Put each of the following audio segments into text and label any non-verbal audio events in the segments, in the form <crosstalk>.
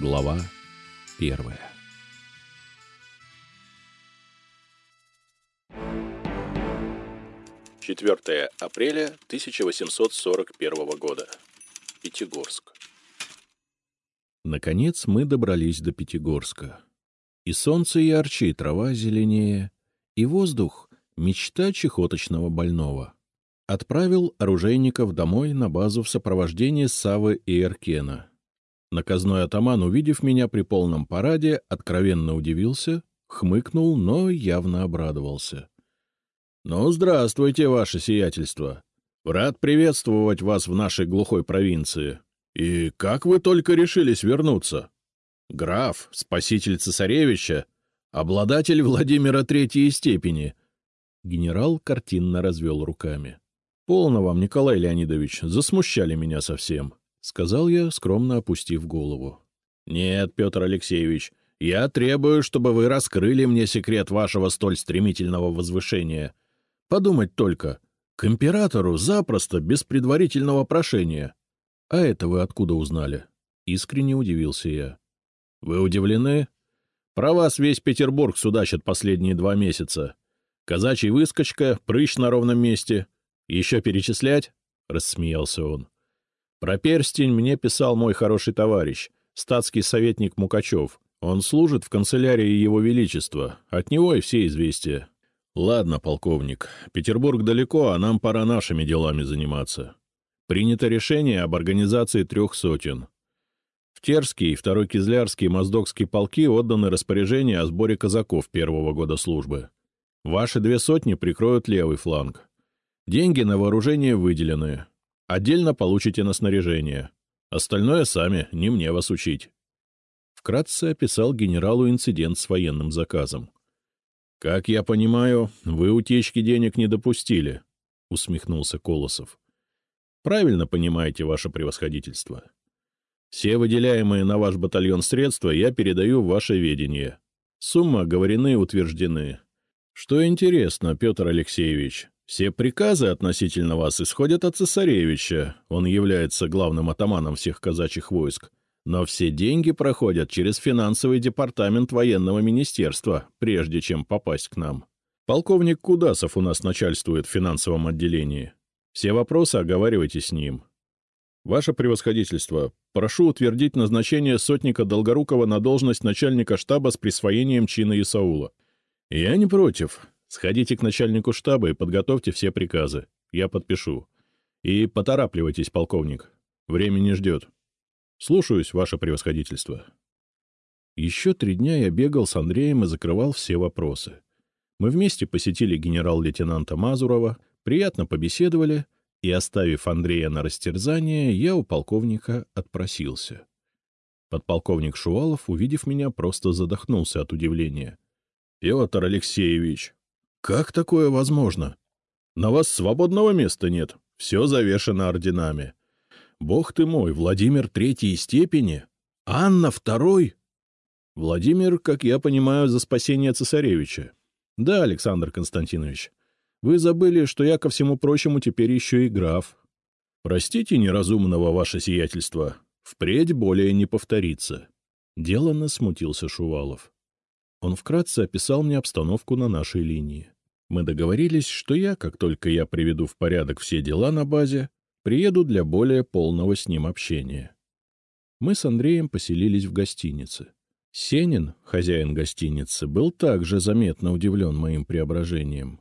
Глава первая Четвертое апреля 1841 года. Пятигорск. Наконец мы добрались до Пятигорска. И солнце ярче, и трава зеленее, и воздух — мечта чехоточного больного. Отправил оружейников домой на базу в сопровождении Савы и Эркена. Наказной атаман, увидев меня при полном параде, откровенно удивился, хмыкнул, но явно обрадовался. — Ну, здравствуйте, ваше сиятельство. Рад приветствовать вас в нашей глухой провинции. И как вы только решились вернуться? Граф, спаситель цесаревича, обладатель Владимира Третьей степени. Генерал картинно развел руками. — Полно вам, Николай Леонидович, засмущали меня совсем. — сказал я, скромно опустив голову. — Нет, Петр Алексеевич, я требую, чтобы вы раскрыли мне секрет вашего столь стремительного возвышения. Подумать только, к императору запросто, без предварительного прошения. — А это вы откуда узнали? — искренне удивился я. — Вы удивлены? Про вас весь Петербург судачит последние два месяца. Казачий выскочка, прыщ на ровном месте. Еще перечислять? — рассмеялся он. — про перстень мне писал мой хороший товарищ, статский советник Мукачев. Он служит в канцелярии Его Величества. От него и все известия. Ладно, полковник, Петербург далеко, а нам пора нашими делами заниматься. Принято решение об организации трех сотен. В Терский, Второй Кизлярский и Моздокский полки отданы распоряжения о сборе казаков первого года службы. Ваши две сотни прикроют левый фланг. Деньги на вооружение выделены. Отдельно получите на снаряжение. Остальное сами, не мне вас учить. Вкратце описал генералу инцидент с военным заказом. — Как я понимаю, вы утечки денег не допустили, — усмехнулся Колосов. — Правильно понимаете, ваше превосходительство. Все выделяемые на ваш батальон средства я передаю в ваше ведение. Сумма оговорены и утверждены. Что интересно, Петр Алексеевич, все приказы относительно вас исходят от цесаревича, он является главным атаманом всех казачьих войск, но все деньги проходят через финансовый департамент военного министерства, прежде чем попасть к нам. Полковник Кудасов у нас начальствует в финансовом отделении. Все вопросы оговаривайте с ним. Ваше превосходительство, прошу утвердить назначение сотника Долгорукова на должность начальника штаба с присвоением чина Исаула. Я не против, Сходите к начальнику штаба и подготовьте все приказы. Я подпишу. И поторапливайтесь, полковник. Время не ждет. Слушаюсь, ваше превосходительство. Еще три дня я бегал с Андреем и закрывал все вопросы. Мы вместе посетили генерал-лейтенанта Мазурова, приятно побеседовали, и, оставив Андрея на растерзание, я у полковника отпросился. Подполковник Шувалов, увидев меня, просто задохнулся от удивления. — Петр Алексеевич, как такое возможно? На вас свободного места нет, все завешено орденами. Бог ты мой, Владимир третьей степени? Анна второй? Владимир, как я понимаю, за спасение цесаревича. Да, Александр Константинович, вы забыли, что я, ко всему прочему, теперь еще и граф. Простите неразумного ваше сиятельство, впредь более не повторится. Деланно смутился Шувалов. Он вкратце описал мне обстановку на нашей линии. Мы договорились, что я, как только я приведу в порядок все дела на базе, приеду для более полного с ним общения. Мы с Андреем поселились в гостинице. Сенин, хозяин гостиницы, был также заметно удивлен моим преображением.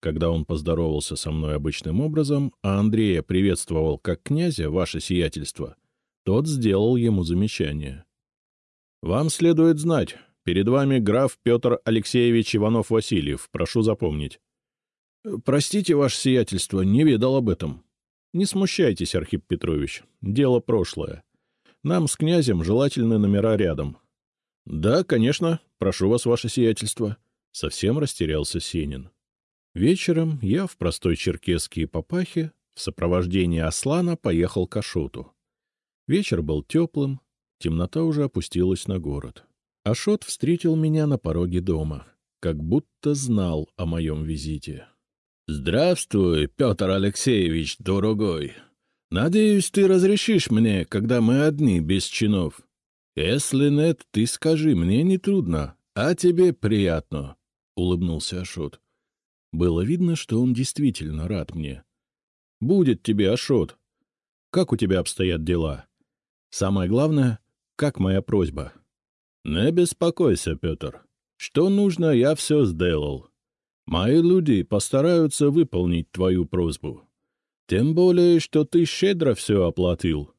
Когда он поздоровался со мной обычным образом, а Андрея приветствовал как князя, ваше сиятельство, тот сделал ему замечание. — Вам следует знать, Перед вами граф Петр Алексеевич Иванов-Васильев. Прошу запомнить. — Простите, ваше сиятельство, не ведал об этом. — Не смущайтесь, Архип Петрович. Дело прошлое. Нам с князем желательны номера рядом. — Да, конечно. Прошу вас, ваше сиятельство. Совсем растерялся Сенин. Вечером я в простой черкесские папахе в сопровождении Аслана поехал к Ашоту. Вечер был теплым, темнота уже опустилась на город. — Ашот встретил меня на пороге дома, как будто знал о моем визите. — Здравствуй, Петр Алексеевич, дорогой. Надеюсь, ты разрешишь мне, когда мы одни, без чинов. — Если нет, ты скажи, мне не трудно, а тебе приятно, — улыбнулся Ашот. Было видно, что он действительно рад мне. — Будет тебе, Ашот. Как у тебя обстоят дела? Самое главное, как моя просьба? — Не беспокойся, Петр. Что нужно, я все сделал. Мои люди постараются выполнить твою просьбу. Тем более, что ты щедро все оплатил.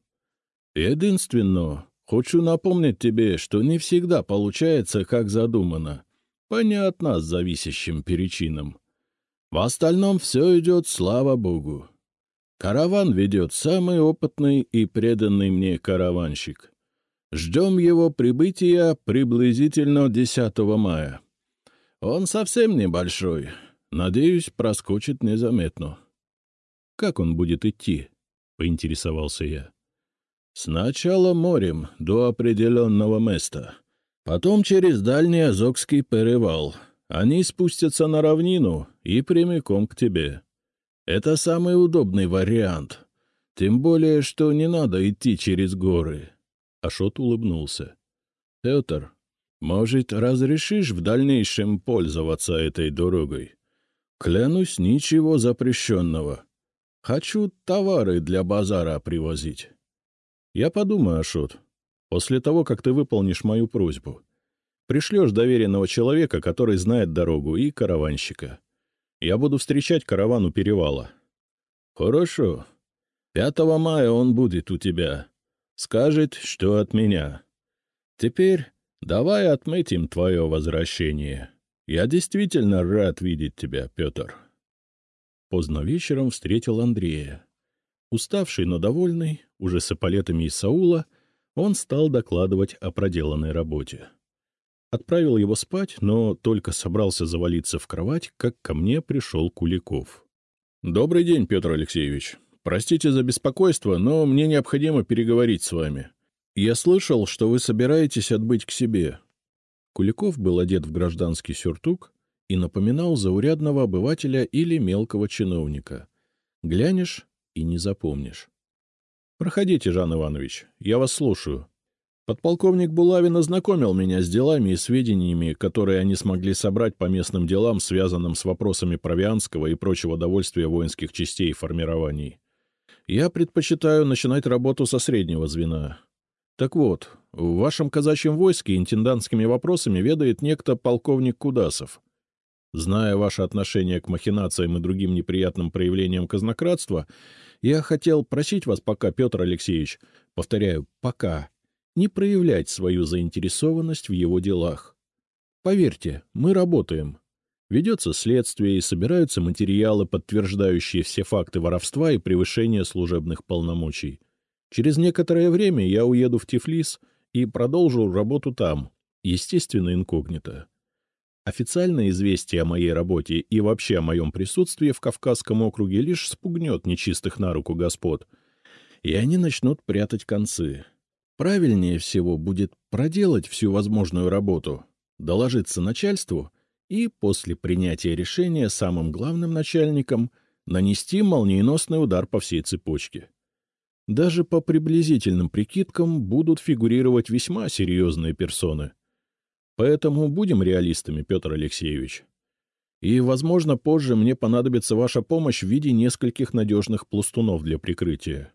Единственное, хочу напомнить тебе, что не всегда получается, как задумано. Понятно, с зависящим причинам. В остальном все идет, слава богу. Караван ведет самый опытный и преданный мне караванщик. Ждем его прибытия приблизительно 10 мая. Он совсем небольшой. Надеюсь, проскочит незаметно. — Как он будет идти? — поинтересовался я. — Сначала морем до определенного места. Потом через дальний Азокский перевал. Они спустятся на равнину и прямиком к тебе. Это самый удобный вариант. Тем более, что не надо идти через горы. Ашот улыбнулся. — Петр, может, разрешишь в дальнейшем пользоваться этой дорогой? Клянусь, ничего запрещенного. Хочу товары для базара привозить. Я подумаю, Ашот, после того, как ты выполнишь мою просьбу. Пришлешь доверенного человека, который знает дорогу, и караванщика. Я буду встречать караван у перевала. Хорошо. 5 мая он будет у тебя. Скажет, что от меня. Теперь Давай отметим твое возвращение. Я действительно рад видеть тебя, Петр. Поздно вечером встретил Андрея. Уставший, но довольный, уже с эполетами из он стал докладывать о проделанной работе. Отправил его спать, но только собрался завалиться в кровать, как ко мне пришел Куликов. — Добрый день, Петр Алексеевич. Простите за беспокойство, но мне необходимо переговорить с вами. «Я слышал, что вы собираетесь отбыть к себе». Куликов был одет в гражданский сюртук и напоминал заурядного обывателя или мелкого чиновника. Глянешь и не запомнишь. «Проходите, Жан Иванович, я вас слушаю». Подполковник Булавин ознакомил меня с делами и сведениями, которые они смогли собрать по местным делам, связанным с вопросами провианского и прочего довольствия воинских частей и формирований. Я предпочитаю начинать работу со среднего звена, так вот, в вашем казачьем войске интендантскими вопросами ведает некто полковник Кудасов. Зная ваше отношение к махинациям и другим неприятным проявлениям казнократства, я хотел просить вас пока, Петр Алексеевич, повторяю, пока, не проявлять свою заинтересованность в его делах. Поверьте, мы работаем. Ведется следствие и собираются материалы, подтверждающие все факты воровства и превышения служебных полномочий. Через некоторое время я уеду в Тифлис и продолжу работу там, естественно, инкогнито. Официальное известие о моей работе и вообще о моем присутствии в Кавказском округе лишь спугнет нечистых на руку господ, и они начнут прятать концы. Правильнее всего будет проделать всю возможную работу, доложиться начальству и после принятия решения самым главным начальником нанести молниеносный удар по всей цепочке. Даже по приблизительным прикидкам будут фигурировать весьма серьезные персоны. Поэтому будем реалистами, Петр Алексеевич. И, возможно, позже мне понадобится ваша помощь в виде нескольких надежных пластунов для прикрытия.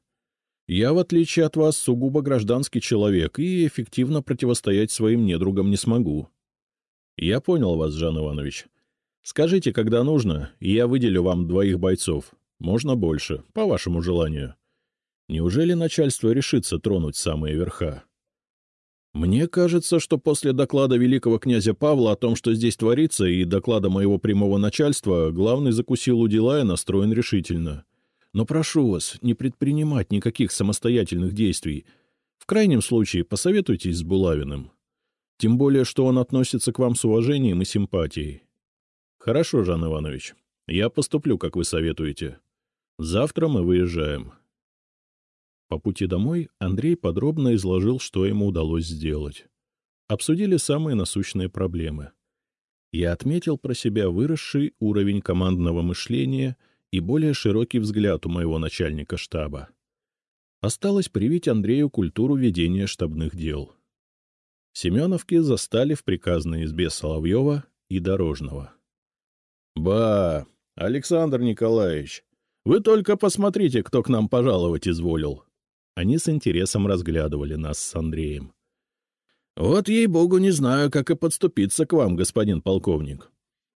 Я, в отличие от вас, сугубо гражданский человек и эффективно противостоять своим недругам не смогу. Я понял вас, Жан Иванович. Скажите, когда нужно, и я выделю вам двоих бойцов. Можно больше, по вашему желанию. Неужели начальство решится тронуть самые верха? Мне кажется, что после доклада великого князя Павла о том, что здесь творится, и доклада моего прямого начальства, главный закусил у и настроен решительно. Но прошу вас не предпринимать никаких самостоятельных действий. В крайнем случае посоветуйтесь с Булавиным. Тем более, что он относится к вам с уважением и симпатией. Хорошо, Жан Иванович, я поступлю, как вы советуете. Завтра мы выезжаем. По пути домой Андрей подробно изложил, что ему удалось сделать. Обсудили самые насущные проблемы. Я отметил про себя выросший уровень командного мышления и более широкий взгляд у моего начальника штаба. Осталось привить Андрею культуру ведения штабных дел. Семеновки застали в приказной избе Соловьева и Дорожного. — Ба, Александр Николаевич, вы только посмотрите, кто к нам пожаловать изволил. Они с интересом разглядывали нас с Андреем. — Вот, ей-богу, не знаю, как и подступиться к вам, господин полковник.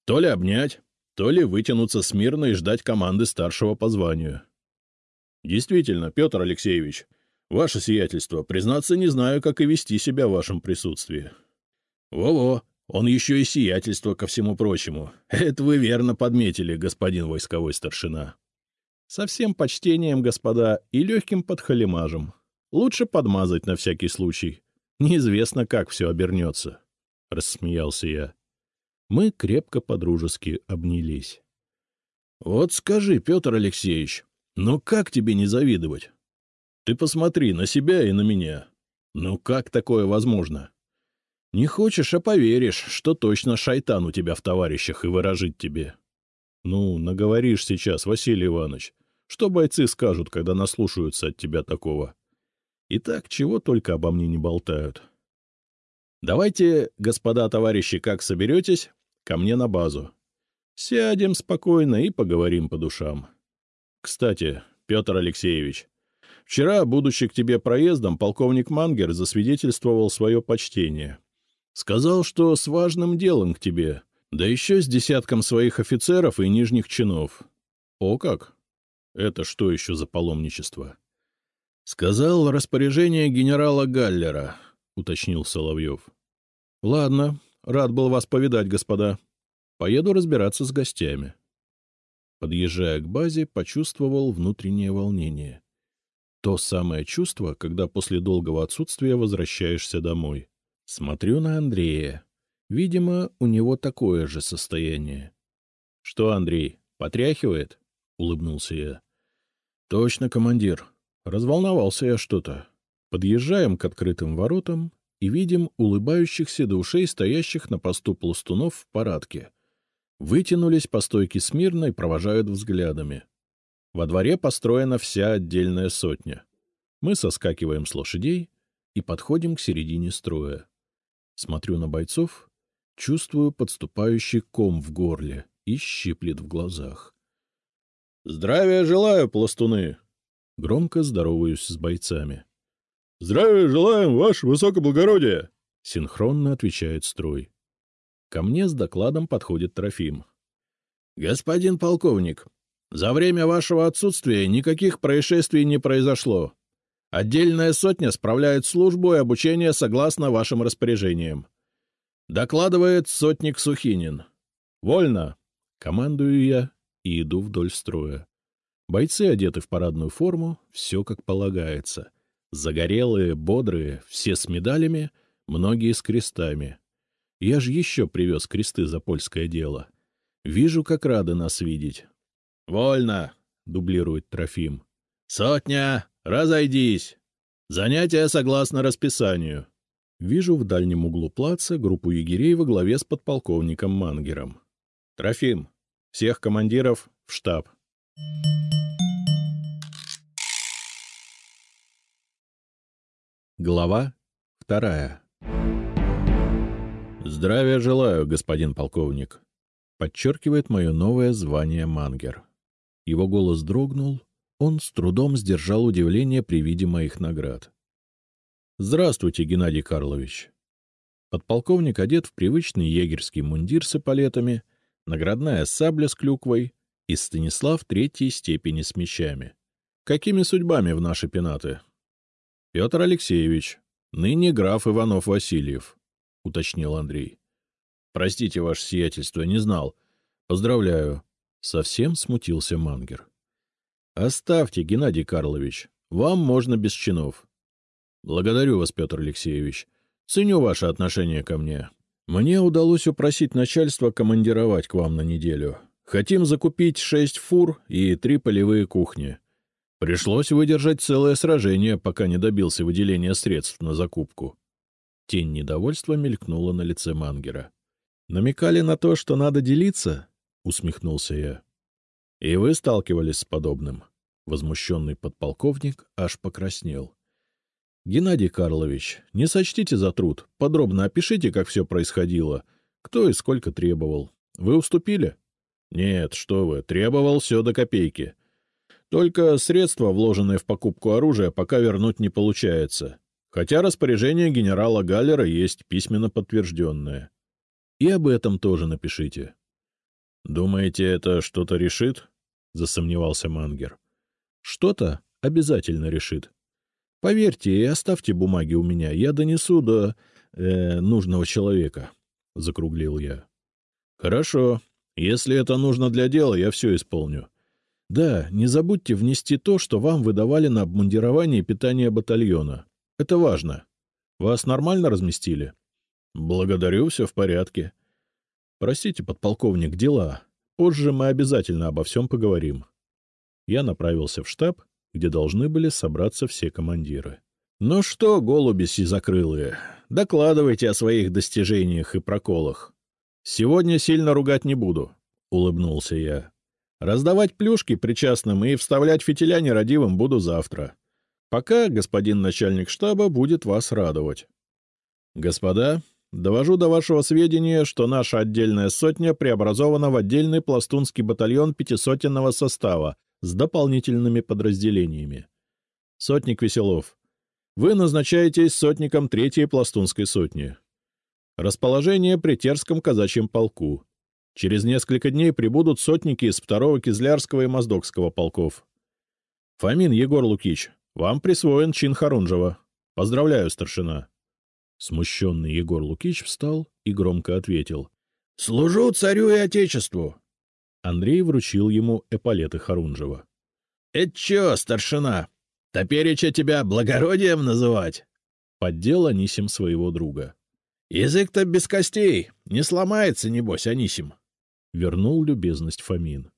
То ли обнять, то ли вытянуться смирно и ждать команды старшего по званию. — Действительно, Петр Алексеевич, ваше сиятельство, признаться, не знаю, как и вести себя в вашем присутствии. Во — Во-во, он еще и сиятельство ко всему прочему. Это вы верно подметили, господин войсковой старшина. Со всем почтением, господа, и легким подхалимажем. Лучше подмазать на всякий случай. Неизвестно, как все обернется. Рассмеялся я. Мы крепко подружески обнялись. — Вот скажи, Петр Алексеевич, ну как тебе не завидовать? Ты посмотри на себя и на меня. Ну как такое возможно? Не хочешь, а поверишь, что точно шайтан у тебя в товарищах и выражит тебе. Ну, наговоришь сейчас, Василий Иванович. Что бойцы скажут, когда наслушаются от тебя такого? И так чего только обо мне не болтают. Давайте, господа товарищи, как соберетесь, ко мне на базу. Сядем спокойно и поговорим по душам. Кстати, Петр Алексеевич, вчера, будучи к тебе проездом, полковник Мангер засвидетельствовал свое почтение. Сказал, что с важным делом к тебе, да еще с десятком своих офицеров и нижних чинов. О как! Это что еще за паломничество? — Сказал распоряжение генерала Галлера, — уточнил Соловьев. — Ладно, Рад был вас повидать, господа. Поеду разбираться с гостями. Подъезжая к базе, почувствовал внутреннее волнение. То самое чувство, когда после долгого отсутствия возвращаешься домой. Смотрю на Андрея. Видимо, у него такое же состояние. — Что, Андрей, потряхивает? — улыбнулся я. — Точно, командир. Разволновался я что-то. Подъезжаем к открытым воротам и видим улыбающихся до ушей стоящих на посту пластунов в парадке. Вытянулись по стойке смирно и провожают взглядами. Во дворе построена вся отдельная сотня. Мы соскакиваем с лошадей и подходим к середине строя. Смотрю на бойцов, чувствую подступающий ком в горле и щиплет в глазах. — Здравия желаю, пластуны! Громко здороваюсь с бойцами. — Здравия желаем, ваше высокоблагородие! — синхронно отвечает строй. Ко мне с докладом подходит Трофим. — Господин полковник, за время вашего отсутствия никаких происшествий не произошло. Отдельная сотня справляет службу и обучение согласно вашим распоряжениям. Докладывает сотник Сухинин. «Вольно!» — командую я и иду вдоль строя. Бойцы одеты в парадную форму, все как полагается — Загорелые, бодрые, все с медалями, многие с крестами. Я же еще привез кресты за польское дело. Вижу, как рады нас видеть. — Вольно! — дублирует Трофим. — Сотня! Разойдись! Занятия согласно расписанию. Вижу в дальнем углу плаца группу егерей во главе с подполковником Мангером. — Трофим! Всех командиров в штаб! Глава вторая «Здравия желаю, господин полковник», — подчеркивает мое новое звание Мангер. Его голос дрогнул, он с трудом сдержал удивление при виде моих наград. «Здравствуйте, Геннадий Карлович». Подполковник одет в привычный егерский мундир с эполетами, наградная сабля с клюквой и Станислав третьей степени с мечами. Какими судьбами в наши пенаты? — Петр Алексеевич, ныне граф Иванов Васильев, — уточнил Андрей. — Простите, ваше сиятельство, не знал. Поздравляю. Совсем смутился Мангер. — Оставьте, Геннадий Карлович. Вам можно без чинов. — Благодарю вас, Петр Алексеевич. Ценю ваше отношение ко мне. Мне удалось упросить начальство командировать к вам на неделю. Хотим закупить шесть фур и три полевые кухни. Пришлось выдержать целое сражение, пока не добился выделения средств на закупку. Тень недовольства мелькнула на лице Мангера. — Намекали на то, что надо делиться? — усмехнулся я. — И вы сталкивались с подобным? Возмущенный подполковник аж покраснел. — Геннадий Карлович, не сочтите за труд, подробно опишите, как все происходило, кто и сколько требовал. Вы уступили? — Нет, что вы, требовал все до копейки. Только средства, вложенные в покупку оружия, пока вернуть не получается, хотя распоряжение генерала Галлера есть письменно подтвержденное. И об этом тоже напишите. — Думаете, это что-то решит? — засомневался Мангер. — Что-то обязательно решит. Поверьте и оставьте бумаги у меня, я донесу до э, нужного человека, — закруглил я. — Хорошо. Если это нужно для дела, я все исполню. Да, не забудьте внести то, что вам выдавали на обмундирование и питание батальона. Это важно. Вас нормально разместили? — Благодарю, все в порядке. — Простите, подполковник, дела. Позже мы обязательно обо всем поговорим. Я направился в штаб, где должны были собраться все командиры. — Ну что, голуби сизокрылые, докладывайте о своих достижениях и проколах. Сегодня сильно ругать не буду, — улыбнулся я. Раздавать плюшки причастным и вставлять фитиля нерадивым буду завтра. Пока господин начальник штаба будет вас радовать. Господа, довожу до вашего сведения, что наша отдельная сотня преобразована в отдельный пластунский батальон пятисотенного состава с дополнительными подразделениями. Сотник Веселов, вы назначаетесь сотником третьей пластунской сотни. Расположение при Терском казачьем полку. Через несколько дней прибудут сотники из второго Кизлярского и Моздокского полков. Фомин Егор Лукич, вам присвоен чин Харунжева. Поздравляю, старшина. Смущенный Егор Лукич встал и громко ответил. — Служу царю и отечеству. Андрей вручил ему эполеты Харунжева. — Это чё, старшина, топереча тебя благородием называть? — поддел Анисим своего друга. — Язык-то без костей, не сломается, небось, Анисим. — вернул любезность Фомин.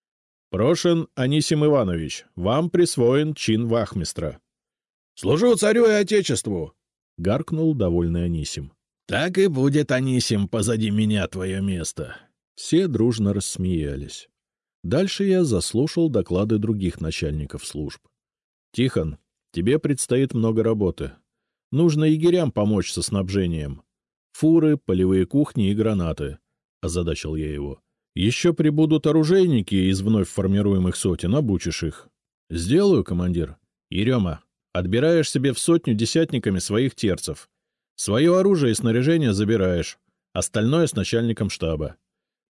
— Прошен Анисим Иванович, вам присвоен чин вахмистра. — Служу царю и отечеству! — гаркнул довольный Анисим. — Так и будет, Анисим, позади меня твое место. Все дружно рассмеялись. Дальше я заслушал доклады других начальников служб. — Тихон, тебе предстоит много работы. Нужно егерям помочь со снабжением. Фуры, полевые кухни и гранаты —— озадачил я его. — Еще прибудут оружейники из вновь формируемых сотен, обучишь их. — Сделаю, командир. — Ерема, отбираешь себе в сотню десятниками своих терцев. Свое оружие и снаряжение забираешь, остальное с начальником штаба.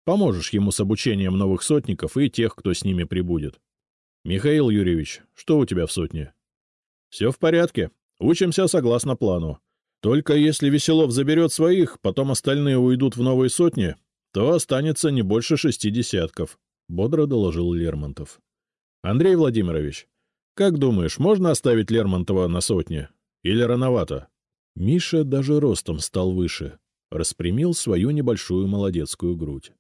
Поможешь ему с обучением новых сотников и тех, кто с ними прибудет. — Михаил Юрьевич, что у тебя в сотне? — Все в порядке. Учимся согласно плану. Только если Веселов заберет своих, потом остальные уйдут в новые сотни, то останется не больше шести десятков, — бодро доложил Лермонтов. — Андрей Владимирович, как думаешь, можно оставить Лермонтова на сотне? Или рановато? Миша даже ростом стал выше, распрямил свою небольшую молодецкую грудь.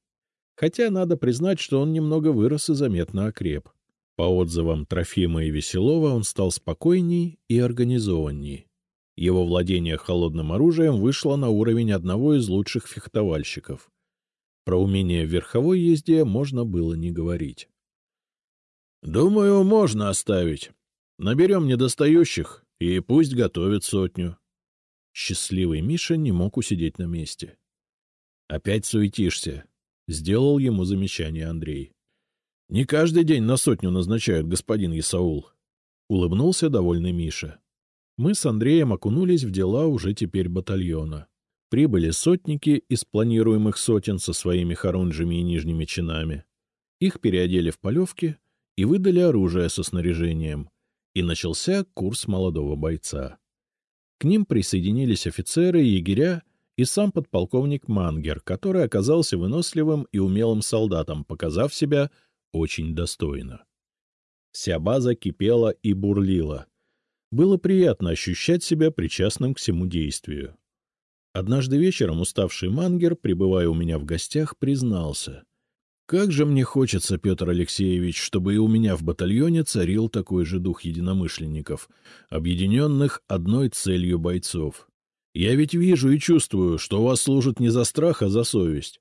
Хотя надо признать, что он немного вырос и заметно окреп. По отзывам Трофима и Веселова он стал спокойней и организованней. Его владение холодным оружием вышло на уровень одного из лучших фехтовальщиков. Про умение в верховой езде можно было не говорить. — Думаю, можно оставить. Наберем недостающих, и пусть готовят сотню. Счастливый Миша не мог усидеть на месте. — Опять суетишься, — сделал ему замечание Андрей. — Не каждый день на сотню назначают господин Исаул. Улыбнулся довольный Миша. Мы с Андреем окунулись в дела уже теперь батальона. Прибыли сотники из планируемых сотен со своими хорунжами и нижними чинами. Их переодели в полевки и выдали оружие со снаряжением. И начался курс молодого бойца. К ним присоединились офицеры, егеря и сам подполковник Мангер, который оказался выносливым и умелым солдатом, показав себя очень достойно. Вся база кипела и бурлила. Было приятно ощущать себя причастным к всему действию. Однажды вечером уставший Мангер, пребывая у меня в гостях, признался. «Как же мне хочется, Петр Алексеевич, чтобы и у меня в батальоне царил такой же дух единомышленников, объединенных одной целью бойцов. Я ведь вижу и чувствую, что у вас служит не за страх, а за совесть.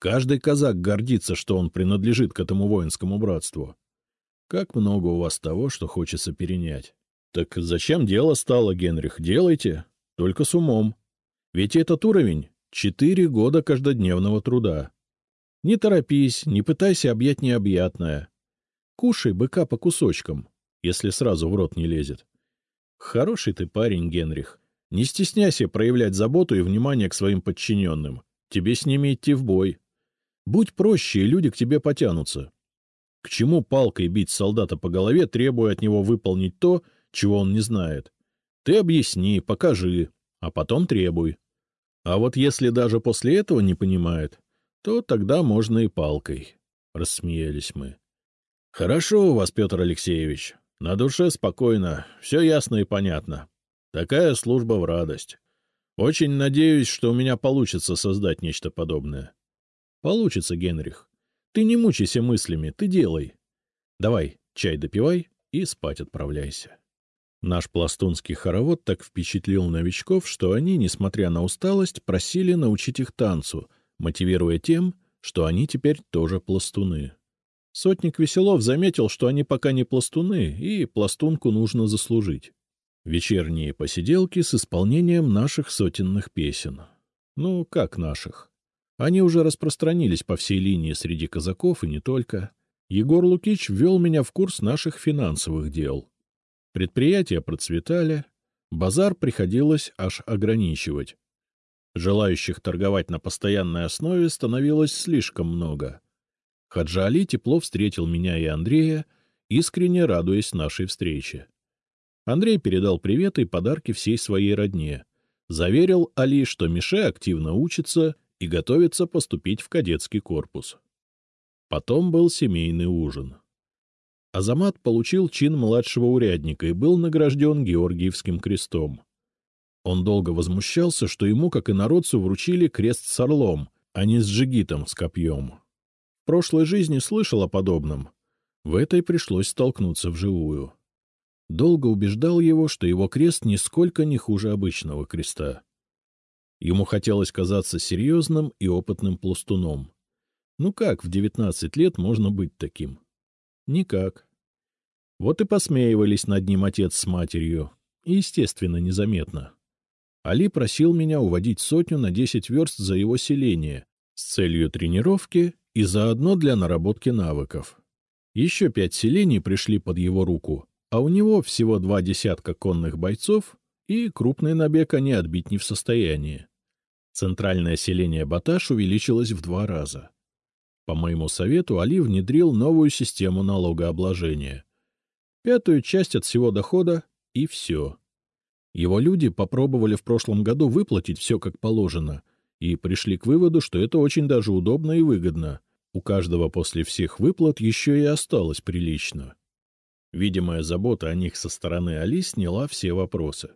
Каждый казак гордится, что он принадлежит к этому воинскому братству. Как много у вас того, что хочется перенять. Так зачем дело стало, Генрих? Делайте. Только с умом. Ведь этот уровень — четыре года каждодневного труда. Не торопись, не пытайся объять необъятное. Кушай быка по кусочкам, если сразу в рот не лезет. Хороший ты парень, Генрих. Не стесняйся проявлять заботу и внимание к своим подчиненным. Тебе с ними идти в бой. Будь проще, и люди к тебе потянутся. К чему палкой бить солдата по голове, требуя от него выполнить то, чего он не знает? Ты объясни, покажи, а потом требуй. А вот если даже после этого не понимает, то тогда можно и палкой. Рассмеялись мы. — Хорошо у вас, Петр Алексеевич. На душе спокойно, все ясно и понятно. Такая служба в радость. Очень надеюсь, что у меня получится создать нечто подобное. — Получится, Генрих. Ты не мучайся мыслями, ты делай. Давай, чай допивай и спать отправляйся. Наш пластунский хоровод так впечатлил новичков, что они, несмотря на усталость, просили научить их танцу, мотивируя тем, что они теперь тоже пластуны. Сотник Веселов заметил, что они пока не пластуны, и пластунку нужно заслужить. Вечерние посиделки с исполнением наших сотенных песен. Ну, как наших? Они уже распространились по всей линии среди казаков и не только. Егор Лукич ввел меня в курс наших финансовых дел. Предприятия процветали, базар приходилось аж ограничивать. Желающих торговать на постоянной основе становилось слишком много. Хаджа Али тепло встретил меня и Андрея, искренне радуясь нашей встрече. Андрей передал привет и подарки всей своей родне. Заверил Али, что Мише активно учится и готовится поступить в кадетский корпус. Потом был семейный ужин. Азамат получил чин младшего урядника и был награжден Георгиевским крестом. Он долго возмущался, что ему, как и народцу, вручили крест с орлом, а не с джигитом с копьем прошлой жизни слышал о подобном. В этой пришлось столкнуться вживую. Долго убеждал его, что его крест нисколько не хуже обычного креста. Ему хотелось казаться серьезным и опытным пластуном. Ну как в девятнадцать лет можно быть таким? Никак. Вот и посмеивались над ним отец с матерью, естественно, незаметно. Али просил меня уводить сотню на десять верст за его селение с целью тренировки и заодно для наработки навыков. Еще пять селений пришли под его руку, а у него всего два десятка конных бойцов, и крупный набег они отбить не в состоянии. Центральное селение Баташ увеличилось в два раза. По моему совету Али внедрил новую систему налогообложения. Пятую часть от всего дохода — и все. Его люди попробовали в прошлом году выплатить все как положено и пришли к выводу, что это очень даже удобно и выгодно. У каждого после всех выплат еще и осталось прилично. Видимая забота о них со стороны Али сняла все вопросы.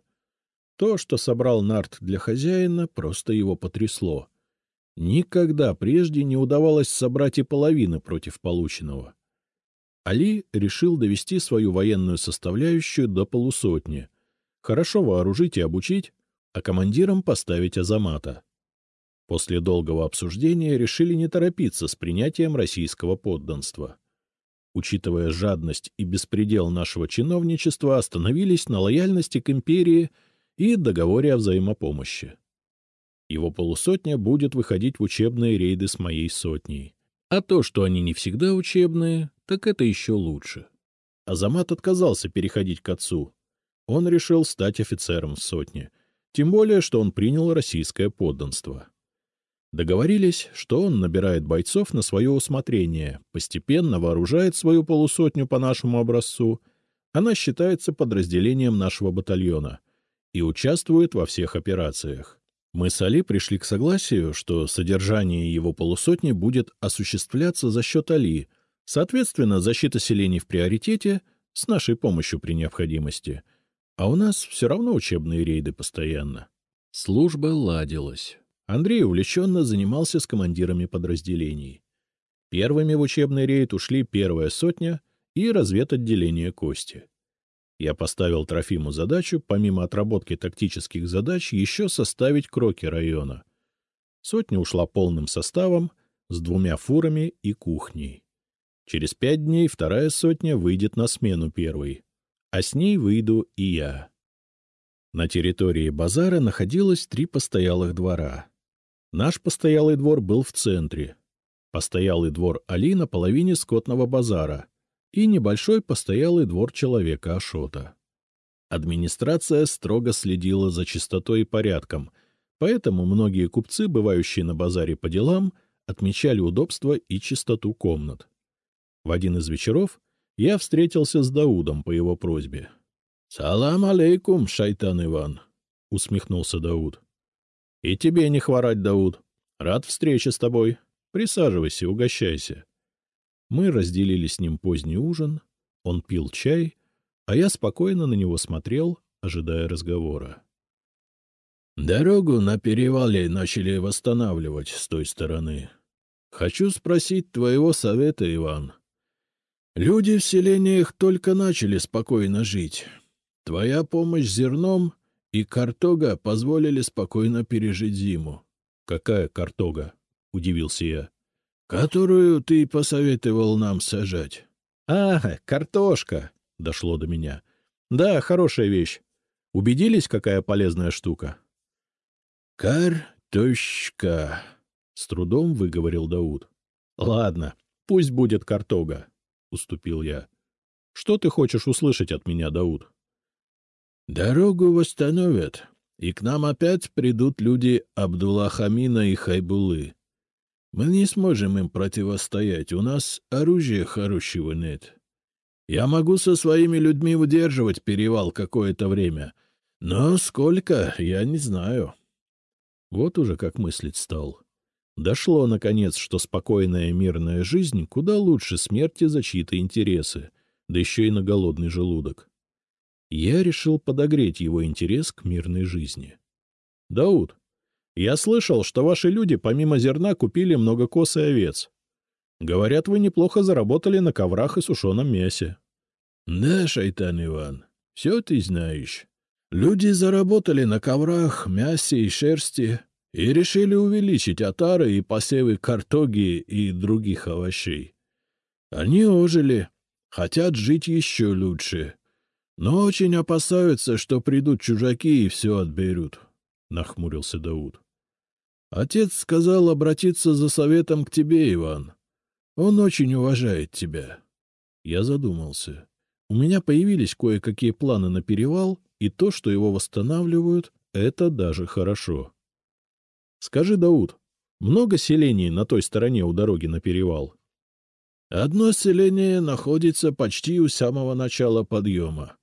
То, что собрал Нарт для хозяина, просто его потрясло. Никогда прежде не удавалось собрать и половины против полученного. Али решил довести свою военную составляющую до полусотни, хорошо вооружить и обучить, а командиром поставить Азамата. После долгого обсуждения решили не торопиться с принятием российского подданства. Учитывая жадность и беспредел нашего чиновничества, остановились на лояльности к империи и договоре о взаимопомощи. Его полусотня будет выходить в учебные рейды с моей сотней. А то, что они не всегда учебные, так это еще лучше. Азамат отказался переходить к отцу. Он решил стать офицером в сотне, тем более, что он принял российское подданство. Договорились, что он набирает бойцов на свое усмотрение, постепенно вооружает свою полусотню по нашему образцу, она считается подразделением нашего батальона и участвует во всех операциях. Мы с Али пришли к согласию, что содержание его полусотни будет осуществляться за счет Али, соответственно, защита селений в приоритете с нашей помощью при необходимости. А у нас все равно учебные рейды постоянно. Служба ладилась. Андрей увлеченно занимался с командирами подразделений. Первыми в учебный рейд ушли первая сотня и разведотделение Кости. Я поставил Трофиму задачу, помимо отработки тактических задач, еще составить кроки района. Сотня ушла полным составом, с двумя фурами и кухней. Через пять дней вторая сотня выйдет на смену первой. А с ней выйду и я. На территории базара находилось три постоялых двора. Наш постоялый двор был в центре. Постоялый двор Али на половине скотного базара и небольшой постоялый двор человека Ашота. Администрация строго следила за чистотой и порядком, поэтому многие купцы, бывающие на базаре по делам, отмечали удобство и чистоту комнат. В один из вечеров я встретился с Даудом по его просьбе. — Салам алейкум, шайтан Иван, — усмехнулся Дауд. — И тебе не хворать, Дауд. Рад встрече с тобой. Присаживайся, угощайся. Мы разделили с ним поздний ужин, он пил чай, а я спокойно на него смотрел, ожидая разговора. — Дорогу на перевале начали восстанавливать с той стороны. Хочу спросить твоего совета, Иван. Люди в селениях только начали спокойно жить. Твоя помощь зерном и картога позволили спокойно пережить зиму. — Какая картога? — удивился я. — Которую ты посоветовал нам сажать. — А, картошка! — дошло до меня. — Да, хорошая вещь. Убедились, какая полезная штука? — Картошка! — с трудом выговорил Дауд. — Ладно, пусть будет картога уступил я. — Что ты хочешь услышать от меня, Дауд? — Дорогу восстановят, и к нам опять придут люди Абдуллахамина и Хайбулы. Мы не сможем им противостоять, у нас оружия хорошего нет. Я могу со своими людьми удерживать перевал какое-то время, но сколько, я не знаю. Вот уже как мыслить стал. Дошло, наконец, что спокойная мирная жизнь куда лучше смерти за чьи-то интересы, да еще и на голодный желудок. Я решил подогреть его интерес к мирной жизни. — Дауд, я слышал, что ваши люди помимо зерна купили много коз и овец. Говорят, вы неплохо заработали на коврах и сушеном мясе. — Да, шайтан Иван, все ты знаешь. Люди заработали на коврах, мясе и шерсти, и решили увеличить отары и посевы картоги и других овощей. Они ожили, хотят жить еще лучше, но очень опасаются, что придут чужаки и все отберут, — нахмурился Дауд. Отец сказал обратиться за советом к тебе, Иван. Он очень уважает тебя. Я задумался. У меня появились кое-какие планы на перевал, и то, что его восстанавливают, это даже хорошо. Скажи, Дауд, много селений на той стороне у дороги на перевал? Одно селение находится почти у самого начала подъема.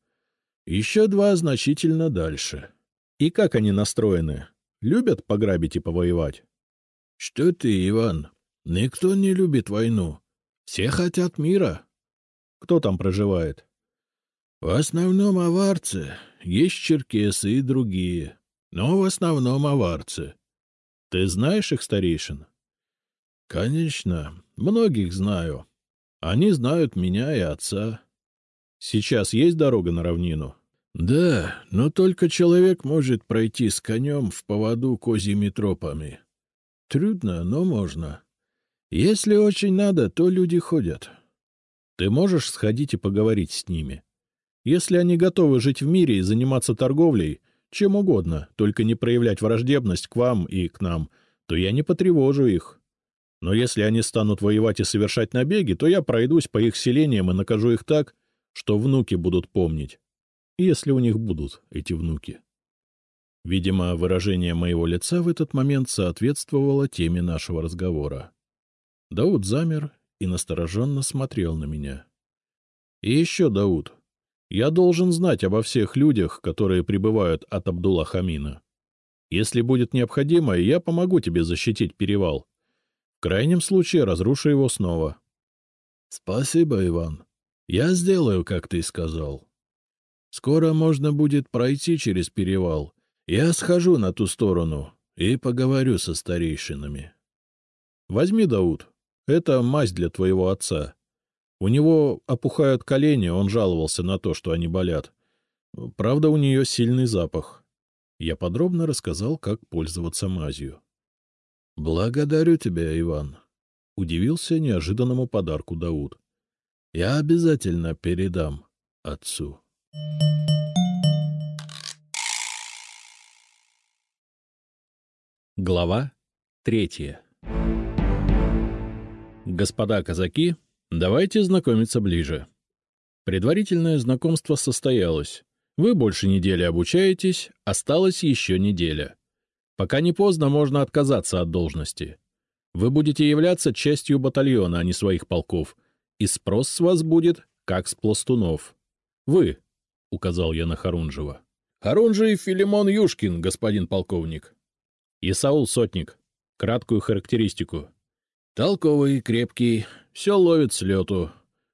Еще два значительно дальше. И как они настроены? Любят пограбить и повоевать? Что ты, Иван? Никто не любит войну. Все хотят мира. Кто там проживает? В основном аварцы. Есть черкесы и другие. Но в основном аварцы. Ты знаешь их старейшин? — Конечно, многих знаю. Они знают меня и отца. Сейчас есть дорога на равнину? — Да, но только человек может пройти с конем в поводу козьими тропами. Трудно, но можно. Если очень надо, то люди ходят. Ты можешь сходить и поговорить с ними. Если они готовы жить в мире и заниматься торговлей, чем угодно, только не проявлять враждебность к вам и к нам, то я не потревожу их. Но если они станут воевать и совершать набеги, то я пройдусь по их селениям и накажу их так, что внуки будут помнить. Если у них будут эти внуки. Видимо, выражение моего лица в этот момент соответствовало теме нашего разговора. Дауд замер и настороженно смотрел на меня. — И еще, Дауд, я должен знать обо всех людях, которые прибывают от Абдулла Хамина. Если будет необходимо, я помогу тебе защитить перевал. В крайнем случае разрушу его снова. — Спасибо, Иван. Я сделаю, как ты сказал. Скоро можно будет пройти через перевал. Я схожу на ту сторону и поговорю со старейшинами. — Возьми, Дауд. Это мазь для твоего отца. У него опухают колени, он жаловался на то, что они болят. Правда, у нее сильный запах. Я подробно рассказал, как пользоваться мазью. — Благодарю тебя, Иван, — удивился неожиданному подарку Дауд. — Я обязательно передам отцу. Глава третья Господа казаки, давайте знакомиться ближе. Предварительное знакомство состоялось. Вы больше недели обучаетесь, осталась еще неделя. Пока не поздно, можно отказаться от должности. Вы будете являться частью батальона, а не своих полков, и спрос с вас будет, как с пластунов. Вы, — указал я на Харунжева. — Харунжев Филимон Юшкин, господин полковник. Исаул Сотник. Краткую характеристику. Толковый, крепкий, все ловит с лету.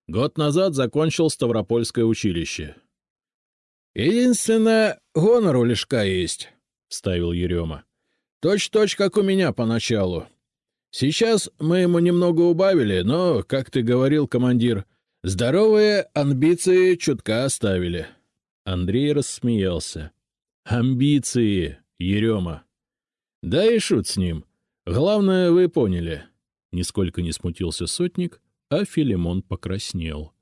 Год назад закончил Ставропольское училище. — Единственное, гонор у Лешка есть, — вставил Ерема. — Точь-точь, как у меня поначалу. Сейчас мы ему немного убавили, но, как ты говорил, командир, здоровые амбиции чутка оставили. Андрей рассмеялся. — Амбиции, Ерема. — Да и шут с ним. Главное, вы поняли. Нисколько не смутился сотник, а Филимон покраснел.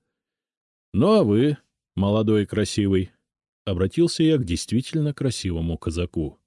— Ну а вы, молодой и красивый, — обратился я к действительно красивому казаку.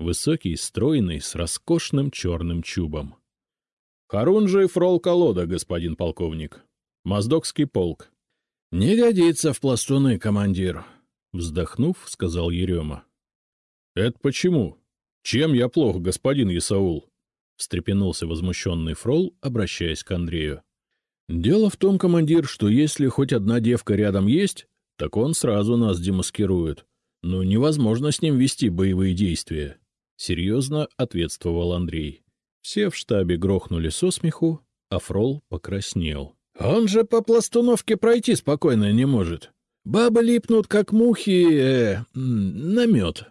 Высокий, стройный, с роскошным черным чубом. — Харунжий фрол колода, господин полковник. Моздокский полк. — Не годится в пластуны, командир, — вздохнув, сказал Ерема. — Это почему? Чем я плох, господин Исаул? — встрепенулся возмущенный фрол, обращаясь к Андрею. — Дело в том, командир, что если хоть одна девка рядом есть, так он сразу нас демаскирует. Ну, невозможно с ним вести боевые действия. Серьезно ответствовал Андрей. Все в штабе грохнули со смеху, а фрол покраснел. — Он же по пластуновке пройти спокойно не может. Бабы липнут, как мухи, э, на мед.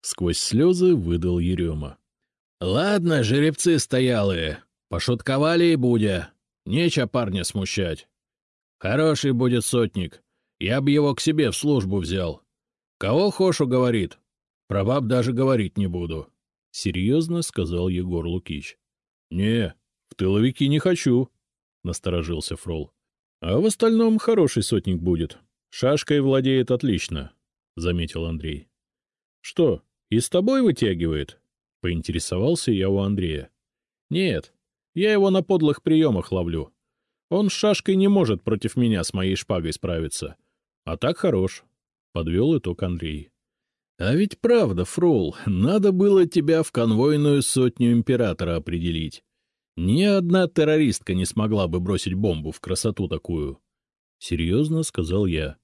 Сквозь слезы выдал Ерема. — Ладно, жеребцы стоялые, пошутковали и будя. Нечего парня смущать. Хороший будет сотник. Я бы его к себе в службу взял. Кого Хошу говорит? Про баб даже говорить не буду. — серьезно сказал Егор Лукич. — Не, в тыловики не хочу, — насторожился Фрол. — А в остальном хороший сотник будет. Шашкой владеет отлично, — заметил Андрей. — Что, и с тобой вытягивает? — поинтересовался я у Андрея. — Нет, я его на подлых приемах ловлю. Он с шашкой не может против меня с моей шпагой справиться. А так хорош, — подвел итог Андрей. — А ведь правда, Фрол, надо было тебя в конвойную сотню императора определить. Ни одна террористка не смогла бы бросить бомбу в красоту такую. — Серьезно сказал я.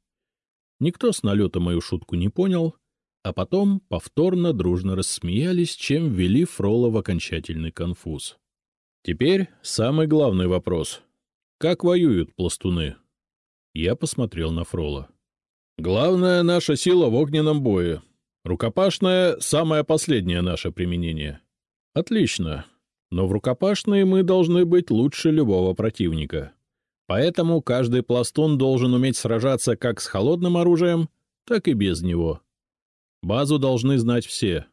Никто с налета мою шутку не понял, а потом повторно дружно рассмеялись, чем ввели Фрола в окончательный конфуз. Теперь самый главный вопрос. Как воюют пластуны? Я посмотрел на Фрола. Главная наша сила в огненном бое. Рукопашная — самое последнее наше применение. Отлично. Но в рукопашной мы должны быть лучше любого противника. Поэтому каждый пластун должен уметь сражаться как с холодным оружием, так и без него. Базу должны знать все.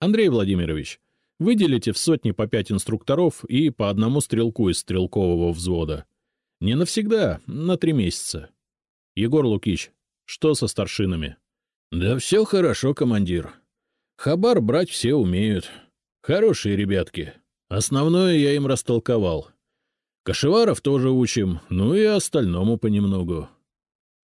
Андрей Владимирович, выделите в сотни по пять инструкторов и по одному стрелку из стрелкового взвода. Не навсегда, на три месяца. Егор Лукич, что со старшинами? — Да все хорошо, командир. Хабар брать все умеют. Хорошие ребятки. Основное я им растолковал. Кашеваров тоже учим, ну и остальному понемногу.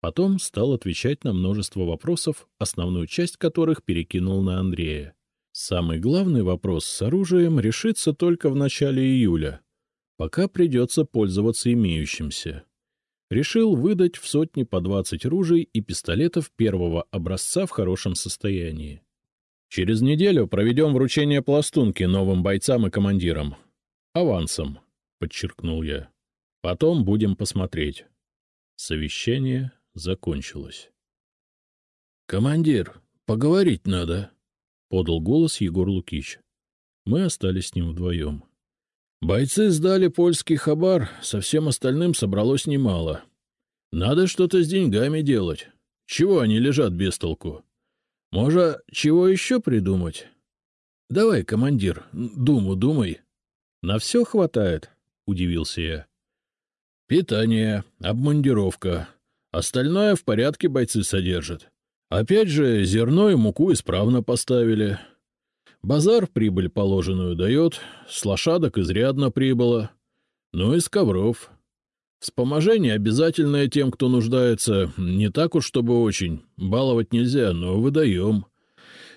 Потом стал отвечать на множество вопросов, основную часть которых перекинул на Андрея. Самый главный вопрос с оружием решится только в начале июля, пока придется пользоваться имеющимся. Решил выдать в сотни по 20 ружей и пистолетов первого образца в хорошем состоянии. Через неделю проведем вручение пластунки новым бойцам и командирам. Авансом, — подчеркнул я. Потом будем посмотреть. Совещание закончилось. — Командир, поговорить надо, — подал голос Егор Лукич. Мы остались с ним вдвоем. Бойцы сдали польский хабар, со всем остальным собралось немало. Надо что-то с деньгами делать. Чего они лежат без толку? Может, чего еще придумать? Давай, командир, думу думай. На все хватает, — удивился я. Питание, обмундировка, Остальное в порядке бойцы содержат. Опять же, зерно и муку исправно поставили. Базар прибыль положенную дает, с лошадок изрядно прибыло. Ну и с ковров. Вспоможение обязательное тем, кто нуждается. Не так уж, чтобы очень. Баловать нельзя, но выдаем.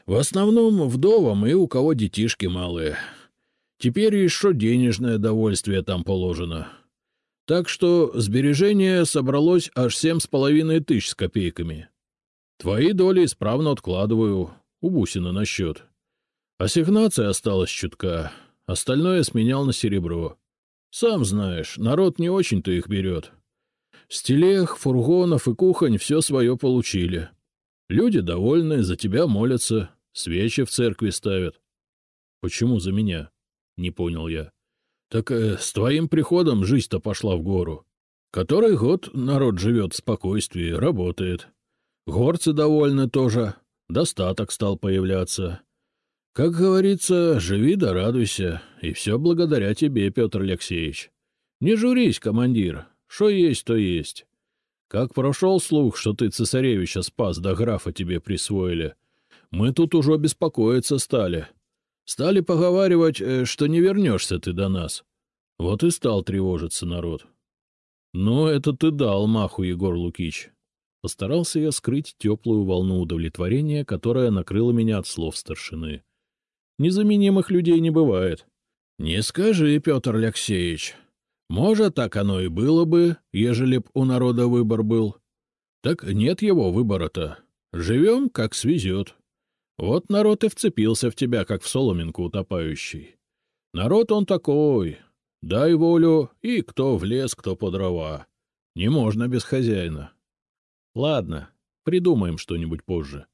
В основном вдовам и у кого детишки малые. Теперь еще денежное довольствие там положено. Так что сбережение собралось аж семь с половиной тысяч с копейками. Твои доли исправно откладываю, у Бусина на счет. Ассигнация осталась чутка, остальное сменял на серебро. Сам знаешь, народ не очень-то их берет. С телег, фургонов и кухонь все свое получили. Люди довольны, за тебя молятся, свечи в церкви ставят. — Почему за меня? — не понял я. — Так э, с твоим приходом жизнь-то пошла в гору. Который год народ живет в спокойствии, работает. Горцы довольны тоже, достаток стал появляться. Как говорится, живи да радуйся, и все благодаря тебе, Петр Алексеевич. Не журись, командир, что есть, то есть. Как прошел слух, что ты цесаревича спас, да графа тебе присвоили, мы тут уже беспокоиться стали. Стали поговаривать, э, что не вернешься ты до нас. Вот и стал тревожиться народ. Ну, это ты дал маху, Егор Лукич. Постарался я скрыть теплую волну удовлетворения, которая накрыла меня от слов старшины. Незаменимых людей не бывает. — Не скажи, Петр Алексеевич. Может, так оно и было бы, ежели б у народа выбор был. Так нет его выбора-то. Живем, как свезет. Вот народ и вцепился в тебя, как в соломинку утопающий. Народ он такой. Дай волю, и кто в лес, кто по дрова. Не можно без хозяина. Ладно, придумаем что-нибудь позже.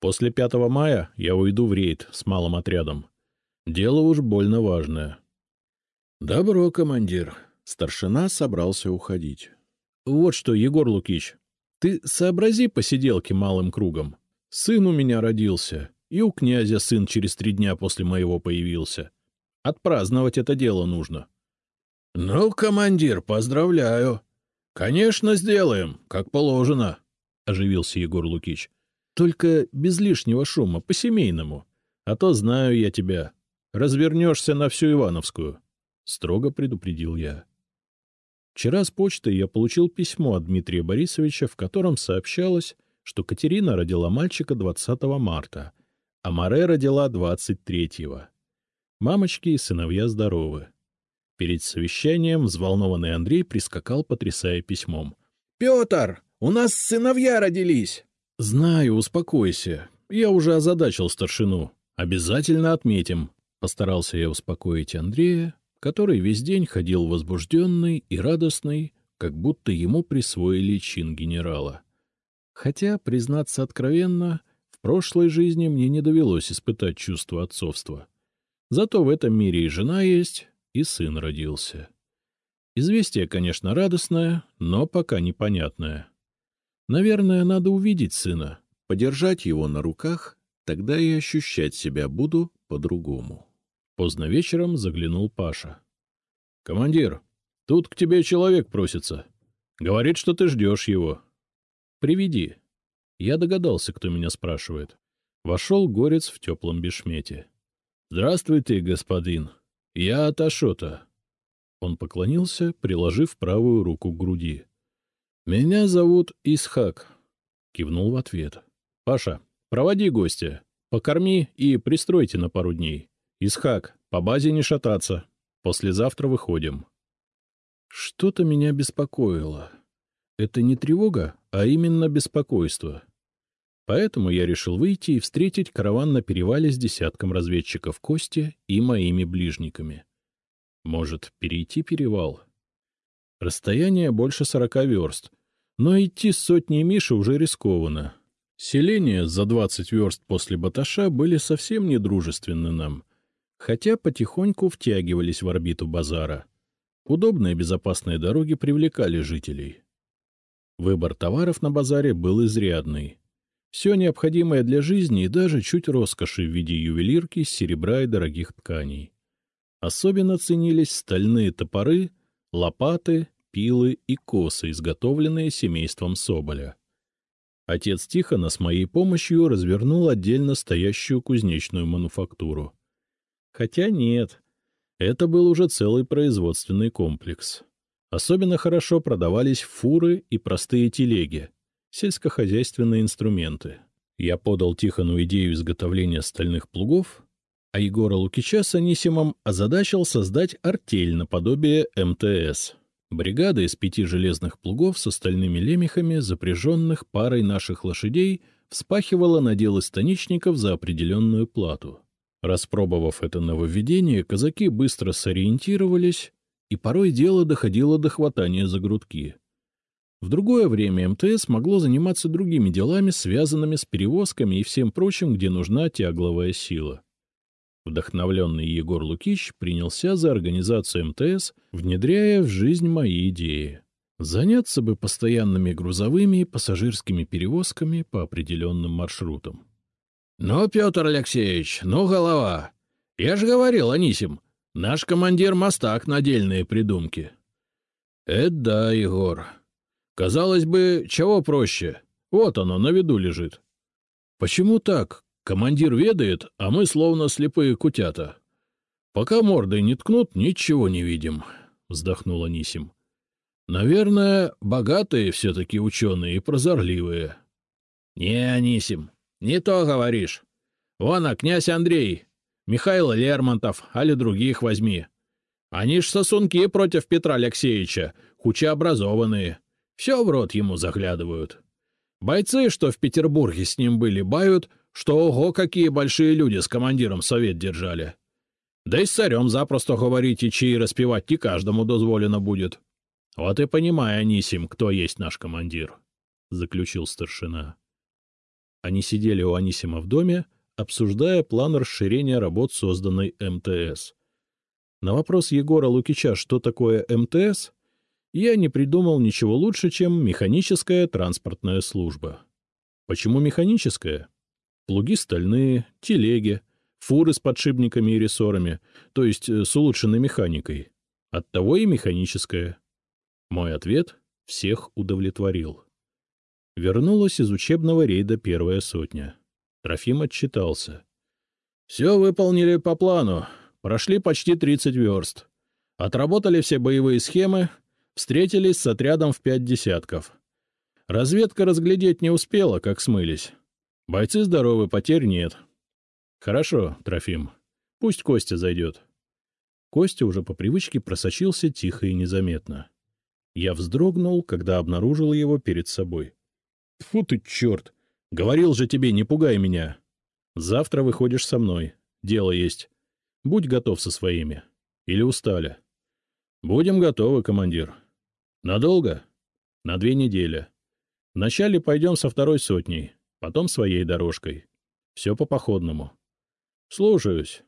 После 5 мая я уйду в рейд с малым отрядом. Дело уж больно важное. Добро, командир. Старшина собрался уходить. Вот что, Егор Лукич, ты сообрази посиделки малым кругом. Сын у меня родился, и у князя сын через три дня после моего появился. Отпраздновать это дело нужно. — Ну, командир, поздравляю. Конечно, сделаем, как положено, — оживился Егор Лукич. — Только без лишнего шума, по-семейному. А то знаю я тебя. Развернешься на всю Ивановскую, — строго предупредил я. Вчера с почты я получил письмо от Дмитрия Борисовича, в котором сообщалось, что Катерина родила мальчика 20 марта, а Маре родила 23-го. Мамочки и сыновья здоровы. Перед совещанием взволнованный Андрей прискакал, потрясая письмом. — Петр, у нас сыновья родились! — Знаю, успокойся. Я уже озадачил старшину. Обязательно отметим. Постарался я успокоить Андрея, который весь день ходил возбужденный и радостный, как будто ему присвоили чин генерала. Хотя, признаться откровенно, в прошлой жизни мне не довелось испытать чувство отцовства. Зато в этом мире и жена есть, и сын родился. Известие, конечно, радостное, но пока непонятное. Наверное, надо увидеть сына, подержать его на руках, тогда и ощущать себя буду по-другому. Поздно вечером заглянул Паша. — Командир, тут к тебе человек просится. Говорит, что ты ждешь его. Приведи. Я догадался, кто меня спрашивает. Вошел горец в теплом бешмете. — Здравствуйте, господин. Я от Ашота. Он поклонился, приложив правую руку к груди. — Меня зовут Исхак. Кивнул в ответ. — Паша, проводи гостя. Покорми и пристройте на пару дней. Исхак, по базе не шататься. Послезавтра выходим. Что-то меня беспокоило. Это не тревога, а именно беспокойство. Поэтому я решил выйти и встретить караван на перевале с десятком разведчиков Кости и моими ближниками. Может, перейти перевал? Расстояние больше сорока верст, но идти с сотней Миши уже рискованно. Селения за двадцать верст после Баташа были совсем недружественны нам, хотя потихоньку втягивались в орбиту базара. Удобные безопасные дороги привлекали жителей. Выбор товаров на базаре был изрядный. Все необходимое для жизни и даже чуть роскоши в виде ювелирки, серебра и дорогих тканей. Особенно ценились стальные топоры, лопаты, пилы и косы, изготовленные семейством Соболя. Отец Тихона с моей помощью развернул отдельно стоящую кузнечную мануфактуру. Хотя нет, это был уже целый производственный комплекс. Особенно хорошо продавались фуры и простые телеги, сельскохозяйственные инструменты. Я подал Тихону идею изготовления стальных плугов, а Егора Лукича с Анисимом озадачил создать артель наподобие МТС. Бригада из пяти железных плугов с остальными лемехами, запряженных парой наших лошадей, вспахивала надел из станичников за определенную плату. Распробовав это нововведение, казаки быстро сориентировались, и порой дело доходило до хватания за грудки. В другое время МТС могло заниматься другими делами, связанными с перевозками и всем прочим, где нужна тягловая сила. Вдохновленный Егор Лукич принялся за организацию МТС, внедряя в жизнь мои идеи. Заняться бы постоянными грузовыми и пассажирскими перевозками по определенным маршрутам. — Ну, Петр Алексеевич, ну, голова. Я же говорил, Анисим, наш командир мостак на дельные придумки. — Это да, Егор. Казалось бы, чего проще. Вот оно, на виду лежит. — Почему так? Командир ведает, а мы словно слепые кутята. Пока мордой не ткнут, ничего не видим, — вздохнул Анисим. Наверное, богатые все-таки ученые и прозорливые. — Не, Анисим, не то говоришь. Вон, а князь Андрей, Михаил Лермонтов, али других возьми. Они ж сосунки против Петра Алексеевича, кучеобразованные. Все в рот ему заглядывают. Бойцы, что в Петербурге с ним были, бают — что ого, какие большие люди с командиром совет держали. Да и с царем запросто говорить и чьи распевать не каждому дозволено будет. Вот и понимай, Анисим, кто есть наш командир, — заключил старшина. Они сидели у Анисима в доме, обсуждая план расширения работ созданной МТС. На вопрос Егора Лукича, что такое МТС, я не придумал ничего лучше, чем механическая транспортная служба. Почему механическая? Плуги стальные, телеги, фуры с подшипниками и рессорами, то есть э, с улучшенной механикой. Оттого и механическая. Мой ответ всех удовлетворил. Вернулась из учебного рейда первая сотня. Трофим отчитался. — Все выполнили по плану. Прошли почти 30 верст. Отработали все боевые схемы, встретились с отрядом в пять десятков. Разведка разглядеть не успела, как смылись. Бойцы здоровы, потерь нет. Хорошо, Трофим. Пусть Костя зайдет. Костя уже по привычке просочился тихо и незаметно. Я вздрогнул, когда обнаружил его перед собой. — Фу ты, черт! Говорил же тебе, не пугай меня. Завтра выходишь со мной. Дело есть. Будь готов со своими. Или устали. — Будем готовы, командир. — Надолго? — На две недели. Вначале пойдем со второй сотней потом своей дорожкой. Все по походному. — Слушаюсь.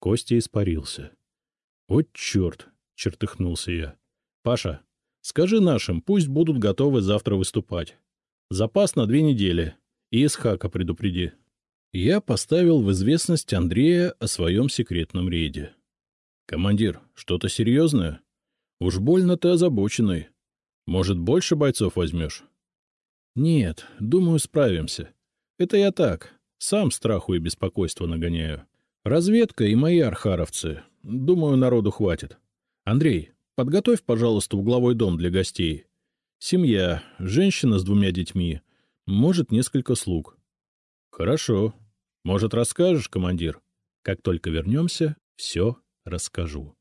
Костя испарился. — Вот черт! — чертыхнулся я. — Паша, скажи нашим, пусть будут готовы завтра выступать. Запас на две недели. И Исхака предупреди. Я поставил в известность Андрея о своем секретном рейде. — Командир, что-то серьезное? Уж больно ты озабоченный. Может, больше бойцов возьмешь? — Нет, думаю, справимся. Это я так, сам страху и беспокойство нагоняю. Разведка и мои архаровцы. Думаю, народу хватит. Андрей, подготовь, пожалуйста, угловой дом для гостей. Семья, женщина с двумя детьми, может, несколько слуг. Хорошо. Может, расскажешь, командир? Как только вернемся, все расскажу.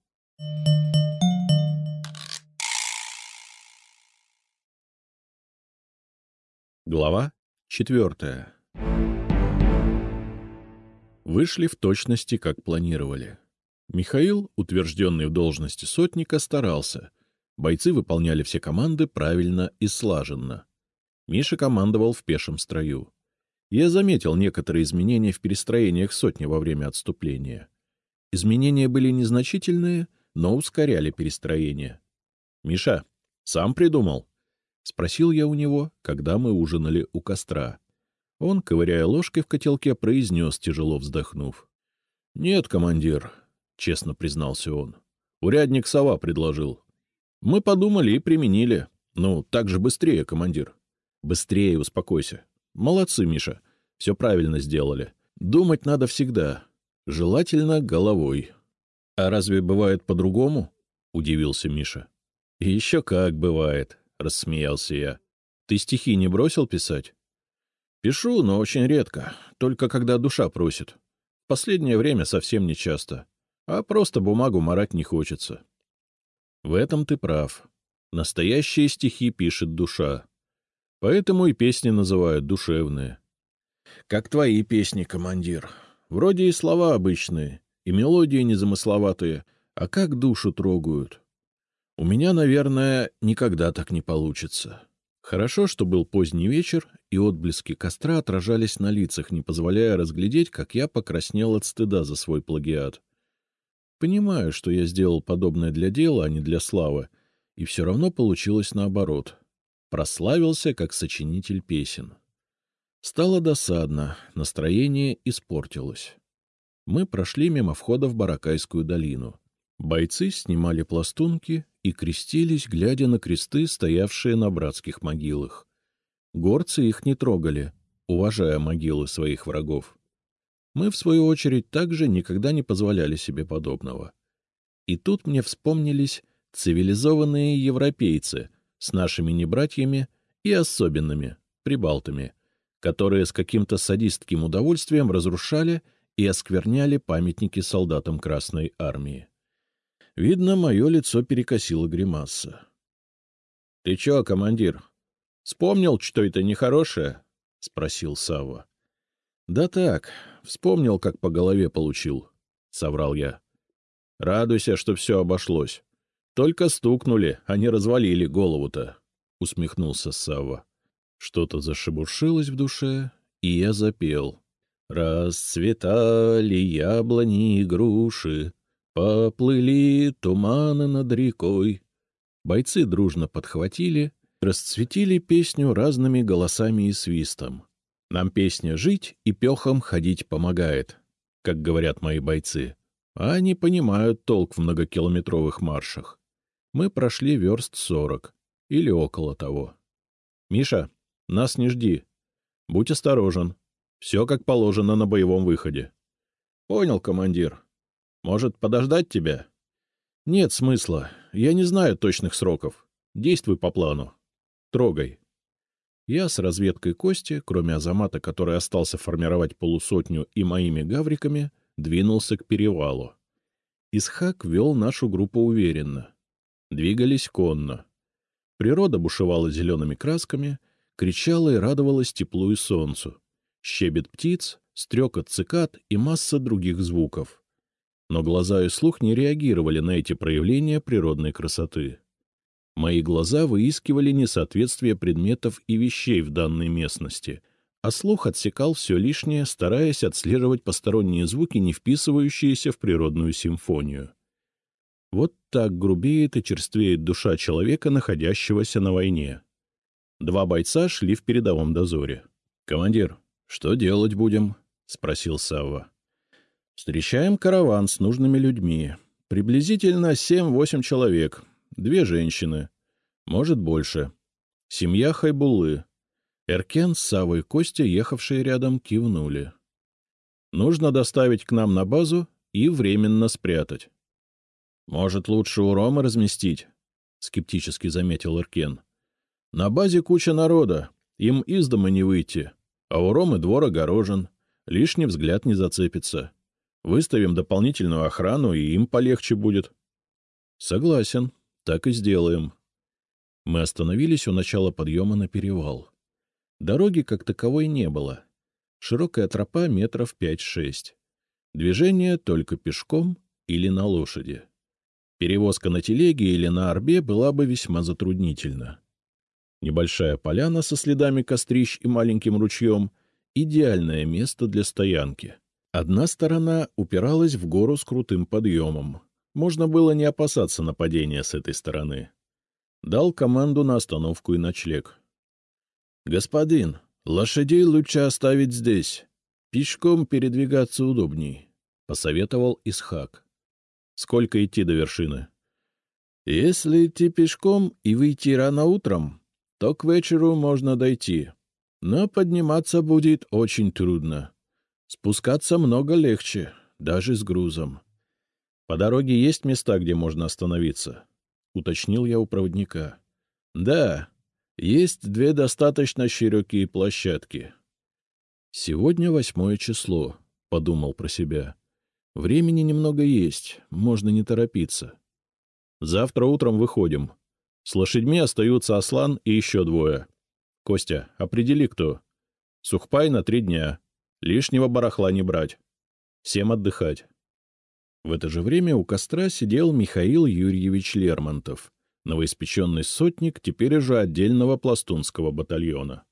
Глава четвертая Вышли в точности, как планировали. Михаил, утвержденный в должности сотника, старался. Бойцы выполняли все команды правильно и слаженно. Миша командовал в пешем строю. Я заметил некоторые изменения в перестроениях сотни во время отступления. Изменения были незначительные, но ускоряли перестроение. — Миша, сам придумал? — спросил я у него, когда мы ужинали у костра. Он, ковыряя ложкой в котелке, произнес, тяжело вздохнув. — Нет, командир, — честно признался он. — Урядник сова предложил. Мы подумали и применили. Ну, так же быстрее, командир. Быстрее успокойся. Молодцы, Миша. Все правильно сделали. Думать надо всегда. Желательно головой. — А разве бывает по-другому? — удивился Миша. — Еще как бывает, — рассмеялся я. — Ты стихи не бросил писать? — Пишу, но очень редко, только когда душа просит. Последнее время совсем не часто. А просто бумагу марать не хочется. — В этом ты прав. Настоящие стихи пишет душа. Поэтому и песни называют душевные. Как твои песни, командир. Вроде и слова обычные, и мелодии незамысловатые, а как душу трогают. У меня, наверное, никогда так не получится. Хорошо, что был поздний вечер, и отблески костра отражались на лицах, не позволяя разглядеть, как я покраснел от стыда за свой плагиат. Понимаю, что я сделал подобное для дела, а не для славы, и все равно получилось наоборот. Прославился как сочинитель песен. Стало досадно, настроение испортилось. Мы прошли мимо входа в Баракайскую долину. Бойцы снимали пластунки и крестились, глядя на кресты, стоявшие на братских могилах. Горцы их не трогали, уважая могилы своих врагов. Мы, в свою очередь, также никогда не позволяли себе подобного. И тут мне вспомнились цивилизованные европейцы с нашими небратьями и особенными, прибалтами — которые с каким-то садистским удовольствием разрушали и оскверняли памятники солдатам Красной Армии. Видно, мое лицо перекосило гримаса. — Ты чё, командир, вспомнил, что это нехорошее? — спросил Савва. — Да так, вспомнил, как по голове получил, — соврал я. — Радуйся, что все обошлось. Только стукнули, а не развалили голову-то, — усмехнулся Савва. Что-то зашебуршилось в душе, и я запел. Расцветали яблони и груши, Поплыли туманы над рекой. Бойцы дружно подхватили, расцветили песню разными голосами и свистом. Нам песня «Жить» и пехом ходить помогает, как говорят мои бойцы. А они понимают толк в многокилометровых маршах. Мы прошли верст сорок или около того. — Миша, нас не жди. Будь осторожен. Все как положено на боевом выходе. — Понял, командир. Может, подождать тебя? — Нет смысла. Я не знаю точных сроков. Действуй по плану. Трогай. Я с разведкой Кости, кроме Азамата, который остался формировать полусотню и моими гавриками, двинулся к перевалу. Исхак вел нашу группу уверенно. Двигались конно. Природа бушевала зелеными красками — кричала и радовалась теплу и солнцу. Щебет птиц, стрекот цикад и масса других звуков. Но глаза и слух не реагировали на эти проявления природной красоты. Мои глаза выискивали несоответствие предметов и вещей в данной местности, а слух отсекал все лишнее, стараясь отслеживать посторонние звуки, не вписывающиеся в природную симфонию. Вот так грубеет и черствеет душа человека, находящегося на войне. Два бойца шли в передовом дозоре. — Командир, что делать будем? — спросил Савва. — Встречаем караван с нужными людьми. Приблизительно семь-восемь человек. Две женщины. Может, больше. Семья Хайбулы. Эркен с Савой и Костя, ехавшие рядом, кивнули. Нужно доставить к нам на базу и временно спрятать. — Может, лучше у Ромы разместить? — скептически заметил Эркен. — на базе куча народа, им из дома не выйти, а у Ромы двор огорожен, лишний взгляд не зацепится. Выставим дополнительную охрану, и им полегче будет. — Согласен, так и сделаем. Мы остановились у начала подъема на перевал. Дороги как таковой не было. Широкая тропа метров пять-шесть. Движение только пешком или на лошади. Перевозка на телеге или на арбе была бы весьма затруднительна. Небольшая поляна со следами кострищ и маленьким ручьем — идеальное место для стоянки. Одна сторона упиралась в гору с крутым подъемом. Можно было не опасаться нападения с этой стороны. Дал команду на остановку и ночлег. — Господин, лошадей лучше оставить здесь. Пешком передвигаться удобней, — посоветовал Исхак. — Сколько идти до вершины? — Если идти пешком и выйти рано утром, то к вечеру можно дойти. Но подниматься будет очень трудно. Спускаться много легче, даже с грузом. По дороге есть места, где можно остановиться? — уточнил я у проводника. — Да, есть две достаточно широкие площадки. — Сегодня восьмое число, — подумал про себя. Времени немного есть, можно не торопиться. Завтра утром выходим. С лошадьми остаются Аслан и еще двое. Костя, определи кто. Сухпай на три дня. Лишнего барахла не брать. Всем отдыхать. В это же время у костра сидел Михаил Юрьевич Лермонтов, новоиспеченный сотник теперь уже отдельного пластунского батальона.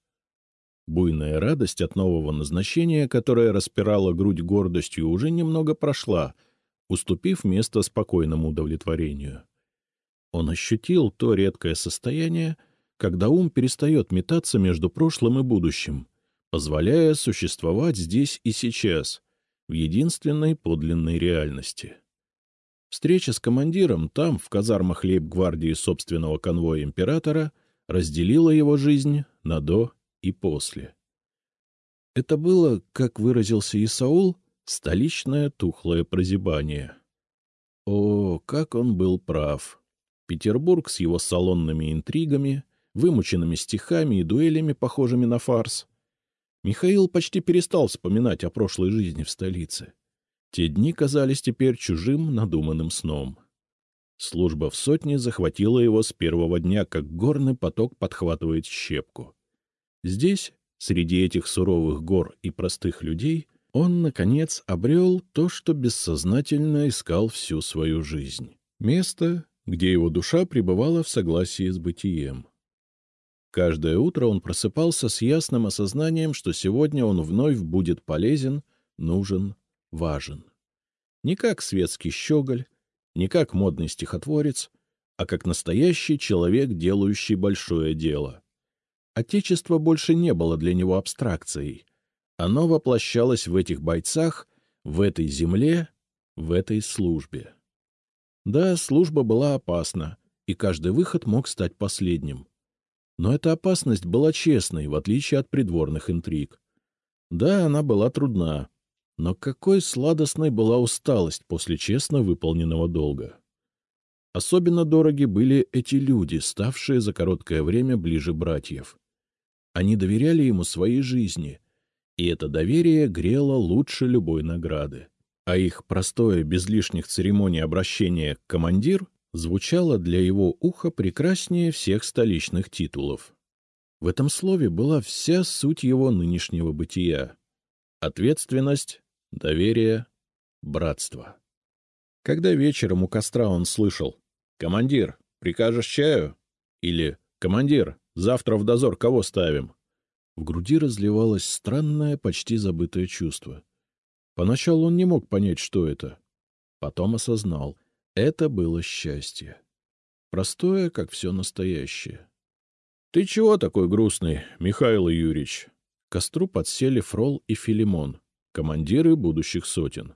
Буйная радость от нового назначения, которая распирала грудь гордостью, уже немного прошла, уступив место спокойному удовлетворению. Он ощутил то редкое состояние, когда ум перестает метаться между прошлым и будущим, позволяя существовать здесь и сейчас, в единственной подлинной реальности. Встреча с командиром там, в казармах лейб-гвардии собственного конвоя императора, разделила его жизнь на «до» и «после». Это было, как выразился Исаул, столичное тухлое прозябание. О, как он был прав! Петербург с его салонными интригами, вымученными стихами и дуэлями, похожими на фарс. Михаил почти перестал вспоминать о прошлой жизни в столице. Те дни казались теперь чужим надуманным сном. Служба в сотне захватила его с первого дня, как горный поток подхватывает щепку. Здесь, среди этих суровых гор и простых людей, он, наконец, обрел то, что бессознательно искал всю свою жизнь. Место, где его душа пребывала в согласии с бытием. Каждое утро он просыпался с ясным осознанием, что сегодня он вновь будет полезен, нужен, важен. Не как светский щеголь, не как модный стихотворец, а как настоящий человек, делающий большое дело. Отечество больше не было для него абстракцией. Оно воплощалось в этих бойцах, в этой земле, в этой службе. Да, служба была опасна, и каждый выход мог стать последним. Но эта опасность была честной, в отличие от придворных интриг. Да, она была трудна, но какой сладостной была усталость после честно выполненного долга. Особенно дороги были эти люди, ставшие за короткое время ближе братьев. Они доверяли ему своей жизни, и это доверие грело лучше любой награды а их простое, без лишних церемоний обращение «командир» звучало для его уха прекраснее всех столичных титулов. В этом слове была вся суть его нынешнего бытия. Ответственность, доверие, братство. Когда вечером у костра он слышал «Командир, прикажешь чаю?» или «Командир, завтра в дозор кого ставим?» В груди разливалось странное, почти забытое чувство. Поначалу он не мог понять, что это. Потом осознал. Это было счастье. Простое, как все настоящее. — Ты чего такой грустный, Михаил Юрьевич? К костру подсели Фрол и Филимон, командиры будущих сотен.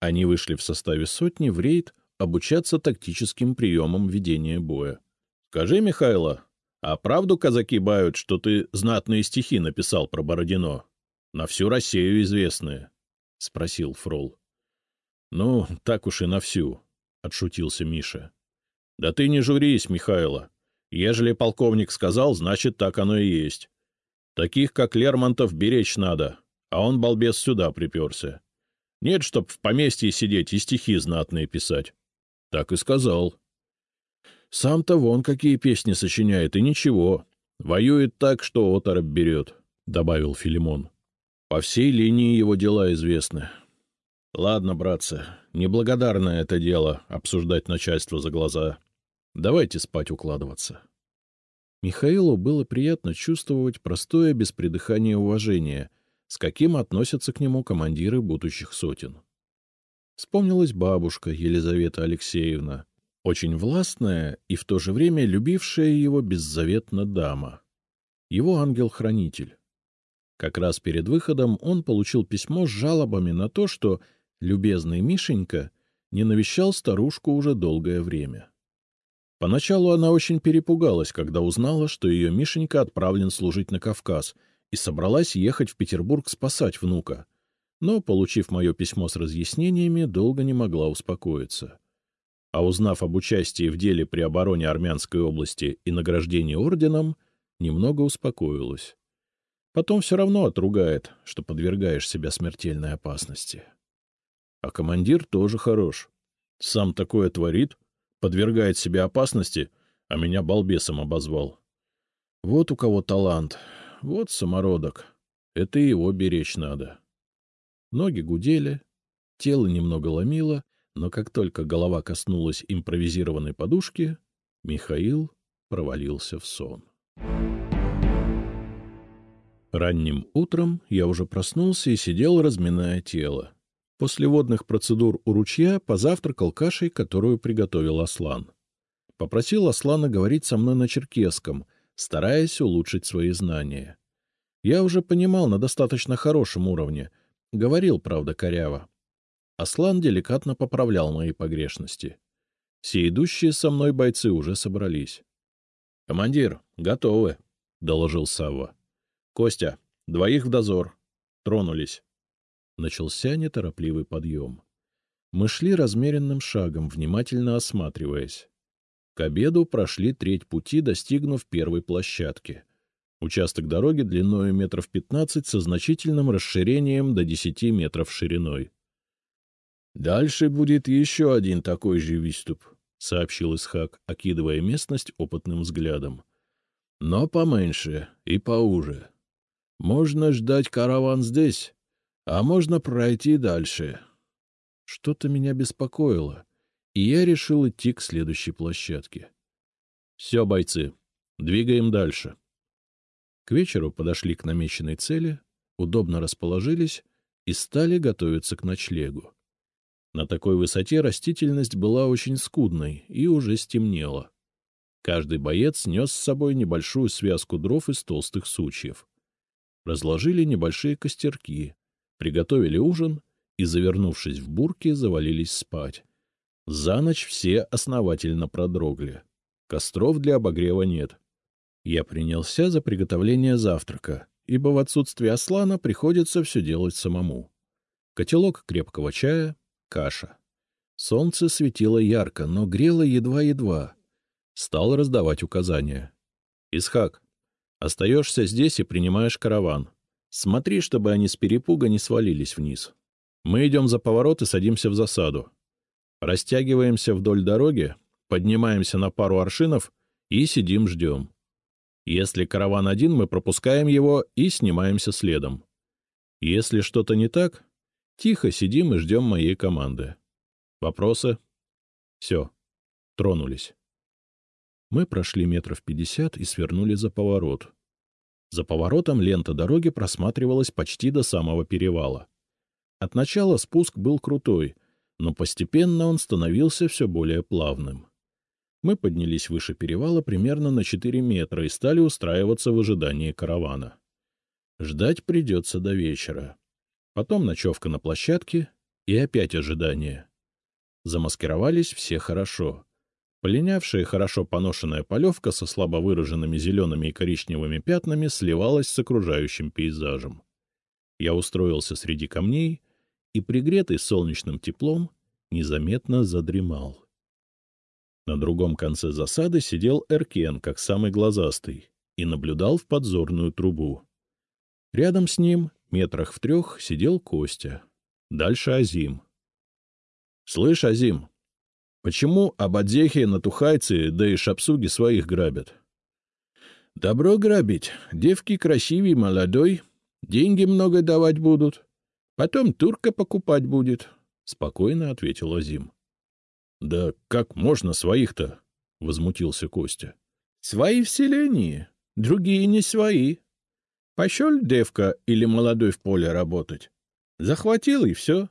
Они вышли в составе сотни в рейд обучаться тактическим приемам ведения боя. — Скажи, Михайло, а правду казаки бают, что ты знатные стихи написал про Бородино? На всю Россию известные. — спросил Фрол. — Ну, так уж и на всю, — отшутился Миша. — Да ты не журись, Михайло. Ежели полковник сказал, значит, так оно и есть. Таких, как Лермонтов, беречь надо, а он, балбес, сюда приперся. Нет, чтоб в поместье сидеть и стихи знатные писать. Так и сказал. Сам-то вон какие песни сочиняет, и ничего. Воюет так, что оторопь берет, — добавил Филимон. По всей линии его дела известны. Ладно, братцы, неблагодарное это дело — обсуждать начальство за глаза. Давайте спать укладываться. Михаилу было приятно чувствовать простое без придыхания уважение, с каким относятся к нему командиры будущих сотен. Вспомнилась бабушка Елизавета Алексеевна, очень властная и в то же время любившая его беззаветно дама. Его ангел-хранитель. Как раз перед выходом он получил письмо с жалобами на то, что любезный Мишенька не навещал старушку уже долгое время. Поначалу она очень перепугалась, когда узнала, что ее Мишенька отправлен служить на Кавказ и собралась ехать в Петербург спасать внука. Но, получив мое письмо с разъяснениями, долго не могла успокоиться. А узнав об участии в деле при обороне Армянской области и награждении орденом, немного успокоилась. Потом все равно отругает, что подвергаешь себя смертельной опасности. А командир тоже хорош. Сам такое творит, подвергает себя опасности, а меня балбесом обозвал. Вот у кого талант, вот самородок. Это его беречь надо. Ноги гудели, тело немного ломило, но как только голова коснулась импровизированной подушки, Михаил провалился в сон. Ранним утром я уже проснулся и сидел, разминая тело. После водных процедур у ручья позавтракал кашей, которую приготовил Аслан. Попросил Аслана говорить со мной на черкесском, стараясь улучшить свои знания. Я уже понимал на достаточно хорошем уровне, говорил, правда, коряво. Аслан деликатно поправлял мои погрешности. Все идущие со мной бойцы уже собрались. — Командир, готовы, — доложил Савва. — Костя, двоих в дозор. Тронулись. Начался неторопливый подъем. Мы шли размеренным шагом, внимательно осматриваясь. К обеду прошли треть пути, достигнув первой площадки. Участок дороги длиною метров пятнадцать со значительным расширением до десяти метров шириной. — Дальше будет еще один такой же выступ, — сообщил Исхак, окидывая местность опытным взглядом. — Но поменьше и поуже. Можно ждать караван здесь, а можно пройти дальше. Что-то меня беспокоило, и я решил идти к следующей площадке. Все, бойцы, двигаем дальше. К вечеру подошли к намеченной цели, удобно расположились и стали готовиться к ночлегу. На такой высоте растительность была очень скудной и уже стемнело. Каждый боец нес с собой небольшую связку дров из толстых сучьев. Разложили небольшие костерки, приготовили ужин и, завернувшись в бурки, завалились спать. За ночь все основательно продрогли. Костров для обогрева нет. Я принялся за приготовление завтрака, ибо в отсутствие Аслана приходится все делать самому. Котелок крепкого чая, каша. Солнце светило ярко, но грело едва-едва. Стал раздавать указания. — Исхак, остаешься здесь и принимаешь караван. Смотри, чтобы они с перепуга не свалились вниз. Мы идем за поворот и садимся в засаду. Растягиваемся вдоль дороги, поднимаемся на пару аршинов и сидим ждем. Если караван один, мы пропускаем его и снимаемся следом. Если что-то не так, тихо сидим и ждем моей команды. Вопросы? Все. Тронулись. Мы прошли метров пятьдесят и свернули за поворот. За поворотом лента дороги просматривалась почти до самого перевала. От начала спуск был крутой, но постепенно он становился все более плавным. Мы поднялись выше перевала примерно на 4 метра и стали устраиваться в ожидании каравана. Ждать придется до вечера. Потом ночевка на площадке и опять ожидание. Замаскировались все хорошо. Полинявшая хорошо поношенная полевка со слабо выраженными зелеными и коричневыми пятнами сливалась с окружающим пейзажем. Я устроился среди камней и, пригретый солнечным теплом, незаметно задремал. На другом конце засады сидел Эркен, как самый глазастый, и наблюдал в подзорную трубу. Рядом с ним, метрах в трех, сидел Костя. Дальше Азим. — Слышь, Азим, Почему абадзехи, натухайцы, да и шапсуги своих грабят? Добро грабить. Девки красивей, молодой. Деньги много давать будут. Потом турка покупать будет, — спокойно ответил Азим. — Да как можно своих-то? — возмутился Костя. — Свои в селении, другие не свои. Пошел девка или молодой в поле работать. Захватил и все.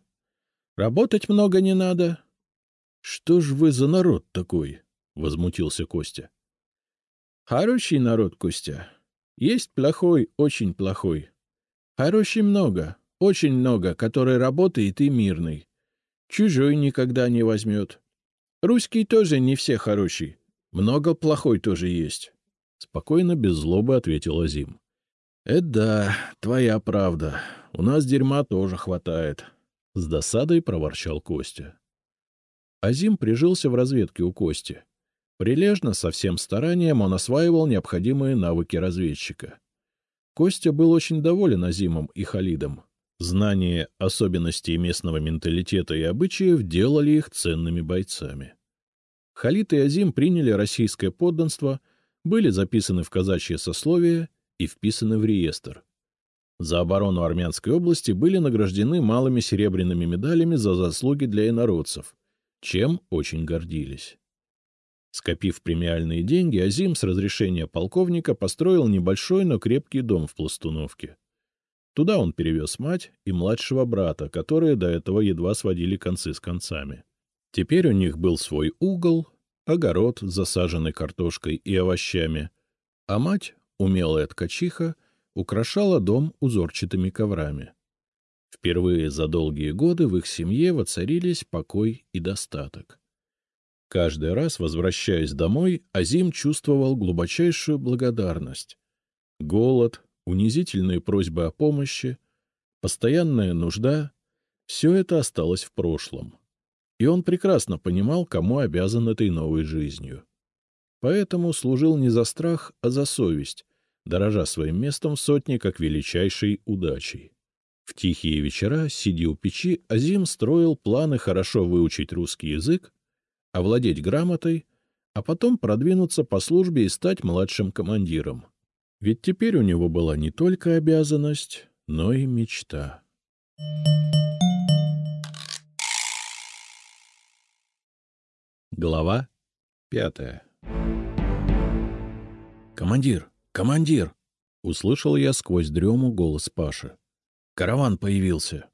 Работать много не надо, — Что ж вы за народ такой? — возмутился Костя. — Хороший народ, Костя. Есть плохой, очень плохой. Хороший много, очень много, который работает и мирный. Чужой никогда не возьмет. Русский тоже не все хороший. — Много плохой тоже есть, — спокойно, без злобы ответил Азим. — Это да, твоя правда. У нас дерьма тоже хватает, — с досадой проворчал Костя. Азим прижился в разведке у Кости. Прилежно, со всем старанием он осваивал необходимые навыки разведчика. Костя был очень доволен Азимом и Халидом. Знание особенностей местного менталитета и обычаев делали их ценными бойцами. Халид и Азим приняли российское подданство, были записаны в казачье сословие и вписаны в реестр. За оборону Армянской области были награждены малыми серебряными медалями за заслуги для инородцев, чем очень гордились. Скопив премиальные деньги, Азим с разрешения полковника построил небольшой, но крепкий дом в Пластуновке. Туда он перевез мать и младшего брата, которые до этого едва сводили концы с концами. Теперь у них был свой угол, огород, засаженный картошкой и овощами, а мать, умелая ткачиха, украшала дом узорчатыми коврами. Впервые за долгие годы в их семье воцарились покой и достаток. Каждый раз, возвращаясь домой, Азим чувствовал глубочайшую благодарность. Голод, унизительные просьбы о помощи, постоянная нужда — все это осталось в прошлом. И он прекрасно понимал, кому обязан этой новой жизнью. Поэтому служил не за страх, а за совесть, дорожа своим местом в сотне как величайшей удачей. В тихие вечера, сидя у печи, Азим строил планы хорошо выучить русский язык, овладеть грамотой, а потом продвинуться по службе и стать младшим командиром. Ведь теперь у него была не только обязанность, но и мечта. Глава пятая «Командир! Командир!» — услышал я сквозь дрему голос Паши. «Караван появился!»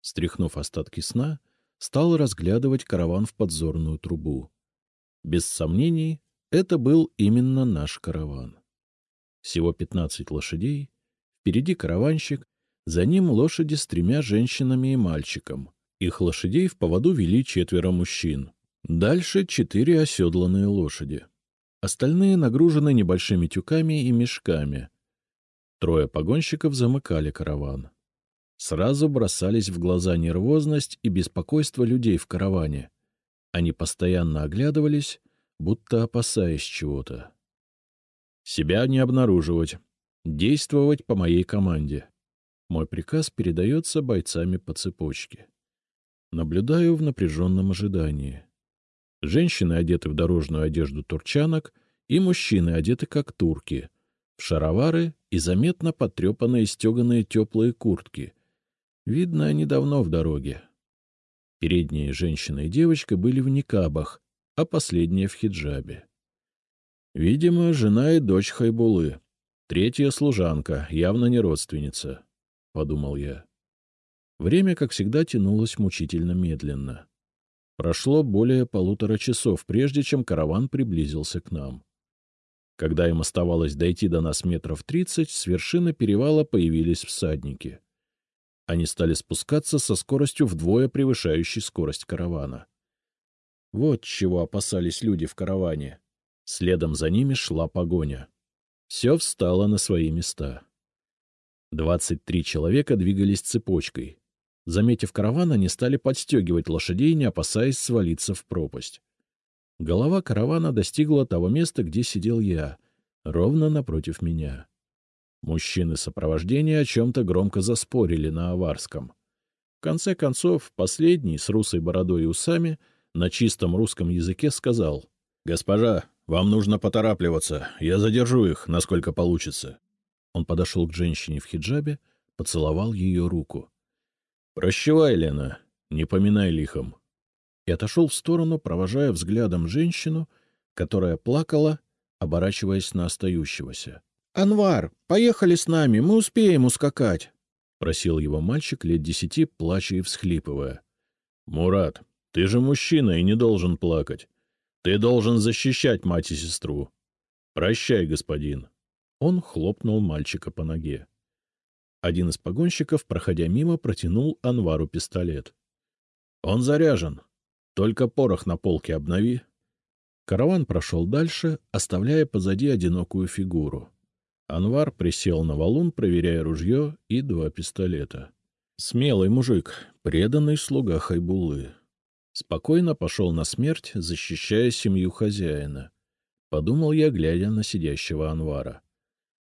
Стряхнув остатки сна, стал разглядывать караван в подзорную трубу. Без сомнений, это был именно наш караван. Всего пятнадцать лошадей, впереди караванщик, за ним лошади с тремя женщинами и мальчиком. Их лошадей в поводу вели четверо мужчин. Дальше четыре оседланные лошади. Остальные нагружены небольшими тюками и мешками. Трое погонщиков замыкали караван. Сразу бросались в глаза нервозность и беспокойство людей в караване. Они постоянно оглядывались, будто опасаясь чего-то. Себя не обнаруживать, действовать по моей команде. Мой приказ передается бойцами по цепочке. Наблюдаю в напряженном ожидании. Женщины одеты в дорожную одежду турчанок, и мужчины одеты как турки, в шаровары и заметно потрепанные стеганые теплые куртки, Видно, они давно в дороге. Передние женщина и девочка были в никабах, а последняя в хиджабе. Видимо, жена и дочь Хайбулы. Третья служанка, явно не родственница, — подумал я. Время, как всегда, тянулось мучительно медленно. Прошло более полутора часов, прежде чем караван приблизился к нам. Когда им оставалось дойти до нас метров тридцать, с вершины перевала появились всадники. Они стали спускаться со скоростью вдвое превышающей скорость каравана. Вот чего опасались люди в караване. Следом за ними шла погоня. Все встало на свои места. Двадцать три человека двигались цепочкой. Заметив караван, они стали подстегивать лошадей, не опасаясь свалиться в пропасть. Голова каравана достигла того места, где сидел я, ровно напротив меня. Мужчины сопровождения о чем-то громко заспорили на аварском. В конце концов, последний, с русой бородой и усами, на чистом русском языке сказал. — Госпожа, вам нужно поторапливаться. Я задержу их, насколько получится. Он подошел к женщине в хиджабе, поцеловал ее руку. — Прощавай, Лена, не поминай лихом. И отошел в сторону, провожая взглядом женщину, которая плакала, оборачиваясь на остающегося. «Анвар, поехали с нами, мы успеем ускакать», — просил его мальчик лет десяти, плача и всхлипывая. «Мурат, ты же мужчина и не должен плакать. Ты должен защищать мать и сестру. Прощай, господин». Он хлопнул мальчика по ноге. Один из погонщиков, проходя мимо, протянул Анвару пистолет. — Он заряжен. Только порох на полке обнови. Караван прошел дальше, оставляя позади одинокую фигуру. Анвар присел на валун, проверяя ружье и два пистолета. Смелый мужик, преданный слуга Хайбулы. Спокойно пошел на смерть, защищая семью хозяина. Подумал я, глядя на сидящего Анвара.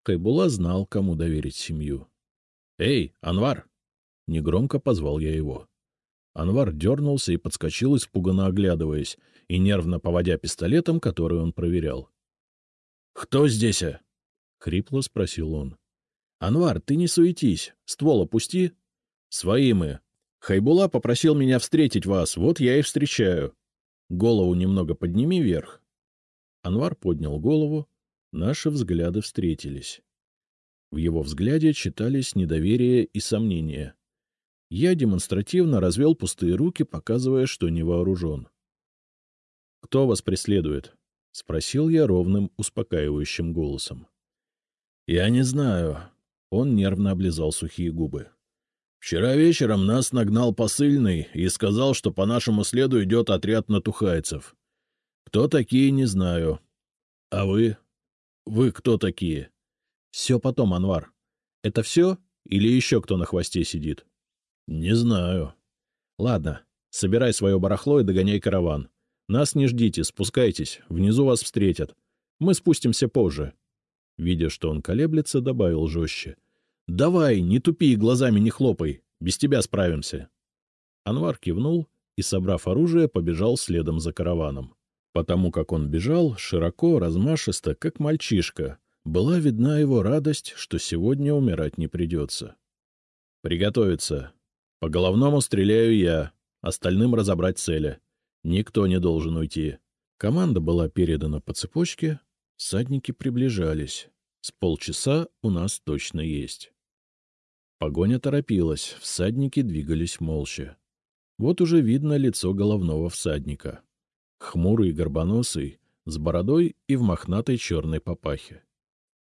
Хайбула знал, кому доверить семью. — Эй, Анвар! — негромко позвал я его. Анвар дернулся и подскочил, испуганно оглядываясь и нервно поводя пистолетом, который он проверял. — Кто здесь? а? — хрипло спросил он. — Анвар, ты не суетись, ствол опусти. — Свои мы. Хайбула попросил меня встретить вас, вот я и встречаю. Голову немного подними вверх. Анвар поднял голову, наши взгляды встретились. В его взгляде читались недоверие и сомнения. Я демонстративно развел пустые руки, показывая, что не вооружен. — Кто вас преследует? — спросил я ровным, успокаивающим голосом. — Я не знаю. Он нервно облизал сухие губы. — Вчера вечером нас нагнал посыльный и сказал, что по нашему следу идет отряд натухайцев. Кто такие, не знаю. А вы? Вы кто такие? — Все потом, Анвар. Это все или еще кто на хвосте сидит? —— Не знаю. — Ладно, собирай свое барахло и догоняй караван. Нас не ждите, спускайтесь, внизу вас встретят. Мы спустимся позже. Видя, что он колеблется, добавил жестче. — Давай, не тупи глазами не хлопай, без тебя справимся. Анвар кивнул и, собрав оружие, побежал следом за караваном. Потому как он бежал, широко, размашисто, как мальчишка, была видна его радость, что сегодня умирать не придется. — Приготовиться, по головному стреляю я, остальным разобрать цели. Никто не должен уйти. Команда была передана по цепочке, всадники приближались. С полчаса у нас точно есть. Погоня торопилась, всадники двигались молча. Вот уже видно лицо головного всадника. Хмурый и горбоносый, с бородой и в мохнатой черной папахе.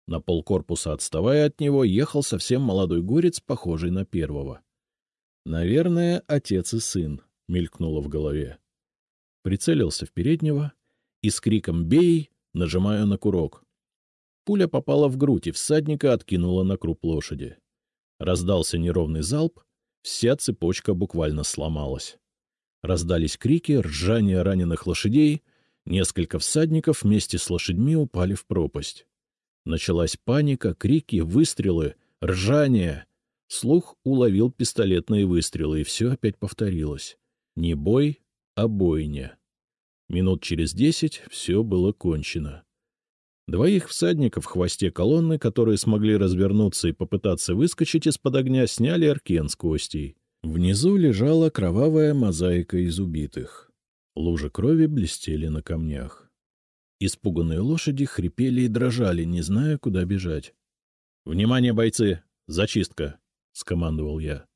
На полкорпуса отставая от него, ехал совсем молодой горец, похожий на первого. «Наверное, отец и сын», — мелькнуло в голове. Прицелился в переднего и с криком «Бей!» нажимаю на курок. Пуля попала в грудь и всадника откинула на круп лошади. Раздался неровный залп, вся цепочка буквально сломалась. Раздались крики, ржание раненых лошадей, несколько всадников вместе с лошадьми упали в пропасть. Началась паника, крики, выстрелы, ржание — Слух уловил пистолетные выстрелы, и все опять повторилось. Не бой, а бойня. Минут через десять все было кончено. Двоих всадников в хвосте колонны, которые смогли развернуться и попытаться выскочить из-под огня, сняли аркен с костей. Внизу лежала кровавая мозаика из убитых. Лужи крови блестели на камнях. Испуганные лошади хрипели и дрожали, не зная, куда бежать. — Внимание, бойцы! Зачистка! — скомандовал я.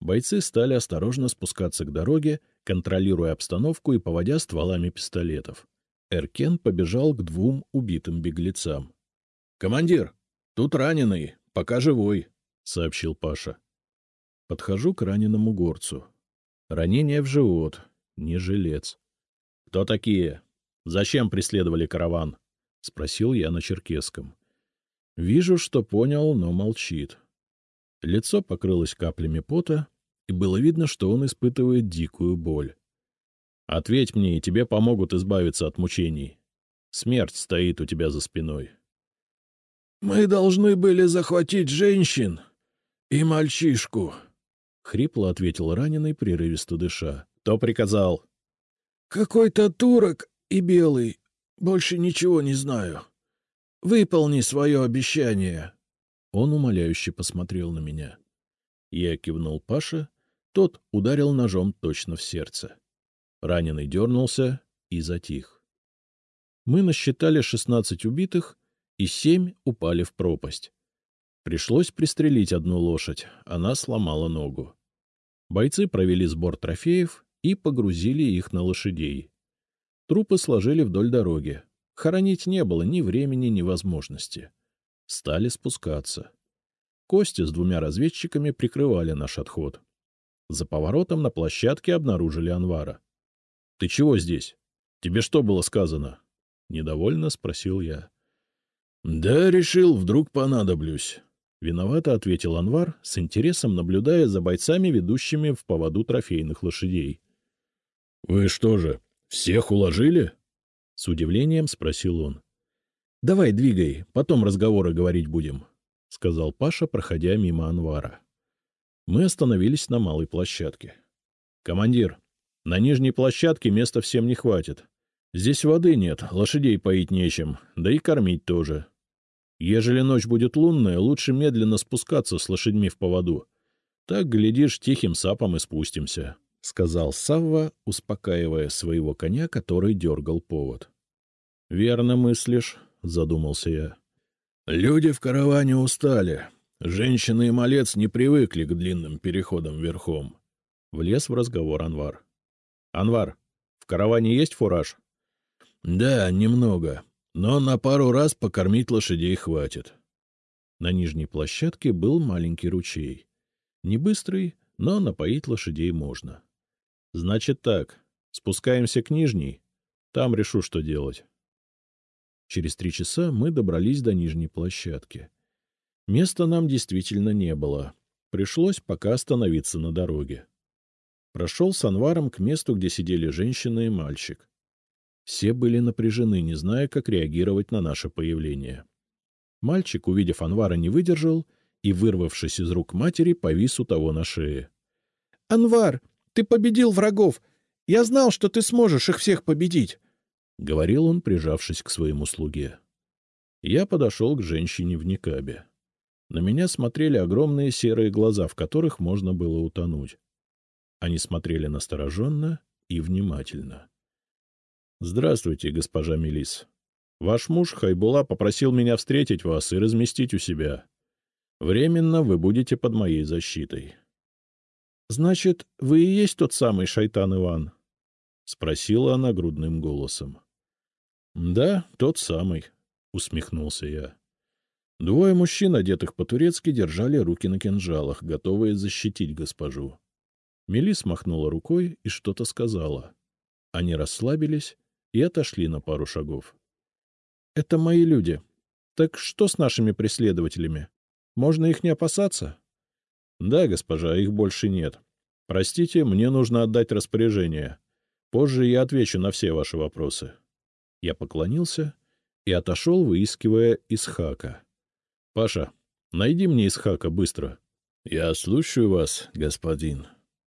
Бойцы стали осторожно спускаться к дороге, контролируя обстановку и поводя стволами пистолетов. Эркен побежал к двум убитым беглецам. — Командир, тут раненый, пока живой, — сообщил Паша. Подхожу к раненому горцу. Ранение в живот, не жилец. — Кто такие? Зачем преследовали караван? — спросил я на черкесском. Вижу, что понял, но молчит. Лицо покрылось каплями пота, и было видно, что он испытывает дикую боль. «Ответь мне, и тебе помогут избавиться от мучений. Смерть стоит у тебя за спиной». «Мы должны были захватить женщин и мальчишку», — хрипло ответил раненый, прерывисто дыша. «Кто приказал?» «Какой-то турок и белый. Больше ничего не знаю. Выполни свое обещание». Он умоляюще посмотрел на меня. Я кивнул Паше, тот ударил ножом точно в сердце. Раненый дернулся и затих. Мы насчитали шестнадцать убитых, и семь упали в пропасть. Пришлось пристрелить одну лошадь, она сломала ногу. Бойцы провели сбор трофеев и погрузили их на лошадей. Трупы сложили вдоль дороги. Хоронить не было ни времени, ни возможности. Стали спускаться. Костя с двумя разведчиками прикрывали наш отход. За поворотом на площадке обнаружили Анвара. — Ты чего здесь? — Тебе что было сказано? — недовольно спросил я. — Да, решил, вдруг понадоблюсь. — виновато ответил Анвар, с интересом наблюдая за бойцами, ведущими в поводу трофейных лошадей. — Вы что же, всех уложили? — с удивлением спросил он. — Давай двигай, потом разговоры говорить будем, — сказал Паша, проходя мимо Анвара. Мы остановились на малой площадке. — Командир, на нижней площадке места всем не хватит. Здесь воды нет, лошадей поить нечем, да и кормить тоже. Ежели ночь будет лунная, лучше медленно спускаться с лошадьми в поводу. Так, глядишь, тихим сапом и спустимся, — сказал Савва, успокаивая своего коня, который дергал повод. — Верно мыслишь, — задумался я. — Люди в караване устали. Женщины и малец не привыкли к длинным переходам верхом. Влез в разговор Анвар. — Анвар, в караване есть фураж? —— Да, немного, но на пару раз покормить лошадей хватит. На нижней площадке был маленький ручей. Не быстрый, но напоить лошадей можно. — Значит так, спускаемся к нижней, там решу, что делать. Через три часа мы добрались до нижней площадки. Места нам действительно не было. Пришлось пока остановиться на дороге. Прошел с Анваром к месту, где сидели женщина и мальчик. Все были напряжены, не зная, как реагировать на наше появление. Мальчик, увидев Анвара, не выдержал и, вырвавшись из рук матери, повис у того на шее. — Анвар, ты победил врагов! Я знал, что ты сможешь их всех победить! — говорил он, прижавшись к своему слуге. Я подошел к женщине в никабе. На меня смотрели огромные серые глаза, в которых можно было утонуть. Они смотрели настороженно и внимательно. — Здравствуйте, госпожа Мелис. Ваш муж Хайбула попросил меня встретить вас и разместить у себя. Временно вы будете под моей защитой. — Значит, вы и есть тот самый шайтан Иван? — спросила она грудным голосом. — Да, тот самый, — усмехнулся я. Двое мужчин, одетых по-турецки, держали руки на кинжалах, готовые защитить госпожу. Мелис махнула рукой и что-то сказала. Они расслабились и отошли на пару шагов. — Это мои люди. Так что с нашими преследователями? Можно их не опасаться? — Да, госпожа, их больше нет. Простите, мне нужно отдать распоряжение. Позже я отвечу на все ваши вопросы. Я поклонился и отошел, выискивая Исхака. — Паша, найди мне Исхака быстро. — Я слушаю вас, господин.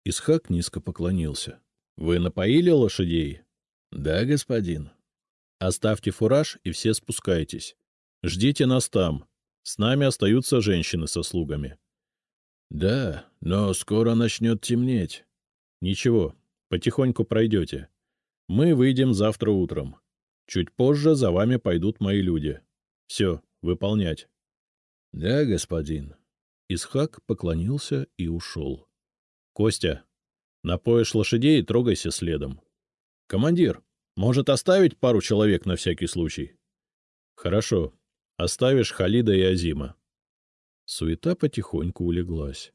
Исхак низко поклонился. — Вы напоили лошадей? — Да, господин. — Оставьте фураж и все спускайтесь. Ждите нас там. С нами остаются женщины со слугами. — Да, но скоро начнет темнеть. — Ничего, потихоньку пройдете. Мы выйдем завтра утром. Чуть позже за вами пойдут мои люди. Все, выполнять. — Да, господин. Исхак поклонился и ушел. — Костя, напоишь лошадей и трогайся следом. «Командир, может оставить пару человек на всякий случай?» «Хорошо. Оставишь Халида и Азима». Суета потихоньку улеглась.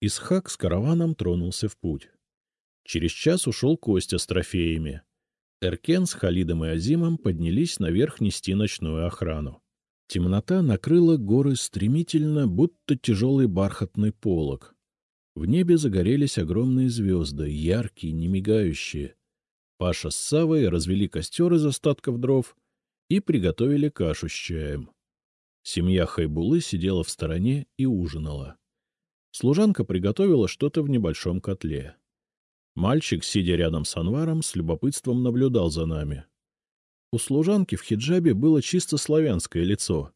Исхак с караваном тронулся в путь. Через час ушел Костя с трофеями. Эркен с Халидом и Азимом поднялись наверх нести ночную охрану. Темнота накрыла горы стремительно, будто тяжелый бархатный полог. В небе загорелись огромные звезды, яркие, немигающие. Паша с Савой развели костер из остатков дров и приготовили кашу с чаем. Семья Хайбулы сидела в стороне и ужинала. Служанка приготовила что-то в небольшом котле. Мальчик, сидя рядом с Анваром, с любопытством наблюдал за нами. У служанки в хиджабе было чисто славянское лицо,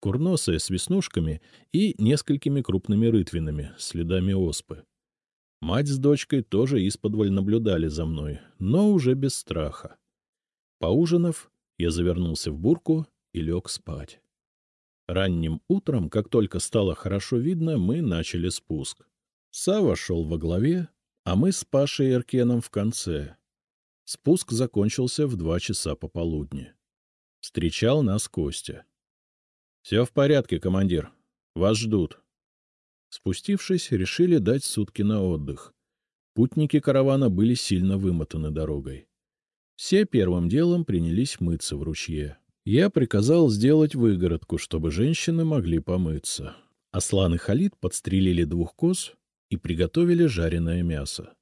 курносое с веснушками и несколькими крупными рытвинами, следами оспы. Мать с дочкой тоже исподволь наблюдали за мной, но уже без страха. Поужинав, я завернулся в бурку и лег спать. Ранним утром, как только стало хорошо видно, мы начали спуск. Сава шел во главе, а мы с Пашей и Эркеном в конце. Спуск закончился в два часа пополудни. Встречал нас Костя. — Все в порядке, командир. Вас ждут. Спустившись, решили дать сутки на отдых. Путники каравана были сильно вымотаны дорогой. Все первым делом принялись мыться в ручье. Я приказал сделать выгородку, чтобы женщины могли помыться. Аслан и Халид подстрелили двух коз и приготовили жареное мясо.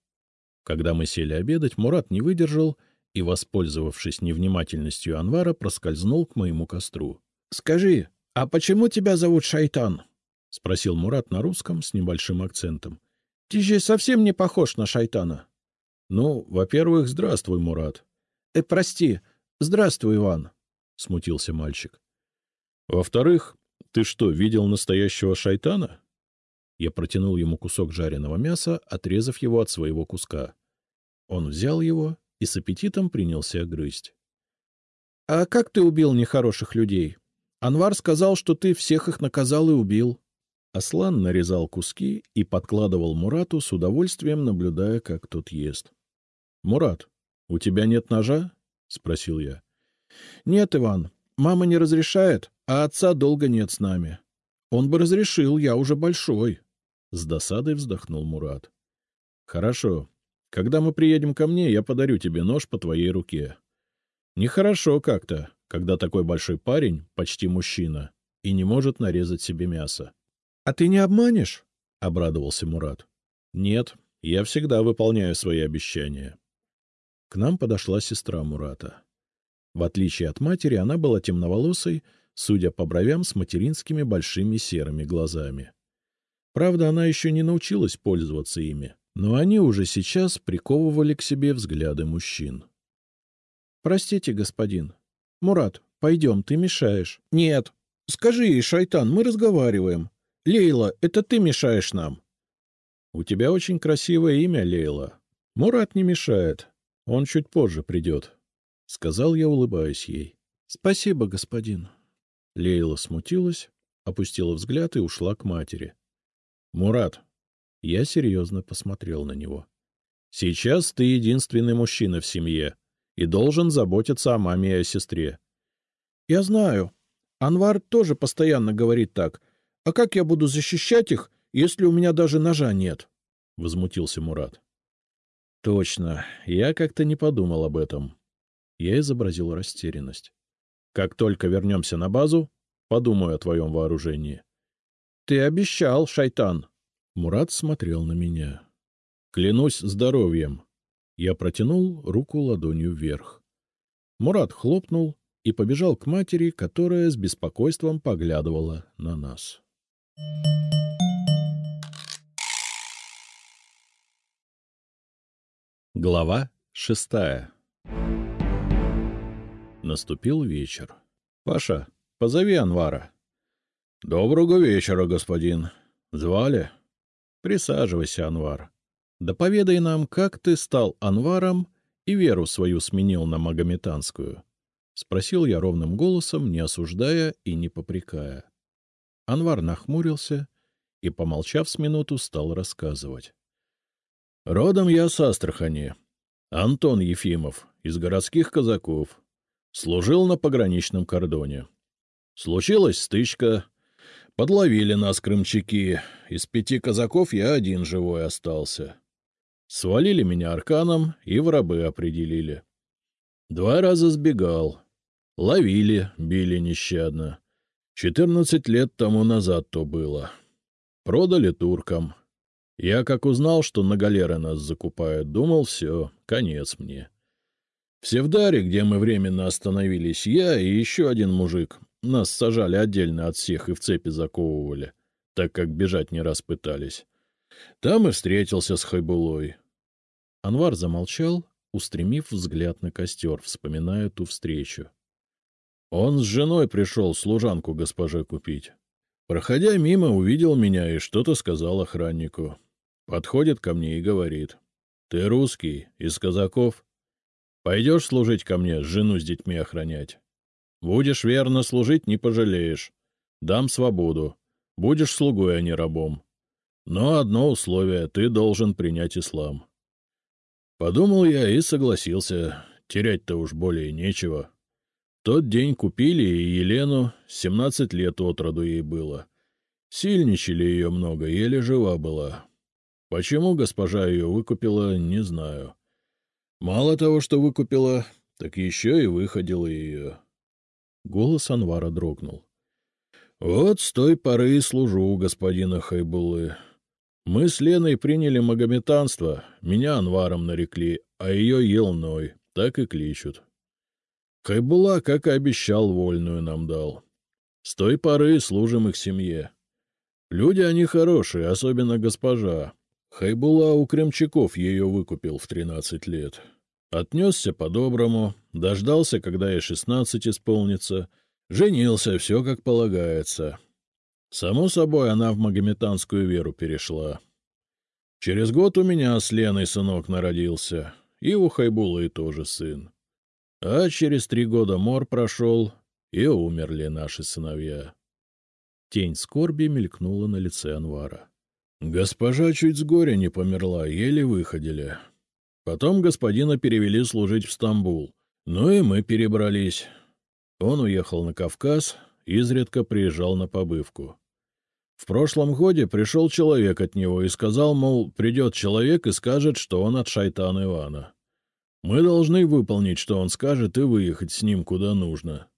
Когда мы сели обедать, Мурат не выдержал и, воспользовавшись невнимательностью Анвара, проскользнул к моему костру. — Скажи, а почему тебя зовут Шайтан? — спросил Мурат на русском с небольшим акцентом. — Ты же совсем не похож на Шайтана. — Ну, во-первых, здравствуй, Мурат. Э, — Прости, здравствуй, Иван, — смутился мальчик. — Во-вторых, ты что, видел настоящего шайтана? Я протянул ему кусок жареного мяса, отрезав его от своего куска. Он взял его и с аппетитом принялся грызть. — А как ты убил нехороших людей? Анвар сказал, что ты всех их наказал и убил. Аслан нарезал куски и подкладывал Мурату с удовольствием, наблюдая, как тот ест. — Мурат, у тебя нет ножа? — спросил я. — Нет, Иван, мама не разрешает, а отца долго нет с нами. Он бы разрешил, я уже большой. С досадой вздохнул Мурат. — Хорошо. Когда мы приедем ко мне, я подарю тебе нож по твоей руке. Нехорошо как-то, когда такой большой парень, почти мужчина, и не может нарезать себе мясо. — А ты не обманешь? — обрадовался Мурат. — Нет, я всегда выполняю свои обещания. К нам подошла сестра Мурата. В отличие от матери, она была темноволосой, судя по бровям, с материнскими большими серыми глазами. Правда, она еще не научилась пользоваться ими, но они уже сейчас приковывали к себе взгляды мужчин. — Простите, господин. Мурат, пойдем, ты мешаешь. — Нет. Скажи ей, шайтан, мы разговариваем. Лейла, это ты мешаешь нам. — У тебя очень красивое имя, Лейла. Мурат не мешает. Он чуть позже придет, — сказал я, улыбаясь ей. — Спасибо, господин. Лейла смутилась, опустила взгляд и ушла к матери. Мурат. Я серьезно посмотрел на него. Сейчас ты единственный мужчина в семье и должен заботиться о маме и о сестре. Я знаю. Анвар тоже постоянно говорит так. А как я буду защищать их, если у меня даже ножа нет? Возмутился Мурат. Точно. Я как-то не подумал об этом. Я изобразил растерянность. Как только вернемся на базу, подумаю о твоем вооружении. — Ты обещал, шайтан. Мурат смотрел на меня. — Клянусь здоровьем. Я протянул руку ладонью вверх. Мурат хлопнул и побежал к матери, которая с беспокойством поглядывала на нас. Глава шестая Наступил вечер. — Паша, позови Анвара. — Доброго вечера, господин. Звали? — Присаживайся, Анвар. Да поведай нам, как ты стал Анваром и веру свою сменил на магометанскую. — спросил я ровным голосом, не осуждая и не попрекая. Анвар нахмурился и, помолчав с минуту, стал рассказывать. — Родом я с Астрахани. Антон Ефимов, из городских казаков. Служил на пограничном кордоне. Случилась стычка. Подловили нас крымчаки. Из пяти казаков я один живой остался. Свалили меня арканом и в рабы определили. Два раза сбегал. Ловили, били нещадно. Четырнадцать лет тому назад то было. Продали туркам. Я, как узнал, что на галеры нас закупают, думал, все, конец мне. Севдаре, где мы временно остановились, я и еще один мужик нас сажали отдельно от всех и в цепи заковывали, так как бежать не раз пытались. Там и встретился с Хайбулой. Анвар замолчал, устремив взгляд на костер, вспоминая ту встречу. Он с женой пришел служанку госпоже купить. Проходя мимо, увидел меня и что-то сказал охраннику. Подходит ко мне и говорит. — Ты русский, из казаков? Пойдешь служить ко мне, жену с детьми охранять? Будешь верно служить, не пожалеешь. Дам свободу. Будешь слугой, а не рабом. Но одно условие — ты должен принять ислам. Подумал я и согласился. Терять-то уж более нечего. Тот день купили и Елену, семнадцать лет от роду ей было. Сильничали ее много, еле жива была. Почему госпожа ее выкупила, не знаю. Мало того, что выкупила, Так еще и выходила ее. Голос Анвара дрогнул. — Вот с той поры и служу господина Хайбулы. Мы с Леной приняли магометанство, меня Анваром нарекли, а ее Елной, так и кличут. Хайбула, как и обещал, вольную нам дал. С той поры служим их семье. Люди они хорошие, особенно госпожа. Хайбула у Кремчаков ее выкупил в тринадцать лет. Отнесся по-доброму, дождался, когда ей шестнадцать исполнится, женился, все как полагается. Само собой, она в магометанскую веру перешла. Через год у меня с Леной сынок народился, и у Хайбулы тоже сын. А через три года мор прошел, и умерли наши сыновья. Тень скорби мелькнула на лице Анвара. Госпожа чуть с горя не померла, еле выходили. Потом господина перевели служить в Стамбул. Ну и мы перебрались. Он уехал на Кавказ, изредка приезжал на побывку. В прошлом годе пришел человек от него и сказал, мол, придет человек и скажет, что он от шайтана Ивана. Мы должны выполнить, что он скажет, и выехать с ним куда нужно.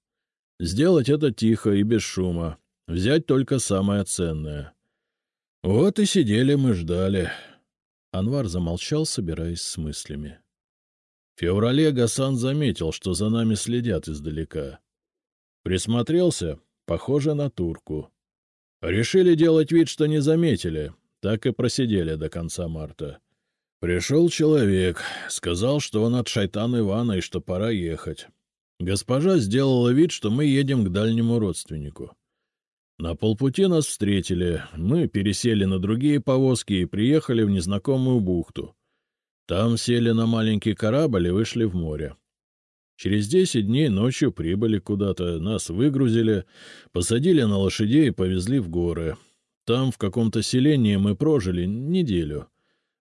Сделать это тихо и без шума, взять только самое ценное. Вот и сидели мы ждали. Анвар замолчал, собираясь с мыслями. В феврале Гасан заметил, что за нами следят издалека. Присмотрелся, похоже на турку. Решили делать вид, что не заметили, так и просидели до конца марта. Пришел человек, сказал, что он от шайтана Ивана и что пора ехать. Госпожа сделала вид, что мы едем к дальнему родственнику. На полпути нас встретили, мы пересели на другие повозки и приехали в незнакомую бухту. Там сели на маленький корабль и вышли в море. Через десять дней ночью прибыли куда-то, нас выгрузили, посадили на лошадей и повезли в горы. Там, в каком-то селении, мы прожили неделю.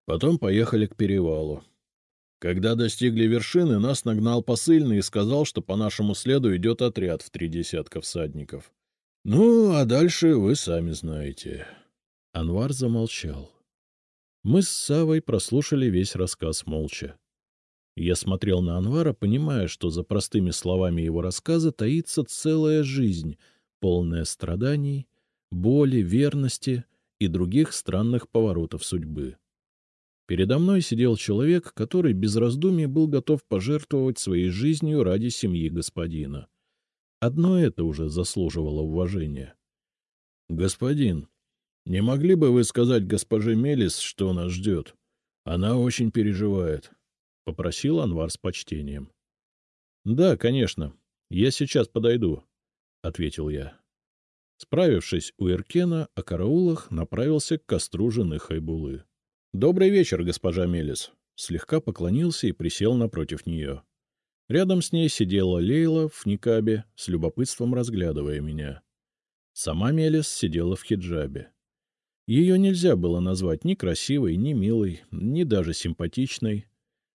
Потом поехали к перевалу. Когда достигли вершины, нас нагнал посыльный и сказал, что по нашему следу идет отряд в три десятка всадников. Ну, а дальше вы сами знаете. Анвар замолчал. Мы с Савой прослушали весь рассказ молча. Я смотрел на Анвара, понимая, что за простыми словами его рассказа таится целая жизнь, полная страданий, боли, верности и других странных поворотов судьбы. Передо мной сидел человек, который без раздумий был готов пожертвовать своей жизнью ради семьи господина. Одно это уже заслуживало уважения. — Господин, не могли бы вы сказать госпоже Мелис, что нас ждет? Она очень переживает. — попросил Анвар с почтением. — Да, конечно. Я сейчас подойду, — ответил я. Справившись у Иркена, о караулах направился к костру жены Хайбулы. — Добрый вечер, госпожа Мелис. Слегка поклонился и присел напротив нее. Рядом с ней сидела Лейла в никабе, с любопытством разглядывая меня. Сама Мелис сидела в хиджабе. Ее нельзя было назвать ни красивой, ни милой, ни даже симпатичной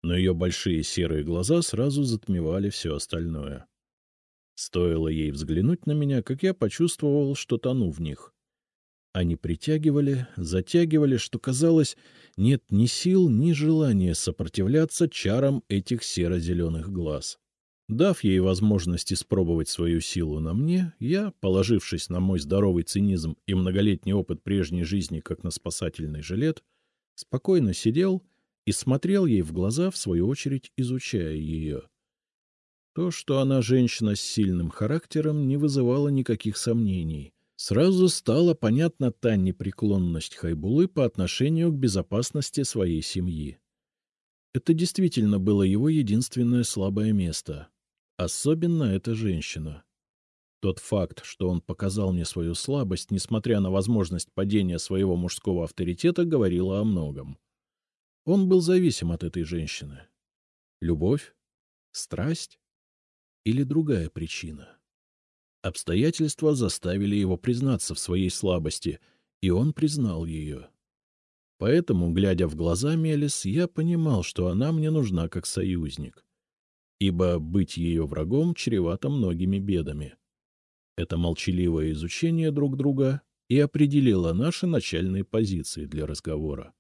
но ее большие серые глаза сразу затмевали все остальное. Стоило ей взглянуть на меня, как я почувствовал, что тону в них. Они притягивали, затягивали, что, казалось, нет ни сил, ни желания сопротивляться чарам этих серо-зеленых глаз. Дав ей возможность испробовать свою силу на мне, я, положившись на мой здоровый цинизм и многолетний опыт прежней жизни как на спасательный жилет, спокойно сидел — и смотрел ей в глаза, в свою очередь изучая ее. То, что она женщина с сильным характером, не вызывало никаких сомнений. Сразу стала понятна та непреклонность Хайбулы по отношению к безопасности своей семьи. Это действительно было его единственное слабое место. Особенно эта женщина. Тот факт, что он показал мне свою слабость, несмотря на возможность падения своего мужского авторитета, говорило о многом. Он был зависим от этой женщины. Любовь? Страсть? Или другая причина? Обстоятельства заставили его признаться в своей слабости, и он признал ее. Поэтому, глядя в глаза Мелис, я понимал, что она мне нужна как союзник. Ибо быть ее врагом чревато многими бедами. Это молчаливое изучение друг друга и определило наши начальные позиции для разговора.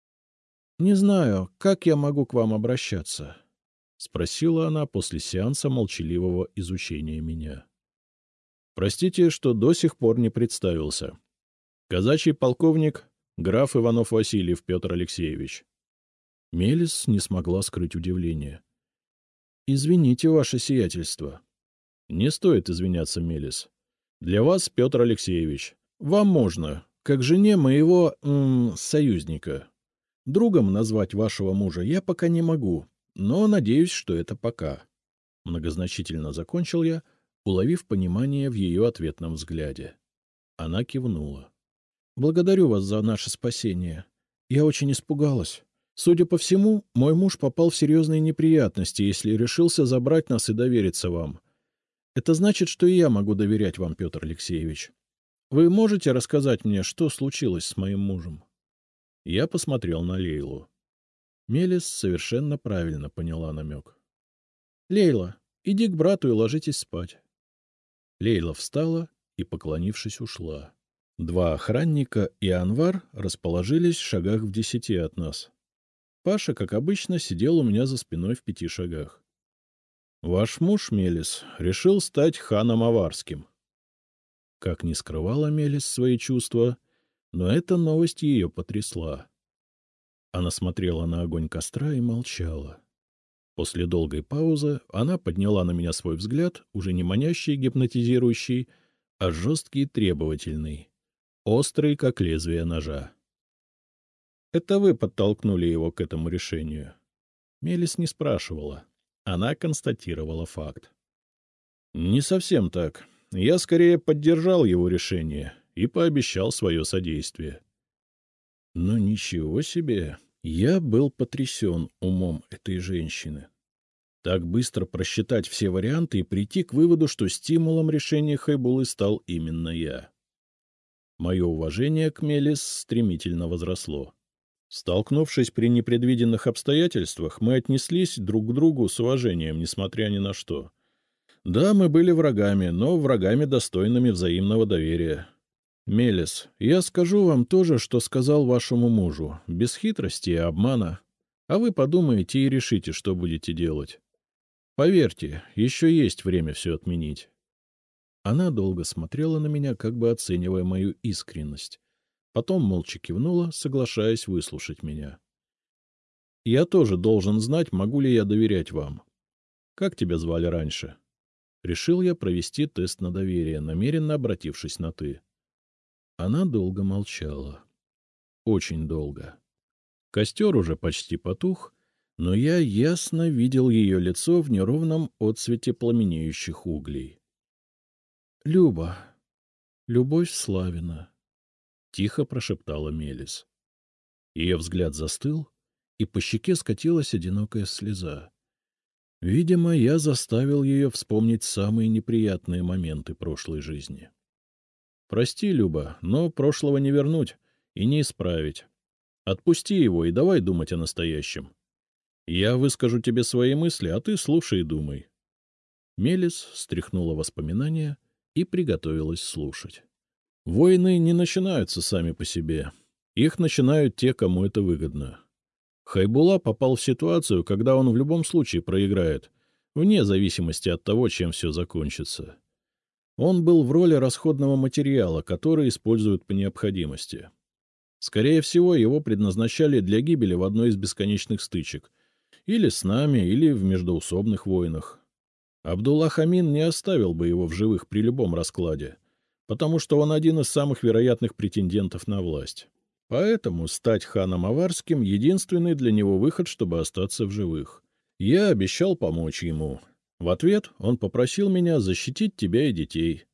— Не знаю, как я могу к вам обращаться. — спросила она после сеанса молчаливого изучения меня. — Простите, что до сих пор не представился. Казачий полковник, граф Иванов Васильев Петр Алексеевич. Мелис не смогла скрыть удивление. — Извините, ваше сиятельство. — Не стоит извиняться, Мелис. Для вас, Петр Алексеевич. Вам можно, как жене моего м -м, союзника. Другом назвать вашего мужа я пока не могу, но надеюсь, что это пока. Многозначительно закончил я, уловив понимание в ее ответном взгляде. Она кивнула. — Благодарю вас за наше спасение. Я очень испугалась. Судя по всему, мой муж попал в серьезные неприятности, если решился забрать нас и довериться вам. Это значит, что и я могу доверять вам, Петр Алексеевич. Вы можете рассказать мне, что случилось с моим мужем? Я посмотрел на Лейлу. Мелис совершенно правильно поняла намек. — Лейла, иди к брату и ложитесь спать. Лейла встала и, поклонившись, ушла. Два охранника и Анвар расположились в шагах в десяти от нас. Паша, как обычно, сидел у меня за спиной в пяти шагах. — Ваш муж, Мелис, решил стать ханом Аварским. Как не скрывала Мелис свои чувства, но эта новость ее потрясла. Она смотрела на огонь костра и молчала. После долгой паузы она подняла на меня свой взгляд, уже не манящий гипнотизирующий, а жесткий и требовательный острый, как лезвие ножа. Это вы подтолкнули его к этому решению. Мелис не спрашивала. Она констатировала факт. Не совсем так. Я скорее поддержал его решение и пообещал свое содействие. Но ничего себе! Я был потрясен умом этой женщины. Так быстро просчитать все варианты и прийти к выводу, что стимулом решения Хайбулы стал именно я. Мое уважение к Мелис стремительно возросло. Столкнувшись при непредвиденных обстоятельствах, мы отнеслись друг к другу с уважением, несмотря ни на что. Да, мы были врагами, но врагами, достойными взаимного доверия. Мелис, я скажу вам то же, что сказал вашему мужу, без хитрости и обмана. А вы подумаете и решите, что будете делать. Поверьте, еще есть время все отменить. Она долго смотрела на меня, как бы оценивая мою искренность. Потом молча кивнула, соглашаясь выслушать меня. — Я тоже должен знать, могу ли я доверять вам. Как тебя звали раньше? Решил я провести тест на доверие, намеренно обратившись на «ты». Она долго молчала. Очень долго. Костер уже почти потух, но я ясно видел ее лицо в неровном отсвете пламенеющих углей. Люба. Любовь Славина. Тихо прошептала Мелис. Ее взгляд застыл, и по щеке скатилась одинокая слеза. Видимо, я заставил ее вспомнить самые неприятные моменты прошлой жизни. Прости, Люба, но прошлого не вернуть и не исправить. Отпусти его и давай думать о настоящем. Я выскажу тебе свои мысли, а ты слушай и думай. Мелис стряхнула воспоминания — и приготовилась слушать. Войны не начинаются сами по себе. Их начинают те, кому это выгодно. Хайбула попал в ситуацию, когда он в любом случае проиграет, вне зависимости от того, чем все закончится. Он был в роли расходного материала, который используют по необходимости. Скорее всего, его предназначали для гибели в одной из бесконечных стычек. Или с нами, или в междоусобных войнах. Абдулла Хамин не оставил бы его в живых при любом раскладе, потому что он один из самых вероятных претендентов на власть. Поэтому стать ханом Аварским — единственный для него выход, чтобы остаться в живых. Я обещал помочь ему. В ответ он попросил меня защитить тебя и детей.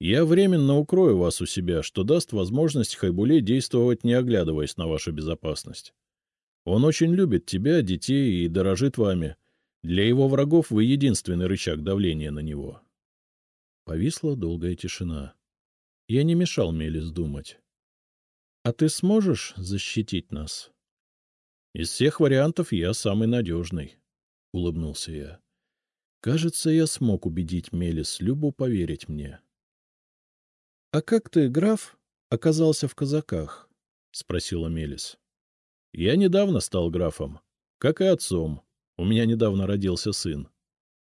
Я временно укрою вас у себя, что даст возможность Хайбуле действовать, не оглядываясь на вашу безопасность. Он очень любит тебя, детей и дорожит вами, для его врагов вы единственный рычаг давления на него. Повисла долгая тишина. Я не мешал Мелис думать. — А ты сможешь защитить нас? — Из всех вариантов я самый надежный, — улыбнулся я. Кажется, я смог убедить Мелис Любу поверить мне. — А как ты, граф, оказался в казаках? — спросила Мелис. — Я недавно стал графом, как и отцом, У меня недавно родился сын.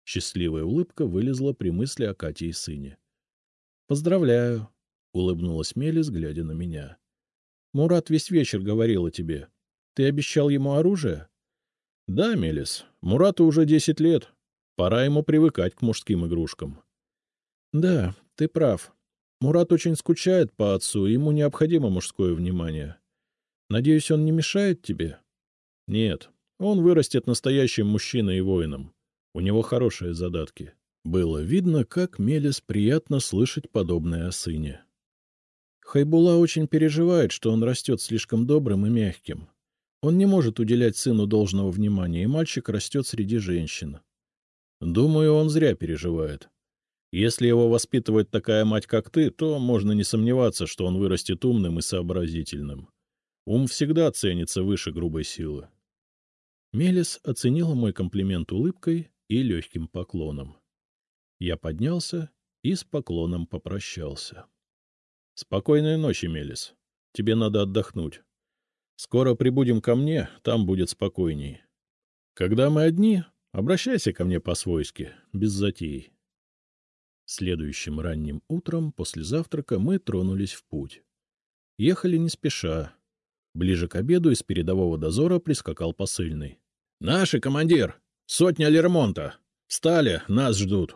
Счастливая улыбка вылезла при мысли о Кате и сыне. — Поздравляю, — улыбнулась Мелис, глядя на меня. — Мурат весь вечер говорил о тебе. Ты обещал ему оружие? — Да, Мелис, Мурату уже десять лет. Пора ему привыкать к мужским игрушкам. — Да, ты прав. Мурат очень скучает по отцу, ему необходимо мужское внимание. Надеюсь, он не мешает тебе? — Нет, он вырастет настоящим мужчиной и воином. У него хорошие задатки. Было видно, как Мелис приятно слышать подобное о сыне. Хайбула очень переживает, что он растет слишком добрым и мягким. Он не может уделять сыну должного внимания, и мальчик растет среди женщин. Думаю, он зря переживает. Если его воспитывает такая мать, как ты, то можно не сомневаться, что он вырастет умным и сообразительным. Ум всегда ценится выше грубой силы. Мелис оценила мой комплимент улыбкой и легким поклоном. Я поднялся и с поклоном попрощался. — Спокойной ночи, Мелис. Тебе надо отдохнуть. Скоро прибудем ко мне, там будет спокойней. Когда мы одни, обращайся ко мне по-свойски, без затей. Следующим ранним утром после завтрака мы тронулись в путь. Ехали не спеша. Ближе к обеду из передового дозора прискакал посыльный. — Наши, командир! Сотня Лермонта! Стали, нас ждут!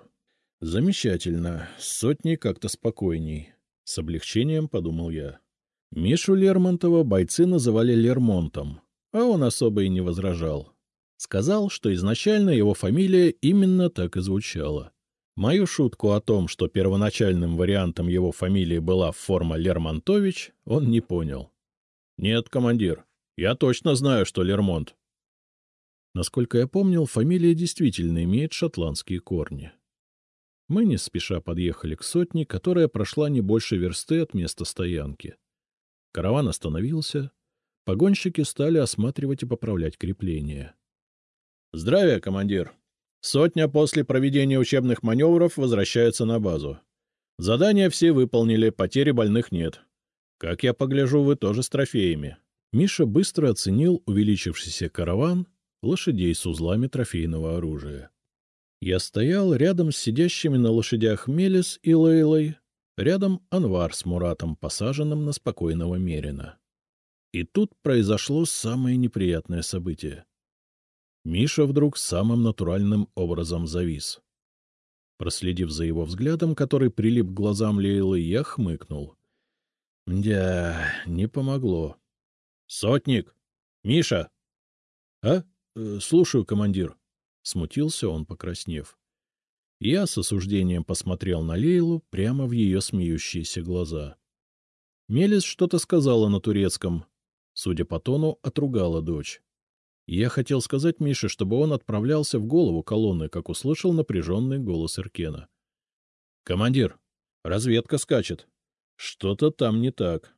Замечательно. Сотни как-то спокойней. С облегчением подумал я. Мишу Лермонтова бойцы называли Лермонтом, а он особо и не возражал. Сказал, что изначально его фамилия именно так и звучала. Мою шутку о том, что первоначальным вариантом его фамилии была форма Лермонтович, он не понял. — Нет, командир, я точно знаю, что Лермонт. Насколько я помнил, фамилия действительно имеет шотландские корни. Мы не спеша подъехали к сотне, которая прошла не больше версты от места стоянки. Караван остановился. Погонщики стали осматривать и поправлять крепления. — Здравия, командир! Сотня после проведения учебных маневров возвращается на базу. Задания все выполнили, потери больных нет. Как я погляжу, вы тоже с трофеями. Миша быстро оценил увеличившийся караван лошадей с узлами трофейного оружия. Я стоял рядом с сидящими на лошадях Мелис и Лейлой, рядом Анвар с Муратом, посаженным на спокойного Мерина. И тут произошло самое неприятное событие. Миша вдруг самым натуральным образом завис. Проследив за его взглядом, который прилип к глазам Лейлы, я хмыкнул. — Дя, не помогло. — Сотник! Миша! — А? Э, — Слушаю, командир. Смутился он, покраснев. Я с осуждением посмотрел на Лейлу прямо в ее смеющиеся глаза. Мелис что-то сказала на турецком. Судя по тону, отругала дочь. Я хотел сказать Мише, чтобы он отправлялся в голову колонны, как услышал напряженный голос Иркена. — Командир, разведка скачет. Что-то там не так.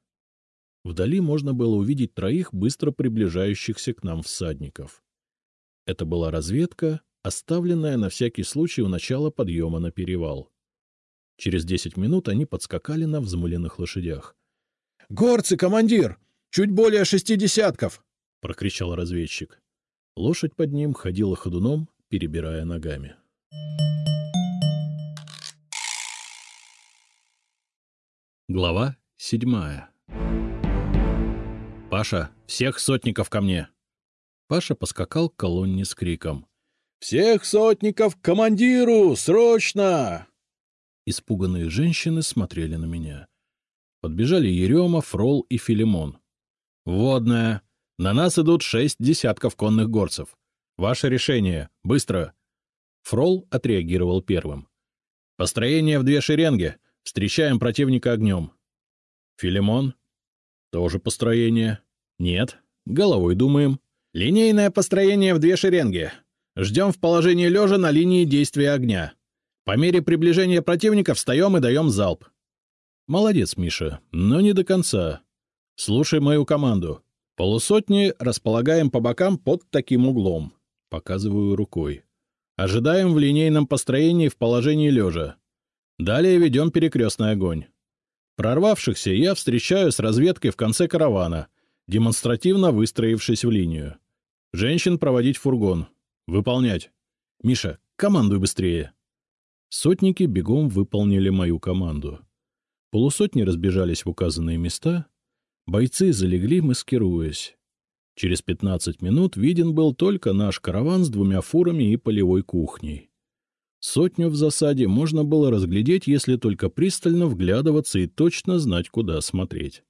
Вдали можно было увидеть троих быстро приближающихся к нам всадников. Это была разведка, оставленная на всякий случай у начала подъема на перевал. Через десять минут они подскакали на взмыленных лошадях. — Горцы, командир! Чуть более шести десятков! — прокричал разведчик. Лошадь под ним ходила ходуном, перебирая ногами. Глава седьмая «Паша, всех сотников ко мне!» Паша поскакал к колонне с криком. — Всех сотников к командиру! Срочно! Испуганные женщины смотрели на меня. Подбежали Ерема, Фрол и Филимон. — Водная! На нас идут шесть десятков конных горцев. Ваше решение. Быстро! Фрол отреагировал первым. — Построение в две шеренги. Встречаем противника огнем. Филимон. — Тоже построение. — Нет. Головой думаем. — Линейное построение в две шеренги. Ждем в положении лежа на линии действия огня. По мере приближения противника встаем и даем залп. Молодец, Миша, но не до конца. Слушай мою команду. Полусотни располагаем по бокам под таким углом. Показываю рукой. Ожидаем в линейном построении в положении лежа. Далее ведем перекрестный огонь. Прорвавшихся я встречаю с разведкой в конце каравана, демонстративно выстроившись в линию. Женщин проводить в фургон. Выполнять. Миша, командуй быстрее. Сотники бегом выполнили мою команду. Полусотни разбежались в указанные места, бойцы залегли, маскируясь. Через пятнадцать минут виден был только наш караван с двумя фурами и полевой кухней. Сотню в засаде можно было разглядеть, если только пристально вглядываться и точно знать, куда смотреть.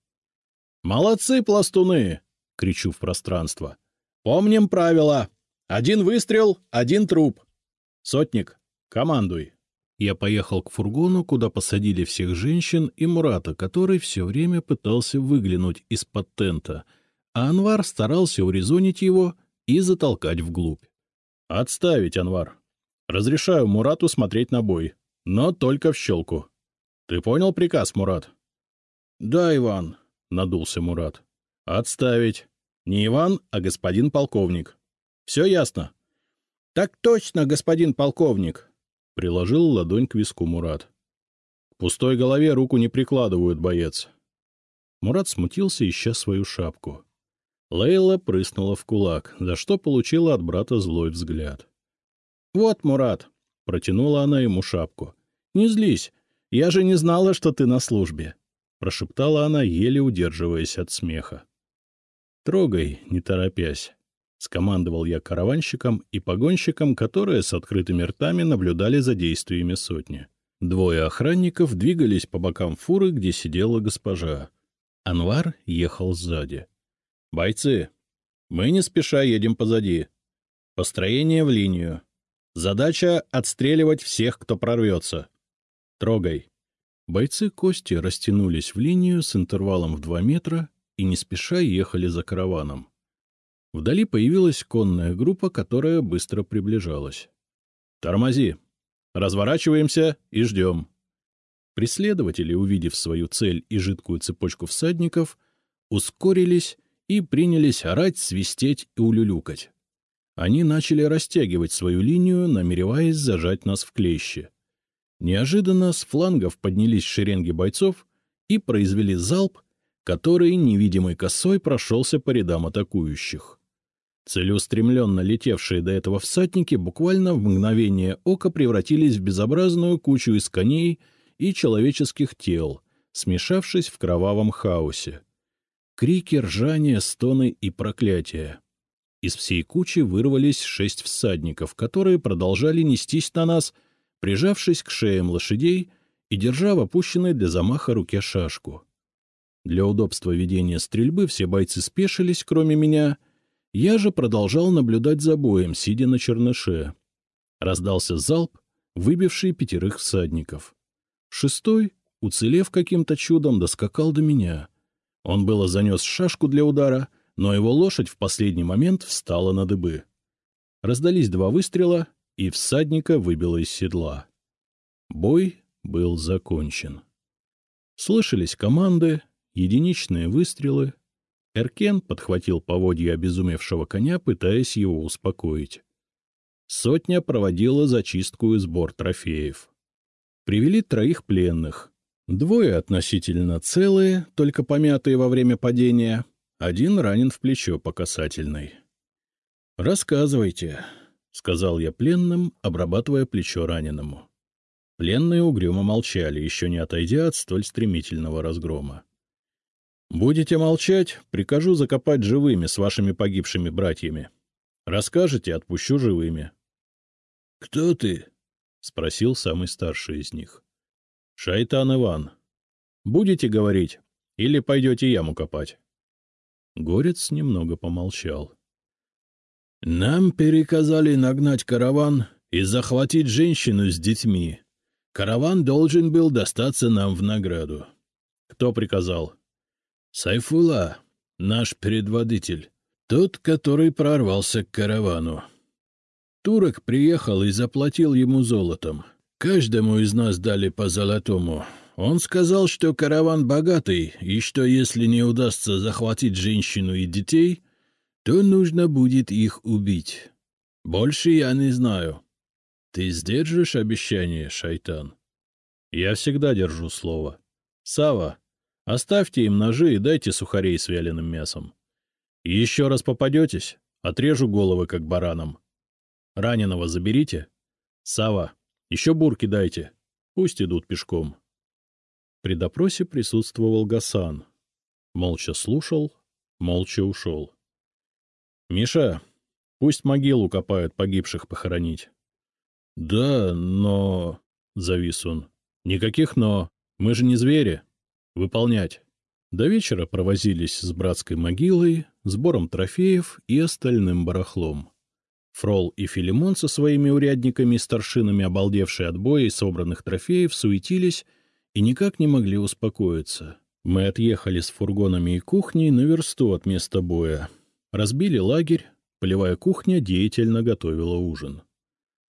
«Молодцы, пластуны!» — кричу в пространство. «Помним правила. Один выстрел — один труп. Сотник, командуй!» Я поехал к фургону, куда посадили всех женщин и Мурата, который все время пытался выглянуть из-под тента, а Анвар старался урезонить его и затолкать вглубь. «Отставить, Анвар. Разрешаю Мурату смотреть на бой, но только в щелку. Ты понял приказ, Мурат?» «Да, Иван», — надулся Мурат. «Отставить. Не Иван, а господин полковник. Все ясно?» «Так точно, господин полковник», Приложил ладонь к виску Мурат. — К пустой голове руку не прикладывают, боец. Мурат смутился, ища свою шапку. Лейла прыснула в кулак, за что получила от брата злой взгляд. — Вот, Мурат, — протянула она ему шапку. — Не злись, я же не знала, что ты на службе, — прошептала она, еле удерживаясь от смеха. — Трогай, не торопясь. — скомандовал я караванщикам и погонщикам, которые с открытыми ртами наблюдали за действиями сотни. Двое охранников двигались по бокам фуры, где сидела госпожа. Анвар ехал сзади. — Бойцы, мы не спеша едем позади. Построение в линию. Задача — отстреливать всех, кто прорвется. Трогай. Бойцы Кости растянулись в линию с интервалом в два метра и не спеша ехали за караваном. Вдали появилась конная группа, которая быстро приближалась. «Тормози! Разворачиваемся и ждем!» Преследователи, увидев свою цель и жидкую цепочку всадников, ускорились и принялись орать, свистеть и улюлюкать. Они начали растягивать свою линию, намереваясь зажать нас в клещи. Неожиданно с флангов поднялись шеренги бойцов и произвели залп, который невидимой косой прошелся по рядам атакующих. Целеустремленно летевшие до этого всадники буквально в мгновение ока превратились в безобразную кучу из коней и человеческих тел, смешавшись в кровавом хаосе. Крики, ржания, стоны и проклятия. Из всей кучи вырвались шесть всадников, которые продолжали нестись на нас, прижавшись к шеям лошадей и держа в опущенной для замаха руке шашку. Для удобства ведения стрельбы все бойцы спешились, кроме меня — я же продолжал наблюдать за боем, сидя на черныше. Раздался залп, выбивший пятерых всадников. Шестой, уцелев каким-то чудом, доскакал до меня. Он было занес шашку для удара, но его лошадь в последний момент встала на дыбы. Раздались два выстрела, и всадника выбило из седла. Бой был закончен. Слышались команды, единичные выстрелы, Эркен подхватил поводья обезумевшего коня, пытаясь его успокоить. Сотня проводила зачистку и сбор трофеев. Привели троих пленных. Двое относительно целые, только помятые во время падения. Один ранен в плечо по касательной. «Рассказывайте», — сказал я пленным, обрабатывая плечо раненому. Пленные угрюмо молчали, еще не отойдя от столь стремительного разгрома. Будете молчать, прикажу закопать живыми с вашими погибшими братьями. Расскажете — отпущу живыми. — Кто ты? — спросил самый старший из них. — Шайтан Иван. Будете говорить или пойдете яму копать? Горец немного помолчал. — Нам переказали нагнать караван и захватить женщину с детьми. Караван должен был достаться нам в награду. — Кто приказал? Сайфула, наш предводитель, тот, который прорвался к каравану. Турок приехал и заплатил ему золотом. Каждому из нас дали по золотому. Он сказал, что караван богатый, и что если не удастся захватить женщину и детей, то нужно будет их убить. Больше я не знаю. Ты сдержишь обещание, шайтан? Я всегда держу слово. Сава, Оставьте им ножи и дайте сухарей с вяленым мясом. Еще раз попадетесь — отрежу головы, как баранам. Раненого заберите. Сава, еще бурки дайте. Пусть идут пешком. При допросе присутствовал Гасан. Молча слушал, молча ушел. — Миша, пусть могилу копают погибших похоронить. — Да, но... — завис он. — Никаких «но». Мы же не звери. Выполнять. До вечера провозились с братской могилой, сбором трофеев и остальным барахлом. Фрол и Филимон со своими урядниками и старшинами, обалдевшие от боя и собранных трофеев, суетились и никак не могли успокоиться. Мы отъехали с фургонами и кухней на версту от места боя. Разбили лагерь, полевая кухня деятельно готовила ужин.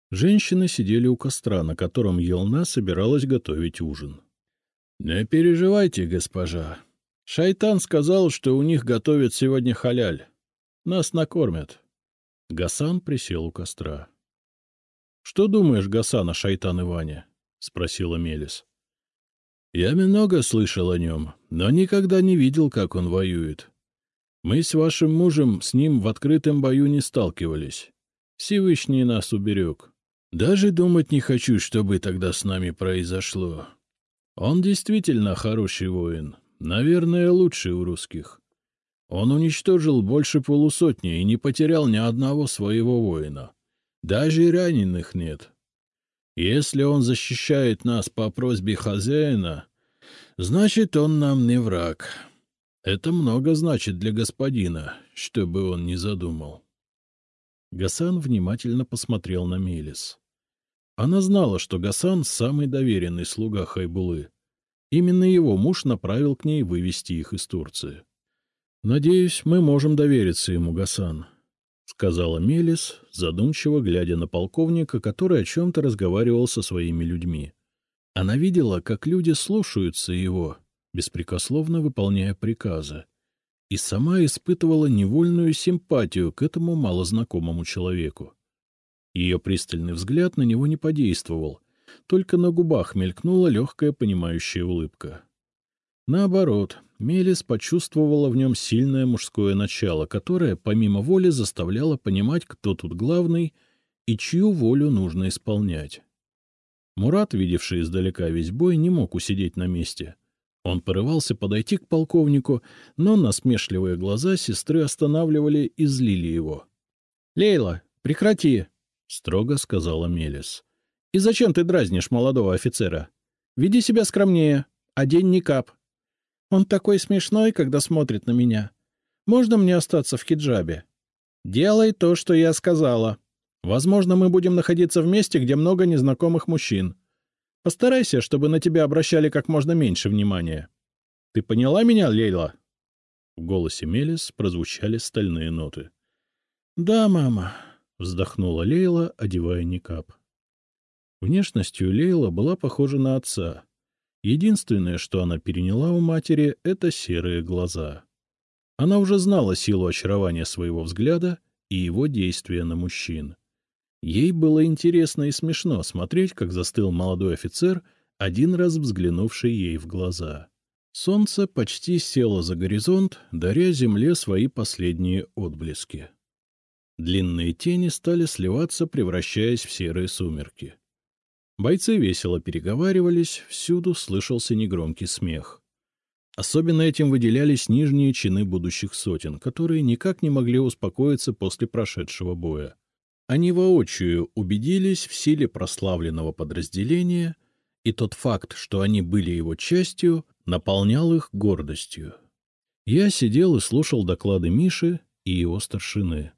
Женщины сидели у костра, на котором Елна собиралась готовить ужин. — Не переживайте, госпожа, Шайтан сказал, что у них готовят сегодня халяль. Нас накормят. Гасан присел у костра. — Что думаешь, Гасан, о Шайтан Иване? — спросила Мелис. — Я много слышал о нем, но никогда не видел, как он воюет. Мы с вашим мужем с ним в открытом бою не сталкивались. Всевышний нас уберег. Даже думать не хочу, что бы тогда с нами произошло. Он действительно хороший воин, Наверное, лучший у русских. Он уничтожил больше полусотни и не потерял ни одного своего воина. Даже раненых нет. Если он защищает нас по просьбе хозяина, значит, он нам не враг. Это много значит для господина, что бы он ни задумал. Гасан внимательно посмотрел на Мелис. Она знала, что Гасан — самый доверенный слуга Хайбулы. Именно его муж направил к ней вывести их из Турции. — Надеюсь, мы можем довериться ему, Гасан, — сказала Мелис, задумчиво глядя на полковника, который о чем-то разговаривал со своими людьми. Она видела, как люди слушаются его, беспрекословно выполняя приказы, и сама испытывала невольную симпатию к этому малознакомому человеку. Ее пристальный взгляд на него не подействовал — только на губах мелькнула легкая понимающая улыбка. Наоборот, Мелис почувствовала в нем сильное мужское начало, которое, помимо воли, заставляло понимать, кто тут главный и чью волю нужно исполнять. Мурат, видевший издалека весь бой, не мог усидеть на месте. Он порывался подойти к полковнику, но насмешливые глаза сестры останавливали и злили его. — Лейла, прекрати! — строго сказала Мелис. И зачем ты дразнишь молодого офицера? Веди себя скромнее, одень никап. Он такой смешной, когда смотрит на меня. Можно мне остаться в хиджабе? Делай то, что я сказала. Возможно, мы будем находиться в месте, где много незнакомых мужчин. Постарайся, чтобы на тебя обращали как можно меньше внимания. Ты поняла меня, Лейла? В голосе Мелис прозвучали стальные ноты. — Да, мама, — вздохнула Лейла, одевая никап. Внешностью Лейла была похожа на отца. Единственное, что она переняла у матери, — это серые глаза. Она уже знала силу очарования своего взгляда и его действия на мужчин. Ей было интересно и смешно смотреть, как застыл молодой офицер, один раз взглянувший ей в глаза. Солнце почти село за горизонт, даря земле свои последние отблески. Длинные тени стали сливаться, превращаясь в серые сумерки. Бойцы весело переговаривались, всюду слышался негромкий смех. Особенно этим выделялись нижние чины будущих сотен, которые никак не могли успокоиться после прошедшего боя. Они воочию убедились в силе прославленного подразделения, и тот факт, что они были его частью, наполнял их гордостью. Я сидел и слушал доклады Миши и его старшины.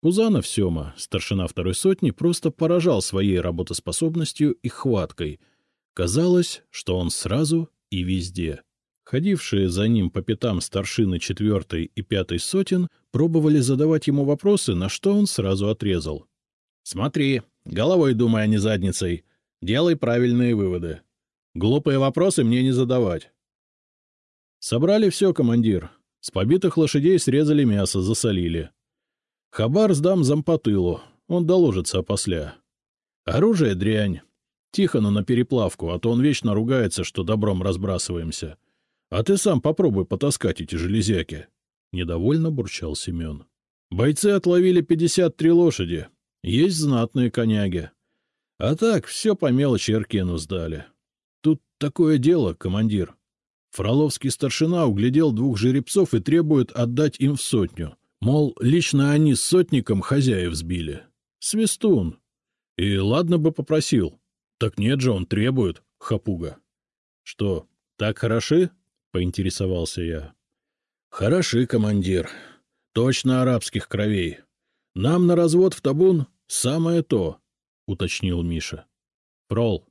Пузанов Сема, старшина второй сотни, просто поражал своей работоспособностью и хваткой. Казалось, что он сразу и везде. Ходившие за ним по пятам старшины четвертой и пятой сотен пробовали задавать ему вопросы, на что он сразу отрезал. — Смотри, головой думай, а не задницей. Делай правильные выводы. Глупые вопросы мне не задавать. Собрали все, командир. С побитых лошадей срезали мясо, засолили. Хабар сдам зампотылу, он доложится опосля. Оружие — дрянь. Тихону на переплавку, а то он вечно ругается, что добром разбрасываемся. А ты сам попробуй потаскать эти железяки. Недовольно бурчал Семен. Бойцы отловили 53 лошади. Есть знатные коняги. А так, все по мелочи Эркену сдали. Тут такое дело, командир. Фроловский старшина углядел двух жеребцов и требует отдать им в сотню. Мол, лично они с сотником хозяев сбили. Свистун. И ладно бы попросил. Так нет же, он требует, хапуга. — Что, так хороши? — поинтересовался я. — Хороши, командир. Точно арабских кровей. Нам на развод в табун самое то, — уточнил Миша. — Прол,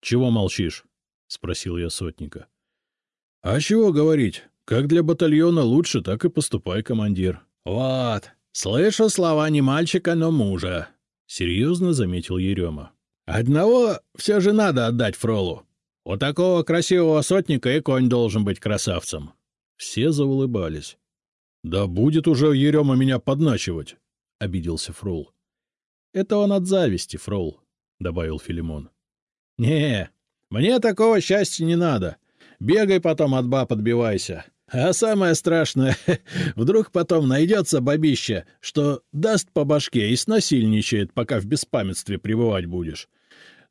чего молчишь? — спросил я сотника. — А чего говорить? Как для батальона лучше, так и поступай, командир. — Вот, слышу слова не мальчика, но мужа, — серьезно заметил Ерема. — Одного все же надо отдать Фролу. У такого красивого сотника и конь должен быть красавцем. Все заулыбались. — Да будет уже Ерема меня подначивать, — обиделся Фрол. — Это он от зависти, Фрол, — добавил Филимон. — Не, мне такого счастья не надо. Бегай потом от баб отбивайся. А самое страшное, <laughs> вдруг потом найдется бабища, что даст по башке и снасильничает, пока в беспамятстве пребывать будешь.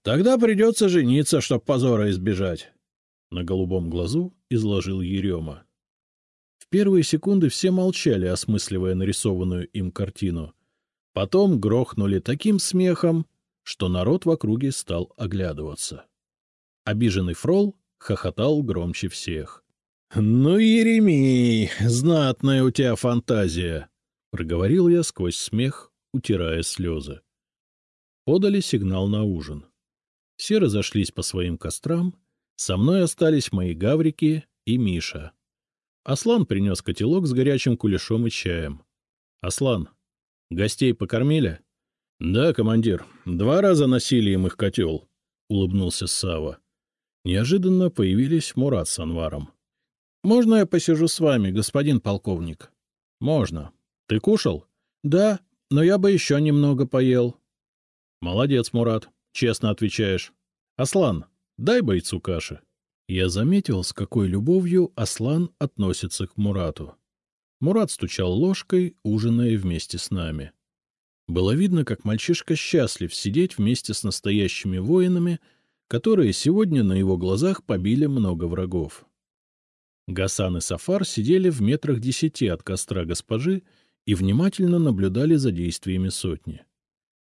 Тогда придется жениться, чтоб позора избежать. На голубом глазу изложил Ерема. В первые секунды все молчали, осмысливая нарисованную им картину. Потом грохнули таким смехом, что народ в округе стал оглядываться. Обиженный фрол хохотал громче всех. — Ну, Еремей, знатная у тебя фантазия! — проговорил я сквозь смех, утирая слезы. Подали сигнал на ужин. Все разошлись по своим кострам, со мной остались мои гаврики и Миша. Аслан принес котелок с горячим кулешом и чаем. — Аслан, гостей покормили? — Да, командир, два раза носили им их котел, — улыбнулся Сава. Неожиданно появились Мурат с Анваром. — Можно я посижу с вами, господин полковник? — Можно. Ты кушал? — Да, но я бы еще немного поел. — Молодец, Мурат, честно отвечаешь. — Аслан, дай бойцу каши. Я заметил, с какой любовью Аслан относится к Мурату. Мурат стучал ложкой, ужиная вместе с нами. Было видно, как мальчишка счастлив сидеть вместе с настоящими воинами, которые сегодня на его глазах побили много врагов. Гасан и Сафар сидели в метрах десяти от костра госпожи и внимательно наблюдали за действиями сотни.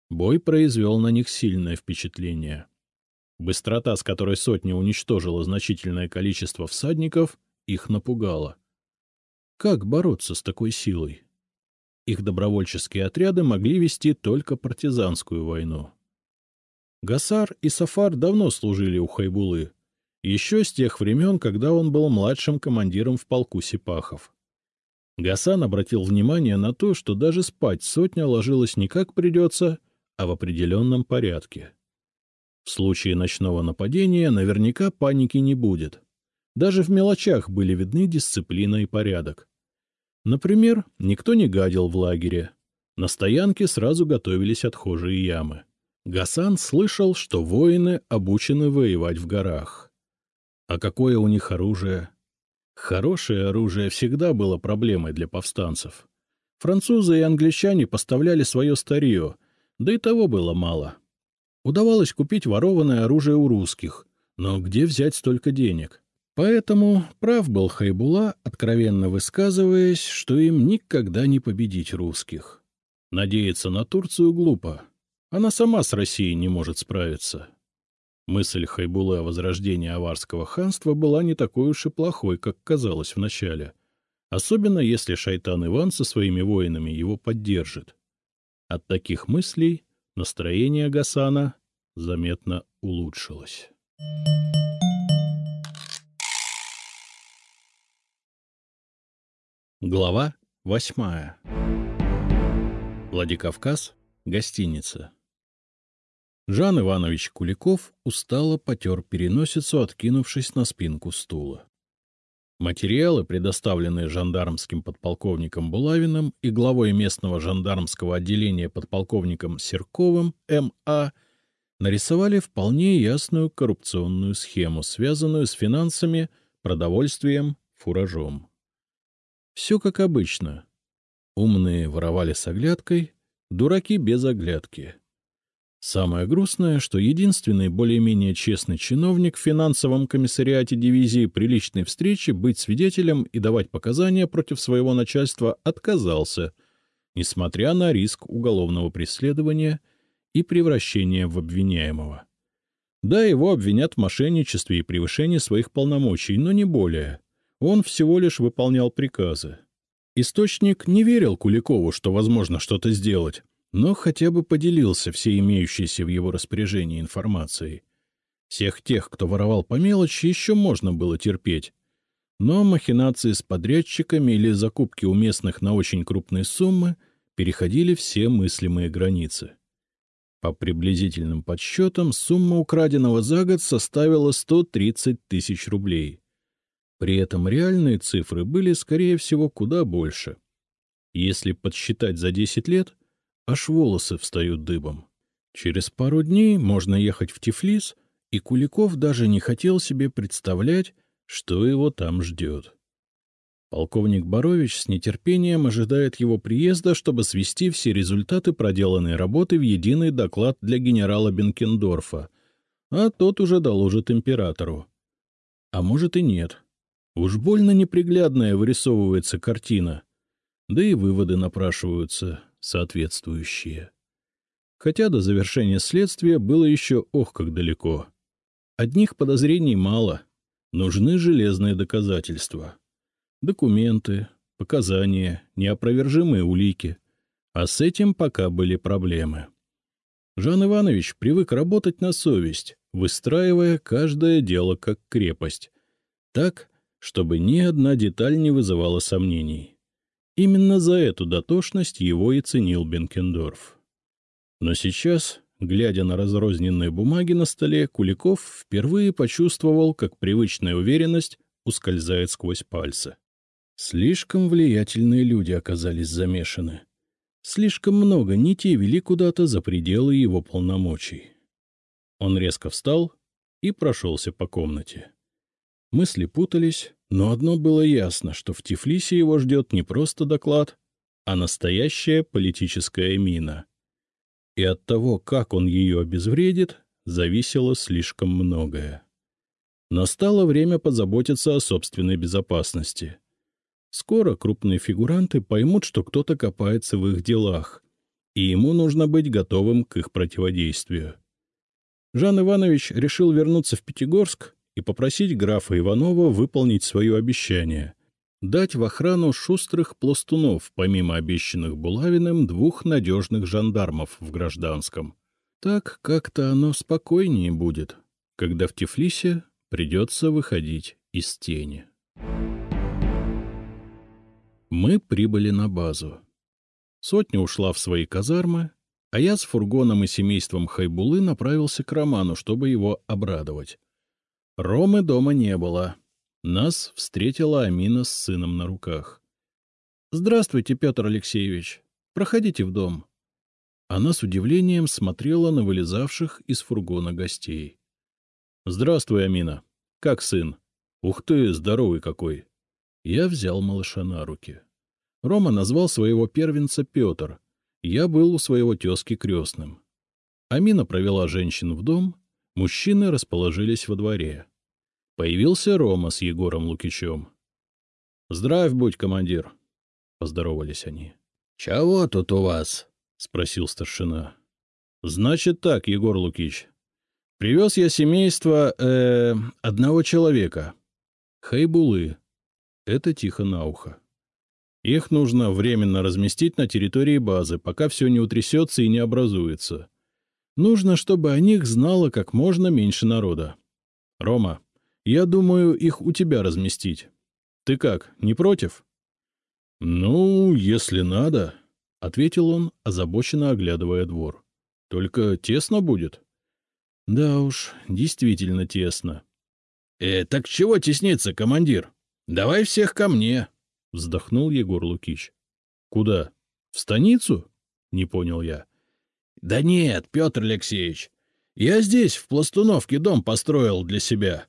Бой произвел на них сильное впечатление. Быстрота, с которой сотня уничтожила значительное количество всадников, их напугала. Как бороться с такой силой? Их добровольческие отряды могли вести только партизанскую войну. Гасар и Сафар давно служили у Хайбулы, еще с тех времен, когда он был младшим командиром в полку Сипахов. Гасан обратил внимание на то, что даже спать сотня ложилась не как придется, а в определенном порядке. В случае ночного нападения наверняка паники не будет. Даже в мелочах были видны дисциплина и порядок. Например, никто не гадил в лагере. На стоянке сразу готовились отхожие ямы. Гасан слышал, что воины обучены воевать в горах. А какое у них оружие? Хорошее оружие всегда было проблемой для повстанцев. Французы и англичане поставляли свое старье, да и того было мало. Удавалось купить ворованное оружие у русских, но где взять столько денег? Поэтому прав был Хайбула, откровенно высказываясь, что им никогда не победить русских. Надеяться на Турцию глупо. Она сама с Россией не может справиться. Мысль Хайбулы о возрождении аварского ханства была не такой уж и плохой, как казалось вначале, особенно если шайтан Иван со своими воинами его поддержит. От таких мыслей настроение Гасана заметно улучшилось. Глава восьмая Владикавказ, гостиница. Жан Иванович Куликов устало потер переносицу, откинувшись на спинку стула. Материалы, предоставленные жандармским подполковником Булавиным и главой местного жандармского отделения подполковником Серковым М.А., нарисовали вполне ясную коррупционную схему, связанную с финансами, продовольствием, фуражом. Все как обычно. Умные воровали с оглядкой, дураки без оглядки. Самое грустное, что единственный более-менее честный чиновник в финансовом комиссариате дивизии при личной встрече быть свидетелем и давать показания против своего начальства отказался, несмотря на риск уголовного преследования и превращения в обвиняемого. Да, его обвинят в мошенничестве и превышении своих полномочий, но не более. Он всего лишь выполнял приказы. Источник не верил Куликову, что возможно что-то сделать, но хотя бы поделился всей имеющейся в его распоряжении информацией. Всех тех, кто воровал по мелочи, еще можно было терпеть. Но махинации с подрядчиками или закупки у местных на очень крупные суммы переходили все мыслимые границы. По приблизительным подсчетам, сумма украденного за год составила 130 тысяч рублей. При этом реальные цифры были, скорее всего, куда больше. Если подсчитать за 10 лет, аж волосы встают дыбом. Через пару дней можно ехать в Тифлис, и Куликов даже не хотел себе представлять, что его там ждет. Полковник Борович с нетерпением ожидает его приезда, чтобы свести все результаты проделанной работы в единый доклад для генерала Бенкендорфа, а тот уже доложит императору. А может и нет. Уж больно неприглядная вырисовывается картина, да и выводы напрашиваются соответствующие. Хотя до завершения следствия было еще ох как далеко. Одних подозрений мало, нужны железные доказательства. Документы, показания, неопровержимые улики. А с этим пока были проблемы. Жан Иванович привык работать на совесть, выстраивая каждое дело как крепость. Так, чтобы ни одна деталь не вызывала сомнений. Именно за эту дотошность его и ценил Бенкендорф. Но сейчас, глядя на разрозненные бумаги на столе, Куликов впервые почувствовал, как привычная уверенность ускользает сквозь пальцы. Слишком влиятельные люди оказались замешаны. Слишком много нитей вели куда-то за пределы его полномочий. Он резко встал и прошелся по комнате. Мысли путались, но одно было ясно, что в Тифлисе его ждет не просто доклад, а настоящая политическая мина. И от того, как он ее обезвредит, зависело слишком многое. Настало время позаботиться о собственной безопасности. Скоро крупные фигуранты поймут, что кто-то копается в их делах, и ему нужно быть готовым к их противодействию. Жан Иванович решил вернуться в Пятигорск и попросить графа Иванова выполнить свое обещание — дать в охрану шустрых пластунов, помимо обещанных Булавиным, двух надежных жандармов в гражданском. Так как-то оно спокойнее будет, когда в Тифлисе придется выходить из тени. Мы прибыли на базу. Сотня ушла в свои казармы, а я с фургоном и семейством Хайбулы направился к Роману, чтобы его обрадовать. Ромы дома не было. Нас встретила Амина с сыном на руках. — Здравствуйте, Петр Алексеевич. Проходите в дом. Она с удивлением смотрела на вылезавших из фургона гостей. — Здравствуй, Амина. Как сын? Ух ты, здоровый какой! Я взял малыша на руки. Рома назвал своего первенца Петр. Я был у своего тезки крестным. Амина провела женщин в дом — Мужчины расположились во дворе. Появился Рома с Егором Лукичем. — Здравь будь, командир! — поздоровались они. — Чего тут у вас? — спросил старшина. — Значит так, Егор Лукич. Привез я семейство э, одного человека. Хайбулы. Это тихо на ухо. Их нужно временно разместить на территории базы, пока все не утрясется и не образуется. Нужно, чтобы о них знало как можно меньше народа. Рома, я думаю, их у тебя разместить. Ты как, не против? — Ну, если надо, — ответил он, озабоченно оглядывая двор. — Только тесно будет? — Да уж, действительно тесно. — Э, так чего тесниться, командир? Давай всех ко мне, — вздохнул Егор Лукич. — Куда? В станицу? — не понял я. —— Да нет, Петр Алексеевич, я здесь, в Пластуновке, дом построил для себя.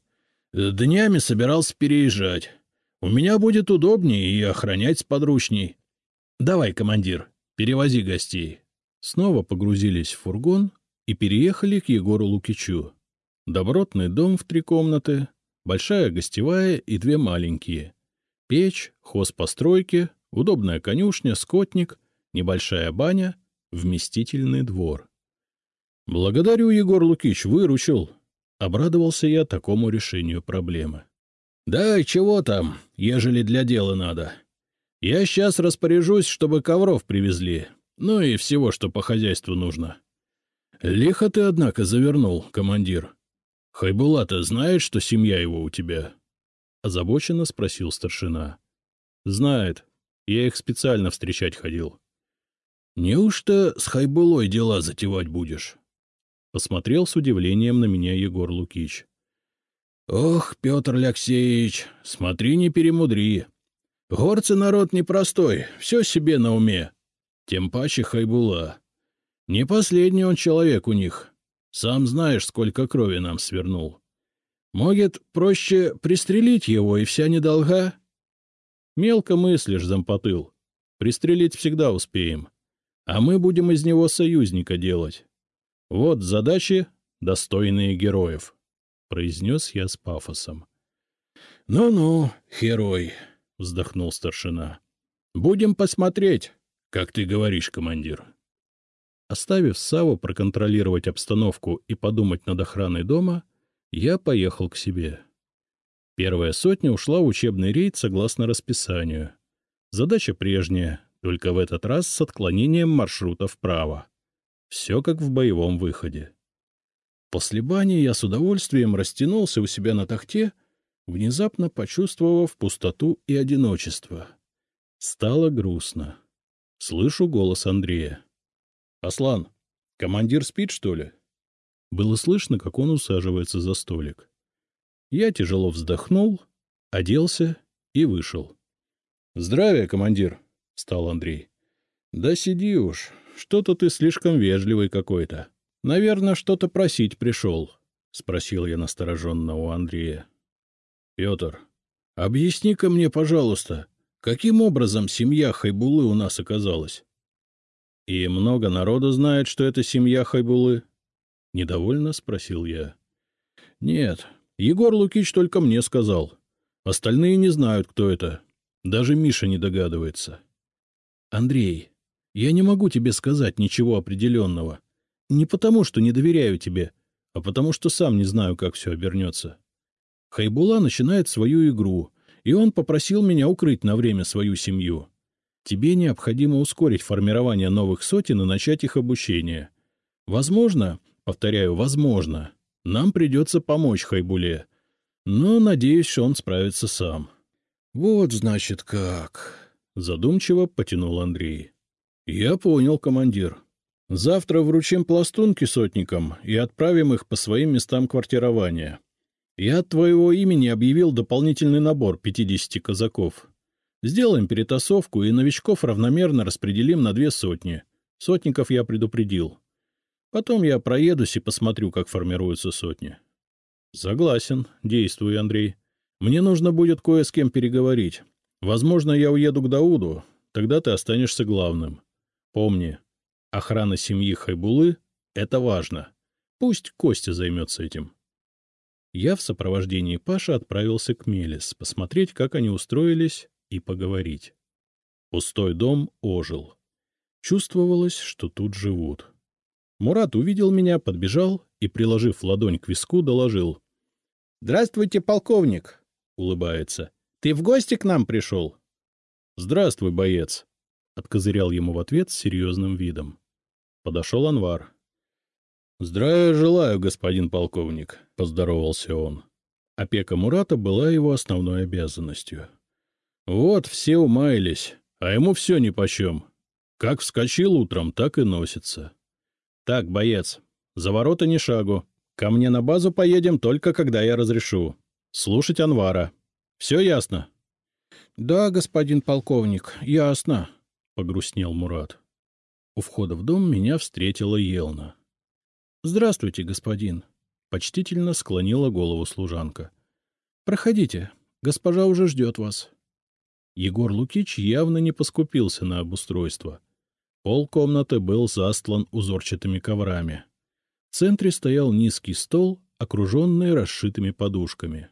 Днями собирался переезжать. У меня будет удобнее и охранять сподручней. Давай, командир, перевози гостей. Снова погрузились в фургон и переехали к Егору Лукичу. Добротный дом в три комнаты, большая гостевая и две маленькие. Печь, хозпостройки, удобная конюшня, скотник, небольшая баня, вместительный двор. — Благодарю, Егор Лукич, выручил. Обрадовался я такому решению проблемы. — Да, чего там, ежели для дела надо. Я сейчас распоряжусь, чтобы ковров привезли, ну и всего, что по хозяйству нужно. — Лихо ты, однако, завернул, командир. Хайбулата знает, что семья его у тебя? — озабоченно спросил старшина. — Знает. Я их специально встречать ходил. — Неужто с Хайбулой дела затевать будешь? Посмотрел с удивлением на меня Егор Лукич. — Ох, Петр Алексеевич, смотри, не перемудри. Горцы народ непростой, все себе на уме. Тем паче Хайбула. Не последний он человек у них. Сам знаешь, сколько крови нам свернул. Может, проще пристрелить его, и вся недолга? Мелко мыслишь, зампотыл. Пристрелить всегда успеем. А мы будем из него союзника делать. Вот задачи, достойные героев, — произнес я с пафосом. «Ну — Ну-ну, герой, — вздохнул старшина. — Будем посмотреть, как ты говоришь, командир. Оставив Саву проконтролировать обстановку и подумать над охраной дома, я поехал к себе. Первая сотня ушла в учебный рейд согласно расписанию. Задача прежняя, только в этот раз с отклонением маршрута вправо. Все как в боевом выходе. После бани я с удовольствием растянулся у себя на тахте, внезапно почувствовав пустоту и одиночество. Стало грустно. Слышу голос Андрея. — Аслан, командир спит, что ли? Было слышно, как он усаживается за столик. Я тяжело вздохнул, оделся и вышел. — Здравия, командир, — стал Андрей. — Да сиди уж, что-то ты слишком вежливый какой-то. Наверное, что-то просить пришел, — спросил я настороженно у Андрея. — Петр, объясни-ка мне, пожалуйста, каким образом семья Хайбулы у нас оказалась? — И много народу знает, что это семья Хайбулы? — недовольно спросил я. — Нет, Егор Лукич только мне сказал. Остальные не знают, кто это. Даже Миша не догадывается. — Андрей, я не могу тебе сказать ничего определенного. Не потому, что не доверяю тебе, а потому, что сам не знаю, как все обернется. Хайбула начинает свою игру, и он попросил меня укрыть на время свою семью. Тебе необходимо ускорить формирование новых сотен и начать их обучение. Возможно, повторяю, возможно, нам придется помочь Хайбуле, но надеюсь, что он справится сам. — Вот, значит, как... — задумчиво потянул Андрей. — Я понял, командир. Завтра вручим пластунки сотникам и отправим их по своим местам квартирования. Я от твоего имени объявил дополнительный набор 50 казаков. Сделаем перетасовку и новичков равномерно распределим на две сотни. Сотников я предупредил. Потом я проедусь и посмотрю, как формируются сотни. — Согласен. Действуй, Андрей. Мне нужно будет кое с кем переговорить. Возможно, я уеду к Дауду, тогда ты останешься главным. Помни, охрана семьи Хайбулы — это важно. Пусть Костя займется этим. Я в сопровождении Паши отправился к Мелис, посмотреть, как они устроились, и поговорить. Пустой дом ожил. Чувствовалось, что тут живут. Мурат увидел меня, подбежал и, приложив ладонь к виску, доложил. — Здравствуйте, полковник! — улыбается. — Ты в гости к нам пришел? — Здравствуй, боец! Откозырял ему в ответ с серьезным видом. Подошел Анвар. — Здравия желаю, господин полковник, — поздоровался он. Опека Мурата была его основной обязанностью. Вот все умаялись, а ему все нипочем. Как вскочил утром, так и носится. Так, боец, за ворота ни шагу. Ко мне на базу поедем только когда я разрешу. Слушать Анвара. Все ясно? — Да, господин полковник, ясно, погрустнел Мурат. У входа в дом меня встретила Елна. — Здравствуйте, господин, — почтительно склонила голову служанка. — Проходите, госпожа уже ждет вас. Егор Лукич явно не поскупился на обустройство. Пол комнаты был застлан узорчатыми коврами. В центре стоял низкий стол, окруженный расшитыми подушками.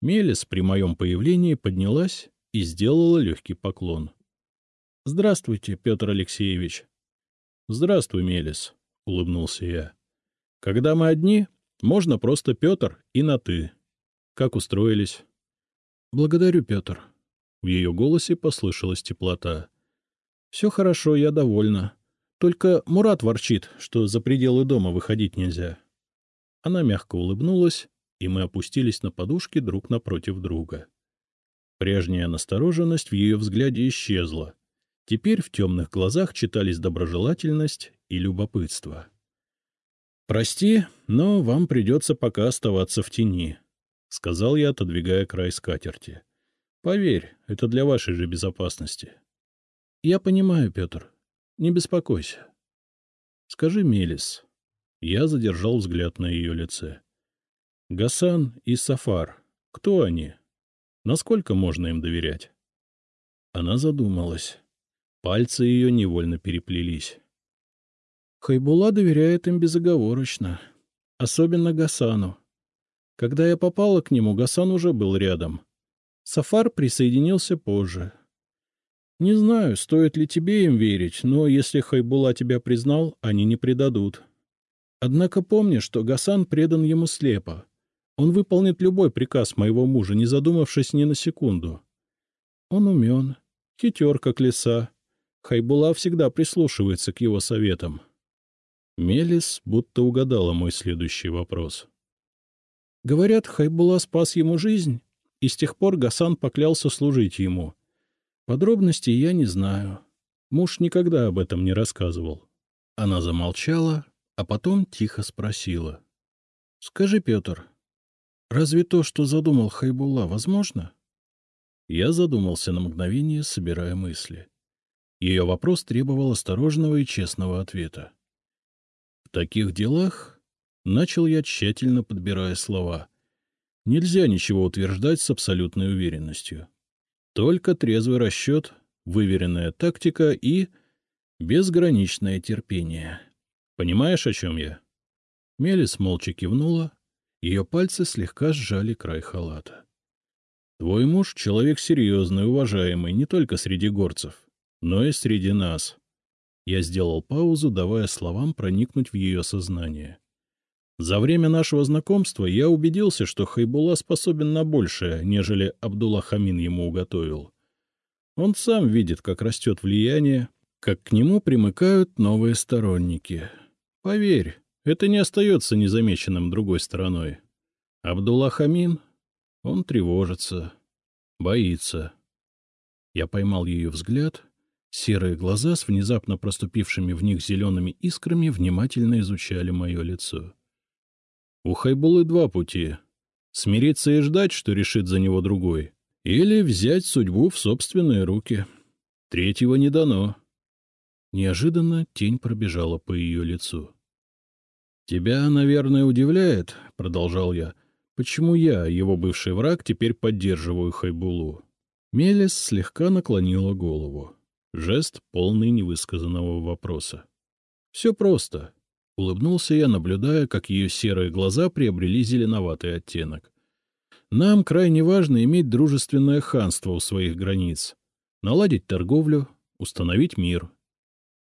Мелис при моем появлении поднялась и сделала легкий поклон. — Здравствуйте, Петр Алексеевич. — Здравствуй, Мелис, — улыбнулся я. — Когда мы одни, можно просто Петр и на «ты». Как устроились? — Благодарю, Петр. В ее голосе послышалась теплота. — Все хорошо, я довольна. Только Мурат ворчит, что за пределы дома выходить нельзя. Она мягко улыбнулась, и мы опустились на подушки друг напротив друга. Прежняя настороженность в ее взгляде исчезла. Теперь в темных глазах читались доброжелательность и любопытство. — Прости, но вам придется пока оставаться в тени, — сказал я, отодвигая край скатерти. — Поверь, это для вашей же безопасности. — Я понимаю, Петр. Не беспокойся. — Скажи, Мелис. Я задержал взгляд на ее лице. — Гасан и Сафар. Кто они? Насколько можно им доверять? Она задумалась. Пальцы ее невольно переплелись. Хайбула доверяет им безоговорочно. Особенно Гасану. Когда я попала к нему, Гасан уже был рядом. Сафар присоединился позже. Не знаю, стоит ли тебе им верить, но если Хайбула тебя признал, они не предадут. Однако помни, что Гасан предан ему слепо. Он выполнит любой приказ моего мужа, не задумавшись ни на секунду. Он умен, хитер, как лиса, Хайбула всегда прислушивается к его советам. Мелис будто угадала мой следующий вопрос. Говорят, Хайбула спас ему жизнь, и с тех пор Гасан поклялся служить ему. Подробностей я не знаю. Муж никогда об этом не рассказывал. Она замолчала, а потом тихо спросила. — Скажи, Петр, разве то, что задумал Хайбула, возможно? Я задумался на мгновение, собирая мысли. Ее вопрос требовал осторожного и честного ответа. В таких делах начал я, тщательно подбирая слова. Нельзя ничего утверждать с абсолютной уверенностью. Только трезвый расчет, выверенная тактика и безграничное терпение. Понимаешь, о чем я? Мелис молча кивнула, ее пальцы слегка сжали край халата. Твой муж — человек серьезный, уважаемый, не только среди горцев но и среди нас. Я сделал паузу, давая словам проникнуть в ее сознание. За время нашего знакомства я убедился, что Хайбула способен на большее, нежели Абдулла Хамин ему уготовил. Он сам видит, как растет влияние, как к нему примыкают новые сторонники. Поверь, это не остается незамеченным другой стороной. Абдулла Хамин, он тревожится, боится. Я поймал ее взгляд Серые глаза с внезапно проступившими в них зелеными искрами внимательно изучали мое лицо. У Хайбулы два пути — смириться и ждать, что решит за него другой, или взять судьбу в собственные руки. Третьего не дано. Неожиданно тень пробежала по ее лицу. — Тебя, наверное, удивляет, — продолжал я, — почему я, его бывший враг, теперь поддерживаю Хайбулу. Мелес слегка наклонила голову. Жест, полный невысказанного вопроса. — Все просто. — улыбнулся я, наблюдая, как ее серые глаза приобрели зеленоватый оттенок. — Нам крайне важно иметь дружественное ханство у своих границ, наладить торговлю, установить мир.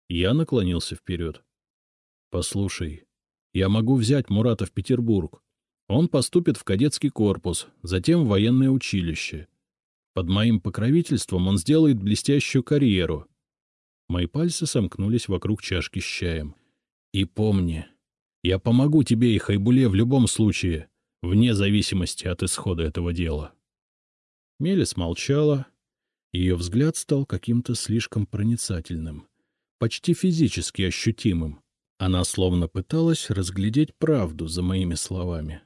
Я наклонился вперед. — Послушай, я могу взять Мурата в Петербург. Он поступит в кадетский корпус, затем в военное училище. Под моим покровительством он сделает блестящую карьеру. Мои пальцы сомкнулись вокруг чашки с чаем. И помни, я помогу тебе и Хайбуле в любом случае, вне зависимости от исхода этого дела. Мелис молчала. Ее взгляд стал каким-то слишком проницательным, почти физически ощутимым. Она словно пыталась разглядеть правду за моими словами.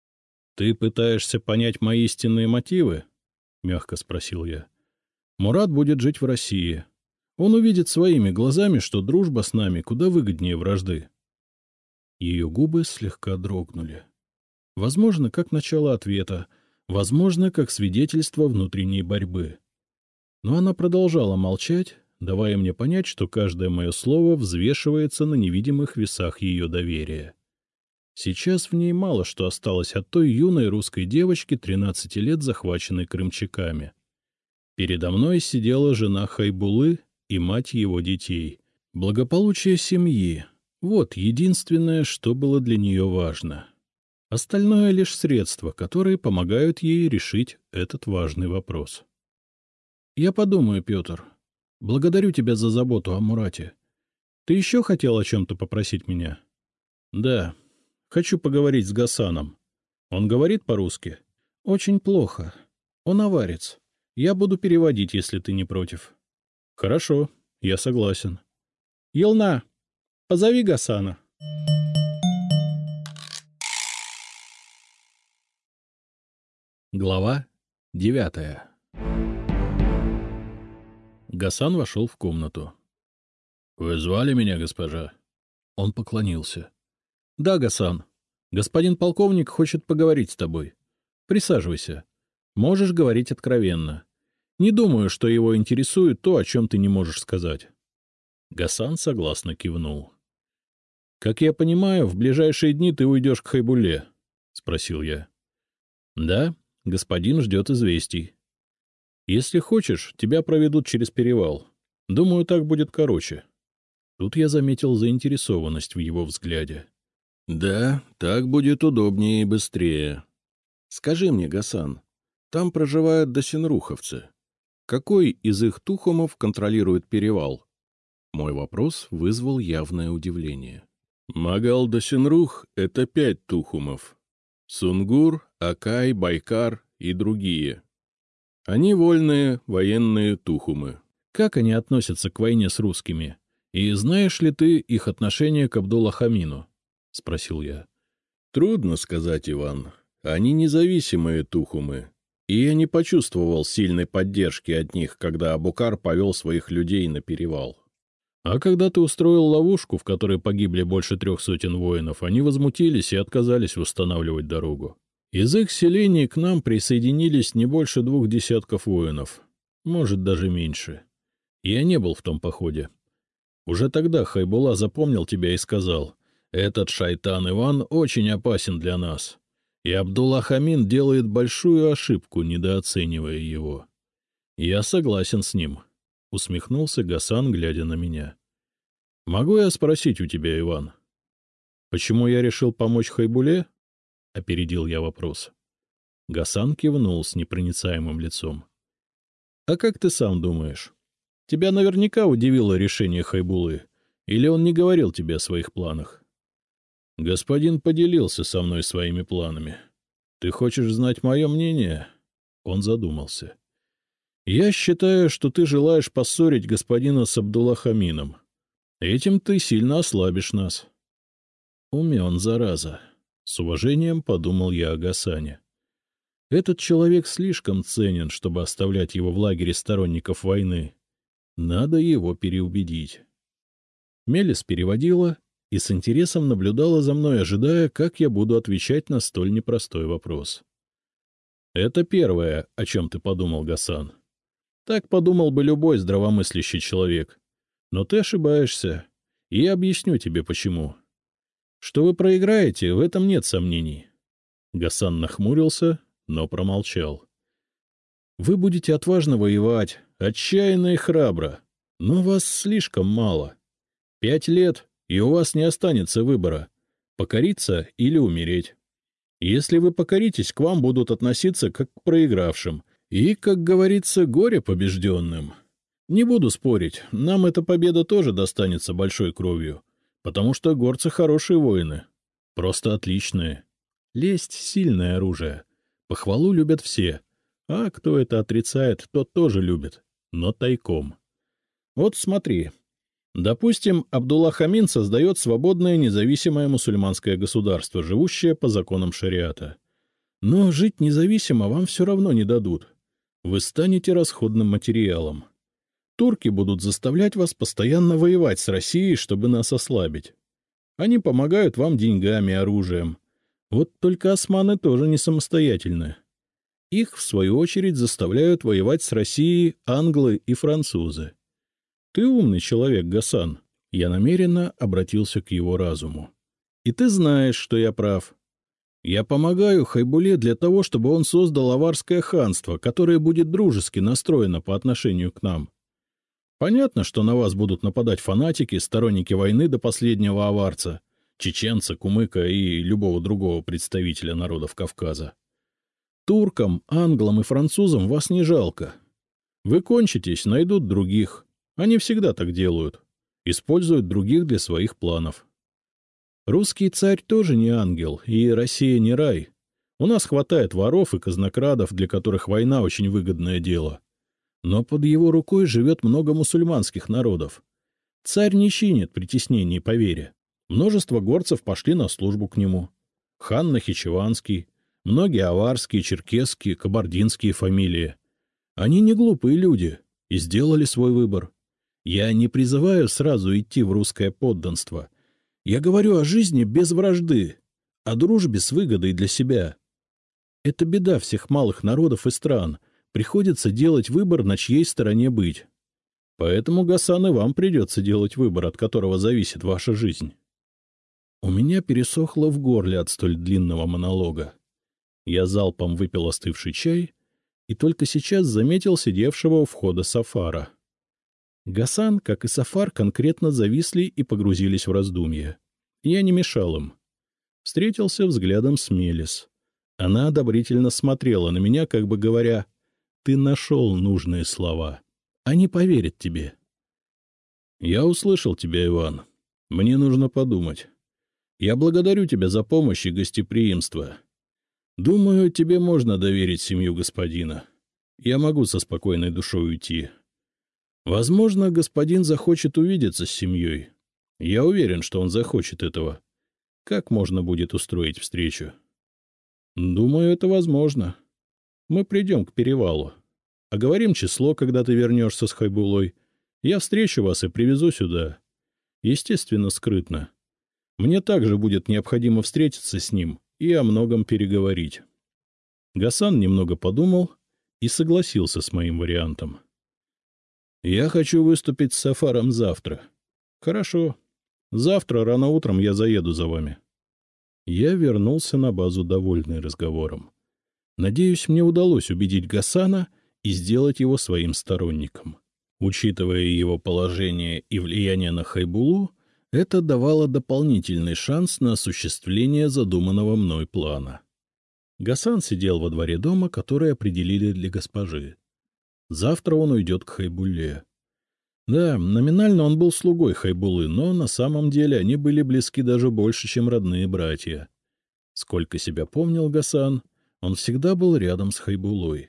— Ты пытаешься понять мои истинные мотивы? — мягко спросил я. — Мурат будет жить в России. Он увидит своими глазами, что дружба с нами куда выгоднее вражды. Ее губы слегка дрогнули. Возможно, как начало ответа, возможно, как свидетельство внутренней борьбы. Но она продолжала молчать, давая мне понять, что каждое мое слово взвешивается на невидимых весах ее доверия. Сейчас в ней мало что осталось от той юной русской девочки 13 лет, захваченной крымчаками. Передо мной сидела жена Хайбулы и мать его детей. Благополучие семьи — вот единственное, что было для нее важно. Остальное — лишь средства, которые помогают ей решить этот важный вопрос. Я подумаю, Петр. Благодарю тебя за заботу о Мурате. Ты еще хотел о чем-то попросить меня? Да. Хочу поговорить с Гасаном. Он говорит по-русски? Очень плохо. Он аварец. Я буду переводить, если ты не против. Хорошо, я согласен. Елна, позови Гасана. Глава девятая Гасан вошел в комнату. — Вы звали меня, госпожа? Он поклонился. — Да, Гасан. Господин полковник хочет поговорить с тобой. Присаживайся. Можешь говорить откровенно. Не думаю, что его интересует то, о чем ты не можешь сказать. Гасан согласно кивнул. — Как я понимаю, в ближайшие дни ты уйдешь к Хайбуле? — спросил я. — Да, господин ждет известий. Если хочешь, тебя проведут через перевал. Думаю, так будет короче. Тут я заметил заинтересованность в его взгляде. — Да, так будет удобнее и быстрее. Скажи мне, Гасан, там проживают досинруховцы. Какой из их тухумов контролирует перевал? Мой вопрос вызвал явное удивление. Магал Досинрух — это пять тухумов. Сунгур, Акай, Байкар и другие. Они вольные военные тухумы. Как они относятся к войне с русскими? И знаешь ли ты их отношение к Абдулла-Хамину? — спросил я. — Трудно сказать, Иван. Они независимые тухумы. И я не почувствовал сильной поддержки от них, когда Абукар повел своих людей на перевал. А когда ты устроил ловушку, в которой погибли больше трех сотен воинов, они возмутились и отказались восстанавливать дорогу. Из их селений к нам присоединились не больше двух десятков воинов, может, даже меньше. Я не был в том походе. Уже тогда Хайбула запомнил тебя и сказал, «Этот шайтан Иван очень опасен для нас, и Абдулла Хамин делает большую ошибку, недооценивая его». «Я согласен с ним», — усмехнулся Гасан, глядя на меня. «Могу я спросить у тебя, Иван, почему я решил помочь Хайбуле?» — опередил я вопрос. Гасан кивнул с непроницаемым лицом. — А как ты сам думаешь? Тебя наверняка удивило решение Хайбулы, или он не говорил тебе о своих планах? — Господин поделился со мной своими планами. Ты хочешь знать мое мнение? Он задумался. — Я считаю, что ты желаешь поссорить господина с Абдуллахамином. Этим ты сильно ослабишь нас. Умен, зараза. С уважением подумал я о Гасане. Этот человек слишком ценен, чтобы оставлять его в лагере сторонников войны. Надо его переубедить. Мелис переводила и с интересом наблюдала за мной, ожидая, как я буду отвечать на столь непростой вопрос. «Это первое, о чем ты подумал, Гасан. Так подумал бы любой здравомыслящий человек. Но ты ошибаешься, и я объясню тебе, почему. Что вы проиграете, в этом нет сомнений. Гасан нахмурился, но промолчал. Вы будете отважно воевать, отчаянно и храбро, но вас слишком мало. Пять лет, и у вас не останется выбора — покориться или умереть. Если вы покоритесь, к вам будут относиться как к проигравшим и, как говорится, горе побежденным. Не буду спорить, нам эта победа тоже достанется большой кровью, потому что горцы хорошие воины, просто отличные. Лесть — сильное оружие, похвалу любят все, а кто это отрицает, тот тоже любит, но тайком. Вот смотри. Допустим, Абдулла Хамин создает свободное независимое мусульманское государство, живущее по законам шариата. Но жить независимо вам все равно не дадут. Вы станете расходным материалом. Турки будут заставлять вас постоянно воевать с Россией, чтобы нас ослабить. Они помогают вам деньгами, оружием. Вот только османы тоже не самостоятельны. Их, в свою очередь, заставляют воевать с Россией англы и французы. — Ты умный человек, Гасан. Я намеренно обратился к его разуму. — И ты знаешь, что я прав. Я помогаю Хайбуле для того, чтобы он создал аварское ханство, которое будет дружески настроено по отношению к нам. Понятно, что на вас будут нападать фанатики, сторонники войны до последнего аварца, чеченца, кумыка и любого другого представителя народов Кавказа. Туркам, англам и французам вас не жалко. Вы кончитесь, найдут других. Они всегда так делают. Используют других для своих планов. Русский царь тоже не ангел, и Россия не рай. У нас хватает воров и казнокрадов, для которых война очень выгодное дело. Но под его рукой живет много мусульманских народов. Царь не чинит притеснений по вере. Множество горцев пошли на службу к нему. Хан Нахичеванский, многие аварские, черкесские, кабардинские фамилии. Они не глупые люди и сделали свой выбор. Я не призываю сразу идти в русское подданство — я говорю о жизни без вражды, о дружбе с выгодой для себя. Это беда всех малых народов и стран. Приходится делать выбор, на чьей стороне быть. Поэтому, Гасан, и вам придется делать выбор, от которого зависит ваша жизнь. У меня пересохло в горле от столь длинного монолога. Я залпом выпил остывший чай и только сейчас заметил сидевшего у входа Сафара. Гасан, как и Сафар, конкретно зависли и погрузились в раздумья. Я не мешал им. Встретился взглядом с Мелис. Она одобрительно смотрела на меня, как бы говоря, «Ты нашел нужные слова. Они поверят тебе». «Я услышал тебя, Иван. Мне нужно подумать. Я благодарю тебя за помощь и гостеприимство. Думаю, тебе можно доверить семью господина. Я могу со спокойной душой уйти. Возможно, господин захочет увидеться с семьей. Я уверен, что он захочет этого. Как можно будет устроить встречу? Думаю, это возможно. Мы придем к перевалу. Оговорим число, когда ты вернешься с Хайбулой. Я встречу вас и привезу сюда. Естественно, скрытно. Мне также будет необходимо встретиться с ним и о многом переговорить. Гасан немного подумал и согласился с моим вариантом. Я хочу выступить с Сафаром завтра. Хорошо. Завтра рано утром я заеду за вами. Я вернулся на базу, довольный разговором. Надеюсь, мне удалось убедить Гасана и сделать его своим сторонником. Учитывая его положение и влияние на Хайбулу, это давало дополнительный шанс на осуществление задуманного мной плана. Гасан сидел во дворе дома, который определили для госпожи. Завтра он уйдет к Хайбуле. Да, номинально он был слугой Хайбулы, но на самом деле они были близки даже больше, чем родные братья. Сколько себя помнил Гасан, он всегда был рядом с Хайбулой.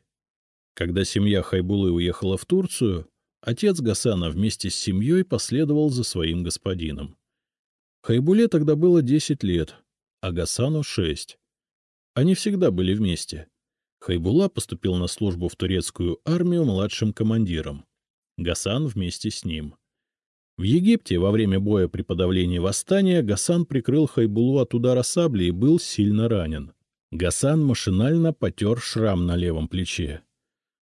Когда семья Хайбулы уехала в Турцию, отец Гасана вместе с семьей последовал за своим господином. Хайбуле тогда было десять лет, а Гасану — шесть. Они всегда были вместе. Хайбула поступил на службу в турецкую армию младшим командиром. Гасан вместе с ним. В Египте во время боя при подавлении восстания Гасан прикрыл Хайбулу от удара сабли и был сильно ранен. Гасан машинально потер шрам на левом плече.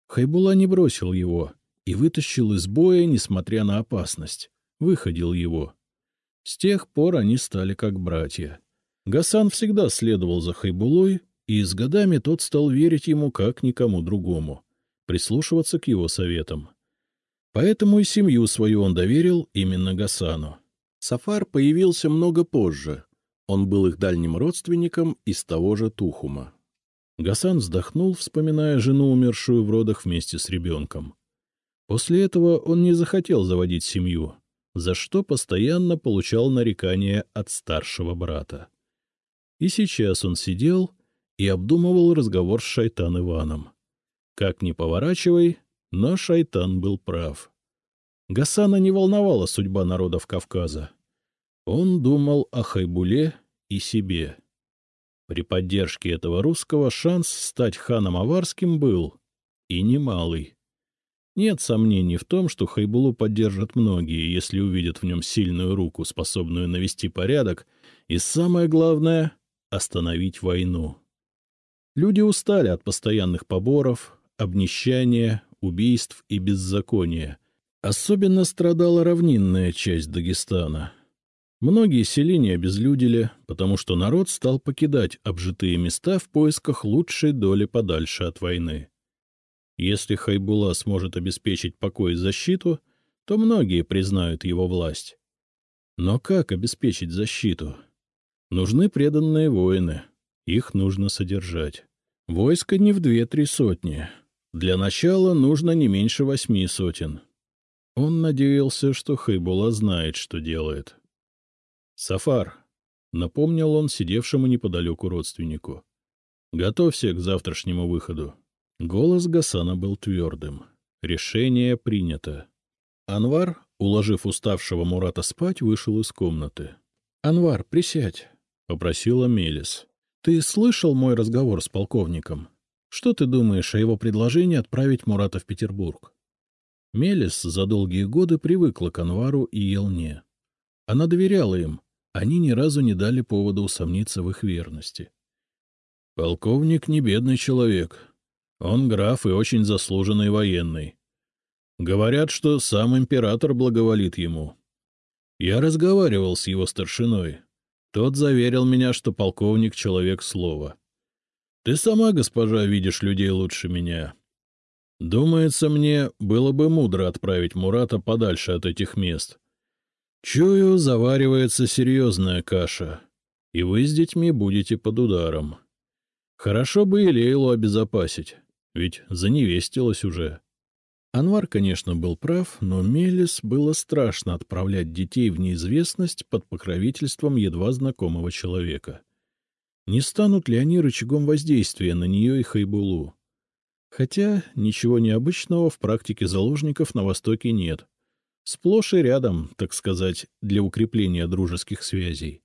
Хайбула не бросил его и вытащил из боя, несмотря на опасность. Выходил его. С тех пор они стали как братья. Гасан всегда следовал за Хайбулой, и с годами тот стал верить ему как никому другому, прислушиваться к его советам. Поэтому и семью свою он доверил именно Гасану. Сафар появился много позже. Он был их дальним родственником из того же Тухума. Гасан вздохнул, вспоминая жену, умершую в родах вместе с ребенком. После этого он не захотел заводить семью, за что постоянно получал нарекания от старшего брата. И сейчас он сидел и обдумывал разговор с Шайтан Иваном. Как ни поворачивай, но Шайтан был прав. Гасана не волновала судьба народов Кавказа. Он думал о Хайбуле и себе. При поддержке этого русского шанс стать ханом Аварским был, и немалый. Нет сомнений в том, что Хайбулу поддержат многие, если увидят в нем сильную руку, способную навести порядок, и самое главное — остановить войну. Люди устали от постоянных поборов, обнищания, убийств и беззакония. Особенно страдала равнинная часть Дагестана. Многие селения обезлюдили, потому что народ стал покидать обжитые места в поисках лучшей доли подальше от войны. Если Хайбула сможет обеспечить покой и защиту, то многие признают его власть. Но как обеспечить защиту? Нужны преданные воины, их нужно содержать. Войско не в две-три сотни. Для начала нужно не меньше восьми сотен. Он надеялся, что Хайбула знает, что делает. «Сафар», — напомнил он сидевшему неподалеку родственнику, — «готовься к завтрашнему выходу». Голос Гасана был твердым. Решение принято. Анвар, уложив уставшего Мурата спать, вышел из комнаты. — Анвар, присядь, — попросила Мелис. — Ты слышал мой разговор с полковником? Что ты думаешь о его предложении отправить Мурата в Петербург? Мелис за долгие годы привыкла к Анвару и Елне. Она доверяла им, они ни разу не дали повода усомниться в их верности. — Полковник не бедный человек, он граф и очень заслуженный военный. Говорят, что сам император благоволит ему. Я разговаривал с его старшиной. Тот заверил меня, что полковник — человек слова. Ты сама, госпожа, видишь людей лучше меня. Думается мне, было бы мудро отправить Мурата подальше от этих мест. Чую, заваривается серьезная каша, и вы с детьми будете под ударом. Хорошо бы и Лейлу обезопасить ведь заневестилась уже. Анвар, конечно, был прав, но Мелис было страшно отправлять детей в неизвестность под покровительством едва знакомого человека. Не станут ли они рычагом воздействия на нее и Хайбулу? Хотя ничего необычного в практике заложников на Востоке нет. Сплошь и рядом, так сказать, для укрепления дружеских связей.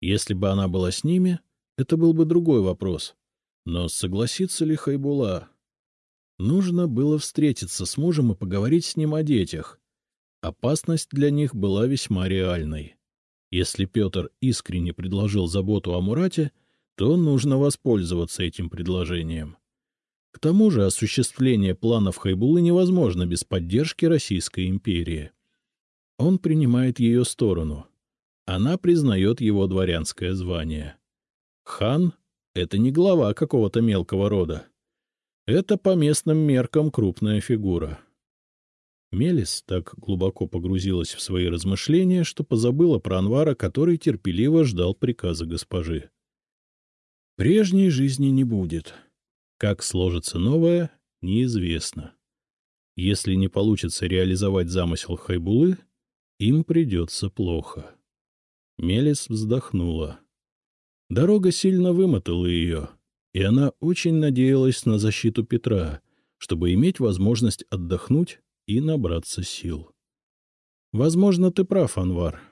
Если бы она была с ними, это был бы другой вопрос. Но согласится ли Хайбула? Нужно было встретиться с мужем и поговорить с ним о детях. Опасность для них была весьма реальной. Если Петр искренне предложил заботу о Мурате, то нужно воспользоваться этим предложением. К тому же осуществление планов Хайбулы невозможно без поддержки Российской империи. Он принимает ее сторону. Она признает его дворянское звание. Хан это не глава какого-то мелкого рода. Это по местным меркам крупная фигура. Мелис так глубоко погрузилась в свои размышления, что позабыла про Анвара, который терпеливо ждал приказа госпожи. Прежней жизни не будет. Как сложится новое, неизвестно. Если не получится реализовать замысел Хайбулы, им придется плохо. Мелис вздохнула. Дорога сильно вымотала ее, и она очень надеялась на защиту Петра, чтобы иметь возможность отдохнуть и набраться сил. Возможно, ты прав, Анвар.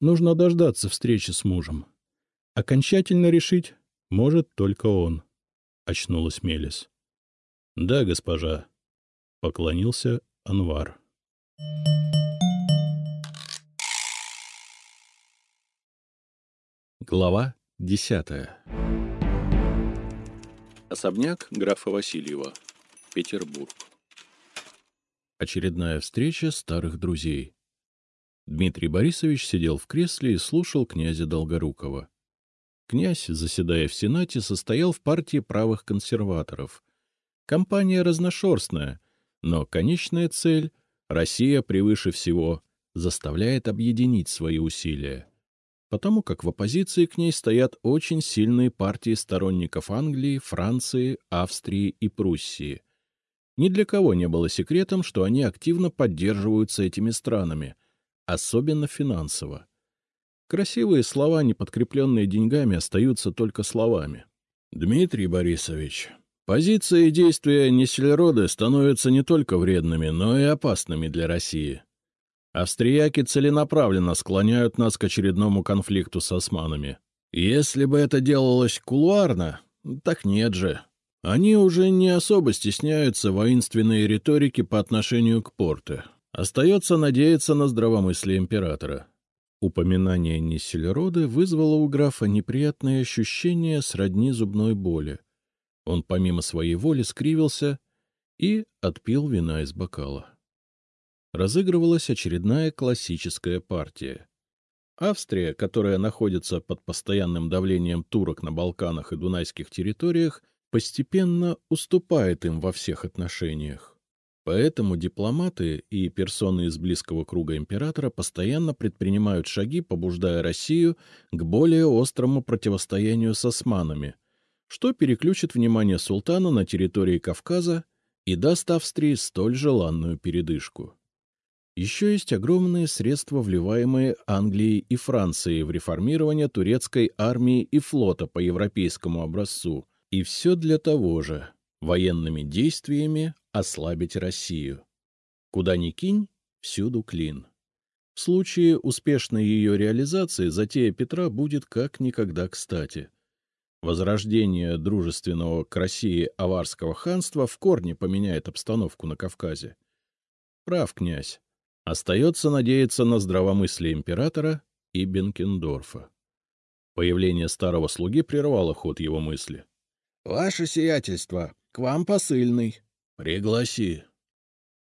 Нужно дождаться встречи с мужем. Окончательно решить может только он, — очнулась Мелис. — Да, госпожа, — поклонился Анвар. Глава Десятое. Особняк графа Васильева. Петербург. Очередная встреча старых друзей. Дмитрий Борисович сидел в кресле и слушал князя Долгорукова. Князь, заседая в Сенате, состоял в партии правых консерваторов. Компания разношерстная, но конечная цель — Россия превыше всего — заставляет объединить свои усилия потому как в оппозиции к ней стоят очень сильные партии сторонников Англии, Франции, Австрии и Пруссии. Ни для кого не было секретом, что они активно поддерживаются этими странами, особенно финансово. Красивые слова, не подкрепленные деньгами, остаются только словами. Дмитрий Борисович, позиции и действия Несельроды становятся не только вредными, но и опасными для России. Австрияки целенаправленно склоняют нас к очередному конфликту с османами. Если бы это делалось кулуарно, так нет же. Они уже не особо стесняются воинственной риторики по отношению к порты. Остается надеяться на здравомыслие императора. Упоминание Ниссельроды вызвало у графа неприятное ощущение сродни зубной боли. Он помимо своей воли скривился и отпил вина из бокала. разыгрывалась очередная классическая партия. Австрия, которая находится под постоянным давлением турок на Балканах и Дунайских территориях, постепенно уступает им во всех отношениях. Поэтому дипломаты и персоны из близкого круга императора постоянно предпринимают шаги, побуждая Россию к более острому противостоянию с османами, что переключит внимание султана на территории Кавказа и даст Австрии столь желанную передышку. Еще есть огромные средства, вливаемые Англией и Францией в реформирование турецкой армии и флота по европейскому образцу, и все для того же — военными действиями ослабить Россию. Куда ни кинь, всюду клин. В случае успешной ее реализации затея Петра будет как никогда кстати. Возрождение дружественного к России аварского ханства в корне поменяет обстановку на Кавказе. Прав, князь. Остается надеяться на здравомыслие императора и Бенкендорфа. Появление старого слуги прервало ход его мысли. — Ваше сиятельство, к вам посыльный. — Пригласи.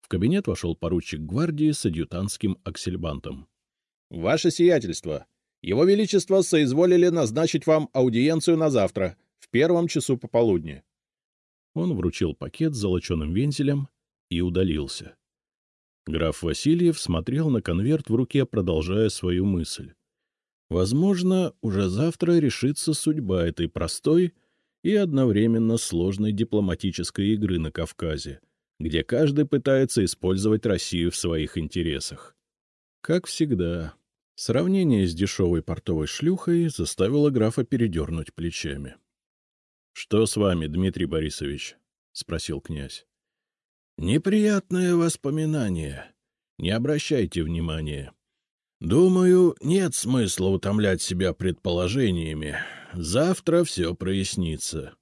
В кабинет вошел поручик гвардии с адъютантским аксельбантом. — Ваше сиятельство, его величество соизволили назначить вам аудиенцию на завтра, в первом часу пополудни. Он вручил пакет с золоченым вензелем и удалился. Граф Васильев смотрел на конверт в руке, продолжая свою мысль. Возможно, уже завтра решится судьба этой простой и одновременно сложной дипломатической игры на Кавказе, где каждый пытается использовать Россию в своих интересах. Как всегда, сравнение с дешевой портовой шлюхой заставило графа передернуть плечами. — Что с вами, Дмитрий Борисович? — спросил князь. Неприятное воспоминание. Не обращайте внимания. Думаю, нет смысла утомлять себя предположениями. Завтра все прояснится.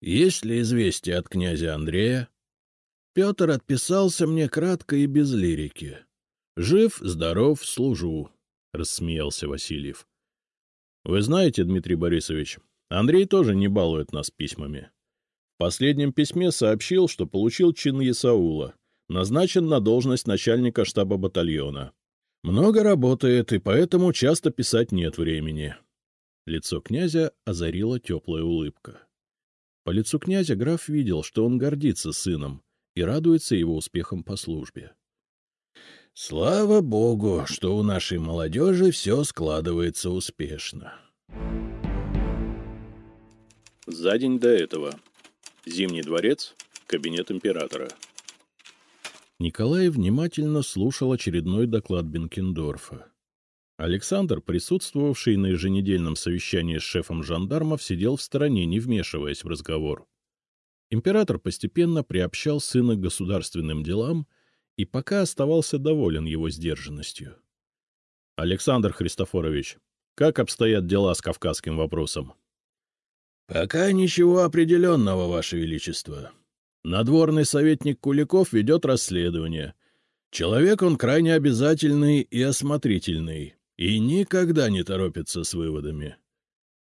Есть ли известие от князя Андрея? Петр отписался мне кратко и без лирики. Жив, здоров, служу, — рассмеялся Васильев. — Вы знаете, Дмитрий Борисович, Андрей тоже не балует нас письмами. В последнем письме сообщил, что получил чин Есаула, назначен на должность начальника штаба батальона. Много работает, и поэтому часто писать нет времени. Лицо князя озарила теплая улыбка. По лицу князя граф видел, что он гордится сыном и радуется его успехам по службе. — Слава богу, что у нашей молодежи все складывается успешно. За день до этого Зимний дворец, кабинет императора. Николай внимательно слушал очередной доклад Бенкендорфа. Александр, присутствовавший на еженедельном совещании с шефом жандармов, сидел в стороне, не вмешиваясь в разговор. Император постепенно приобщал сына к государственным делам и пока оставался доволен его сдержанностью. — Александр Христофорович, как обстоят дела с кавказским вопросом? —— Пока ничего определенного, Ваше Величество. Надворный советник Куликов ведет расследование. Человек он крайне обязательный и осмотрительный, и никогда не торопится с выводами.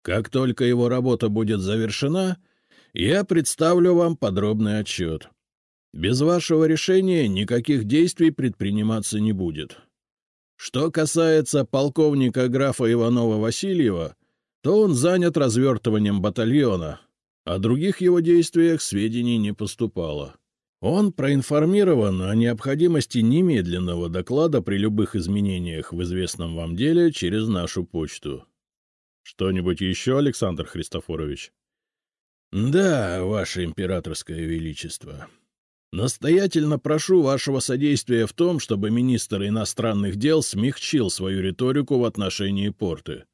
Как только его работа будет завершена, я представлю вам подробный отчет. Без вашего решения никаких действий предприниматься не будет. Что касается полковника графа Иванова-Васильева, то он занят развертыванием батальона, о других его действиях сведений не поступало. Он проинформирован о необходимости немедленного доклада при любых изменениях в известном вам деле через нашу почту. Что-нибудь еще, Александр Христофорович? — Да, Ваше Императорское Величество. Настоятельно прошу вашего содействия в том, чтобы министр иностранных дел смягчил свою риторику в отношении порты.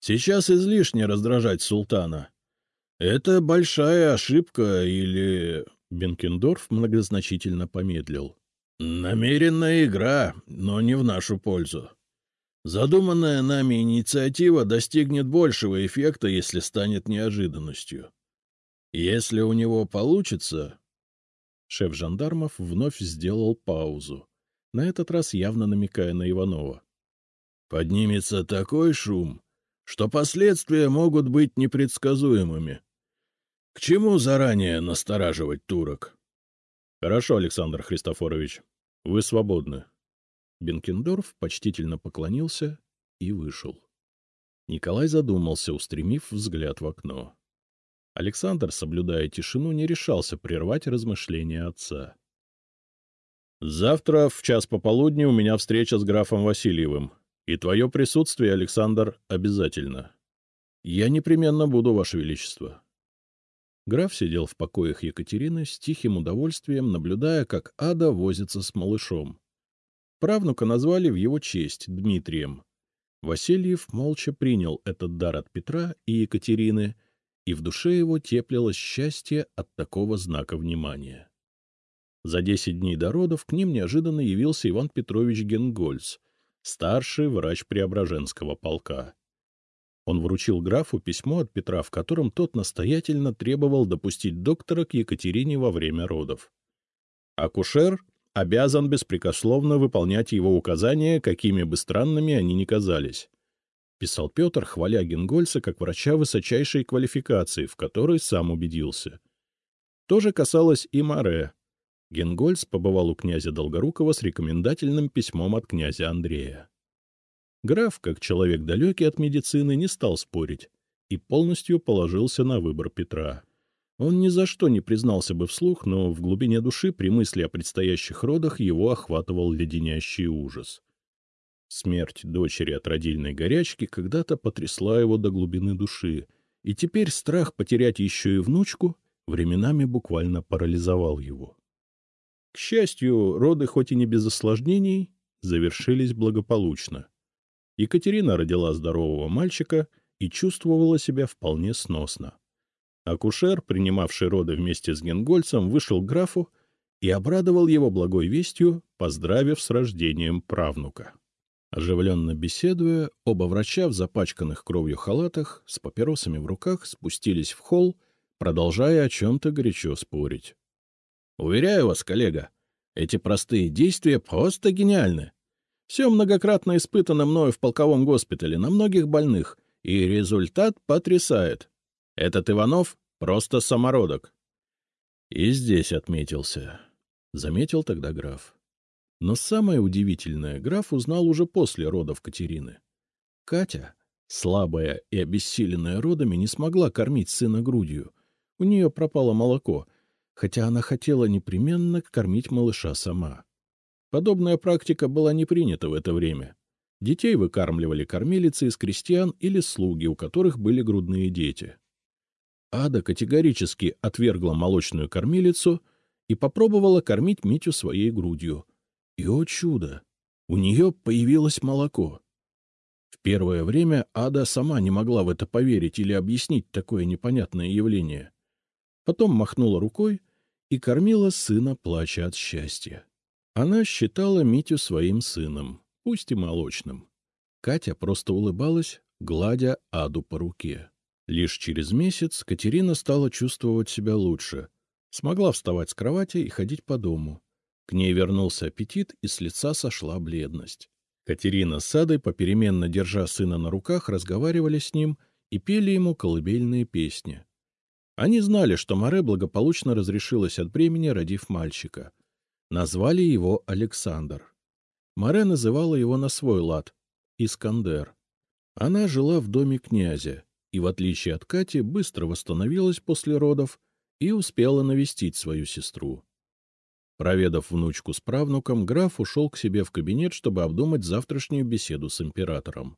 Сейчас излишне раздражать султана. Это большая ошибка или... Бенкендорф многозначительно помедлил. Намеренная игра, но не в нашу пользу. Задуманная нами инициатива достигнет большего эффекта, если станет неожиданностью. Если у него получится... Шеф жандармов вновь сделал паузу, на этот раз явно намекая на Иванова. Поднимется такой шум, что последствия могут быть непредсказуемыми. К чему заранее настораживать турок? — Хорошо, Александр Христофорович. — Вы свободны. Бенкендорф почтительно поклонился и вышел. Николай задумался, устремив взгляд в окно. Александр, соблюдая тишину, не решался прервать размышления отца. — Завтра в час пополудни у меня встреча с графом Васильевым, и твое присутствие, Александр, обязательно. Я непременно буду, Ваше Величество. Граф сидел в покоях Екатерины с тихим удовольствием, наблюдая, как Ада возится с малышом. Правнука назвали в его честь Дмитрием. Васильев молча принял этот дар от Петра и Екатерины, и в душе его теплилось счастье от такого знака внимания. За десять дней до родов к ним неожиданно явился Иван Петрович Генгольц, старший врач Преображенского полка. Он вручил графу письмо от Петра, в котором тот настоятельно требовал допустить доктора к Екатерине во время родов. Акушер обязан беспрекословно выполнять его указания, какими бы странными они ни казались. Писал Петр, хваля Генгольца как врача высочайшей квалификации, в которой сам убедился. То же касалось и Маре. Генгольц побывал у князя Долгорукова с рекомендательным письмом от князя Андрея. Граф, как человек далекий от медицины, не стал спорить и полностью положился на выбор Петра. Он ни за что не признался бы вслух, но в глубине души при мысли о предстоящих родах его охватывал леденящий ужас. Смерть дочери от родильной горячки когда-то потрясла его до глубины души, и теперь страх потерять еще и внучку временами буквально парализовал его. К счастью, роды, хоть и не без осложнений, завершились благополучно. Екатерина родила здорового мальчика и чувствовала себя вполне сносно. Акушер, принимавший роды вместе с Генгольцем, вышел к графу и обрадовал его благой вестью, поздравив с рождением правнука. Оживленно беседуя, оба врача в запачканных кровью халатах с папиросами в руках спустились в холл, продолжая о чем-то горячо спорить. — Уверяю вас, коллега, эти простые действия просто гениальны. Все многократно испытано мною в полковом госпитале на многих больных, и результат потрясает. Этот Иванов просто самородок. И здесь отметился. Заметил тогда граф. Но самое удивительное граф узнал уже после родов Катерины. Катя, слабая и обессиленная родами, не смогла кормить сына грудью. У нее пропало молоко, хотя она хотела непременно кормить малыша сама. Подобная практика была не принята в это время. Детей выкармливали кормилицы из крестьян или слуги, у которых были грудные дети. Ада категорически отвергла молочную кормилицу и попробовала кормить Митю своей грудью. И, о чудо, у нее появилось молоко. В первое время Ада сама не могла в это поверить или объяснить такое непонятное явление. Потом махнула рукой и кормила сына, плача от счастья. Она считала Митю своим сыном, пусть и молочным. Катя просто улыбалась, гладя Аду по руке. Лишь через месяц Катерина стала чувствовать себя лучше, смогла вставать с кровати и ходить по дому. К ней вернулся аппетит, и с лица сошла бледность. Катерина с Адой, попеременно держа сына на руках, разговаривали с ним и пели ему колыбельные песни. Они знали, что Море благополучно разрешилась от бремени, родив мальчика — Назвали его Александр. Море называла его на свой лад — Искандер. Она жила в доме князя и, в отличие от Кати, быстро восстановилась после родов и успела навестить свою сестру. Проведав внучку с правнуком, граф ушел к себе в кабинет, чтобы обдумать завтрашнюю беседу с императором.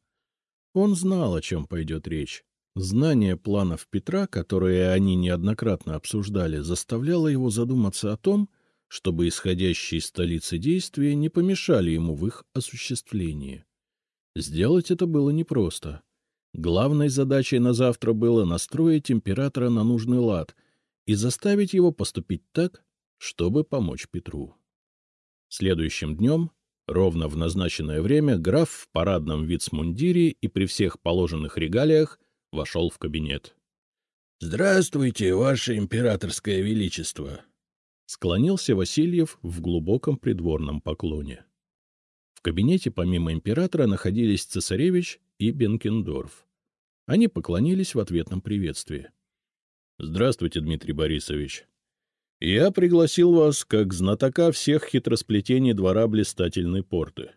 Он знал, о чем пойдет речь. Знание планов Петра, которые они неоднократно обсуждали, заставляло его задуматься о том, чтобы исходящие из столицы действия не помешали ему в их осуществлении. Сделать это было непросто. Главной задачей на завтра было настроить императора на нужный лад и заставить его поступить так, чтобы помочь Петру. Следующим днем, ровно в назначенное время, граф в парадном вицмундире и при всех положенных регалиях вошел в кабинет. — Здравствуйте, ваше императорское величество! Склонился Васильев в глубоком придворном поклоне. В кабинете помимо императора находились цесаревич и Бенкендорф. Они поклонились в ответном приветствии. — Здравствуйте, Дмитрий Борисович. Я пригласил вас как знатока всех хитросплетений двора блистательной порты.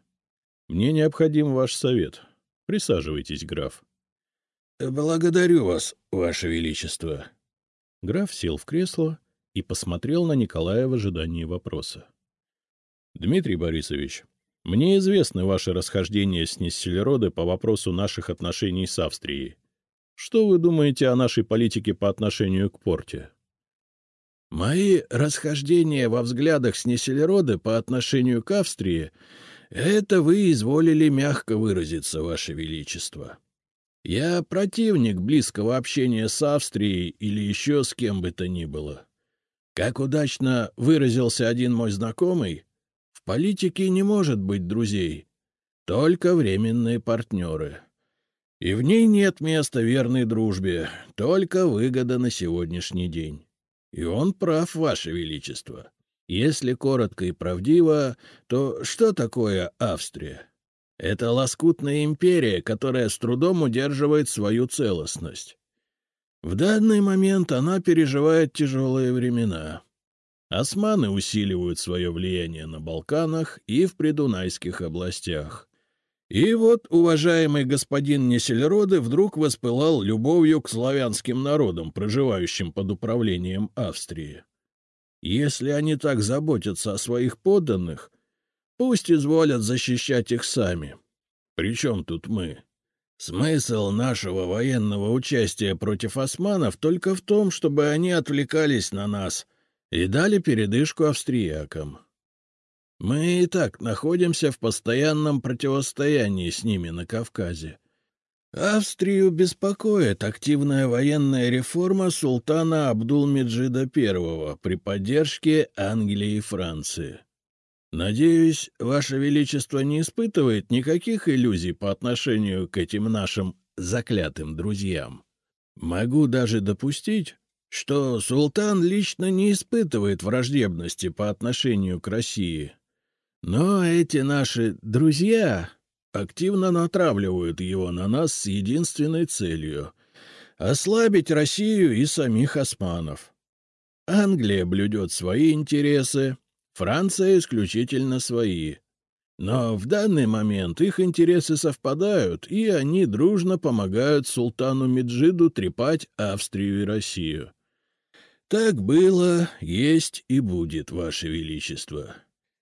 Мне необходим ваш совет. Присаживайтесь, граф. — Благодарю вас, ваше величество. Граф сел в кресло и посмотрел на Николая в ожидании вопроса. — Дмитрий Борисович, мне известны ваши расхождения с Нессельроды по вопросу наших отношений с Австрией. Что вы думаете о нашей политике по отношению к порте? — Мои расхождения во взглядах с Нессельроды по отношению к Австрии — это вы изволили мягко выразиться, ваше величество. Я противник близкого общения с Австрией или еще с кем бы то ни было. Как удачно выразился один мой знакомый, в политике не может быть друзей, только временные партнеры. И в ней нет места верной дружбе, только выгода на сегодняшний день. И он прав, Ваше Величество. Если коротко и правдиво, то что такое Австрия? Это лоскутная империя, которая с трудом удерживает свою целостность. В данный момент она переживает тяжелые времена. Османы усиливают свое влияние на Балканах и в придунайских областях. И вот уважаемый господин Несельроды вдруг воспылал любовью к славянским народам, проживающим под управлением Австрии. Если они так заботятся о своих подданных, пусть изволят защищать их сами. Причем тут мы? Смысл нашего военного участия против османов только в том, чтобы они отвлекались на нас — и дали передышку австриякам. Мы и так находимся в постоянном противостоянии с ними на Кавказе. Австрию беспокоит активная военная реформа султана Абдул-Меджида I при поддержке Англии и Франции. Надеюсь, Ваше Величество не испытывает никаких иллюзий по отношению к этим нашим заклятым друзьям. Могу даже допустить, что султан лично не испытывает враждебности по отношению к России. Но эти наши «друзья» активно натравливают его на нас с единственной целью — ослабить Россию и самих османов. Англия блюдет свои интересы, Франция исключительно свои. Но в данный момент их интересы совпадают, и они дружно помогают султану Меджиду трепать Австрию и Россию. Так было, есть и будет, Ваше Величество.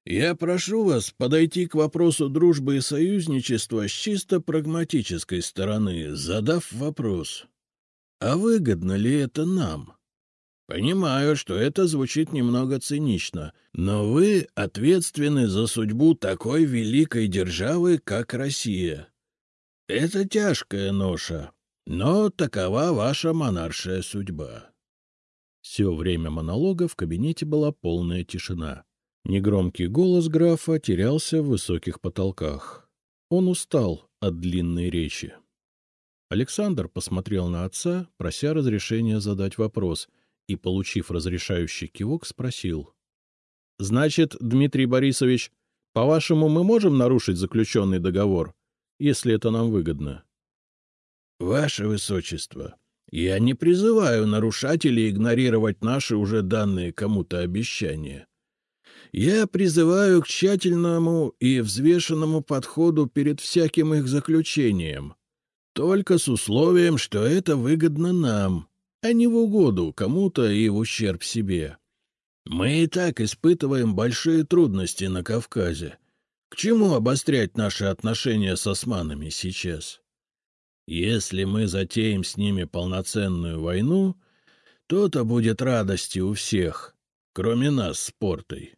Я прошу вас подойти к вопросу дружбы и союзничества с чисто прагматической стороны, задав вопрос. А выгодно ли это нам? Понимаю, что это звучит немного цинично, но вы ответственны за судьбу такой великой державы, как Россия. Это тяжкая ноша, но такова ваша монаршая судьба. Все время монолога в кабинете была полная тишина. Негромкий голос графа терялся в высоких потолках. Он устал от длинной речи. Александр посмотрел на отца, прося разрешения задать вопрос, и, получив разрешающий кивок, спросил. — Значит, Дмитрий Борисович, по-вашему, мы можем нарушить заключенный договор, если это нам выгодно? — Ваше Высочество, я не призываю нарушать или игнорировать наши уже данные кому-то обещания. Я призываю к тщательному и взвешенному подходу перед всяким их заключением, только с условием, что это выгодно нам, а не в угоду кому-то и в ущерб себе. Мы и так испытываем большие трудности на Кавказе. К чему обострять наши отношения с османами сейчас? Если мы затеем с ними полноценную войну, то-то будет радости у всех, кроме нас с портой.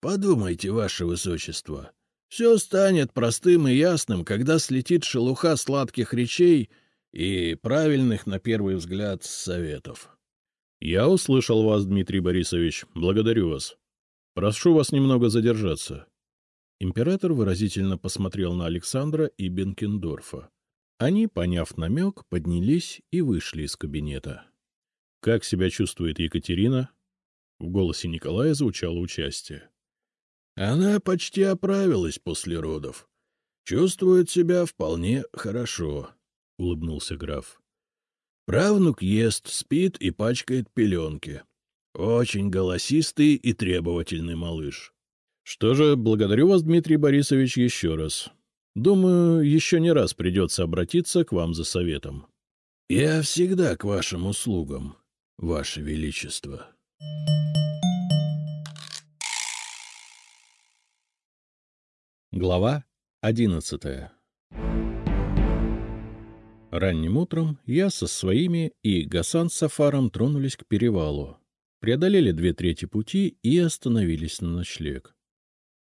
Подумайте, ваше высочество, все станет простым и ясным, когда слетит шелуха сладких речей и правильных, на первый взгляд, советов. — Я услышал вас, Дмитрий Борисович. Благодарю вас. Прошу вас немного задержаться. Император выразительно посмотрел на Александра и Бенкендорфа. Они, поняв намек, поднялись и вышли из кабинета. — Как себя чувствует Екатерина? В голосе Николая звучало участие. — Она почти оправилась после родов. Чувствует себя вполне хорошо, — улыбнулся граф. Правнук ест, спит и пачкает пеленки. Очень голосистый и требовательный малыш. Что же, благодарю вас, Дмитрий Борисович, еще раз. Думаю, еще не раз придется обратиться к вам за советом. — Я всегда к вашим услугам, ваше величество. Глава одиннадцатая Ранним утром я со своими и Гасан с Сафаром тронулись к перевалу, преодолели две трети пути и остановились на ночлег.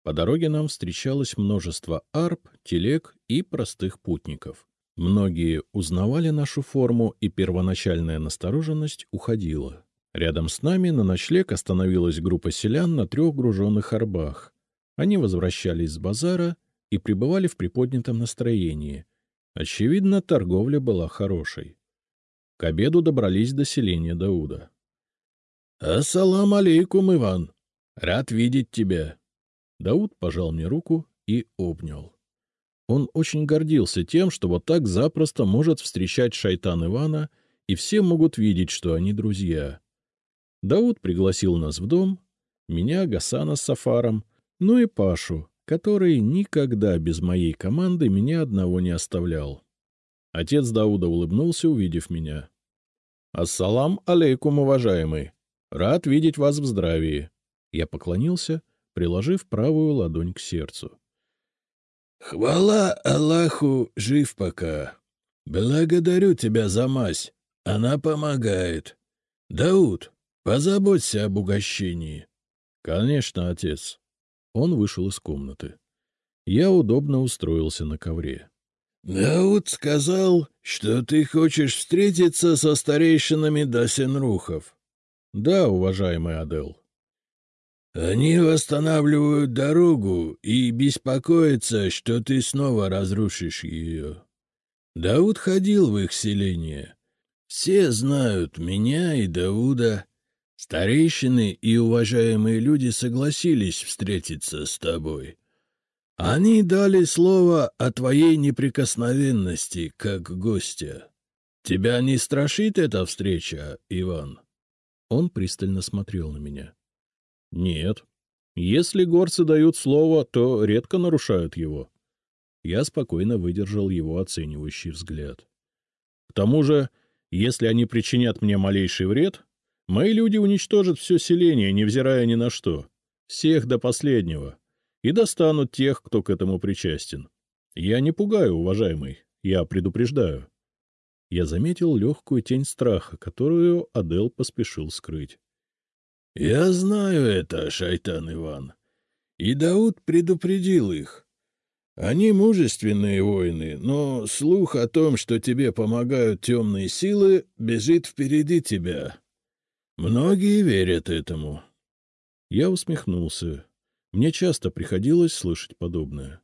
По дороге нам встречалось множество арб, телег и простых путников. Многие узнавали нашу форму, и первоначальная настороженность уходила. Рядом с нами на ночлег остановилась группа селян на трех груженных арбах. Они возвращались с базара и пребывали в приподнятом настроении. Очевидно, торговля была хорошей. К обеду добрались до селения Дауда. — Ассалам алейкум, Иван! Рад видеть тебя! Дауд пожал мне руку и обнял. Он очень гордился тем, что вот так запросто может встречать шайтан Ивана, и все могут видеть, что они друзья. Дауд пригласил нас в дом, меня, Гасана с Сафаром, ну и Пашу, который никогда без моей команды меня одного не оставлял. Отец Дауда улыбнулся, увидев меня. — Ассалам алейкум, уважаемый. Рад видеть вас в здравии. Я поклонился — приложив правую ладонь к сердцу. — Хвала Аллаху, жив пока. Благодарю тебя за мазь. Она помогает. Дауд, позаботься об угощении. — Конечно, отец. Он вышел из комнаты. Я удобно устроился на ковре. — Дауд сказал, что ты хочешь встретиться со старейшинами Дасенрухов. — Да, уважаемый Адел. Они восстанавливают дорогу и беспокоятся, что ты снова разрушишь ее. Дауд ходил в их селение. Все знают меня и Дауда. Старейшины и уважаемые люди согласились встретиться с тобой. Они дали слово о твоей неприкосновенности, как гостя. Тебя не страшит эта встреча, Иван? Он пристально смотрел на меня. Нет. Если горцы дают слово, то редко нарушают его. Я спокойно выдержал его оценивающий взгляд. К тому же, если они причинят мне малейший вред, мои люди уничтожат все селение, невзирая ни на что, всех до последнего, и достанут тех, кто к этому причастен. Я не пугаю, уважаемый, я предупреждаю. Я заметил легкую тень страха, которую Адел поспешил скрыть. — Я знаю это, шайтан Иван. И Дауд предупредил их. Они мужественные воины, но слух о том, что тебе помогают темные силы, бежит впереди тебя. Многие верят этому. Я усмехнулся. Мне часто приходилось слышать подобное.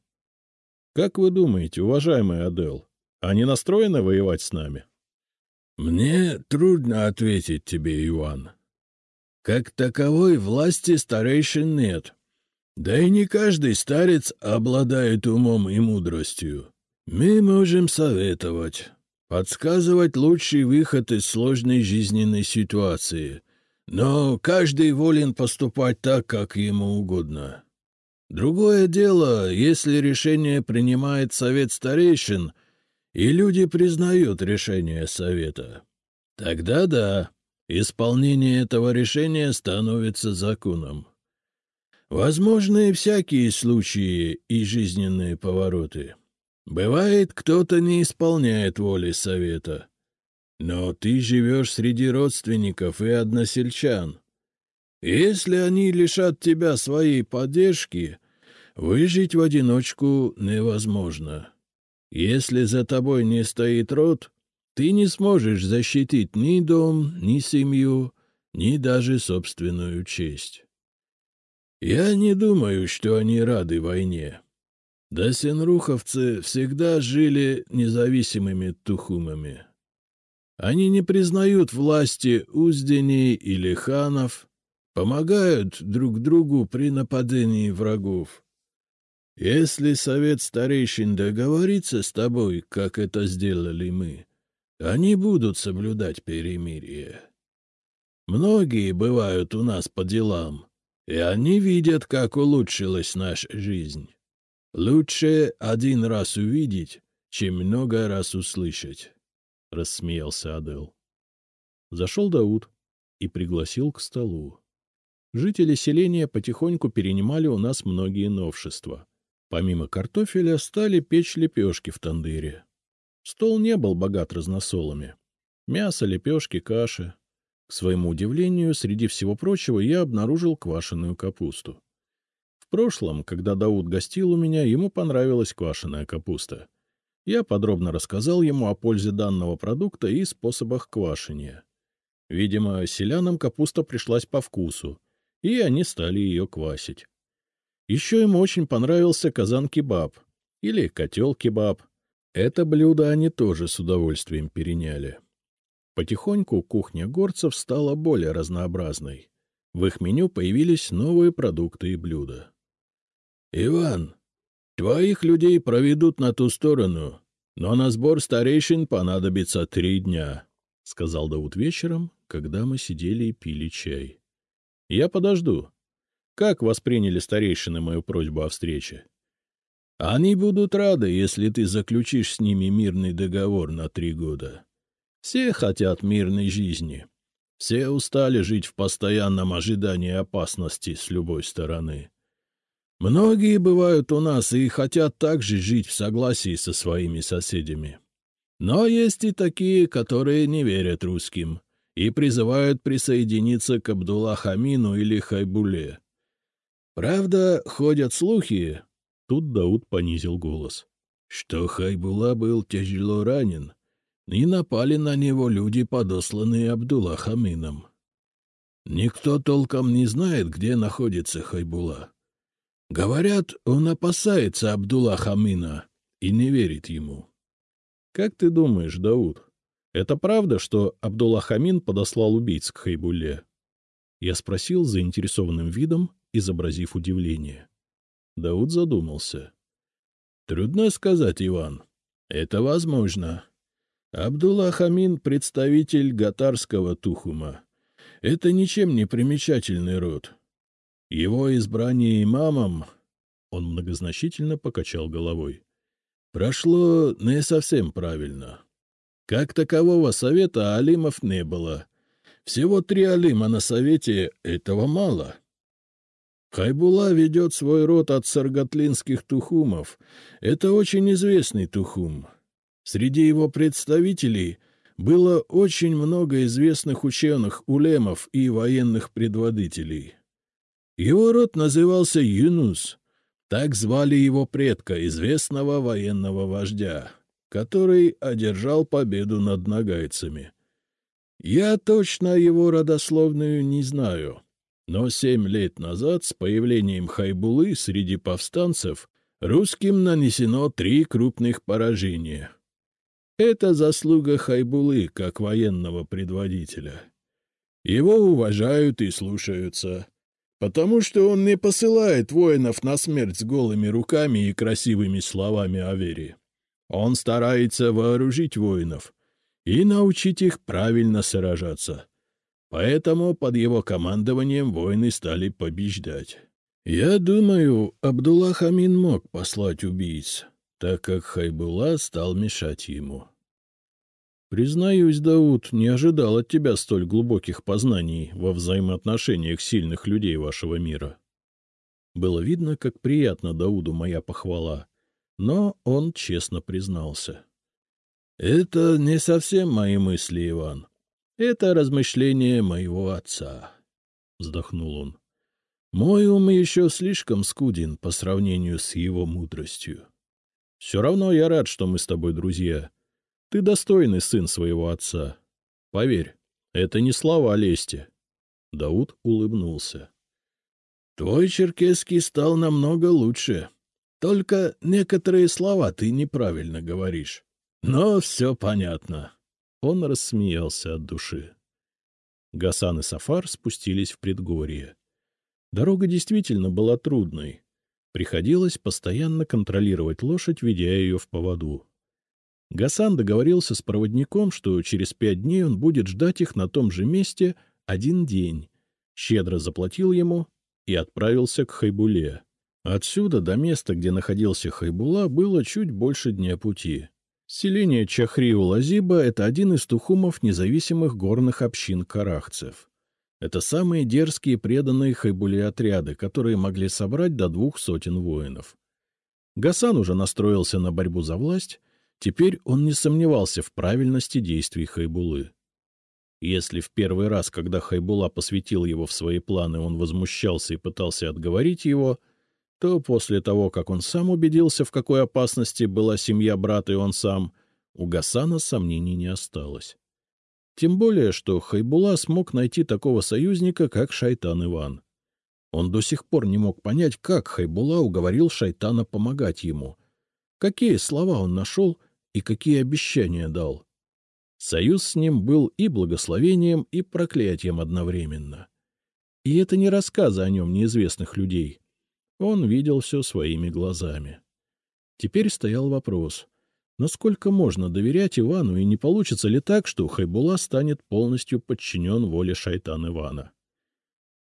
— Как вы думаете, уважаемый Адел, они настроены воевать с нами? — Мне трудно ответить тебе, Иван. Как таковой власти старейшин нет. Да и не каждый старец обладает умом и мудростью. Мы можем советовать, подсказывать лучший выход из сложной жизненной ситуации, но каждый волен поступать так, как ему угодно. Другое дело, если решение принимает совет старейшин, и люди признают решение совета. Тогда да, Исполнение этого решения становится законом. Возможны всякие случаи и жизненные повороты. Бывает, кто-то не исполняет воли совета. Но ты живешь среди родственников и односельчан. Если они лишат тебя своей поддержки, выжить в одиночку невозможно. Если за тобой не стоит род, ты не сможешь защитить ни дом, ни семью, ни даже собственную честь. Я не думаю, что они рады войне. Досенруховцы всегда жили независимыми тухумами. Они не признают власти узденей или ханов, помогают друг другу при нападении врагов. Если совет старейшин договорится с тобой, как это сделали мы, они будут соблюдать перемирие. Многие бывают у нас по делам, и они видят, как улучшилась наша жизнь. Лучше один раз увидеть, чем много раз услышать, — рассмеялся Адел. Зашел Дауд и пригласил к столу. Жители селения потихоньку перенимали у нас многие новшества. Помимо картофеля стали печь лепешки в тандыре. Стол не был богат разносолами. Мясо, лепешки, каши. К своему удивлению, среди всего прочего я обнаружил квашеную капусту. Прошлом, когда Дауд гостил у меня, ему понравилась квашеная капуста. Я подробно рассказал ему о пользе данного продукта и способах квашения. Видимо, селянам капуста пришлась по вкусу, и они стали ее квасить. Еще ему очень понравился казан-кебаб или котел-кебаб. Это блюдо они тоже с удовольствием переняли. Потихоньку кухня горцев стала более разнообразной. В их меню появились новые продукты и блюда. — Иван, твоих людей проведут на ту сторону, но на сбор старейшин понадобится три дня, — сказал Дауд вечером, когда мы сидели и пили чай. — Я подожду. Как восприняли старейшины мою просьбу о встрече? — Они будут рады, если ты заключишь с ними мирный договор на три года. Все хотят мирной жизни. Все устали жить в постоянном ожидании опасности с любой стороны. Многие бывают у нас и хотят также жить в согласии со своими соседями. Но есть и такие, которые не верят русским и призывают присоединиться к Абдулла-Хамину или Хайбуле. Правда, ходят слухи, тут Дауд понизил голос, что Хайбула был тяжело ранен, и напали на него люди, подосланные Абдулла-Хамином. Никто толком не знает, где находится Хайбула. Говорят, он опасается Абдулла-Хамина и не верит ему. — Как ты думаешь, Дауд, это правда, что Абдулла Хамин подослал убийц к Хайбулле? Я спросил заинтересованным видом, изобразив удивление. Дауд задумался. — Трудно сказать, Иван. Это возможно. Абдулла Хамин — представитель гатарского тухума. Это ничем не примечательный род. Его избрание имамом... Он многозначительно покачал головой. Прошло не совсем правильно. Как такового совета алимов не было. Всего три алима на совете — этого мало. Хайбула ведет свой род от саргатлинских тухумов. Это очень известный тухум. Среди его представителей было очень много известных ученых, улемов и военных предводителей. Его род назывался Юнус. Так звали его предка, известного военного вождя который одержал победу над нагайцами. Я точно его родословную не знаю, но семь лет назад с появлением Хайбулы среди повстанцев русским нанесено три крупных поражения. Это заслуга Хайбулы как военного предводителя. Его уважают и слушаются, потому что он не посылает воинов на смерть с голыми руками и красивыми словами о вере. Он старается вооружить воинов и научить их правильно сражаться. Поэтому под его командованием воины стали побеждать. Я думаю, Абдулла Хамин мог послать убийц, так как Хайбула стал мешать ему. Признаюсь, Дауд, не ожидал от тебя столь глубоких познаний во взаимоотношениях сильных людей вашего мира. Было видно, как приятно Дауду моя похвала, но он честно признался. — Это не совсем мои мысли, Иван. Это размышления моего отца, — вздохнул он. Мой ум еще слишком скуден по сравнению с его мудростью. — Все равно я рад, что мы с тобой друзья. Ты достойный сын своего отца. Поверь, это не слова лести. Дауд улыбнулся. — Твой черкесский стал намного лучше, только некоторые слова ты неправильно говоришь. Но все понятно. Он рассмеялся от души. Гасан и Сафар спустились в предгорье. Дорога действительно была трудной. Приходилось постоянно контролировать лошадь, ведя ее в поводу. Гасан договорился с проводником, что через пять дней он будет ждать их на том же месте, один день, щедро заплатил ему и отправился к Хайбуле. Отсюда до места, где находился Хайбула, было чуть больше дня пути. Селение Чахри-Улазиба — это один из тухумов независимых горных общин карахцев. Это самые дерзкие преданные Хайбуле отряды, которые могли собрать до двух сотен воинов. Гасан уже настроился на борьбу за власть, теперь он не сомневался в правильности действий Хайбулы. Если в первый раз, когда Хайбула посвятил его в свои планы, он возмущался и пытался отговорить его, то после того, как он сам убедился, в какой опасности была семья брата и он сам, у Гасана сомнений не осталось. Тем более, что Хайбула смог найти такого союзника, как Шайтан Иван. Он до сих пор не мог понять, как Хайбула уговорил Шайтана помогать ему. Какие слова он нашел и какие обещания дал. Союз с ним был и благословением, и проклятием одновременно. И это не рассказы о нем неизвестных людей. Он видел все своими глазами. Теперь стоял вопрос, насколько можно доверять Ивану, и не получится ли так, что Хайбула станет полностью подчинен воле шайтан Ивана?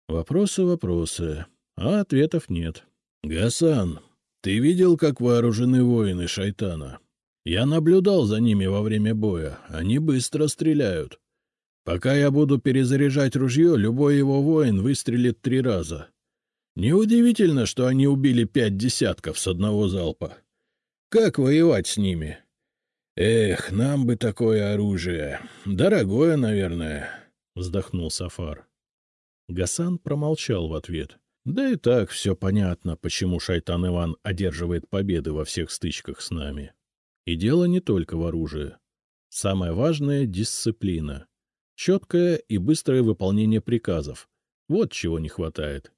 Вопросы, вопросы, а ответов нет. — Гасан, ты видел, как вооружены воины шайтана? Я наблюдал за ними во время боя. Они быстро стреляют. Пока я буду перезаряжать ружье, любой его воин выстрелит три раза. Неудивительно, что они убили пять десятков с одного залпа. Как воевать с ними? Эх, нам бы такое оружие. Дорогое, наверное, — вздохнул Сафар. Гасан промолчал в ответ. Да и так все понятно, почему Шайтан Иван одерживает победы во всех стычках с нами. И дело не только в оружии. Самое важное — дисциплина. Четкое и быстрое выполнение приказов. Вот чего не хватает.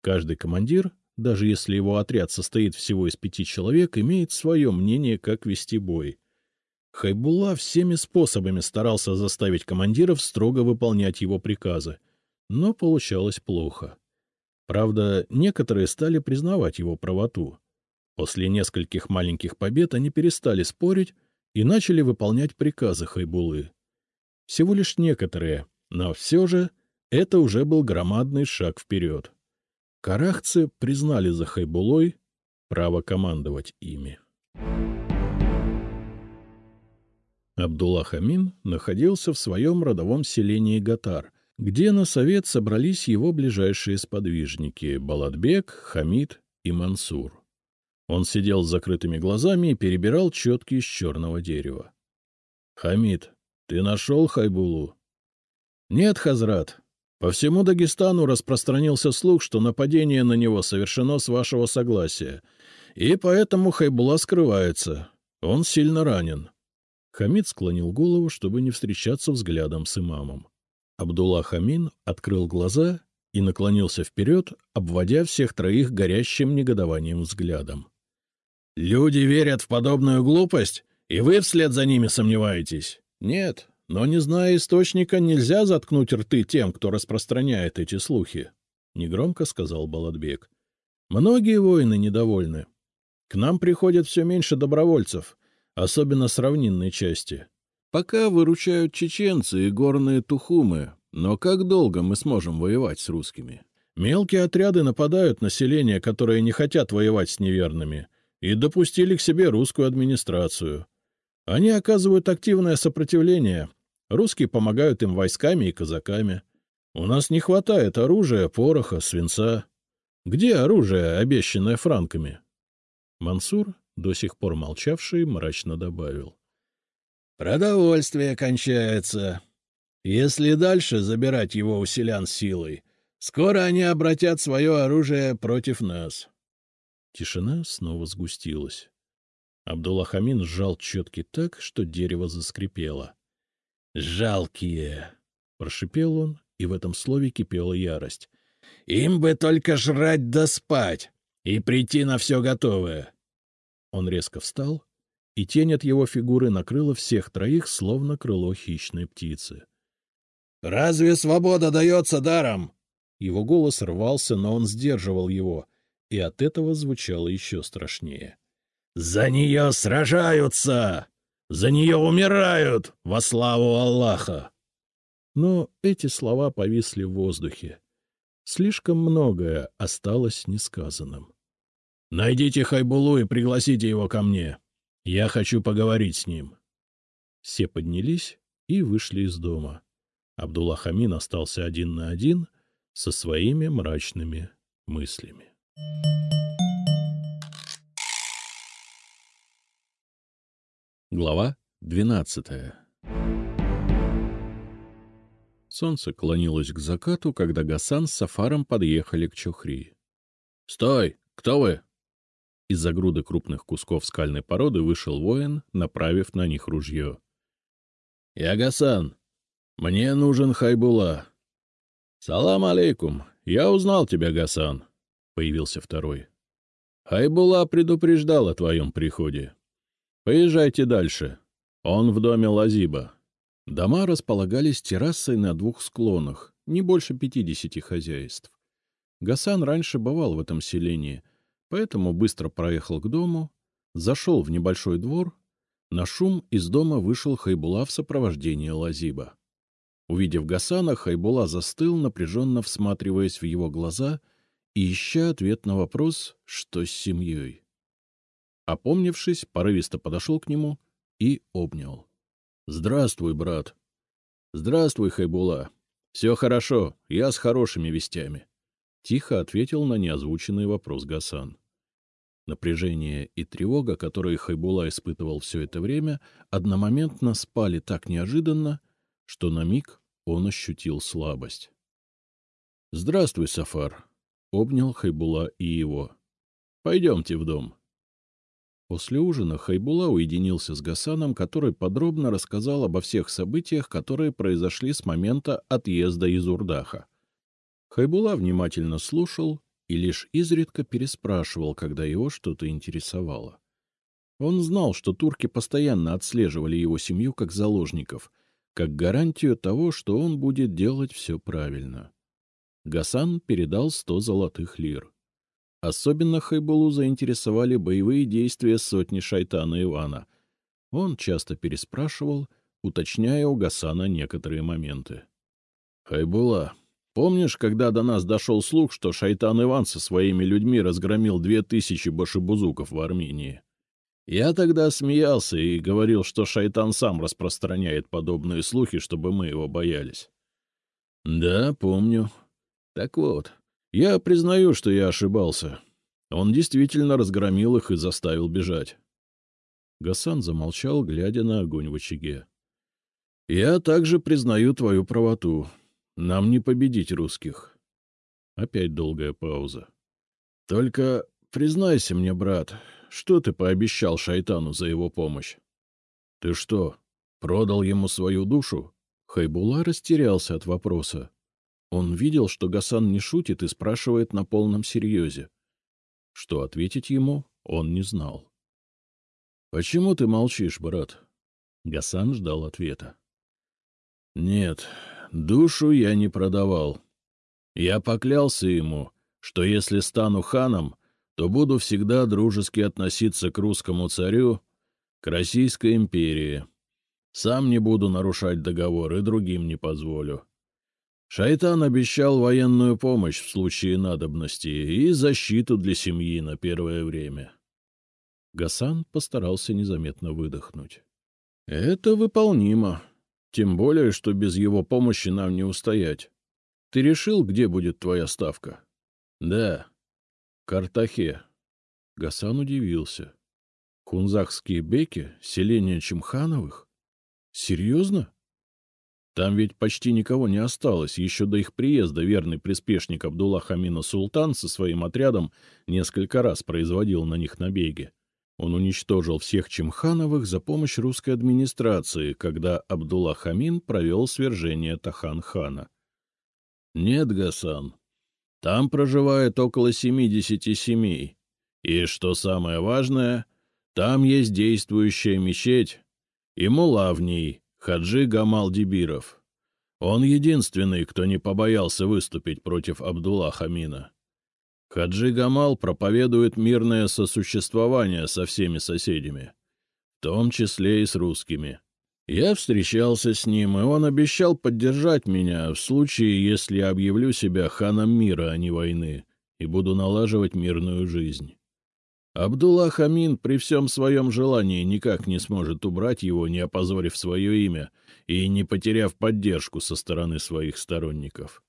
Каждый командир, даже если его отряд состоит всего из пяти человек, имеет свое мнение, как вести бой. Хайбулла всеми способами старался заставить командиров строго выполнять его приказы, но получалось плохо. Правда, некоторые стали признавать его правоту. После нескольких маленьких побед они перестали спорить и начали выполнять приказы Хайбулы. Всего лишь некоторые, но все же это уже был громадный шаг вперед. Карахцы признали за Хайбулой право командовать ими. Абдулла Хамин находился в своем родовом селении Гатар, где на совет собрались его ближайшие сподвижники — Баладбек, Хамид и Мансур. Он сидел с закрытыми глазами и перебирал четки из черного дерева. — Хамид, ты нашел Хайбулу? — Нет, Хазрат. По всему Дагестану распространился слух, что нападение на него совершено с вашего согласия, и поэтому Хайбула скрывается. Он сильно ранен. Хамид склонил голову, чтобы не встречаться взглядом с имамом. Абдулла Хамин открыл глаза и наклонился вперед, обводя всех троих горящим негодованием взглядом. Люди верят в подобную глупость, и вы вслед за ними сомневаетесь? Нет, но, не зная источника, нельзя заткнуть рты тем, кто распространяет эти слухи, — негромко сказал Баладбек. Многие воины недовольны. К нам приходят все меньше добровольцев, особенно с равнинной части. Пока выручают чеченцы и горные тухумы, но как долго мы сможем воевать с русскими? Мелкие отряды нападают на селения, которые не хотят воевать с неверными, и допустили к себе русскую администрацию. Они оказывают активное сопротивление. Русские помогают им войсками и казаками. У нас не хватает оружия, пороха, свинца. Где оружие, обещанное франками? Мансур, до сих пор молчавший, мрачно добавил. — Продовольствие кончается. Если дальше забирать его у селян силой, скоро они обратят свое оружие против нас. Тишина снова сгустилась. Абдуллахамин сжал четки так, что дерево заскрипело. — Жалкие! — прошипел он, и в этом слове кипела ярость. — Им бы только жрать да спать и прийти на все готовое. Он резко встал, и тень от его фигуры накрыла всех троих, словно крыло хищной птицы. — Разве свобода дается даром? Его голос рвался, но он сдерживал его — и от этого звучало еще страшнее. «За нее сражаются! За нее умирают! Во славу Аллаха!» Но эти слова повисли в воздухе. Слишком многое осталось несказанным. — Найдите Хайбулу и пригласите его ко мне. Я хочу поговорить с ним. Все поднялись и вышли из дома. Абдулла Хамин остался один на один со своими мрачными мыслями. Глава двенадцатая Солнце клонилось к закату, когда Гасан с Сафаром подъехали к Чухри. — Стой! Кто вы? Из-за груды крупных кусков скальной породы вышел воин, направив на них ружье. — Я Гасан. Мне нужен Хайбула. — Салам алейкум. Я узнал тебя, Гасан. — появился второй. — Хайбула предупреждал о твоем приходе. Поезжайте дальше. Он в доме Лазиба. Дома располагались террасой на двух склонах, не больше пятидесяти хозяйств. Гасан раньше бывал в этом селении, поэтому быстро проехал к дому, зашел в небольшой двор. На шум из дома вышел Хайбула в сопровождении Лазиба. Увидев Гасана, Хайбула застыл, напряженно всматриваясь в его глаза ища ответ на вопрос, что с семьей. Опомнившись, порывисто подошел к нему и обнял. — Здравствуй, брат. — Здравствуй, Хайбула. Все хорошо, я с хорошими вестями. Тихо ответил на неозвученный вопрос Гасан. Напряжение и тревога, которые Хайбула испытывал все это время, одномоментно спали так неожиданно, что на миг он ощутил слабость. — Здравствуй, Сафар! — обнял Хайбула и его. — Пойдемте в дом. — После ужина Хайбула уединился с Гасаном, который подробно рассказал обо всех событиях, которые произошли с момента отъезда из Урдаха. Хайбула внимательно слушал и лишь изредка переспрашивал, когда его что-то интересовало. Он знал, что турки постоянно отслеживали его семью как заложников, как гарантию того, что он будет делать все правильно. Гасан передал сто золотых лир. Особенно Хайбулу заинтересовали боевые действия сотни шайтана Ивана. Он часто переспрашивал, уточняя у Гасана некоторые моменты. — Хайбула, помнишь, когда до нас дошел слух, что шайтан Иван со своими людьми разгромил две тысячи башибузуков в Армении? Я тогда смеялся и говорил, что шайтан сам распространяет подобные слухи, чтобы мы его боялись. — Да, помню. Так вот, я признаю, что я ошибался. Он действительно разгромил их и заставил бежать. Гасан замолчал, глядя на огонь в очаге. — Я также признаю твою правоту. Нам не победить русских. Опять долгая пауза. — Только признайся мне, брат, что ты пообещал шайтану за его помощь? — Ты что, продал ему свою душу? Хайбула растерялся от вопроса. Он видел, что Гасан не шутит и спрашивает на полном серьезе. Что ответить ему, он не знал. — Почему ты молчишь, брат? Гасан ждал ответа. — Нет, душу я не продавал. Я поклялся ему, что если стану ханом, то буду всегда дружески относиться к русскому царю, к Российской империи. Сам не буду нарушать договор и другим не позволю. Шайтан обещал военную помощь в случае надобности и защиту для семьи на первое время. Гасан постарался незаметно выдохнуть. — Это выполнимо. Тем более, что без его помощи нам не устоять. Ты решил, где будет твоя ставка? — Да. — Картахе. Гасан удивился. — Хунзахские беки? Селение Чемхановых? Серьезно? Там ведь почти никого не осталось. Еще до их приезда верный приспешник Абдулла Хамина Султан со своим отрядом несколько раз производил на них набеги. Он уничтожил всех Чемхановых за помощь русской администрации, когда Абдулла Хамин провел свержение Тахан-хана. — Нет, Гасан, там проживает около семидесяти семей. И, что самое важное, там есть действующая мечеть и мула в ней — Хаджи Гамал Дибиров. Он единственный, кто не побоялся выступить против Абдулла Хамина. Хаджи Гамал проповедует мирное сосуществование со всеми соседями, в том числе и с русскими. Я встречался с ним, и он обещал поддержать меня в случае, если я объявлю себя ханом мира, а не войны, и буду налаживать мирную жизнь. Абдулла Хамин при всем своем желании никак не сможет убрать его, не опозорив свое имя и не потеряв поддержку со стороны своих сторонников.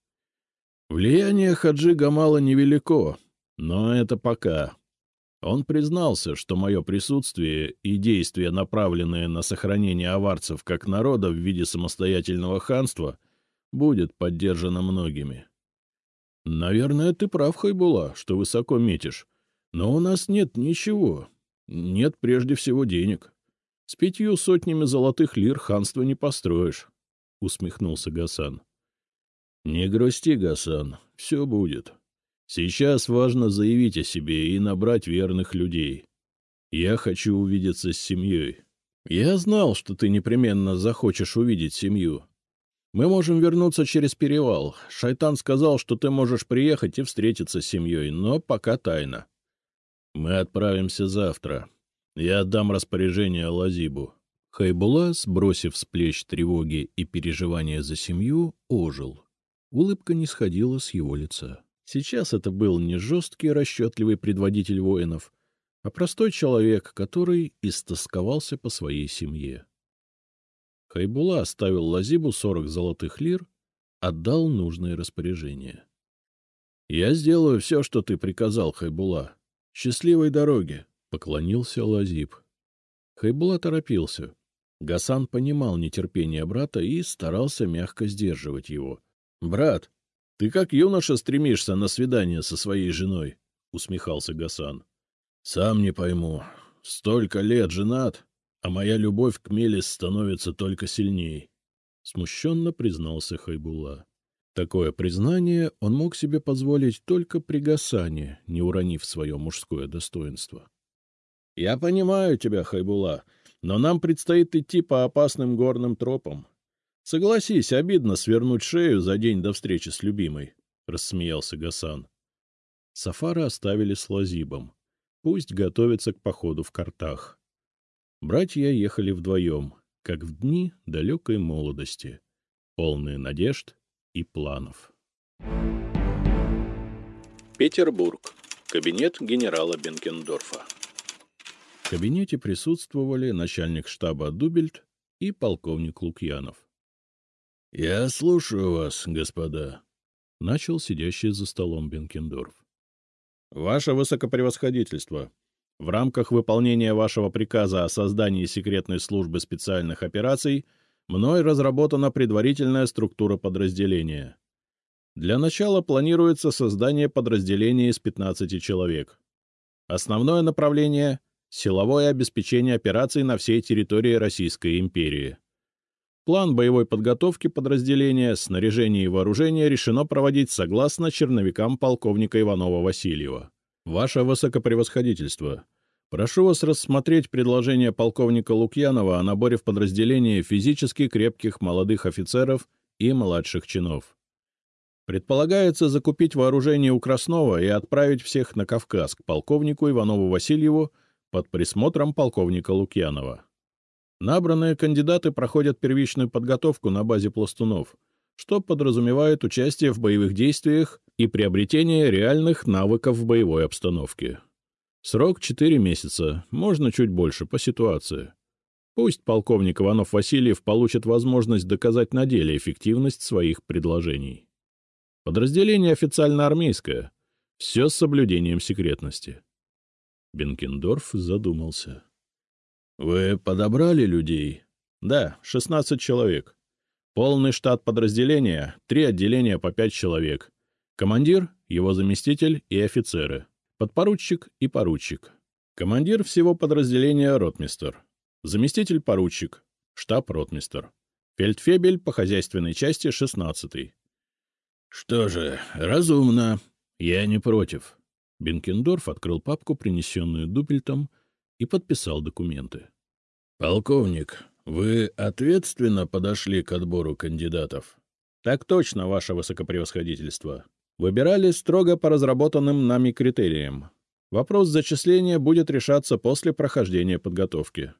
Влияние Хаджи Гамала невелико, но это пока. Он признался, что мое присутствие и действия, направленные на сохранение аварцев как народа в виде самостоятельного ханства, будет поддержано многими. Наверное, ты прав, Хайбула, что высоко метишь. Но у нас нет ничего. Нет прежде всего денег. С пятью сотнями золотых лир ханство не построишь, — усмехнулся Гасан. — Не грусти, Гасан, все будет. Сейчас важно заявить о себе и набрать верных людей. Я хочу увидеться с семьей. Я знал, что ты непременно захочешь увидеть семью. Мы можем вернуться через перевал. Шайтан сказал, что ты можешь приехать и встретиться с семьей, но пока тайна. Мы отправимся завтра. Я отдам распоряжение Лазибу. Хайбула, сбросив с плеч тревоги и переживания за семью, ожил. Улыбка не сходила с его лица. Сейчас это был не жесткий расчетливый предводитель воинов, а простой человек, который истосковался по своей семье. Хайбула оставил Лазибу сорок золотых лир, отдал нужное распоряжение. — Я сделаю все, что ты приказал, Хайбула, Счастливой дороги! — поклонился Лазиб. Хайбула торопился. Гасан понимал нетерпение брата и старался мягко сдерживать его. — Брат, ты как юноша стремишься на свидание со своей женой? — усмехался Гасан. — Сам не пойму. Столько лет женат, а моя любовь к Мелис становится только сильней. Смущенно признался Хайбула. Такое признание он мог себе позволить только при Гасане, не уронив свое мужское достоинство. — Я понимаю тебя, Хайбула, но нам предстоит идти по опасным горным тропам. Согласись, обидно свернуть шею за день до встречи с любимой, — рассмеялся Гасан. Сафара оставили с Лазибом. Пусть готовится к походу в картах. Братья ехали вдвоем, как в дни далекой молодости, полные надежд и планов. Петербург. Кабинет генерала Бенкендорфа. В кабинете присутствовали начальник штаба Дубельт и полковник Лукьянов. — Я слушаю вас, господа, — начал сидящий за столом Бенкендорф. — Ваше высокопревосходительство, в рамках выполнения вашего приказа о создании секретной службы специальных операций — мной разработана предварительная структура подразделения. Для начала планируется создание подразделения из 15 человек. Основное направление — силовое обеспечение операций на всей территории Российской империи. План боевой подготовки подразделения, снаряжения и вооружения решено проводить согласно черновикам полковника Иванова-Васильева. Ваше Высокопревосходительство, Прошу вас рассмотреть предложение полковника Лукьянова о наборе в подразделение физически крепких молодых офицеров и младших чинов. Предполагается закупить вооружение у Краснова и отправить всех на Кавказ к полковнику Иванову Васильеву под присмотром полковника Лукьянова. Набранные кандидаты проходят первичную подготовку на базе пластунов, что подразумевает участие в боевых действиях и приобретение реальных навыков в боевой обстановке. Срок четыре месяца, можно чуть больше, по ситуации. Пусть полковник Иванов-Васильев получит возможность доказать на деле эффективность своих предложений. Подразделение официально армейское. Все с соблюдением секретности. Бенкендорф задумался. — Вы подобрали людей? — Да, 16 человек. Полный штат подразделения, три отделения по пять человек. Командир, его заместитель и офицеры подпоручик и поручик. Командир всего подразделения — ротмистер. Заместитель — поручик. Штаб — ротмистер. Фельдфебель по хозяйственной части — шестнадцатый. — Что же, разумно. Я не против. Бенкендорф открыл папку, принесенную Дупельтом, и подписал документы. — Полковник, вы ответственно подошли к отбору кандидатов? — Так точно, ваше высокопревосходительство. Выбирали строго по разработанным нами критериям. Вопрос зачисления будет решаться после прохождения подготовки.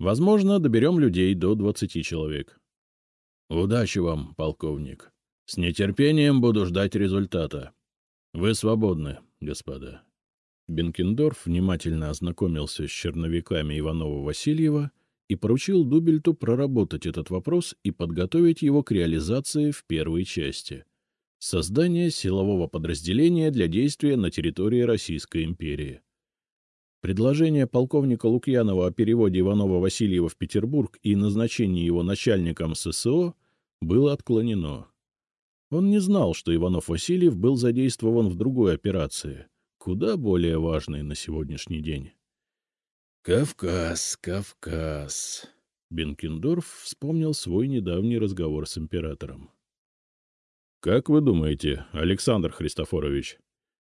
Возможно, доберем людей до двадцати человек. — Удачи вам, полковник. С нетерпением буду ждать результата. Вы свободны, господа. Бенкендорф внимательно ознакомился с черновиками Иванова-Васильева и поручил Дубельту проработать этот вопрос и подготовить его к реализации в первой части — создание силового подразделения для действия на территории Российской империи. Предложение полковника Лукьянова о переводе Иванова-Васильева в Петербург и назначении его начальником ССО было отклонено. Он не знал, что Иванов-Васильев был задействован в другой операции, куда более важной на сегодняшний день. «Кавказ, Кавказ!» Бенкендорф вспомнил свой недавний разговор с императором. «Как вы думаете, Александр Христофорович,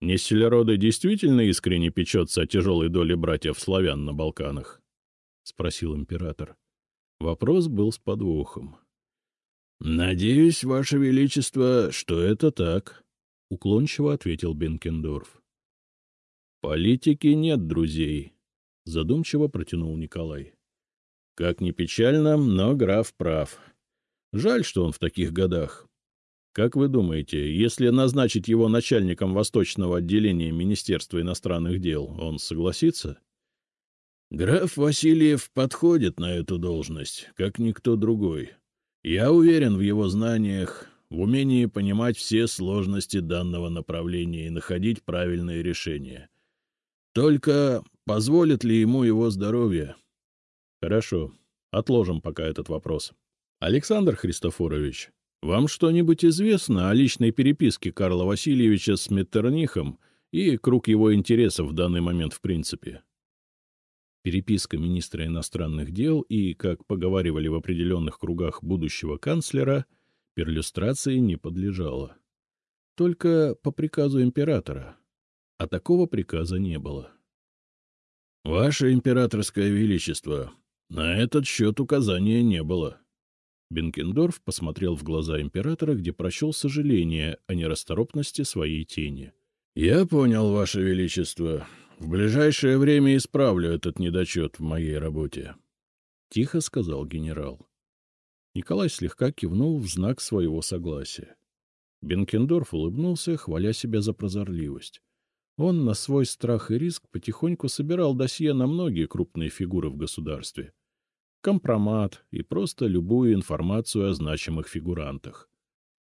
Несселероды действительно искренне печется о тяжелой доле братьев-славян на Балканах? — спросил император. Вопрос был с подвохом. — Надеюсь, Ваше Величество, что это так, — уклончиво ответил Бенкендорф. — Политики нет друзей, — задумчиво протянул Николай. — Как ни печально, но граф прав. Жаль, что он в таких годах. Как вы думаете, если назначить его начальником восточного отделения Министерства иностранных дел, он согласится? Граф Васильев подходит на эту должность, как никто другой. Я уверен в его знаниях, в умении понимать все сложности данного направления и находить правильные решения. Только позволит ли ему его здоровье? Хорошо, отложим пока этот вопрос. Александр Христофорович, вам что-нибудь известно о личной переписке Карла Васильевича с Меттернихом и круг его интересов в данный момент в принципе? Переписка министра иностранных дел и, как поговаривали в определенных кругах будущего канцлера, перлюстрации не подлежала. Только по приказу императора. А такого приказа не было. — Ваше императорское величество, на этот счет указания не было, Бенкендорф посмотрел в глаза императора, где прочел сожаление о нерасторопности своей тени. — Я понял, Ваше Величество. В ближайшее время исправлю этот недочет в моей работе. — тихо сказал генерал. Николай слегка кивнул в знак своего согласия. Бенкендорф улыбнулся, хваля себя за прозорливость. Он на свой страх и риск потихоньку собирал досье на многие крупные фигуры в государстве — компромат и просто любую информацию о значимых фигурантах.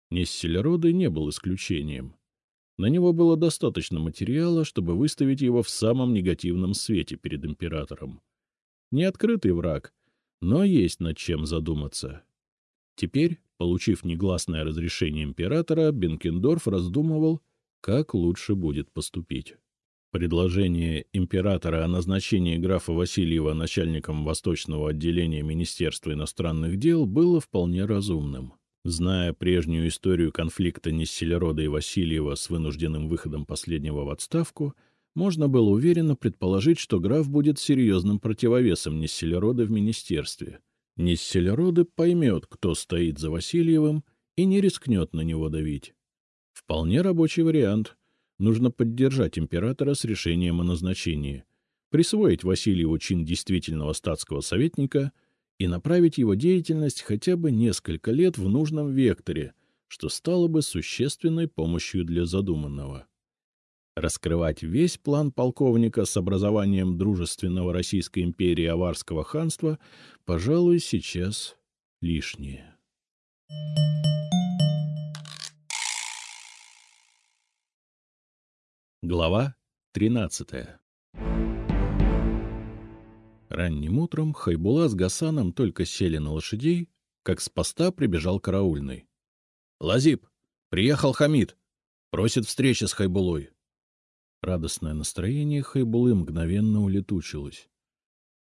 Нессельроды не был исключением. На него было достаточно материала, чтобы выставить его в самом негативном свете перед императором. Не открытый враг, но есть над чем задуматься. Теперь, получив негласное разрешение императора, Бенкендорф раздумывал, как лучше будет поступить. Предложение императора о назначении графа Васильева начальником восточного отделения Министерства иностранных дел было вполне разумным. Зная прежнюю историю конфликта Несселерода и Васильева с вынужденным выходом последнего в отставку, можно было уверенно предположить, что граф будет серьезным противовесом Несселерода в министерстве. Несселероды поймет, кто стоит за Васильевым, и не рискнет на него давить. Вполне рабочий вариант — нужно поддержать императора с решением о назначении, присвоить Васильеву чин действительного статского советника и направить его деятельность хотя бы несколько лет в нужном векторе, что стало бы существенной помощью для задуманного. Раскрывать весь план полковника с образованием дружественного Российской империи Аварского ханства, пожалуй, сейчас лишнее. Глава 13 Ранним утром Хайбула с Гасаном только сели на лошадей, как с поста прибежал караульный. — Лазип, приехал Хамид. Просит встречи с Хайбулой. Радостное настроение Хайбулы мгновенно улетучилось.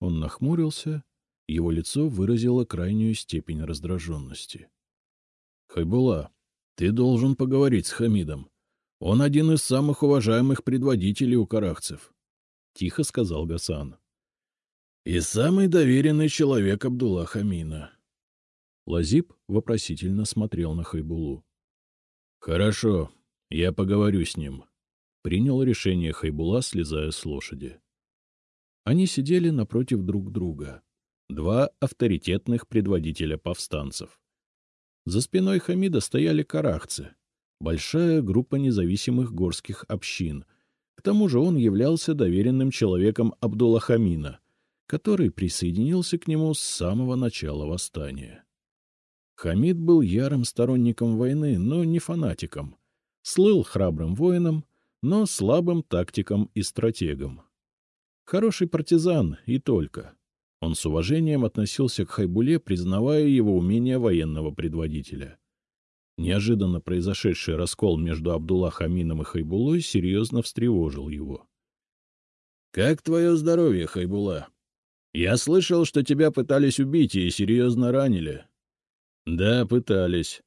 Он нахмурился, его лицо выразило крайнюю степень раздраженности. — Хайбула, ты должен поговорить с Хамидом. Он один из самых уважаемых предводителей у карахцев, — тихо сказал Гасан. — И самый доверенный человек Абдулла Хамина. Лазип вопросительно смотрел на Хайбулу. — Хорошо, я поговорю с ним, — принял решение Хайбула, слезая с лошади. Они сидели напротив друг друга. два авторитетных предводителя повстанцев. За спиной Хамида стояли карахцы, большая группа независимых горских общин. К тому же он являлся доверенным человеком Абдулла Хамина, который присоединился к нему с самого начала восстания. Хамид был ярым сторонником войны, но не фанатиком. Слыл храбрым воином, но слабым тактиком и стратегом. Хороший партизан и только. Он с уважением относился к Хайбуле, признавая его умение военного предводителя. Неожиданно произошедший раскол между Абдулла Хамином и Хайбулой серьезно встревожил его. — Как твое здоровье, Хайбула? Я слышал, что тебя пытались убить и серьезно ранили. — Да, пытались.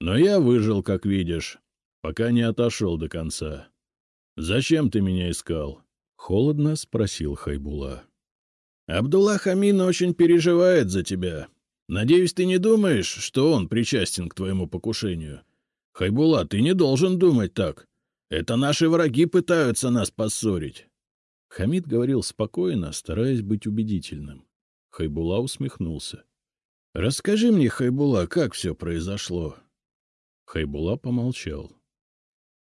Но я выжил, как видишь, пока не отошел до конца. — Зачем ты меня искал? — холодно спросил Хайбула. — Абдулла Хамин очень переживает за тебя. Надеюсь, ты не думаешь, что он причастен к твоему покушению? Хайбула, ты не должен думать так. Это наши враги пытаются нас поссорить. Хамид говорил спокойно, стараясь быть убедительным. Хайбула усмехнулся. — Расскажи мне, Хайбула, как все произошло? Хайбула помолчал.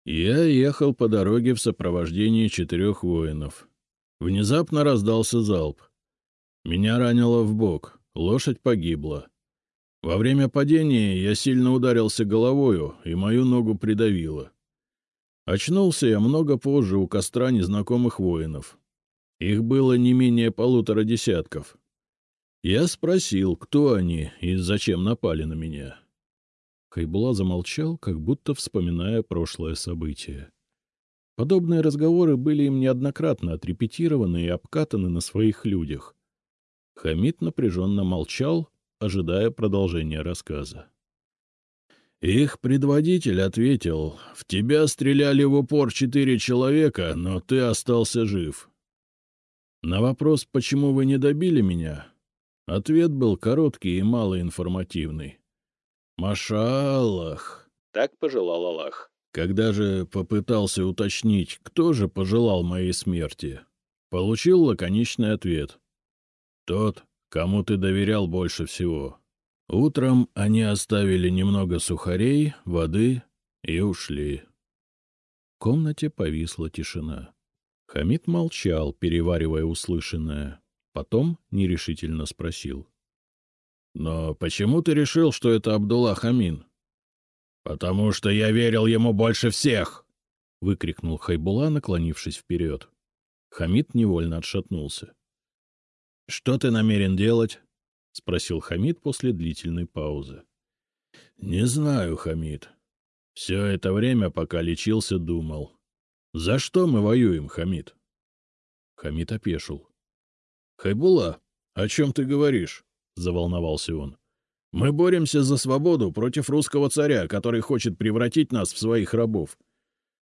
Я ехал по дороге в сопровождении четырех воинов. Внезапно раздался залп. Меня ранило в бок. Лошадь погибла. Во время падения я сильно ударился головою, и мою ногу придавило. Очнулся я много позже у костра незнакомых воинов. Их было не менее полутора десятков. Я спросил, кто они и зачем напали на меня. Хайбула замолчал, как будто вспоминая прошлое событие. Подобные разговоры были им неоднократно отрепетированы и обкатаны на своих людях. Хамид напряженно молчал, ожидая продолжения рассказа. Их предводитель ответил, «В тебя стреляли в упор четыре человека, но ты остался жив». На вопрос, почему вы не добили меня, ответ был короткий и малоинформативный. «Маша Аллах!» — так пожелал Аллах. Когда же попытался уточнить, кто же пожелал моей смерти, получил лаконичный ответ. Тот, кому ты доверял больше всего. Утром они оставили немного сухарей, воды и ушли. В комнате повисла тишина. Хамид молчал, переваривая услышанное. Потом нерешительно спросил. — Но почему ты решил, что это Абдулла Хамин? — Потому что я верил ему больше всех! — выкрикнул Хайбула, наклонившись вперед. Хамид невольно отшатнулся. — Что ты намерен делать? — спросил Хамид после длительной паузы. — Не знаю, Хамид. Все это время, пока лечился, думал. За что мы воюем, Хамид? Хамид опешил. — Хайбула, о чем ты говоришь? — заволновался он. — Мы боремся за свободу против русского царя, который хочет превратить нас в своих рабов.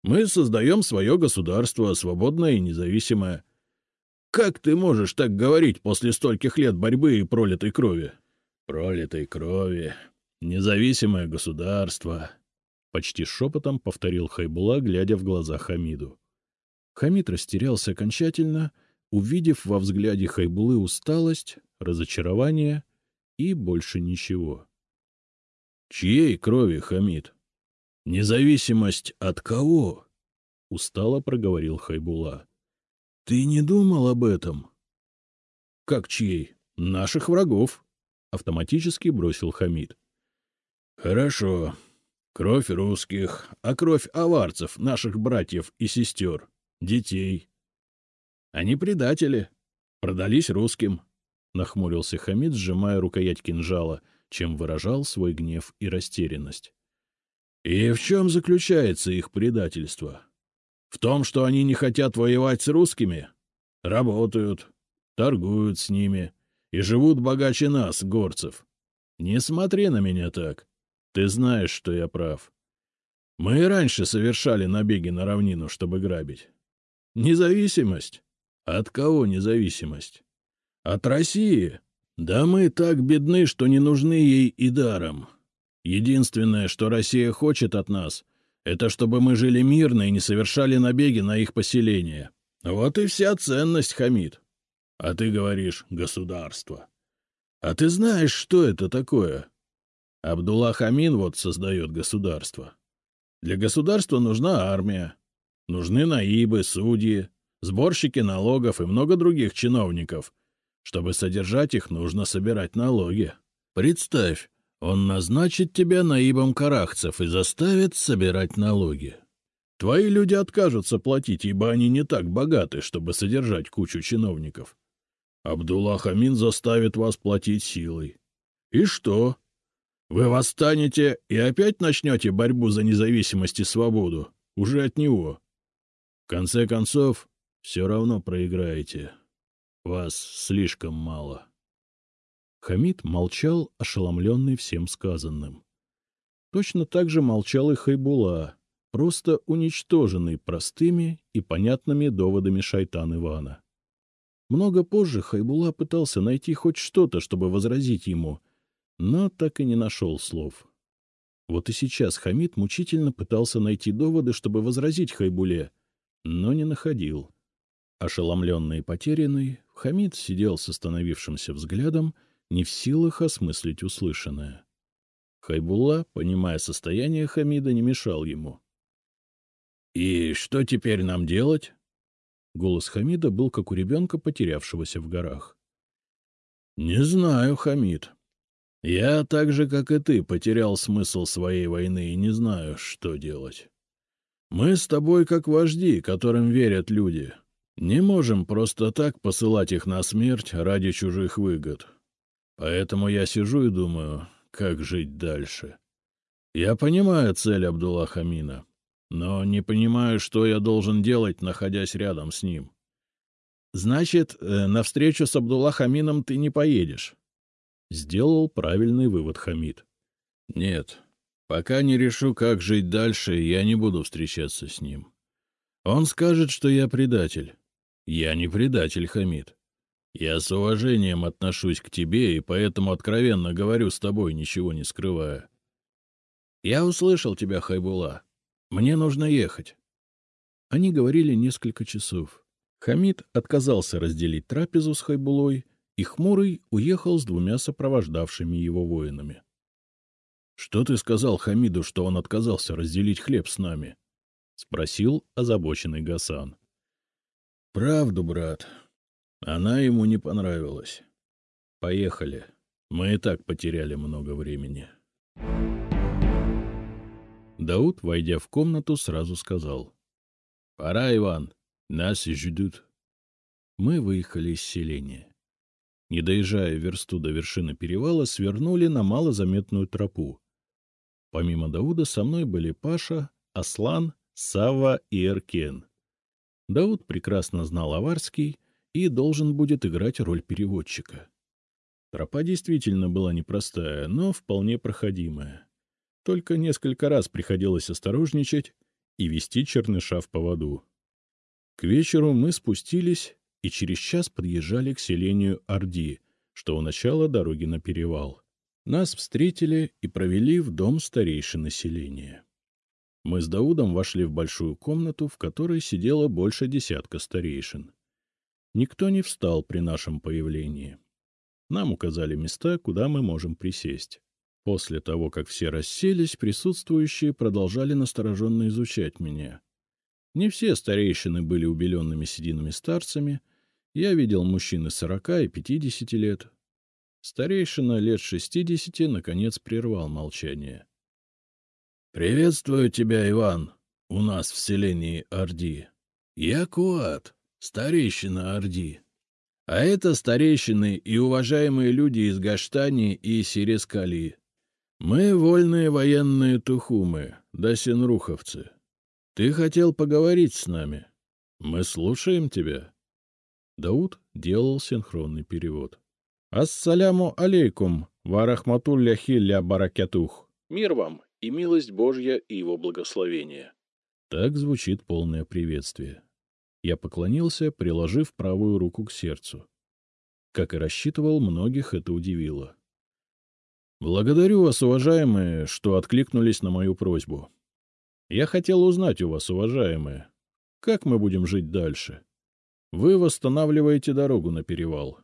Мы создаем свое государство, свободное и независимое. Как ты можешь так говорить после стольких лет борьбы и пролитой крови? Пролитой крови. Независимое государство. Почти шепотом повторил Хайбула, глядя в глаза Хамиду. Хамид растерялся окончательно, увидев во взгляде Хайбулы усталость, разочарование и больше ничего. — Чьей крови, Хамид? — Независимость от кого? — устало проговорил Хайбула. — Ты не думал об этом? — Как чьей? Наших врагов, — автоматически бросил Хамид. — Хорошо. Кровь русских, а кровь аварцев, наших братьев и сестер, детей. Они предатели. Продались русским, — нахмурился Хамид, сжимая рукоять кинжала, чем выражал свой гнев и растерянность. — И в чем заключается их предательство? — в том, что они не хотят воевать с русскими? Работают, торгуют с ними и живут богаче нас, горцев. Не смотри на меня так. Ты знаешь, что я прав. Мы и раньше совершали набеги на равнину, чтобы грабить. Независимость? От кого независимость? От России? Да мы так бедны, что не нужны ей и даром. Единственное, что Россия хочет от нас, это чтобы мы жили мирно и не совершали набеги на их поселение. Вот и вся ценность, Хамид. А ты говоришь «государство». А ты знаешь, что это такое? Абдулла Хамин вот создает государство. Для государства нужна армия. Нужны наибы, судьи, сборщики налогов и много других чиновников. Чтобы содержать их, нужно собирать налоги. Представь, он назначит тебя наибом карахцев и заставит собирать налоги. Твои люди откажутся платить, ибо они не так богаты, чтобы содержать кучу чиновников. Абдулла Хамин заставит вас платить силой. И что? Вы восстанете и опять начнете борьбу за независимость и свободу, уже от него. В конце концов, все равно проиграете. Вас слишком мало. Хамид молчал, ошеломленный всем сказанным. Точно так же молчал и Хайбула, просто уничтоженный простыми и понятными доводами шайтан Ивана. Много позже Хайбула пытался найти хоть что-то, чтобы возразить ему, но так и не нашел слов. Вот и сейчас Хамид мучительно пытался найти доводы, чтобы возразить Хайбуле, но не находил. Ошеломленный и потерянный, Хамид сидел с остановившимся взглядом, не в силах осмыслить услышанное. Хайбулла, понимая состояние Хамида, не мешал ему. — И что теперь нам делать? Голос Хамида был как у ребенка, потерявшегося в горах. — Не знаю, Хамид. Я так же, как и ты, потерял смысл своей войны и не знаю, что делать. Мы с тобой как вожди, которым верят люди. Не можем просто так посылать их на смерть ради чужих выгод. Поэтому я сижу и думаю, как жить дальше. Я понимаю цель Абдулла Хамина но не понимаю, что я должен делать, находясь рядом с ним. — Значит, э, на встречу с Абдулла Хамином ты не поедешь? — сделал правильный вывод Хамид. — Нет. Пока не решу, как жить дальше, я не буду встречаться с ним. Он скажет, что я предатель. Я не предатель, Хамид. Я с уважением отношусь к тебе и поэтому откровенно говорю с тобой, ничего не скрывая. — Я услышал тебя, Хайбула. Мне нужно ехать. Они говорили несколько часов. Хамид отказался разделить трапезу с Хайбулой, и Хмурый уехал с двумя сопровождавшими его воинами. — Что ты сказал Хамиду, что он отказался разделить хлеб с нами? — спросил озабоченный Гасан. — Правду, брат. Она ему не понравилась. Поехали. Мы и так потеряли много времени. Дауд, войдя в комнату, сразу сказал. — Пора, Иван, нас ждут. Мы выехали из селения. Не доезжая версту до вершины перевала, свернули на малозаметную тропу. Помимо Дауда со мной были Паша, Аслан, Сава и Эркен. Дауд прекрасно знал аварский и должен будет играть роль переводчика. Тропа действительно была непростая, но вполне проходимая. Только несколько раз приходилось осторожничать и вести черныша в поводу. К вечеру мы спустились и через час подъезжали к селению Орди, что у начала дороги на перевал. Нас встретили и провели в дом старейшины селения. Мы с Даудом вошли в большую комнату, в которой сидело больше десятка старейшин. Никто не встал при нашем появлении. Нам указали места, куда мы можем присесть. После того, как все расселись, присутствующие продолжали настороженно изучать меня. Не все старейшины были убеленными сединами старцами. Я видел мужчины сорока и пятидесяти лет. Старейшина лет шестидесяти, наконец, прервал молчание. — Приветствую тебя, Иван, у нас в селении Орди. Я Куат, старейшина Орди. А это старейшины и уважаемые люди из Гаштани и Сирескали. Мы вольные военные тухумы, да синруховцы. Ты хотел поговорить с нами. Мы слушаем тебя. Дауд делал синхронный перевод. «Ассаляму алейкум, варахматулляхи ля баракятух». Мир вам и милость Божья и его благословение. Так звучит полное приветствие. Я поклонился, приложив правую руку к сердцу. Как и рассчитывал, многих это удивило. Благодарю вас, уважаемые, что откликнулись на мою просьбу. Я хотел узнать у вас, уважаемые, как мы будем жить дальше. Вы восстанавливаете дорогу на перевал.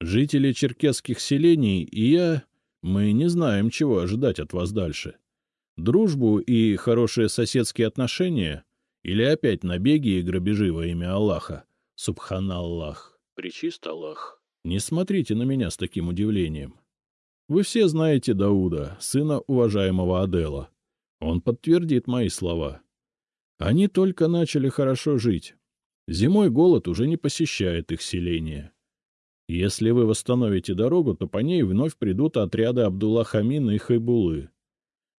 Жители черкесских селений и я, мы не знаем, чего ожидать от вас дальше. Дружбу и хорошие соседские отношения или опять набеги и грабежи во имя Аллаха? Субханаллах. Причист Аллах. Не смотрите на меня с таким удивлением. Вы все знаете Дауда, сына уважаемого Адела. Он подтвердит мои слова. Они только начали хорошо жить. Зимой голод уже не посещает их селение. Если вы восстановите дорогу, то по ней вновь придут отряды Абдулла Хамина и Хайбулы.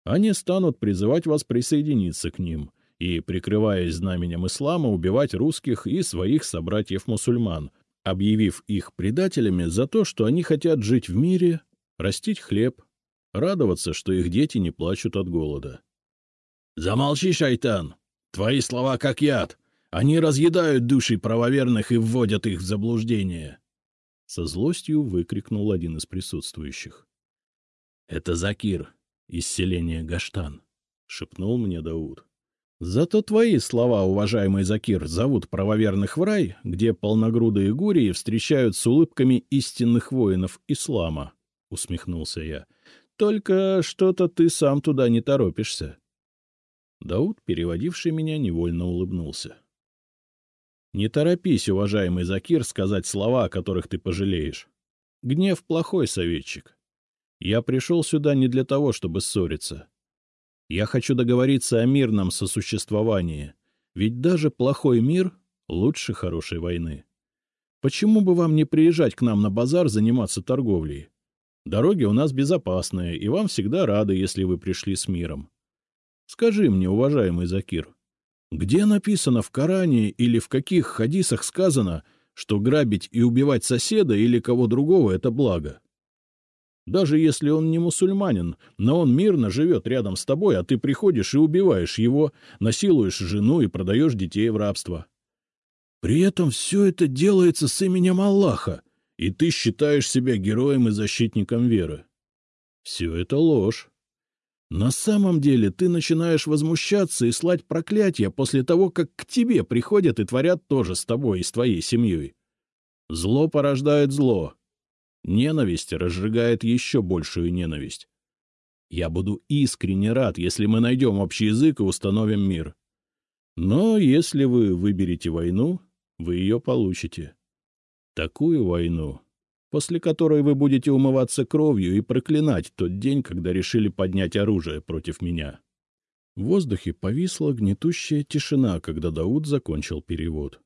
Они станут призывать вас присоединиться к ним и, прикрываясь знаменем ислама, убивать русских и своих собратьев-мусульман, объявив их предателями за то, что они хотят жить в мире, растить хлеб, радоваться, что их дети не плачут от голода. — Замолчи, шайтан! Твои слова как яд! Они разъедают души правоверных и вводят их в заблуждение! Со злостью выкрикнул один из присутствующих. — Это Закир из селения Гаштан, — шепнул мне Дауд. — Зато твои слова, уважаемый Закир, зовут правоверных в рай, где полногрудые гурии встречают с улыбками истинных воинов ислама, — усмехнулся я. — Только что-то ты сам туда не торопишься. Дауд, переводивший меня, невольно улыбнулся. Не торопись, уважаемый Закир, сказать слова, о которых ты пожалеешь. Гнев — плохой советчик. Я пришел сюда не для того, чтобы ссориться. Я хочу договориться о мирном сосуществовании, ведь даже плохой мир лучше хорошей войны. Почему бы вам не приезжать к нам на базар заниматься торговлей? Дороги у нас безопасные, и вам всегда рады, если вы пришли с миром. Скажи мне, уважаемый Закир, — где написано в Коране или в каких хадисах сказано, что грабить и убивать соседа или кого другого — это благо? Даже если он не мусульманин, но он мирно живет рядом с тобой, а ты приходишь и убиваешь его, насилуешь жену и продаешь детей в рабство. При этом все это делается с именем Аллаха, и ты считаешь себя героем и защитником веры. Все это ложь. На самом деле ты начинаешь возмущаться и слать проклятия после того, как к тебе приходят и творят тоже с тобой и с твоей семьей. Зло порождает зло. Ненависть разжигает еще большую ненависть. Я буду искренне рад, если мы найдем общий язык и установим мир. Но если вы выберете войну, вы ее получите. Такую войну, после которой вы будете умываться кровью и проклинать тот день, когда решили поднять оружие против меня. В воздухе повисла гнетущая тишина, когда Дауд закончил перевод.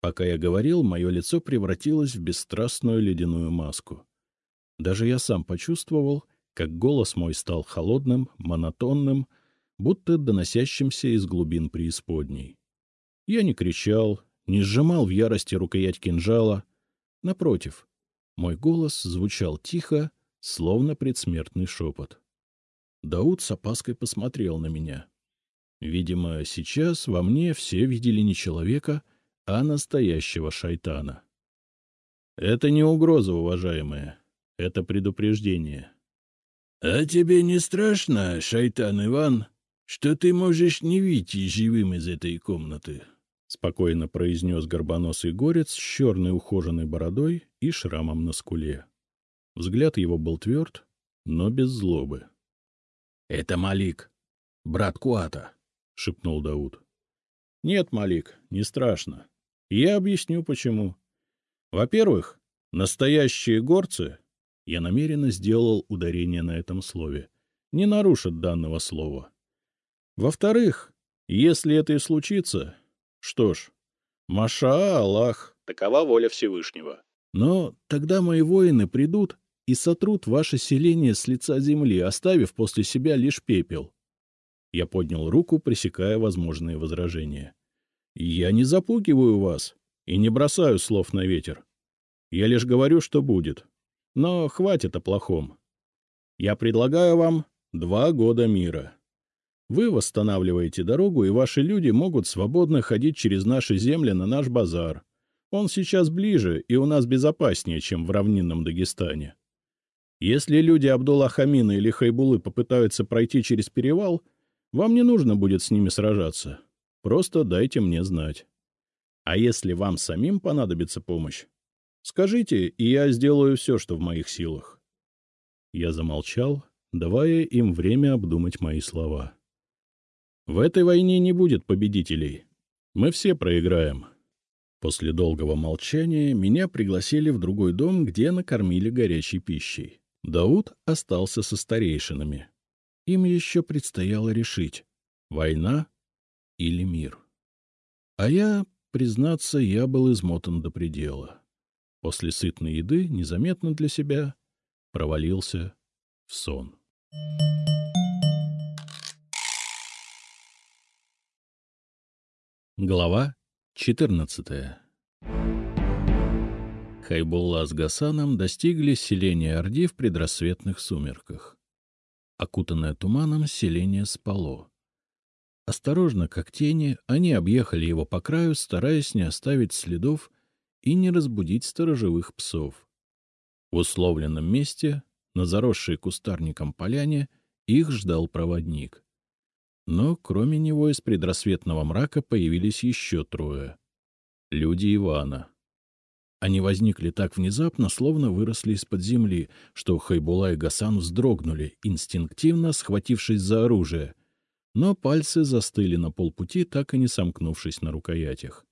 Пока я говорил, мое лицо превратилось в бесстрастную ледяную маску. Даже я сам почувствовал, как голос мой стал холодным, монотонным, будто доносящимся из глубин преисподней. Я не кричал, не сжимал в ярости рукоять кинжала. Напротив, мой голос звучал тихо, словно предсмертный шепот. Дауд с опаской посмотрел на меня. Видимо, сейчас во мне все видели не человека, а настоящего шайтана. Это не угроза, уважаемая. Это предупреждение. — А тебе не страшно, шайтан Иван, что ты можешь не выйти живым из этой комнаты? — спокойно произнес горбоносый горец с черной ухоженной бородой и шрамом на скуле. Взгляд его был тверд, но без злобы. — Это Малик, брат Куата, — шепнул Дауд. — Нет, Малик, не страшно. Я объясню, почему. Во-первых, настоящие горцы, я намеренно сделал ударение на этом слове, не нарушат данного слова. Во-вторых, если это и случится, что ж, Маша Аллах. Такова воля Всевышнего. Но тогда мои воины придут и сотрут ваше селение с лица земли, оставив после себя лишь пепел. Я поднял руку, пресекая возможные возражения. Я не запугиваю вас и не бросаю слов на ветер. Я лишь говорю, что будет. Но хватит о плохом. Я предлагаю вам два года мира. Вы восстанавливаете дорогу, и ваши люди могут свободно ходить через наши земли на наш базар. Он сейчас ближе, и у нас безопаснее, чем в равнинном Дагестане. Если люди Абдулла Хамина или Хайбулы попытаются пройти через перевал, вам не нужно будет с ними сражаться. Просто дайте мне знать. А если вам самим понадобится помощь, Скажите, и я сделаю все, что в моих силах. Я замолчал, давая им время обдумать мои слова. В этой войне не будет победителей. Мы все проиграем. После долгого молчания меня пригласили в другой дом, где накормили горячей пищей. Дауд остался со старейшинами. Им еще предстояло решить — война или мир. А я, признаться, я был измотан до предела. После сытной еды, незаметно для себя, провалился в сон. Глава 14 Хайбулла с Гасаном достигли селения Орди в предрассветных сумерках. Окутанное туманом, селение спало. Осторожно, как тени, они объехали его по краю, стараясь не оставить следов и не разбудить сторожевых псов. В условленном месте, на заросшей кустарником поляне, их ждал проводник. Но кроме него из предрассветного мрака появились еще трое. Люди Ивана. Они возникли так внезапно, словно выросли из-под земли, что Хайбула и Гасан вздрогнули, инстинктивно схватившись за оружие. Но пальцы застыли на полпути, так и не сомкнувшись на рукоятях.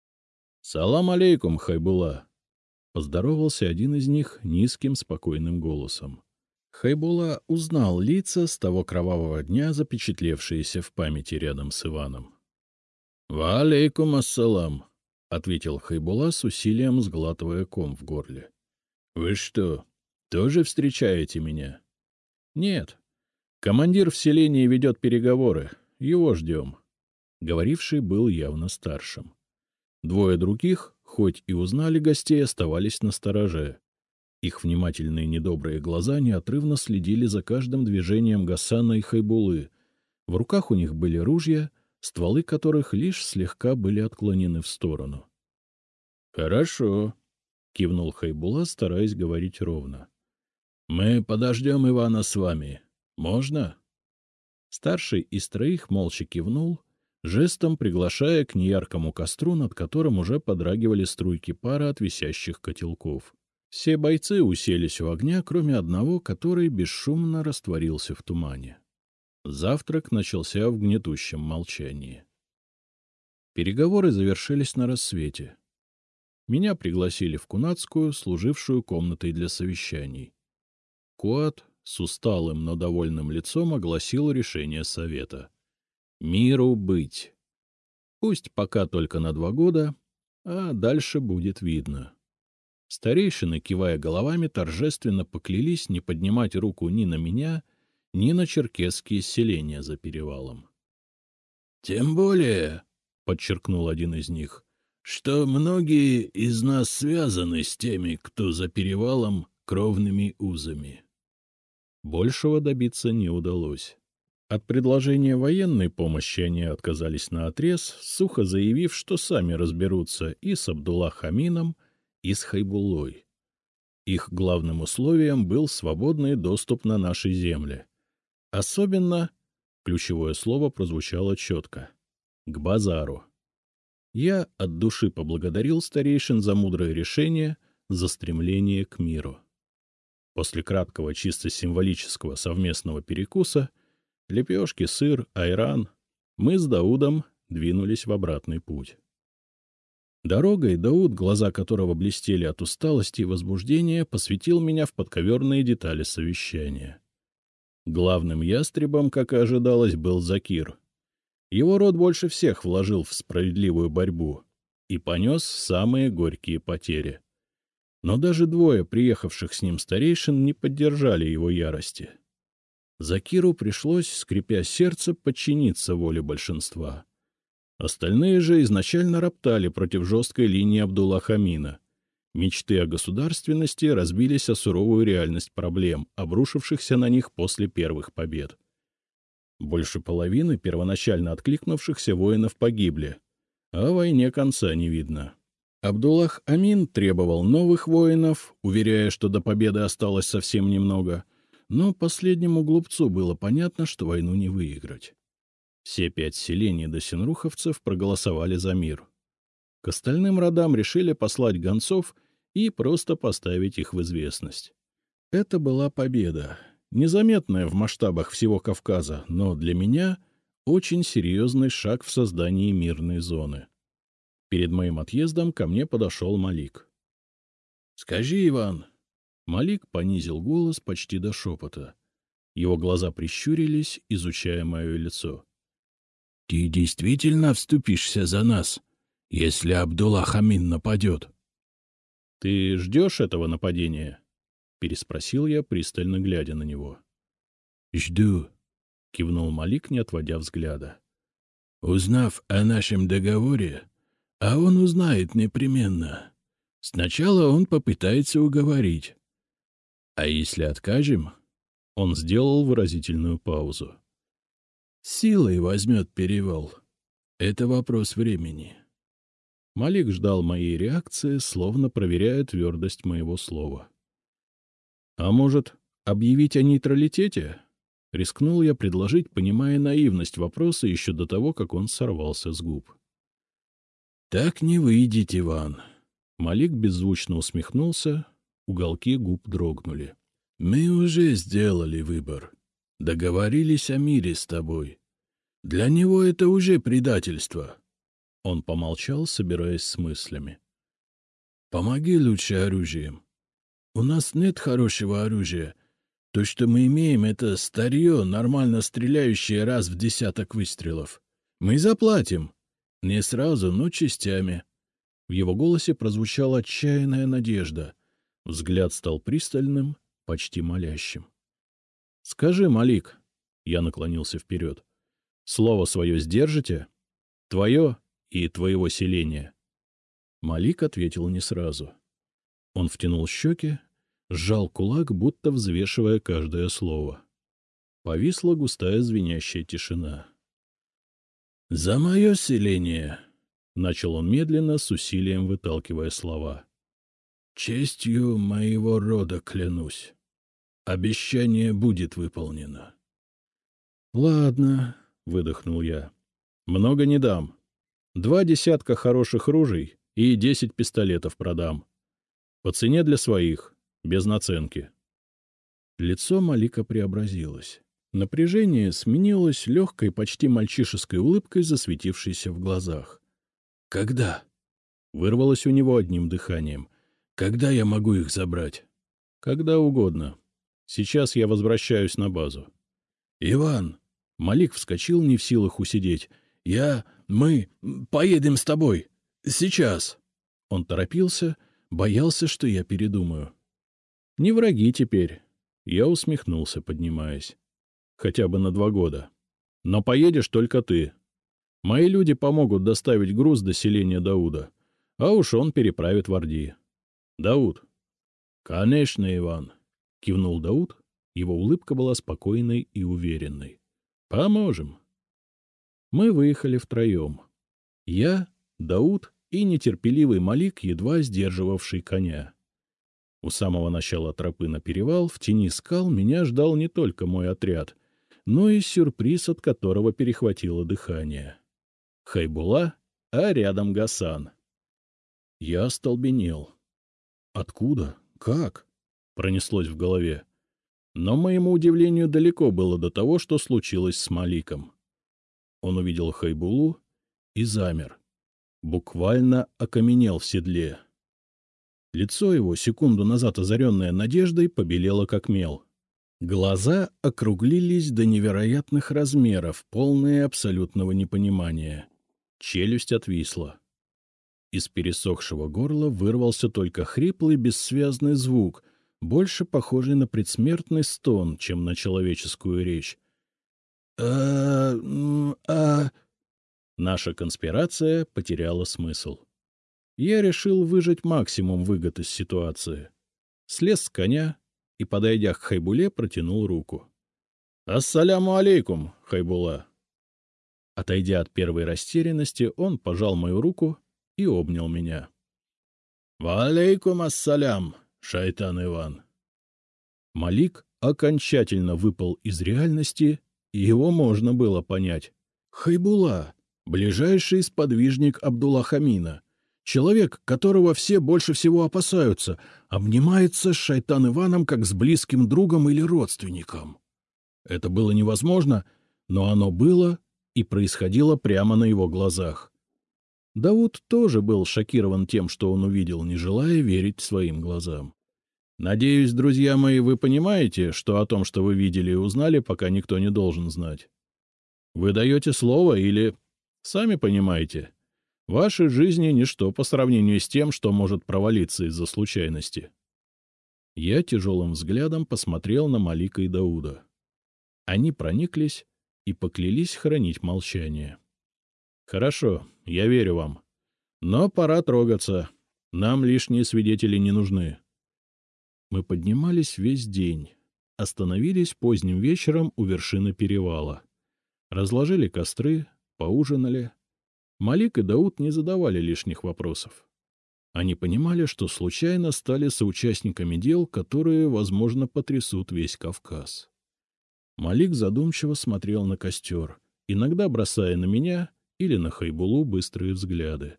— Салам алейкум, Хайбула! — поздоровался один из них низким спокойным голосом. Хайбула узнал лица с того кровавого дня, запечатлевшиеся в памяти рядом с Иваном. — Ва алейкум ассалам! — ответил Хайбула с усилием, сглатывая ком в горле. — Вы что, тоже встречаете меня? — Нет. Командир в селении ведет переговоры. Его ждем. Говоривший был явно старшим. Двое других, хоть и узнали гостей, оставались на стороже. Их внимательные недобрые глаза неотрывно следили за каждым движением Гасана и Хайбулы. В руках у них были ружья, стволы которых лишь слегка были отклонены в сторону. — Хорошо, — кивнул Хайбула, стараясь говорить ровно. — Мы подождем Ивана с вами. Можно? Старший из троих молча кивнул, жестом приглашая к неяркому костру, над которым уже подрагивали струйки пара от висящих котелков. Все бойцы уселись у огня, кроме одного, который бесшумно растворился в тумане. Завтрак начался в гнетущем молчании. Переговоры завершились на рассвете. Меня пригласили в Кунацкую, служившую комнатой для совещаний. Куат с усталым, но довольным лицом огласил решение совета. Миру быть. Пусть пока только на два года, а дальше будет видно. Старейшины, кивая головами, торжественно поклялись не поднимать руку ни на меня, ни на черкесские селения за перевалом. — Тем более, — подчеркнул один из них, — что многие из нас связаны с теми, кто за перевалом кровными узами. Большего добиться не удалось. От предложения военной помощи они отказались наотрез, сухо заявив, что сами разберутся и с Абдуллах Амином, и с Хайбулой. Их главным условием был свободный доступ на наши земли. Особенно, ключевое слово прозвучало четко, к базару. Я от души поблагодарил старейшин за мудрое решение, за стремление к миру. После краткого чисто символического совместного перекуса — лепешки, сыр, айран — мы с Даудом двинулись в обратный путь. Дорогой Дауд, глаза которого блестели от усталости и возбуждения, посвятил меня в подковерные детали совещания. Главным ястребом, как и ожидалось, был Закир. Его род больше всех вложил в справедливую борьбу и понес самые горькие потери. Но даже двое приехавших с ним старейшин не поддержали его ярости. Закиру пришлось, скрипя сердце, подчиниться воле большинства. Остальные же изначально роптали против жесткой линии Абдулла Хамина. Мечты о государственности разбились о суровую реальность проблем, обрушившихся на них после первых побед. Больше половины первоначально откликнувшихся воинов погибли, а войне конца не видно. Абдуллах Амин требовал новых воинов, уверяя, что до победы осталось совсем немного, но последнему глупцу было понятно, что войну не выиграть. Все пять селений досинруховцев проголосовали за мир. К остальным родам решили послать гонцов и просто поставить их в известность. Это была победа, незаметная в масштабах всего Кавказа, но для меня очень серьезный шаг в создании мирной зоны. Перед моим отъездом ко мне подошел Малик. — Скажи, Иван. Малик понизил голос почти до шепота. Его глаза прищурились, изучая мое лицо. — Ты действительно вступишься за нас, если Абдулла Хамин нападет? — Ты ждешь этого нападения? — переспросил я, пристально глядя на него. — Жду, — кивнул Малик, не отводя взгляда. — Узнав о нашем договоре, а он узнает непременно, сначала он попытается уговорить. А если откажем, он сделал выразительную паузу. Силой возьмет перевал. Это вопрос времени. Малик ждал моей реакции, словно проверяя твердость моего слова. — А может, объявить о нейтралитете? Рискнул я предложить, понимая наивность вопроса еще до того, как он сорвался с губ. — Так не выйдет, Иван. Малик беззвучно усмехнулся, уголки губ дрогнули. — Мы уже сделали выбор. Договорились о мире с тобой. Для него это уже предательство. Он помолчал, собираясь с мыслями. — Помоги лучше оружием. У нас нет хорошего оружия. То, что мы имеем, это старье, нормально стреляющее раз в десяток выстрелов. Мы заплатим. Не сразу, но частями. В его голосе прозвучала отчаянная надежда. Взгляд стал пристальным, почти молящим. — Скажи, Малик, — я наклонился вперед, — слово свое сдержите? Твое и твоего селения? Малик ответил не сразу. Он втянул щеки, сжал кулак, будто взвешивая каждое слово. Повисла густая звенящая тишина. — За мое селение! — начал он медленно, с усилием выталкивая слова. — Честью моего рода клянусь. Обещание будет выполнено. — Ладно, — выдохнул я. — Много не дам. Два десятка хороших ружей и десять пистолетов продам. По цене для своих, без наценки. Лицо Малика преобразилось. Напряжение сменилось легкой, почти мальчишеской улыбкой, засветившейся в глазах. — Когда? — вырвалось у него одним дыханием. — Когда я могу их забрать? — Когда угодно. Сейчас я возвращаюсь на базу. — Иван! — Малик вскочил, не в силах усидеть. — Я... Мы... Поедем с тобой. Сейчас. Он торопился, боялся, что я передумаю. — Не враги теперь. Я усмехнулся, поднимаясь. — Хотя бы на два года. Но поедешь только ты. Мои люди помогут доставить груз до селения Дауда, а уж он переправит в Орди. — Дауд. — Конечно, Иван, — кивнул Дауд. Его улыбка была спокойной и уверенной. — Поможем. Мы выехали втроем. Я, Дауд и нетерпеливый Малик, едва сдерживавший коня. У самого начала тропы на перевал, в тени скал, меня ждал не только мой отряд, но и сюрприз, от которого перехватило дыхание. Хайбула, а рядом Гасан. Я остолбенел. Откуда? Как? Пронеслось в голове. Но моему удивлению далеко было до того, что случилось с Маликом. Он увидел Хайбулу и замер. Буквально окаменел в седле. Лицо его, секунду назад озаренное надеждой, побелело как мел. Глаза округлились до невероятных размеров, полные абсолютного непонимания. Челюсть отвисла. Из пересохшего горла вырвался только хриплый бессвязный звук, больше похожий на предсмертный стон, чем на человеческую речь. «А... а...» Наша конспирация потеряла смысл. Я решил выжать максимум выгод из ситуации. Слез с коня и, подойдя к Хайбуле, протянул руку. — Ассаляму алейкум, Хайбула! Отойдя от первой растерянности, он пожал мою руку и обнял меня. — Валейкум ассалям, шайтан Иван. Малик окончательно выпал из реальности, и его можно было понять. Хайбула, ближайший сподвижник Абдуллахамина, человек, которого все больше всего опасаются, обнимается с Шайтан Иваном как с близким другом или родственником. Это было невозможно, но оно было и происходило прямо на его глазах. Дауд тоже был шокирован тем, что он увидел, не желая верить своим глазам. Надеюсь, друзья мои, вы понимаете, что о том, что вы видели и узнали, пока никто не должен знать. Вы даете слово или... Сами понимаете, ваши жизни — ничто по сравнению с тем, что может провалиться из-за случайности. Я тяжелым взглядом посмотрел на Малика и Дауда. Они прониклись и поклялись хранить молчание. — Хорошо, я верю вам. Но пора трогаться. Нам лишние свидетели не нужны. Мы поднимались весь день. Остановились поздним вечером у вершины перевала. Разложили костры, поужинали. Малик и Дауд не задавали лишних вопросов. Они понимали, что случайно стали соучастниками дел, которые, возможно, потрясут весь Кавказ. Малик задумчиво смотрел на костер, иногда бросая на меня или на Хайбулу быстрые взгляды.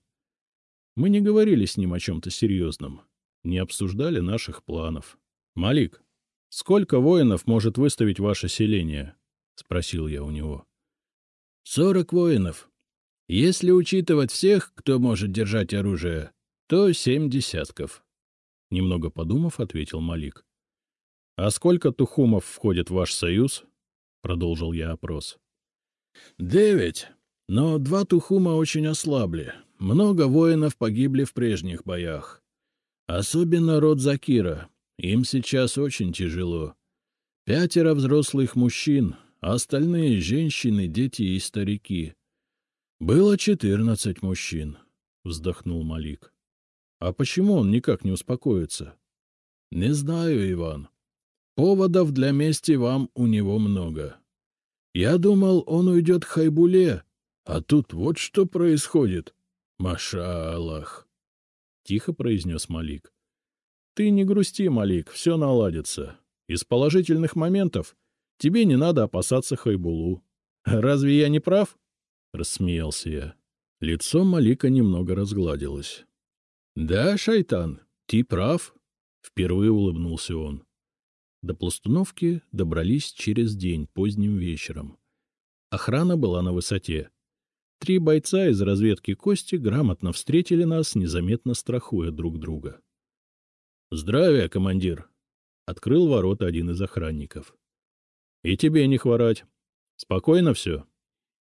Мы не говорили с ним о чем-то серьезном, не обсуждали наших планов. — Малик, сколько воинов может выставить ваше селение? — спросил я у него. — Сорок воинов. Если учитывать всех, кто может держать оружие, то семь десятков. Немного подумав, ответил Малик. — А сколько тухумов входит в ваш союз? — продолжил я опрос. — Девять. Но два тухума очень ослабли. Много воинов погибли в прежних боях. Особенно род Закира. Им сейчас очень тяжело. Пятеро взрослых мужчин, а остальные — женщины, дети и старики. Было четырнадцать мужчин, — вздохнул Малик. — А почему он никак не успокоится? — Не знаю, Иван. Поводов для мести вам у него много. Я думал, он уйдет к Хайбуле, а тут вот что происходит. Маша Аллах. Тихо произнес Малик. Ты не грусти, Малик, все наладится. Из положительных моментов тебе не надо опасаться Хайбулу. Разве я не прав? Рассмеялся я. Лицо Малика немного разгладилось. — Да, шайтан, ты прав, — впервые улыбнулся он. До Пластуновки добрались через день, поздним вечером. Охрана была на высоте. Три бойца из разведки Кости грамотно встретили нас, незаметно страхуя друг друга. — Здравия, командир! — открыл ворота один из охранников. — И тебе не хворать. Спокойно все? —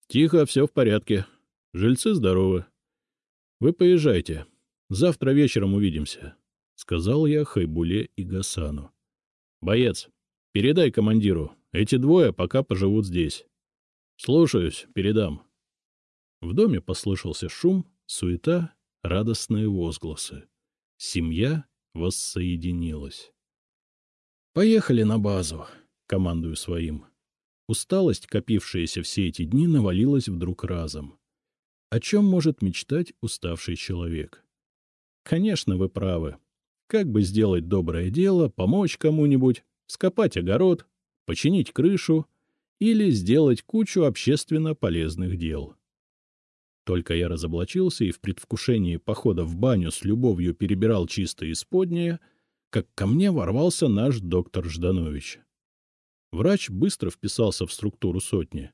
Тихо, все в порядке. Жильцы здоровы. — Вы поезжайте. Завтра вечером увидимся, — сказал я Хайбуле и Гасану. — Боец, передай командиру, эти двое пока поживут здесь. — Слушаюсь, передам. В доме послышался шум, суета, радостные возгласы. Семья воссоединилась. «Поехали на базу», — командую своим. Усталость, копившаяся все эти дни, навалилась вдруг разом. О чем может мечтать уставший человек? Конечно, вы правы. Как бы сделать доброе дело, помочь кому-нибудь, скопать огород, починить крышу или сделать кучу общественно полезных дел. Только я разоблачился и в предвкушении похода в баню с любовью перебирал чисто исподнее, как ко мне ворвался наш доктор Жданович. Врач быстро вписался в структуру сотни.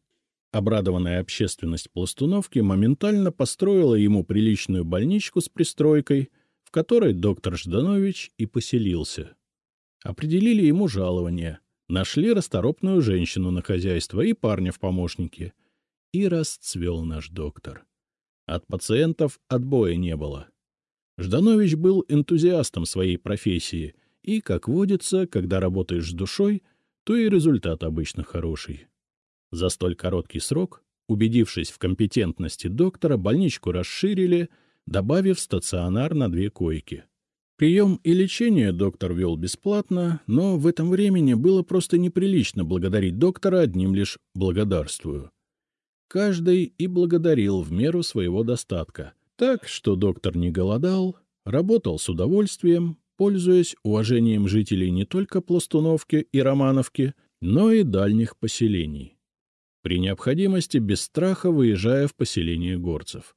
Обрадованная общественность Пластуновки моментально построила ему приличную больничку с пристройкой — которой доктор Жданович и поселился. Определили ему жалование, нашли расторопную женщину на хозяйство и парня в помощнике. И расцвел наш доктор. От пациентов отбоя не было. Жданович был энтузиастом своей профессии, и, как водится, когда работаешь с душой, то и результат обычно хороший. За столь короткий срок, убедившись в компетентности доктора, больничку расширили — добавив стационар на две койки. Прием и лечение доктор вел бесплатно, но в этом времени было просто неприлично благодарить доктора одним лишь «благодарствую». Каждый и благодарил в меру своего достатка, так что доктор не голодал, работал с удовольствием, пользуясь уважением жителей не только Пластуновки и Романовки, но и дальних поселений. При необходимости без страха выезжая в поселение горцев.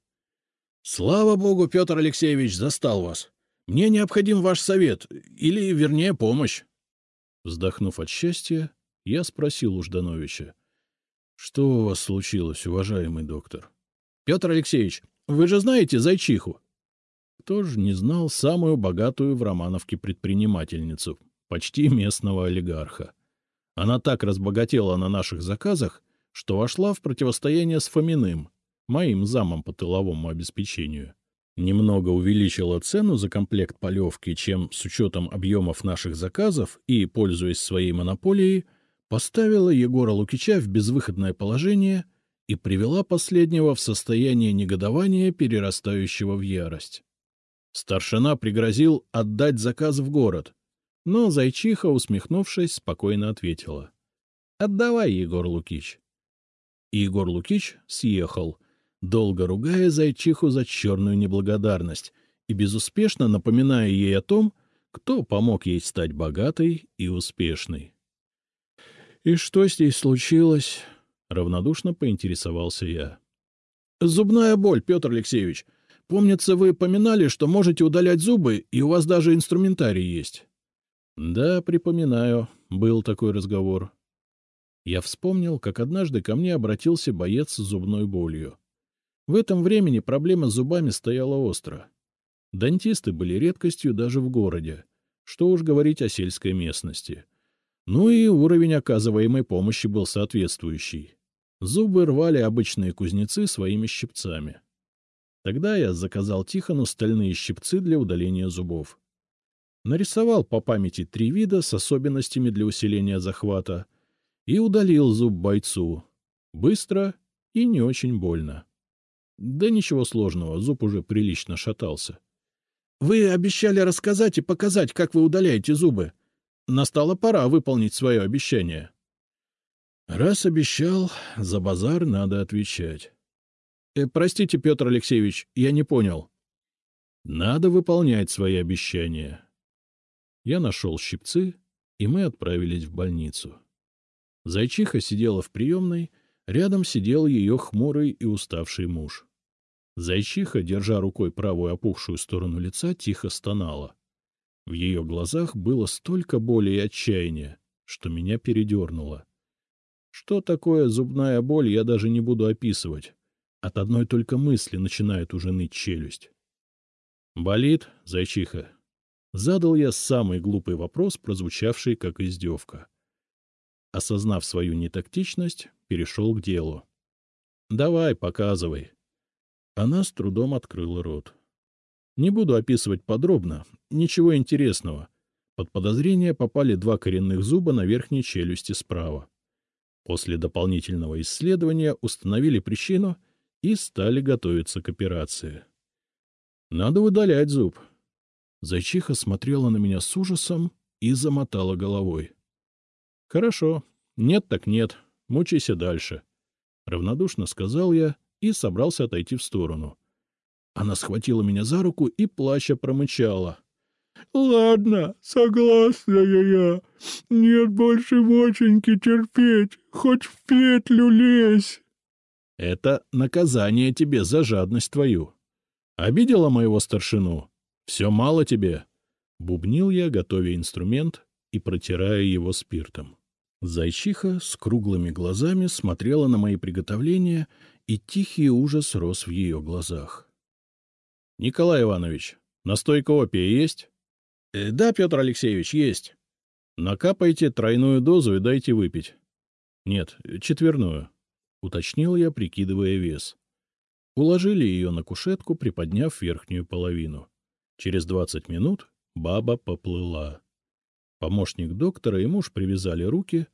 Слава богу, Петр Алексеевич застал вас. Мне необходим ваш совет, или, вернее, помощь. Вздохнув от счастья, я спросил у Ждановича. — Что у вас случилось, уважаемый доктор? — Петр Алексеевич, вы же знаете Зайчиху? Кто же не знал самую богатую в Романовке предпринимательницу, почти местного олигарха? Она так разбогатела на наших заказах, что вошла в противостояние с Фоминым, моим замом по тыловому обеспечению. Немного увеличила цену за комплект полевки, чем, с учетом объемов наших заказов и, пользуясь своей монополией, поставила Егора Лукича в безвыходное положение и привела последнего в состояние негодования, перерастающего в ярость. Старшина пригрозил отдать заказ в город, но Зайчиха, усмехнувшись, спокойно ответила. — Отдавай, Егор Лукич. Егор Лукич съехал, долго ругая Зайчиху за черную неблагодарность и безуспешно напоминая ей о том, кто помог ей стать богатой и успешной. — И что здесь случилось? — равнодушно поинтересовался я. — Зубная боль, Петр Алексеевич. Помнится, вы поминали, что можете удалять зубы, и у вас даже инструментарий есть. — Да, припоминаю, был такой разговор. Я вспомнил, как однажды ко мне обратился боец с зубной болью. В этом времени проблема с зубами стояла остро. Дантисты были редкостью даже в городе, что уж говорить о сельской местности. Ну и уровень оказываемой помощи был соответствующий. Зубы рвали обычные кузнецы своими щипцами. Тогда я заказал Тихону стальные щипцы для удаления зубов. Нарисовал по памяти три вида с особенностями для усиления захвата и удалил зуб бойцу. Быстро и не очень больно. Да ничего сложного, зуб уже прилично шатался. — Вы обещали рассказать и показать, как вы удаляете зубы. Настала пора выполнить свое обещание. — Раз обещал, за базар надо отвечать. Э, — Простите, Петр Алексеевич, я не понял. — Надо выполнять свои обещания. Я нашел щипцы, и мы отправились в больницу. Зайчиха сидела в приемной, рядом сидел ее хмурый и уставший муж. Зайчиха, держа рукой правую опухшую сторону лица, тихо стонала. В ее глазах было столько боли и отчаяния, что меня передернуло. Что такое зубная боль, я даже не буду описывать. От одной только мысли начинает уже ныть челюсть. «Болит, зайчиха?» Задал я самый глупый вопрос, прозвучавший как издевка. Осознав свою нетактичность, перешел к делу. «Давай, показывай». Она с трудом открыла рот. Не буду описывать подробно, ничего интересного. Под подозрение попали два коренных зуба на верхней челюсти справа. После дополнительного исследования установили причину и стали готовиться к операции. Надо удалять зуб. Зайчиха смотрела на меня с ужасом и замотала головой. — Хорошо. Нет так нет. Мучайся дальше. Равнодушно сказал я и собрался отойти в сторону. Она схватила меня за руку и плача промычала. — Ладно, согласна я. Нет больше моченьки терпеть, хоть в петлю лезь. — Это наказание тебе за жадность твою. Обидела моего старшину? Все мало тебе. Бубнил я, готовя инструмент и протирая его спиртом. Зайчиха с круглыми глазами смотрела на мои приготовления, и тихий ужас рос в ее глазах. — Николай Иванович, настойка опия есть? «Э, — Да, Петр Алексеевич, есть. — Накапайте тройную дозу и дайте выпить. — Нет, четверную уточнил я, прикидывая вес. Уложили ее на кушетку, приподняв верхнюю половину. Через двадцать минут баба поплыла. Помощник доктора и муж привязали руки.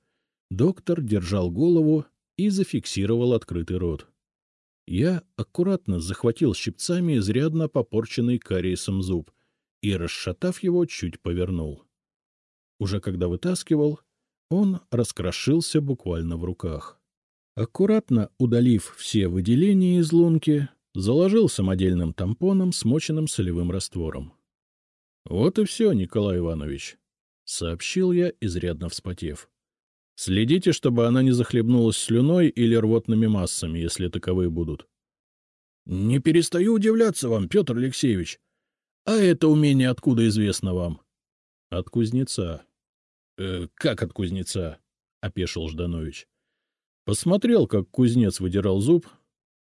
Доктор держал голову и зафиксировал открытый рот. Я аккуратно захватил щипцами изрядно попорченный кариесом зуб и, расшатав его, чуть повернул. Уже когда вытаскивал, он раскрошился буквально в руках. Аккуратно удалив все выделения из лунки, заложил самодельным тампоном, смоченным солевым раствором. — Вот и все, Николай Иванович, — сообщил я, изрядно вспотев. — Следите, чтобы она не захлебнулась слюной или рвотными массами, если таковые будут. — Не перестаю удивляться вам, Петр Алексеевич. А это умение откуда известно вам? — От кузнеца. «Э, — Как от кузнеца? — опешил Жданович. Посмотрел, как кузнец выдирал зуб,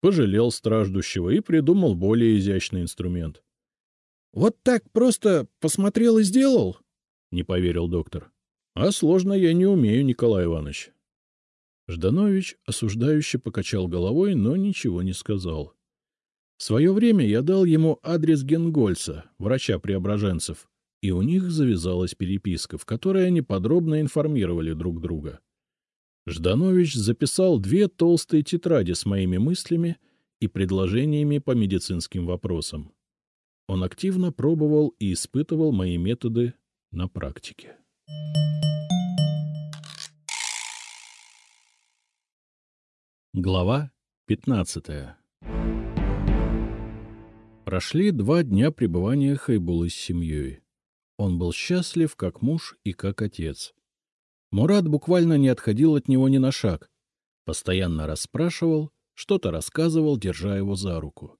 пожалел страждущего и придумал более изящный инструмент. — Вот так просто посмотрел и сделал? — не поверил доктор. — А сложно я не умею, Николай Иванович. Жданович осуждающе покачал головой, но ничего не сказал. В свое время я дал ему адрес Генгольца, врача преображенцев, и у них завязалась переписка, в которой они подробно информировали друг друга. Жданович записал две толстые тетради с моими мыслями и предложениями по медицинским вопросам. Он активно пробовал и испытывал мои методы на практике. Глава 15 Прошли два дня пребывания Хайбулы с семьей. Он был счастлив как муж и как отец. Мурат буквально не отходил от него ни на шаг. Постоянно расспрашивал, что-то рассказывал, держа его за руку.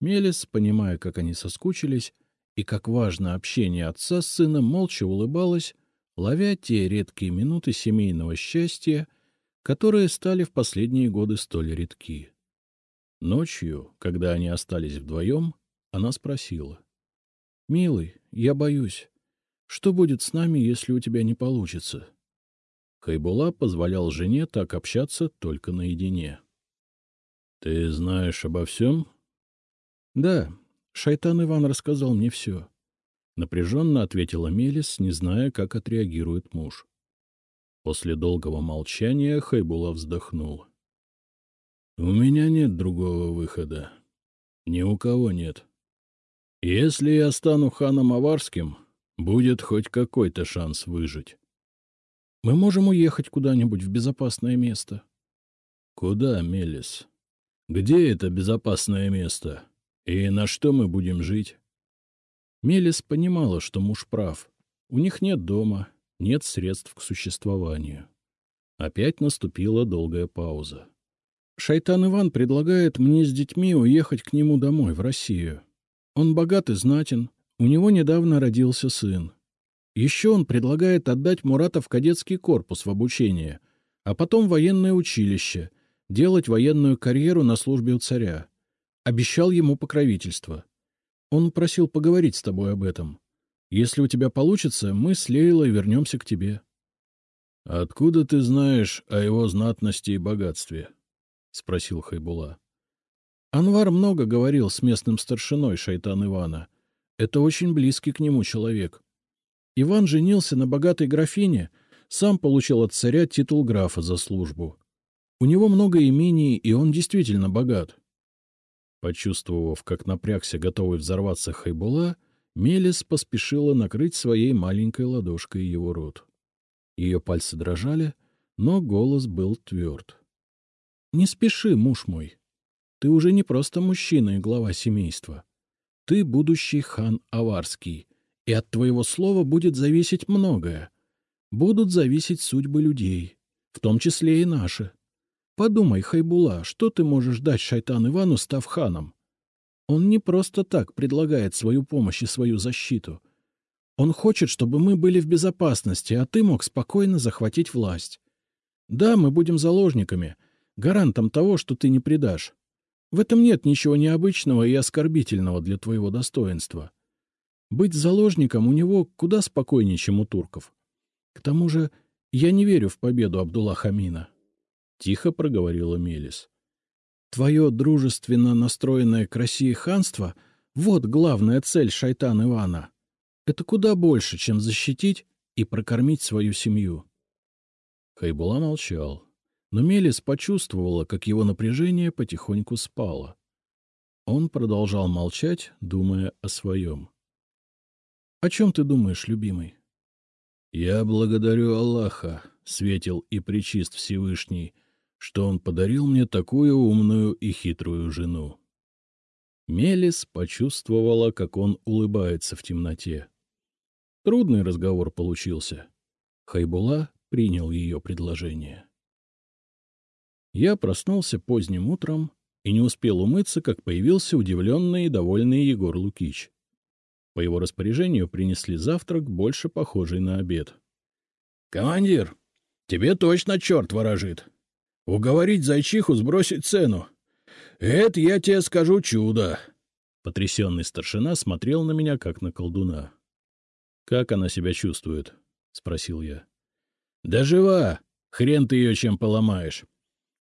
Мелис, понимая, как они соскучились, и как важно общение отца с сыном, молча улыбалась, ловя те редкие минуты семейного счастья, которые стали в последние годы столь редки. Ночью, когда они остались вдвоем, она спросила. — Милый, я боюсь. Что будет с нами, если у тебя не получится? Хайбула позволял жене так общаться только наедине. — Ты знаешь обо всем? — Да, Шайтан Иван рассказал мне все. Напряженно ответила Мелис, не зная, как отреагирует муж. После долгого молчания Хайбула вздохнул. — У меня нет другого выхода. Ни у кого нет. Если я стану ханом Аварским, будет хоть какой-то шанс выжить. Мы можем уехать куда-нибудь в безопасное место. — Куда, Мелис? Где это безопасное место? И на что мы будем жить? Мелис понимала, что муж прав. У них нет дома, нет средств к существованию. Опять наступила долгая пауза. Шайтан Иван предлагает мне с детьми уехать к нему домой, в Россию. Он богат и знатен, у него недавно родился сын. Еще он предлагает отдать Мурата в кадетский корпус в обучение, а потом военное училище, делать военную карьеру на службе у царя. Обещал ему покровительство. Он просил поговорить с тобой об этом. Если у тебя получится, мы с Лейлой вернемся к тебе. — Откуда ты знаешь о его знатности и богатстве? — спросил Хайбула. Анвар много говорил с местным старшиной Шайтан Ивана. Это очень близкий к нему человек. Иван женился на богатой графине, сам получил от царя титул графа за службу. У него много имений, и он действительно богат. Почувствовав, как напрягся готовый взорваться Хайбула, Мелис поспешила накрыть своей маленькой ладошкой его рот. Ее пальцы дрожали, но голос был тверд. — Не спеши, муж мой. Ты уже не просто мужчина и глава семейства. Ты будущий хан Аварский, и от твоего слова будет зависеть многое. Будут зависеть судьбы людей, в том числе и наши. Подумай, Хайбула, что ты можешь дать Шайтан Ивану, став ханом? Он не просто так предлагает свою помощь и свою защиту. Он хочет, чтобы мы были в безопасности, а ты мог спокойно захватить власть. Да, мы будем заложниками, гарантом того, что ты не предашь. В этом нет ничего необычного и оскорбительного для твоего достоинства. Быть заложником у него куда спокойнее, чем у турков. К тому же я не верю в победу Абдулла Хамина. Тихо проговорила Мелис. Твое дружественно настроенное к России ханство — вот главная цель шайтан Ивана. Это куда больше, чем защитить и прокормить свою семью. Хайбула молчал, но Мелис почувствовала, как его напряжение потихоньку спало. Он продолжал молчать, думая о своем. — О чем ты думаешь, любимый? — Я благодарю Аллаха, светил и причист Всевышний, что он подарил мне такую умную и хитрую жену. Мелис почувствовала, как он улыбается в темноте. Трудный разговор получился. Хайбула принял ее предложение. Я проснулся поздним утром и не успел умыться, как появился удивленный и довольный Егор Лукич. По его распоряжению принесли завтрак, больше похожий на обед. — Командир, тебе точно черт ворожит. Уговорить зайчиху сбросить цену. Это, я тебе скажу, чудо. Потрясенный старшина смотрел на меня, как на колдуна. — Как она себя чувствует? — спросил я. — Да жива. Хрен ты ее чем поломаешь.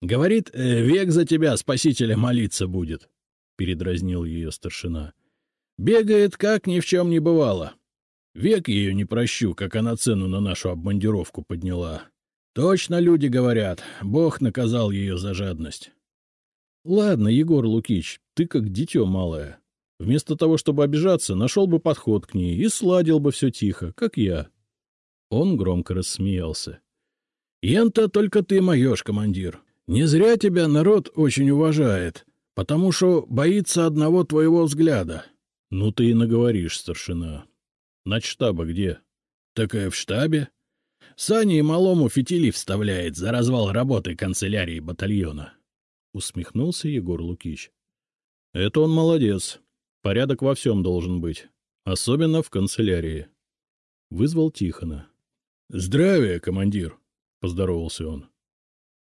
Говорит, э, век за тебя, спасителя, молиться будет, — передразнил ее старшина. Бегает, как ни в чем не бывало. Век ее не прощу, как она цену на нашу обмундировку подняла. Точно люди говорят, Бог наказал ее за жадность. — Ладно, Егор Лукич, ты как дитё малое. Вместо того, чтобы обижаться, нашел бы подход к ней и сладил бы все тихо, как я. Он громко рассмеялся. — Ента только ты моешь, командир. Не зря тебя народ очень уважает, потому что боится одного твоего взгляда. — Ну ты и наговоришь, старшина. Начштаба где? — Такая в штабе. Сани и малому фитили вставляет за развал работы канцелярии батальона. Усмехнулся Егор Лукич. — Это он молодец. Порядок во всем должен быть. Особенно в канцелярии. Вызвал Тихона. — Здравия, командир! — поздоровался он.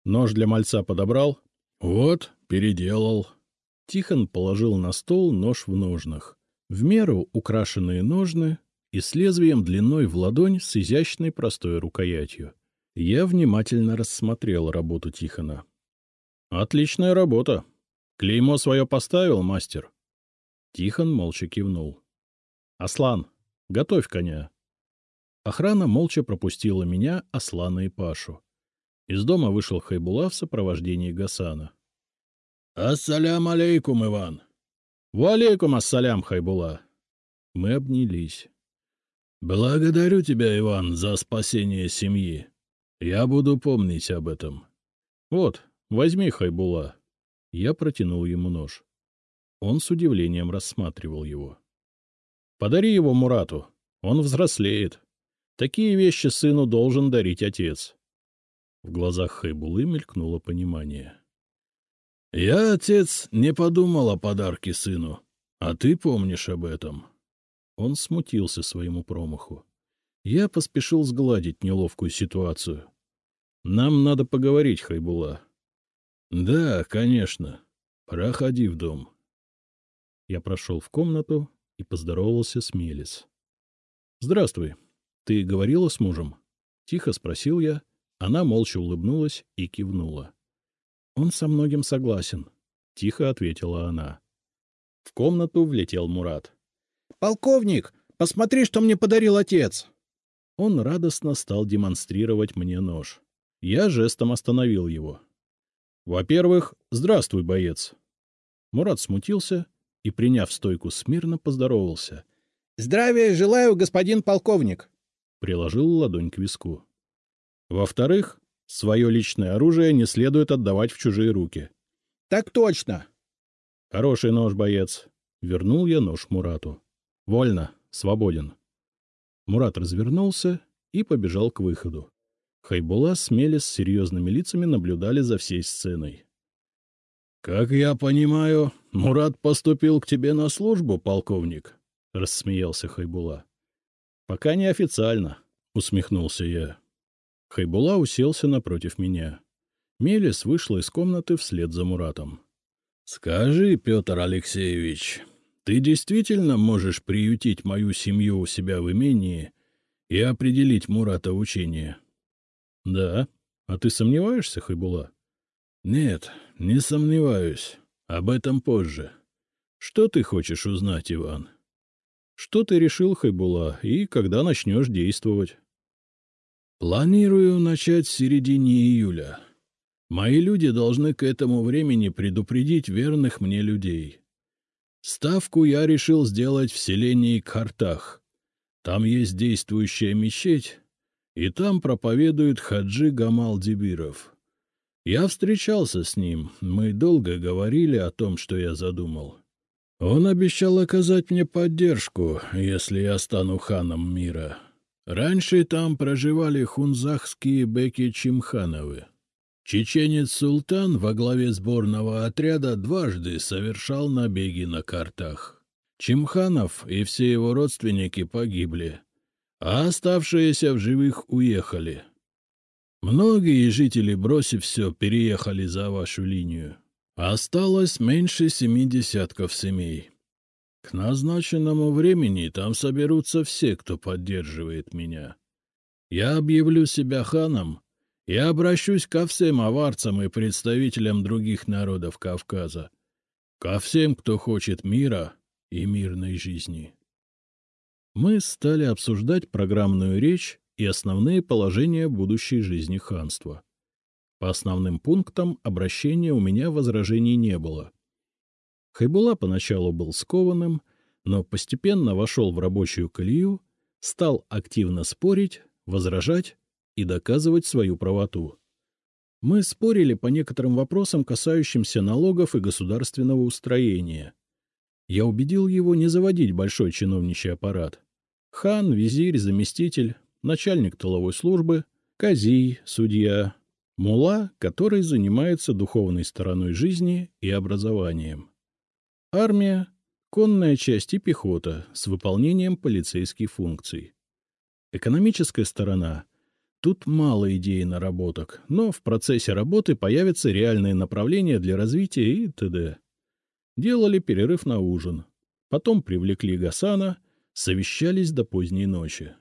Нож для мальца подобрал? — Вот, переделал. Тихон положил на стол нож в ножнах в меру украшенные ножны и с лезвием длиной в ладонь с изящной простой рукоятью. Я внимательно рассмотрел работу Тихона. — Отличная работа. Клеймо свое поставил, мастер? Тихон молча кивнул. — Аслан, готовь коня. Охрана молча пропустила меня, Аслана и Пашу. Из дома вышел Хайбула в сопровождении Гасана. — Ассалям алейкум, Иван! «Валейкум ассалям, Хайбула!» Мы обнялись. «Благодарю тебя, Иван, за спасение семьи. Я буду помнить об этом». «Вот, возьми, Хайбула». Я протянул ему нож. Он с удивлением рассматривал его. «Подари его Мурату. Он взрослеет. Такие вещи сыну должен дарить отец». В глазах Хайбулы мелькнуло понимание. Я, отец, не подумал о подарке сыну, а ты помнишь об этом. Он смутился своему промаху. Я поспешил сгладить неловкую ситуацию. Нам надо поговорить, Хайбула. — Да, конечно. Проходи в дом. Я прошел в комнату и поздоровался с Мелис. — Здравствуй. Ты говорила с мужем? — тихо спросил я. Она молча улыбнулась и кивнула. Он со многим согласен, — тихо ответила она. В комнату влетел Мурат. — Полковник, посмотри, что мне подарил отец! Он радостно стал демонстрировать мне нож. Я жестом остановил его. — Во-первых, здравствуй, боец. Мурат смутился и, приняв стойку смирно, поздоровался. — Здравия желаю, господин полковник! Приложил ладонь к виску. Во-вторых, Свое личное оружие не следует отдавать в чужие руки. — Так точно. — Хороший нож, боец. Вернул я нож Мурату. — Вольно, свободен. Мурат развернулся и побежал к выходу. Хайбула с Мели с серьезными лицами наблюдали за всей сценой. — Как я понимаю, Мурат поступил к тебе на службу, полковник? — рассмеялся Хайбула. — Пока не официально, — усмехнулся я. Хайбула уселся напротив меня. Мелис вышла из комнаты вслед за Муратом. — Скажи, Петр Алексеевич, ты действительно можешь приютить мою семью у себя в имении и определить Мурата учение? — Да. А ты сомневаешься, Хайбула? — Нет, не сомневаюсь. Об этом позже. Что ты хочешь узнать, Иван? — Что ты решил, Хайбула, и когда начнешь действовать? Планирую начать в середине июля. Мои люди должны к этому времени предупредить верных мне людей. Ставку я решил сделать в селении Картах. Там есть действующая мечеть, и там проповедует хаджи Гамал Дибиров. Я встречался с ним, мы долго говорили о том, что я задумал. Он обещал оказать мне поддержку, если я стану ханом мира. Раньше там проживали хунзахские беки Чимхановы. Чеченец Султан во главе сборного отряда дважды совершал набеги на картах. Чимханов и все его родственники погибли, а оставшиеся в живых уехали. Многие жители, бросив все, переехали за вашу линию. Осталось меньше семи десятков семей. К назначенному времени там соберутся все, кто поддерживает меня. Я объявлю себя ханом и обращусь ко всем аварцам и представителям других народов Кавказа, ко всем, кто хочет мира и мирной жизни. Мы стали обсуждать программную речь и основные положения будущей жизни ханства. По основным пунктам обращения у меня возражений не было. Хайбула поначалу был скованным, но постепенно вошел в рабочую колею, стал активно спорить, возражать и доказывать свою правоту. Мы спорили по некоторым вопросам, касающимся налогов и государственного устроения. Я убедил его не заводить большой чиновничий аппарат. Хан, визирь, заместитель, начальник тыловой службы, казий, судья, мула, который занимается духовной стороной жизни и образованием. Армия, конная часть и пехота с выполнением полицейских функций. Экономическая сторона — Тут мало идей наработок, но в процессе работы появятся реальные направления для развития и т.д. Делали перерыв на ужин. Потом привлекли Гасана, совещались до поздней ночи.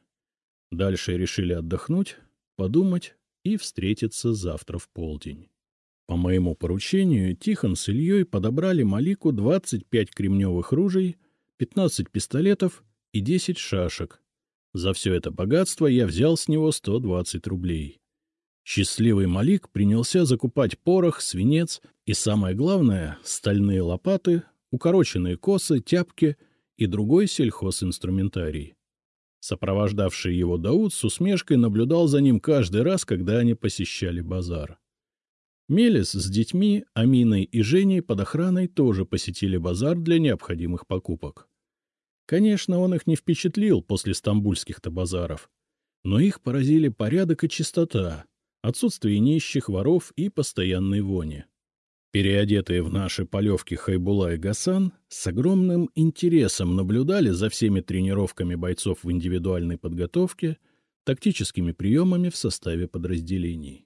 Дальше решили отдохнуть, подумать и встретиться завтра в полдень. По моему поручению Тихон с Ильей подобрали Малику 25 кремневых ружей, 15 пистолетов и 10 шашек, за все это богатство я взял с него 120 рублей. Счастливый Малик принялся закупать порох, свинец и, самое главное, стальные лопаты, укороченные косы, тяпки и другой сельхозинструментарий. Сопровождавший его Дауд с усмешкой наблюдал за ним каждый раз, когда они посещали базар. Мелис с детьми, Аминой и Женей под охраной тоже посетили базар для необходимых покупок. Конечно, он их не впечатлил после стамбульских-то базаров, но их поразили порядок и чистота, отсутствие нищих, воров и постоянной вони. Переодетые в наши полевки Хайбула и Гасан с огромным интересом наблюдали за всеми тренировками бойцов в индивидуальной подготовке, тактическими приемами в составе подразделений.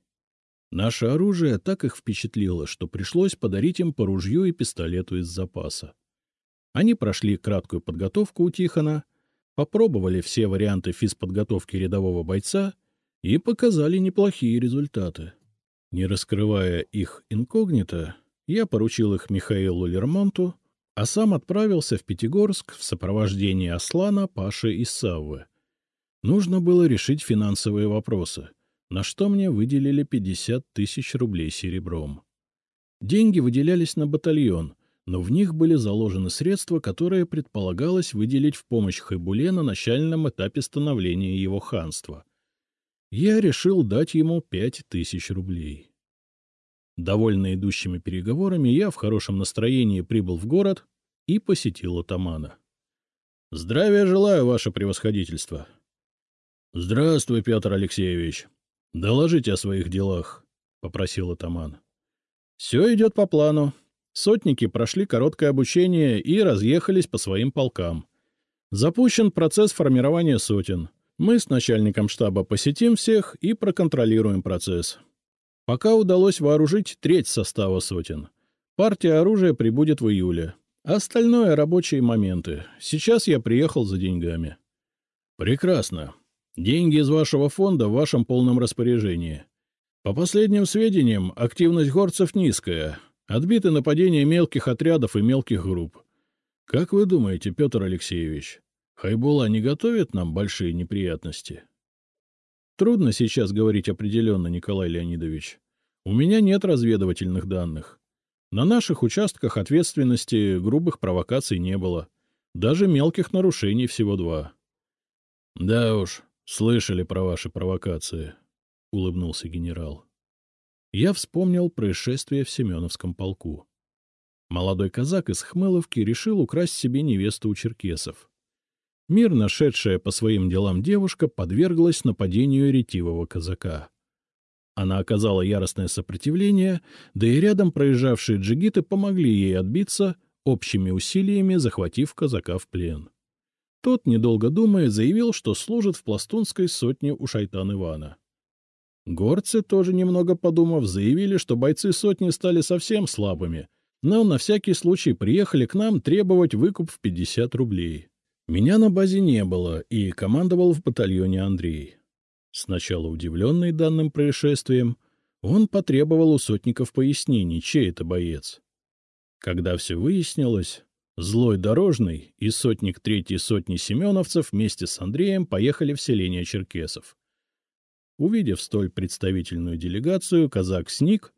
Наше оружие так их впечатлило, что пришлось подарить им по ружью и пистолету из запаса. Они прошли краткую подготовку у Тихона, попробовали все варианты физподготовки рядового бойца и показали неплохие результаты. Не раскрывая их инкогнито, я поручил их Михаилу Лермонту, а сам отправился в Пятигорск в сопровождении Аслана, Паши и Саввы. Нужно было решить финансовые вопросы, на что мне выделили 50 тысяч рублей серебром. Деньги выделялись на батальон, но в них были заложены средства, которые предполагалось выделить в помощь Хайбуле на начальном этапе становления его ханства. Я решил дать ему пять тысяч рублей. Довольно идущими переговорами, я в хорошем настроении прибыл в город и посетил атамана. — Здравия желаю, ваше превосходительство. — Здравствуй, Петр Алексеевич. Доложите о своих делах, — попросил атаман. — Все идет по плану. Сотники прошли короткое обучение и разъехались по своим полкам. Запущен процесс формирования сотен. Мы с начальником штаба посетим всех и проконтролируем процесс. Пока удалось вооружить треть состава сотен. Партия оружия прибудет в июле. Остальное — рабочие моменты. Сейчас я приехал за деньгами. Прекрасно. Деньги из вашего фонда в вашем полном распоряжении. По последним сведениям, активность горцев низкая, Отбиты нападения мелких отрядов и мелких групп. Как вы думаете, Петр Алексеевич, Хайбула не готовит нам большие неприятности? Трудно сейчас говорить определенно, Николай Леонидович. У меня нет разведывательных данных. На наших участках ответственности грубых провокаций не было. Даже мелких нарушений всего два. — Да уж, слышали про ваши провокации, — улыбнулся генерал я вспомнил происшествие в Семеновском полку. Молодой казак из Хмеловки решил украсть себе невесту у черкесов. Мирно шедшая по своим делам девушка подверглась нападению ретивого казака. Она оказала яростное сопротивление, да и рядом проезжавшие джигиты помогли ей отбиться, общими усилиями захватив казака в плен. Тот, недолго думая, заявил, что служит в пластунской сотне у шайтан Ивана. Горцы, тоже немного подумав, заявили, что бойцы сотни стали совсем слабыми, но на всякий случай приехали к нам требовать выкуп в 50 рублей. Меня на базе не было, и командовал в батальоне Андрей. Сначала удивленный данным происшествием, он потребовал у сотников пояснений, чей это боец. Когда все выяснилось, злой дорожный и сотник третьей сотни семеновцев вместе с Андреем поехали в селение черкесов. Увидев столь представительную делегацию, казак сник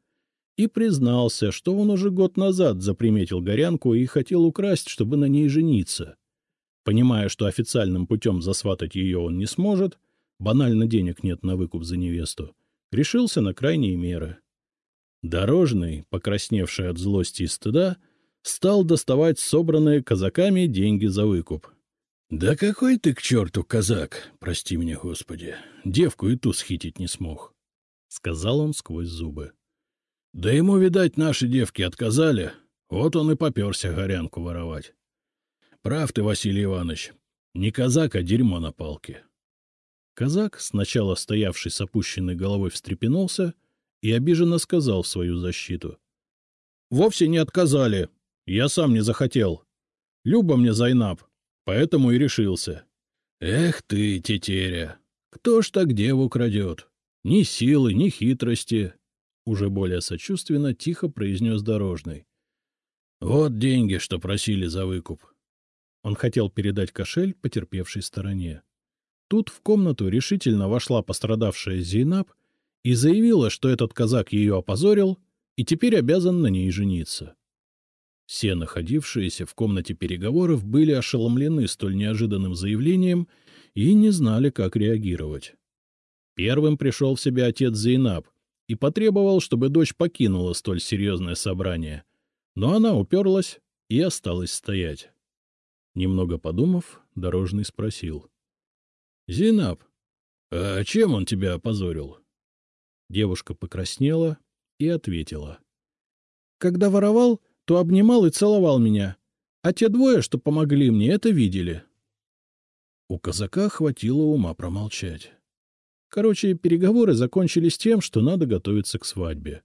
и признался, что он уже год назад заприметил горянку и хотел украсть, чтобы на ней жениться. Понимая, что официальным путем засватать ее он не сможет, банально денег нет на выкуп за невесту, решился на крайние меры. Дорожный, покрасневший от злости и стыда, стал доставать собранные казаками деньги за выкуп. — Да какой ты к черту казак, прости меня, Господи, девку и ту схитить не смог, — сказал он сквозь зубы. — Да ему, видать, наши девки отказали, вот он и поперся горянку воровать. Прав ты, Василий Иванович, не казак, а дерьмо на палке. Казак, сначала стоявший с опущенной головой, встрепенулся и обиженно сказал в свою защиту. — Вовсе не отказали. Я сам не захотел. Люба мне Зайнаб, поэтому и решился. — Эх ты, тетеря, кто ж так деву крадет? Ни силы, ни хитрости. Уже более сочувственно тихо произнес Дорожный. — Вот деньги, что просили за выкуп. Он хотел передать кошель потерпевшей стороне. Тут в комнату решительно вошла пострадавшая Зейнаб и заявила, что этот казак ее опозорил и теперь обязан на ней жениться. Все находившиеся в комнате переговоров были ошеломлены столь неожиданным заявлением и не знали, как реагировать. Первым пришел в себя отец Зейнаб и потребовал, чтобы дочь покинула столь серьезное собрание, но она уперлась и осталась стоять. Немного подумав, Дорожный спросил. Зинаб, а чем он тебя опозорил? Девушка покраснела и ответила. — Когда воровал, то обнимал и целовал меня, а те двое, что помогли мне, это видели. У казака хватило ума промолчать. Короче, переговоры закончились тем, что надо готовиться к свадьбе.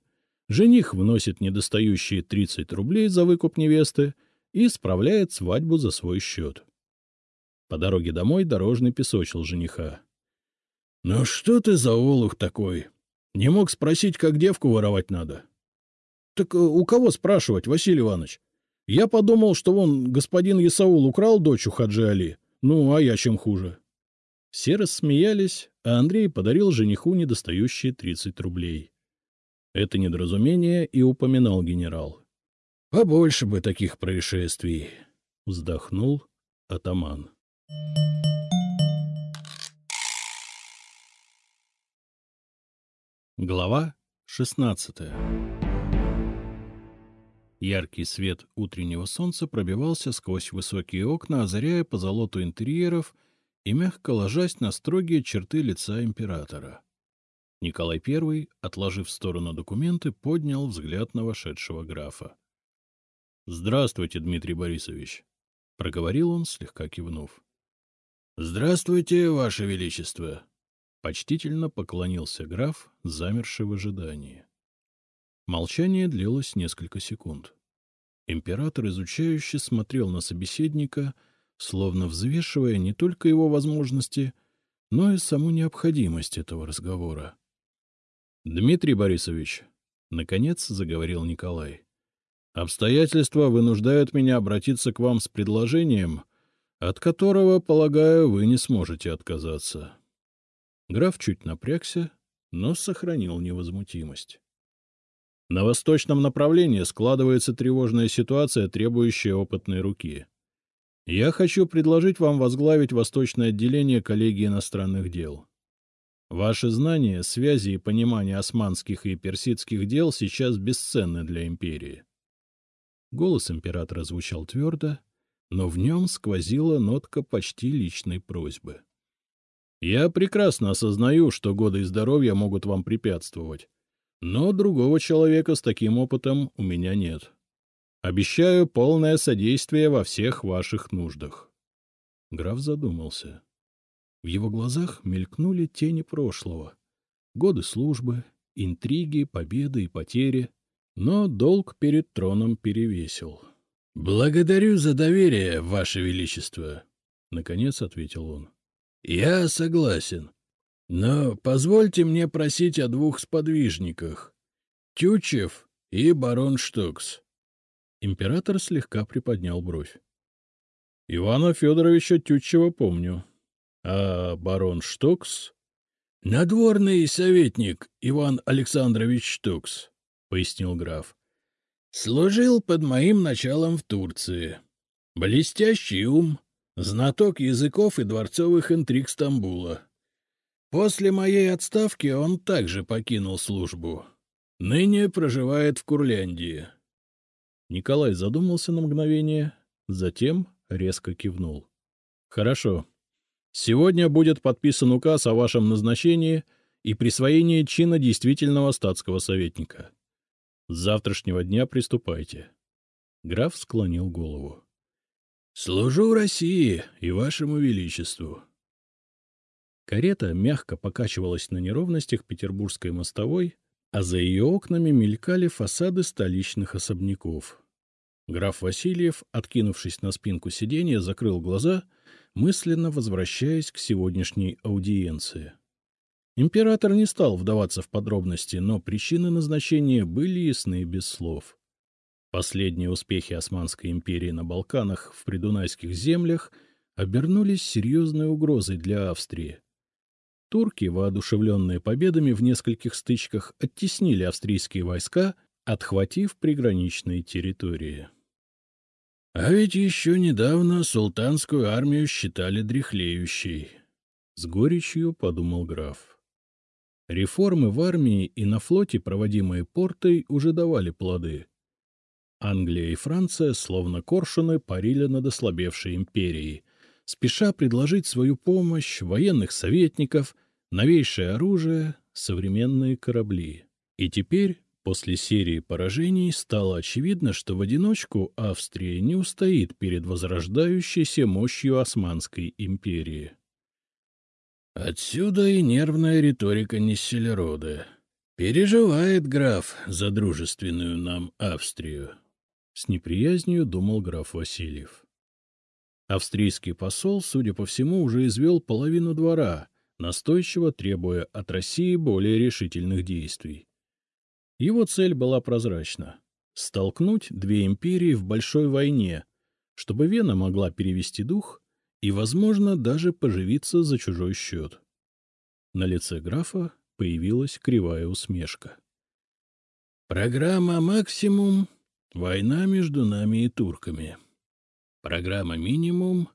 Жених вносит недостающие 30 рублей за выкуп невесты и справляет свадьбу за свой счет. По дороге домой дорожный песочил жениха. — Ну что ты за олух такой? Не мог спросить, как девку воровать надо? — Так э, у кого спрашивать, Василий Иванович? Я подумал, что вон господин Исаул украл дочь у Хаджи Али. Ну, а я чем хуже? Все рассмеялись, а Андрей подарил жениху недостающие тридцать рублей. Это недоразумение и упоминал генерал. — Побольше бы таких происшествий, — вздохнул атаман. Глава 16 Яркий свет утреннего солнца пробивался сквозь высокие окна, озаряя по золоту интерьеров и мягко ложась на строгие черты лица императора. Николай I, отложив в сторону документы, поднял взгляд на вошедшего графа. — Здравствуйте, Дмитрий Борисович! — проговорил он, слегка кивнув. — Здравствуйте, Ваше Величество! — почтительно поклонился граф, замерший в ожидании. Молчание длилось несколько секунд. Император изучающе смотрел на собеседника, словно взвешивая не только его возможности, но и саму необходимость этого разговора. — Дмитрий Борисович, — наконец заговорил Николай, — обстоятельства вынуждают меня обратиться к вам с предложением — от которого, полагаю, вы не сможете отказаться. Граф чуть напрягся, но сохранил невозмутимость. На восточном направлении складывается тревожная ситуация, требующая опытной руки. Я хочу предложить вам возглавить восточное отделение коллегии иностранных дел. Ваши знания, связи и понимание османских и персидских дел сейчас бесценны для империи. Голос императора звучал твердо, но в нем сквозила нотка почти личной просьбы. Я прекрасно осознаю, что годы и здоровья могут вам препятствовать. Но другого человека с таким опытом у меня нет. Обещаю полное содействие во всех ваших нуждах. Граф задумался. В его глазах мелькнули тени прошлого. Годы службы, интриги, победы и потери. Но долг перед троном перевесил. — Благодарю за доверие, Ваше Величество, — наконец ответил он. — Я согласен. Но позвольте мне просить о двух сподвижниках. Тючев и барон Штокс. Император слегка приподнял бровь. — Ивана Федоровича Тютчева помню. А барон Штокс? — Надворный советник Иван Александрович Штокс, — пояснил граф. Служил под моим началом в Турции. Блестящий ум, знаток языков и дворцовых интриг Стамбула. После моей отставки он также покинул службу. Ныне проживает в Курляндии. Николай задумался на мгновение, затем резко кивнул. — Хорошо. Сегодня будет подписан указ о вашем назначении и присвоении чина действительного статского советника. С завтрашнего дня приступайте. Граф склонил голову. — Служу России и вашему величеству. Карета мягко покачивалась на неровностях петербургской мостовой, а за ее окнами мелькали фасады столичных особняков. Граф Васильев, откинувшись на спинку сиденья, закрыл глаза, мысленно возвращаясь к сегодняшней аудиенции. Император не стал вдаваться в подробности, но причины назначения были ясны без слов. Последние успехи Османской империи на Балканах в придунайских землях обернулись серьезной угрозой для Австрии. Турки, воодушевленные победами в нескольких стычках, оттеснили австрийские войска, отхватив приграничные территории. А ведь еще недавно султанскую армию считали дряхлеющей. С горечью подумал граф. Реформы в армии и на флоте, проводимые Портой, уже давали плоды. Англия и Франция, словно коршуны, парили над ослабевшей империей, спеша предложить свою помощь, военных советников, новейшее оружие, современные корабли. И теперь, после серии поражений, стало очевидно, что в одиночку Австрия не устоит перед возрождающейся мощью Османской империи. Отсюда и нервная риторика Несселерода. Переживает граф за дружественную нам Австрию. С неприязнью думал граф Васильев. Австрийский посол, судя по всему, уже извел половину двора, настойчиво требуя от России более решительных действий. Его цель была прозрачна — столкнуть две империи в большой войне, чтобы Вена могла перевести дух и, возможно, даже поживиться за чужой счет. На лице графа появилась кривая усмешка. Программа «Максимум» — война между нами и турками. Программа «Минимум» —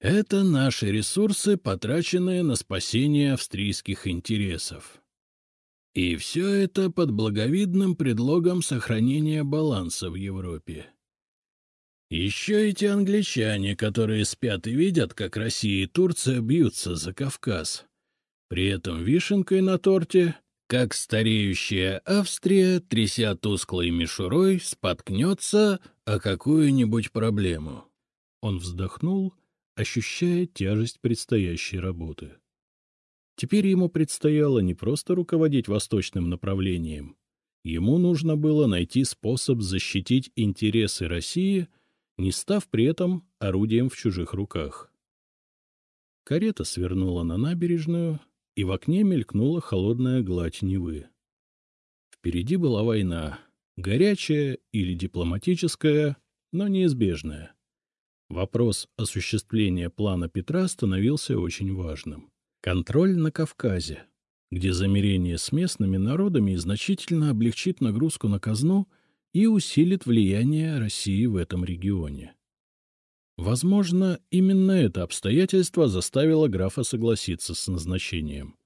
это наши ресурсы, потраченные на спасение австрийских интересов. И все это под благовидным предлогом сохранения баланса в Европе. Еще эти англичане, которые спят и видят, как Россия и Турция бьются за Кавказ. При этом вишенкой на торте, как стареющая Австрия, тряся тусклой мишурой, споткнется о какую-нибудь проблему. Он вздохнул, ощущая тяжесть предстоящей работы. Теперь ему предстояло не просто руководить восточным направлением. Ему нужно было найти способ защитить интересы России — не став при этом орудием в чужих руках. Карета свернула на набережную, и в окне мелькнула холодная гладь Невы. Впереди была война, горячая или дипломатическая, но неизбежная. Вопрос осуществления плана Петра становился очень важным. Контроль на Кавказе, где замерение с местными народами значительно облегчит нагрузку на казну — и усилит влияние России в этом регионе. Возможно, именно это обстоятельство заставило графа согласиться с назначением.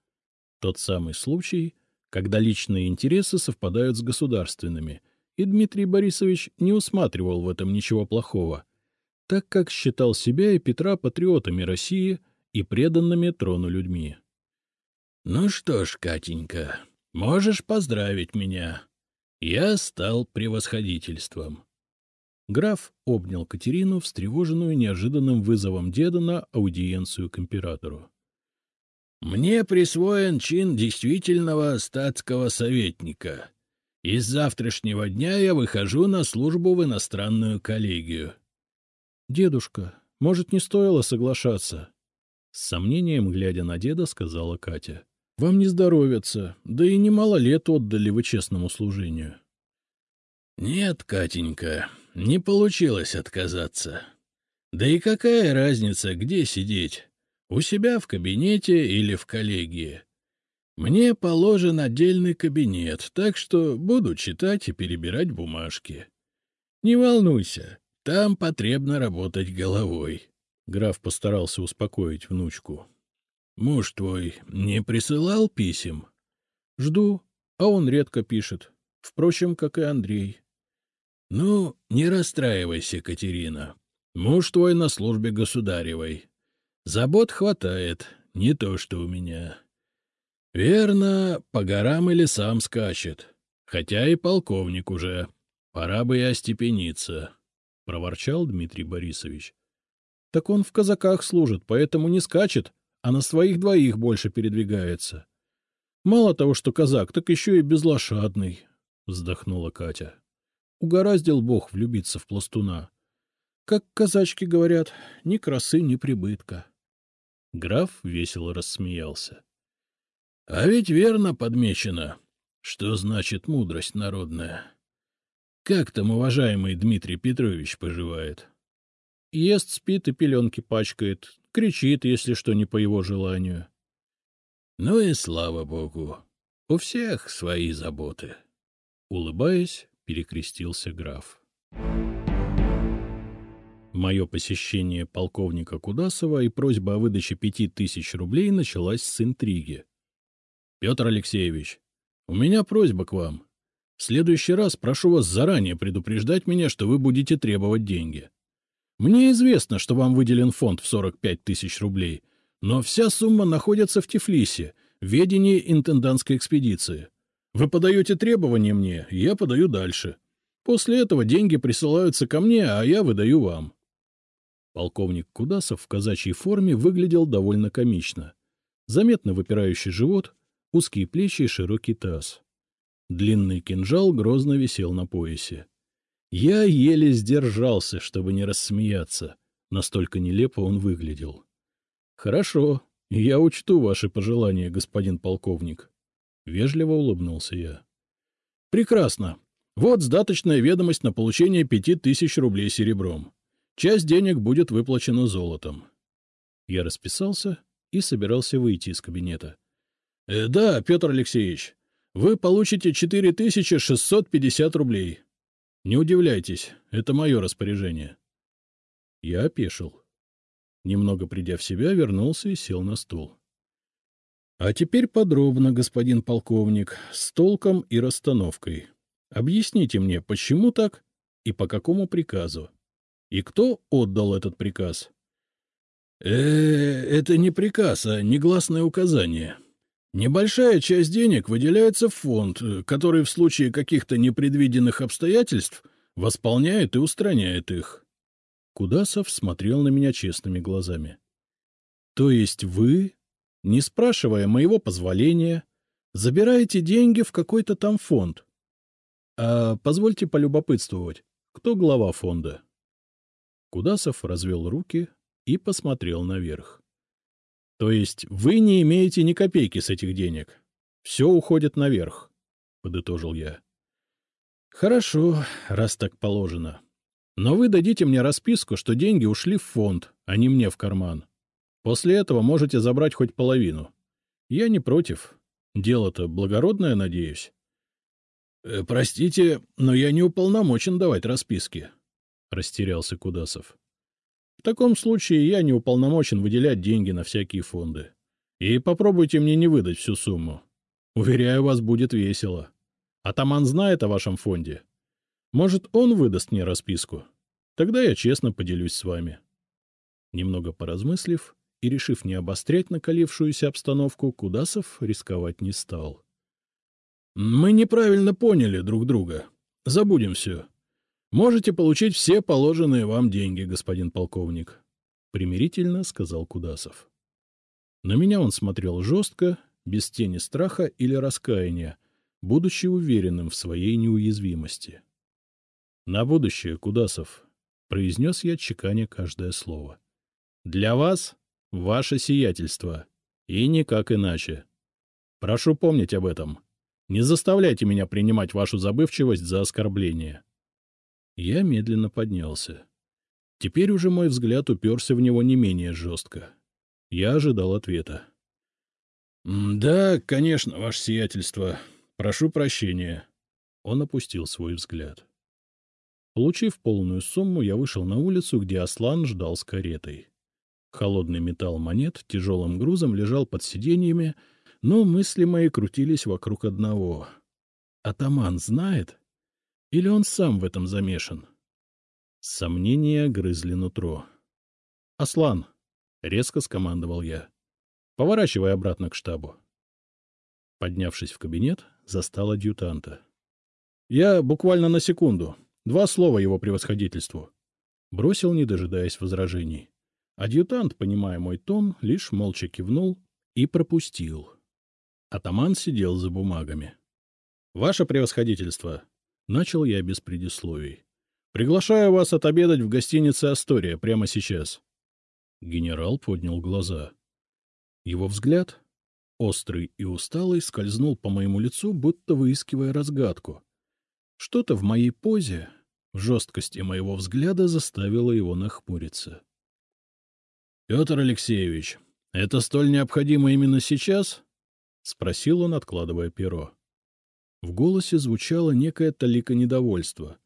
Тот самый случай, когда личные интересы совпадают с государственными, и Дмитрий Борисович не усматривал в этом ничего плохого, так как считал себя и Петра патриотами России и преданными трону людьми. — Ну что ж, Катенька, можешь поздравить меня. Я стал превосходительством. Граф обнял Катерину, встревоженную неожиданным вызовом деда на аудиенцию к императору. — Мне присвоен чин действительного статского советника. И с завтрашнего дня я выхожу на службу в иностранную коллегию. — Дедушка, может, не стоило соглашаться? С сомнением, глядя на деда, сказала Катя. — Вам не здоровится, да и немало лет отдали вы честному служению. — Нет, Катенька, не получилось отказаться. Да и какая разница, где сидеть? У себя в кабинете или в коллегии? Мне положен отдельный кабинет, так что буду читать и перебирать бумажки. Не волнуйся, там потребно работать головой. Граф постарался успокоить внучку. — Муж твой не присылал писем? — Жду, а он редко пишет. Впрочем, как и Андрей. — Ну, не расстраивайся, Катерина. Муж твой на службе государевой. Забот хватает, не то что у меня. Верно, по горам и лесам скачет. Хотя и полковник уже. Пора бы и остепениться, — проворчал Дмитрий Борисович. Так он в казаках служит, поэтому не скачет, а на своих двоих больше передвигается. Мало того, что казак, так еще и безлошадный, — вздохнула Катя. Угораздил бог влюбиться в пластуна. Как казачки говорят, ни красы, ни прибытка. Граф весело рассмеялся. — А ведь верно подмечено, что значит мудрость народная. Как там уважаемый Дмитрий Петрович поживает? — Ест, спит и пеленки пачкает, кричит, если что не по его желанию. Ну и слава богу, у всех свои заботы. Улыбаясь, перекрестился граф. Мое посещение полковника Кудасова и просьба о выдаче пяти тысяч рублей началась с интриги. — Петр Алексеевич, у меня просьба к вам. В следующий раз прошу вас заранее предупреждать меня, что вы будете требовать деньги. Мне известно, что вам выделен фонд в 45 тысяч рублей, но вся сумма находится в Тифлисе, в ведении интендантской экспедиции. Вы подаете требования мне, я подаю дальше. После этого деньги присылаются ко мне, а я выдаю вам. Полковник Кудасов в казачьей форме выглядел довольно комично. Заметно выпирающий живот, узкие плечи и широкий таз. Длинный кинжал грозно висел на поясе. Я еле сдержался, чтобы не рассмеяться. Настолько нелепо он выглядел. — Хорошо, я учту ваши пожелания, господин полковник. Вежливо улыбнулся я. — Прекрасно. Вот сдаточная ведомость на получение пяти тысяч рублей серебром. Часть денег будет выплачена золотом. Я расписался и собирался выйти из кабинета. «Э, — Да, Петр Алексеевич, вы получите 4650 рублей. Не удивляйтесь, это мое распоряжение. Я опешил. Немного придя в себя, вернулся и сел на стул. — А теперь подробно, господин полковник, с толком и расстановкой. Объясните мне, почему так и по какому приказу? И кто отдал этот приказ? Э, — это не приказ, а негласное указание. Небольшая часть денег выделяется в фонд, э, который в случае каких-то непредвиденных обстоятельств восполняет и устраняет их. Кудасов смотрел на меня честными глазами. — То есть вы, не спрашивая моего позволения, забираете деньги в какой-то там фонд? А позвольте полюбопытствовать, кто глава фонда? Кудасов развел руки и посмотрел наверх. То есть вы не имеете ни копейки с этих денег. Все уходит наверх, — подытожил я. — Хорошо, раз так положено. Но вы дадите мне расписку, что деньги ушли в фонд, а не мне в карман. После этого можете забрать хоть половину. Я не против. Дело-то благородное, надеюсь. «Э, — Простите, но я не уполномочен давать расписки, — растерялся Кудасов. В таком случае я не уполномочен выделять деньги на всякие фонды. И попробуйте мне не выдать всю сумму. Уверяю вас, будет весело. Атаман знает о вашем фонде. Может, он выдаст мне расписку? Тогда я честно поделюсь с вами. Немного поразмыслив и, решив не обострять накалившуюся обстановку, Кудасов рисковать не стал. — Мы неправильно поняли друг друга. Забудем все. Можете получить все положенные вам деньги, господин полковник, — примирительно сказал Кудасов. На меня он смотрел жестко, без тени страха или раскаяния, будучи уверенным в своей неуязвимости. — На будущее, Кудасов, — произнес я, чеканя каждое слово. — Для вас — ваше сиятельство, и никак иначе. Прошу помнить об этом. Не заставляйте меня принимать вашу забывчивость за оскорбление. Я медленно поднялся. Теперь уже мой взгляд уперся в него не менее жестко. Я ожидал ответа. — Да, конечно, ваше сиятельство. Прошу прощения. Он опустил свой взгляд. Получив полную сумму, я вышел на улицу, где Аслан ждал с каретой. Холодный металл монет тяжелым грузом лежал под сиденьями, но мысли мои крутились вокруг одного. Атаман знает? Или он сам в этом замешан? Сомнения грызли нутро. — Аслан! — резко скомандовал я. — Поворачивай обратно к штабу. Поднявшись в кабинет, застал адъютанта. — Я буквально на секунду. Два слова его превосходительству. Бросил, не дожидаясь возражений. Адъютант, понимая мой тон, лишь молча кивнул и пропустил. Атаман сидел за бумагами. — Ваше превосходительство! — начал я без предисловий. — Приглашаю вас отобедать в гостинице «Астория» прямо сейчас. Генерал поднял глаза. Его взгляд, острый и усталый, скользнул по моему лицу, будто выискивая разгадку. Что-то в моей позе, в жесткости моего взгляда заставило его нахмуриться. — Петр Алексеевич, это столь необходимо именно сейчас? — спросил он, откладывая перо. В голосе звучало некое талика недовольства,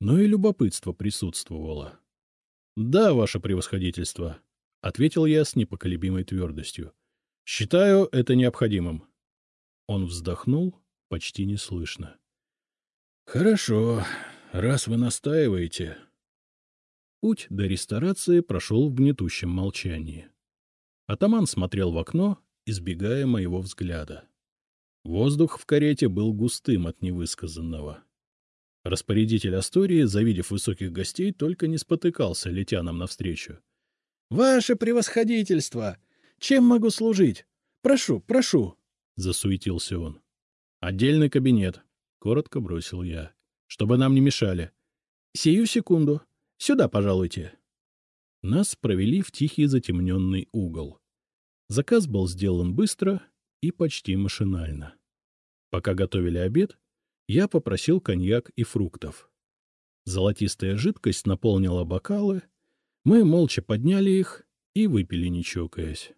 но и любопытство присутствовало. — Да, ваше превосходительство, — ответил я с непоколебимой твердостью. — Считаю это необходимым. Он вздохнул почти неслышно. — Хорошо, раз вы настаиваете. Путь до ресторации прошел в гнетущем молчании. Атаман смотрел в окно, избегая моего взгляда. Воздух в карете был густым от невысказанного. Распорядитель Астории, завидев высоких гостей, только не спотыкался, летя нам навстречу. — Ваше превосходительство! Чем могу служить? Прошу, прошу! — засуетился он. — Отдельный кабинет, — коротко бросил я, — чтобы нам не мешали. — Сию секунду. Сюда, пожалуйте. Нас провели в тихий затемненный угол. Заказ был сделан быстро и почти машинально. Пока готовили обед, я попросил коньяк и фруктов. Золотистая жидкость наполнила бокалы, мы молча подняли их и выпили, не чокаясь.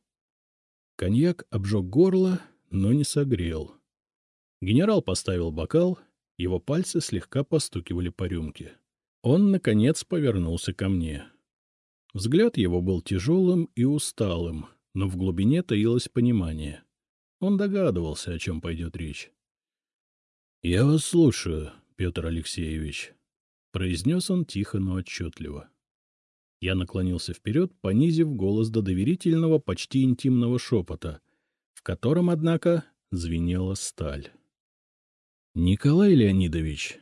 Коньяк обжег горло, но не согрел. Генерал поставил бокал, его пальцы слегка постукивали по рюмке. Он, наконец, повернулся ко мне. Взгляд его был тяжелым и усталым, но в глубине таилось понимание. Он догадывался, о чем пойдет речь. — Я вас слушаю, Петр Алексеевич, — произнес он тихо, но отчетливо. Я наклонился вперед, понизив голос до доверительного, почти интимного шепота, в котором, однако, звенела сталь. — Николай Леонидович,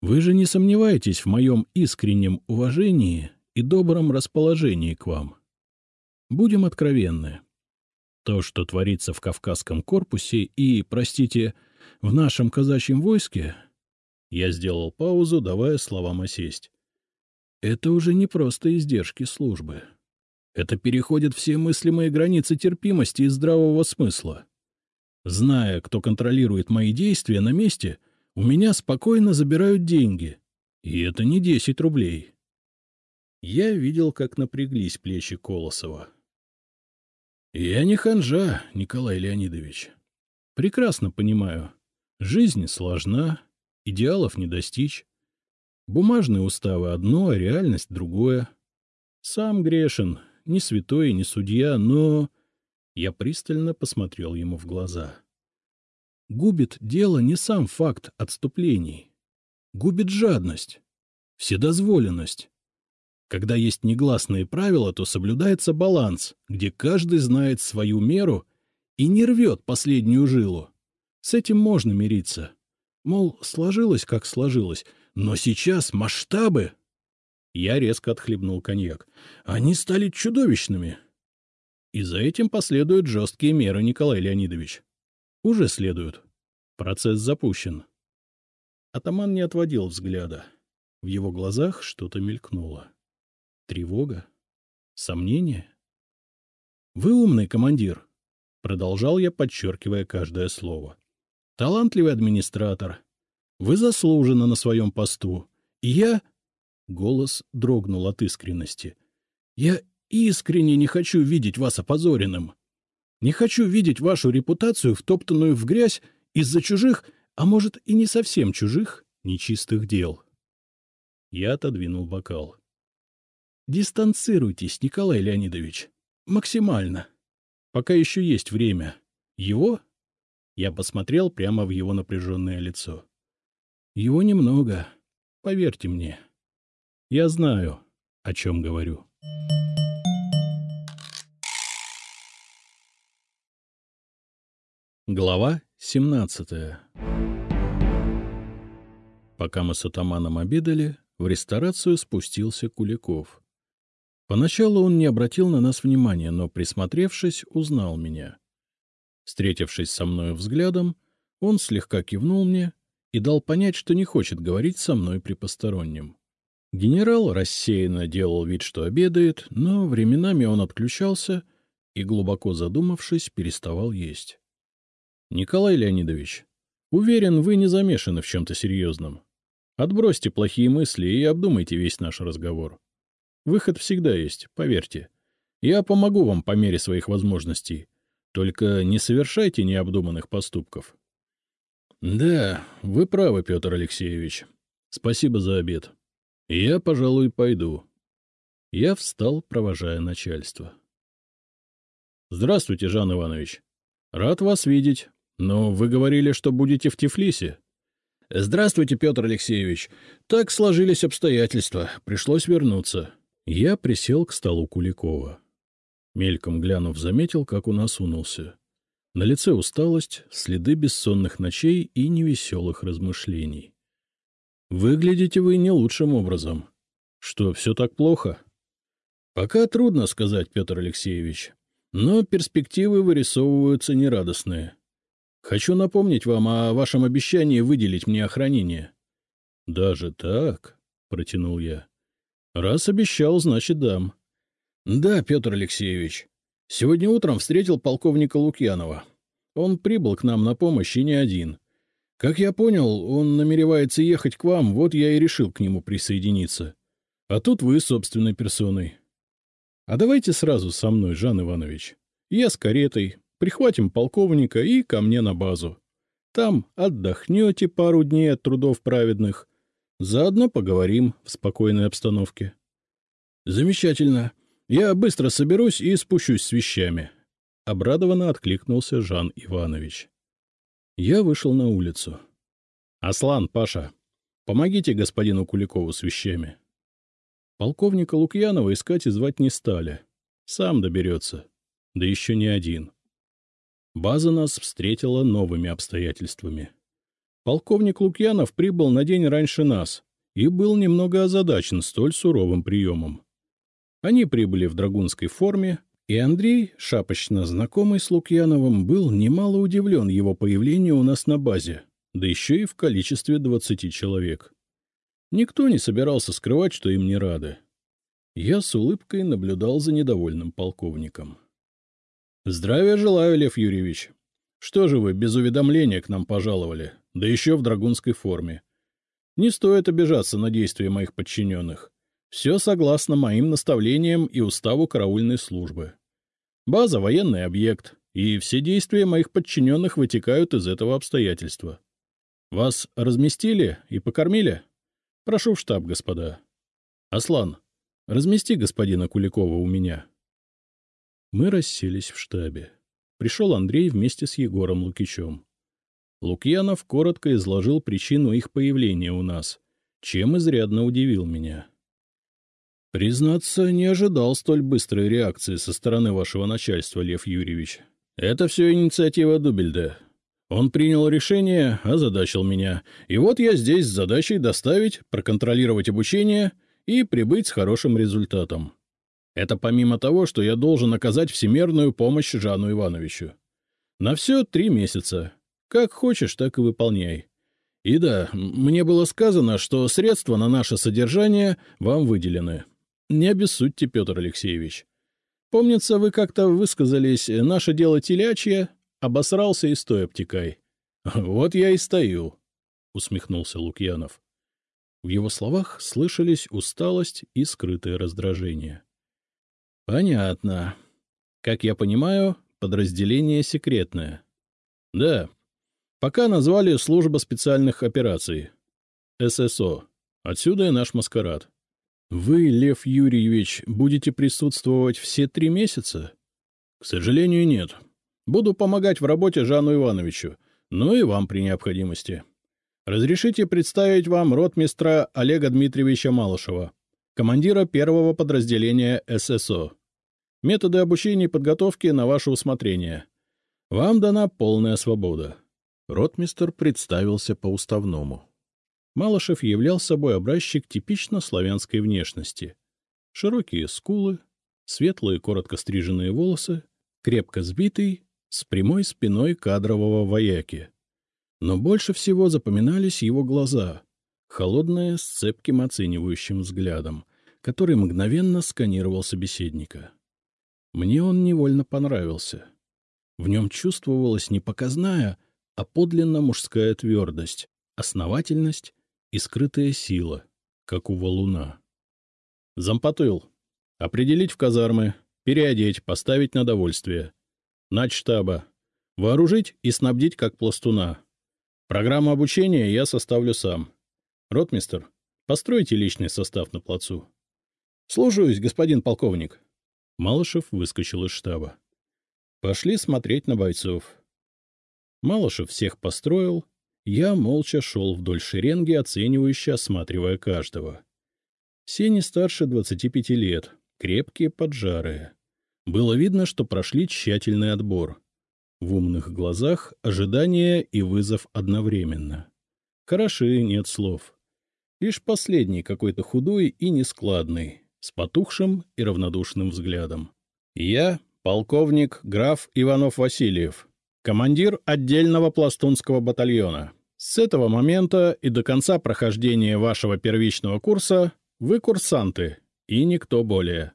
вы же не сомневаетесь в моем искреннем уважении и добром расположении к вам. Будем откровенны. То, что творится в Кавказском корпусе и, простите, в нашем казачьем войске... Я сделал паузу, давая словам осесть. Это уже не просто издержки службы. Это переходит все мыслимые границы терпимости и здравого смысла. Зная, кто контролирует мои действия на месте, у меня спокойно забирают деньги. И это не десять рублей. Я видел, как напряглись плечи Колосова. Я не ханжа, Николай Леонидович. Прекрасно понимаю. Жизнь сложна, идеалов не достичь. Бумажные уставы одно, а реальность другое. Сам грешен, не святой и не судья, но... Я пристально посмотрел ему в глаза. Губит дело не сам факт отступлений. Губит жадность, вседозволенность. Когда есть негласные правила, то соблюдается баланс, где каждый знает свою меру и не рвет последнюю жилу. С этим можно мириться. Мол, сложилось, как сложилось, но сейчас масштабы... Я резко отхлебнул коньяк. Они стали чудовищными. И за этим последуют жесткие меры, Николай Леонидович. Уже следуют. Процесс запущен. Атаман не отводил взгляда. В его глазах что-то мелькнуло. Тревога? Сомнение? — Вы умный командир, — продолжал я, подчеркивая каждое слово. — Талантливый администратор. Вы заслуженно на своем посту. И я... Голос дрогнул от искренности. Я искренне не хочу видеть вас опозоренным. Не хочу видеть вашу репутацию, втоптанную в грязь из-за чужих, а может и не совсем чужих, нечистых дел. Я отодвинул бокал. Дистанцируйтесь, Николай Леонидович. Максимально. Пока еще есть время. Его? Я посмотрел прямо в его напряженное лицо. Его немного. Поверьте мне. Я знаю, о чем говорю. Глава 17 Пока мы с атаманом обедали, в ресторацию спустился Куликов. Поначалу он не обратил на нас внимания, но, присмотревшись, узнал меня. Встретившись со мной взглядом, он слегка кивнул мне и дал понять, что не хочет говорить со мной при постороннем. Генерал рассеянно делал вид, что обедает, но временами он отключался и, глубоко задумавшись, переставал есть. Николай Леонидович, уверен, вы не замешаны в чем-то серьезном. Отбросьте плохие мысли и обдумайте весь наш разговор. Выход всегда есть, поверьте. Я помогу вам по мере своих возможностей. Только не совершайте необдуманных поступков. Да, вы правы, Петр Алексеевич. Спасибо за обед. Я, пожалуй, пойду. Я встал, провожая начальство. Здравствуйте, Жан Иванович. Рад вас видеть. Но вы говорили, что будете в Тифлисе. — Здравствуйте, Петр Алексеевич. Так сложились обстоятельства. Пришлось вернуться. Я присел к столу Куликова. Мельком глянув, заметил, как он осунулся. На лице усталость, следы бессонных ночей и невеселых размышлений. — Выглядите вы не лучшим образом. Что, все так плохо? — Пока трудно сказать, Петр Алексеевич. Но перспективы вырисовываются нерадостные. Хочу напомнить вам о вашем обещании выделить мне охранение. — Даже так? — протянул я. — Раз обещал, значит, дам. — Да, Петр Алексеевич. Сегодня утром встретил полковника Лукьянова. Он прибыл к нам на помощь и не один. Как я понял, он намеревается ехать к вам, вот я и решил к нему присоединиться. А тут вы собственной персоной. А давайте сразу со мной, Жан Иванович. Я с каретой, прихватим полковника и ко мне на базу. Там отдохнете пару дней от трудов праведных. Заодно поговорим в спокойной обстановке. — Замечательно. Я быстро соберусь и спущусь с вещами. Обрадованно откликнулся Жан Иванович. Я вышел на улицу. — Аслан, Паша, помогите господину Куликову с вещами. Полковника Лукьянова искать и звать не стали. Сам доберется. Да еще не один. База нас встретила новыми обстоятельствами. Полковник Лукьянов прибыл на день раньше нас и был немного озадачен столь суровым приемом. Они прибыли в драгунской форме, и Андрей, шапочно знакомый с Лукьяновым, был немало удивлен его появлению у нас на базе, да еще и в количестве двадцати человек. Никто не собирался скрывать, что им не рады. Я с улыбкой наблюдал за недовольным полковником. — Здравия желаю, Лев Юрьевич. Что же вы без уведомления к нам пожаловали, да еще в драгунской форме? Не стоит обижаться на действия моих подчиненных. Все согласно моим наставлениям и уставу караульной службы. База — военный объект, и все действия моих подчиненных вытекают из этого обстоятельства. Вас разместили и покормили? Прошу в штаб, господа. Аслан, размести господина Куликова у меня. Мы расселись в штабе. Пришел Андрей вместе с Егором Лукичем. Лукьянов коротко изложил причину их появления у нас, чем изрядно удивил меня. — Признаться, не ожидал столь быстрой реакции со стороны вашего начальства, Лев Юрьевич. Это все инициатива Дубельда. Он принял решение, озадачил меня. И вот я здесь с задачей доставить, проконтролировать обучение и прибыть с хорошим результатом. Это помимо того, что я должен оказать всемерную помощь Жану Ивановичу. На все три месяца. Как хочешь, так и выполняй. И да, мне было сказано, что средства на наше содержание вам выделены. Не обессудьте, Петр Алексеевич. Помнится, вы как-то высказались, наше дело телячье, обосрался и стой обтекай. <laughs> Вот я и стою, — усмехнулся Лукьянов. В его словах слышались усталость и скрытое раздражение. — Понятно. Как я понимаю, подразделение секретное. — Да. Пока назвали служба специальных операций. ССО. Отсюда и наш маскарад. Вы, Лев Юрьевич, будете присутствовать все три месяца? К сожалению, нет. Буду помогать в работе Жану Ивановичу, но и вам при необходимости. Разрешите представить вам ротмистра Олега Дмитриевича Малышева, командира первого подразделения ССО. Методы обучения и подготовки на ваше усмотрение. Вам дана полная свобода. Ротмистр представился по-уставному. Малышев являл собой образчик типично славянской внешности. Широкие скулы, светлые коротко стриженные волосы, крепко сбитый, с прямой спиной кадрового вояки. Но больше всего запоминались его глаза, холодные с цепким оценивающим взглядом, который мгновенно сканировал собеседника. Мне он невольно понравился. В нем чувствовалась не показная, а подлинно мужская твердость, основательность и скрытая сила, как у валуна. Зампотыл. Определить в казармы, переодеть, поставить на довольствие. Начштаба. Вооружить и снабдить как пластуна. Программу обучения я составлю сам. Ротмистер, постройте личный состав на плацу. — Служусь, господин полковник. Малышев выскочил из штаба. Пошли смотреть на бойцов. Малышев всех построил, я молча шел вдоль шеренги, оценивающе осматривая каждого. Все не старше двадцати пяти лет, крепкие, поджарые. Было видно, что прошли тщательный отбор. В умных глазах ожидание и вызов одновременно. Хороши, нет слов. Лишь последний какой-то худой и нескладный, с потухшим и равнодушным взглядом. «Я — полковник граф Иванов-Васильев, командир отдельного пластунского батальона. С этого момента и до конца прохождения вашего первичного курса вы курсанты, и никто более.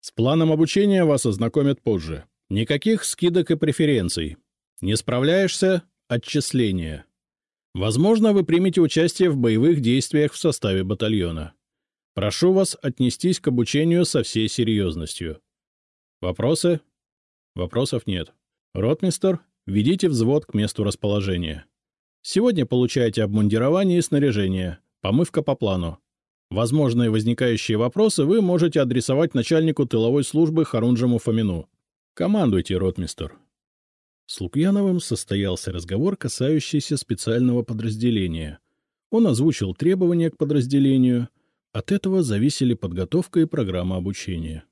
С планом обучения вас ознакомят позже. Никаких скидок и преференций. Не справляешься — отчисление. Возможно, вы примете участие в боевых действиях в составе батальона. Прошу вас отнестись к обучению со всей серьезностью. Вопросы? Вопросов нет. Ротмистер, ведите взвод к месту расположения. Сегодня получаете обмундирование и снаряжение, помывка по плану. Возможные возникающие вопросы вы можете адресовать начальнику тыловой службы Харунжему Фомину. Командуйте, ротмистер. С Лукьяновым состоялся разговор, касающийся специального подразделения. Он озвучил требования к подразделению — от этого зависели подготовка и программа обучения.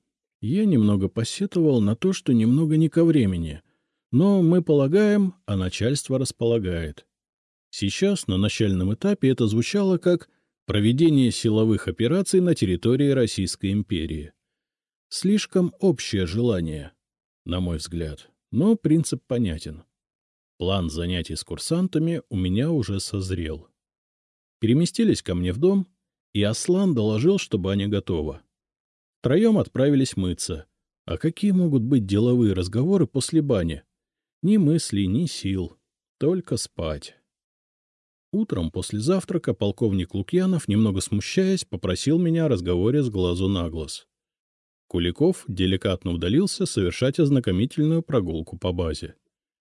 Я немного посетовал на то, что немного не ко времени, но мы полагаем, а начальство располагает. Сейчас, на начальном этапе, это звучало как проведение силовых операций на территории Российской империи. Слишком общее желание, на мой взгляд, но принцип понятен. План занятий с курсантами у меня уже созрел. Переместились ко мне в дом, и Аслан доложил, чтобы они готовы. Втроем отправились мыться. А какие могут быть деловые разговоры после бани? Ни мыслей, ни сил. Только спать. Утром после завтрака полковник Лукьянов, немного смущаясь, попросил меня о разговоре с глазу на глаз. Куликов деликатно удалился совершать ознакомительную прогулку по базе.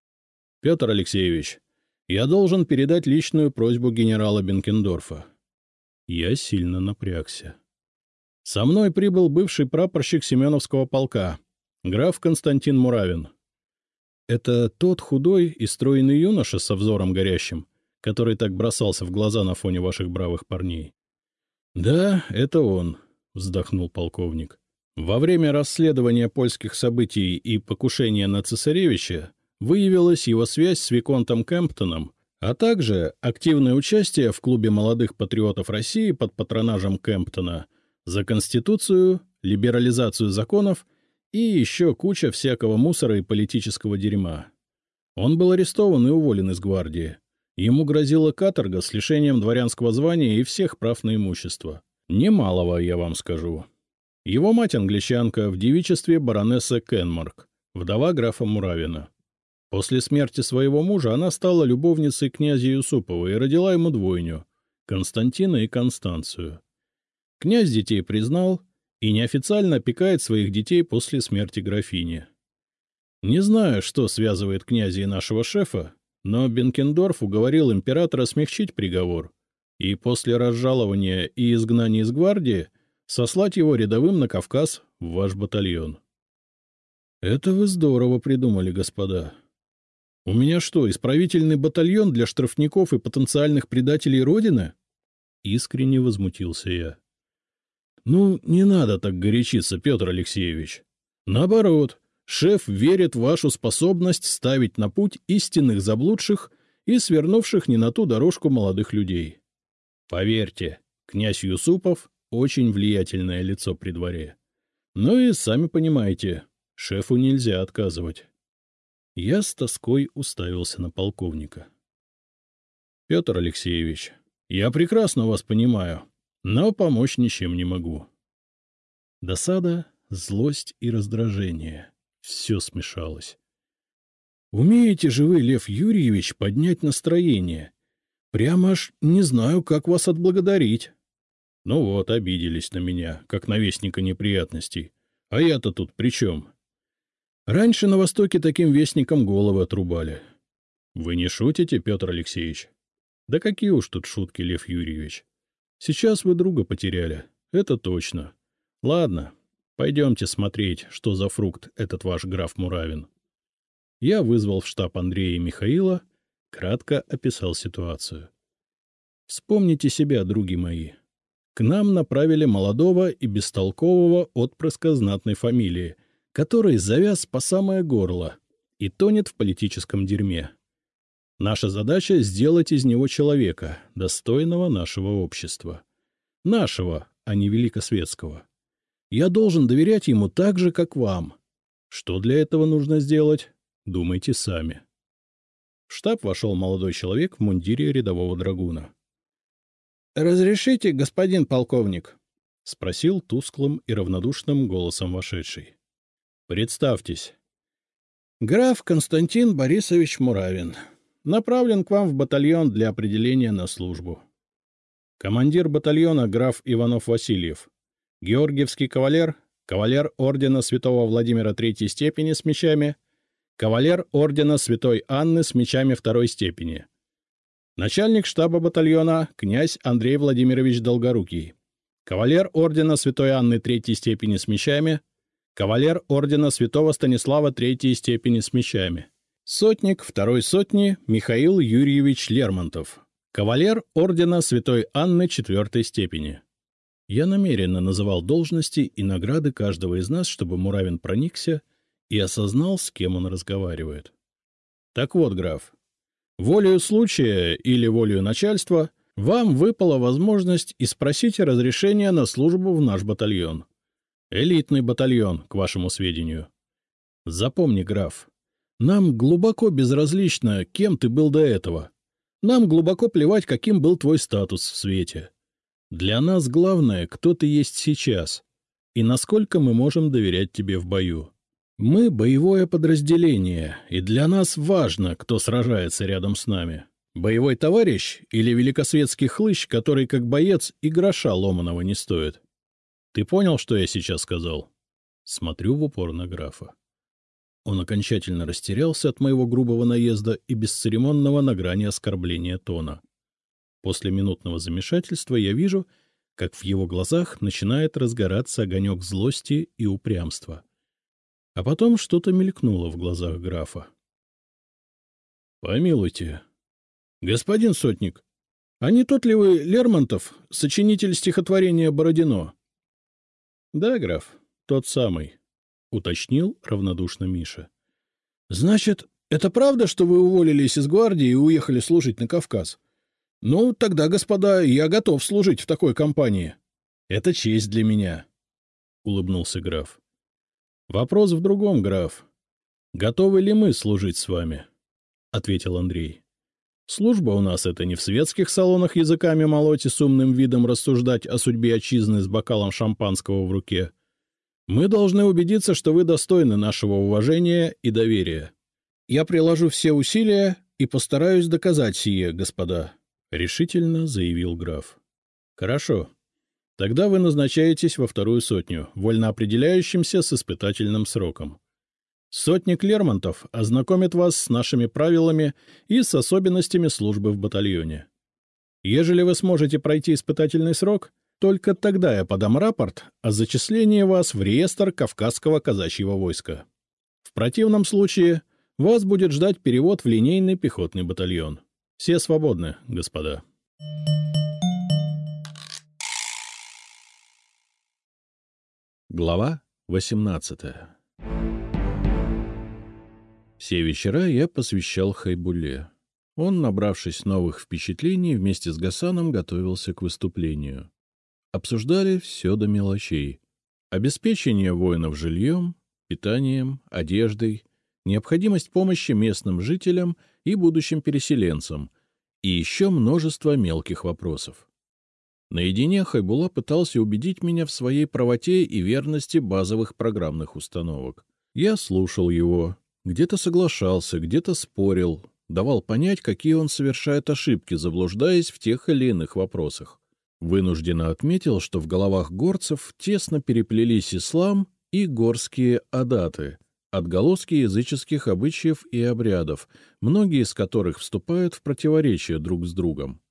— Петр Алексеевич, я должен передать личную просьбу генерала Бенкендорфа. Я сильно напрягся. Со мной прибыл бывший прапорщик Семеновского полка, граф Константин Муравин. Это тот худой и стройный юноша со взором горящим, который так бросался в глаза на фоне ваших бравых парней. Да, это он. — вздохнул полковник. Во время расследования польских событий и покушения на цесаревича выявилась его связь с Виконтом Кемптоном, а также активное участие в клубе молодых патриотов России под патронажем Кемптона за Конституцию, либерализацию законов и еще куча всякого мусора и политического дерьма. Он был арестован и уволен из гвардии. Ему грозила каторга с лишением дворянского звания и всех прав на имущество. Немалого, я вам скажу. Его мать англичанка в девичестве баронесса Кенмарк, вдова графа Муравина. После смерти своего мужа она стала любовницей князя Юсупова и родила ему двойню — Константина и Констанцию. Князь детей признал и неофициально опекает своих детей после смерти графини. Не знаю, что связывает князя и нашего шефа, но Бенкендорф уговорил императора смягчить приговор и после разжалования и изгнания из гвардии — сослать его рядовым на Кавказ в ваш батальон. — Это вы здорово придумали, господа. У меня что, исправительный батальон для штрафников и потенциальных предателей Родины? Искренне возмутился я. — Ну, не надо так горячиться, Петр Алексеевич. Наоборот, шеф верит в вашу способность ставить на путь истинных заблудших и свернувших не на ту дорожку молодых людей. Поверьте, князь Юсупов очень влиятельное лицо при дворе. Ну и сами понимаете, шефу нельзя отказывать. Я с тоской уставился на полковника. — Петр Алексеевич, я прекрасно вас понимаю, но помочь ничем не могу. Досада, злость и раздражение — все смешалось. Умеете же вы, Лев Юрьевич, поднять настроение? Прямо аж не знаю, как вас отблагодарить. Ну вот, обиделись на меня, как на вестника неприятностей. А я-то тут при чем? Раньше на Востоке таким вестникам головы отрубали. Вы не шутите, Петр Алексеевич? Да какие уж тут шутки, Лев Юрьевич. Сейчас вы друга потеряли, это точно. Ладно, пойдемте смотреть, что за фрукт этот ваш граф Муравин. Я вызвал в штаб Андрея и Михаила, кратко описал ситуацию. Вспомните себя, други мои. К нам направили молодого и бестолкового отпрыска знатной фамилии, который завяз по самое горло и тонет в политическом дерьме. Наша задача — сделать из него человека, достойного нашего общества. Нашего, а не великосветского. Я должен доверять ему так же, как вам. Что для этого нужно сделать? Думайте сами. В штаб вошел молодой человек в мундире рядового драгуна. — Разрешите, господин полковник? — спросил тусклым и равнодушным голосом вошедший. — Представьтесь. — Граф Константин Борисович Муравин. Направлен к вам в батальон для определения на службу. Командир батальона граф Иванов Васильев. Георгиевский кавалер, кавалер ордена святого Владимира третьей степени с мечами, кавалер ордена святой Анны с мечами второй степени — Начальник штаба батальона — князь Андрей Владимирович Долгорукий. Кавалер ордена Святой Анны третьей степени с мечами. Кавалер ордена Святого Станислава третьей степени с мечами. Сотник второй сотни Михаил Юрьевич Лермонтов. Кавалер ордена Святой Анны четвертой степени. Я намеренно называл должности и награды каждого из нас, чтобы Муравин проникся и осознал, с кем он разговаривает. Так вот, граф, Волею случая или волею начальства вам выпала возможность и спросить разрешения на службу в наш батальон. Элитный батальон, к вашему сведению. Запомни, граф, нам глубоко безразлично, кем ты был до этого. Нам глубоко плевать, каким был твой статус в свете. Для нас главное, кто ты есть сейчас и насколько мы можем доверять тебе в бою. Мы — боевое подразделение, и для нас важно, кто сражается рядом с нами. Боевой товарищ или великосветский хлыщ, который как боец и гроша ломаного не стоит. Ты понял, что я сейчас сказал? Смотрю в упор на графа. Он окончательно растерялся от моего грубого наезда и бесцеремонного на грани оскорбления тона. После минутного замешательства я вижу, как в его глазах начинает разгораться огонек злости и упрямства. А потом что-то мелькнуло в глазах графа. — Помилуйте. — Господин Сотник, а не тот ли вы Лермонтов, сочинитель стихотворения «Бородино»? — Да, граф, тот самый, — уточнил равнодушно Миша. — Значит, это правда, что вы уволились из гвардии и уехали служить на Кавказ? Ну, тогда, господа, я готов служить в такой компании. Это честь для меня, — улыбнулся граф. — Вопрос в другом, граф. Готовы ли мы служить с вами? — ответил Андрей. Служба у нас — это не в светских салонах языками молоть и с умным видом рассуждать о судьбе отчизны с бокалом шампанского в руке. Мы должны убедиться, что вы достойны нашего уважения и доверия. Я приложу все усилия и постараюсь доказать сие, господа, — решительно заявил граф. — Хорошо. Тогда вы назначаетесь во вторую сотню, вольно определяющимся с испытательным сроком. Сотник Лермонтов ознакомит вас с нашими правилами и с особенностями службы в батальоне. Ежели вы сможете пройти испытательный срок, только тогда я подам рапорт о зачислении вас в реестр Кавказского казачьего войска. В противном случае вас будет ждать перевод в линейный пехотный батальон. Все свободны, господа. Глава 18 Все вечера я посвящал Хайбуле. Он, набравшись новых впечатлений, вместе с Гасаном готовился к выступлению. Обсуждали все до мелочей. Обеспечение воинов жильем, питанием, одеждой, необходимость помощи местным жителям и будущим переселенцам, и еще множество мелких вопросов. Наедине Хайбула пытался убедить меня в своей правоте и верности базовых программных установок. Я слушал его, где-то соглашался, где-то спорил, давал понять, какие он совершает ошибки, заблуждаясь в тех или иных вопросах. Вынужденно отметил, что в головах горцев тесно переплелись ислам и горские адаты, отголоски языческих обычаев и обрядов, многие из которых вступают в противоречие друг с другом.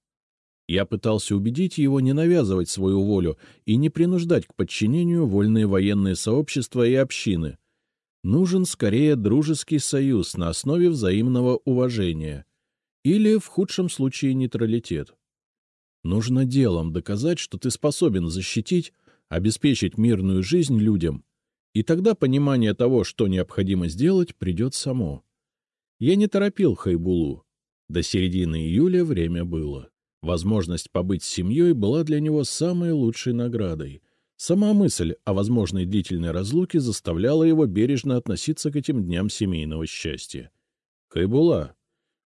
Я пытался убедить его не навязывать свою волю и не принуждать к подчинению вольные военные сообщества и общины. Нужен скорее дружеский союз на основе взаимного уважения. Или, в худшем случае, нейтралитет. Нужно делом доказать, что ты способен защитить, обеспечить мирную жизнь людям, и тогда понимание того, что необходимо сделать, придет само. Я не торопил Хайбулу. До середины июля время было. Возможность побыть с семьей была для него самой лучшей наградой. Сама мысль о возможной длительной разлуке заставляла его бережно относиться к этим дням семейного счастья. — Хайбула,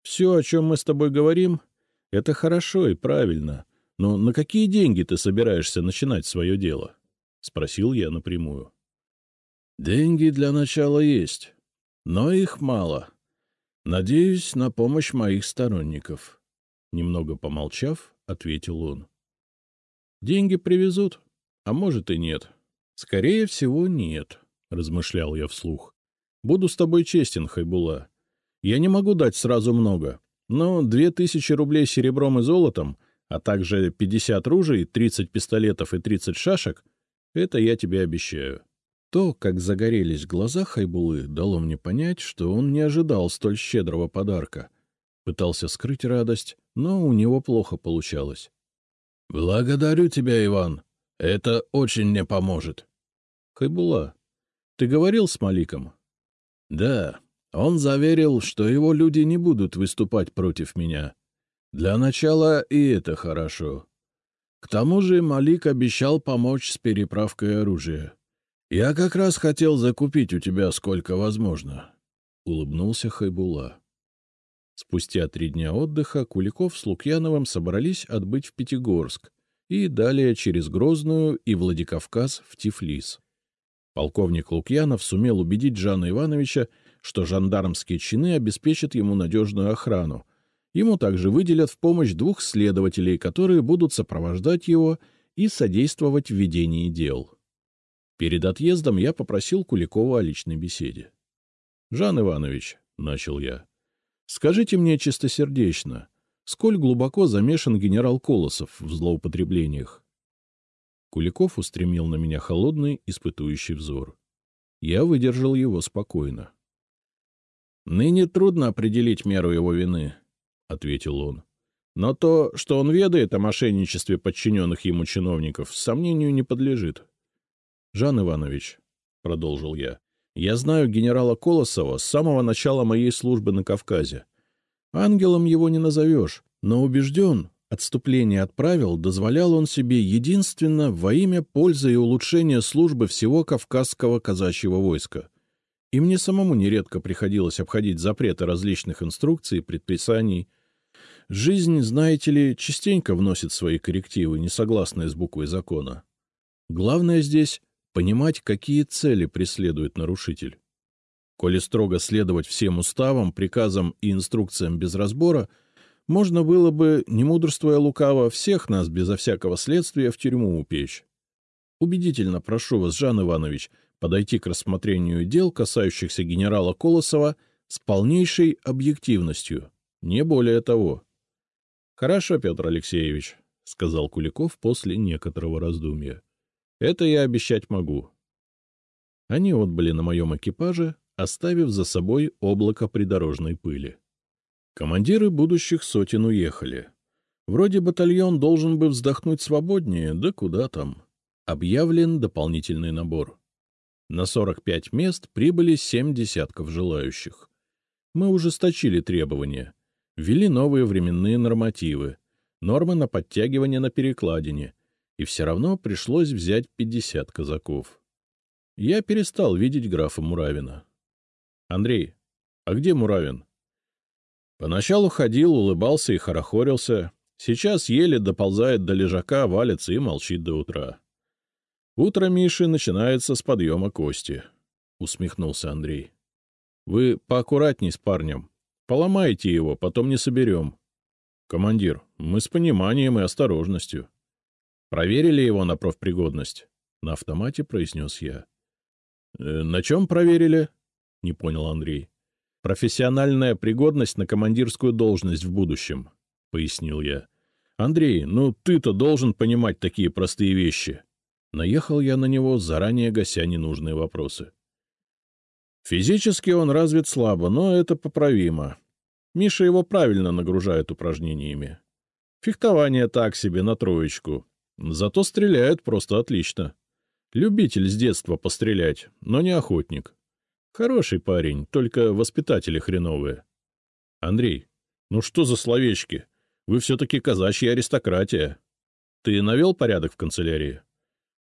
все, о чем мы с тобой говорим, — это хорошо и правильно, но на какие деньги ты собираешься начинать свое дело? — спросил я напрямую. — Деньги для начала есть, но их мало. Надеюсь на помощь моих сторонников. Немного помолчав, ответил он. — Деньги привезут, а может и нет. — Скорее всего, нет, — размышлял я вслух. — Буду с тобой честен, Хайбула. Я не могу дать сразу много, но две тысячи рублей серебром и золотом, а также пятьдесят ружей, тридцать пистолетов и тридцать шашек — это я тебе обещаю. То, как загорелись глаза Хайбулы, дало мне понять, что он не ожидал столь щедрого подарка. Пытался скрыть радость, но у него плохо получалось. — Благодарю тебя, Иван. Это очень мне поможет. — Хайбула, ты говорил с Маликом? — Да. Он заверил, что его люди не будут выступать против меня. Для начала и это хорошо. К тому же Малик обещал помочь с переправкой оружия. Я как раз хотел закупить у тебя сколько возможно. — улыбнулся Хайбула. Спустя три дня отдыха Куликов с Лукьяновым собрались отбыть в Пятигорск и далее через Грозную и Владикавказ в Тифлис. Полковник Лукьянов сумел убедить Жана Ивановича, что жандармские чины обеспечат ему надежную охрану. Ему также выделят в помощь двух следователей, которые будут сопровождать его и содействовать в ведении дел. Перед отъездом я попросил Куликова о личной беседе. — Жан Иванович, — начал я, Скажите мне чистосердечно, сколь глубоко замешан генерал Колосов в злоупотреблениях? Куликов устремил на меня холодный, испытующий взор. Я выдержал его спокойно. — Ныне трудно определить меру его вины, — ответил он. — Но то, что он ведает о мошенничестве подчиненных ему чиновников, сомнению не подлежит. — Жан Иванович, — продолжил я, — я знаю генерала Колосова с самого начала моей службы на Кавказе. Ангелом его не назовешь, но убежден, отступление от правил дозволял он себе единственно во имя пользы и улучшения службы всего Кавказского казачьего войска. И мне самому нередко приходилось обходить запреты различных инструкций и предписаний. Жизнь, знаете ли, частенько вносит свои коррективы, не согласные с буквой закона. Главное здесь — понимать, какие цели преследует нарушитель. Коли строго следовать всем уставам, приказам и инструкциям без разбора, можно было бы, не мудрствуя лукаво, всех нас безо всякого следствия в тюрьму упечь. Убедительно прошу вас, Жан Иванович, подойти к рассмотрению дел, касающихся генерала Колосова, с полнейшей объективностью, не более того. — Хорошо, Петр Алексеевич, — сказал Куликов после некоторого раздумья. — Это я обещать могу. Они отбыли на моем экипаже, оставив за собой облако придорожной пыли. Командиры будущих сотен уехали. Вроде батальон должен бы вздохнуть свободнее, да куда там. Объявлен дополнительный набор. На 45 мест прибыли семь десятков желающих. Мы ужесточили требования, ввели новые временные нормативы, нормы на подтягивание на перекладине, и все равно пришлось взять 50 казаков. Я перестал видеть графа Муравина. — Андрей, а где Муравин? Поначалу ходил, улыбался и хорохорился. Сейчас еле доползает до лежака, валится и молчит до утра. Утро Миши начинается с подъема кости, — усмехнулся Андрей. — Вы поаккуратней с парнем. Поломайте его, потом не соберем. — Командир, мы с пониманием и осторожностью. — Проверили его на профпригодность? — на автомате произнес я. «Э, — На чем проверили? — не понял Андрей. — Профессиональная пригодность на командирскую должность в будущем, — пояснил я. — Андрей, ну ты-то должен понимать такие простые вещи. — Наехал я на него, заранее гася ненужные вопросы. Физически он развит слабо, но это поправимо. Миша его правильно нагружает упражнениями. Фехтование так себе, на троечку. Зато стреляет просто отлично. Любитель с детства пострелять, но не охотник. Хороший парень, только воспитатели хреновые. Андрей, ну что за словечки? Вы все-таки казачья аристократия. Ты навел порядок в канцелярии? —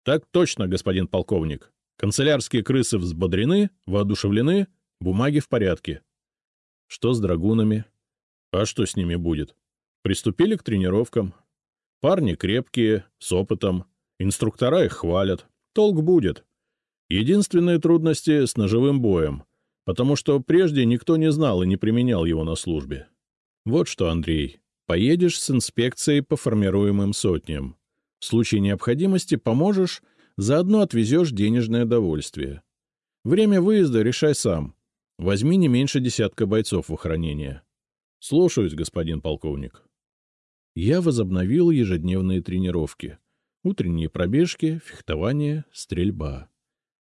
Так точно, господин полковник. Канцелярские крысы взбодрены, воодушевлены, бумаги в порядке. — Что с драгунами? — А что с ними будет? Приступили к тренировкам. Парни крепкие, с опытом. Инструктора их хвалят. Толк будет. Единственные трудности с ножевым боем, потому что прежде никто не знал и не применял его на службе. Вот что, Андрей, поедешь с инспекцией по формируемым сотням. В случае необходимости поможешь, заодно отвезешь денежное довольствие. Время выезда решай сам. Возьми не меньше десятка бойцов в охранение. Слушаюсь, господин полковник. Я возобновил ежедневные тренировки. Утренние пробежки, фехтование, стрельба.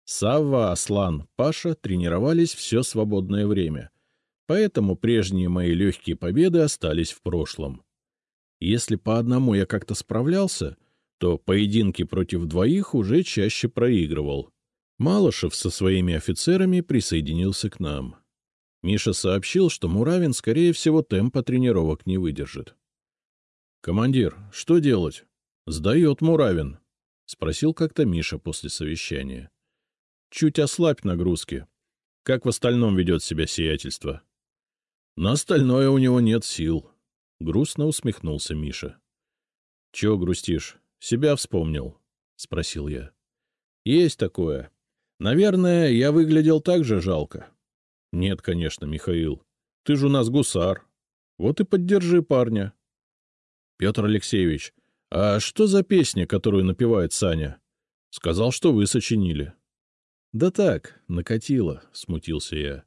Савва, Аслан, Паша тренировались все свободное время, поэтому прежние мои легкие победы остались в прошлом. Если по одному я как-то справлялся, то поединки против двоих уже чаще проигрывал. Малышев со своими офицерами присоединился к нам. Миша сообщил, что Муравин, скорее всего, темпа тренировок не выдержит. — Командир, что делать? — Сдает Муравин, — спросил как-то Миша после совещания. — Чуть ослабь нагрузки. Как в остальном ведет себя сиятельство? — На остальное у него нет сил, — грустно усмехнулся Миша. — Чего грустишь? Себя вспомнил? — спросил я. — Есть такое. Наверное, я выглядел так же жалко. — Нет, конечно, Михаил. Ты же у нас гусар. Вот и поддержи парня. — Петр Алексеевич, а что за песня, которую напевает Саня? Сказал, что вы сочинили. — Да так, накатило, — смутился я.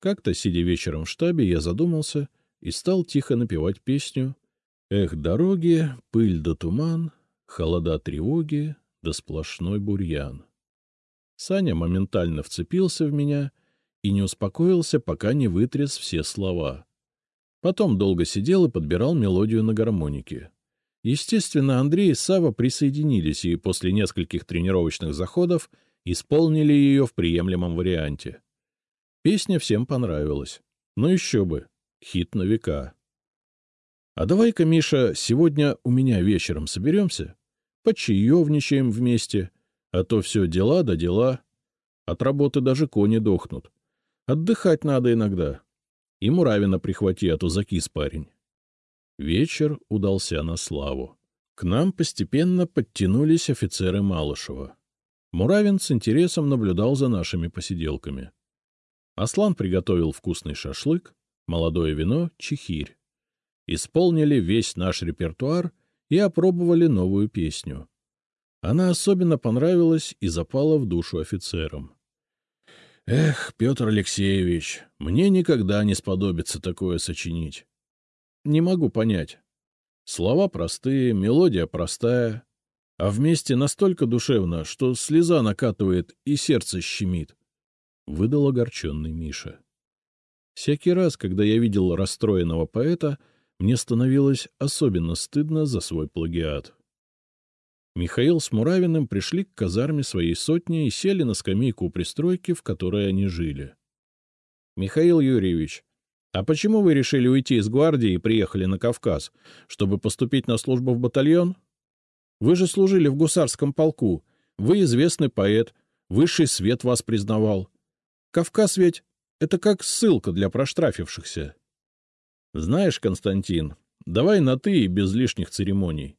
Как-то, сидя вечером в штабе, я задумался и стал тихо напевать песню Эх, дороги, пыль да туман, холода тревоги да сплошной бурьян. Саня моментально вцепился в меня и не успокоился, пока не вытряс все слова. Потом долго сидел и подбирал мелодию на гармонике. Естественно, Андрей и Сава присоединились и после нескольких тренировочных заходов исполнили ее в приемлемом варианте. Песня всем понравилась. Ну еще бы, хит на века. — А давай-ка, Миша, сегодня у меня вечером соберемся, почаевничаем вместе, а то все дела да дела. От работы даже кони дохнут. Отдыхать надо иногда. И Муравина прихвати, а то закис парень. Вечер удался на славу. К нам постепенно подтянулись офицеры Малышева. Муравин с интересом наблюдал за нашими посиделками. Аслан приготовил вкусный шашлык, молодое вино, чехирь. Исполнили весь наш репертуар и опробовали новую песню. Она особенно понравилась и запала в душу офицерам. Эх, Петр Алексеевич, мне никогда не сподобится такое сочинить. Не могу понять. Слова простые, мелодия простая, а вместе настолько душевно, что слеза накатывает и сердце щемит. Выдал огорченный Миша. Всякий раз, когда я видел расстроенного поэта, мне становилось особенно стыдно за свой плагиат. Михаил с Муравиным пришли к казарме своей сотни и сели на скамейку у пристройки, в которой они жили. — Михаил Юрьевич, а почему вы решили уйти из гвардии и приехали на Кавказ, чтобы поступить на службу в батальон? Вы же служили в гусарском полку, вы известный поэт, высший свет вас признавал. Кавказ ведь — это как ссылка для проштрафившихся. Знаешь, Константин, давай на «ты» и без лишних церемоний.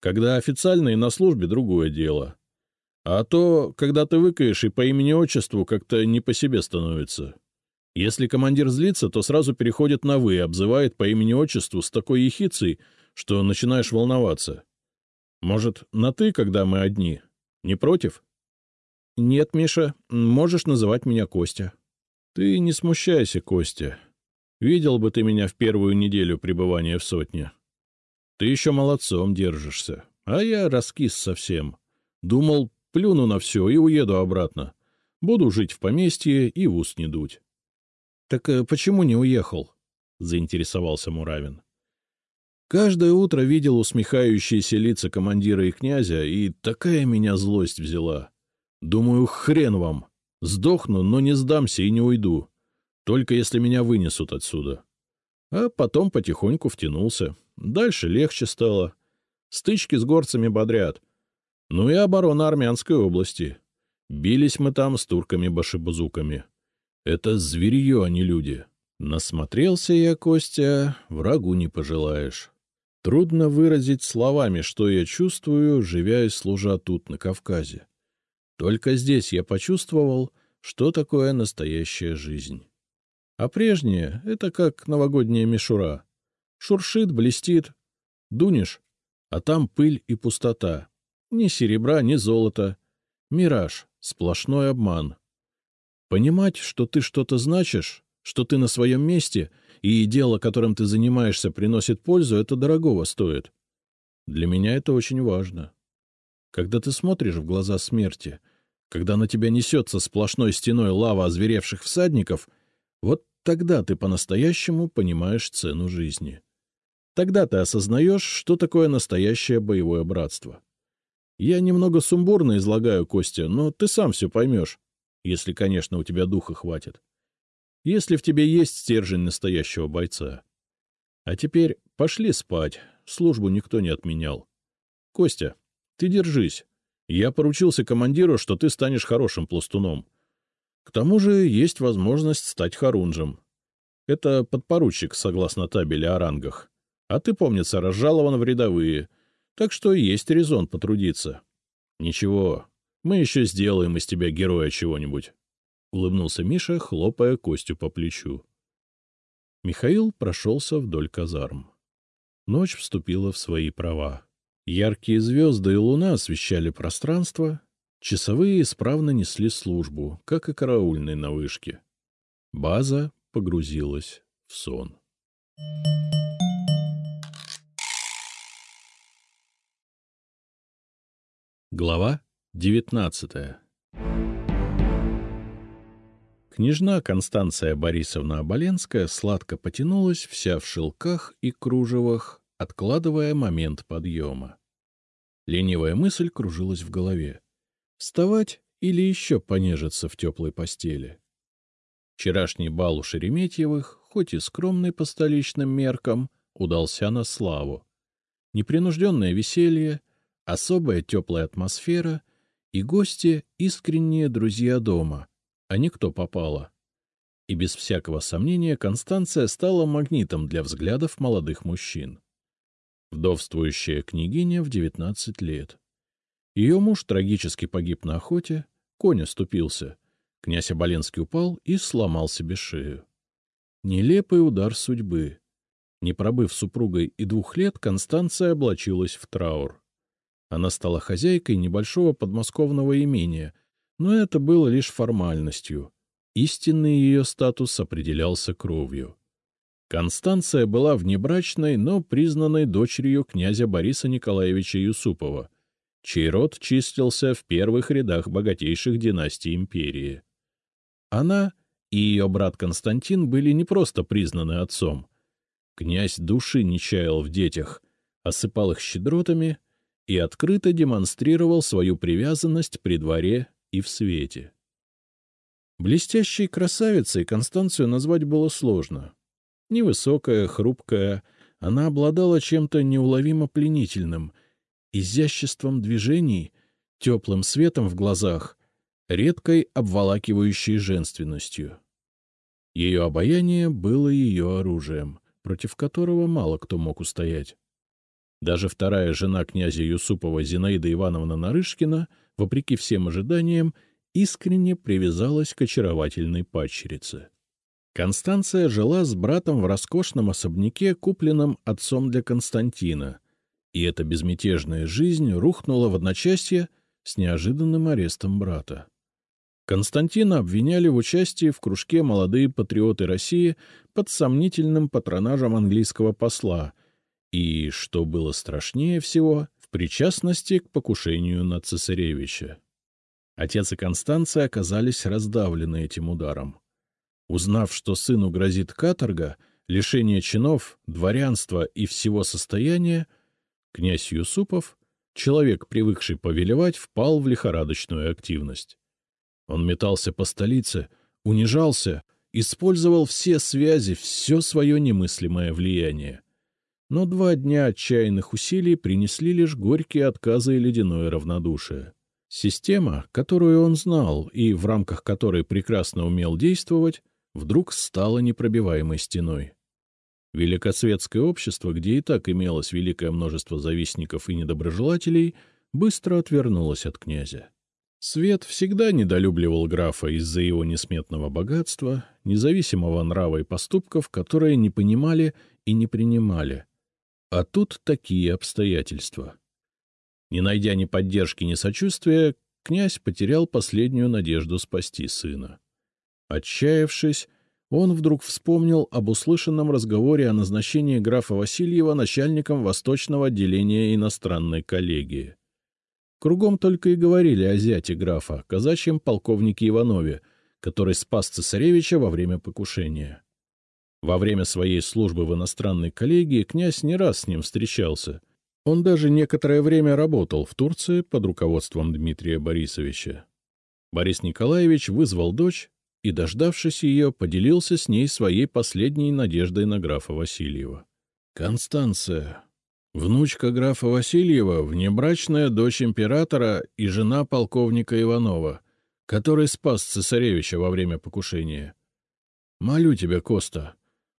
Когда официально и на службе — другое дело. А то, когда ты выкаешь и по имени-отчеству, как-то не по себе становится. Если командир злится, то сразу переходит на «вы» и обзывает по имени-отчеству с такой ехицей, что начинаешь волноваться. Может, на «ты», когда мы одни? Не против? — Нет, Миша, можешь называть меня Костя. — Ты не смущайся, Костя. Видел бы ты меня в первую неделю пребывания в сотне. Ты еще молодцом держишься, а я раскис совсем. Думал, плюну на все и уеду обратно. Буду жить в поместье и в ус не дуть. — Так э, почему не уехал? — заинтересовался Муравин. Каждое утро видел усмехающиеся лица командира и князя, и такая меня злость взяла. Думаю, хрен вам. Сдохну, но не сдамся и не уйду. Только если меня вынесут отсюда. А потом потихоньку втянулся. Дальше легче стало. Стычки с горцами бодрят. Ну и оборона Армянской области. Бились мы там с турками-башибузуками. Это зверье, а не люди. Насмотрелся я, Костя, врагу не пожелаешь. Трудно выразить словами, что я чувствую, живя и служа тут, на Кавказе. Только здесь я почувствовал, что такое настоящая жизнь. А прежнее — это как новогодняя мишура. Шуршит, блестит. Дунешь, а там пыль и пустота. Ни серебра, ни золота. Мираж, сплошной обман. Понимать, что ты что-то значишь, что ты на своем месте, и дело, которым ты занимаешься, приносит пользу, это дорогого стоит. Для меня это очень важно. Когда ты смотришь в глаза смерти, когда на тебя несется сплошной стеной лава озверевших всадников, вот тогда ты по-настоящему понимаешь цену жизни. Тогда ты осознаешь, что такое настоящее боевое братство. Я немного сумбурно излагаю, Костя, но ты сам все поймешь если, конечно, у тебя духа хватит. Если в тебе есть стержень настоящего бойца. А теперь пошли спать, службу никто не отменял. Костя, ты держись. Я поручился командиру, что ты станешь хорошим пластуном. К тому же есть возможность стать харунжем. Это подпоручик, согласно табели о рангах. А ты, помнится, разжалован в рядовые, так что есть резон потрудиться. Ничего, мы еще сделаем из тебя героя чего-нибудь. — улыбнулся Миша, хлопая Костю по плечу. Михаил прошелся вдоль казарм. Ночь вступила в свои права. Яркие звезды и луна освещали пространство, часовые исправно несли службу, как и караульные на вышке. База погрузилась в сон. Глава девятнадцатая Княжна Констанция Борисовна Оболенская сладко потянулась, вся в шелках и кружевах, откладывая момент подъема. Ленивая мысль кружилась в голове. Вставать или еще понежиться в теплой постели? Вчерашний бал у Шереметьевых, хоть и скромный по столичным меркам, удался на славу. Непринужденное веселье, особая теплая атмосфера и гости — искренние друзья дома, а не кто попало. И без всякого сомнения Констанция стала магнитом для взглядов молодых мужчин. Вдовствующая княгиня в девятнадцать лет. Ее муж трагически погиб на охоте, конь оступился. Князь Оболенский упал и сломал себе шею. Нелепый удар судьбы. Не пробыв супругой и двух лет, Констанция облачилась в траур. Она стала хозяйкой небольшого подмосковного имения, но это было лишь формальностью. Истинный ее статус определялся кровью. Констанция была внебрачной, но признанной дочерью князя Бориса Николаевича Юсупова, чей род числился в первых рядах богатейших династий империи. Она и ее брат Константин были не просто признаны отцом. Князь души не чаял в детях, осыпал их щедротами и открыто демонстрировал свою привязанность при дворе и в свете. Блестящей красавицей Констанцию назвать было сложно. Невысокая, хрупкая, она обладала чем-то неуловимо пленительным, изяществом движений, теплым светом в глазах, редкой обволакивающей женственностью. Ее обаяние было ее оружием, против которого мало кто мог устоять. Даже вторая жена князя Юсупова Зинаида Ивановна Нарышкина, вопреки всем ожиданиям, искренне привязалась к очаровательной падчерице. Констанция жила с братом в роскошном особняке, купленном отцом для Константина, и эта безмятежная жизнь рухнула в одночасье с неожиданным арестом брата. Константина обвиняли в участии в кружке «Молодые патриоты России» под сомнительным патронажем английского посла и, что было страшнее всего, в причастности к покушению на цесаревича. Отец и Констанция оказались раздавлены этим ударом. Узнав, что сыну грозит каторга, лишение чинов, дворянства и всего состояния, князь Юсупов, человек, привыкший повелевать, впал в лихорадочную активность. Он метался по столице, унижался, использовал все связи, все свое немыслимое влияние. Но два дня отчаянных усилий принесли лишь горькие отказы и ледяное равнодушие. Система, которую он знал и в рамках которой прекрасно умел действовать, вдруг стало непробиваемой стеной. Великосветское общество, где и так имелось великое множество завистников и недоброжелателей, быстро отвернулось от князя. Свет всегда недолюбливал графа из-за его несметного богатства, независимого нрава и поступков, которые не понимали и не принимали. А тут такие обстоятельства. Не найдя ни поддержки, ни сочувствия, князь потерял последнюю надежду спасти сына. Отчаявшись, он вдруг вспомнил об услышанном разговоре о назначении графа Васильева начальником восточного отделения иностранной коллегии. Кругом только и говорили о зяте графа, казачьем полковнике Иванове, который спас цесаревича во время покушения. Во время своей службы в иностранной коллегии князь не раз с ним встречался. Он даже некоторое время работал в Турции под руководством Дмитрия Борисовича. Борис Николаевич вызвал дочь и, дождавшись ее, поделился с ней своей последней надеждой на графа Васильева. — Констанция, внучка графа Васильева, внебрачная дочь императора и жена полковника Иванова, который спас цесаревича во время покушения. Молю тебя, Коста,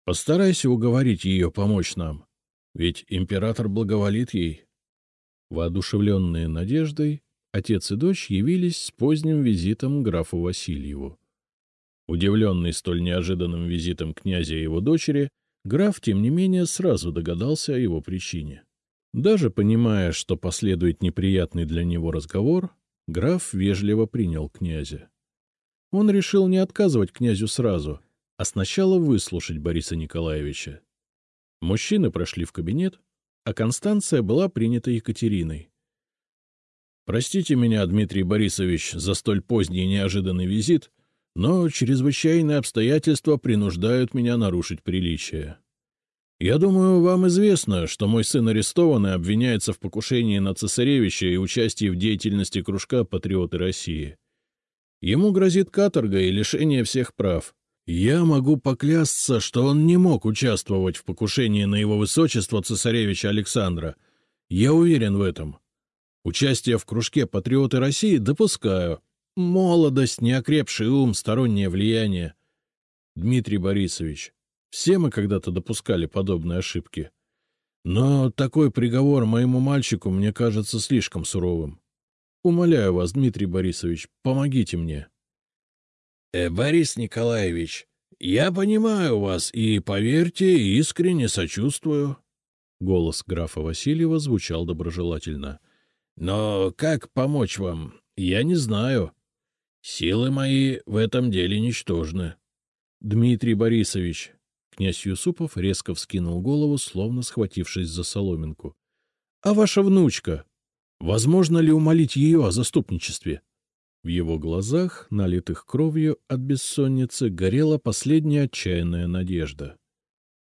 постарайся уговорить ее помочь нам, ведь император благоволит ей. Воодушевленные надеждой, отец и дочь явились с поздним визитом графу Васильеву. Удивленный столь неожиданным визитом князя и его дочери, граф, тем не менее, сразу догадался о его причине. Даже понимая, что последует неприятный для него разговор, граф вежливо принял князя. Он решил не отказывать князю сразу, а сначала выслушать Бориса Николаевича. Мужчины прошли в кабинет, а Констанция была принята Екатериной. «Простите меня, Дмитрий Борисович, за столь поздний и неожиданный визит», но чрезвычайные обстоятельства принуждают меня нарушить приличие. Я думаю, вам известно, что мой сын арестован и обвиняется в покушении на цесаревича и участии в деятельности кружка «Патриоты России». Ему грозит каторга и лишение всех прав. Я могу поклясться, что он не мог участвовать в покушении на его высочество цесаревича Александра. Я уверен в этом. Участие в кружке «Патриоты России» допускаю. Молодость, неокрепший ум, стороннее влияние. Дмитрий Борисович, все мы когда-то допускали подобные ошибки. Но такой приговор моему мальчику мне кажется слишком суровым. Умоляю вас, Дмитрий Борисович, помогите мне. Э, — Борис Николаевич, я понимаю вас и, поверьте, искренне сочувствую. Голос графа Васильева звучал доброжелательно. — Но как помочь вам, я не знаю. Силы мои в этом деле ничтожны. — Дмитрий Борисович, Князь Юсупов резко вскинул голову, словно схватившись за соломинку. — А ваша внучка? Возможно ли умолить ее о заступничестве? В его глазах, налитых кровью от бессонницы, горела последняя отчаянная надежда.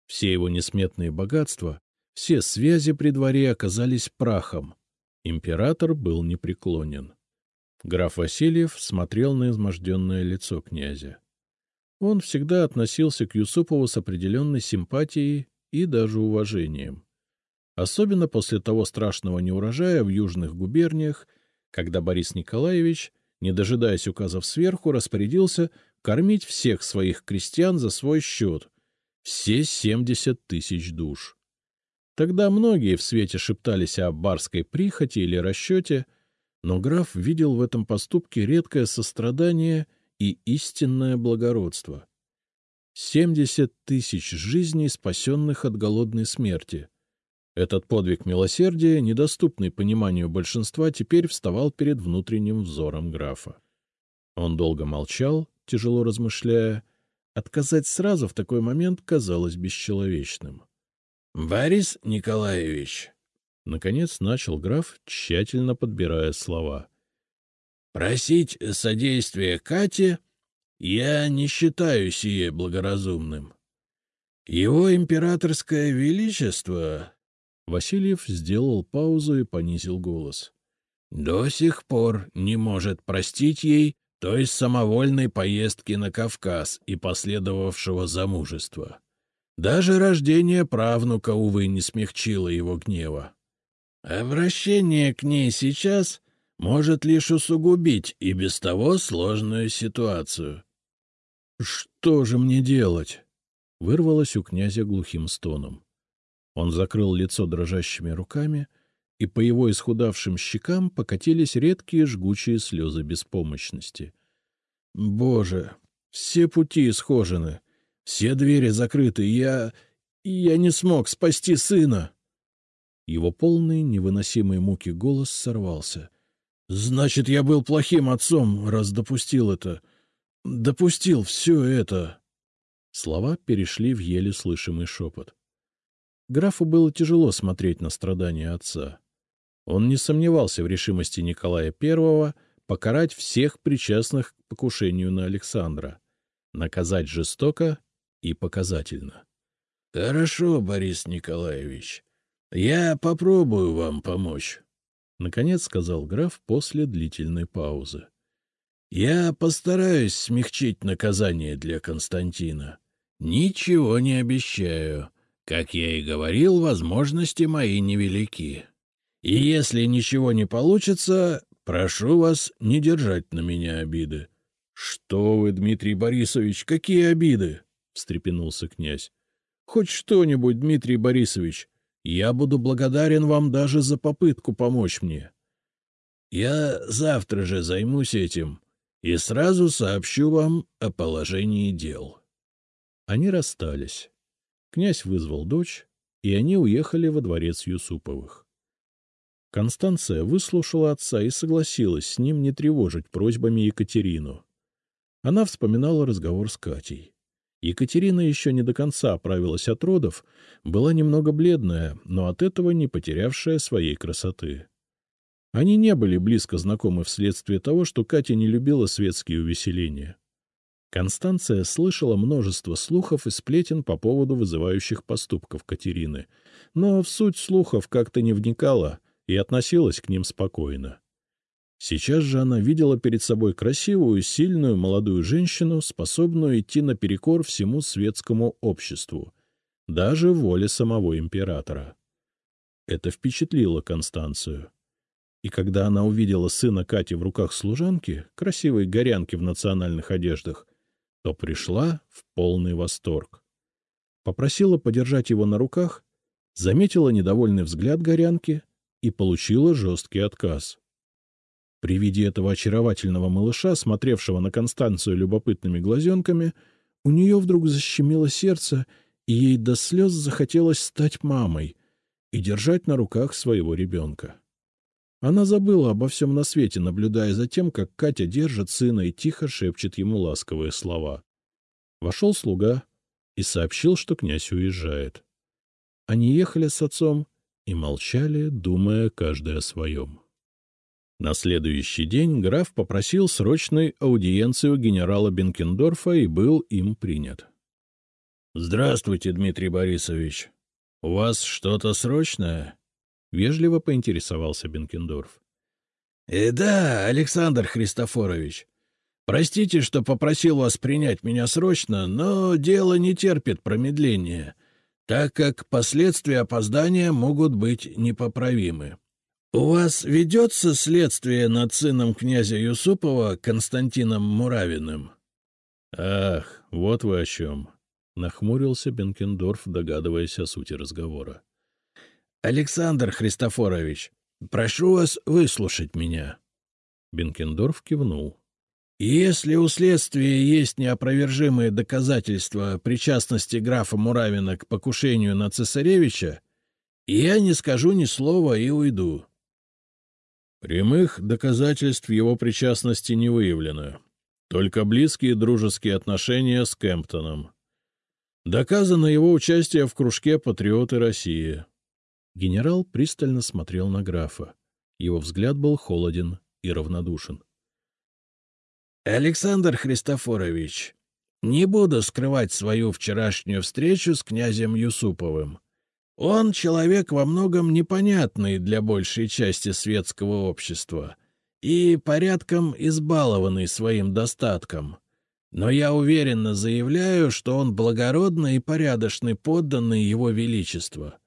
Все его несметные богатства, все связи при дворе оказались прахом. Император был непреклонен. Граф Васильев смотрел на изможденное лицо князя. Он всегда относился к Юсупову с определенной симпатией и даже уважением. Особенно после того страшного неурожая в южных губерниях, когда Борис Николаевич, не дожидаясь указов сверху, распорядился кормить всех своих крестьян за свой счет, все семьдесят тысяч душ. Тогда многие в свете шептались о барской прихоти или расчете, но граф видел в этом поступке редкое сострадание и истинное благородство. Семьдесят тысяч жизней, спасенных от голодной смерти. Этот подвиг милосердия, недоступный пониманию большинства, теперь вставал перед внутренним взором графа. Он долго молчал, тяжело размышляя. Отказать сразу в такой момент казалось бесчеловечным. — Борис Николаевич! — наконец начал граф, тщательно подбирая слова. Просить содействия Кате я не считаю сие благоразумным. Его императорское величество... Васильев сделал паузу и понизил голос. До сих пор не может простить ей той самовольной поездки на Кавказ и последовавшего замужества. Даже рождение правнука, увы, не смягчило его гнева. Обращение к ней сейчас может лишь усугубить и без того сложную ситуацию. — Что же мне делать? — вырвалось у князя глухим стоном. Он закрыл лицо дрожащими руками, и по его исхудавшим щекам покатились редкие жгучие слезы беспомощности. — Боже, все пути исхожены, все двери закрыты, я... я не смог спасти сына! Его полный невыносимой муки голос сорвался — Значит, я был плохим отцом, раз допустил это. Допустил все это. Слова перешли в еле слышимый шепот. Графу было тяжело смотреть на страдания отца. Он не сомневался в решимости Николая I покарать всех причастных к покушению на Александра, наказать жестоко и показательно. — Хорошо, Борис Николаевич, я попробую вам помочь. — наконец сказал граф после длительной паузы. — Я постараюсь смягчить наказание для Константина. Ничего не обещаю. Как я и говорил, возможности мои невелики. И если ничего не получится, прошу вас не держать на меня обиды. — Что вы, Дмитрий Борисович, какие обиды? — встрепенулся князь. — Хоть что-нибудь, Дмитрий Борисович. Я буду благодарен вам даже за попытку помочь мне. Я завтра же займусь этим и сразу сообщу вам о положении дел. Они расстались. Князь вызвал дочь, и они уехали во дворец Юсуповых. Констанция выслушала отца и согласилась с ним не тревожить просьбами Екатерину. Она вспоминала разговор с Катей. Екатерина еще не до конца оправилась от родов, была немного бледная, но от этого не потерявшая своей красоты. Они не были близко знакомы вследствие того, что Катя не любила светские увеселения. Констанция слышала множество слухов и сплетен по поводу вызывающих поступков Катерины, но в суть слухов как-то не вникала и относилась к ним спокойно. Сейчас же она видела перед собой красивую, сильную молодую женщину, способную идти наперекор всему светскому обществу, даже воле самого императора. Это впечатлило Констанцию. И когда она увидела сына Кати в руках служанки, красивой горянки в национальных одеждах, то пришла в полный восторг. Попросила подержать его на руках, заметила недовольный взгляд горянки и получила жесткий отказ. При виде этого очаровательного малыша, смотревшего на Констанцию любопытными глазенками, у нее вдруг защемило сердце, и ей до слез захотелось стать мамой и держать на руках своего ребенка. Она забыла обо всем на свете, наблюдая за тем, как Катя держит сына и тихо шепчет ему ласковые слова. Вошел слуга и сообщил, что князь уезжает. Они ехали с отцом и молчали, думая каждый о своем. На следующий день граф попросил срочной аудиенции у генерала Бенкендорфа и был им принят. — Здравствуйте, Дмитрий Борисович. У вас что-то срочное? — вежливо поинтересовался Бенкендорф. «Э, — Да, Александр Христофорович. Простите, что попросил вас принять меня срочно, но дело не терпит промедления, так как последствия опоздания могут быть непоправимы. У вас ведется следствие над сыном князя Юсупова Константином Муравиным? — Ах, вот вы о чем! — нахмурился Бенкендорф, догадываясь о сути разговора. — Александр Христофорович, прошу вас выслушать меня. Бенкендорф кивнул. — Если у следствия есть неопровержимые доказательства причастности графа Муравина к покушению на цесаревича, я не скажу ни слова и уйду. Прямых доказательств его причастности не выявлено. Только близкие дружеские отношения с Кемптоном. Доказано его участие в кружке «Патриоты России». Генерал пристально смотрел на графа. Его взгляд был холоден и равнодушен. — Александр Христофорович, не буду скрывать свою вчерашнюю встречу с князем Юсуповым. Он человек во многом непонятный для большей части светского общества и порядком избалованный своим достатком. Но я уверенно заявляю, что он благородный и порядочный подданный его величества.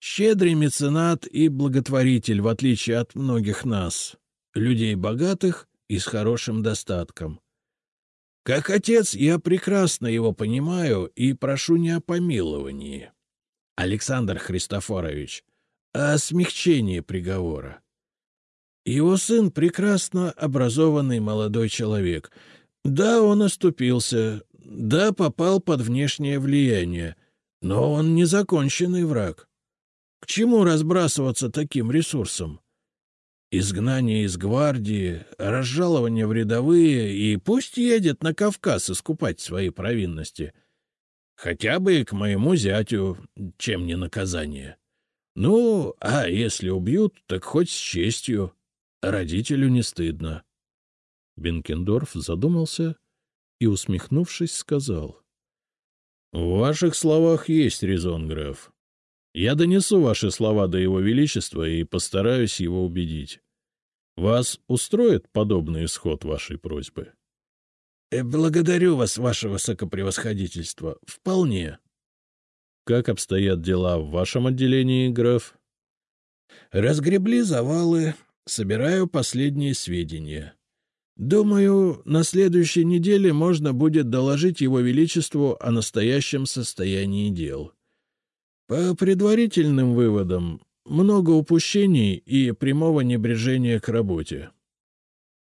Щедрый меценат и благотворитель, в отличие от многих нас, людей богатых и с хорошим достатком. Как отец я прекрасно его понимаю и прошу не о помиловании. Александр Христофорович, о смягчении приговора. Его сын — прекрасно образованный молодой человек. Да, он оступился, да, попал под внешнее влияние, но он незаконченный враг. К чему разбрасываться таким ресурсом? Изгнание из гвардии, разжалование в рядовые, и пусть едет на Кавказ искупать свои провинности. Хотя бы и к моему зятю, чем не наказание. Ну, а если убьют, так хоть с честью. Родителю не стыдно. Бенкендорф задумался и, усмехнувшись, сказал. — В ваших словах есть резон, граф. Я донесу ваши слова до его величества и постараюсь его убедить. Вас устроит подобный исход вашей просьбы? —— Благодарю вас, ваше высокопревосходительство. Вполне. — Как обстоят дела в вашем отделении, граф? — Разгребли завалы, собираю последние сведения. Думаю, на следующей неделе можно будет доложить его величеству о настоящем состоянии дел. По предварительным выводам, много упущений и прямого небрежения к работе.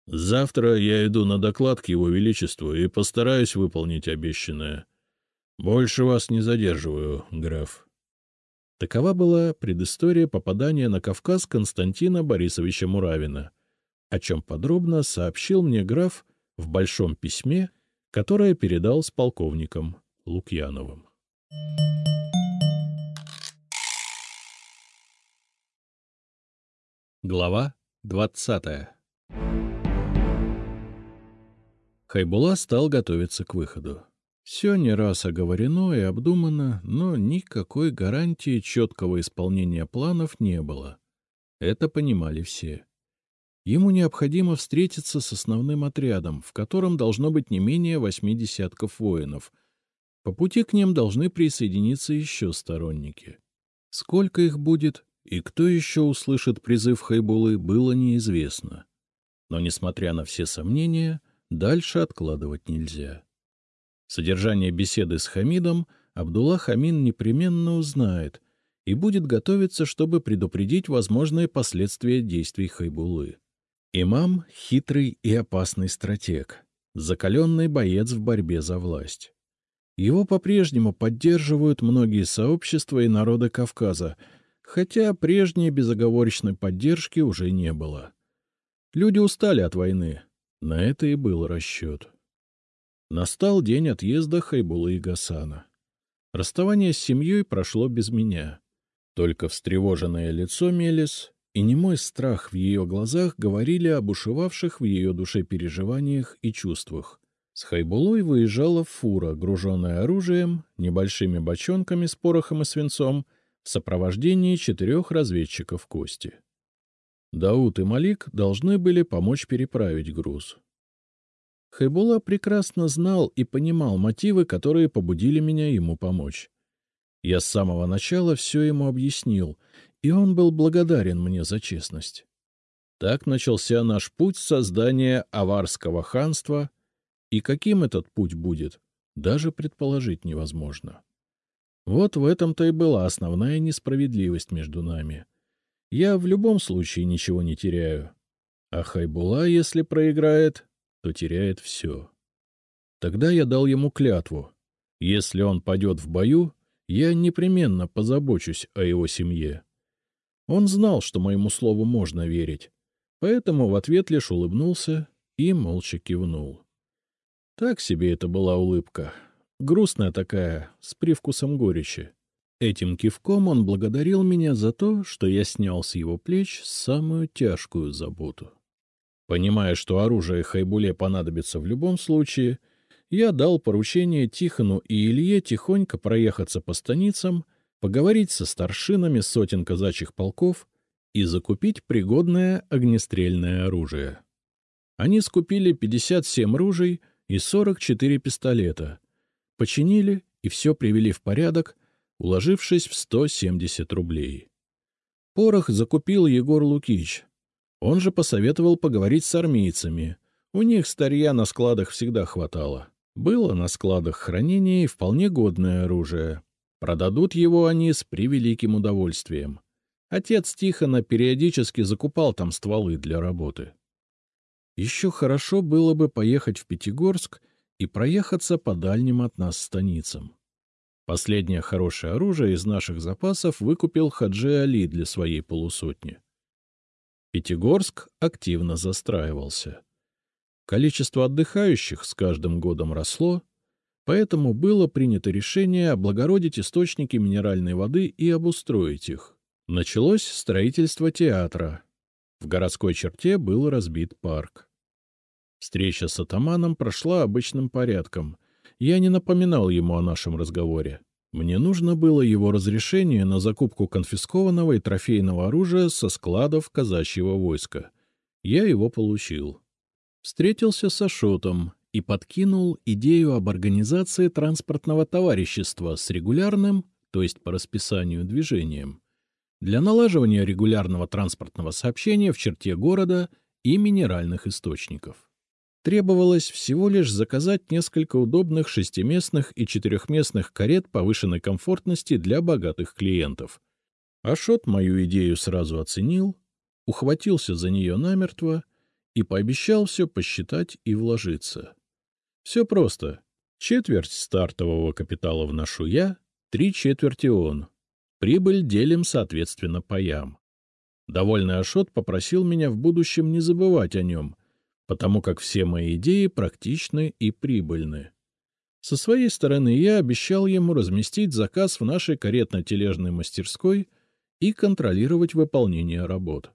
Завтра я иду на доклад к его величеству и постараюсь выполнить обещанное. Больше вас не задерживаю, граф. Такова была предыстория попадания на Кавказ Константина Борисовича Муравина, о чем подробно сообщил мне граф в большом письме, которое передал с полковником Лукьяновым. Глава двадцатая Хайбула стал готовиться к выходу. Все не раз оговорено и обдумано, но никакой гарантии четкого исполнения планов не было. Это понимали все. Ему необходимо встретиться с основным отрядом, в котором должно быть не менее восьми десятков воинов. По пути к ним должны присоединиться еще сторонники. Сколько их будет и кто еще услышит призыв Хайбулы, было неизвестно. Но, несмотря на все сомнения, дальше откладывать нельзя. Содержание беседы с Хамидом Абдулла Хамин непременно узнает и будет готовиться, чтобы предупредить возможные последствия действий Хайбулы. Имам — хитрый и опасный стратег, закаленный боец в борьбе за власть. Его по-прежнему поддерживают многие сообщества и народы Кавказа, хотя прежней безоговорочной поддержки уже не было. Люди устали от войны, на это и был расчет. Настал день отъезда Хайбулы и Гасана. Расставание с семьей прошло без меня. Только встревоженное лицо Мелис и немой страх в ее глазах говорили об ушивавших в ее душе переживаниях и чувствах. С Хайбулой выезжала фура, груженная оружием, небольшими бочонками с порохом и свинцом, в сопровождении четырех разведчиков Кости. Дауд и Малик должны были помочь переправить груз. Хайбула прекрасно знал и понимал мотивы, которые побудили меня ему помочь. Я с самого начала все ему объяснил, и он был благодарен мне за честность. Так начался наш путь создания аварского ханства, и каким этот путь будет, даже предположить невозможно. Вот в этом-то и была основная несправедливость между нами. Я в любом случае ничего не теряю, а Хайбула, если проиграет, то теряет все. Тогда я дал ему клятву. Если он падет в бою, я непременно позабочусь о его семье. Он знал, что моему слову можно верить, поэтому в ответ лишь улыбнулся и молча кивнул. Так себе это была улыбка. Грустная такая, с привкусом горечи. Этим кивком он благодарил меня за то, что я снял с его плеч самую тяжкую заботу. Понимая, что оружие Хайбуле понадобится в любом случае, я дал поручение Тихону и Илье тихонько проехаться по станицам, поговорить со старшинами сотен казачьих полков и закупить пригодное огнестрельное оружие. Они скупили 57 ружей и 44 пистолета, починили и все привели в порядок, уложившись в 170 рублей. Порох закупил Егор Лукич. Он же посоветовал поговорить с армейцами. У них старья на складах всегда хватало. Было на складах хранения вполне годное оружие. Продадут его они с превеликим удовольствием. Отец Тихона периодически закупал там стволы для работы. Еще хорошо было бы поехать в Пятигорск и проехаться по дальним от нас станицам. Последнее хорошее оружие из наших запасов выкупил Хаджи Али для своей полусотни. Пятигорск активно застраивался. Количество отдыхающих с каждым годом росло, Поэтому было принято решение облагородить источники минеральной воды и обустроить их. Началось строительство театра. В городской черте был разбит парк. Встреча с атаманом прошла обычным порядком. Я не напоминал ему о нашем разговоре. Мне нужно было его разрешение на закупку конфискованного и трофейного оружия со складов казачьего войска. Я его получил. Встретился с Ашотом и подкинул идею об организации транспортного товарищества с регулярным, то есть по расписанию, движением, для налаживания регулярного транспортного сообщения в черте города и минеральных источников. Требовалось всего лишь заказать несколько удобных шестиместных и четырехместных карет повышенной комфортности для богатых клиентов. Ашот мою идею сразу оценил, ухватился за нее намертво и пообещал все посчитать и вложиться. Все просто. Четверть стартового капитала вношу я, три четверти он. Прибыль делим, соответственно, паям. Довольный Ашот попросил меня в будущем не забывать о нем, потому как все мои идеи практичны и прибыльны. Со своей стороны я обещал ему разместить заказ в нашей каретно-тележной мастерской и контролировать выполнение работ.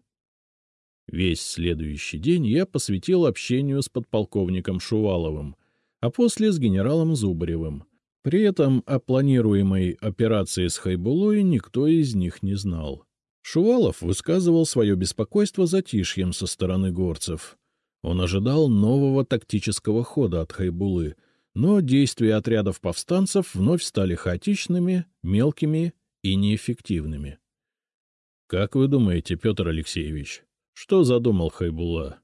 Весь следующий день я посвятил общению с подполковником Шуваловым, а после с генералом Зубаревым. При этом о планируемой операции с Хайбулой никто из них не знал. Шувалов высказывал свое беспокойство затишьем со стороны горцев. Он ожидал нового тактического хода от Хайбулы, но действия отрядов повстанцев вновь стали хаотичными, мелкими и неэффективными. — Как вы думаете, Петр Алексеевич, что задумал Хайбула?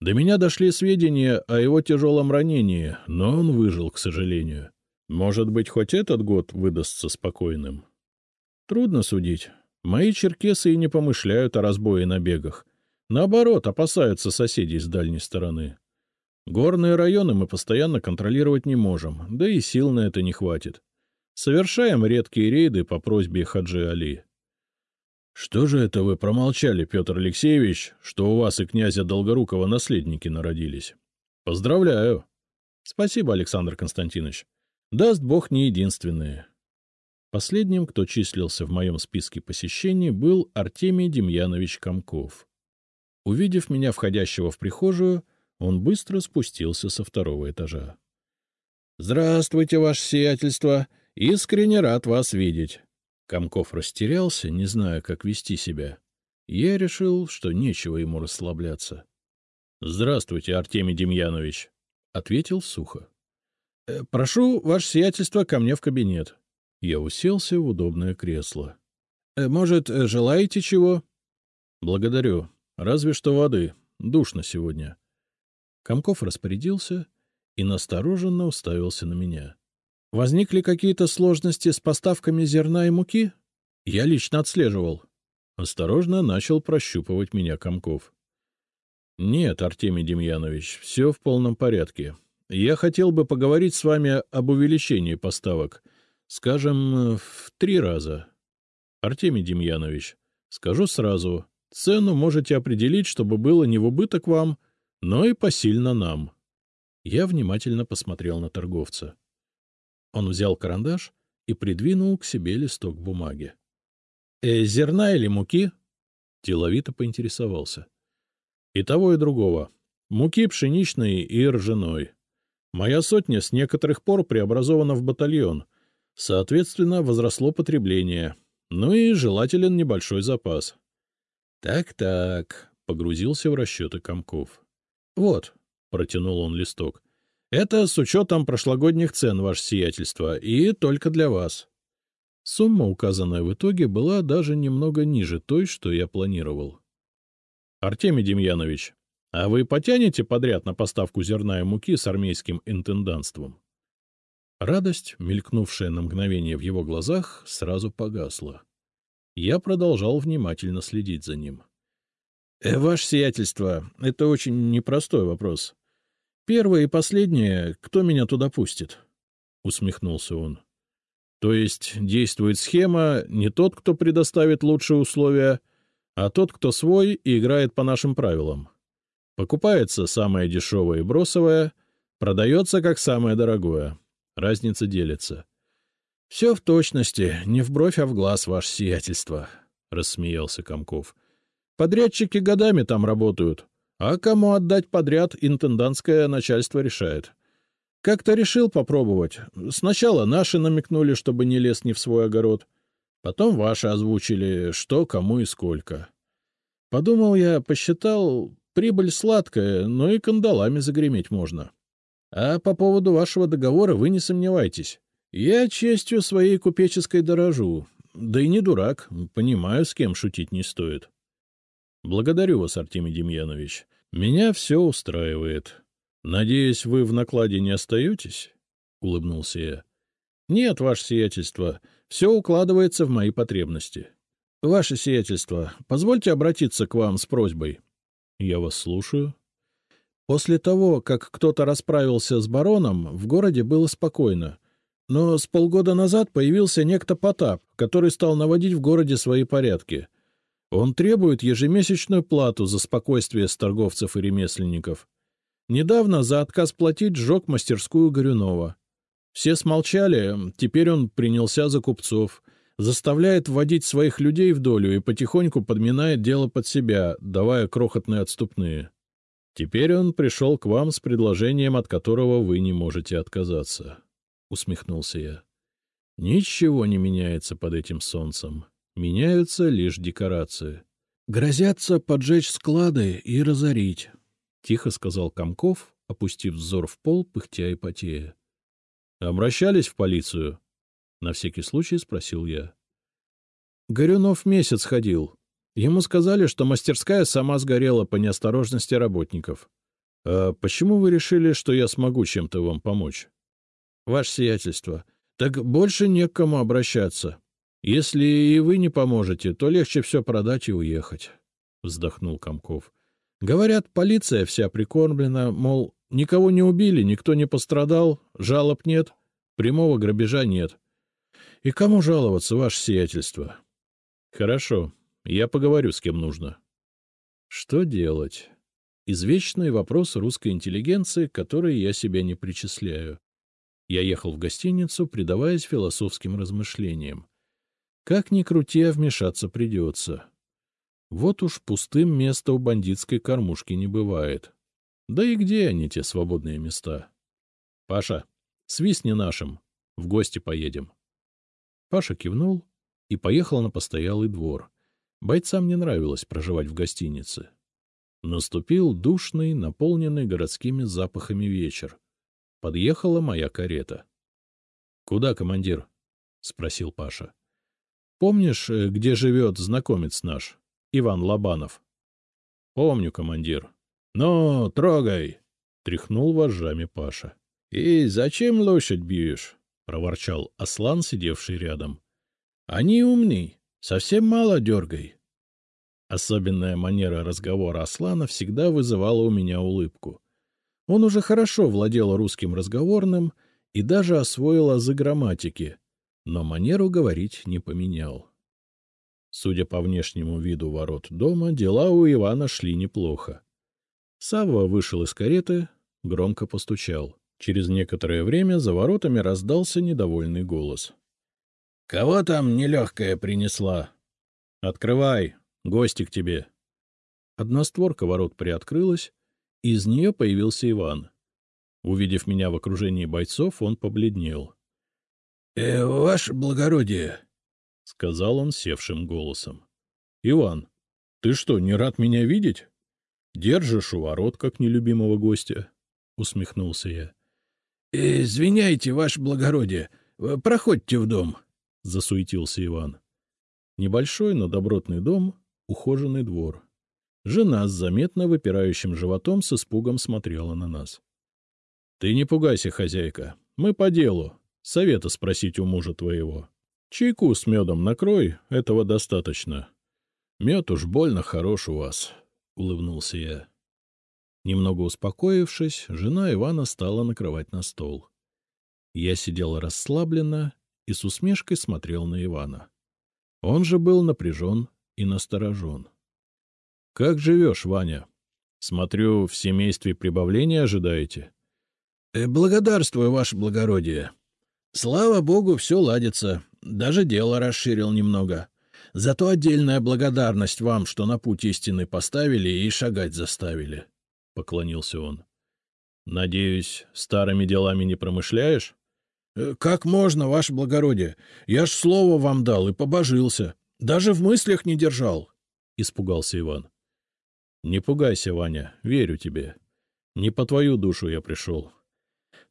До меня дошли сведения о его тяжелом ранении, но он выжил, к сожалению. Может быть, хоть этот год выдастся спокойным? Трудно судить. Мои черкесы и не помышляют о разбое и набегах. Наоборот, опасаются соседей с дальней стороны. Горные районы мы постоянно контролировать не можем, да и сил на это не хватит. Совершаем редкие рейды по просьбе Хаджи Али. — Что же это вы промолчали, Петр Алексеевич, что у вас и князя Долгорукова наследники народились? — Поздравляю. — Спасибо, Александр Константинович. Даст Бог не единственные. Последним, кто числился в моем списке посещений, был Артемий Демьянович Комков. Увидев меня входящего в прихожую, он быстро спустился со второго этажа. — Здравствуйте, ваше сиятельство! Искренне рад вас видеть! Комков растерялся, не зная, как вести себя. Я решил, что нечего ему расслабляться. — Здравствуйте, Артемий Демьянович! — ответил сухо. — Прошу, ваше сиятельство, ко мне в кабинет. Я уселся в удобное кресло. «Э, — Может, желаете чего? — Благодарю. Разве что воды. Душно сегодня. Комков распорядился и настороженно уставился на меня. — Возникли какие-то сложности с поставками зерна и муки? Я лично отслеживал. Осторожно начал прощупывать меня Комков. — Нет, Артемий Демьянович, все в полном порядке. Я хотел бы поговорить с вами об увеличении поставок. Скажем, в три раза. Артемий Демьянович, скажу сразу, цену можете определить, чтобы было не в убыток вам, но и посильно нам. Я внимательно посмотрел на торговца. Он взял карандаш и придвинул к себе листок бумаги. «Э, — Зерна или муки? — деловито поинтересовался. — И того, и другого. Муки пшеничной и ржаной. Моя сотня с некоторых пор преобразована в батальон. Соответственно, возросло потребление. Ну и желателен небольшой запас. Так — погрузился в расчеты комков. — Вот, — протянул он листок, — это с учетом прошлогодних цен, ваше сиятельство, и только для вас. Сумма, указанная в итоге, была даже немного ниже той, что я планировал. — Артемий Демьянович, а вы потянете подряд на поставку зерна и муки с армейским интендантством? Радость, мелькнувшая на мгновение в его глазах, сразу погасла. Я продолжал внимательно следить за ним. «Э, — Ваше сиятельство, это очень непростой вопрос. Первое и последнее, кто меня туда пустит? — усмехнулся он. — То есть действует схема не тот, кто предоставит лучшие условия, а тот, кто свой и играет по нашим правилам. Покупается самое дешевое и бросовое, продается как самое дорогое. Разница делится. — Все в точности, не в бровь, а в глаз, ваше сиятельство, — рассмеялся Комков. — Подрядчики годами там работают, а кому отдать подряд интендантское начальство решает. Как-то решил попробовать. Сначала наши намекнули, чтобы не лез не в свой огород. Потом ваши озвучили, что, кому и сколько. Подумал я, посчитал, Прибыль сладкая, но и кандалами загреметь можно. А по поводу вашего договора вы не сомневайтесь. Я честью своей купеческой дорожу. Да и не дурак, понимаю, с кем шутить не стоит. Благодарю вас, Артемий Демьянович. Меня все устраивает. Надеюсь, вы в накладе не остаетесь? — улыбнулся я. — Нет, ваше сиятельство, все укладывается в мои потребности. — Ваше сиятельство, позвольте обратиться к вам с просьбой. —— Я вас слушаю. После того, как кто-то расправился с бароном, в городе было спокойно. Но с полгода назад появился некто Потап, который стал наводить в городе свои порядки. Он требует ежемесячную плату за спокойствие с торговцев и ремесленников. Недавно за отказ платить сжег мастерскую Горюнова. Все смолчали, теперь он принялся за купцов. заставляет вводить своих людей в долю и потихоньку подминает дело под себя, давая крохотные отступные. Теперь он пришел к вам с предложением, от которого вы не можете отказаться. Усмехнулся я. Ничего не меняется под этим солнцем. Меняются лишь декорации. Грозятся поджечь склады и разорить, — тихо сказал Комков, опустив взор в пол, пыхтя и потея. — Обращались в полицию? — на всякий случай спросил я. Горюнов месяц ходил. Ему сказали, что мастерская сама сгорела по неосторожности работников. — А почему вы решили, что я смогу чем-то вам помочь? — Ваше сиятельство, так больше не к кому обращаться. Если и вы не поможете, то легче все продать и уехать, — вздохнул Комков. — Говорят, полиция вся прикормлена, мол, никого не убили, никто не пострадал, жалоб нет, прямого грабежа нет. И кому жаловаться, ваше сиятельство? — Хорошо, я поговорю с кем нужно. Что делать? Извечный вопрос русской интеллигенции, который я себя не причисляю. Я ехал в гостиницу, предаваясь философским размышлениям. Как ни крути, а вмешаться придется. Вот уж пустым места у бандитской кормушки не бывает. Да и где они, те свободные места? — Паша, свистни нашим, в гости поедем. Паша кивнул и поехал на постоялый двор. Бойцам не нравилось проживать в гостинице. Наступил душный, наполненный городскими запахами вечер. Подъехала моя карета. — Куда, командир? — спросил Паша. — Помнишь, э, где живет знакомец наш, Иван Лобанов? — Помню, командир. — Ну, трогай! — тряхнул вожжами Паша. — И зачем лошадь бьешь? — проворчал Аслан, сидевший рядом. — Они умны. Совсем мало дергай. Особенная манера разговора Аслана всегда вызывала у меня улыбку. Он уже хорошо владел русским разговорным и даже освоил азы грамматики, но манеру говорить не поменял. Судя по внешнему виду ворот дома, дела у Ивана шли неплохо. Савва вышел из кареты, громко постучал. Через некоторое время за воротами раздался недовольный голос. Кого там нелегкая принесла? — Открывай, гости к тебе. Одна створка ворот приоткрылась, из нее появился Иван. Увидев меня в окружении бойцов, он побледнел. — Э, ваше благородие, — сказал он севшим голосом. — Иван, ты что, не рад меня видеть? Держишь у ворот, как нелюбимого гостя, — усмехнулся я. — Извиняйте, ваше благородие, проходьте в дом, —— засуетился Иван. Небольшой, но добротный дом, ухоженный двор. Жена с заметно выпирающим животом с испугом смотрела на нас. — Ты не пугайся, хозяйка, мы по делу. Совета спросить у мужа твоего. Чайку с медом накрой, этого достаточно. Мед уж больно хорош у вас, — улыбнулся я. Немного успокоившись, жена Ивана стала накрывать на стол. Я сидел расслабленно и с усмешкой смотрел на Ивана. Он же был напряжен и насторожен. — Как живешь, Ваня? Смотрю, в семействе прибавления ожидаете? «Э, — Благодарствую, ваше благородие. Слава богу, все ладится, даже дело расширил немного. Зато отдельная благодарность вам, что на путь истины поставили и шагать заставили, — поклонился он. — Надеюсь, старыми делами не промышляешь? Э, — Как можно, ваше благородие? Я ж слово вам дал и побожился. Даже в мыслях не держал, — испугался Иван. — Не пугайся, Ваня, верю тебе. Не по твою душу я пришел.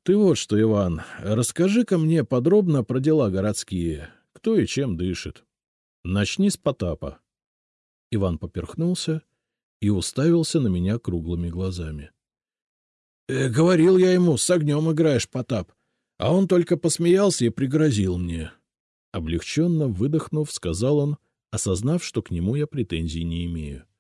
Ты вот что, Иван, расскажи-ка мне подробно про дела городские, кто и чем дышит. Начни с Потапа. Иван поперхнулся и уставился на меня круглыми глазами. «Э, — Говорил я ему, с огнем играешь, Потап. А он только посмеялся и пригрозил мне. Облегченно выдохнув, сказал он, осознав, что к нему я претензий не имею. —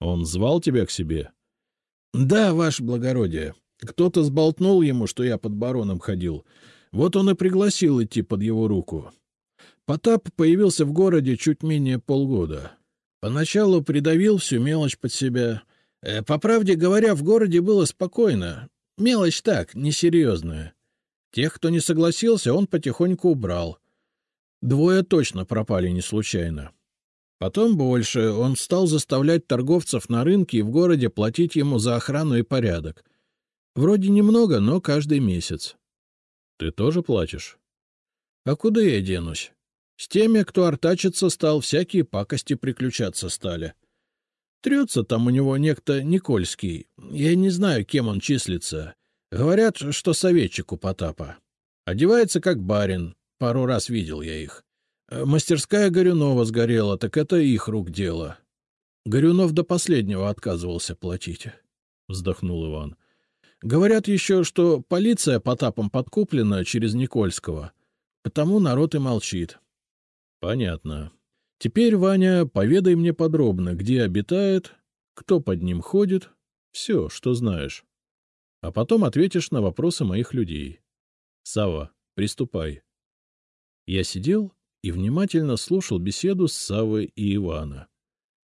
Он звал тебя к себе? — Да, ваше благородие. Кто-то сболтнул ему, что я под бароном ходил. Вот он и пригласил идти под его руку. Потап появился в городе чуть менее полгода. Поначалу придавил всю мелочь под себя. Э, по правде говоря, в городе было спокойно. Мелочь так, несерьезная. Тех, кто не согласился, он потихоньку убрал. Двое точно пропали не случайно. Потом больше он стал заставлять торговцев на рынке и в городе платить ему за охрану и порядок. Вроде немного, но каждый месяц. — Ты тоже плачешь? — А куда я денусь? С теми, кто артачится стал, всякие пакости приключаться стали. Трется там у него некто Никольский. Я не знаю, кем он числится. Говорят, что советчик у Потапа. Одевается как барин. Пару раз видел я их. Э, мастерская Горюнова сгорела, так это их рук дело. Горюнов до последнего отказывался платить. Вздохнул Иван. Говорят еще, что полиция Потапом подкуплена через Никольского. Потому народ и молчит. Понятно. Теперь, Ваня, поведай мне подробно, где обитает, кто под ним ходит, все, что знаешь. А потом ответишь на вопросы моих людей. Сава, приступай. Я сидел и внимательно слушал беседу с Савой и Ивана.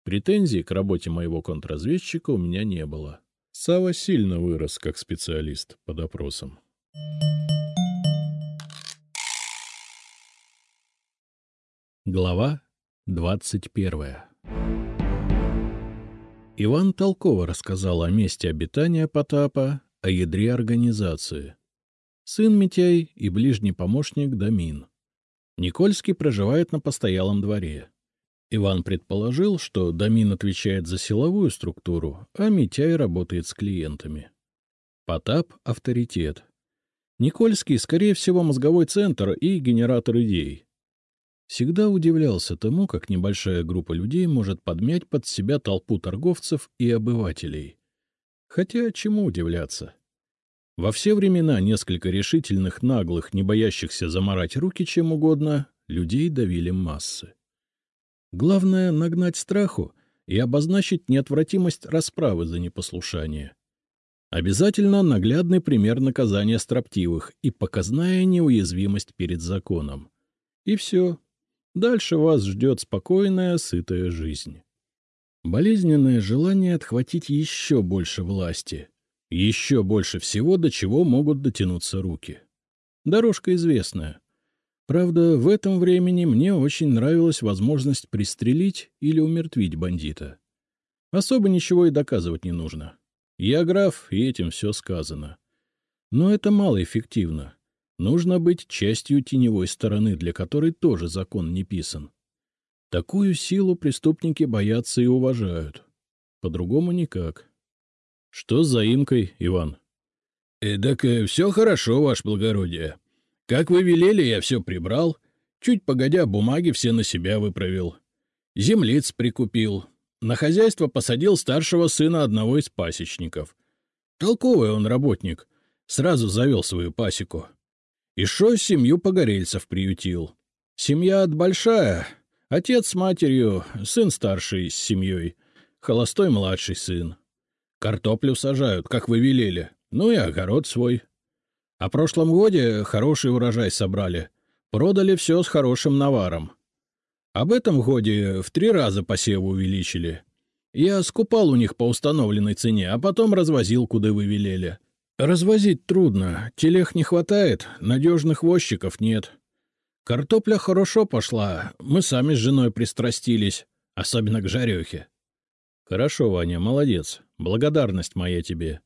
Претензий к работе моего контрразведчика у меня не было. Сава сильно вырос как специалист по допросам. Глава двадцать первая Иван толково рассказал о месте обитания Потапа, о ядре организации. Сын Митяй и ближний помощник Дамин. Никольский проживает на постоялом дворе. Иван предположил, что Дамин отвечает за силовую структуру, а Митяй работает с клиентами. Потап — авторитет. Никольский, скорее всего, мозговой центр и генератор идей. Всегда удивлялся тому, как небольшая группа людей может подмять под себя толпу торговцев и обывателей. Хотя чему удивляться? Во все времена несколько решительных, наглых, не боящихся заморать руки чем угодно, людей давили массы. Главное — нагнать страху и обозначить неотвратимость расправы за непослушание. Обязательно наглядный пример наказания строптивых и показная неуязвимость перед законом. И все. Дальше вас ждет спокойная, сытая жизнь. Болезненное желание отхватить еще больше власти — еще больше всего, до чего могут дотянуться руки. Дорожка известная. Правда, в этом времени мне очень нравилась возможность пристрелить или умертвить бандита. Особо ничего и доказывать не нужно. Я граф, и этим все сказано. Но это малоэффективно. Нужно быть частью теневой стороны, для которой тоже закон не писан. Такую силу преступники боятся и уважают. По-другому никак. — Что с заимкой, Иван? Так э, все хорошо, ваше благородие. Как вы велели, я все прибрал. Чуть погодя, бумаги все на себя выправил. Землиц прикупил. На хозяйство посадил старшего сына одного из пасечников. Толковый он работник. Сразу завел свою пасеку. И шо семью погорельцев приютил. Семья от большая. Отец с матерью, сын старший с семьей, холостой младший сын. Картоплю сажают, как вы велели, ну и огород свой. А прошлом годе хороший урожай собрали. Продали все с хорошим наваром. Об этом годе в три раза посевы увеличили. Я скупал у них по установленной цене, а потом развозил, куда вы велели. Развозить трудно, телег не хватает, надежных возчиков нет. Картопля хорошо пошла, мы сами с женой пристрастились, особенно к жарехе. Хорошо, Ваня, молодец. Благодарность моя тебе.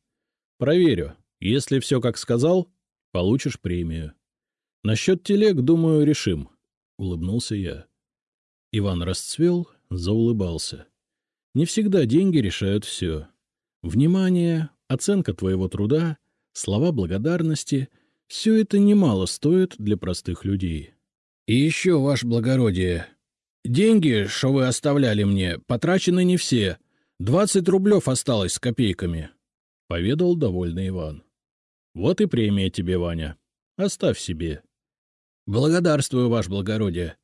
Проверю. Если все как сказал, получишь премию. Насчет телег, думаю, решим. Улыбнулся я. Иван расцвел, заулыбался. Не всегда деньги решают все. Внимание, оценка твоего труда, слова благодарности — все это немало стоит для простых людей. — И еще, ваше благородие, деньги, что вы оставляли мне, потрачены не все, Двадцать рублев осталось с копейками, — поведал довольный Иван. — Вот и премия тебе, Ваня. Оставь себе. — Благодарствую, ваше благородие.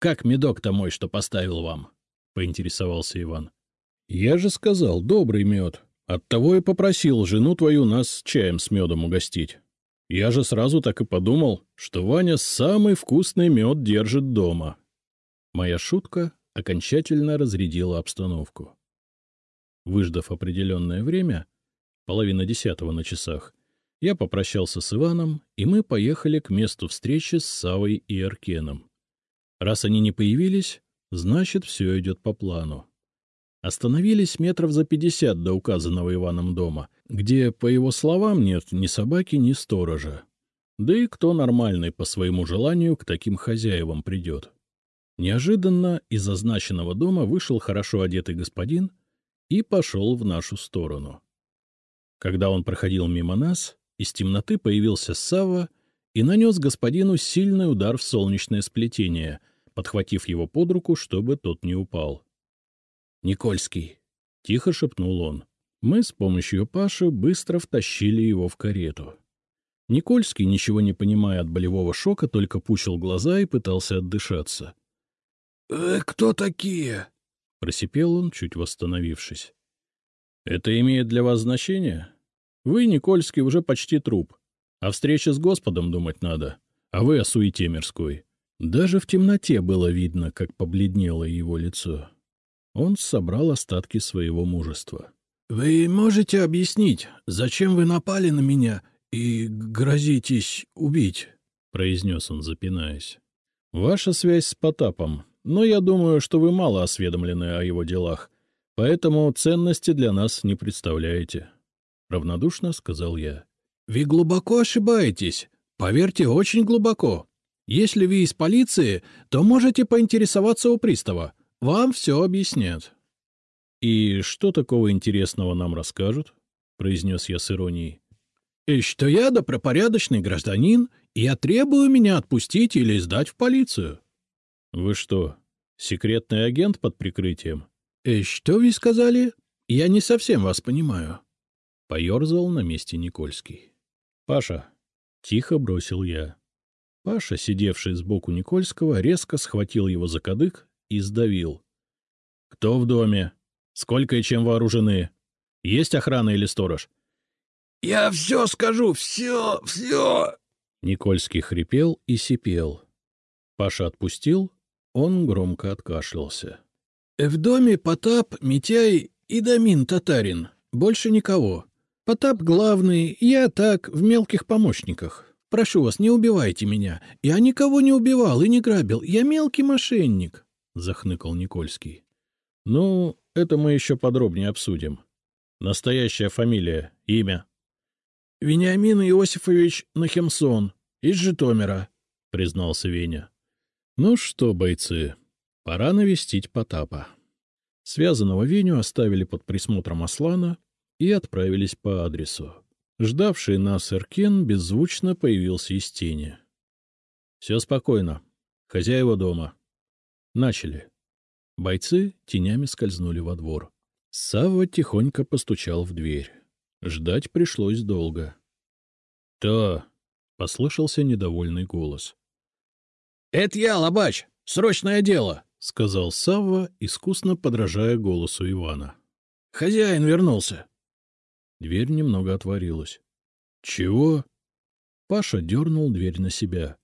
Как медок-то мой, что поставил вам? — поинтересовался Иван. — Я же сказал, добрый мед. Оттого и попросил жену твою нас чаем с медом угостить. Я же сразу так и подумал, что Ваня самый вкусный мед держит дома. Моя шутка окончательно разрядила обстановку. Выждав определенное время, половина десятого на часах, я попрощался с Иваном, и мы поехали к месту встречи с Савой и Аркеном. Раз они не появились, значит, все идет по плану. Остановились метров за пятьдесят до указанного Иваном дома, где, по его словам, нет ни собаки, ни сторожа. Да и кто нормальный по своему желанию к таким хозяевам придет? Неожиданно из означенного дома вышел хорошо одетый господин и пошел в нашу сторону. Когда он проходил мимо нас, из темноты появился Савва и нанес господину сильный удар в солнечное сплетение, подхватив его под руку, чтобы тот не упал. — Никольский! — тихо шепнул он. Мы с помощью Паши быстро втащили его в карету. Никольский, ничего не понимая от болевого шока, только пучил глаза и пытался отдышаться. «Э, — Кто такие? — просипел он, чуть восстановившись. — Это имеет для вас значение? Вы, Никольский, уже почти труп. О встрече с Господом думать надо, а вы о суете мирской. Даже в темноте было видно, как побледнело его лицо. Он собрал остатки своего мужества. — Вы можете объяснить, зачем вы напали на меня и грозитесь убить? — произнес он, запинаясь. — Ваша связь с Потапом, но я думаю, что вы мало осведомлены о его делах, поэтому ценности для нас не представляете. — равнодушно сказал я. — Вы глубоко ошибаетесь. Поверьте, очень глубоко. Если вы из полиции, то можете поинтересоваться у пристава. Вам все объяснят. — И что такого интересного нам расскажут? — произнес я с иронией. — Что я добропорядочный гражданин, и я требую меня отпустить или сдать в полицию. — Вы что, секретный агент под прикрытием? — Что вы сказали? Я не совсем вас понимаю. Поерзал на месте Никольский. — Паша, — тихо бросил я. Паша, сидевший сбоку Никольского, резко схватил его за кадык и сдавил. — Кто в доме? Сколько и чем вооружены? Есть охрана или сторож? — Я все скажу, все, все! Никольский хрипел и сипел. Паша отпустил, он громко откашлялся. — В доме Потап, Митяй и Дамин Татарин. Больше никого. Потап главный, я так, в мелких помощниках. Прошу вас, не убивайте меня. Я никого не убивал и не грабил. Я мелкий мошенник, — захныкал Никольский. — Ну, это мы еще подробнее обсудим. Настоящая фамилия, имя? — Вениамин Иосифович Нахемсон, из Житомира, — признался Веня. — Ну что, бойцы, пора навестить Потапа. Связанного Веню оставили под присмотром Аслана, и отправились по адресу. Ждавший нас Эркен беззвучно появился из тени. — Все спокойно. Хозяева дома. Начали. Бойцы тенями скользнули во двор. Савва тихонько постучал в дверь. Ждать пришлось долго. — То! — послышался недовольный голос. — Это я, Лобач! Срочное дело! — сказал Савва, искусно подражая голосу Ивана. — Хозяин вернулся. Дверь немного отворилась. — Чего? Паша дернул дверь на себя.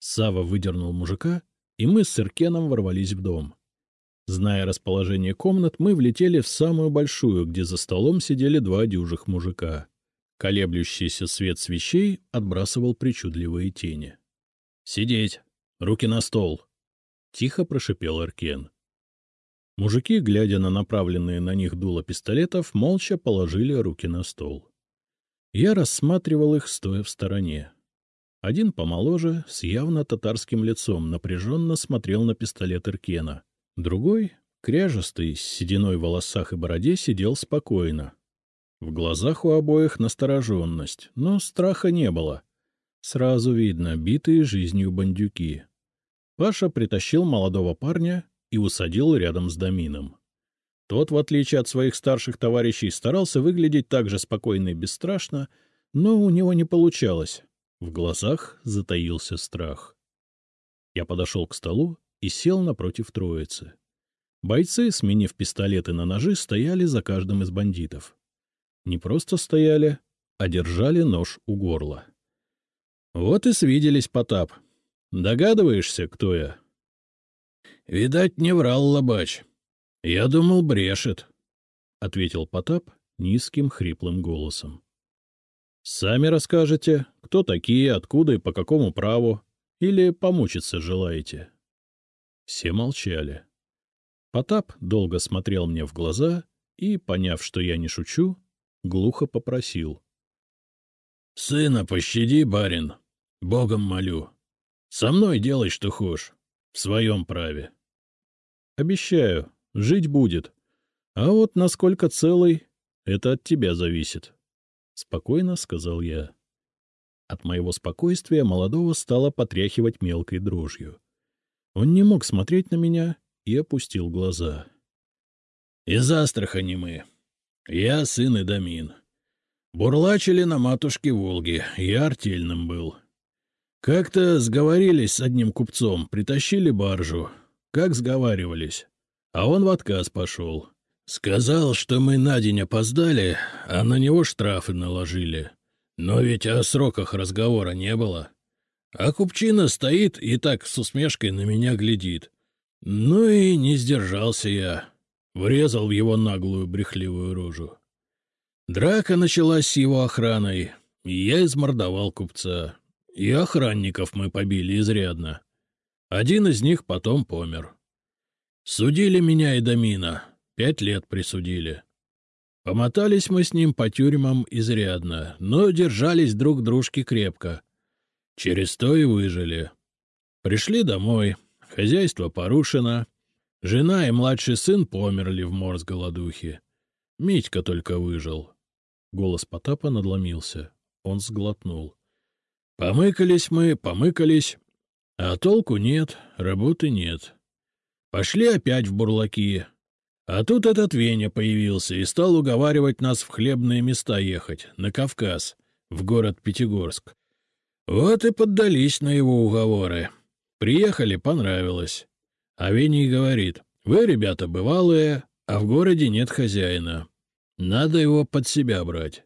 Сава выдернул мужика, и мы с Иркеном ворвались в дом. Зная расположение комнат, мы влетели в самую большую, где за столом сидели два дюжих мужика. Колеблющийся свет свечей отбрасывал причудливые тени. — Сидеть! Руки на стол! — тихо прошипел Эркен. Мужики, глядя на направленные на них дуло пистолетов, молча положили руки на стол. Я рассматривал их, стоя в стороне. Один помоложе, с явно татарским лицом, напряженно смотрел на пистолет Иркена. Другой, кряжестый, с сединой в волосах и бороде, сидел спокойно. В глазах у обоих настороженность, но страха не было. Сразу видно, битые жизнью бандюки. Паша притащил молодого парня и усадил рядом с Домином. Тот, в отличие от своих старших товарищей, старался выглядеть так же спокойно и бесстрашно, но у него не получалось. В глазах затаился страх. Я подошел к столу и сел напротив троицы. Бойцы, сменив пистолеты на ножи, стояли за каждым из бандитов. Не просто стояли, а держали нож у горла. Вот и свиделись, Потап. Догадываешься, кто я? — Видать, не врал Лобач. Я думал, брешет, — ответил Потап низким хриплым голосом. — Сами расскажете, кто такие, откуда и по какому праву, или помучиться желаете? Все молчали. Потап долго смотрел мне в глаза и, поняв, что я не шучу, глухо попросил. — Сына пощади, барин, богом молю. Со мной делай, что хочешь, в своем праве. — Обещаю, жить будет. А вот насколько целый, это от тебя зависит. — спокойно сказал я. От моего спокойствия молодого стало потряхивать мелкой дрожью. Он не мог смотреть на меня и опустил глаза. — Из Астрахани мы. Я сын Эдамин. Бурлачили на матушке Волги, я артельным был. Как-то сговорились с одним купцом, притащили баржу. Как сговаривались. А он в отказ пошел. Сказал, что мы на день опоздали, а на него штрафы наложили. Но ведь о сроках разговора не было. А купчина стоит и так с усмешкой на меня глядит. Ну и не сдержался я. Врезал в его наглую брехливую рожу. Драка началась с его охраной, и я измордовал купца. И охранников мы побили изрядно. Один из них потом помер. Судили меня и Домина. Пять лет присудили. Помотались мы с ним по тюрьмам изрядно, но держались друг дружки крепко. Через то и выжили. Пришли домой, хозяйство порушено, жена и младший сын померли в мор с голодухи. Митька только выжил. Голос Потапа надломился. Он сглотнул. Помыкались мы, помыкались, а толку нет, работы нет. Пошли опять в бурлаки, а тут этот Веня появился и стал уговаривать нас в хлебные места ехать, на Кавказ, в город Пятигорск. Вот и поддались на его уговоры. Приехали, понравилось. А Веня и говорит, вы, ребята, бывалые, а в городе нет хозяина. Надо его под себя брать.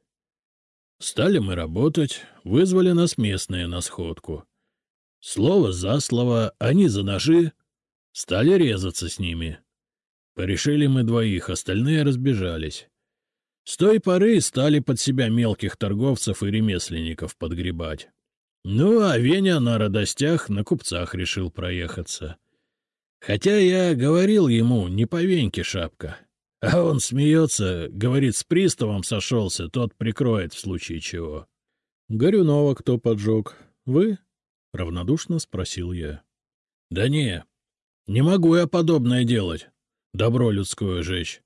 Стали мы работать, вызвали нас местные на сходку. Слово за слово, они за ножи. Стали резаться с ними. Порешили мы двоих, остальные разбежались. С той поры стали под себя мелких торговцев и ремесленников подгребать. Ну, а Веня на радостях на купцах решил проехаться. Хотя я говорил ему, не по Веньке шапка. А он смеется, говорит, с приставом сошелся, тот прикроет в случае чего. — Горюнова кто поджег? Вы? — равнодушно спросил я. — Да не, не могу я подобное делать добро людское жечь.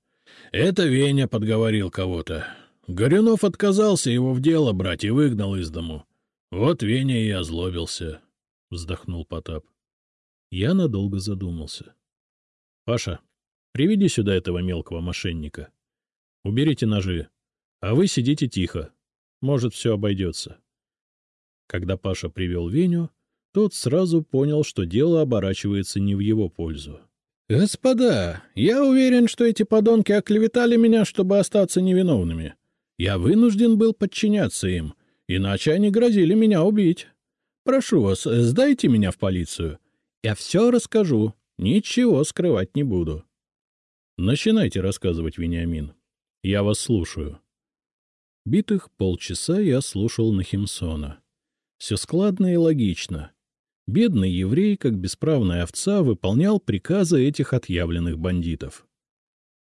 Это Веня подговорил кого-то. Горюнов отказался его в дело брать и выгнал из дому. Вот Веня и озлобился, — вздохнул Потап. Я надолго задумался. — Паша, приведи сюда этого мелкого мошенника. Уберите ножи, а вы сидите тихо. Может, все обойдется. Когда Паша привел Веню, тот сразу понял, что дело оборачивается не в его пользу. «Господа, я уверен, что эти подонки оклеветали меня, чтобы остаться невиновными. Я вынужден был подчиняться им, иначе они грозили меня убить. Прошу вас, сдайте меня в полицию. Я все расскажу, ничего скрывать не буду». «Начинайте рассказывать, Вениамин. Я вас слушаю». Битых полчаса я слушал Нахимсона. Все складно и логично. Бедный еврей, как бесправная овца, выполнял приказы этих отъявленных бандитов.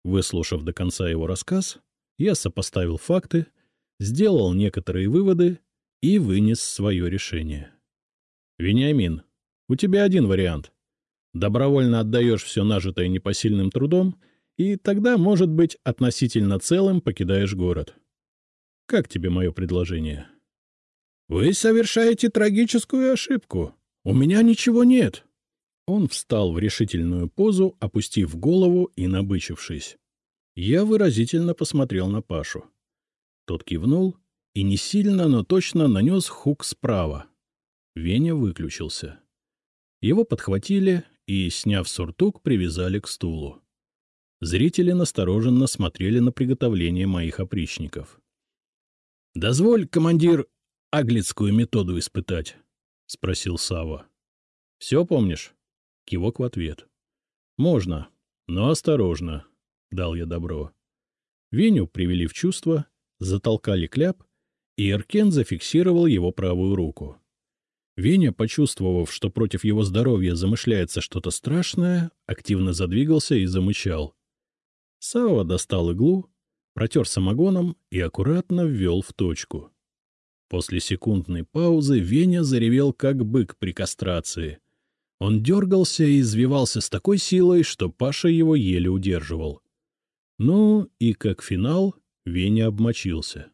Выслушав до конца его рассказ, я сопоставил факты, сделал некоторые выводы и вынес свое решение. «Вениамин, у тебя один вариант. Добровольно отдаешь все нажитое непосильным трудом, и тогда, может быть, относительно целым покидаешь город. Как тебе мое предложение?» «Вы совершаете трагическую ошибку», у меня ничего нет. Он встал в решительную позу, опустив голову и набычившись. Я выразительно посмотрел на Пашу. Тот кивнул и не сильно, но точно нанес хук справа. Веня выключился. Его подхватили и, сняв суртук, привязали к стулу. Зрители настороженно смотрели на приготовление моих опричников. — Дозволь, командир, аглицкую методу испытать, — спросил Сава. Все помнишь? Кивок в ответ. — Можно, но осторожно, — дал я добро. Веню привели в чувство, затолкали кляп, и Эркен зафиксировал его правую руку. Веня, почувствовав, что против его здоровья замышляется что-то страшное, активно задвигался и замычал. Сава достал иглу, протер самогоном и аккуратно ввел в точку. После секундной паузы Веня заревел, как бык при кастрации. Он дергался и извивался с такой силой, что Паша его еле удерживал. Ну и как финал Веня обмочился.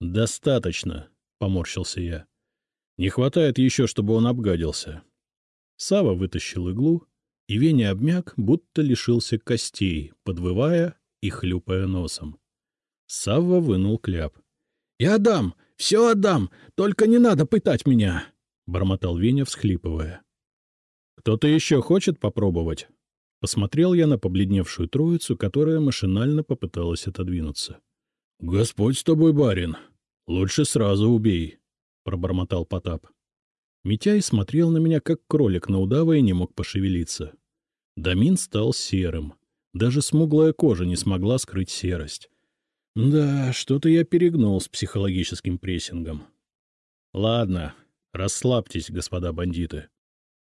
«Достаточно», — поморщился я. «Не хватает еще, чтобы он обгадился». Сава вытащил иглу, и Веня обмяк, будто лишился костей, подвывая и хлюпая носом. Савва вынул кляп. — Я отдам! Все отдам! Только не надо пытать меня! — бормотал Веня, всхлипывая. — Кто-то еще хочет попробовать? Посмотрел я на побледневшую троицу, которая машинально попыталась отодвинуться. — Господь с тобой, барин! Лучше сразу убей! — пробормотал Потап. Митяй смотрел на меня, как кролик на удава, и не мог пошевелиться. Домин стал серым. Даже смуглая кожа не смогла скрыть серость. Да, что-то я перегнул с психологическим прессингом. Ладно, расслабьтесь, господа бандиты.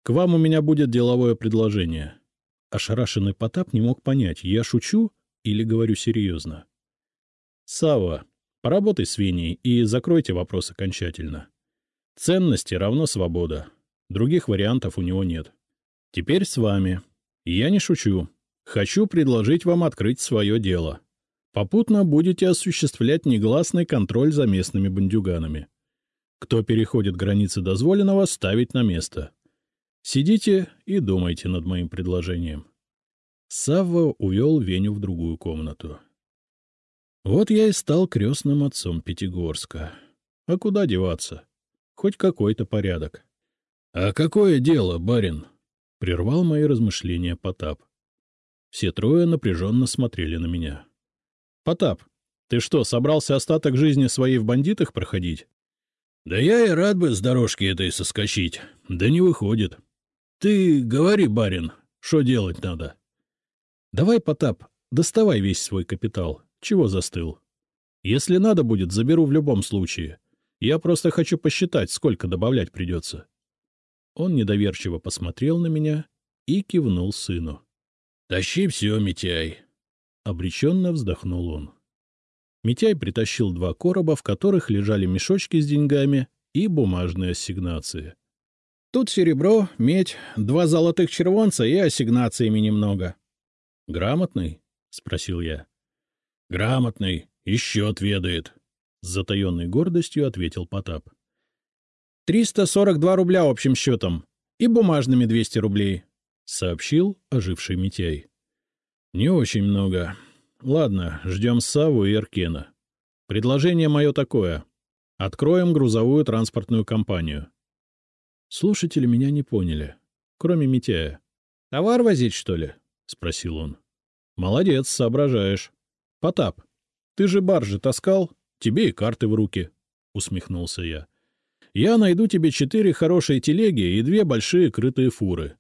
К вам у меня будет деловое предложение. Ошарашенный Потап не мог понять, я шучу или говорю серьезно. Сава, поработай с Веней и закройте вопрос окончательно. Ценности равно свобода. Других вариантов у него нет. Теперь с вами. Я не шучу. Хочу предложить вам открыть свое дело. Попутно будете осуществлять негласный контроль за местными бандюганами. Кто переходит границы дозволенного, ставить на место. Сидите и думайте над моим предложением. Савва увел Веню в другую комнату. Вот я и стал крестным отцом Пятигорска. А куда деваться? Хоть какой-то порядок. — А какое дело, барин? — прервал мои размышления Потап. Все трое напряженно смотрели на меня. — Потап, ты что, собрался остаток жизни своей в бандитах проходить? — Да я и рад бы с дорожки этой соскочить, да не выходит. Ты говори, барин, что делать надо? — Давай, Потап, доставай весь свой капитал. Чего застыл? Если надо будет, заберу в любом случае. Я просто хочу посчитать, сколько добавлять придется. Он недоверчиво посмотрел на меня и кивнул сыну. Тащи все, Митяй. Обреченно вздохнул он. Митяй притащил два короба, в которых лежали мешочки с деньгами и бумажные ассигнации. — Тут серебро, медь, два золотых червонца и ассигнациями немного. — Грамотный? — спросил я. — Грамотный, и счет ведает, — с затаенной гордостью ответил Потап. — Триста сорок два рубля общим счетом и бумажными двести рублей, — сообщил оживший Митяй. — Не очень много. Ладно, ждем Саву и Эркена. Предложение мое такое. Откроем грузовую транспортную компанию. Слушатели меня не поняли, кроме Митяя. — Товар возить, что ли? — спросил он. — Молодец, соображаешь. — Потап, ты же баржи таскал, тебе и карты в руки, — усмехнулся я. — Я найду тебе четыре хорошие телеги и две большие крытые фуры.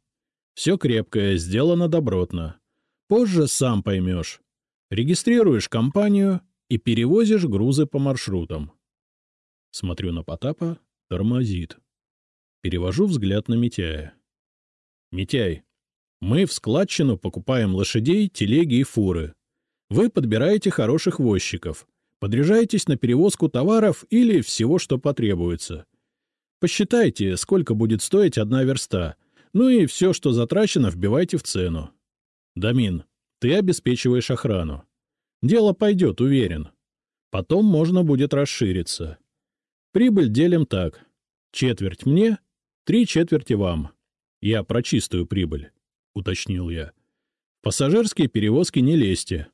Все крепкое, сделано добротно. Позже сам поймешь. Регистрируешь компанию и перевозишь грузы по маршрутам. Смотрю на Потапа, тормозит. Перевожу взгляд на Митяя. Митяй, мы в складчину покупаем лошадей, телеги и фуры. Вы подбираете хороших возчиков, подряжаетесь на перевозку товаров или всего, что потребуется. Посчитайте, сколько будет стоить одна верста, ну и все, что затрачено, вбивайте в цену. Дамин, ты обеспечиваешь охрану. Дело пойдет, уверен. Потом можно будет расшириться. Прибыль делим так. Четверть мне, три четверти вам. Я про чистую прибыль, — уточнил я. Пассажирские перевозки не лезьте.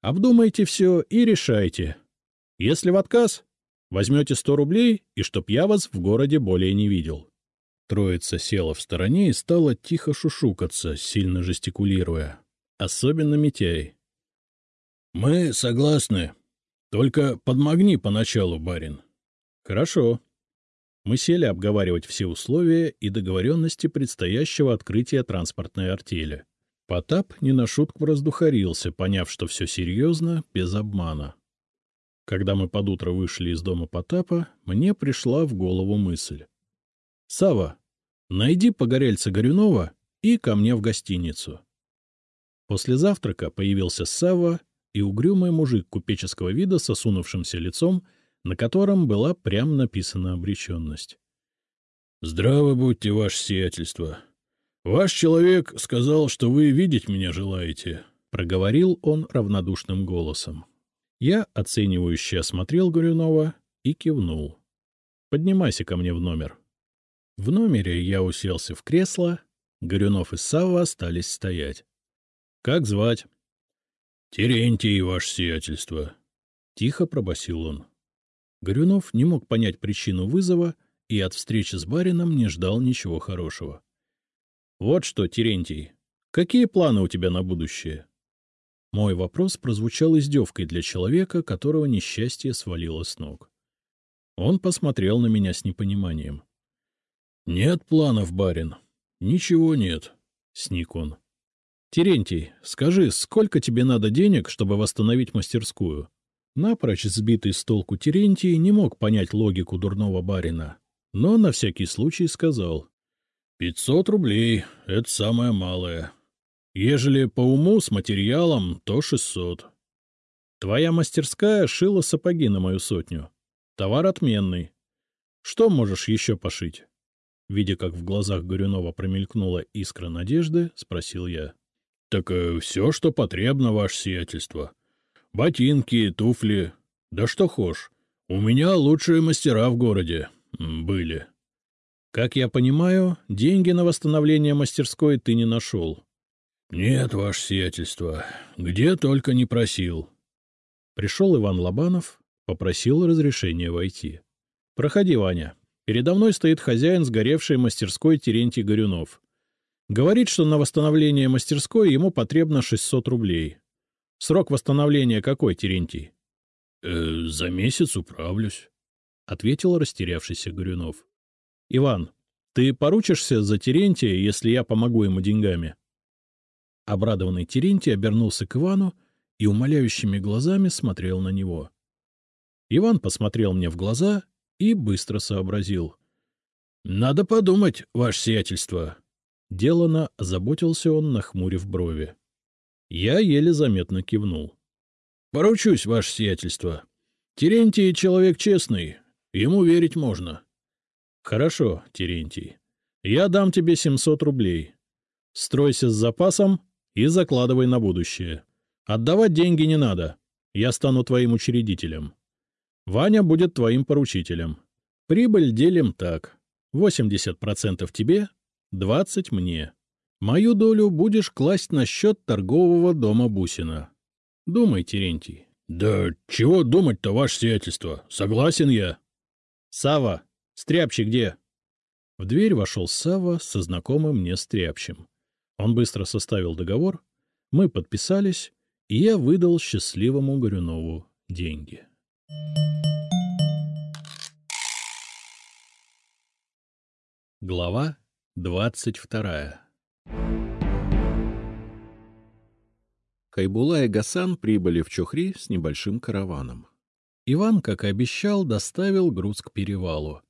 Обдумайте все и решайте. Если в отказ, возьмете сто рублей, и чтоб я вас в городе более не видел. Троица села в стороне и стала тихо шушукаться, сильно жестикулируя. Особенно Митяй. — Мы согласны. Только подмогни поначалу, барин. — Хорошо. Мы сели обговаривать все условия и договоренности предстоящего открытия транспортной артели. Потап не на шутку раздухарился, поняв, что все серьезно, без обмана. Когда мы под утро вышли из дома Потапа, мне пришла в голову мысль. Сава, найди погорельца Горюнова и ко мне в гостиницу. После завтрака появился Сава и угрюмый мужик купеческого вида с осунувшимся лицом, на котором была прям написана обреченность. — Здравы будьте, ваше сиятельство. Ваш человек сказал, что вы видеть меня желаете, — проговорил он равнодушным голосом. Я оценивающе осмотрел Горюнова и кивнул. — Поднимайся ко мне в номер. В номере я уселся в кресло, Горюнов и Савва остались стоять. — Как звать? — Терентий, ваше сиятельство. — тихо пробасил он. Горюнов не мог понять причину вызова и от встречи с барином не ждал ничего хорошего. — Вот что, Терентий, какие планы у тебя на будущее? Мой вопрос прозвучал издевкой для человека, которого несчастье свалило с ног. Он посмотрел на меня с непониманием. — Нет планов, барин. Ничего нет, — сник он. — Терентий, скажи, сколько тебе надо денег, чтобы восстановить мастерскую? Напрочь сбитый с толку Терентий не мог понять логику дурного барина, но на всякий случай сказал. — Пятьсот рублей — это самое малое. Ежели по уму с материалом, то шестьсот. Твоя мастерская шила сапоги на мою сотню. Товар отменный. Что можешь еще пошить? Видя, как в глазах Горюнова промелькнула искра надежды, спросил я. — Так э, все, что потребно, ваше сиятельство. Ботинки, туфли, да что хошь. У меня лучшие мастера в городе были. Как я понимаю, деньги на восстановление мастерской ты не нашел. — Нет, ваше сиятельство, где только не просил. Пришел Иван Лобанов, попросил разрешения войти. — Проходи, Ваня. Передо мной стоит хозяин сгоревшей мастерской Терентий Горюнов. Говорит, что на восстановление мастерской ему потребно 600 рублей. Срок восстановления какой, Терентий? «Э, — За месяц управлюсь, — ответил растерявшийся Горюнов. — Иван, ты поручишься за Терентия, если я помогу ему деньгами? Обрадованный Терентий обернулся к Ивану и умоляющими глазами смотрел на него. Иван посмотрел мне в глаза и быстро сообразил. — Надо подумать, ваше сиятельство. Делано озаботился он, нахмурив брови. Я еле заметно кивнул. — Поручусь, ваше сиятельство. Терентий — человек честный, ему верить можно. — Хорошо, Терентий. Я дам тебе 700 рублей. Стройся с запасом и закладывай на будущее. Отдавать деньги не надо. Я стану твоим учредителем. Ваня будет твоим поручителем. Прибыль делим так. 80% тебе, 20% мне. Мою долю будешь класть на счет торгового дома Бусина. Думай, Терентий. — Да чего думать-то, ваше сиятельство? Согласен я. — Сава, стряпчий где? В дверь вошел Сава со знакомым мне стряпчим. Он быстро составил договор, мы подписались, и я выдал счастливому Горюнову деньги. Глава двадцать вторая Кайбула и Гасан прибыли в Чухри с небольшим караваном. Иван, как и обещал, доставил груз к перевалу.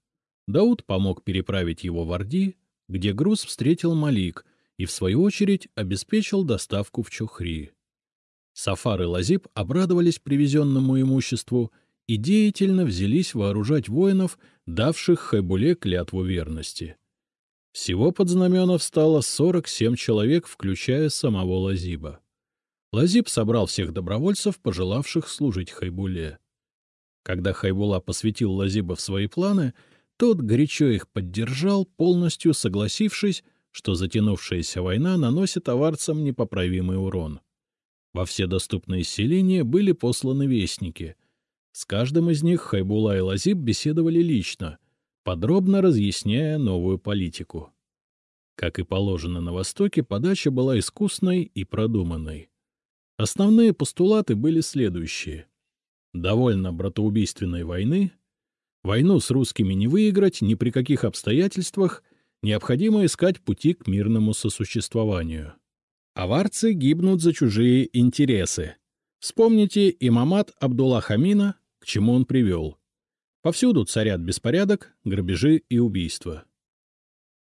Дауд помог переправить его в Орди, где груз встретил Малик и, в свою очередь, обеспечил доставку в Чухри. Сафар и Лазиб обрадовались привезенному имуществу и деятельно взялись вооружать воинов, давших Хайбуле клятву верности. Всего под знамена встало 47 человек, включая самого Лазиба. Лазиб собрал всех добровольцев, пожелавших служить Хайбуле. Когда Хайбула посвятил Лазиба в свои планы, тот горячо их поддержал, полностью согласившись, что затянувшаяся война наносит аварцам непоправимый урон. Во все доступные селения были посланы вестники. С каждым из них Хайбула и Лазиб беседовали лично, подробно разъясняя новую политику. Как и положено на Востоке, подача была искусной и продуманной. Основные постулаты были следующие. Довольно братоубийственной войны, войну с русскими не выиграть ни при каких обстоятельствах, необходимо искать пути к мирному сосуществованию. Аварцы гибнут за чужие интересы. Вспомните имамат Абдулла Хамина, к чему он привел. Повсюду царят беспорядок, грабежи и убийства.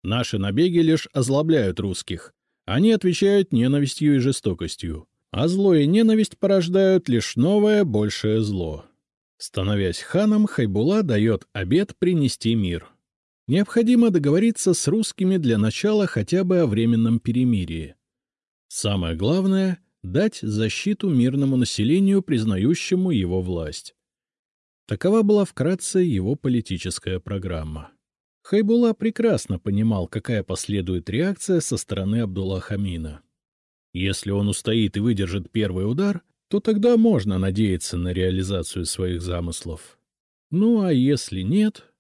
Наши набеги лишь озлобляют русских. Они отвечают ненавистью и жестокостью. А зло и ненависть порождают лишь новое, большее зло. Становясь ханом, Хайбула дает обет принести мир. Необходимо договориться с русскими для начала хотя бы о временном перемирии. Самое главное — дать защиту мирному населению, признающему его власть. Такова была вкратце его политическая программа. Хайбула прекрасно понимал, какая последует реакция со стороны Абдулла Хамина. Если он устоит и выдержит первый удар, то тогда можно надеяться на реализацию своих замыслов. Ну а если нет,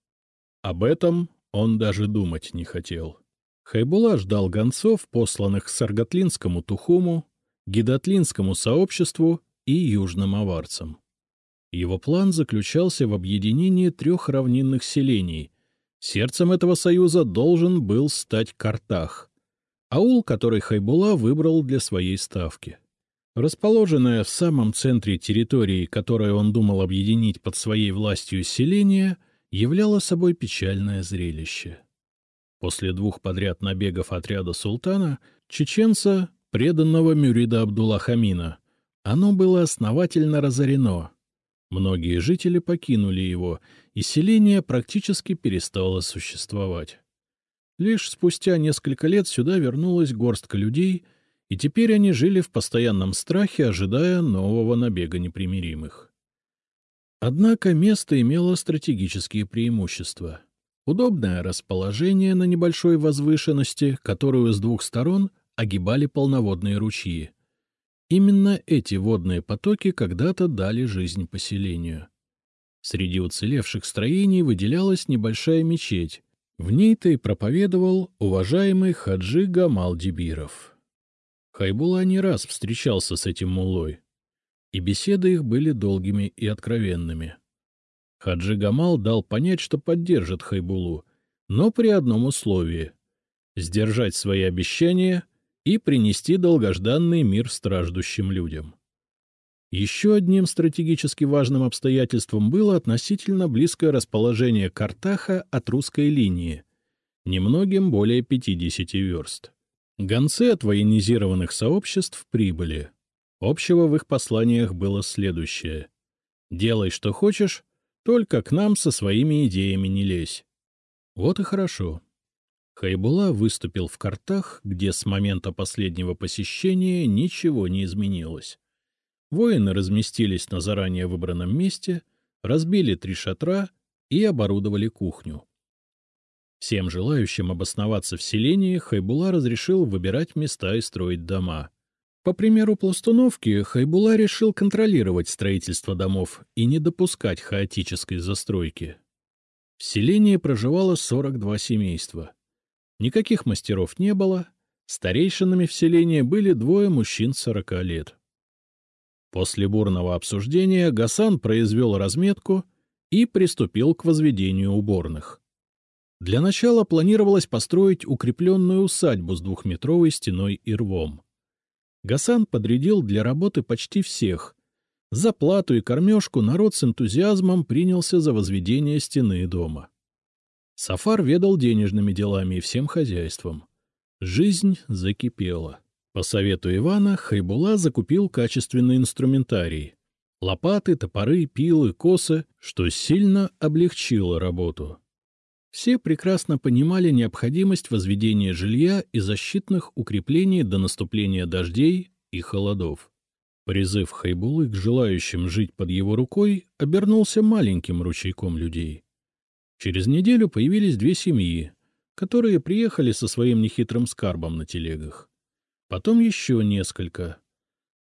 об этом он даже думать не хотел. Хайбула ждал гонцов, посланных Саргатлинскому Тухуму, Гидатлинскому сообществу и южным аварцам. Его план заключался в объединении трех равнинных селений. Сердцем этого союза должен был стать Картах, аул, который Хайбула выбрал для своей ставки. Расположенное в самом центре территории, которое он думал объединить под своей властью селение, являло собой печальное зрелище. После двух подряд набегов отряда султана, чеченца, преданного Мюрида Абдуллахамина, оно было основательно разорено, Многие жители покинули его, и селение практически перестало существовать. Лишь спустя несколько лет сюда вернулась горстка людей, и теперь они жили в постоянном страхе, ожидая нового набега непримиримых. Однако место имело стратегические преимущества. Удобное расположение на небольшой возвышенности, которую с двух сторон огибали полноводные ручьи — Именно эти водные потоки когда-то дали жизнь поселению. Среди уцелевших строений выделялась небольшая мечеть. В ней-то и проповедовал уважаемый Хаджи Гамал Дибиров. Хайбула не раз встречался с этим мулой, и беседы их были долгими и откровенными. Хаджи Гамал дал понять, что поддержит Хайбулу, но при одном условии — сдержать свои обещания и принести долгожданный мир страждущим людям. Еще одним стратегически важным обстоятельством было относительно близкое расположение Картаха от русской линии, немногим более 50 верст. Гонцы от военизированных сообществ прибыли. Общего в их посланиях было следующее. «Делай, что хочешь, только к нам со своими идеями не лезь». Вот и хорошо. Хайбула выступил в картах, где с момента последнего посещения ничего не изменилось. Воины разместились на заранее выбранном месте, разбили три шатра и оборудовали кухню. Всем желающим обосноваться в селении Хайбула разрешил выбирать места и строить дома. По примеру пластуновки, Хайбула решил контролировать строительство домов и не допускать хаотической застройки. В селении проживало 42 семейства. Никаких мастеров не было, старейшинами в селении были двое мужчин сорока лет. После бурного обсуждения Гасан произвел разметку и приступил к возведению уборных. Для начала планировалось построить укрепленную усадьбу с двухметровой стеной и рвом. Гасан подрядил для работы почти всех. За плату и кормежку народ с энтузиазмом принялся за возведение стены дома. Сафар ведал денежными делами и всем хозяйством. Жизнь закипела. По совету Ивана Хайбула закупил качественный инструментарий. Лопаты, топоры, пилы, косы, что сильно облегчило работу. Все прекрасно понимали необходимость возведения жилья и защитных укреплений до наступления дождей и холодов. Призыв Хайбулы к желающим жить под его рукой обернулся маленьким ручейком людей. Через неделю появились две семьи, которые приехали со своим нехитрым скарбом на телегах. Потом еще несколько.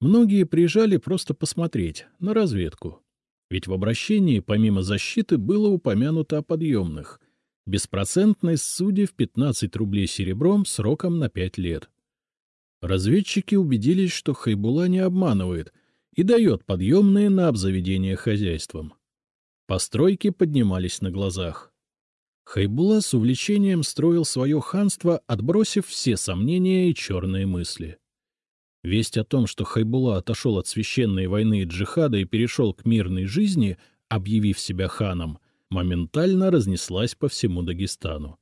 Многие приезжали просто посмотреть, на разведку. Ведь в обращении, помимо защиты, было упомянуто о подъемных. Беспроцентной суде в 15 рублей серебром сроком на 5 лет. Разведчики убедились, что Хайбула не обманывает и дает подъемные на обзаведение хозяйством. Постройки поднимались на глазах. Хайбула с увлечением строил свое ханство, отбросив все сомнения и черные мысли. Весть о том, что Хайбула отошел от священной войны и джихада и перешел к мирной жизни, объявив себя ханом, моментально разнеслась по всему Дагестану.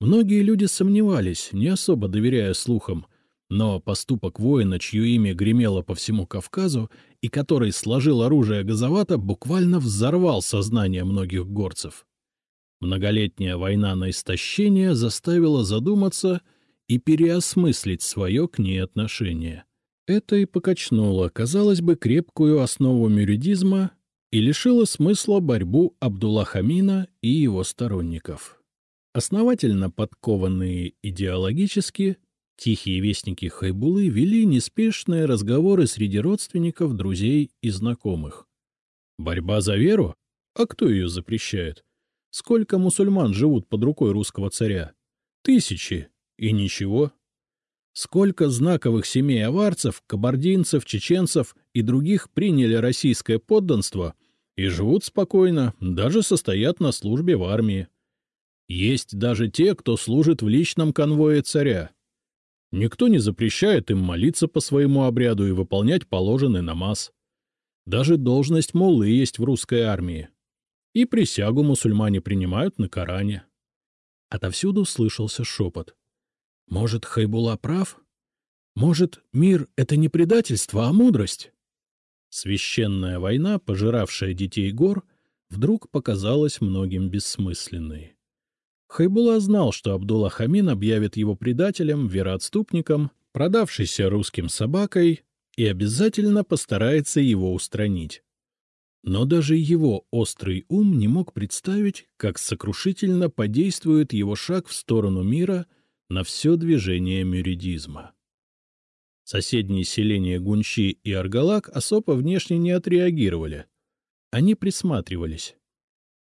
Многие люди сомневались, не особо доверяя слухам, но поступок воина, чье имя гремело по всему Кавказу и который сложил оружие газовато, буквально взорвал сознание многих горцев. Многолетняя война на истощение заставила задуматься и переосмыслить свое к ней отношение. Это и покачнуло, казалось бы, крепкую основу мюридизма и лишило смысла борьбу Абдуллахамина и его сторонников. Основательно подкованные идеологически, Тихие вестники Хайбулы вели неспешные разговоры среди родственников, друзей и знакомых. Борьба за веру? А кто ее запрещает? Сколько мусульман живут под рукой русского царя? Тысячи. И ничего. Сколько знаковых семей аварцев, кабардинцев, чеченцев и других приняли российское подданство и живут спокойно, даже состоят на службе в армии. Есть даже те, кто служит в личном конвое царя. Никто не запрещает им молиться по своему обряду и выполнять положенный намаз. Даже должность моллы есть в русской армии. И присягу мусульмане принимают на Коране. Отовсюду слышался шепот. Может, Хайбула прав? Может, мир — это не предательство, а мудрость? Священная война, пожиравшая детей гор, вдруг показалась многим бессмысленной. Хайбула знал, что Абдулла Хамин объявит его предателем, вероотступником, продавшийся русским собакой, и обязательно постарается его устранить. Но даже его острый ум не мог представить, как сокрушительно подействует его шаг в сторону мира на все движение мюридизма. Соседние селения Гунчи и Аргалак особо внешне не отреагировали. Они присматривались.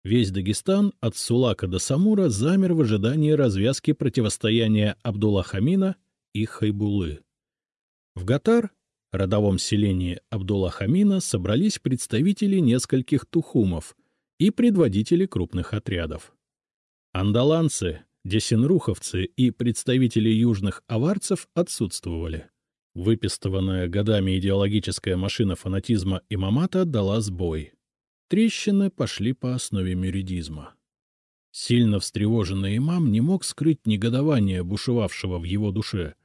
Весь Дагестан от Сулака до Самура замер в ожидании развязки противостояния Абдулла-Хамина и Хайбулы. В Гатар, родовом селении Абдулла-Хамина, собрались представители нескольких тухумов и предводители крупных отрядов. Андаланцы, десенруховцы и представители южных аварцев отсутствовали. Выпистованная годами идеологическая машина фанатизма имамата дала сбой — Трещины пошли по основе мюридизма. Сильно встревоженный имам не мог скрыть негодование, бушевавшего в его душе.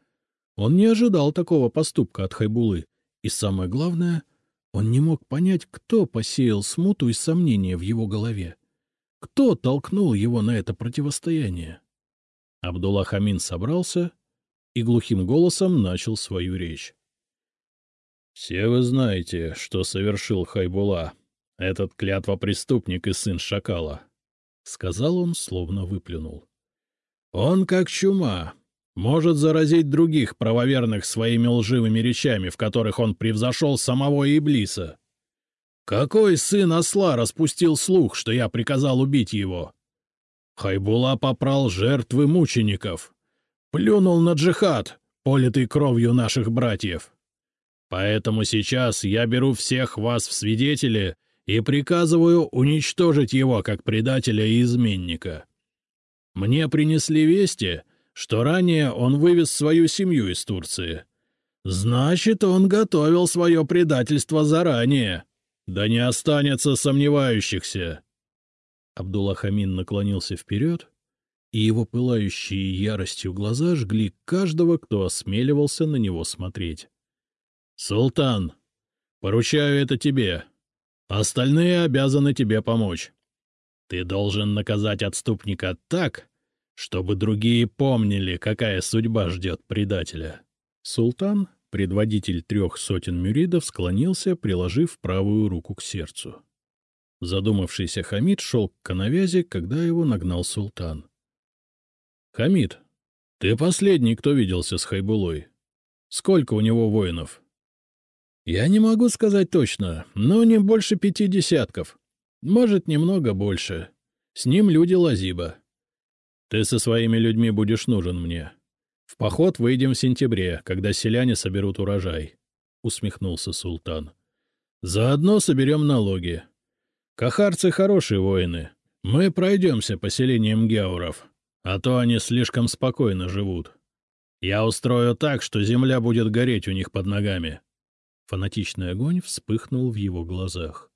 Он не ожидал такого поступка от Хайбулы, и самое главное, он не мог понять, кто посеял смуту и сомнения в его голове. Кто толкнул его на это противостояние? Абдулла Хамин собрался и глухим голосом начал свою речь. — Все вы знаете, что совершил Хайбула, этот клятва-преступник и сын шакала, — сказал он, словно выплюнул. Он как чума, может заразить других правоверных своими лживыми речами, в которых он превзошел самого Иблиса. Какой сын осла распустил слух, что я приказал убить его? Хайбула попрал жертвы мучеников, плюнул на джихад, политый кровью наших братьев. Поэтому сейчас я беру всех вас в свидетели и приказываю уничтожить его как предателя и изменника. Мне принесли вести, что ранее он вывез свою семью из Турции. Значит, он готовил свое предательство заранее. Да не останется сомневающихся. Абдуллахамин наклонился вперед, и его пылающие яростью глаза жгли каждого, кто осмеливался на него смотреть. — Султан, поручаю это тебе. Остальные обязаны тебе помочь. Ты должен наказать отступника так, чтобы другие помнили, какая судьба ждет предателя. Султан, предводитель трех сотен мюридов, склонился, приложив правую руку к сердцу. Задумавшийся Хамид шел к канавязи, когда его нагнал султан. — Хамид, ты последний, кто виделся с Хайбулой. Сколько у него воинов? Я не могу сказать точно, но не больше пяти десятков. Может, немного больше. С ним люди Лазиба. Ты со своими людьми будешь нужен мне. В поход выйдем в сентябре, когда селяне соберут урожай, — усмехнулся султан. Заодно соберем налоги. Кахарцы хорошие воины. Мы пройдемся по селениям геуров, а то они слишком спокойно живут. Я устрою так, что земля будет гореть у них под ногами. Фанатичный огонь вспыхнул в его глазах.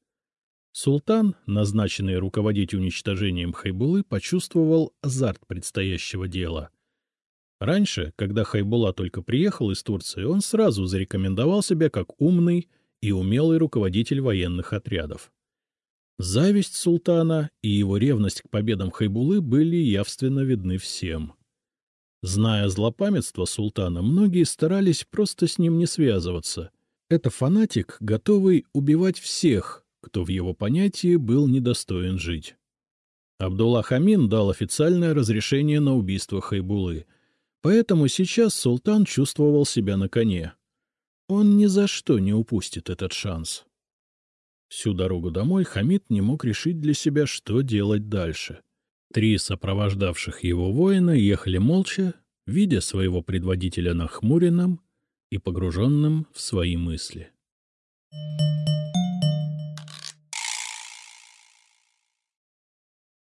Султан, назначенный руководить уничтожением Хайбулы, почувствовал азарт предстоящего дела. Раньше, когда Хайбула только приехал из Турции, он сразу зарекомендовал себя как умный и умелый руководитель военных отрядов. Зависть султана и его ревность к победам Хайбулы были явственно видны всем. Зная злопамятство султана, многие старались просто с ним не связываться. Это фанатик, готовый убивать всех, кто в его понятии был недостоин жить. Абдулла Хамин дал официальное разрешение на убийство Хайбулы, поэтому сейчас султан чувствовал себя на коне. Он ни за что не упустит этот шанс. Всю дорогу домой Хамид не мог решить для себя, что делать дальше. Три сопровождавших его воина ехали молча, видя своего предводителя нахмуренным и погруженным в свои мысли.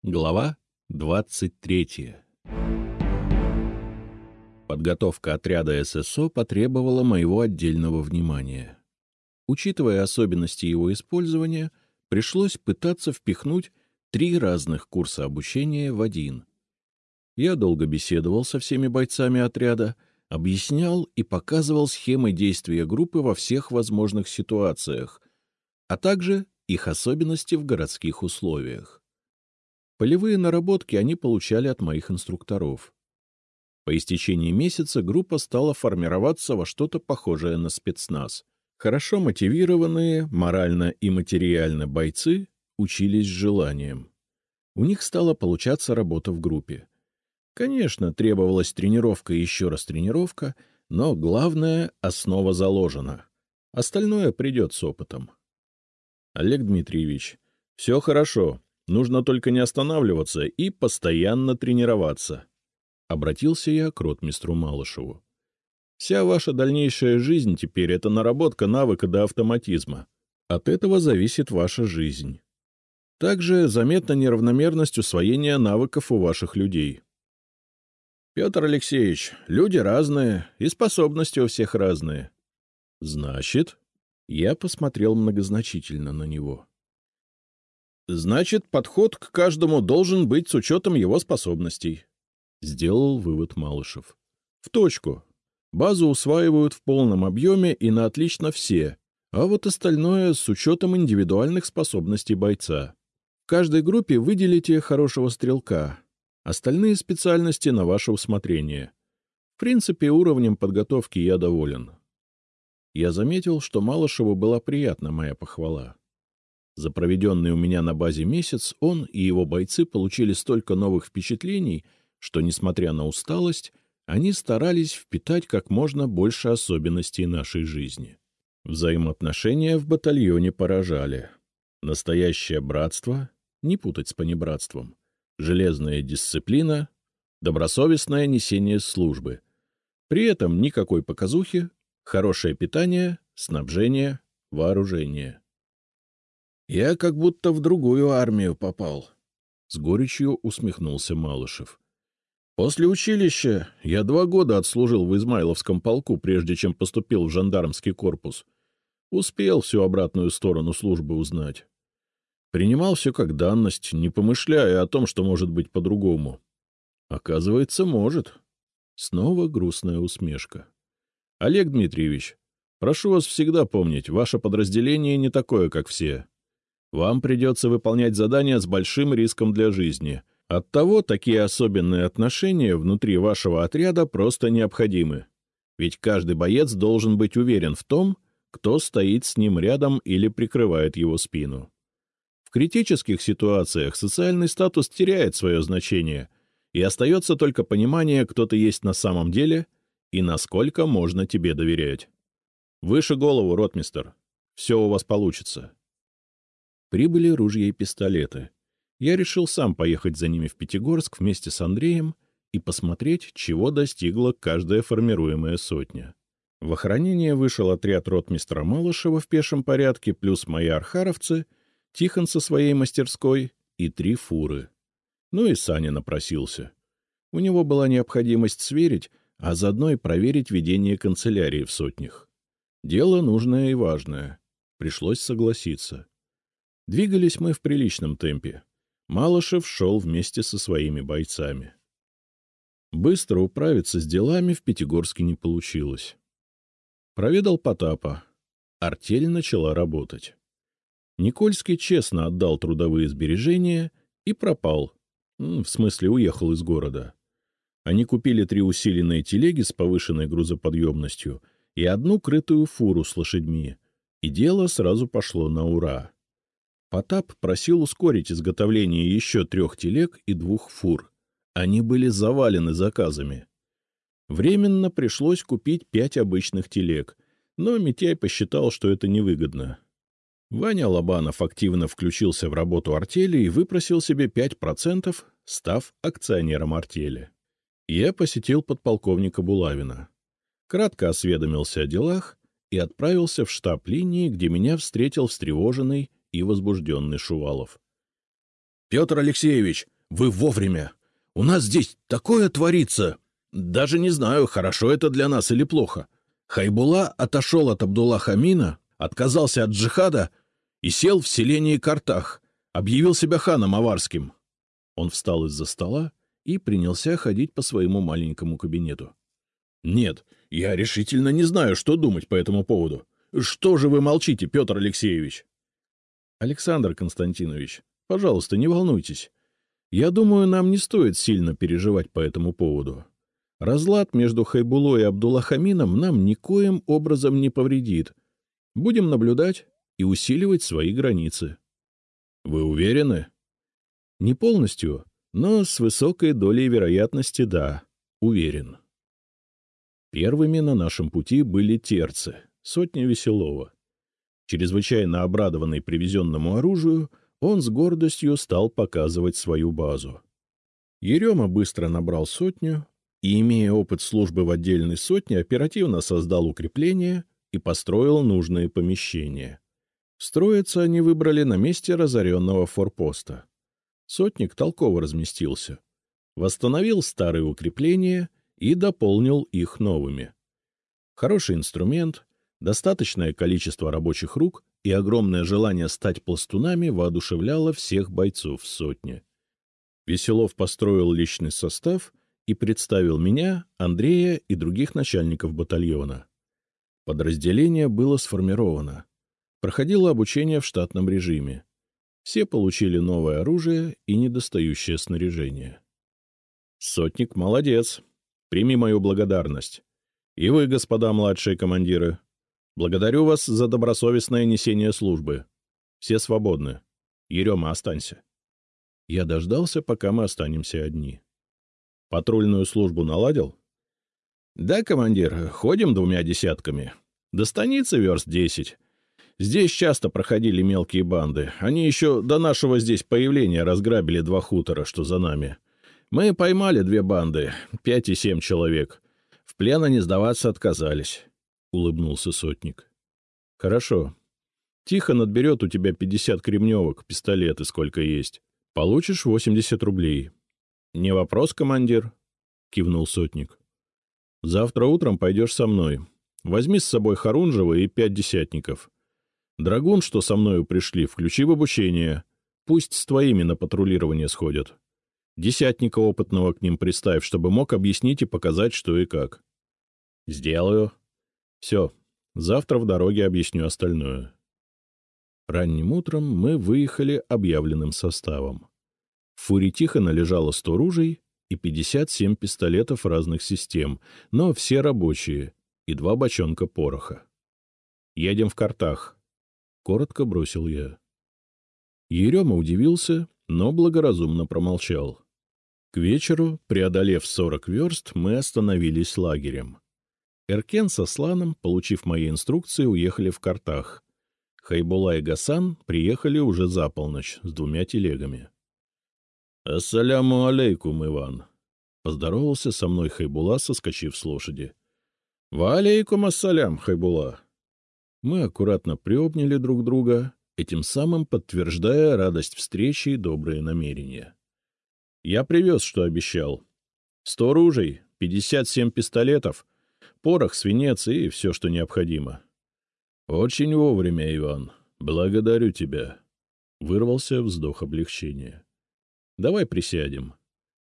Глава 23 Подготовка отряда ССО потребовала моего отдельного внимания. Учитывая особенности его использования, пришлось пытаться впихнуть три разных курса обучения в один. Я долго беседовал со всеми бойцами отряда, объяснял и показывал схемы действия группы во всех возможных ситуациях, а также их особенности в городских условиях. Полевые наработки они получали от моих инструкторов. По истечении месяца группа стала формироваться во что-то похожее на спецназ. Хорошо мотивированные, морально и материально бойцы учились желанием. У них стала получаться работа в группе. Конечно, требовалась тренировка и еще раз тренировка, но главное — основа заложена. Остальное придет с опытом. Олег Дмитриевич, все хорошо, нужно только не останавливаться и постоянно тренироваться. Обратился я к ротмистру Малышеву. Вся ваша дальнейшая жизнь теперь — это наработка навыка до автоматизма. От этого зависит ваша жизнь. Также заметна неравномерность усвоения навыков у ваших людей. Петр Алексеевич, люди разные, и способности у всех разные. Значит, я посмотрел многозначительно на него. Значит, подход к каждому должен быть с учетом его способностей. Сделал вывод Малышев. В точку. Базу усваивают в полном объеме и на отлично все, а вот остальное с учетом индивидуальных способностей бойца. В каждой группе выделите хорошего стрелка. Остальные специальности на ваше усмотрение. В принципе, уровнем подготовки я доволен. Я заметил, что Малышеву была приятна моя похвала. За проведенный у меня на базе месяц он и его бойцы получили столько новых впечатлений, что, несмотря на усталость, они старались впитать как можно больше особенностей нашей жизни. Взаимоотношения в батальоне поражали. Настоящее братство, не путать с понебратством, железная дисциплина, добросовестное несение службы. При этом никакой показухи, хорошее питание, снабжение, вооружение. «Я как будто в другую армию попал», — с горечью усмехнулся Малышев. После училища я два года отслужил в Измайловском полку, прежде чем поступил в жандармский корпус. Успел всю обратную сторону службы узнать. Принимал все как данность, не помышляя о том, что может быть по-другому. Оказывается, может. Снова грустная усмешка. Олег Дмитриевич, прошу вас всегда помнить, ваше подразделение не такое, как все. Вам придется выполнять задания с большим риском для жизни — Оттого такие особенные отношения внутри вашего отряда просто необходимы. Ведь каждый боец должен быть уверен в том, кто стоит с ним рядом или прикрывает его спину. В критических ситуациях социальный статус теряет свое значение, и остается только понимание, кто ты есть на самом деле и насколько можно тебе доверять. Выше голову, ротмистер. Все у вас получится. Прибыли ружья и пистолеты — я решил сам поехать за ними в Пятигорск вместе с Андреем и посмотреть, чего достигла каждая формируемая сотня. В охранение вышел отряд ротмистра Малышева в пешем порядке, плюс мои архаровцы, Тихон со своей мастерской и три фуры. Ну и Саня напросился. У него была необходимость сверить, а заодно и проверить ведение канцелярии в сотнях. Дело нужное и важное. Пришлось согласиться. Двигались мы в приличном темпе. Малышев шел вместе со своими бойцами. Быстро управиться с делами в Пятигорске не получилось. Проведал Потапа. Артель начала работать. Никольский честно отдал трудовые сбережения и пропал. В смысле, уехал из города. Они купили три усиленные телеги с повышенной грузоподъемностью и одну крытую фуру с лошадьми, и дело сразу пошло на ура. Потап просил ускорить изготовление еще трех телег и двух фур. Они были завалены заказами. Временно пришлось купить пять обычных телег, но Митяй посчитал, что это невыгодно. Ваня Лобанов активно включился в работу артели и выпросил себе 5%, став акционером артели. Я посетил подполковника Булавина. Кратко осведомился о делах и отправился в штаб линии, где меня встретил встревоженный и возбужденный Шувалов. — Петр Алексеевич, вы вовремя! У нас здесь такое творится! Даже не знаю, хорошо это для нас или плохо. Хайбула отошел от Абдулла Хамина, отказался от джихада и сел в селении Картах, объявил себя ханом аварским. Он встал из-за стола и принялся ходить по своему маленькому кабинету. — Нет, я решительно не знаю, что думать по этому поводу. Что же вы молчите, Петр Алексеевич? — Александр Константинович, пожалуйста, не волнуйтесь. Я думаю, нам не стоит сильно переживать по этому поводу. Разлад между Хайбулой и Абдуллахамином нам никоим образом не повредит. Будем наблюдать и усиливать свои границы. — Вы уверены? — Не полностью, но с высокой долей вероятности да, уверен. Первыми на нашем пути были терцы, сотня Веселова. Чрезвычайно обрадованный привезенному оружию, он с гордостью стал показывать свою базу. Ерема быстро набрал сотню и, имея опыт службы в отдельной сотне, оперативно создал укрепление и построил нужные помещения. Строиться они выбрали на месте разоренного форпоста. Сотник толково разместился. Восстановил старые укрепления — и дополнил их новыми. Хороший инструмент, достаточное количество рабочих рук и огромное желание стать пластунами воодушевляло всех бойцов в сотне. Веселов построил личный состав и представил меня, Андрея и других начальников батальона. Подразделение было сформировано. Проходило обучение в штатном режиме. Все получили новое оружие и недостающее снаряжение. Сотник молодец, Прими мою благодарность. И вы, господа младшие командиры. Благодарю вас за добросовестное несение службы. Все свободны. Ерема, останься. Я дождался, пока мы останемся одни. Патрульную службу наладил? Да, командир, ходим двумя десятками. До станицы верст десять. Здесь часто проходили мелкие банды. Они еще до нашего здесь появления разграбили два хутора, что за нами. — мы поймали две банды, пять и семь человек. В плен они сдаваться отказались, — улыбнулся сотник. — Хорошо. Тихон отберет у тебя пятьдесят кремневок, пистолеты сколько есть. Получишь восемьдесят рублей. — Не вопрос, командир, — кивнул сотник. — Завтра утром пойдешь со мной. Возьми с собой Харунжева и пять десятников. Драгун, что со мною пришли, включи в обучение. Пусть с твоими на патрулирование сходят. Десятника опытного к ним приставь, чтобы мог объяснить и показать, что и как. — Сделаю. Все, завтра в дороге объясню остальное. Ранним утром мы выехали объявленным составом. В фуре Тихона лежало сто ружей и 57 пистолетов разных систем, но все рабочие, и два бочонка пороха. — Едем в картах, — коротко бросил я. Ерема удивился, но благоразумно промолчал. К вечеру, преодолев сорок верст, мы остановились лагерем. Эркен со Сланом, получив мои инструкции, уехали в картах. Хайбула и Гасан приехали уже за полночь с двумя телегами. — Ассаляму алейкум, Иван! — поздоровался со мной Хайбула, соскочив с лошади. — Ва алейкум ассалям, Хайбула! Мы аккуратно приобняли друг друга, этим самым подтверждая радость встречи и добрые намерения. Я привез, что обещал. Сто ружей, пятьдесят семь пистолетов, порох, свинец и все, что необходимо. Очень вовремя, Иван. Благодарю тебя. Вырвался вздох облегчения. — Давай присядем.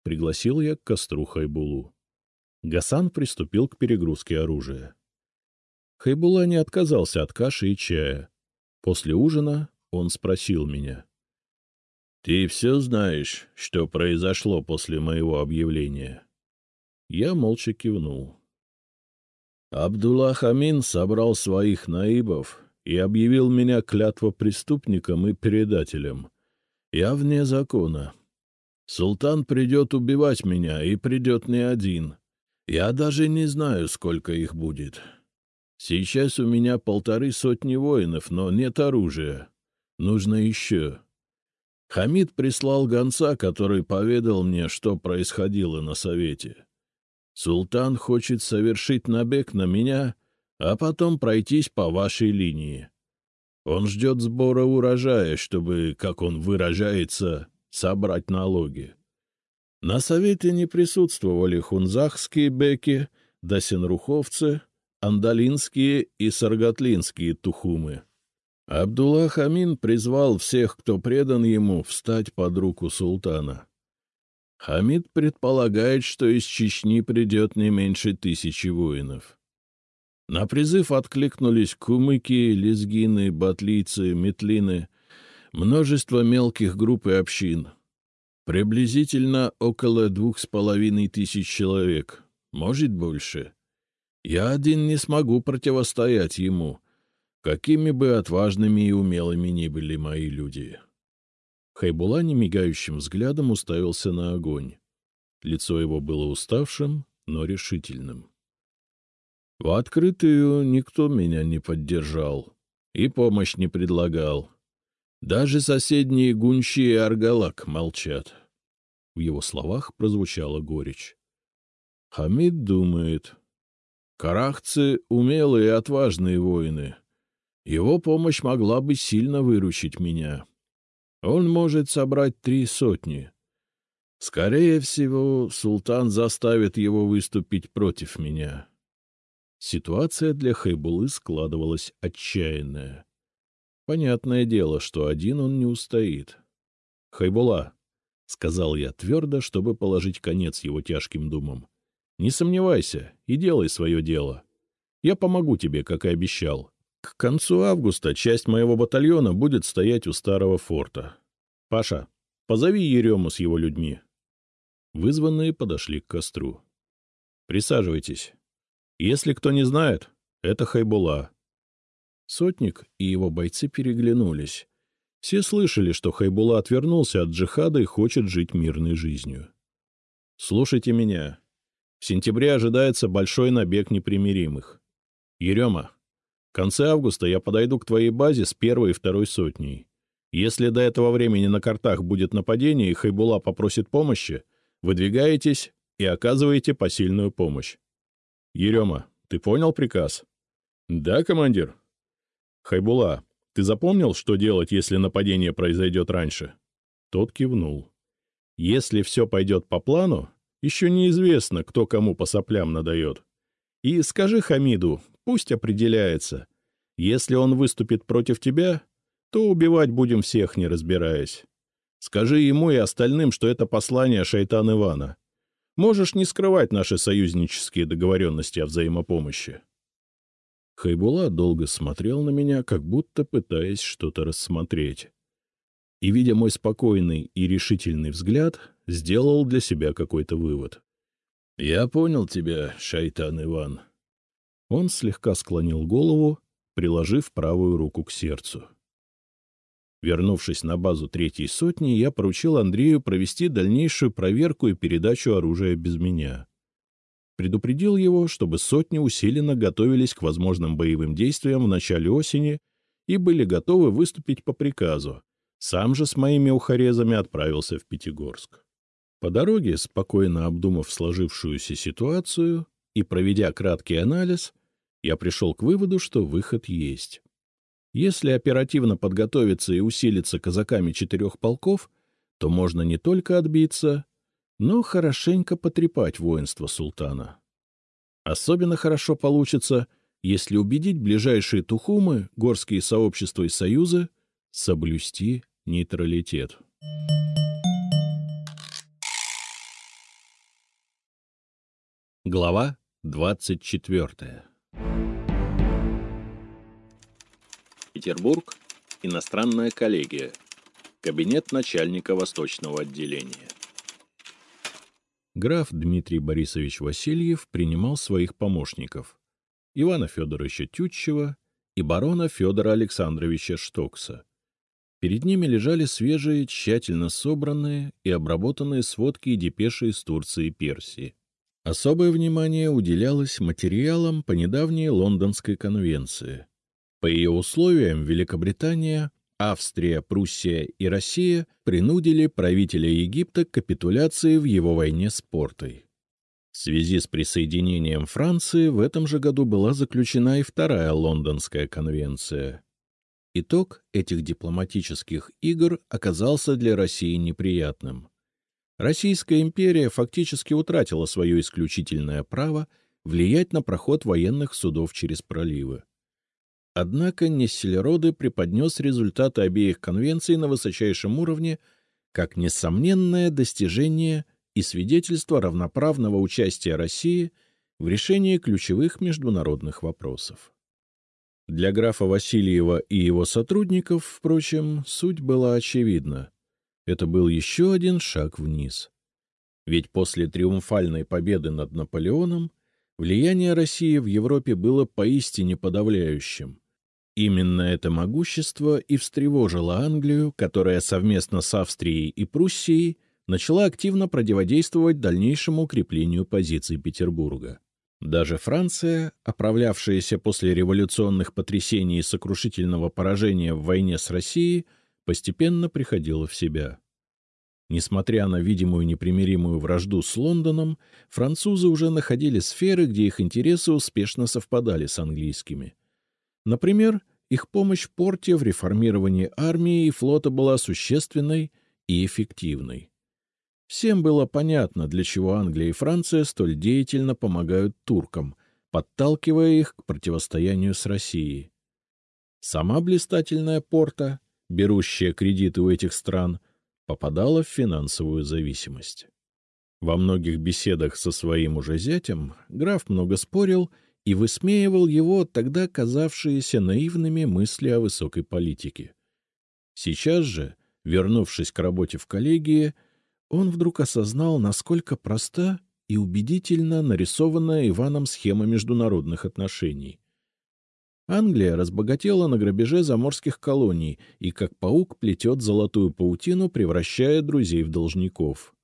Пригласил я к костру Хайбулу. Гасан приступил к перегрузке оружия. Хайбула не отказался от каши и чая. После ужина он спросил меня. — Ты все знаешь, что произошло после моего объявления? Я молча кивнул. Абдулла Хамин собрал своих наибов и объявил меня клятвопреступником и предателем. Я вне закона. Султан придет убивать меня, и придет не один. Я даже не знаю, сколько их будет. Сейчас у меня полторы сотни воинов, но нет оружия. Нужно еще. Хамид прислал гонца, который поведал мне, что происходило на совете. Султан хочет совершить набег на меня, а потом пройтись по вашей линии. Он ждет сбора урожая, чтобы, как он выражается, собрать налоги. На совете не присутствовали хунзахские беки, досинруховцы, андалинские и саргатлинские тухумы. Абдуллах Амин призвал всех, кто предан ему, встать под руку султана. Хамид предполагает, что из Чечни придет не меньше тысячи воинов. На призыв откликнулись кумыки, лезгины, батлийцы, метлины, множество мелких групп и общин. Приблизительно около двух с половиной тысяч человек, может больше. Я один не смогу противостоять ему, какими бы отважными и умелыми ни были мои люди. Хайбула немигающим взглядом уставился на огонь. Лицо его было уставшим, но решительным. В открытую никто меня не поддержал и помощь не предлагал. Даже соседние Гунчи и Аргалак молчат. В его словах прозвучала горечь. Хамид думает. Карахцы — умелые и отважные воины. Его помощь могла бы сильно выручить меня. Он может собрать три сотни. Скорее всего, султан заставит его выступить против меня. Ситуация для Хайбулы складывалась отчаянная. Понятное дело, что один он не устоит. — Хайбула, — сказал я твердо, чтобы положить конец его тяжким думам, — не сомневайся и делай свое дело. Я помогу тебе, как и обещал. К концу августа часть моего батальона будет стоять у старого форта. Паша, позови Ерему с его людьми. Вызванные подошли к костру. Присаживайтесь. Если кто не знает, это Хайбула. Сотник и его бойцы переглянулись. Все слышали, что Хайбула отвернулся от джихада и хочет жить мирной жизнью. Слушайте меня. В сентябре ожидается большой набег непримиримых. Ерема, конце августа я подойду к твоей базе с первой и второй сотней. Если до этого времени на картах будет нападение и Хайбула попросит помощи, выдвигаетесь и оказываете посильную помощь. Ерема, ты понял приказ? Да, командир. Хайбула, ты запомнил, что делать, если нападение произойдет раньше? Тот кивнул. Если все пойдет по плану, еще неизвестно, кто кому по соплям надает. И скажи Хамиду, Пусть определяется. Если он выступит против тебя, то убивать будем всех, не разбираясь. Скажи ему и остальным, что это послание шайтан Ивана. Можешь не скрывать наши союзнические договоренности о взаимопомощи. Хайбула долго смотрел на меня, как будто пытаясь что-то рассмотреть. И, видя мой спокойный и решительный взгляд, сделал для себя какой-то вывод. — Я понял тебя, шайтан Иван. Он слегка склонил голову, приложив правую руку к сердцу. Вернувшись на базу третьей сотни, я поручил Андрею провести дальнейшую проверку и передачу оружия без меня. Предупредил его, чтобы сотни усиленно готовились к возможным боевым действиям в начале осени и были готовы выступить по приказу. Сам же с моими ухорезами отправился в Пятигорск. По дороге, спокойно обдумав сложившуюся ситуацию и проведя краткий анализ, я пришел к выводу, что выход есть. Если оперативно подготовиться и усилиться казаками четырех полков, то можно не только отбиться, но хорошенько потрепать воинство султана. Особенно хорошо получится, если убедить ближайшие тухумы, горские сообщества и союзы соблюсти нейтралитет. Глава 24 Петербург. Иностранная коллегия. Кабинет начальника Восточного отделения. Граф Дмитрий Борисович Васильев принимал своих помощников — Ивана Федоровича Тютчева и барона Федора Александровича Штокса. Перед ними лежали свежие, тщательно собранные и обработанные сводки и депеши из Турции и Персии. Особое внимание уделялось материалам по недавней Лондонской конвенции. По ее условиям Великобритания, Австрия, Пруссия и Россия принудили правителя Египта к капитуляции в его войне с Портой. В связи с присоединением Франции в этом же году была заключена и Вторая Лондонская конвенция. Итог этих дипломатических игр оказался для России неприятным. Российская империя фактически утратила свое исключительное право влиять на проход военных судов через проливы. Однако Несселероды преподнес результаты обеих конвенций на высочайшем уровне как несомненное достижение и свидетельство равноправного участия России в решении ключевых международных вопросов. Для графа Васильева и его сотрудников, впрочем, суть была очевидна. Это был еще один шаг вниз. Ведь после триумфальной победы над Наполеоном влияние России в Европе было поистине подавляющим. Именно это могущество и встревожило Англию, которая совместно с Австрией и Пруссией начала активно противодействовать дальнейшему укреплению позиций Петербурга. Даже Франция, оправлявшаяся после революционных потрясений и сокрушительного поражения в войне с Россией, постепенно приходила в себя. Несмотря на видимую непримиримую вражду с Лондоном, французы уже находили сферы, где их интересы успешно совпадали с английскими. Например, их помощь Порте в реформировании армии и флота была существенной и эффективной. Всем было понятно, для чего Англия и Франция столь деятельно помогают туркам, подталкивая их к противостоянию с Россией. Сама блистательная Порта, берущая кредиты у этих стран, попадала в финансовую зависимость. Во многих беседах со своим уже зятем граф много спорил и высмеивал его тогда казавшиеся наивными мысли о высокой политике. Сейчас же, вернувшись к работе в коллегии, он вдруг осознал, насколько проста и убедительно нарисованная Иваном схема международных отношений. Англия разбогатела на грабеже заморских колоний и как паук плетет золотую паутину, превращая друзей в должников.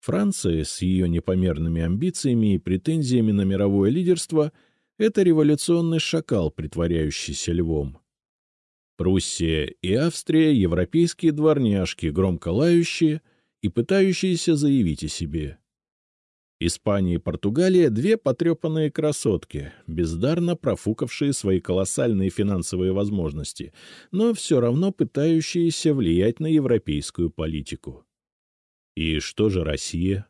Франция с ее непомерными амбициями и претензиями на мировое лидерство — это революционный шакал, притворяющийся львом. Пруссия и Австрия — европейские дворняжки, громко лающие — и пытающиеся заявить о себе. Испания и Португалия — две потрепанные красотки, бездарно профукавшие свои колоссальные финансовые возможности, но все равно пытающиеся влиять на европейскую политику. И что же Россия?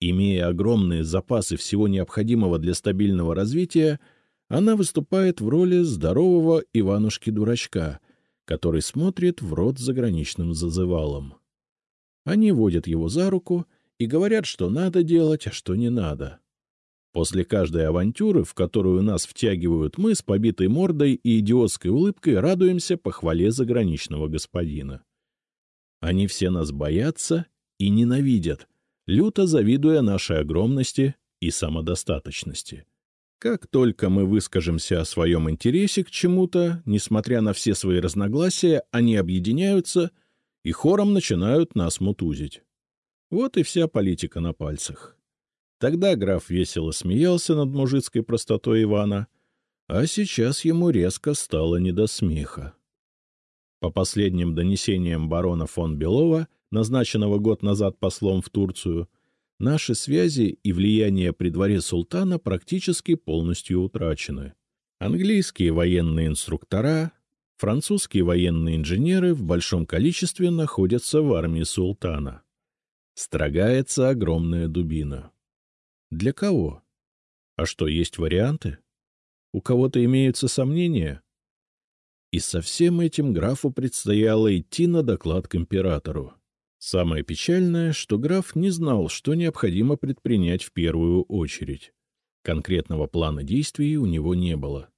Имея огромные запасы всего необходимого для стабильного развития, она выступает в роли здорового Иванушки-дурачка, который смотрит в рот заграничным зазывалом. Они водят его за руку и говорят, что надо делать, а что не надо. После каждой авантюры, в которую нас втягивают, мы с побитой мордой и идиотской улыбкой радуемся похвале заграничного господина. Они все нас боятся и ненавидят, люто завидуя нашей огромности и самодостаточности. Как только мы выскажемся о своем интересе к чему-то, несмотря на все свои разногласия, они объединяются — и хором начинают нас мутузить. Вот и вся политика на пальцах. Тогда граф весело смеялся над мужицкой простотой Ивана, а сейчас ему резко стало не до смеха. По последним донесениям барона фон Белова, назначенного год назад послом в Турцию, наши связи и влияние при дворе султана практически полностью утрачены. Английские военные инструктора, Французские военные инженеры в большом количестве находятся в армии султана. Строгается огромная дубина. Для кого? А что, есть варианты? У кого-то имеются сомнения? И со всем этим графу предстояло идти на доклад к императору. Самое печальное, что граф не знал, что необходимо предпринять в первую очередь. Конкретного плана действий у него не было.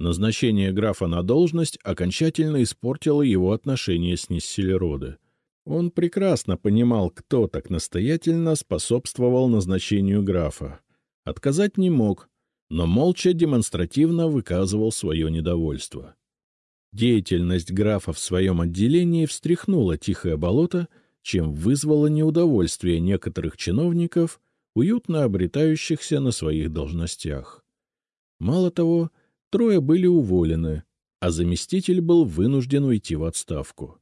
Назначение графа на должность окончательно испортило его отношения с Ниссельроде. Он прекрасно понимал, кто так настоятельно способствовал назначению графа. Отказать не мог, но молча демонстративно выказывал свое недовольство. Деятельность графа в своем отделении встряхнула тихое болото, чем вызвало неудовольствие некоторых чиновников, уютно обретающихся на своих должностях. Мало того, трое были уволены, а заместитель был вынужден уйти в отставку.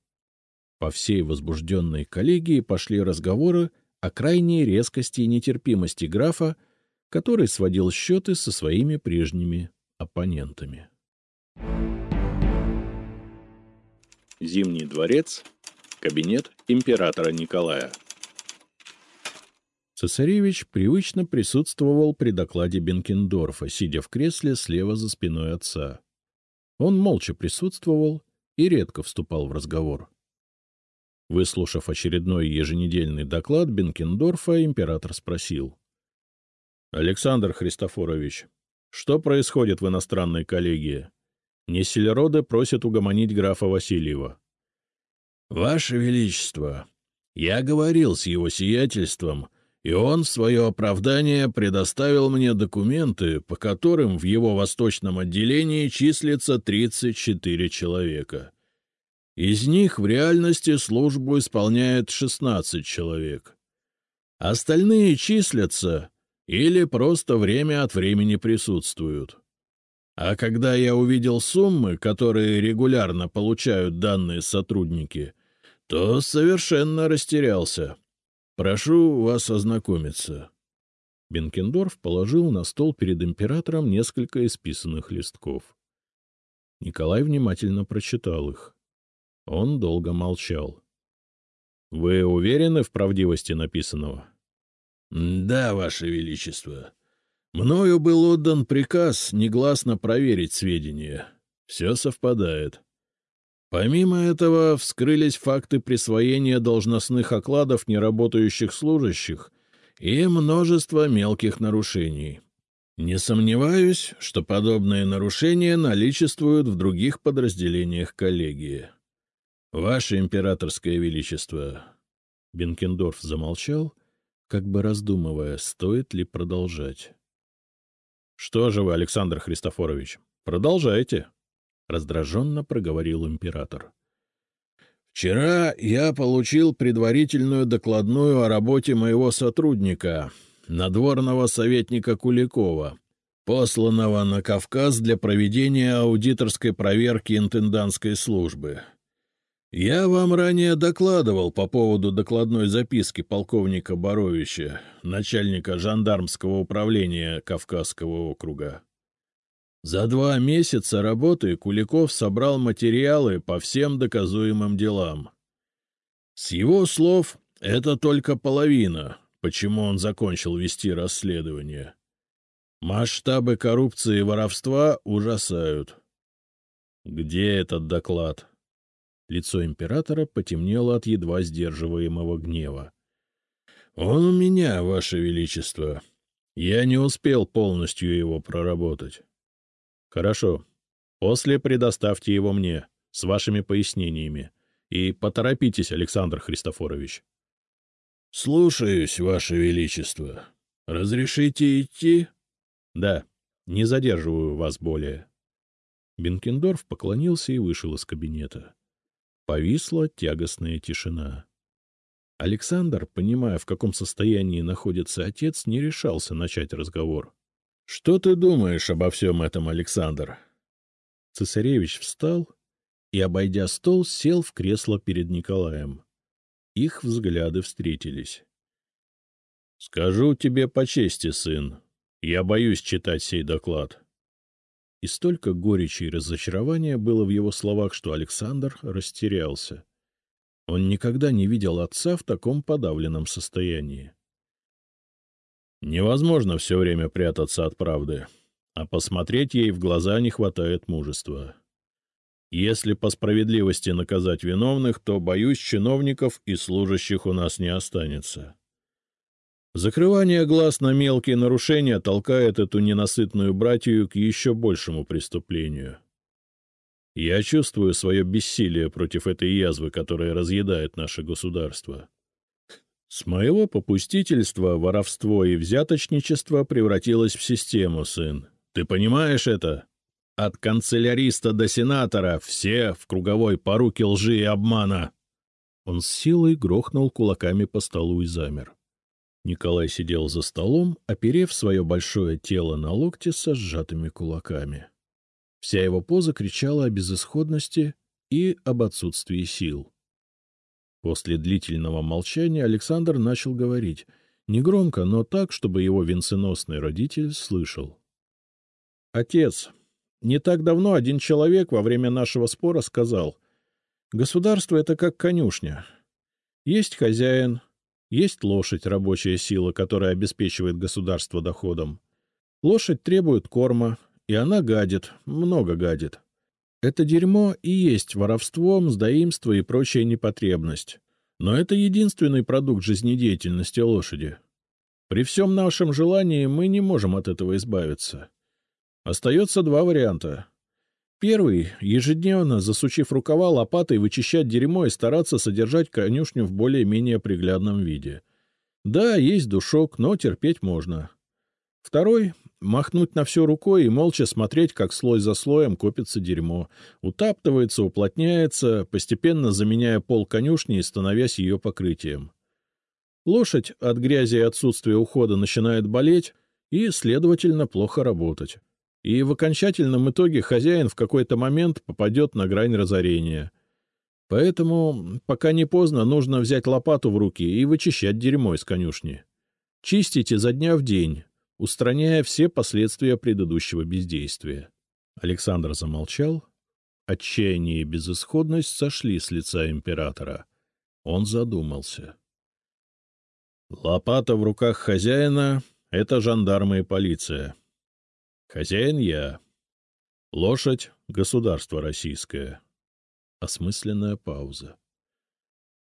По всей возбужденной коллегии пошли разговоры о крайней резкости и нетерпимости графа, который сводил счеты со своими прежними оппонентами. Зимний дворец, кабинет императора Николая. Цесаревич привычно присутствовал при докладе Бенкендорфа, сидя в кресле слева за спиной отца. Он молча присутствовал и редко вступал в разговор. Выслушав очередной еженедельный доклад Бенкендорфа, император спросил. — Александр Христофорович, что происходит в иностранной коллегии? Нессельроды просят угомонить графа Васильева. — Ваше Величество, я говорил с его сиятельством, и он в свое оправдание предоставил мне документы, по которым в его восточном отделении числится 34 человека. Из них в реальности службу исполняет 16 человек. Остальные числятся или просто время от времени присутствуют. А когда я увидел суммы, которые регулярно получают данные сотрудники, то совершенно растерялся. Прошу вас ознакомиться. Бенкендорф положил на стол перед императором несколько исписанных листков. Николай внимательно прочитал их. Он долго молчал. — Вы уверены в правдивости написанного? — Да, Ваше Величество. Мною был отдан приказ негласно проверить сведения. Все совпадает. Помимо этого, вскрылись факты присвоения должностных окладов неработающих служащих и множество мелких нарушений. Не сомневаюсь, что подобные нарушения наличествуют в других подразделениях коллегии. Ваше императорское величество. Бенкендорф замолчал, как бы раздумывая, стоит ли продолжать. — Что же вы, Александр Христофорович, продолжайте, — раздраженно проговорил император. — Вчера я получил предварительную докладную о работе моего сотрудника, надворного советника Куликова, посланного на Кавказ для проведения аудиторской проверки интендантской службы. Я вам ранее докладывал по поводу докладной записки полковника Боровича, начальника жандармского управления Кавказского округа. За два месяца работы Куликов собрал материалы по всем доказуемым делам. С его слов, это только половина, почему он закончил вести расследование. Масштабы коррупции и воровства ужасают. Где этот доклад? Лицо императора потемнело от едва сдерживаемого гнева. — Он у меня, Ваше Величество. Я не успел полностью его проработать. — Хорошо. После предоставьте его мне, с вашими пояснениями. И поторопитесь, Александр Христофорович. — Слушаюсь, Ваше Величество. Разрешите идти? — Да, не задерживаю вас более. Бенкендорф поклонился и вышел из кабинета. Повисла тягостная тишина. Александр, понимая, в каком состоянии находится отец, не решался начать разговор. — Что ты думаешь обо всем этом, Александр? Цесаревич встал и, обойдя стол, сел в кресло перед Николаем. Их взгляды встретились. — Скажу тебе по чести, сын, я боюсь читать сей доклад. И столько горечи и разочарования было в его словах, что Александр растерялся. Он никогда не видел отца в таком подавленном состоянии. Невозможно все время прятаться от правды, а посмотреть ей в глаза не хватает мужества. Если по справедливости наказать виновных, то, боюсь, чиновников и служащих у нас не останется. Закрывание глаз на мелкие нарушения толкает эту ненасытную братью к еще большему преступлению. Я чувствую свое бессилие против этой язвы, которая разъедает наше государство. С моего попустительства воровство и взяточничество превратилось в систему, сын. Ты понимаешь это? От канцеляриста до сенатора все в круговой поруке лжи и обмана. Он с силой грохнул кулаками по столу и замер. Николай сидел за столом, оперев свое большое тело на локте со сжатыми кулаками. Вся его поза кричала о безысходности и об отсутствии сил. После длительного молчания Александр начал говорить, негромко, но так, чтобы его венценосный родитель слышал. — Отец, не так давно один человек во время нашего спора сказал, «Государство — это как конюшня. Есть хозяин, есть лошадь, рабочая сила, которая обеспечивает государство доходом. Лошадь требует корма, и она гадит, много гадит. Это дерьмо и есть воровство, мздоимство и прочая непотребность. Но это единственный продукт жизнедеятельности лошади. При всем нашем желании мы не можем от этого избавиться. Остается два варианта. Первый — ежедневно, засучив рукава лопатой, вычищать дерьмо и стараться содержать конюшню в более-менее приглядном виде. Да, есть душок, но терпеть можно. Второй — махнуть на все рукой и молча смотреть, как слой за слоем копится дерьмо, утаптывается, уплотняется, постепенно заменяя пол конюшни и становясь ее покрытием. Лошадь от грязи и отсутствия ухода начинает болеть и, следовательно, плохо работать и в окончательном итоге хозяин в какой-то момент попадет на грань разорения. Поэтому, пока не поздно, нужно взять лопату в руки и вычищать дерьмо из конюшни. Чистить изо дня в день, устраняя все последствия предыдущего бездействия. Александр замолчал. Отчаяние и безысходность сошли с лица императора. Он задумался. Лопата в руках хозяина — это жандармы и полиция. Хозяин я. Лошадь — государство российское. Осмысленная пауза.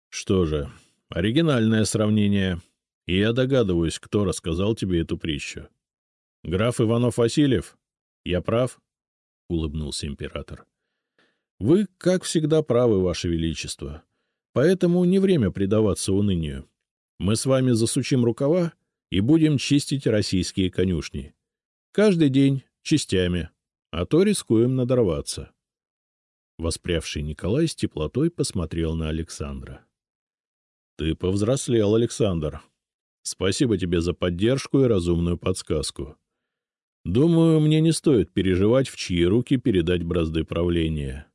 Что же, оригинальное сравнение. И я догадываюсь, кто рассказал тебе эту притчу. Граф Иванов-Васильев? Я прав? — улыбнулся император. — Вы, как всегда, правы, Ваше Величество. Поэтому не время предаваться унынию. Мы с вами засучим рукава и будем чистить российские конюшни. Каждый день, частями, а то рискуем надорваться. Воспрявший Николай с теплотой посмотрел на Александра. — Ты повзрослел, Александр. Спасибо тебе за поддержку и разумную подсказку. Думаю, мне не стоит переживать, в чьи руки передать бразды правления.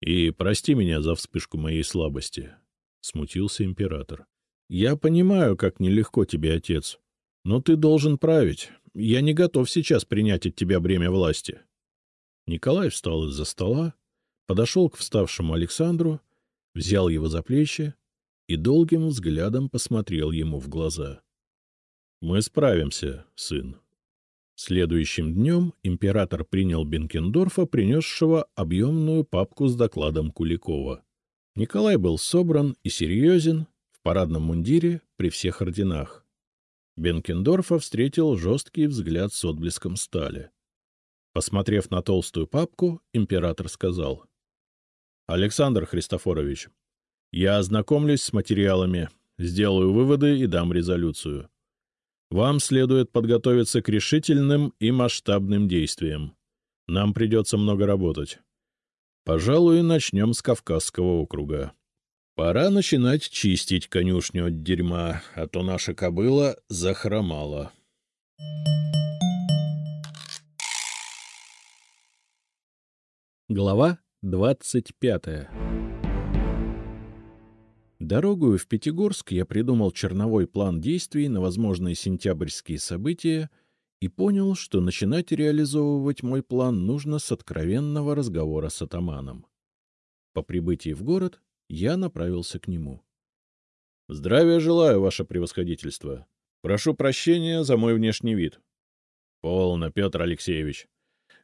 И прости меня за вспышку моей слабости, — смутился император. — Я понимаю, как нелегко тебе, отец, но ты должен править, я не готов сейчас принять от тебя бремя власти. Николай встал из-за стола, подошел к вставшему Александру, взял его за плечи и долгим взглядом посмотрел ему в глаза. — Мы справимся, сын. Следующим днем император принял Бенкендорфа, принесшего объемную папку с докладом Куликова. Николай был собран и серьезен, в парадном мундире при всех орденах. Бенкендорфа встретил жесткий взгляд с отблеском стали. Посмотрев на толстую папку, император сказал. — Александр Христофорович, я ознакомлюсь с материалами, сделаю выводы и дам резолюцию. Вам следует подготовиться к решительным и масштабным действиям. Нам придется много работать. Пожалуй, начнем с Кавказского округа. Пора начинать чистить конюшню от дерьма, а то наша кобыла захромала. Глава двадцать пятая Дорогую в Пятигорск я придумал черновой план действий на возможные сентябрьские события и понял, что начинать реализовывать мой план нужно с откровенного разговора с атаманом. По прибытии в город я направился к нему. — Здравия желаю, ваше превосходительство. Прошу прощения за мой внешний вид. — Полно, Петр Алексеевич.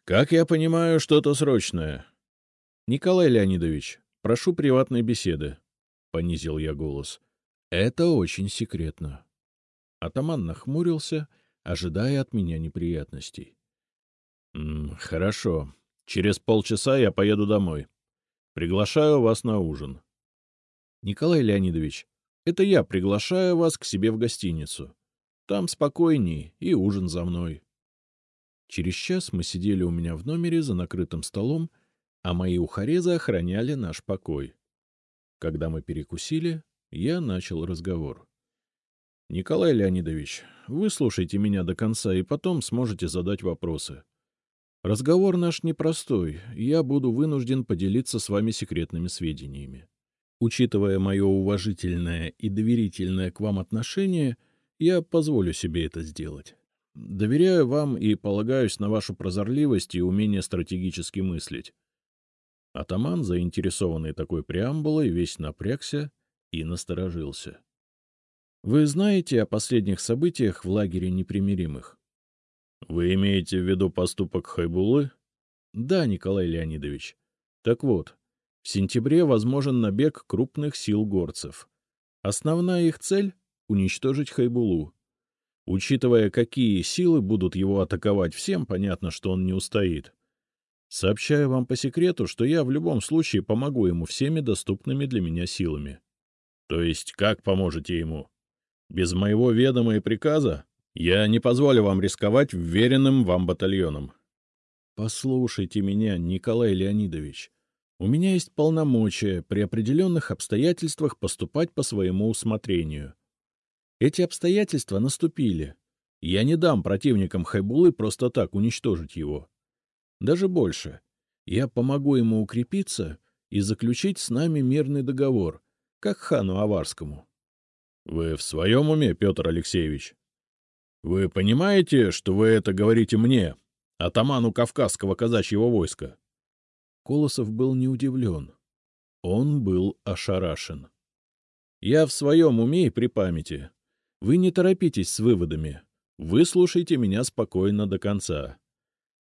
Как я понимаю, что-то срочное. — Николай Леонидович, прошу приватной беседы, — понизил я голос. — Это очень секретно. Атаман нахмурился, ожидая от меня неприятностей. — Хорошо. Через полчаса я поеду домой. Приглашаю вас на ужин. — Николай Леонидович, это я приглашаю вас к себе в гостиницу. Там спокойней, и ужин за мной. Через час мы сидели у меня в номере за накрытым столом, а мои ухарезы охраняли наш покой. Когда мы перекусили, я начал разговор. — Николай Леонидович, выслушайте меня до конца и потом сможете задать вопросы. Разговор наш непростой, я буду вынужден поделиться с вами секретными сведениями. Учитывая мое уважительное и доверительное к вам отношение, я позволю себе это сделать. Доверяю вам и полагаюсь на вашу прозорливость и умение стратегически мыслить. Атаман, заинтересованный такой преамбулой, весь напрягся и насторожился. — Вы знаете о последних событиях в лагере непримиримых? — Вы имеете в виду поступок Хайбулы? — Да, Николай Леонидович. Так вот, в сентябре возможен набег крупных сил горцев. Основная их цель — уничтожить Хайбулу. Учитывая, какие силы будут его атаковать, всем понятно, что он не устоит. Сообщаю вам по секрету, что я в любом случае помогу ему всеми доступными для меня силами. То есть как поможете ему? Без моего ведома и приказа? Я не позволю вам рисковать вверенным вам батальоном. Послушайте меня, Николай Леонидович. У меня есть полномочия при определенных обстоятельствах поступать по своему усмотрению. Эти обстоятельства наступили. Я не дам противникам Хайбулы просто так уничтожить его. Даже больше. Я помогу ему укрепиться и заключить с нами мирный договор, как хану Аварскому. — Вы в своем уме, Петр Алексеевич? Вы понимаете, что вы это говорите мне, атаману Кавказского казачьего войска? Колосов был не удивлен. Он был ошарашен. — Я в своем уме и при памяти. Вы не торопитесь с выводами. Выслушайте меня спокойно до конца.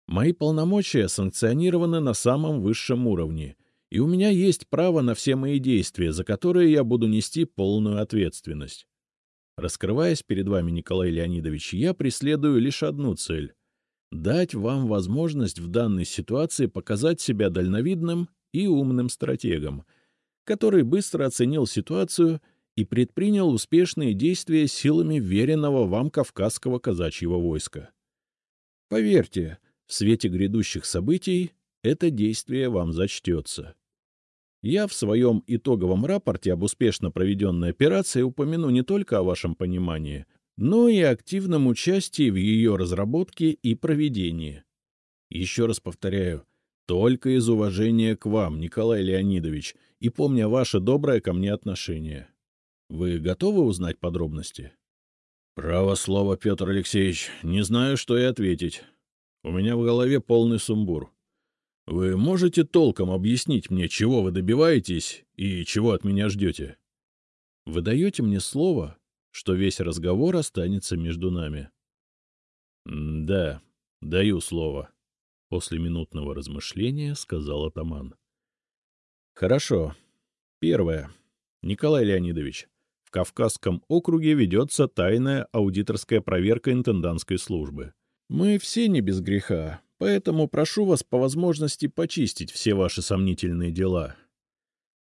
Мои полномочия санкционированы на самом высшем уровне, и у меня есть право на все мои действия, за которые я буду нести полную ответственность. Раскрываясь перед вами, Николай Леонидович, я преследую лишь одну цель — дать вам возможность в данной ситуации показать себя дальновидным и умным стратегом, который быстро оценил ситуацию и предпринял успешные действия силами веренного вам Кавказского казачьего войска. Поверьте, в свете грядущих событий это действие вам зачтется. Я в своем итоговом рапорте об успешно проведенной операции упомяну не только о вашем понимании, но и активном участии в ее разработке и проведении. Еще раз повторяю, только из уважения к вам, Николай Леонидович, и помня ваше доброе ко мне отношение. Вы готовы узнать подробности? — Право слово, Петр Алексеевич, не знаю, что и ответить. У меня в голове полный сумбур. Вы можете толком объяснить мне, чего вы добиваетесь и чего от меня ждете? Вы даете мне слово, что весь разговор останется между нами? — Да, даю слово, — после минутного размышления сказал атаман. — Хорошо. Первое. Николай Леонидович, в Кавказском округе ведется тайная аудиторская проверка интендантской службы. Мы все не без греха, Поэтому прошу вас по возможности почистить все ваши сомнительные дела.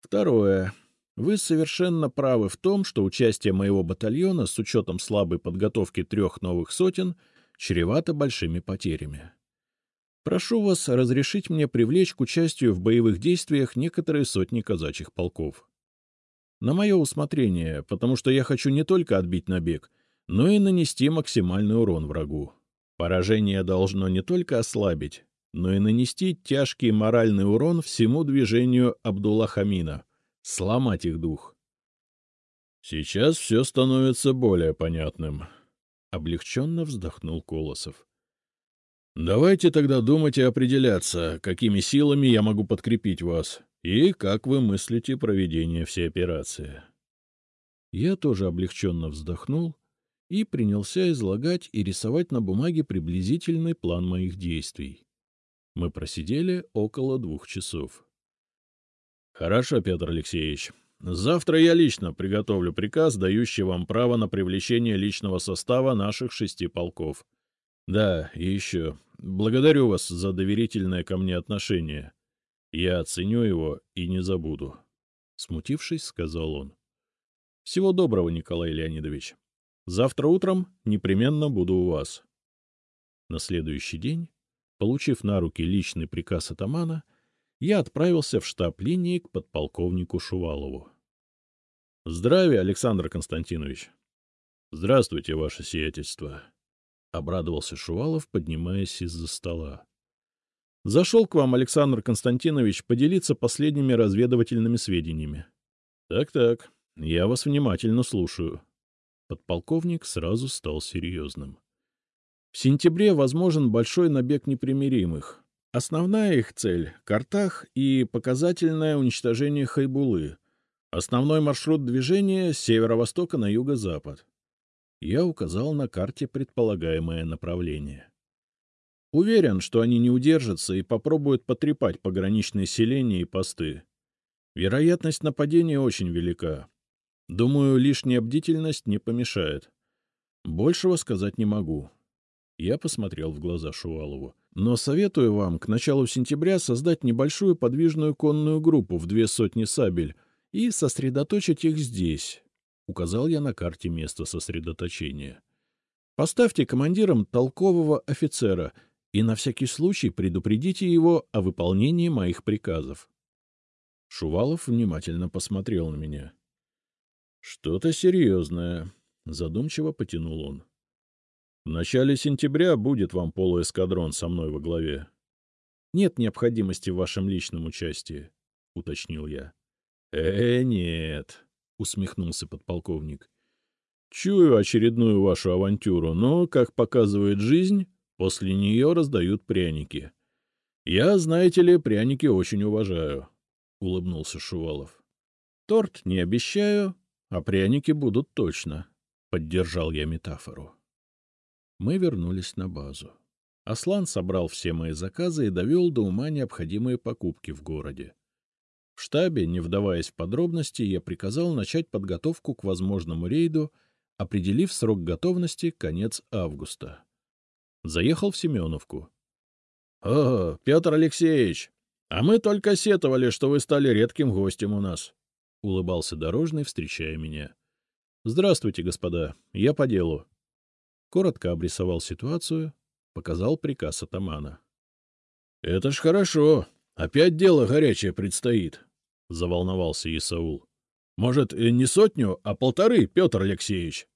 Второе. Вы совершенно правы в том, что участие моего батальона с учетом слабой подготовки трех новых сотен чревато большими потерями. Прошу вас разрешить мне привлечь к участию в боевых действиях некоторые сотни казачьих полков. На мое усмотрение, потому что я хочу не только отбить набег, но и нанести максимальный урон врагу. Поражение должно не только ослабить, но и нанести тяжкий моральный урон всему движению Абдуллахамина, сломать их дух. «Сейчас все становится более понятным», — облегченно вздохнул Колосов. «Давайте тогда думать и определяться, какими силами я могу подкрепить вас и как вы мыслите проведение всей операции». Я тоже облегченно вздохнул и принялся излагать и рисовать на бумаге приблизительный план моих действий. Мы просидели около двух часов. Хорошо, Петр Алексеевич. Завтра я лично приготовлю приказ, дающий вам право на привлечение личного состава наших шести полков. Да, и еще. Благодарю вас за доверительное ко мне отношение. Я оценю его и не забуду. Смутившись, сказал он. Всего доброго, Николай Леонидович. Завтра утром непременно буду у вас. На следующий день, получив на руки личный приказ атамана, я отправился в штаб линии к подполковнику Шувалову. — Здравия, Александр Константинович. — Здравствуйте, ваше сиятельство. — обрадовался Шувалов, поднимаясь из-за стола. — Зашел к вам, Александр Константинович, поделиться последними разведывательными сведениями. Так — Так-так, я вас внимательно слушаю. Подполковник сразу стал серьезным. В сентябре возможен большой набег непримиримых. Основная их цель — Картах и показательное уничтожение Хайбулы. Основной маршрут движения — с северо-востока на юго-запад. Я указал на карте предполагаемое направление. Уверен, что они не удержатся и попробуют потрепать пограничные селения и посты. Вероятность нападения очень велика. Думаю, лишняя бдительность не помешает. Большего сказать не могу. Я посмотрел в глаза Шувалову. Но советую вам к началу сентября создать небольшую подвижную конную группу в две сотни сабель и сосредоточить их здесь. Указал я на карте место сосредоточения. Поставьте командиром толкового офицера и на всякий случай предупредите его о выполнении моих приказов. Шувалов внимательно посмотрел на меня. — Что-то серьезное, — задумчиво потянул он. — В начале сентября будет вам полуэскадрон со мной во главе. — Нет необходимости в вашем личном участии, — уточнил я. — Э, нет, — усмехнулся подполковник. — Чую очередную вашу авантюру, но, как показывает жизнь, после нее раздают пряники. Я, знаете ли, пряники очень уважаю, — улыбнулся Шувалов. — Торт не обещаю, а пряники будут точно, — поддержал я метафору. Мы вернулись на базу. Аслан собрал все мои заказы и довел до ума необходимые покупки в городе. В штабе, не вдаваясь в подробности, я приказал начать подготовку к возможному рейду, определив срок готовности конец августа. Заехал в Семеновку. — О, Петр Алексеевич, а мы только сетовали, что вы стали редким гостем у нас. — улыбался Дорожный, встречая меня. — Здравствуйте, господа, я по делу. Коротко обрисовал ситуацию, показал приказ атамана. — Это ж хорошо, опять дело горячее предстоит, — заволновался Исаул. — Может, не сотню, а полторы, Петр Алексеевич?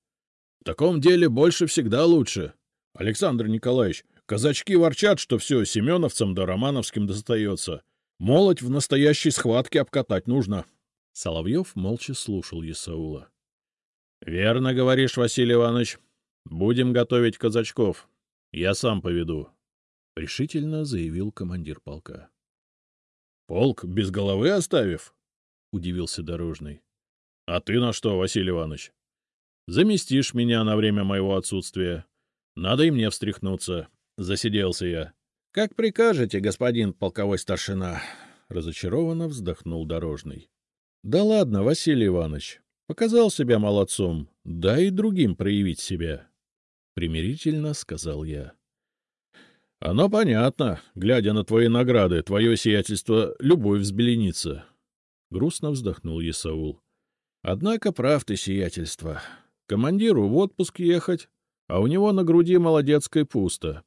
В таком деле больше всегда лучше. Александр Николаевич, казачки ворчат, что все семеновцам да романовским достается. Молоть в настоящей схватке обкатать нужно. — Соловьев молча слушал Исаула. — Верно говоришь, Василий Иванович. Будем готовить казачков. Я сам поведу, — решительно заявил командир полка. — Полк без головы оставив? — удивился Дорожный. — А ты на что, Василий Иванович? — Заместишь меня на время моего отсутствия. Надо и мне встряхнуться. Засиделся я. — Как прикажете, господин полковой старшина, — разочарованно вздохнул Дорожный. — Да ладно, Василий Иванович, показал себя молодцом, дай и другим проявить себя, — примирительно сказал я. — Оно понятно, глядя на твои награды, твое сиятельство — любовь взбеленится. Грустно вздохнул Исаул. — Однако прав ты, сиятельство. Командиру в отпуск ехать, а у него на груди молодецкой пусто.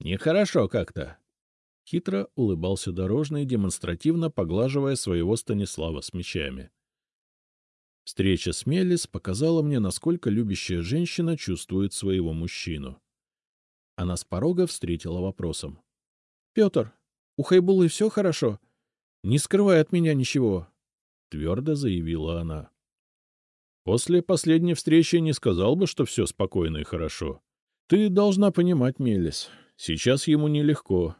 Нехорошо как-то. Хитро улыбался Дорожный, демонстративно поглаживая своего Станислава с мечами. Встреча с Мелис показала мне, насколько любящая женщина чувствует своего мужчину. Она с порога встретила вопросом. — Петр, у Хайбулы все хорошо? Не скрывай от меня ничего, — твердо заявила она. После последней встречи не сказал бы, что все спокойно и хорошо. Ты должна понимать, Мелис, сейчас ему нелегко.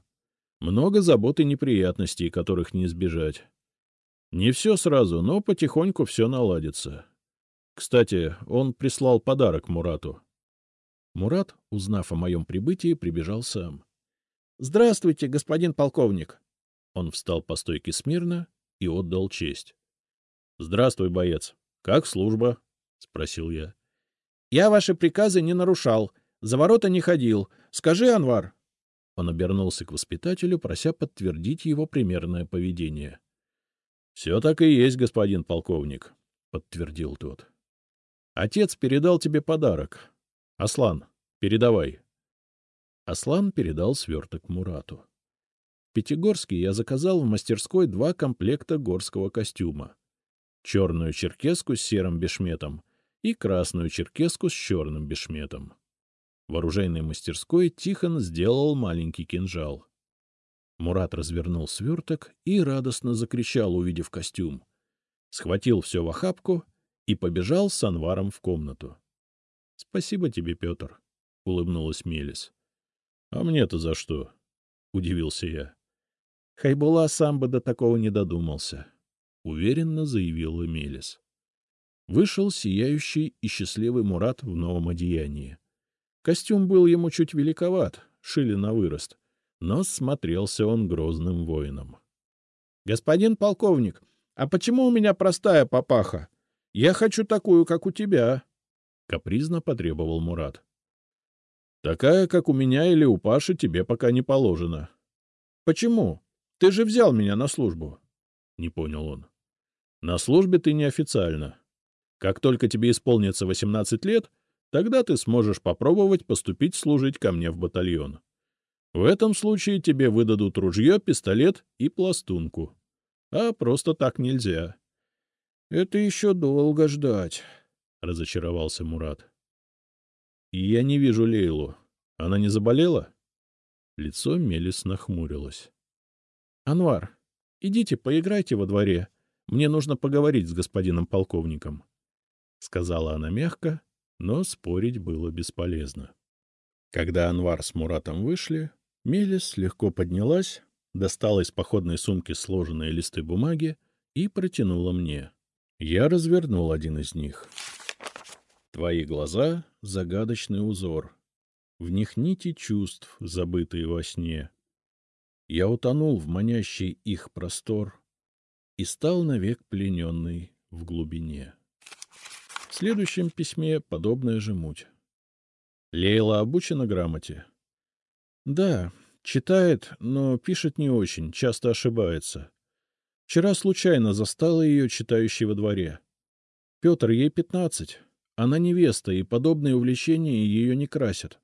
Много забот и неприятностей, которых не избежать. Не все сразу, но потихоньку все наладится. Кстати, он прислал подарок Мурату. Мурат, узнав о моем прибытии, прибежал сам. — Здравствуйте, господин полковник! Он встал по стойке смирно и отдал честь. — Здравствуй, боец. Как служба? — спросил я. — Я ваши приказы не нарушал, за ворота не ходил. Скажи, Анвар. Он обернулся к воспитателю, прося подтвердить его примерное поведение. — Все так и есть, господин полковник, — подтвердил тот. — Отец передал тебе подарок. Аслан, передавай. Аслан передал сверток Мурату. В Пятигорске я заказал в мастерской два комплекта горского костюма. Черную черкеску с серым бешметом и красную черкеску с черным бешметом. В оружейной мастерской Тихон сделал маленький кинжал. Мурат развернул сверток и радостно закричал, увидев костюм. Схватил все в охапку и побежал с Анваром в комнату. — Спасибо тебе, Петр, — улыбнулась Мелис. — А мне-то за что? — удивился я. — Хайбула сам бы до такого не додумался, — уверенно заявила Мелис. Вышел сияющий и счастливый Мурат в новом одеянии. Костюм был ему чуть великоват, шили на вырост, но смотрелся он грозным воином. — Господин полковник, а почему у меня простая папаха? Я хочу такую, как у тебя, — капризно потребовал Мурат. — Такая, как у меня или у Паши, тебе пока не положена. — Почему? Ты же взял меня на службу. — не понял он. — На службе ты неофициально. Как только тебе исполнится 18 лет, Тогда ты сможешь попробовать поступить служить ко мне в батальон. В этом случае тебе выдадут ружье, пистолет и пластунку. А просто так нельзя. — Это еще долго ждать, — разочаровался Мурат. — я не вижу Лейлу. Она не заболела? Лицо Мелис нахмурилось. — Анвар, идите поиграйте во дворе. Мне нужно поговорить с господином полковником, — сказала она мягко но спорить было бесполезно. Когда Анвар с Муратом вышли, Мелис легко поднялась, достала из походной сумки сложенные листы бумаги и протянула мне. Я развернул один из них. Твои глаза — загадочный узор. В них нити чувств, забытые во сне. Я утонул в манящий их простор и стал навек плененный в глубине. В следующем письме подобная же муть. Лейла обучена грамоте? Да, читает, но пишет не очень, часто ошибается. Вчера случайно застала ее читающей во дворе. Петр, ей пятнадцать. Она невеста, и подобные увлечения ее не красят.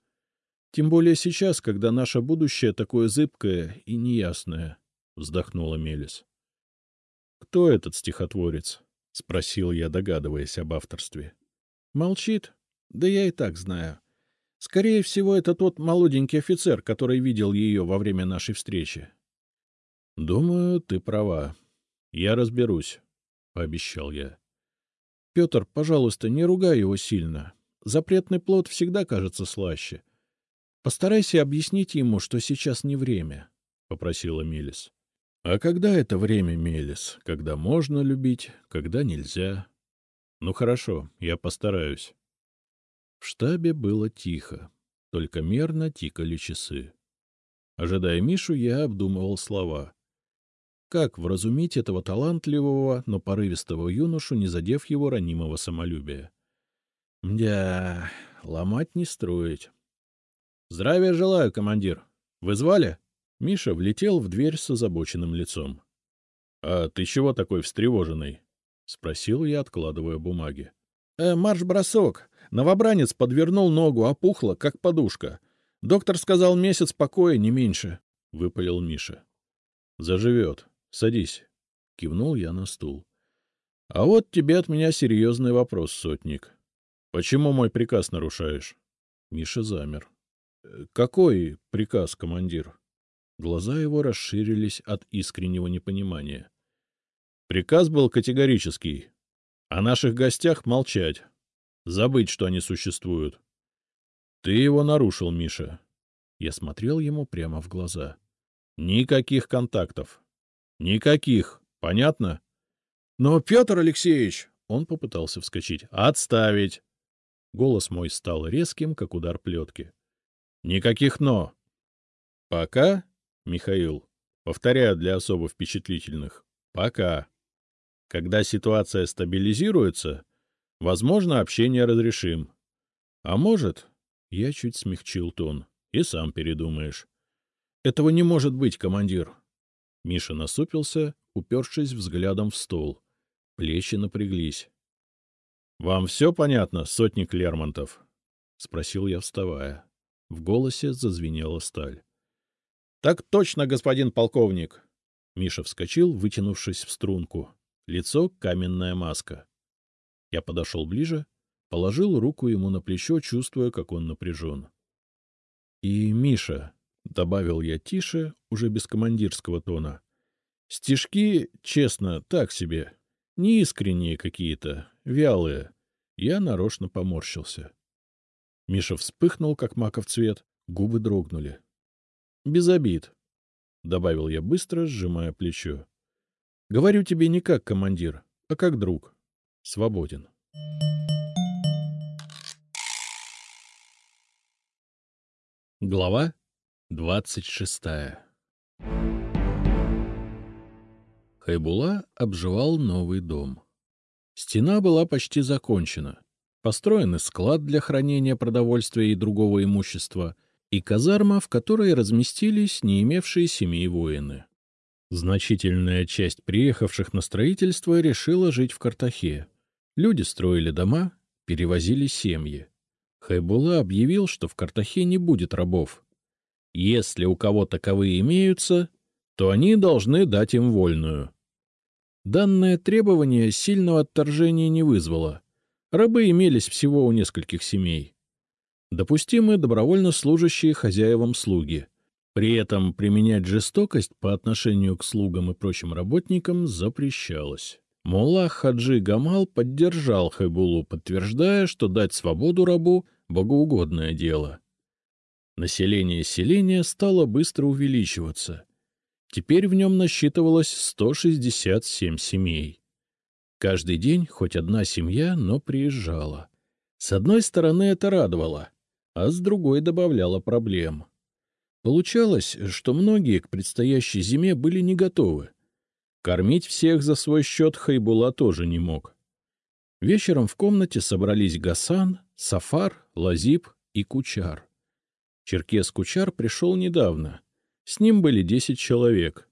Тем более сейчас, когда наше будущее такое зыбкое и неясное, — вздохнула Мелис. — Кто этот стихотворец? — спросил я, догадываясь об авторстве. — Молчит. Да я и так знаю. Скорее всего, это тот молоденький офицер, который видел ее во время нашей встречи. — Думаю, ты права. Я разберусь, — пообещал я. — Петр, пожалуйста, не ругай его сильно. Запретный плод всегда кажется слаще. Постарайся объяснить ему, что сейчас не время, — попросила Мелис. — А когда это время, Мелис? Когда можно любить, когда нельзя? Ну хорошо, я постараюсь. В штабе было тихо, только мерно тикали часы. Ожидая Мишу, я обдумывал слова. Как вразумить этого талантливого, но порывистого юношу, не задев его ранимого самолюбия? Мдя, ломать не строить. — Здравия желаю, командир. Вы звали? — Миша влетел в дверь с озабоченным лицом. — А ты чего такой встревоженный? — спросил я, откладывая бумаги. «Э, — Марш-бросок. Новобранец подвернул ногу, опухла, как подушка. Доктор сказал месяц покоя, не меньше, — выпалил Миша. — Заживет. Садись. — кивнул я на стул. — А вот тебе от меня серьезный вопрос, сотник. Почему мой приказ нарушаешь? Миша замер. «Э, — Какой приказ, командир? Глаза его расширились от искреннего непонимания. Приказ был категорический. О наших гостях молчать. Забыть, что они существуют. Ты его нарушил, Миша. Я смотрел ему прямо в глаза. Никаких контактов. Никаких. Понятно? Но, Петр Алексеевич... Он попытался вскочить. Отставить. Голос мой стал резким, как удар плетки. Никаких «но». Пока Михаил. Повторяю для особо впечатлительных. Пока. Когда ситуация стабилизируется, возможно, общение разрешим. А может, я чуть смягчил тон, и сам передумаешь. Этого не может быть, командир. Миша насупился, упершись взглядом в стол. Плечи напряглись. — Вам все понятно, сотник Лермонтов? — спросил я, вставая. В голосе зазвенела сталь. — Так точно, господин полковник! Миша вскочил, вытянувшись в струнку. Лицо — каменная маска. Я подошел ближе, положил руку ему на плечо, чувствуя, как он напряжен. — И, Миша, — добавил я тише, уже без командирского тона, — стишки, честно, так себе, неискренние какие-то, вялые. Я нарочно поморщился. Миша вспыхнул, как маков цвет, губы дрогнули. — Без обид, — добавил я быстро, сжимая плечо. — Говорю тебе не как командир, а как друг. Свободен. Глава двадцать шестая Хайбула обживал новый дом. Стена была почти закончена. Построен склад для хранения продовольствия и другого имущества, и казарма, в которой разместились не имевшие семей воины. Значительная часть приехавших на строительство решила жить в Картахе. Люди строили дома, перевозили семьи. Хайбула объявил, что в Картахе не будет рабов. Если у кого таковые имеются, то они должны дать им вольную. Данное требование сильного отторжения не вызвало. Рабы имелись всего у нескольких семей. Допустимы добровольно служащие хозяевам слуги. При этом применять жестокость по отношению к слугам и прочим работникам запрещалось. Мулла Хаджи Гамал поддержал Хайбулу, подтверждая, что дать свободу рабу — богоугодное дело. Население селения стало быстро увеличиваться. Теперь в нем насчитывалось 167 семей. Каждый день хоть одна семья, но приезжала. С одной стороны это радовало, а с другой добавляло проблем. Получалось, что многие к предстоящей зиме были не готовы. Кормить всех за свой счет Хайбула тоже не мог. Вечером в комнате собрались Гасан, Сафар, Лазиб и Кучар. Черкес Кучар пришел недавно. С ним были десять человек.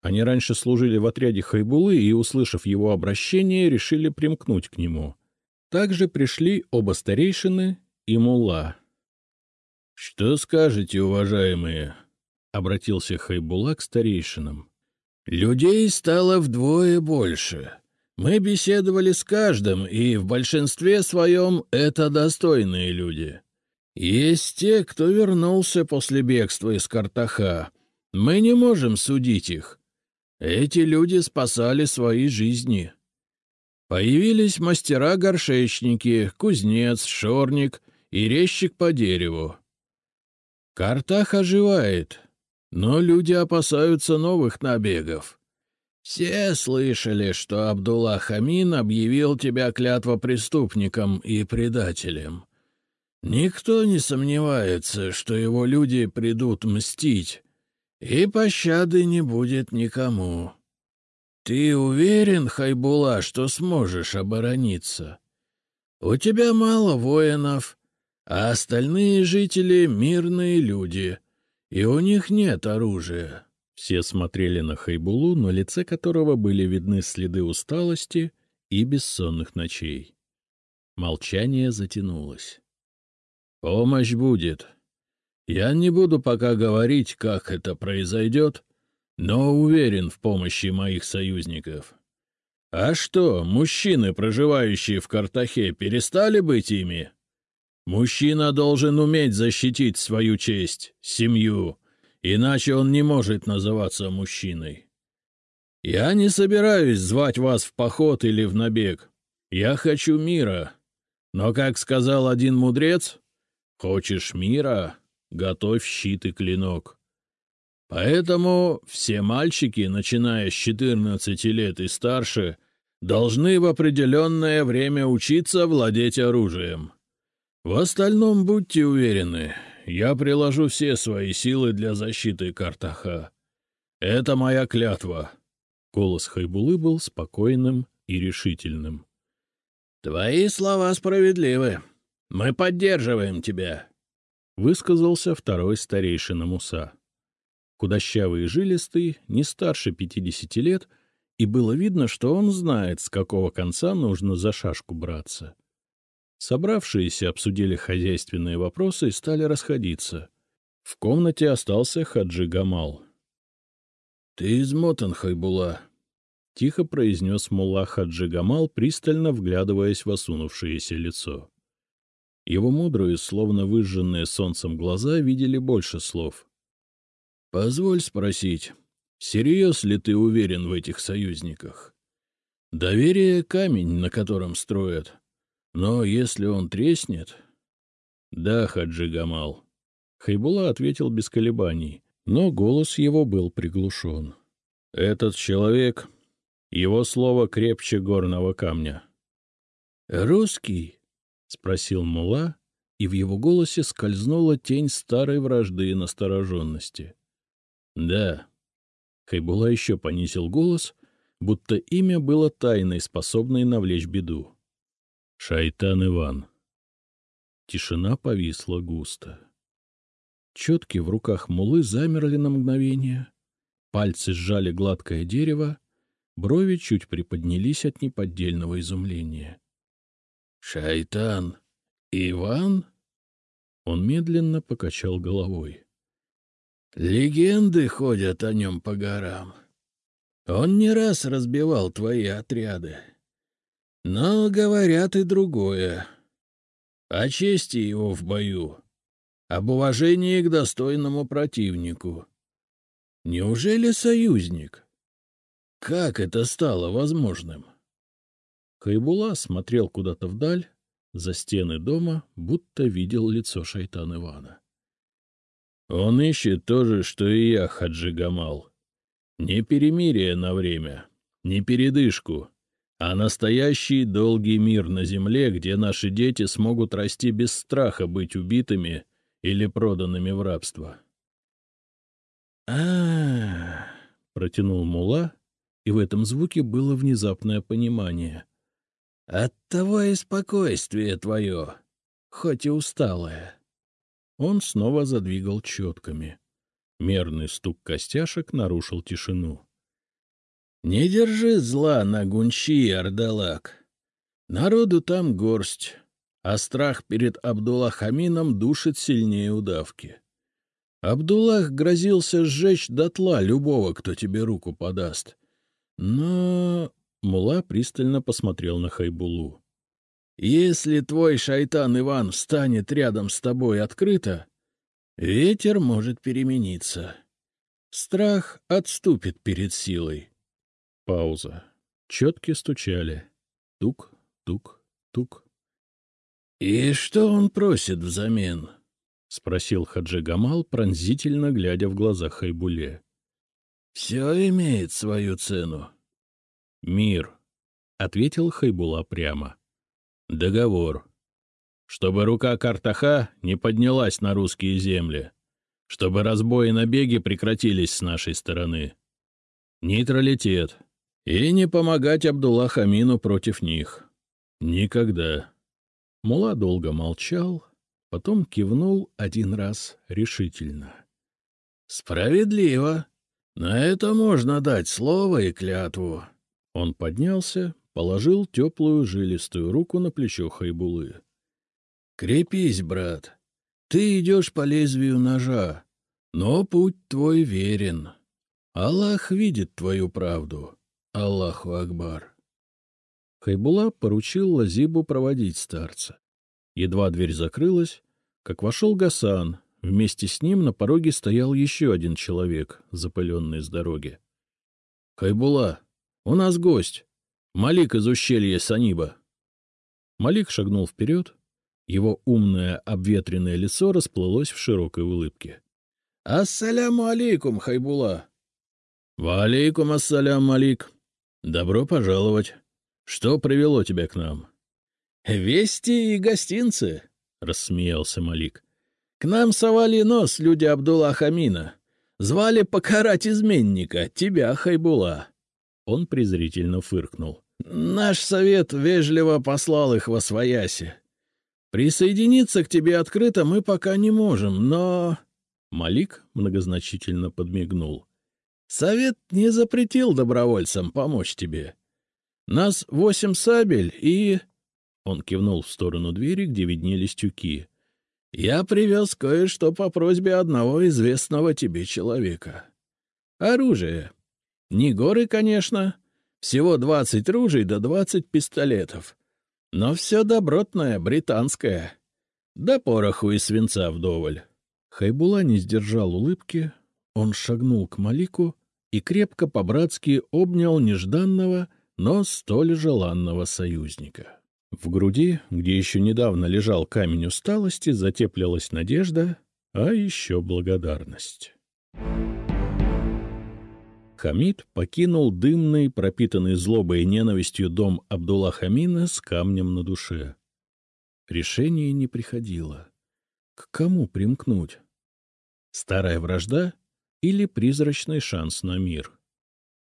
Они раньше служили в отряде Хайбулы и, услышав его обращение, решили примкнуть к нему. Также пришли оба старейшины и мулла. — Что скажете, уважаемые? — обратился Хайбула к старейшинам. — Людей стало вдвое больше. Мы беседовали с каждым, и в большинстве своем это достойные люди. Есть те, кто вернулся после бегства из Картаха. Мы не можем судить их. Эти люди спасали свои жизни. Появились мастера-горшечники, кузнец, шорник и резчик по дереву. Картах оживает, но люди опасаются новых набегов. Все слышали, что Абдулла Хамин объявил тебя клятвопреступником и предателем. Никто не сомневается, что его люди придут мстить, и пощады не будет никому. Ты уверен, Хайбула, что сможешь оборониться? У тебя мало воинов, а остальные жители — мирные люди, и у них нет оружия. Все смотрели на Хайбулу, на лице которого были видны следы усталости и бессонных ночей. Молчание затянулось. Помощь будет. Я не буду пока говорить, как это произойдет, но уверен в помощи моих союзников. А что, мужчины, проживающие в Картахе, перестали быть ими? Мужчина должен уметь защитить свою честь, семью, иначе он не может называться мужчиной. Я не собираюсь звать вас в поход или в набег. Я хочу мира. Но, как сказал один мудрец, Хочешь мира — готовь щит и клинок. Поэтому все мальчики, начиная с 14 лет и старше, должны в определенное время учиться владеть оружием. В остальном будьте уверены, я приложу все свои силы для защиты Картаха. Это моя клятва. Голос Хайбулы был спокойным и решительным. — Твои слова справедливы. Мы поддерживаем тебя, — высказался второй старейшина Муса. Худощавый и жилистый, не старше пятидесяти лет, и было видно, что он знает, с какого конца нужно за шашку браться. Собравшиеся обсудили хозяйственные вопросы и стали расходиться. В комнате остался Хаджи Гамал. — Ты измотан, Хайбула, — тихо произнес мулла Хаджи Гамал, пристально вглядываясь в осунувшееся лицо. Его мудрые, словно выжженные солнцем глаза, видели больше слов. — Позволь спросить, всерьез ли ты уверен в этих союзниках? Доверие — камень, на котором строят. Но если он треснет... — Да, Хаджи Гамал. Хайбула ответил без колебаний но голос его был приглушен. «Этот человек... Его слово крепче горного камня». «Русский?» — спросил Мула, и в его голосе скользнула тень старой вражды и настороженности. «Да». Хайбула еще понизил голос, будто имя было тайной, способной навлечь беду. «Шайтан Иван». Тишина повисла густо. Четки в руках мулы замерли на мгновение, пальцы сжали гладкое дерево, брови чуть приподнялись от неподдельного изумления. — Шайтан! Иван? Он медленно покачал головой. — Легенды ходят о нем по горам. Он не раз разбивал твои отряды. Но говорят и другое. О чести его в бою об уважении к достойному противнику. Неужели союзник? Как это стало возможным? Хайбула смотрел куда-то вдаль, за стены дома, будто видел лицо шайтан Ивана. Он ищет то же, что и я, Хаджи Гамал. Не перемирие на время, не передышку, а настоящий долгий мир на земле, где наши дети смогут расти без страха быть убитыми или проданными в рабство. а, протянул Мула, и в этом звуке было внезапное понимание. «Оттого и спокойствие твое, хоть и усталое». Он снова задвигал четками. Мерный стук костяшек нарушил тишину. «Не держи зла на Гунчи, Ардалак. Народу там горсть, а страх перед Абдуллахамином душит сильнее удавки. Абдуллах грозился сжечь дотла любого, кто тебе руку подаст. Но... Мула пристально посмотрел на Хайбулу. «Если твой шайтан Иван встанет рядом с тобой открыто, ветер может перемениться. Страх отступит перед силой». Пауза. Четки стучали. Тук, тук, тук. «И что он просит взамен?» — спросил Хаджи Гамал, пронзительно глядя в глаза Хайбуле. «Все имеет свою цену». «Мир», — ответил Хайбула прямо. «Договор. Чтобы рука Картаха не поднялась на русские земли. Чтобы разбои и набеги прекратились с нашей стороны. Нейтралитет. И не помогать Абдулла Хамину против них. Никогда». Мула долго молчал, потом кивнул один раз решительно. — Справедливо. На это можно дать слово и клятву. Он поднялся, положил теплую жилистую руку на плечо Хайбулы. — Крепись, брат. Ты идешь по лезвию ножа, но путь твой верен. Аллах видит твою правду. Аллаху Акбар. Хайбула поручил Лазибу проводить старца. Едва дверь закрылась, как вошел Гасан, вместе с ним на пороге стоял еще один человек, запыленный с дороги. — Хайбула, у нас гость. Малик из ущелья Саниба. Малик шагнул вперед. Его умное обветренное лицо расплылось в широкой улыбке. — Ассаляму алейкум, Хайбула! — Ва алейкум ассалям, Малик. Добро пожаловать. Что привело тебя к нам? — Вести и гостинцы, — рассмеялся Малик. — К нам совали нос люди Абдулла Хамина. Звали покарать изменника, тебя, Хайбула. Он презрительно фыркнул. — Наш совет вежливо послал их во свояси. Присоединиться к тебе открыто мы пока не можем, но... Малик многозначительно подмигнул. — Совет не запретил добровольцам помочь тебе. Нас восемь сабель и... Он кивнул в сторону двери, где виднелись тюки. — Я привез кое-что по просьбе одного известного тебе человека. Оружие. Не горы, конечно. Всего двадцать ружей да двадцать пистолетов. Но все добротное, британское. Да пороху и свинца вдоволь. Хайбула не сдержал улыбки. Он шагнул к Малику и крепко по-братски обнял нежданного, но столь желанного союзника. В груди, где еще недавно лежал камень усталости, затеплялась надежда, а еще благодарность. Хамид покинул дымный, пропитанный злобой и ненавистью дом Абдулла Хамина с камнем на душе. Решение не приходило. К кому примкнуть? Старая вражда или призрачный шанс на мир?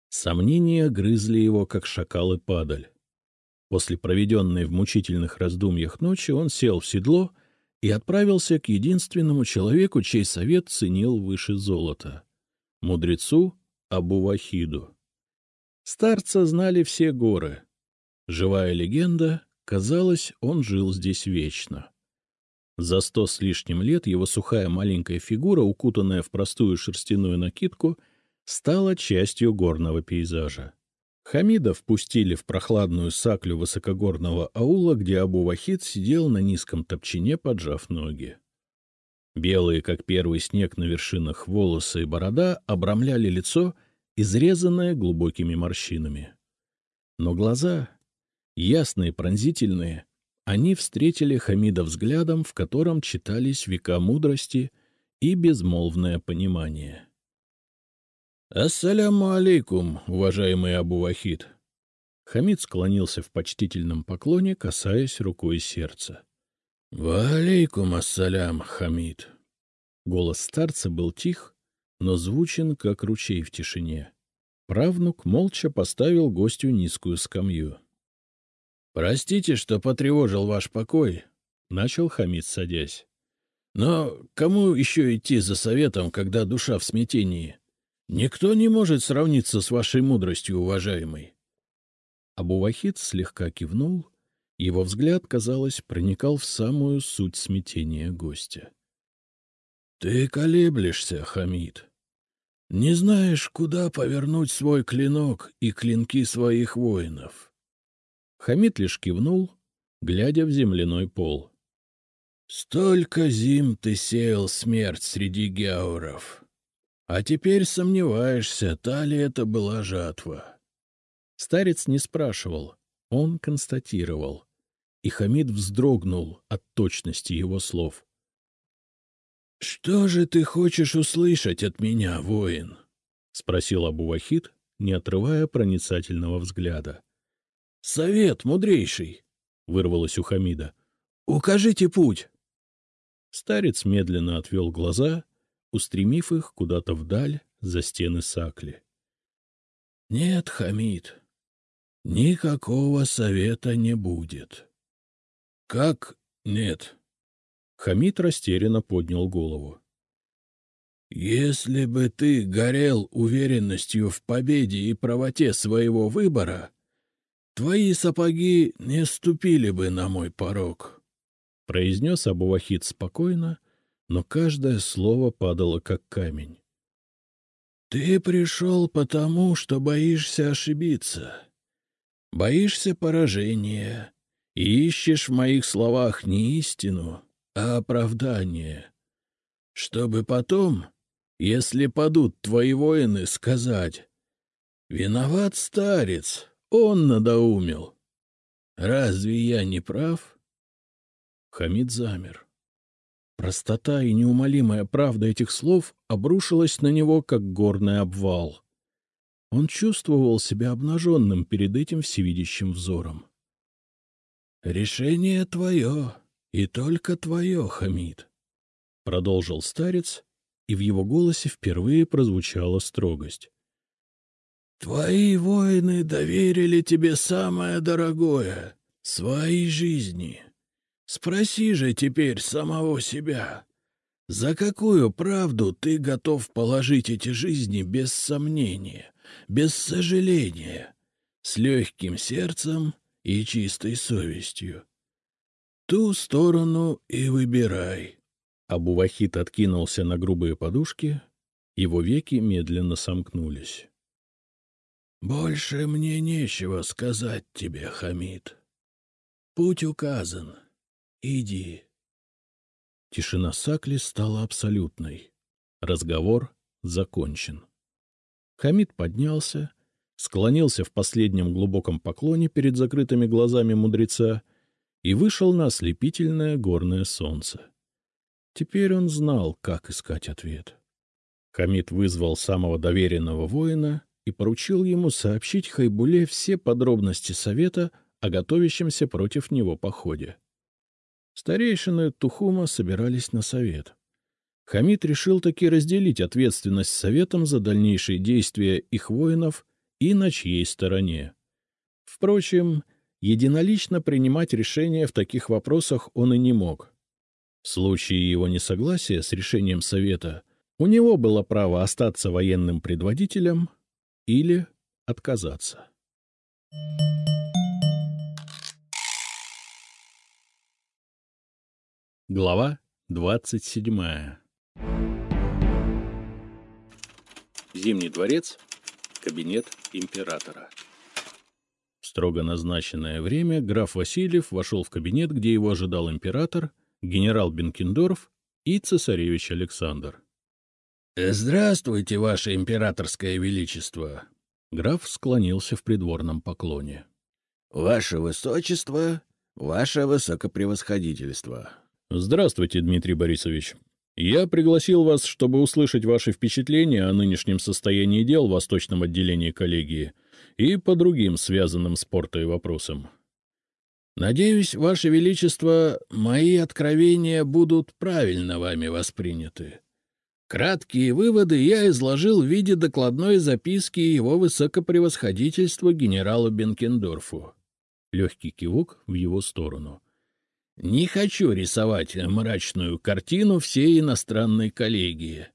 Сомнения грызли его, как шакалы падаль. После проведенной в мучительных раздумьях ночи он сел в седло и отправился к единственному человеку, чей совет ценил выше золота — мудрецу Абу-Вахиду. Старца знали все горы. Живая легенда, казалось, он жил здесь вечно. За сто с лишним лет его сухая маленькая фигура, укутанная в простую шерстяную накидку, стала частью горного пейзажа. Хамида впустили в прохладную саклю высокогорного аула, где Абу-Вахид сидел на низком топчине, поджав ноги. Белые, как первый снег на вершинах, волосы и борода обрамляли лицо, изрезанное глубокими морщинами. Но глаза, ясные, пронзительные, они встретили Хамида взглядом, в котором читались века мудрости и безмолвное понимание. — Ассаляму алейкум, уважаемый Абу-Вахид! Хамид склонился в почтительном поклоне, касаясь рукой сердца. — Ва алейкум ассалям, Хамид! Голос старца был тих, но звучен, как ручей в тишине. Правнук молча поставил гостю низкую скамью. — Простите, что потревожил ваш покой, — начал Хамид, садясь. — Но кому еще идти за советом, когда душа в смятении? Никто не может сравниться с вашей мудростью, уважаемый. Абувахид слегка кивнул, его взгляд, казалось, проникал в самую суть смятения гостя. — Ты колеблешься, Хамид. Не знаешь, куда повернуть свой клинок и клинки своих воинов. Хамид лишь кивнул, глядя в земляной пол. — Столько зим ты сеял смерть среди геауров. А теперь сомневаешься, та ли это была жатва. Старец не спрашивал, он констатировал. И Хамид вздрогнул от точности его слов. — Что же ты хочешь услышать от меня, воин? — спросил Абу-Вахид, не отрывая проницательного взгляда. — Совет, мудрейший! — вырвалось у Хамида. — Укажите путь! Старец медленно отвел глаза, устремив их куда-то вдаль за стены Сакли. — Нет, Хамид, никакого совета не будет. — Как нет? Хамид растерянно поднял голову. — Если бы ты горел уверенностью в победе и правоте своего выбора, твои сапоги не ступили бы на мой порог, — произнес Абувахид спокойно, но каждое слово падало как камень. — Ты пришел потому, что боишься ошибиться. Боишься поражения и ищешь в моих словах не истину, а оправдание, чтобы потом, если падут твои воины, сказать «Виноват старец, он надоумил». Разве я не прав? Хамид замер. Простота и неумолимая правда этих слов обрушилась на него, как горный обвал. Он чувствовал себя обнаженным перед этим всевидящим взором. — Решение твое, и только твое, Хамид, — продолжил старец, и в его голосе впервые прозвучала строгость. Твои воины доверили тебе самое дорогое — свои жизни. Спроси же теперь самого себя, за какую правду ты готов положить эти жизни без сомнения, без сожаления, с легким сердцем и чистой совестью? Ту сторону и выбирай. Абувахид откинулся на грубые подушки, его веки медленно сомкнулись. — Больше мне нечего сказать тебе, Хамид. Путь указан. Иди. Тишина Сакли стала абсолютной. Разговор закончен. Хамид поднялся, склонился в последнем глубоком поклоне перед закрытыми глазами мудреца и вышел на ослепительное горное солнце. Теперь он знал, как искать ответ. Хамид вызвал самого доверенного воина и поручил ему сообщить Хайбуле все подробности совета о готовящемся против него походе. Старейшины Тухума собирались на совет. Хамид решил таки разделить ответственность советом за дальнейшие действия их воинов и на чьей стороне. Впрочем, единолично принимать решения в таких вопросах он и не мог. В случае его несогласия с решением совета у него было право остаться военным предводителем или отказаться. Глава двадцать седьмая Зимний дворец, кабинет императора. В строго назначенное время граф Васильев вошел в кабинет, где его ожидал император, генерал Бенкендорф и цесаревич Александр. — Здравствуйте, ваше императорское величество! Граф склонился в придворном поклоне. — Ваше высочество, ваше высокопревосходительство! — Здравствуйте, Дмитрий Борисович. Я пригласил вас, чтобы услышать ваши впечатления о нынешнем состоянии дел в Восточном отделении коллегии и по другим связанным с портой вопросам. Надеюсь, Ваше Величество, мои откровения будут правильно вами восприняты. Краткие выводы я изложил в виде докладной записки его высокопревосходительства генералу Бенкендорфу. Легкий кивок в его сторону. Не хочу рисовать мрачную картину всей иностранной коллегии.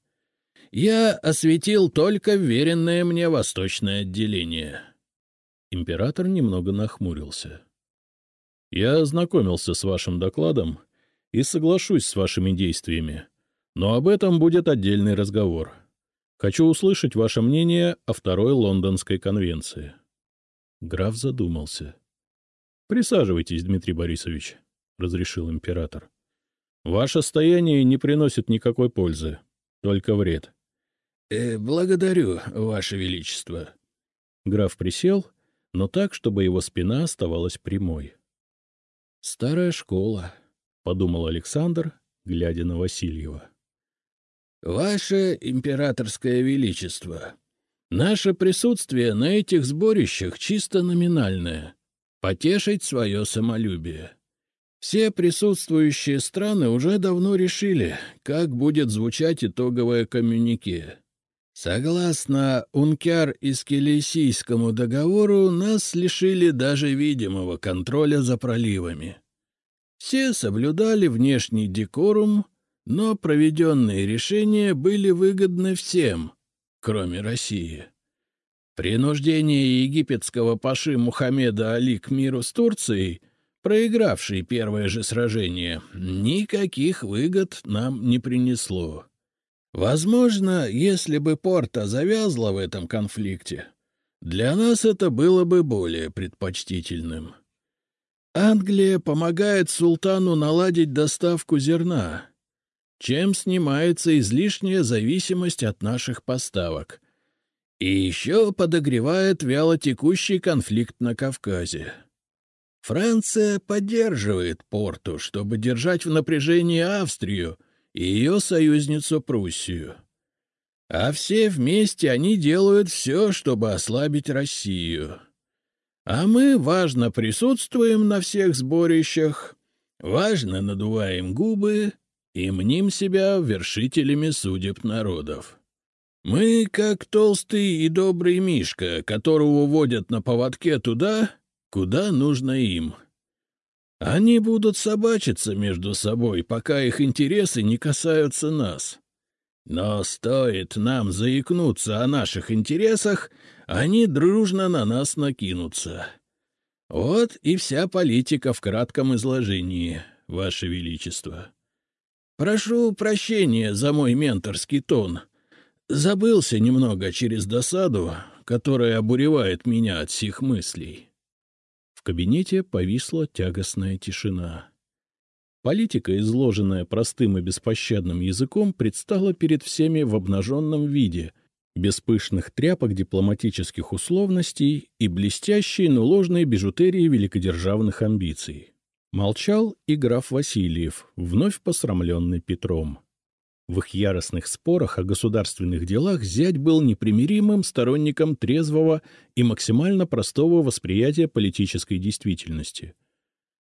Я осветил только веренное мне восточное отделение. Император немного нахмурился. Я ознакомился с вашим докладом и соглашусь с вашими действиями, но об этом будет отдельный разговор. Хочу услышать ваше мнение о Второй Лондонской конвенции. Граф задумался. — Присаживайтесь, Дмитрий Борисович. — разрешил император. — Ваше стояние не приносит никакой пользы, только вред. «Э, — Благодарю, Ваше Величество. Граф присел, но так, чтобы его спина оставалась прямой. — Старая школа, — подумал Александр, глядя на Васильева. — Ваше Императорское Величество, наше присутствие на этих сборищах чисто номинальное — потешить свое самолюбие. Все присутствующие страны уже давно решили, как будет звучать итоговое коммюнике. Согласно Ункяр-Искелесийскому договору, нас лишили даже видимого контроля за проливами. Все соблюдали внешний декорум, но проведенные решения были выгодны всем, кроме России. Принуждение египетского паши Мухаммеда Али к миру с Турцией — проигравший первое же сражение, никаких выгод нам не принесло. Возможно, если бы Порта завязла в этом конфликте, для нас это было бы более предпочтительным. Англия помогает султану наладить доставку зерна, чем снимается излишняя зависимость от наших поставок. И еще подогревает вялотекущий конфликт на Кавказе. Франция поддерживает Порту, чтобы держать в напряжении Австрию и ее союзницу Пруссию. А все вместе они делают все, чтобы ослабить Россию. А мы важно присутствуем на всех сборищах, важно надуваем губы и мним себя вершителями судеб народов. Мы как толстый и добрый Мишка, которого водят на поводке туда, куда нужно им. Они будут собачиться между собой, пока их интересы не касаются нас. Но стоит нам заикнуться о наших интересах, они дружно на нас накинутся. Вот и вся политика в кратком изложении, Ваше Величество. Прошу прощения за мой менторский тон. Забылся немного через досаду, которая обуревает меня от сих мыслей. В кабинете повисла тягостная тишина. Политика, изложенная простым и беспощадным языком, предстала перед всеми в обнаженном виде, без пышных тряпок дипломатических условностей и блестящей, но ложной бижутерии великодержавных амбиций. Молчал и граф Васильев, вновь посрамленный Петром. В их яростных спорах о государственных делах зять был непримиримым сторонником трезвого и максимально простого восприятия политической действительности —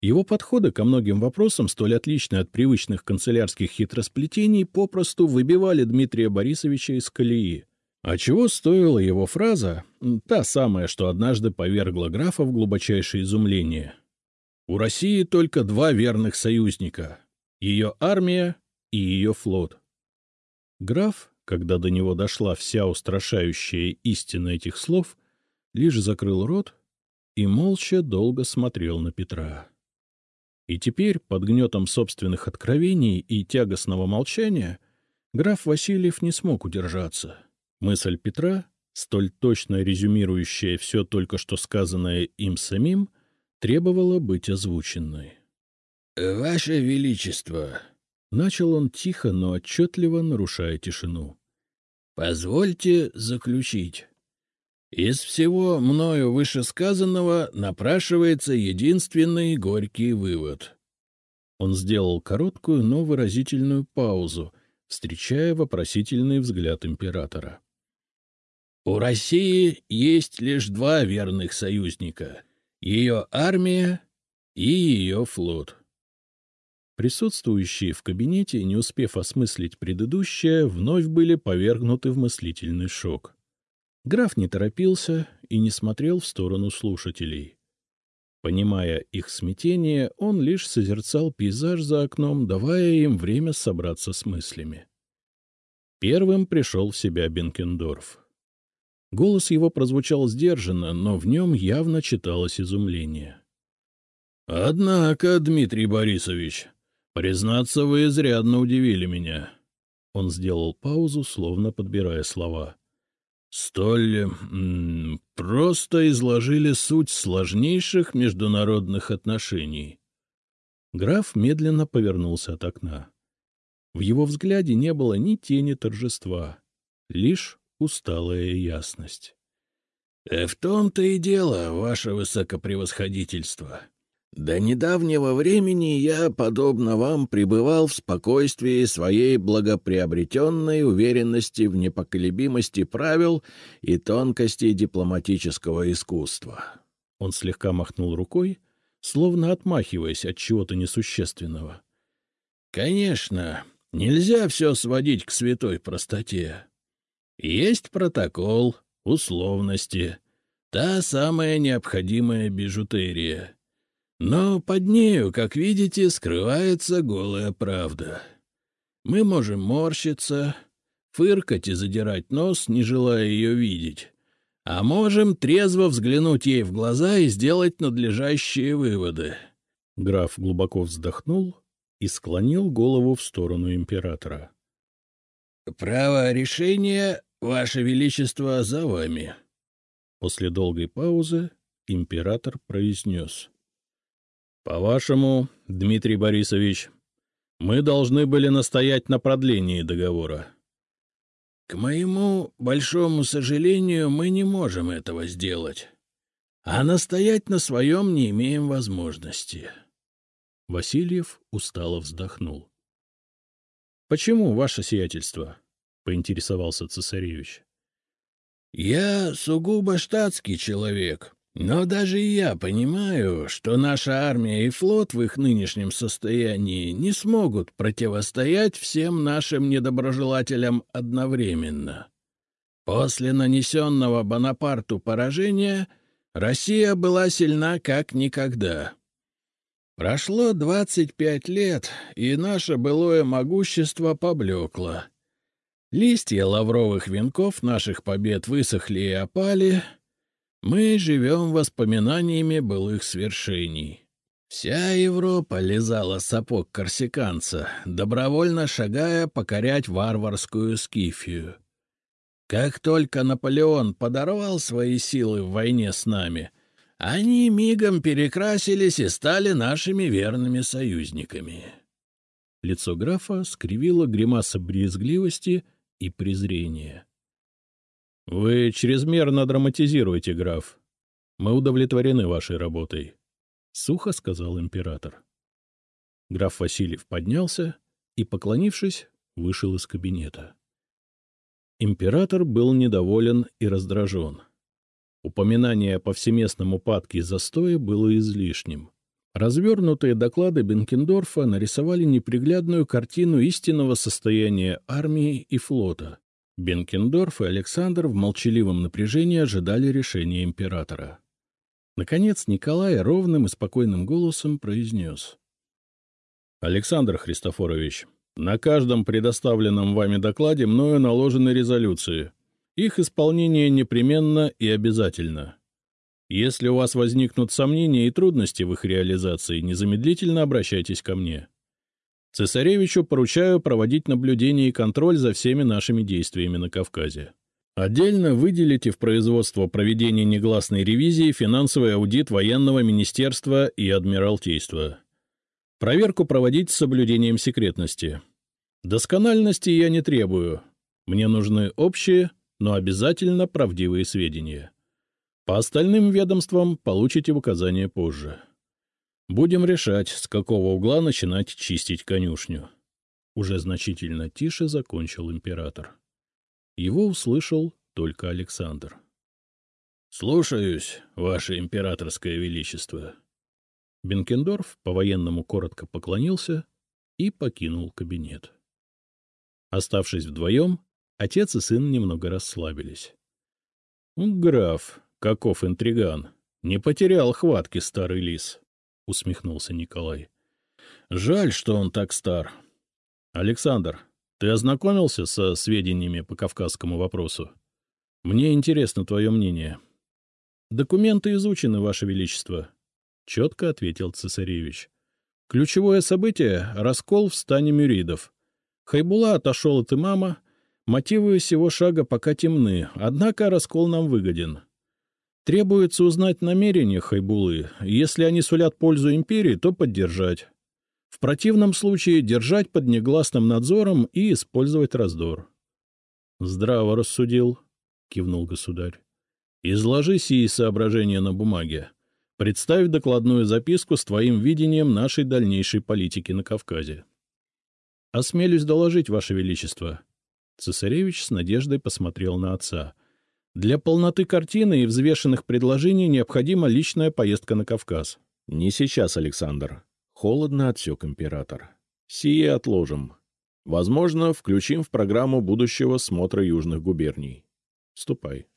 его подходы ко многим вопросам, столь отличные от привычных канцелярских хитросплетений, попросту выбивали Дмитрия Борисовича из колеи. А чего стоила его фраза, та самая, что однажды повергла графа в глубочайшее изумление. «У России только два верных союзника — ее армия и ее флот». Граф, когда до него дошла вся устрашающая истина этих слов, лишь закрыл рот и молча долго смотрел на Петра. И теперь, под гнетом собственных откровений и тягостного молчания, граф Васильев не смог удержаться. Мысль Петра, столь точно резюмирующая все только что сказанное им самим, требовала быть озвученной. — Ваше Величество! — начал он тихо, но отчетливо нарушая тишину. — Позвольте заключить. Из всего мною вышесказанного напрашивается единственный горький вывод. Он сделал короткую, но выразительную паузу, встречая вопросительный взгляд императора. У России есть лишь два верных союзника — ее армия и ее флот. Присутствующие в кабинете, не успев осмыслить предыдущее, вновь были повергнуты в мыслительный шок. Граф не торопился и не смотрел в сторону слушателей. Понимая их смятение, он лишь созерцал пейзаж за окном, давая им время собраться с мыслями. Первым пришел в себя Бенкендорф. Голос его прозвучал сдержанно, но в нем явно читалось изумление. — Однако, Дмитрий Борисович, признаться, вы изрядно удивили меня. Он сделал паузу, словно подбирая слова. — столь просто изложили суть сложнейших международных отношений. Граф медленно повернулся от окна. В его взгляде не было ни тени торжества, лишь усталая ясность. «Э, — В том-то и дело, ваше высокопревосходительство. До недавнего времени я, подобно вам, пребывал в спокойствии своей благоприобретенной уверенности в непоколебимости правил и тонкости дипломатического искусства. Он слегка махнул рукой, словно отмахиваясь от чего-то несущественного. — Конечно, нельзя все сводить к святой простоте. Есть протокол, условности, та самая необходимая бижутерия — но под нею, как видите, скрывается голая правда. Мы можем морщиться, фыркать и задирать нос, не желая ее видеть, а можем трезво взглянуть ей в глаза и сделать надлежащие выводы. Граф глубоко вздохнул и склонил голову в сторону императора. — Право решения, Ваше Величество, за вами. После долгой паузы император произнес. По-вашему, Дмитрий Борисович, мы должны были настоять на продлении договора. К моему большому сожалению, мы не можем этого сделать. А настоять на своем не имеем возможности. Васильев устало вздохнул. — Почему ваше сиятельство? — поинтересовался цесаревич. — Я сугубо штатский человек, но даже я понимаю, что наша армия и флот в их нынешнем состоянии не смогут противостоять всем нашим недоброжелателям одновременно. После нанесенного Бонапарту поражения Россия была сильна как никогда. Прошло двадцать пять лет, и наше былое могущество поблекло. Листья лавровых венков наших побед высохли и опали. Мы живем воспоминаниями былых свершений. Вся Европа лизала сапог корсиканца, добровольно шагая покорять варварскую скифию. Как только Наполеон подорвал свои силы в войне с нами, они мигом перекрасились и стали нашими верными союзниками. Лицо графа скривило гримаса брезгливости и презрения. — Вы чрезмерно драматизируете, граф. Мы удовлетворены вашей работой, — сухо сказал император. Граф Васильев поднялся и, поклонившись, вышел из кабинета. Император был недоволен и раздражен. Упоминание о повсеместном упадке и застое было излишним. Развернутые доклады Бенкендорфа нарисовали неприглядную картину истинного состояния армии и флота. Бенкендорф и Александр в молчаливом напряжении ожидали решения императора. Наконец Николай ровным и спокойным голосом произнес. — Александр Христофорович, на каждом предоставленном вами докладе мною наложены резолюции. Их исполнение непременно и обязательно. Если у вас возникнут сомнения и трудности в их реализации, незамедлительно обращайтесь ко мне. Цесаревичу поручаю проводить наблюдение и контроль за всеми нашими действиями на Кавказе. Отдельно выделите в производство проведения негласной ревизии финансовый аудит военного министерства и адмиралтейства. Проверку проводить с соблюдением секретности. Доскональности я не требую. Мне нужны общие, но обязательно правдивые сведения. По остальным ведомствам получите указания позже. Будем решать, с какого угла начинать чистить конюшню. Уже значительно тише закончил император. Его услышал только Александр. — Слушаюсь, ваше императорское величество. Бенкендорф по-военному коротко поклонился и покинул кабинет. Оставшись вдвоем, отец и сын немного расслабились. — Граф, каков интриган! Не потерял хватки старый лис! — усмехнулся Николай. — Жаль, что он так стар. — Александр, ты ознакомился со сведениями по кавказскому вопросу? Мне интересно твое мнение. — Документы изучены, Ваше Величество, — четко ответил цесаревич. Ключевое событие — раскол в стане мюридов. Хайбула отошел от имама. Мотивы всего шага пока темны, однако раскол нам выгоден. Требуется узнать намерения Хайбулы. Если они сулят пользу империи, то поддержать. В противном случае держать под негласным надзором и использовать раздор. — Здраво рассудил, — кивнул государь. — Изложи сии соображения на бумаге. Представь докладную записку с твоим видением нашей дальнейшей политики на Кавказе. — Осмелюсь доложить, Ваше Величество. Цесаревич с надеждой посмотрел на отца. — Для полноты картины и взвешенных предложений необходима личная поездка на Кавказ. — Не сейчас, Александр. Холодно отсек император. — Сие отложим. Возможно, включим в программу будущего смотра южных губерний. Ступай.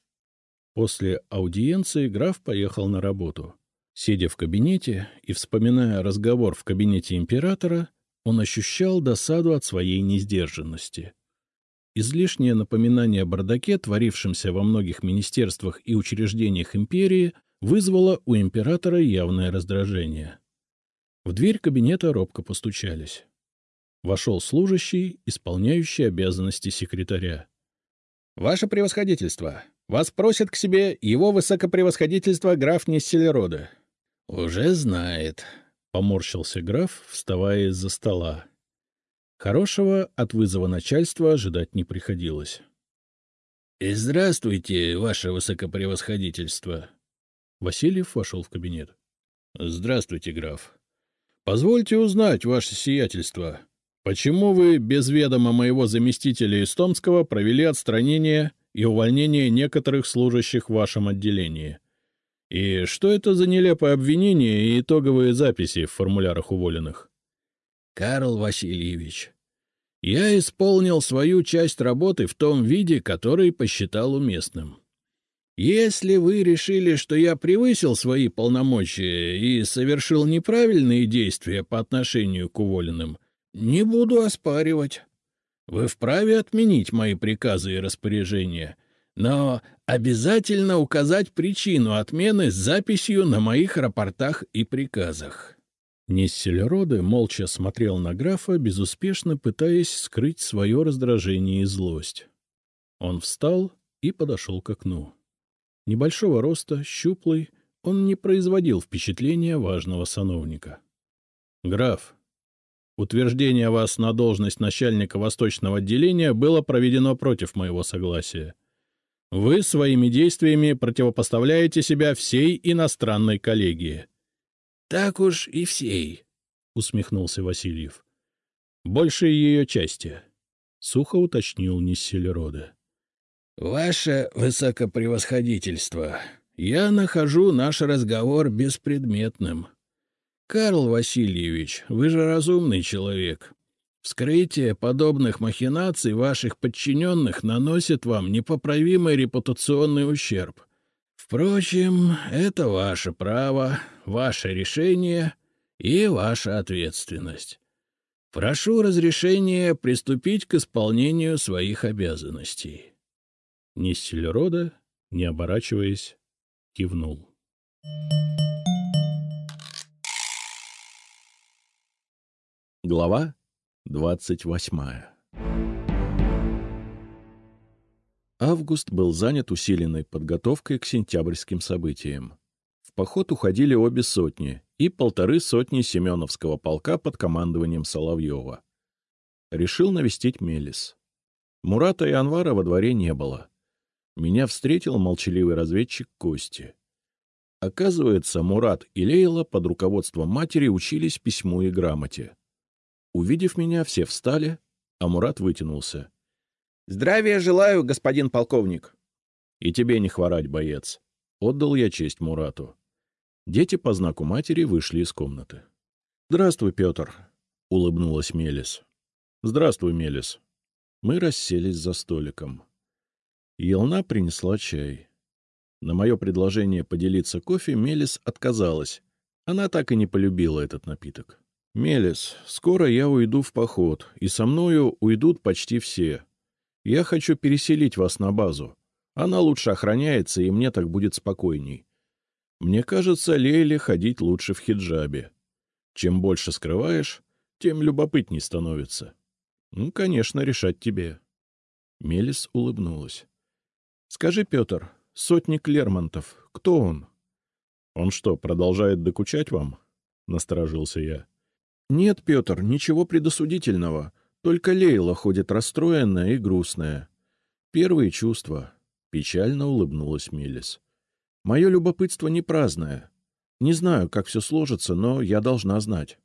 После аудиенции граф поехал на работу. Сидя в кабинете и вспоминая разговор в кабинете императора, он ощущал досаду от своей несдержанности. Излишнее напоминание о бардаке, творившемся во многих министерствах и учреждениях империи, вызвало у императора явное раздражение. В дверь кабинета робко постучались. Вошел служащий, исполняющий обязанности секретаря. — Ваше превосходительство! Вас просит к себе его высокопревосходительство граф Нессельроде. — Уже знает, — поморщился граф, вставая из-за стола. Хорошего от вызова начальства ожидать не приходилось. — здравствуйте, ваше высокопревосходительство. Васильев вошел в кабинет. — Здравствуйте, граф. Позвольте узнать, ваше сиятельство, почему вы без ведома моего заместителя Истомского провели отстранение и увольнение некоторых служащих в вашем отделении? — и что это за нелепое обвинение и итоговые записи в формулярах уволенных? — Карл Васильевич, Я исполнил свою часть работы в том виде, который посчитал уместным. Если вы решили, что я превысил свои полномочия и совершил неправильные действия по отношению к уволенным, не буду оспаривать. Вы вправе отменить мои приказы и распоряжения, но обязательно указать причину отмены с записью на моих рапортах и приказах. Нессельроде молча смотрел на графа, безуспешно пытаясь скрыть свое раздражение и злость. Он встал и подошел к окну. Небольшого роста, щуплый, он не производил впечатления важного сановника. — Граф, утверждение вас на должность начальника восточного отделения было проведено против моего согласия. Вы своими действиями противопоставляете себя всей иностранной коллегии. — Так уж и всей, — усмехнулся Васильев. — Большей ее части, — сухо уточнил Ниссельроде. «Ваше высокопревосходительство, я нахожу наш разговор беспредметным. Карл Васильевич, вы же разумный человек. Вскрытие подобных махинаций ваших подчиненных наносит вам непоправимый репутационный ущерб. Впрочем, это ваше право, ваше решение и ваша ответственность. Прошу разрешения приступить к исполнению своих обязанностей. Ниссельрода, не оборачиваясь, кивнул. Глава двадцать восьмая Август был занят усиленной подготовкой к сентябрьским событиям. В поход уходили обе сотни и полторы сотни Семеновского полка под командованием Соловьева. Решил навестить Мелис. Мурата и Анвара во дворе не было меня встретил молчаливый разведчик Кости. Оказывается, Мурат и Лейла под руководством матери учились письму и грамоте. Увидев меня, все встали, а Мурат вытянулся. — Здравия желаю, господин полковник. — И тебе не хворать, боец. Отдал я честь Мурату. Дети по знаку матери вышли из комнаты. — Здравствуй, Петр, — улыбнулась Мелис. — Здравствуй, Мелис. Мы расселись за столиком. Елна принесла чай. На мое предложение поделиться кофе Мелис отказалась. Она так и не полюбила этот напиток. «Мелис, скоро я уйду в поход, и со мною уйдут почти все. Я хочу переселить вас на базу. Она лучше охраняется, и мне так будет спокойней. Мне кажется, Лейле ходить лучше в хиджабе. Чем больше скрываешь, тем любопытней становится. Ну, конечно, решать тебе». Мелис улыбнулась. — Скажи, Петр, сотник Лермонтов, кто он? — Он что, продолжает докучать вам? — насторожился я. — Нет, Петр, ничего предосудительного. Только Лейла ходит расстроенная и грустная. Первые чувства. Печально улыбнулась Мелис. Мое любопытство не праздное. Не знаю, как все сложится, но я должна знать.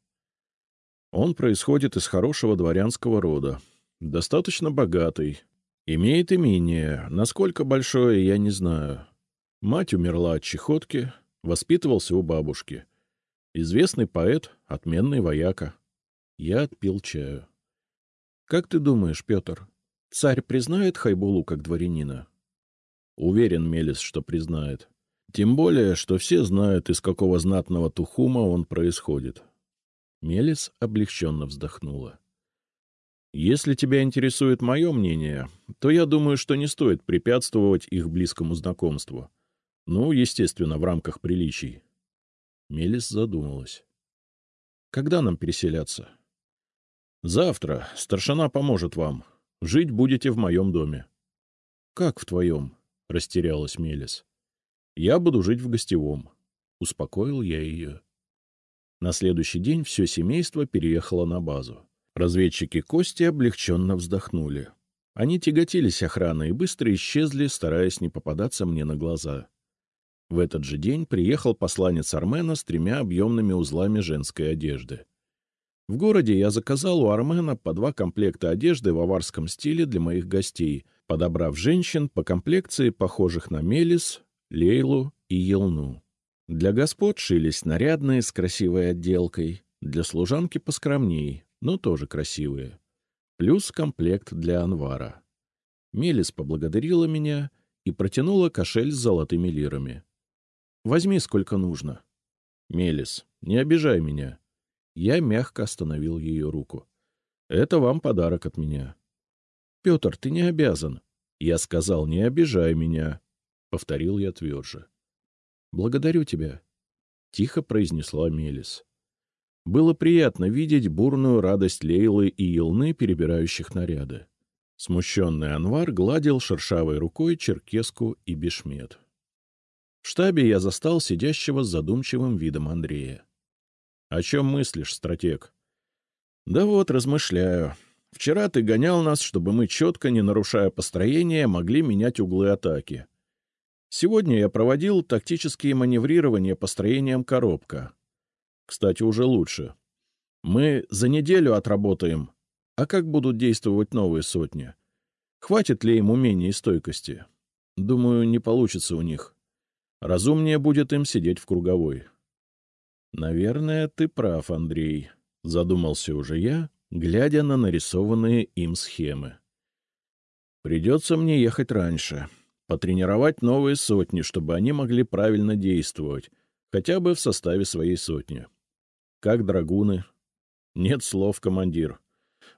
Он происходит из хорошего дворянского рода. Достаточно богатый, Имеет имение, насколько большое, я не знаю. Мать умерла от чехотки, воспитывался у бабушки. Известный поэт, отменный вояка. Я отпил чаю. — Как ты думаешь, Петр, царь признает Хайбулу как дворянина? — Уверен, Мелис, что признает. Тем более, что все знают, из какого знатного тухума он происходит. Мелис облегченно вздохнула. Если тебя интересует мое мнение, то я думаю, что не стоит препятствовать их близкому знакомству. Ну, естественно, в рамках приличий. Мелис задумалась. Когда нам переселяться? Завтра. Старшина поможет вам. Жить будете в моем доме. Как в твоем? Растерялась Мелис. Я буду жить в гостевом. Успокоил я ее. На следующий день все семейство переехало на базу. Разведчики Кости облегченно вздохнули. Они тяготились охраной и быстро исчезли, стараясь не попадаться мне на глаза. В этот же день приехал посланец Армена с тремя объемными узлами женской одежды. В городе я заказал у Армена по два комплекта одежды в аварском стиле для моих гостей, подобрав женщин по комплекции, похожих на Мелис, Лейлу и Елну. Для господ шились нарядные с красивой отделкой, для служанки поскромней, но тоже красивые. плюс комплект для Анвара. Мелис поблагодарила меня и протянула кошель с золотыми лирами. — Возьми, сколько нужно. — Мелис, не обижай меня. Я мягко остановил ее руку. — Это вам подарок от меня. — Петр, ты не обязан. Я сказал, не обижай меня. — повторил я тверже. — Благодарю тебя. — тихо произнесла Мелис. Было приятно видеть бурную радость Лейлы и Елны, перебирающих наряды. Смущенный Анвар гладил шершавой рукой черкеску и бешмет. В штабе я застал сидящего с задумчивым видом Андрея. — О чем мыслишь, стратег? — Да вот, размышляю. Вчера ты гонял нас, чтобы мы, четко, не нарушая построение, могли менять углы атаки. Сегодня я проводил тактические маневрирования построением коробка. Кстати, уже лучше. Мы за неделю отработаем. А как будут действовать новые сотни? Хватит ли им умения и стойкости? Думаю, не получится у них. Разумнее будет им сидеть в круговой. Наверное, ты прав, Андрей, — задумался уже я, глядя на нарисованные им схемы. Придется мне ехать раньше, потренировать новые сотни, чтобы они могли правильно действовать, хотя бы в составе своей сотни. Как драгуны. Нет слов, командир.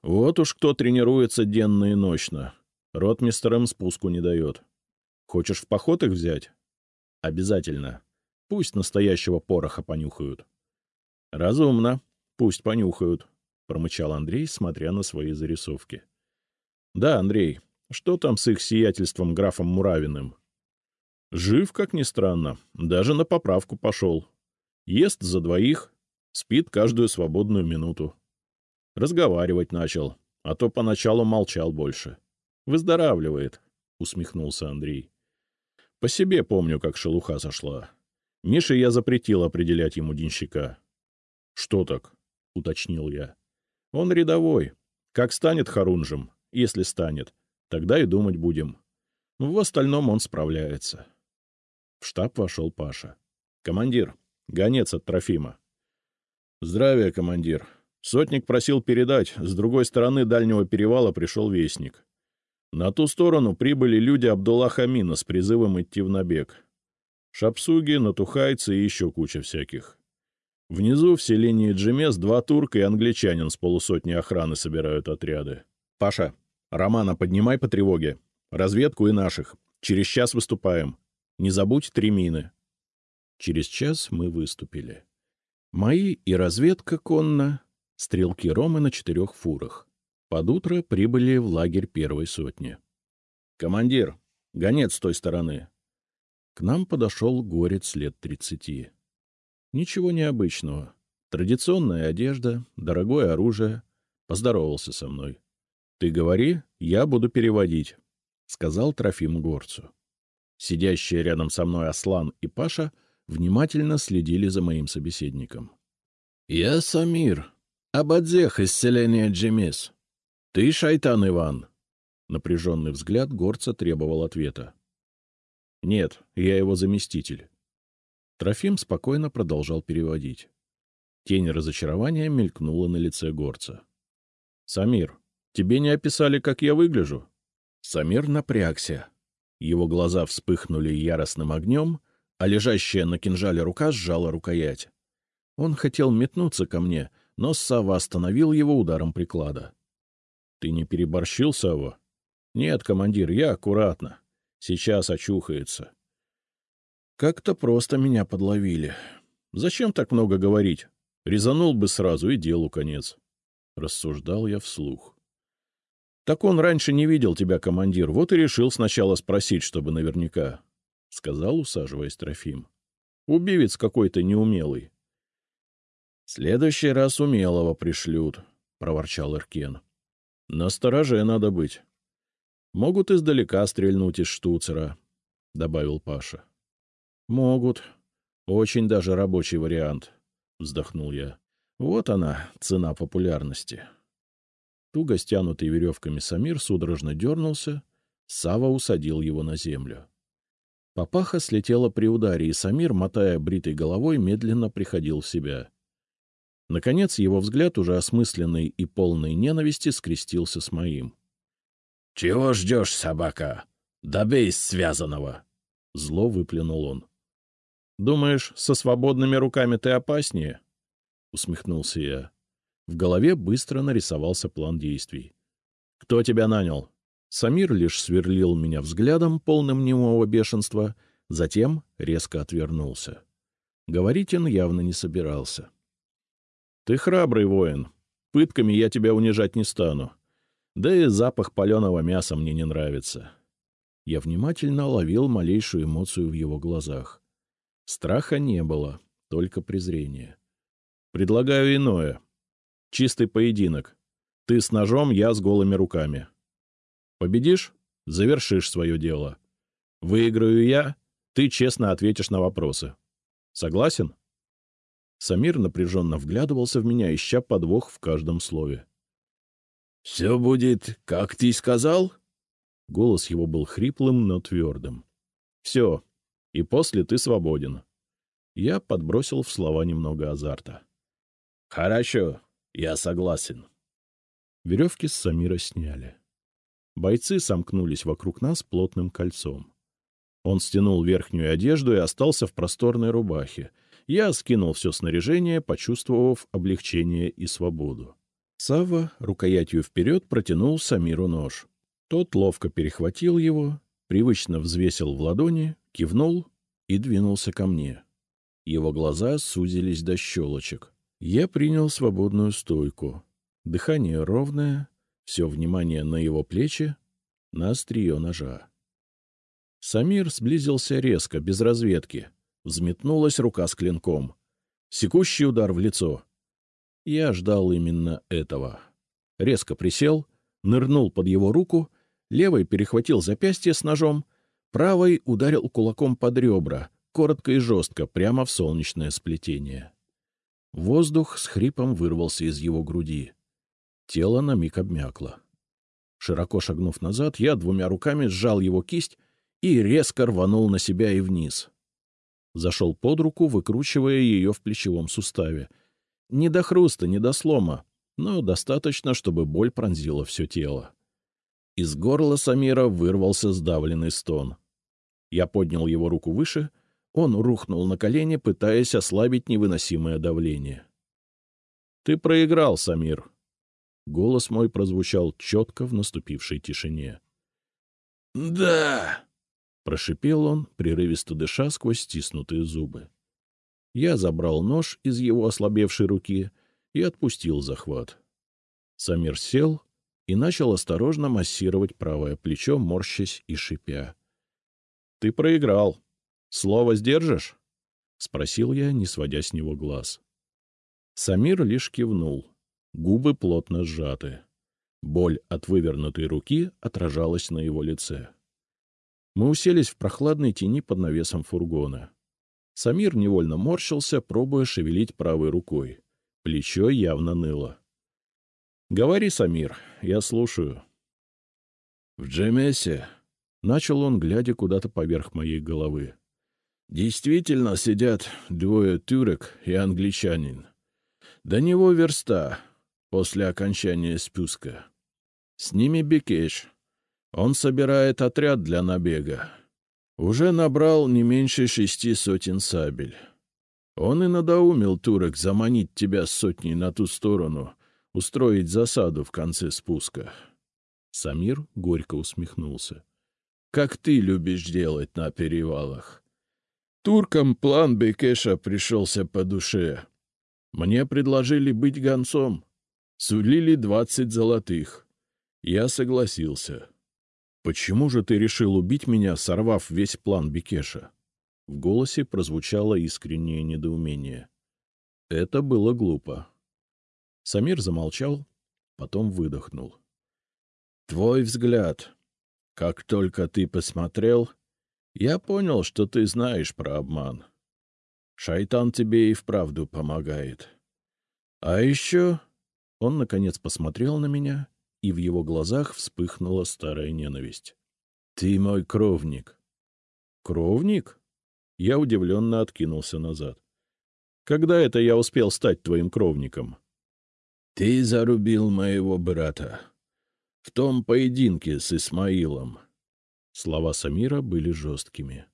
Вот уж кто тренируется денно и ночно. Ротмистерам спуску не дает. Хочешь в поход их взять? Обязательно. Пусть настоящего пороха понюхают. Разумно. Пусть понюхают, — промычал Андрей, смотря на свои зарисовки. Да, Андрей, что там с их сиятельством графом Муравиным? Жив, как ни странно, даже на поправку пошел. Ест за двоих, Спит каждую свободную минуту. Разговаривать начал, а то поначалу молчал больше. Выздоравливает, — усмехнулся Андрей. По себе помню, как шелуха сошла. Мише я запретил определять ему денщика. — Что так? — уточнил я. — Он рядовой. Как станет Харунжем, если станет, тогда и думать будем. В остальном он справляется. В штаб вошел Паша. — Командир, гонец от Трофима. «Здравия, командир. Сотник просил передать, с другой стороны дальнего перевала пришел вестник. На ту сторону прибыли люди Абдулла Хамина с призывом идти в набег. Шапсуги, натухайцы и еще куча всяких. Внизу, в селении Джемес, два турка и англичанин с полусотни охраны собирают отряды. «Паша, Романа, поднимай по тревоге. Разведку и наших. Через час выступаем. Не забудь три мины». Через час мы выступили. Мои и разведка конно, стрелки Ромы на четырех фурах. Под утро прибыли в лагерь первой сотни. — Командир, гонец с той стороны. К нам подошел горец лет тридцати. Ничего необычного. Традиционная одежда, дорогое оружие. Поздоровался со мной. — Ты говори, я буду переводить, — сказал Трофим горцу. Сидящие рядом со мной Аслан и Паша — внимательно следили за моим собеседником. — Я Самир, Абадзех из селения Джемис. Ты шайтан Иван. Напряженный взгляд горца требовал ответа. — Нет, я его заместитель. Трофим спокойно продолжал переводить. Тень разочарования мелькнула на лице горца. — Самир, тебе не описали, как я выгляжу? Самир напрягся. Его глаза вспыхнули яростным огнем, а лежащая на кинжале рука сжала рукоять. Он хотел метнуться ко мне, но Сава остановил его ударом приклада. — Ты не переборщил, Сава? — Нет, командир, я аккуратно. Сейчас очухается. — Как-то просто меня подловили. Зачем так много говорить? Резанул бы сразу, и делу конец. Рассуждал я вслух. — Так он раньше не видел тебя, командир, вот и решил сначала спросить, чтобы наверняка. — сказал, усаживаясь Трофим. — Убивец какой-то неумелый. — Следующий раз умелого пришлют, — проворчал Иркен. — На стороже надо быть. — Могут издалека стрельнуть из штуцера, — добавил Паша. — Могут. Очень даже рабочий вариант, — вздохнул я. Вот она, цена популярности. Туго стянутый веревками Самир судорожно дернулся, Сава усадил его на землю. Папаха слетела при ударе, и Самир, мотая бритой головой, медленно приходил в себя. Наконец его взгляд, уже осмысленный и полный ненависти, скрестился с моим. — Чего ждешь, собака? Добей связанного! — зло выплюнул он. — Думаешь, со свободными руками ты опаснее? — усмехнулся я. В голове быстро нарисовался план действий. — Кто тебя нанял? Самир лишь сверлил меня взглядом, полным немого бешенства, затем резко отвернулся. Говорить он явно не собирался. — Ты храбрый воин. Пытками я тебя унижать не стану. Да и запах паленого мяса мне не нравится. Я внимательно ловил малейшую эмоцию в его глазах. Страха не было, только презрение. Предлагаю иное. Чистый поединок. Ты с ножом, я с голыми руками. Победишь — завершишь свое дело. Выиграю я — ты честно ответишь на вопросы. Согласен? Самир напряженно вглядывался в меня, ища подвох в каждом слове. — Все будет, как ты сказал? Голос его был хриплым, но твердым. — Все. И после ты свободен. Я подбросил в слова немного азарта. — Хорошо, я согласен. Веревки с Самира сняли. Бойцы сомкнулись вокруг нас плотным кольцом. Он стянул верхнюю одежду и остался в просторной рубахе. Я скинул все снаряжение, почувствовав облегчение и свободу. Сава рукоятью вперед протянул Самиру нож. Тот ловко перехватил его, привычно взвесил в ладони, кивнул и двинулся ко мне. Его глаза сузились до щелочек. Я принял свободную стойку. Дыхание ровное, все внимание на его плечи, на острие ножа. Самир сблизился резко, без разведки. Взметнулась рука с клинком. Секущий удар в лицо. Я ждал именно этого. Резко присел, нырнул под его руку, левой перехватил запястье с ножом, правой ударил кулаком под ребра, коротко и жестко, прямо в солнечное сплетение. Воздух с хрипом вырвался из его груди. Тело на миг обмякло. Широко шагнув назад, я двумя руками сжал его кисть и резко рванул на себя и вниз. Зашел под руку, выкручивая ее в плечевом суставе. Не до хруста, не до слома, но достаточно, чтобы боль пронзила все тело. Из горла Самира вырвался сдавленный стон. Я поднял его руку выше, он рухнул на колени, пытаясь ослабить невыносимое давление. — Ты проиграл, Самир, Голос мой прозвучал четко в наступившей тишине. «Да!» — прошипел он, прерывисто дыша сквозь стиснутые зубы. Я забрал нож из его ослабевшей руки и отпустил захват. Самир сел и начал осторожно массировать правое плечо, морщась и шипя. — Ты проиграл. Слово сдержишь? — спросил я, не сводя с него глаз. Самир лишь кивнул. Губы плотно сжаты. Боль от вывернутой руки отражалась на его лице. Мы уселись в прохладной тени под навесом фургона. Самир невольно морщился, пробуя шевелить правой рукой. Плечо явно ныло. — Говори, Самир, я слушаю. — В Джемесе, — начал он, глядя куда-то поверх моей головы, — действительно сидят двое турок и англичанин. До него верста, после окончания спуска. С ними Бекеш. Он собирает отряд для набега. Уже набрал не меньше шести сотен сабель. Он и надоумил турок заманить тебя сотней на ту сторону, устроить засаду в конце спуска. Самир горько усмехнулся. — Как ты любишь делать на перевалах. Туркам план Бекеша пришелся по душе. Мне предложили быть гонцом. Сулили двадцать золотых. Я согласился. — Почему же ты решил убить меня, сорвав весь план Бекеша? В голосе прозвучало искреннее недоумение. Это было глупо. Самир замолчал, потом выдохнул. — Твой взгляд. Как только ты посмотрел, я понял, что ты знаешь про обман. Шайтан тебе и вправду помогает. А еще он, наконец, посмотрел на меня, и в его глазах вспыхнула старая ненависть. — Ты мой кровник. — Кровник? Я удивленно откинулся назад. Когда это я успел стать твоим кровником? — Ты зарубил моего брата. В том поединке с Исмаилом. Слова Самира были жесткими.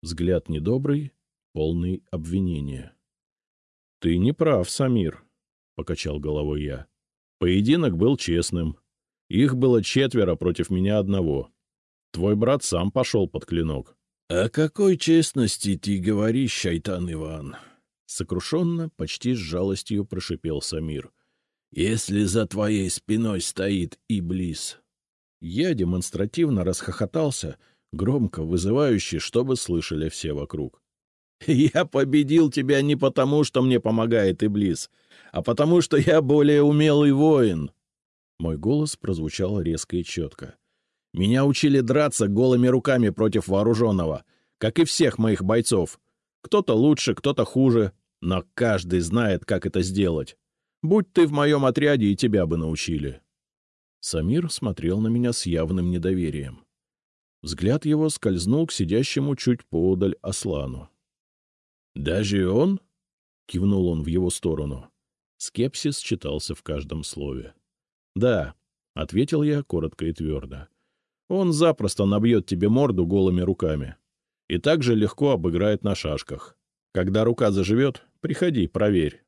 Взгляд недобрый, полный обвинения. — Ты не прав, Самир, — покачал головой я. Поединок был честным. Их было четверо против меня одного. Твой брат сам пошел под клинок. — О какой честности ты говоришь, шайтан Иван? Сокрушенно, почти с жалостью прошипел Самир. — Если за твоей спиной стоит Иблис. Я демонстративно расхохотался, громко, вызывающе, чтобы слышали все вокруг. <laughs> — Я победил тебя не потому, что мне помогает Иблис, а потому, что я более умелый воин. Мой голос прозвучал резко и четко. Меня учили драться голыми руками против вооруженного, как и всех моих бойцов. Кто-то лучше, кто-то хуже, но каждый знает, как это сделать. Будь ты в моем отряде, и тебя бы научили. Самир смотрел на меня с явным недоверием. Взгляд его скользнул к сидящему чуть поодаль Аслану. — Даже он? — кивнул он в его сторону. Скепсис читался в каждом слове. — Да, — ответил я коротко и твердо. — Он запросто набьет тебе морду голыми руками. И также легко обыграет на шашках. Когда рука заживет, приходи, проверь.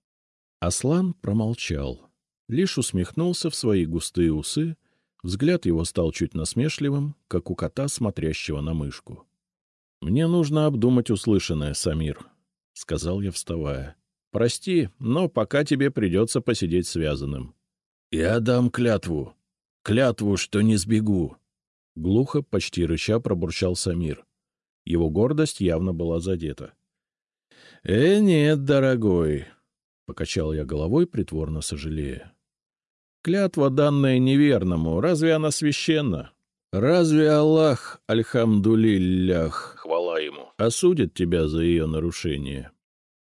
Аслан промолчал, лишь усмехнулся в свои густые усы, взгляд его стал чуть насмешливым, как у кота, смотрящего на мышку. — Мне нужно обдумать услышанное, Самир, — сказал я, вставая. — Прости, но пока тебе придется посидеть связанным. — Я дам клятву. Клятву, что не сбегу. Глухо, почти рыча пробурчал Самир. Его гордость явно была задета. — Э, нет, дорогой, — покачал я головой, притворно сожалея. — Клятва, данная неверному, разве она священна? Разве Аллах, альхамдулиллях, хвала ему, осудит тебя за ее нарушение?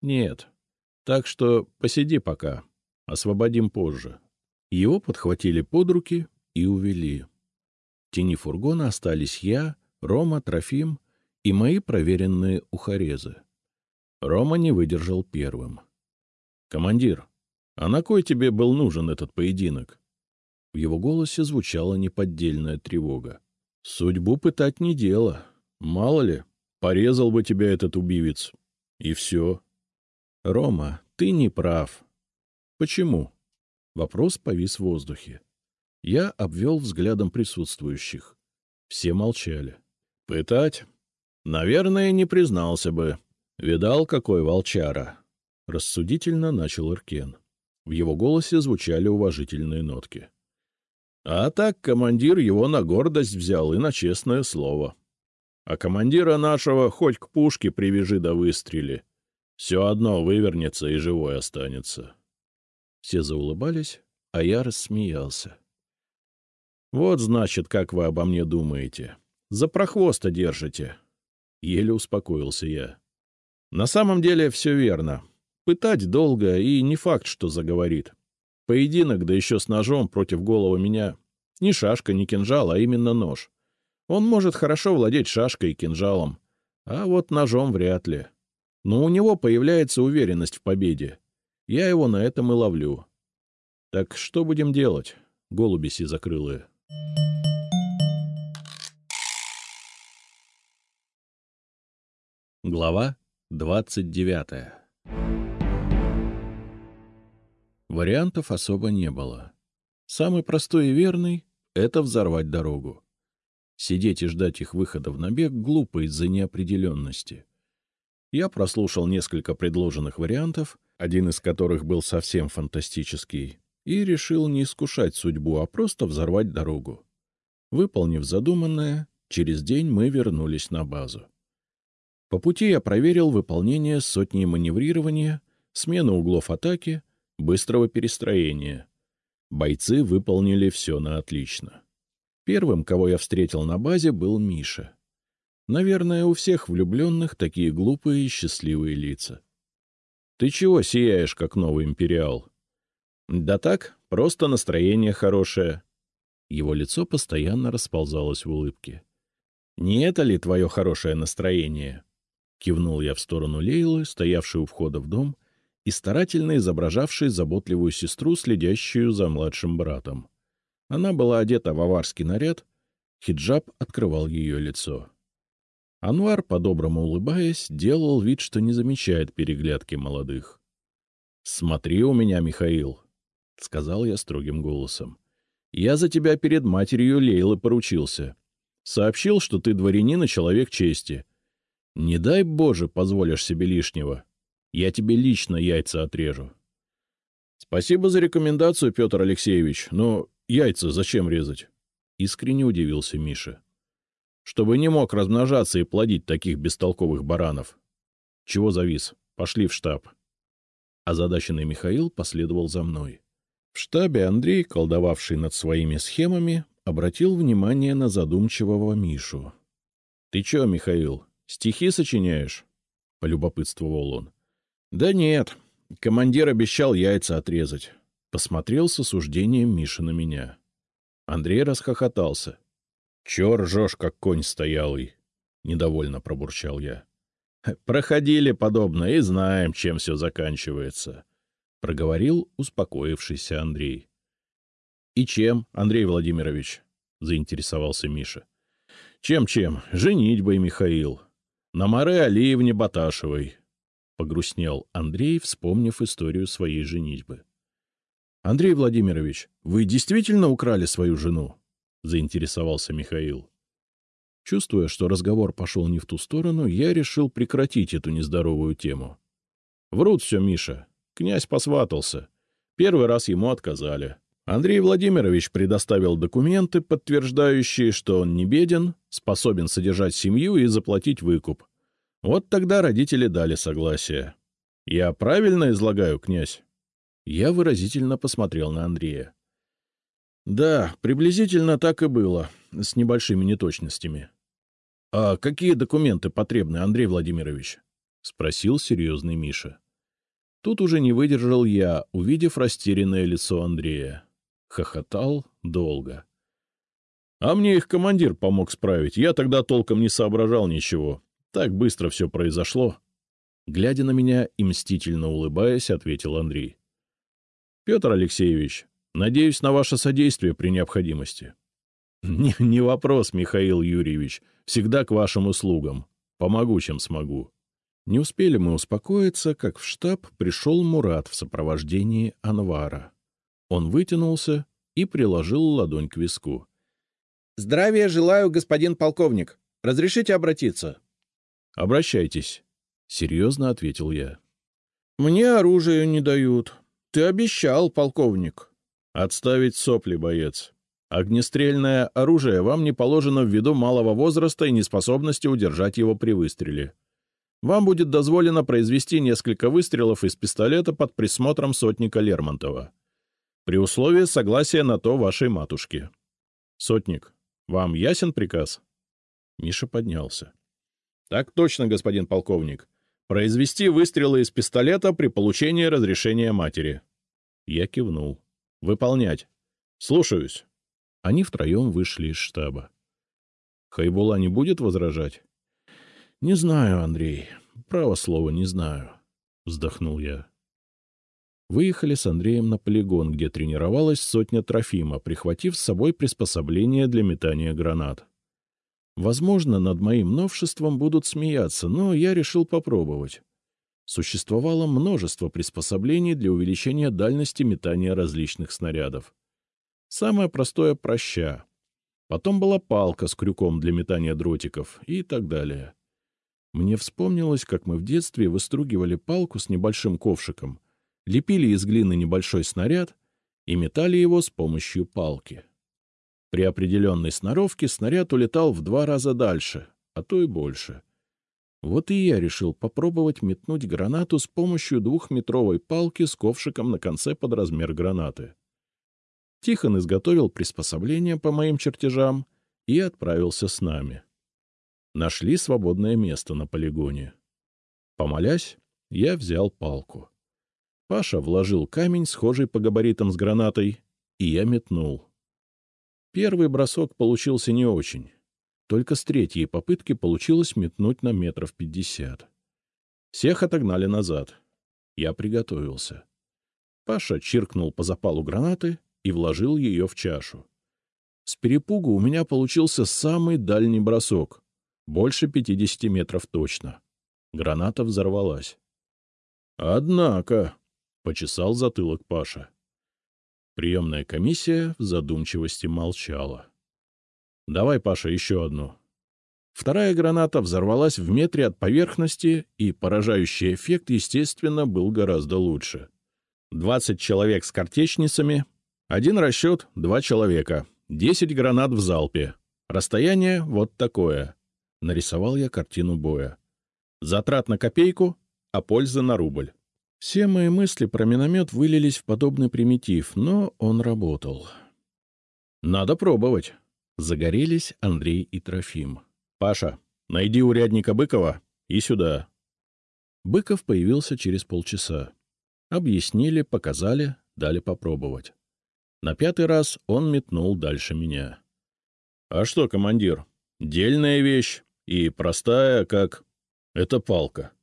Нет. Так что посиди пока, освободим позже. Его подхватили под руки и увели. В тени фургона остались я, Рома, Трофим и мои проверенные ухарезы. Рома не выдержал первым. — Командир, а на кой тебе был нужен этот поединок? В его голосе звучала неподдельная тревога. — Судьбу пытать не дело. Мало ли, порезал бы тебя этот убивец. И все. — Рома, ты не прав. — Почему? Вопрос повис в воздухе. Я обвел взглядом присутствующих. Все молчали. — Пытать? Наверное, не признался бы. Видал, какой волчара? Рассудительно начал Иркен. В его голосе звучали уважительные нотки. А так командир его на гордость взял и на честное слово. А командира нашего хоть к пушке привяжи да выстрели. Все одно вывернется и живой останется. Все заулыбались, а я рассмеялся. Вот, значит, как вы обо мне думаете. За прохвоста держите. Еле успокоился я. На самом деле все верно. Пытать долго, и не факт, что заговорит. Поединок, да еще с ножом против головы меня. Ни шашка, ни кинжал, а именно нож. Он может хорошо владеть шашкой и кинжалом, а вот ножом вряд ли. Но у него появляется уверенность в победе. Я его на этом и ловлю. Так что будем делать, голуби сизокрылые? Глава двадцать девятая Вариантов особо не было. Самый простой и верный — это взорвать дорогу. Сидеть и ждать их выхода в набег глупо из-за неопределенности. Я прослушал несколько предложенных вариантов, один из которых был совсем фантастический, и решил не искушать судьбу, а просто взорвать дорогу. Выполнив задуманное, через день мы вернулись на базу. По пути я проверил выполнение сотни маневрирования, смену углов атаки, быстрого перестроения. Бойцы выполнили все на отлично. Первым, кого я встретил на базе, был Миша. Наверное, у всех влюбленных такие глупые и счастливые лица. — Ты чего сияешь, как новый империал? — Да так, просто настроение хорошее. Его лицо постоянно расползалось в улыбке. — Не это ли твое хорошее настроение? — Кивнул я в сторону Лейлы, стоявшей у входа в дом, и старательно изображавший заботливую сестру, следящую за младшим братом. Она была одета в аварский наряд, хиджаб открывал ее лицо. Анвар, по-доброму улыбаясь, делал вид, что не замечает переглядки молодых. — Смотри у меня, Михаил, — сказал я строгим голосом. — Я за тебя перед матерью Лейлы поручился. Сообщил, что ты дворянин и человек чести. Не дай Боже, позволишь себе лишнего. Я тебе лично яйца отрежу. — Спасибо за рекомендацию, Петр Алексеевич, но яйца зачем резать? — искренне удивился Миша. — Чтобы не мог размножаться и плодить таких бестолковых баранов. Чего завис? Пошли в штаб. Озадаченный Михаил последовал за мной. В штабе Андрей, колдовавший над своими схемами, обратил внимание на задумчивого Мишу. — Ты чё, Михаил, стихи сочиняешь? — полюбопытствовал он. — Да нет, командир обещал яйца отрезать. Посмотрел с осуждением Миша на меня. Андрей расхохотался. — Чё ржёшь, как конь стоялый? — недовольно пробурчал я. — Проходили подобно и знаем, чем все заканчивается, — проговорил успокоившийся Андрей. — И чем, Андрей Владимирович? — заинтересовался Миша. Чем — Чем-чем? Женитьбой, Михаил. На Маре Алиевне Баташевой. Погрустнел Андрей, вспомнив историю своей женитьбы. — Андрей Владимирович, вы действительно украли свою жену? — заинтересовался Михаил. Чувствуя, что разговор пошел не в ту сторону, я решил прекратить эту нездоровую тему. — Врут все, Миша. Князь посватался. Первый раз ему отказали. Андрей Владимирович предоставил документы, подтверждающие, что он не беден, способен содержать семью и заплатить выкуп. Вот тогда родители дали согласие. Я правильно излагаю, князь? Я выразительно посмотрел на Андрея. Да, приблизительно так и было, с небольшими неточностями. — А какие документы потребны, Андрей Владимирович? — спросил серьезный Миша. Тут уже не выдержал я, увидев растерянное лицо Андрея. Хохотал долго. А мне их командир помог справить. Я тогда толком не соображал ничего. Так быстро все произошло. Глядя на меня и мстительно улыбаясь, ответил Андрей. — Петр Алексеевич, надеюсь на ваше содействие при необходимости. <laughs> Не, — Не вопрос, Михаил Юрьевич. Всегда к вашим услугам. Помогу, чем смогу. Не успели мы успокоиться, как в штаб пришел Мурат в сопровождении Анвара. Он вытянулся и приложил ладонь к виску. — Здравия желаю, господин полковник. Разрешите обратиться? — Обращайтесь, — серьезно ответил я. — Мне оружие не дают. Ты обещал, полковник. — Отставить сопли, боец. Огнестрельное оружие вам не положено ввиду малого возраста и неспособности удержать его при выстреле. Вам будет дозволено произвести несколько выстрелов из пистолета под присмотром сотника Лермонтова при условии согласия на то вашей матушки. Сотник, вам ясен приказ? Миша поднялся. — Так точно, господин полковник. Произвести выстрелы из пистолета при получении разрешения матери. Я кивнул. — Выполнять. — Слушаюсь. Они втроем вышли из штаба. — Хайбула не будет возражать? — Не знаю, Андрей. Право слово, не знаю. — вздохнул я. Выехали с Андреем на полигон, где тренировалась сотня Трофима, прихватив с собой приспособление для метания гранат. Возможно, над моим новшеством будут смеяться, но я решил попробовать. Существовало множество приспособлений для увеличения дальности метания различных снарядов. Самое простое — проща. Потом была палка с крюком для метания дротиков и так далее. Мне вспомнилось, как мы в детстве выстругивали палку с небольшим ковшиком — лепили из глины небольшой снаряд и метали его с помощью палки. При определенной сноровке снаряд улетал в два раза дальше, а то и больше. Вот и я решил попробовать метнуть гранату с помощью двухметровой палки с ковшиком на конце под размер гранаты. Тихон изготовил приспособление по моим чертежам и отправился с нами. Нашли свободное место на полигоне. Помолясь, я взял палку. Паша вложил камень, схожий по габаритам с гранатой, и я метнул. Первый бросок получился не очень. Только с третьей попытки получилось метнуть на метров пятьдесят. Всех отогнали назад. Я приготовился. Паша чиркнул по запалу гранаты и вложил ее в чашу. С перепугу у меня получился самый дальний бросок. Больше 50 метров точно. Граната взорвалась. «Однако», — почесал затылок Паша. Приемная комиссия в задумчивости молчала. «Давай, Паша, еще одну». Вторая граната взорвалась в метре от поверхности, и поражающий эффект, естественно, был гораздо лучше. Двадцать человек с картечницами, один расчет — два человека, десять гранат в залпе. Расстояние вот такое. Нарисовал я картину боя. Затрат на копейку, а польза на рубль. Все мои мысли про миномет вылились в подобный примитив, но он работал. «Надо пробовать». Загорелись Андрей и Трофим. «Паша, найди урядника Быкова и сюда». Быков появился через полчаса. Объяснили, показали, дали попробовать. На пятый раз он метнул дальше меня. — А что, командир, дельная вещь и простая, как... Это палка.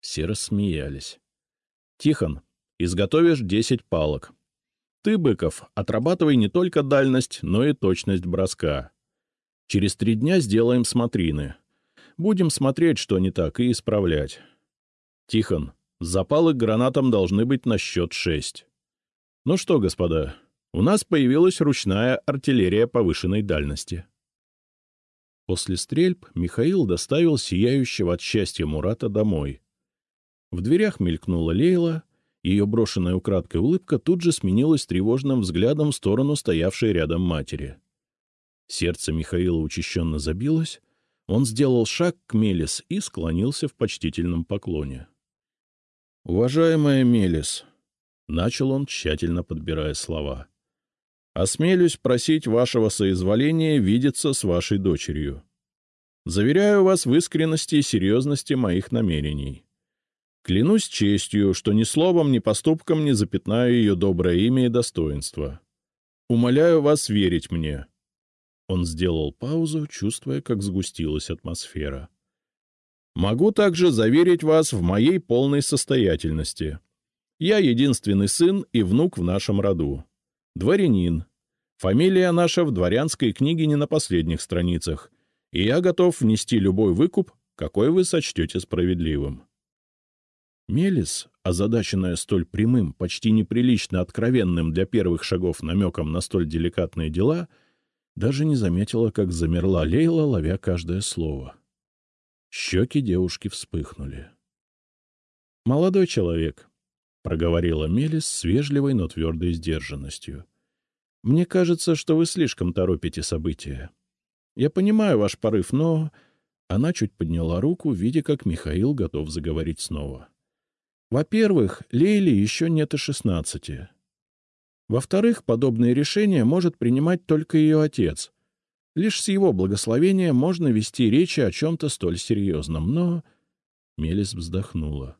Все рассмеялись. — Тихон, изготовишь десять палок. Ты, Быков, отрабатывай не только дальность, но и точность броска. Через три дня сделаем смотрины. Будем смотреть, что не так, и исправлять. Тихон, Запалы к гранатам должны быть на счет шесть. Ну что, господа, у нас появилась ручная артиллерия повышенной дальности. После стрельб Михаил доставил сияющего от счастья Мурата домой. В дверях мелькнула Лейла, ее брошенная украдкой улыбка тут же сменилась тревожным взглядом в сторону стоявшей рядом матери. Сердце Михаила учащенно забилось, он сделал шаг к Мелис и склонился в почтительном поклоне. — Уважаемая Мелис, — начал он, тщательно подбирая слова, — осмелюсь просить вашего соизволения видеться с вашей дочерью. Заверяю вас в искренности и серьезности моих намерений. Клянусь честью, что ни словом, ни поступком не запятнаю ее доброе имя и достоинство. Умоляю вас верить мне. Он сделал паузу, чувствуя, как сгустилась атмосфера. — Могу также заверить вас в моей полной состоятельности. Я единственный сын и внук в нашем роду. Дворянин. Фамилия наша в дворянской книге не на последних страницах, и я готов внести любой выкуп, какой вы сочтете справедливым. Мелис, озадаченная столь прямым, почти неприлично откровенным для первых шагов намеком на столь деликатные дела, даже не заметила, как замерла Лейла, ловя каждое слово. — Щеки девушки вспыхнули. — Молодой человек, — проговорила Мелис с вежливой, но твердой сдержанностью. — Мне кажется, что вы слишком торопите события. Я понимаю ваш порыв, но... Она чуть подняла руку, видя, как Михаил готов заговорить снова. Во-первых, Лейле еще нет и шестнадцати. Во-вторых, подобные решения может принимать только ее отец, Лишь с его благословения можно вести речи о чем-то столь серьезном, но... Мелис вздохнула.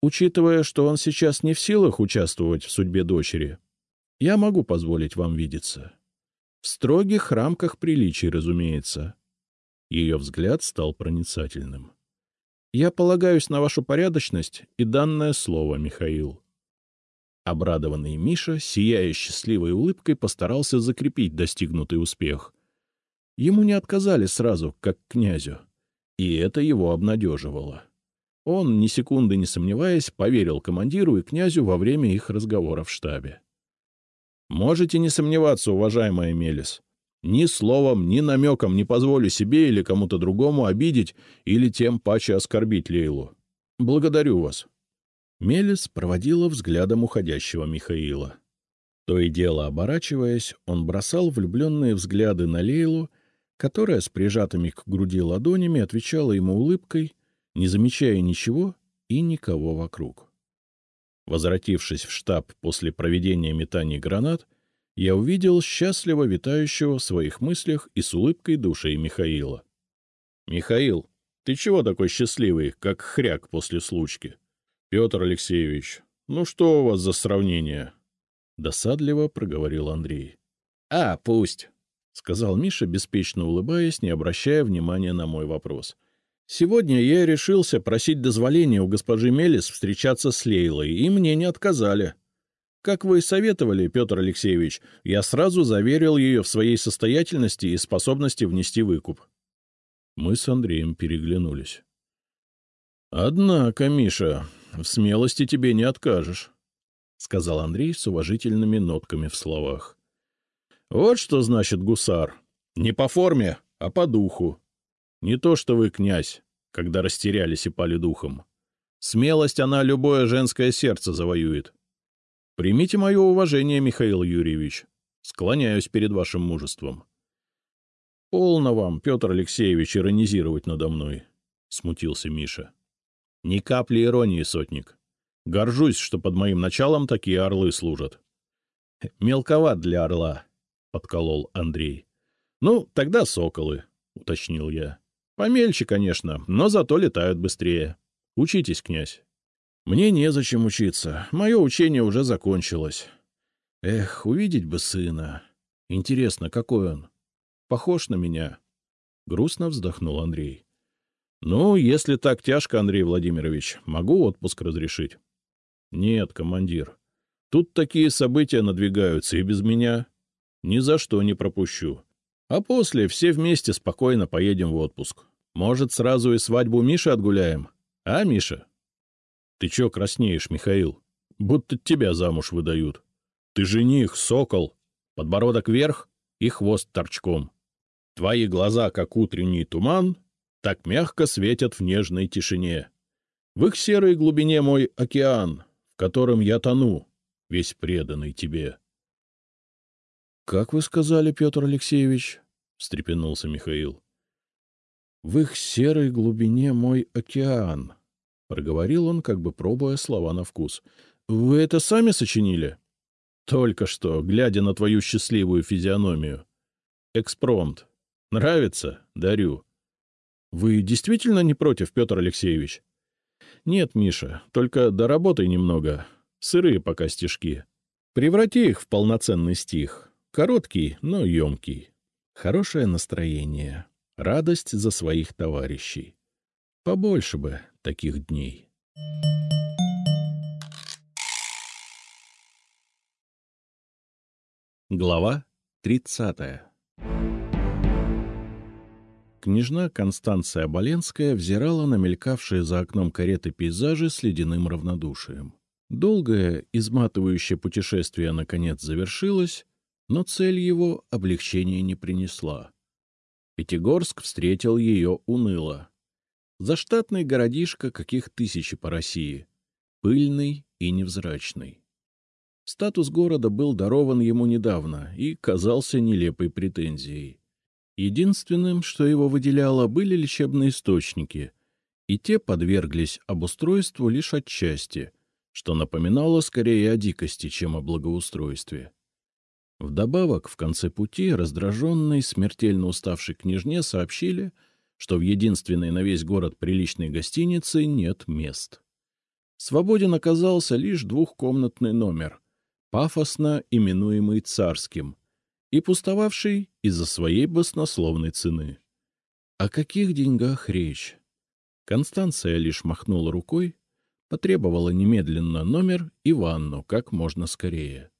Учитывая, что он сейчас не в силах участвовать в судьбе дочери, я могу позволить вам видеться. В строгих рамках приличий, разумеется. Ее взгляд стал проницательным. Я полагаюсь на вашу порядочность и данное слово, Михаил. Обрадованный Миша, сияя счастливой улыбкой, постарался закрепить достигнутый успех — Ему не отказали сразу, как князю, и это его обнадеживало. Он, ни секунды не сомневаясь, поверил командиру и князю во время их разговора в штабе. «Можете не сомневаться, уважаемая Мелис. Ни словом, ни намеком не позволю себе или кому-то другому обидеть или тем паче оскорбить Лейлу. Благодарю вас». Мелис проводила взглядом уходящего Михаила. То и дело оборачиваясь, он бросал влюбленные взгляды на Лейлу которая с прижатыми к груди ладонями отвечала ему улыбкой, не замечая ничего и никого вокруг. Возвратившись в штаб после проведения метаний гранат, я увидел счастливо витающего в своих мыслях и с улыбкой души Михаила. — Михаил, ты чего такой счастливый, как хряк после случки? — Петр Алексеевич, ну что у вас за сравнение? — досадливо проговорил Андрей. — А, пусть. — сказал Миша, беспечно улыбаясь, не обращая внимания на мой вопрос. — Сегодня я решился просить дозволения у госпожи Мелис встречаться с Лейлой, и мне не отказали. Как вы и советовали, Петр Алексеевич, я сразу заверил ее в своей состоятельности и способности внести выкуп. Мы с Андреем переглянулись. — Однако, Миша, в смелости тебе не откажешь, — сказал Андрей с уважительными нотками в словах. — Вот что значит гусар. Не по форме, а по духу. Не то что вы, князь, когда растерялись и пали духом. Смелость она любое женское сердце завоюет. Примите мое уважение, Михаил Юрьевич. Склоняюсь перед вашим мужеством. — Полно вам, Петр Алексеевич, иронизировать надо мной, — смутился Миша. — Ни капли иронии, сотник. Горжусь, что под моим началом такие орлы служат. — Мелковат для орла, — подколол Андрей. — Ну, тогда соколы, — уточнил я. Помельче, конечно, но зато летают быстрее. Учитесь, князь. Мне незачем учиться. Мое учение уже закончилось. Эх, увидеть бы сына. Интересно, какой он? Похож на меня? Грустно вздохнул Андрей. Ну, если так тяжко, Андрей Владимирович, могу отпуск разрешить. Нет, командир. Тут такие события надвигаются и без меня. Ни за что не пропущу. А после все вместе спокойно поедем в отпуск. Может, сразу и свадьбу Миши отгуляем? А, Миша? Ты чё краснеешь, Михаил? Будто тебя замуж выдают. Ты жених, сокол, подбородок вверх и хвост торчком. Твои глаза, как утренний туман, так мягко светят в нежной тишине. В их серой глубине мой океан, в котором я тону, весь преданный тебе. — Как вы сказали, Петр Алексеевич? — встрепенулся Михаил. В их серой глубине мой океан, — проговорил он, как бы пробуя слова на вкус. — Вы это сами сочинили? — Только что, глядя на твою счастливую физиономию. — Экспромт. Нравится? Дарю. — Вы действительно не против, Петр Алексеевич? — Нет, Миша, только доработай немного. Сырые пока стишки. Преврати их в полноценный стих. Короткий, но емкий. Хорошее настроение. Радость за своих товарищей. Побольше бы таких дней. Глава 30 Княжна Констанция Боленская взирала на мелькавшие за окном кареты пейзажи с ледяным равнодушием. Долгое, изматывающее путешествие наконец завершилось, но цель его облегчения не принесла. Пятигорск встретил ее уныло. Заштатный городишко, каких тысячи по России. Пыльный и невзрачный. Статус города был дарован ему недавно и казался нелепой претензией. Единственным, что его выделяло, были лечебные источники, и те подверглись обустройству лишь отчасти, что напоминало скорее о дикости, чем о благоустройстве. Вдобавок, в конце пути раздраженной, смертельно уставшей княжне сообщили, что в единственной на весь город приличной гостинице нет мест. Свободен оказался лишь двухкомнатный номер, пафосно именуемый царским, и пустовавший из-за своей баснословной цены. О каких деньгах речь? Констанция лишь махнула рукой, потребовала немедленно номер и ванну как можно скорее.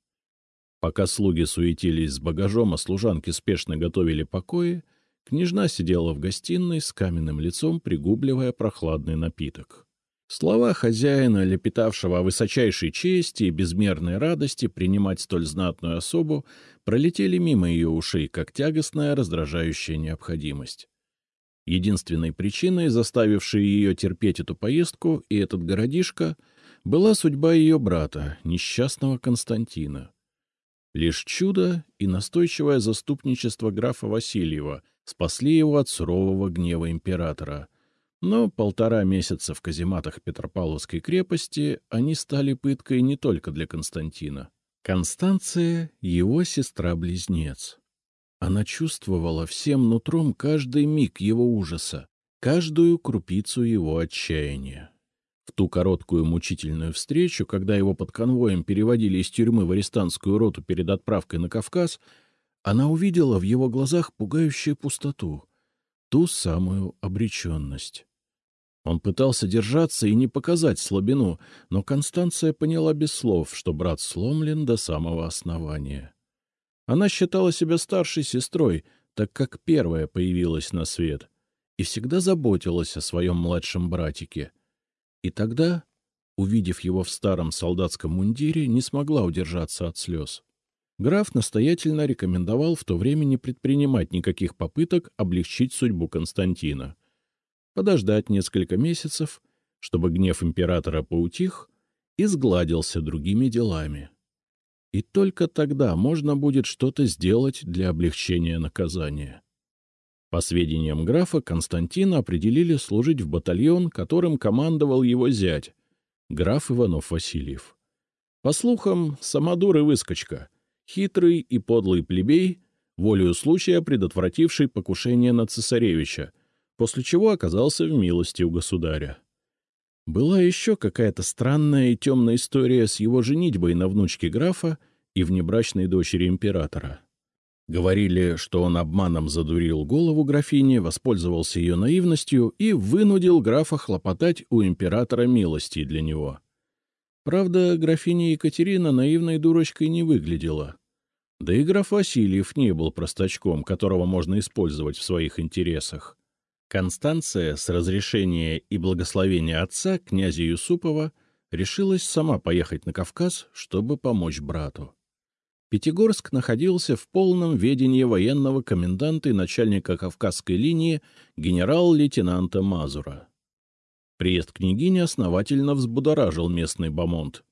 Пока слуги суетились с багажом, а служанки спешно готовили покои, княжна сидела в гостиной с каменным лицом, пригубливая прохладный напиток. Слова хозяина, лепетавшего о высочайшей чести и безмерной радости принимать столь знатную особу, пролетели мимо ее ушей, как тягостная раздражающая необходимость. Единственной причиной, заставившей ее терпеть эту поездку и этот городишко, была судьба ее брата, несчастного Константина. Лишь чудо и настойчивое заступничество графа Васильева спасли его от сурового гнева императора. Но полтора месяца в казематах Петропавловской крепости они стали пыткой не только для Константина. Констанция — его сестра-близнец. Она чувствовала всем нутром каждый миг его ужаса, каждую крупицу его отчаяния. В ту короткую мучительную встречу, когда его под конвоем переводили из тюрьмы в арестантскую роту перед отправкой на Кавказ, она увидела в его глазах пугающую пустоту, ту самую обреченность. Он пытался держаться и не показать слабину, но Констанция поняла без слов, что брат сломлен до самого основания. Она считала себя старшей сестрой, так как первая появилась на свет, и всегда заботилась о своем младшем братике. И тогда, увидев его в старом солдатском мундире, не смогла удержаться от слез. Граф настоятельно рекомендовал в то время не предпринимать никаких попыток облегчить судьбу Константина подождать несколько месяцев, чтобы гнев императора поутих и сгладился другими делами. И только тогда можно будет что-то сделать для облегчения наказания. По сведениям графа, Константина определили служить в батальон, которым командовал его зять, граф Иванов-Васильев. По слухам, самодур и выскочка, хитрый и подлый плебей, волею случая предотвративший покушение на цесаревича, после чего оказался в милости у государя. Была еще какая-то странная и темная история с его женитьбой на внучке графа и внебрачной дочери императора. Говорили, что он обманом задурил голову графине, воспользовался ее наивностью и вынудил графа хлопотать у императора милости для него. Правда, графиня Екатерина наивной дурочкой не выглядела. Да и граф Васильев не был простачком, которого можно использовать в своих интересах. Констанция с разрешения и благословения отца, князя Юсупова, решилась сама поехать на Кавказ, чтобы помочь брату. Пятигорск находился в полном ведении военного коменданта и начальника Кавказской линии генерал-лейтенанта Мазура. Приезд княгини основательно взбудоражил местный бомонд.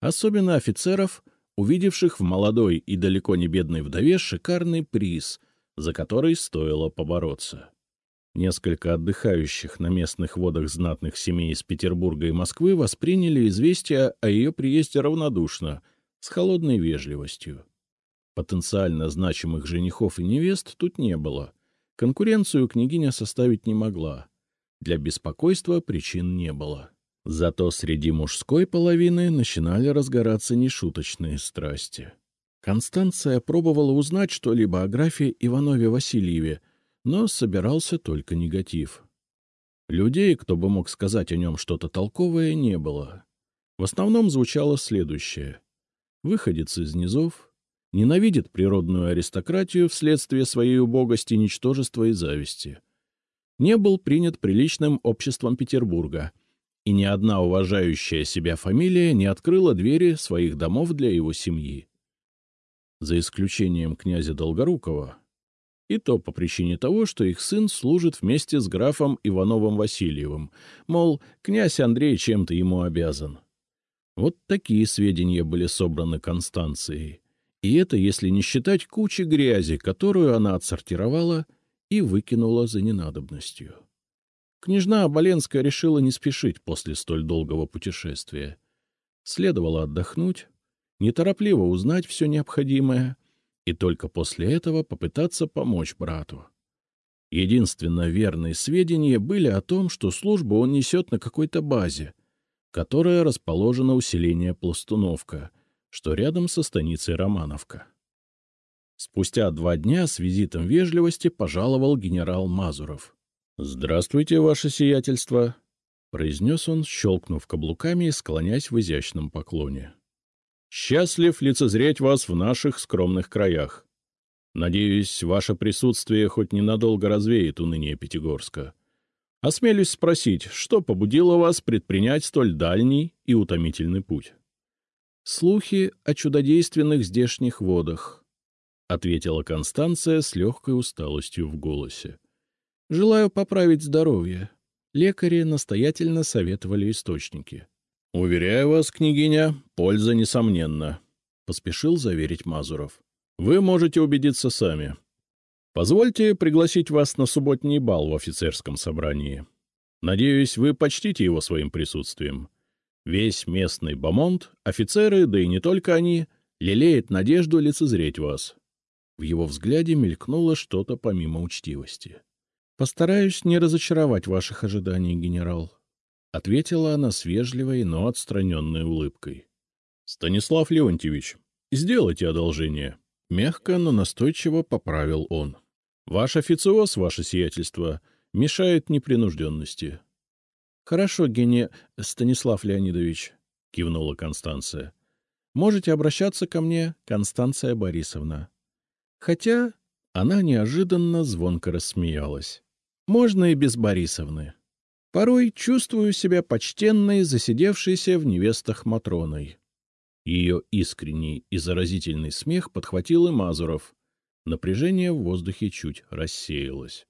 Особенно офицеров, увидевших в молодой и далеко не бедной вдове шикарный приз, за который стоило побороться. Несколько отдыхающих на местных водах знатных семей из Петербурга и Москвы восприняли известие о ее приезде равнодушно, с холодной вежливостью. Потенциально значимых женихов и невест тут не было. Конкуренцию княгиня составить не могла. Для беспокойства причин не было. Зато среди мужской половины начинали разгораться нешуточные страсти. Констанция пробовала узнать что-либо о графе Иванове Васильеве, но собирался только негатив. Людей, кто бы мог сказать о нем что-то толковое, не было. В основном звучало следующее. Выходец из низов, ненавидит природную аристократию вследствие своей убогости, ничтожества и зависти. Не был принят приличным обществом Петербурга, и ни одна уважающая себя фамилия не открыла двери своих домов для его семьи. За исключением князя Долгорукова, и то по причине того, что их сын служит вместе с графом Ивановым Васильевым, мол, князь Андрей чем-то ему обязан. Вот такие сведения были собраны Констанцией. И это если не считать кучи грязи, которую она отсортировала и выкинула за ненадобностью. Княжна Оболенская решила не спешить после столь долгого путешествия. Следовало отдохнуть, неторопливо узнать все необходимое — и только после этого попытаться помочь брату. Единственно верные сведения были о том, что службу он несет на какой-то базе, которая расположена у селения Пластуновка, что рядом со станицей Романовка. Спустя два дня с визитом вежливости пожаловал генерал Мазуров. — Здравствуйте, ваше сиятельство! — произнес он, щелкнув каблуками и склонясь в изящном поклоне. Счастлив лицезреть вас в наших скромных краях. Надеюсь, ваше присутствие хоть ненадолго развеет уныние Пятигорска. Осмелюсь спросить, что побудило вас предпринять столь дальний и утомительный путь? — Слухи о чудодейственных здешних водах, — ответила Констанция с легкой усталостью в голосе. — Желаю поправить здоровье. Лекари настоятельно советовали источники. —— Уверяю вас, княгиня, польза несомненна, — поспешил заверить Мазуров. — Вы можете убедиться сами. Позвольте пригласить вас на субботний бал в офицерском собрании. Надеюсь, вы почтите его своим присутствием. Весь местный бомонд, офицеры, да и не только они, лелеет надежду лицезреть вас. В его взгляде мелькнуло что-то помимо учтивости. — Постараюсь не разочаровать ваших ожиданий, генерал, — ответила она с вежливой, но отстраненной улыбкой. — Станислав Леонтьевич, сделайте одолжение. Мягко, но настойчиво поправил он. — Ваш официоз, ваше сиятельство, мешает непринужденности. Хорошо, Гене Станислав Леонидович, — кивнула Констанция. — Можете обращаться ко мне, Констанция Борисовна. Хотя она неожиданно звонко рассмеялась. Можно и без Борисовны. Порой чувствую себя почтенной, засидевшейся в невестах Матроной. Ее искренний и заразительный смех подхватил и Мазуров. Напряжение в воздухе чуть рассеялось.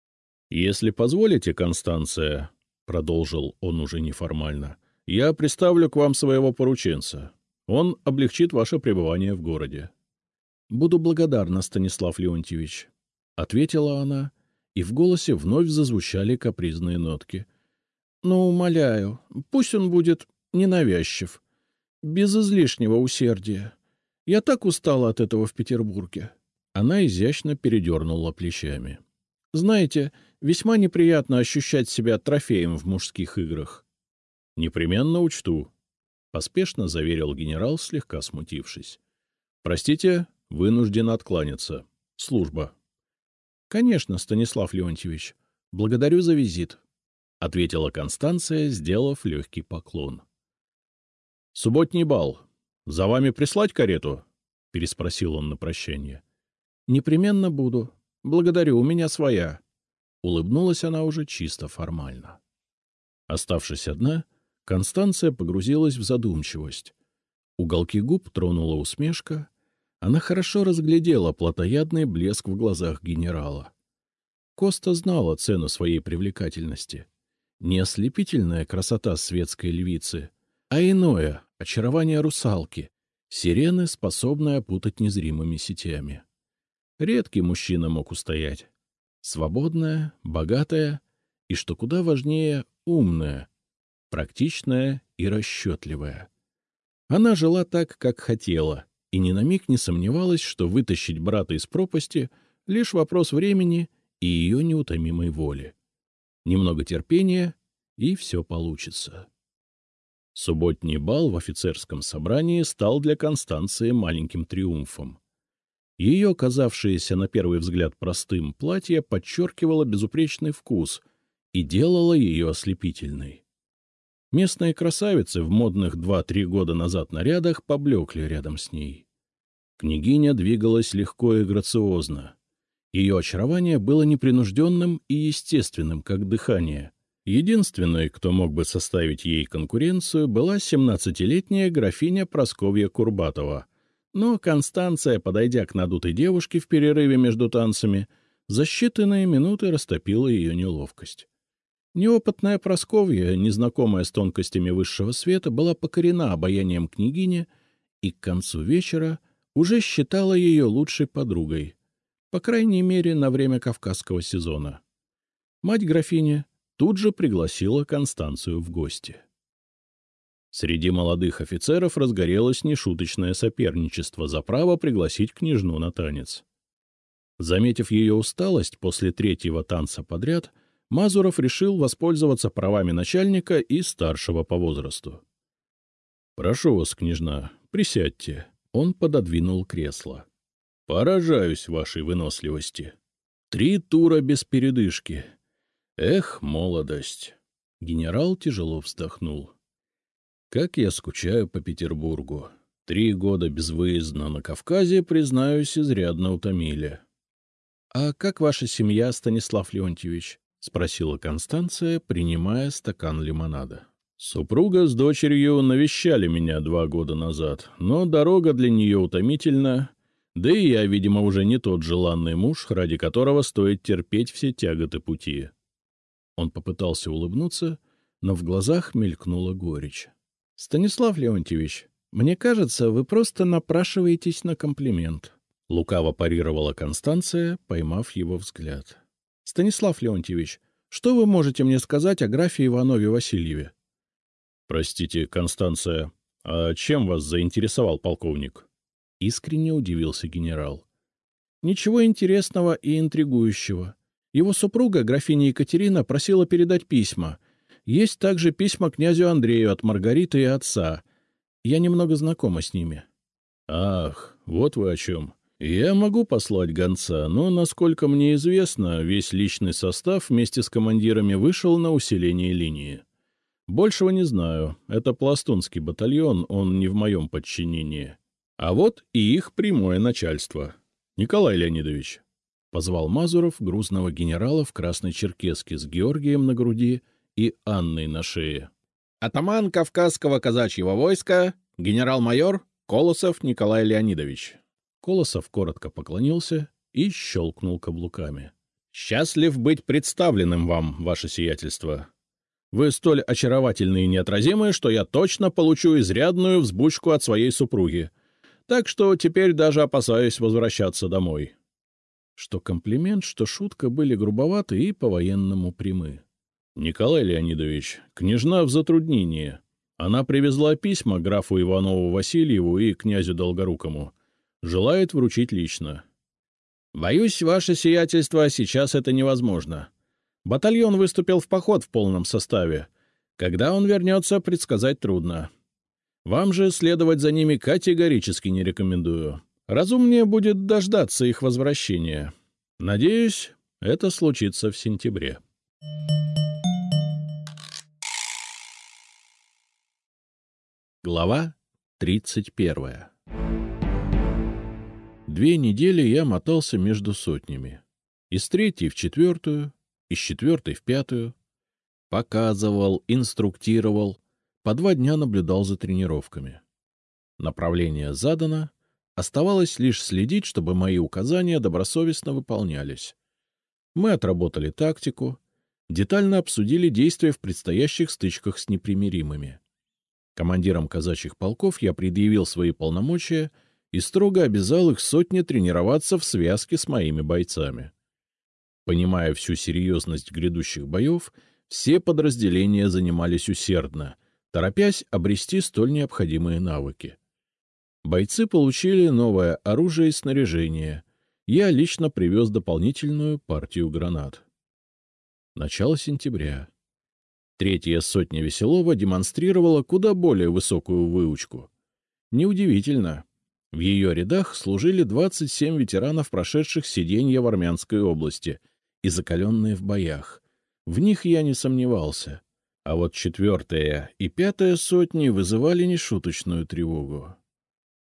— Если позволите, Констанция, — продолжил он уже неформально, — я приставлю к вам своего порученца. Он облегчит ваше пребывание в городе. — Буду благодарна, Станислав Леонтьевич, — ответила она, и в голосе вновь зазвучали капризные нотки. — Но умоляю, пусть он будет ненавязчив без излишнего усердия. Я так устала от этого в Петербурге. Она изящно передернула плечами. Знаете, весьма неприятно ощущать себя трофеем в мужских играх. — Непременно учту, — поспешно заверил генерал, слегка смутившись. — Простите, вынужден откланяться. Служба. — Конечно, Станислав Леонтьевич. Благодарю за визит, — ответила Констанция, сделав легкий поклон. —— Субботний бал. За вами прислать карету? — переспросил он на прощание. — Непременно буду. Благодарю, у меня своя. Улыбнулась она уже чисто формально. Оставшись одна, Констанция погрузилась в задумчивость. Уголки губ тронула усмешка. Она хорошо разглядела плотоядный блеск в глазах генерала. Коста знала цену своей привлекательности. Не ослепительная красота светской львицы — а иное — очарование русалки, сирены, способной опутать незримыми сетями. Редкий мужчина мог устоять. Свободная, богатая и, что куда важнее, умная, практичная и расчетливая. Она жила так, как хотела, и ни на миг не сомневалась, что вытащить брата из пропасти — лишь вопрос времени и ее неутомимой воли. Немного терпения — и все получится. Субботний бал в офицерском собрании стал для Констанции маленьким триумфом. Ее, казавшееся на первый взгляд простым, платье подчеркивало безупречный вкус и делало ее ослепительной. Местные красавицы в модных два-три года назад нарядах поблекли рядом с ней. Княгиня двигалась легко и грациозно. Ее очарование было непринужденным и естественным, как дыхание — Единственной, кто мог бы составить ей конкуренцию, была семнадцатилетняя графиня Просковья Курбатова. Но Констанция, подойдя к надутой девушке в перерыве между танцами, за считанные минуты растопила ее неловкость. Неопытная Просковья, незнакомая с тонкостями высшего света, была покорена обаянием княгини и к концу вечера уже считала ее лучшей подругой, по крайней мере, на время кавказского сезона. Мать графини, тут же пригласила Констанцию в гости. Среди молодых офицеров разгорелось нешуточное соперничество за право пригласить княжну на танец. Заметив ее усталость после третьего танца подряд, Мазуров решил воспользоваться правами начальника и старшего по возрасту. — Прошу вас, княжна, присядьте. Он пододвинул кресло. — Поражаюсь вашей выносливости. Три тура без передышки. Эх, молодость! Генерал тяжело вздохнул. Как я скучаю по Петербургу. Три года безвыездно на Кавказе, признаюсь, изрядно утомили. — А как ваша семья, Станислав Леонтьевич? — спросила Констанция, принимая стакан лимонада. Супруга с дочерью навещали меня два года назад, но дорога для нее утомительна, да и я, видимо, уже не тот желанный муж, ради которого стоит терпеть все тяготы пути. Он попытался улыбнуться, но в глазах мелькнула горечь. — Станислав Леонтьевич, мне кажется, вы просто напрашиваетесь на комплимент. Лукаво парировала Констанция, поймав его взгляд. — Станислав Леонтьевич, что вы можете мне сказать о графе Иванове Васильеве? — Простите, Констанция, а чем вас заинтересовал полковник? Искренне удивился генерал. — Ничего интересного и интригующего. Его супруга, графиня Екатерина, просила передать письма. Есть также письма князю Андрею от Маргариты и отца. Я немного знакома с ними. — Ах, вот вы о чем. Я могу послать гонца, но, насколько мне известно, весь личный состав вместе с командирами вышел на усиление линии. Большего не знаю. Это пластунский батальон, он не в моем подчинении. А вот и их прямое начальство. Николай Леонидович, — позвал Мазуров грузного генерала в красной черкеске с Георгием на груди и Анной на шее. Атаман Кавказского казачьего войска, генерал-майор Колосов Николай Леонидович. Колосов коротко поклонился и щелкнул каблуками. — Счастлив быть представленным вам, ваше сиятельство. Вы столь очаровательны и неотразимы, что я точно получу изрядную взбучку от своей супруги. Так что теперь даже опасаюсь возвращаться домой. Что комплимент, что шутка были грубоваты и по-военному прямы. — Николай Леонидович, княжна в затруднении. Она привезла письма графу Иванову-Васильеву и князю Долгорукому. Желает вручить лично. — Боюсь, ваше сиятельство, сейчас это невозможно. Батальон выступил в поход в полном составе. Когда он вернется, предсказать трудно. Вам же следовать за ними категорически не рекомендую. Разумнее будет дождаться их возвращения. Надеюсь, это случится в сентябре. Глава 31 Две недели я мотался между сотнями. Из третьей в четвертую, из четвертой в пятую. Показывал, инструктировал, по два дня наблюдал за тренировками. Направление задано, оставалось лишь следить, чтобы мои указания добросовестно выполнялись. Мы отработали тактику, детально обсудили действия в предстоящих стычках с непримиримыми. Командирам казачьих полков я предъявил свои полномочия и строго обязал их сотни тренироваться в связке с моими бойцами. Понимая всю серьезность грядущих боев, все подразделения занимались усердно, торопясь обрести столь необходимые навыки. Бойцы получили новое оружие и снаряжение. Я лично привез дополнительную партию гранат. Начало сентября. Третья сотня Веселова демонстрировала куда более высокую выучку. Неудивительно. В ее рядах служили 27 ветеранов, прошедших сиденья в Армянской области, и закаленные в боях. В них я не сомневался. А вот четвертая и пятая сотни вызывали нешуточную тревогу.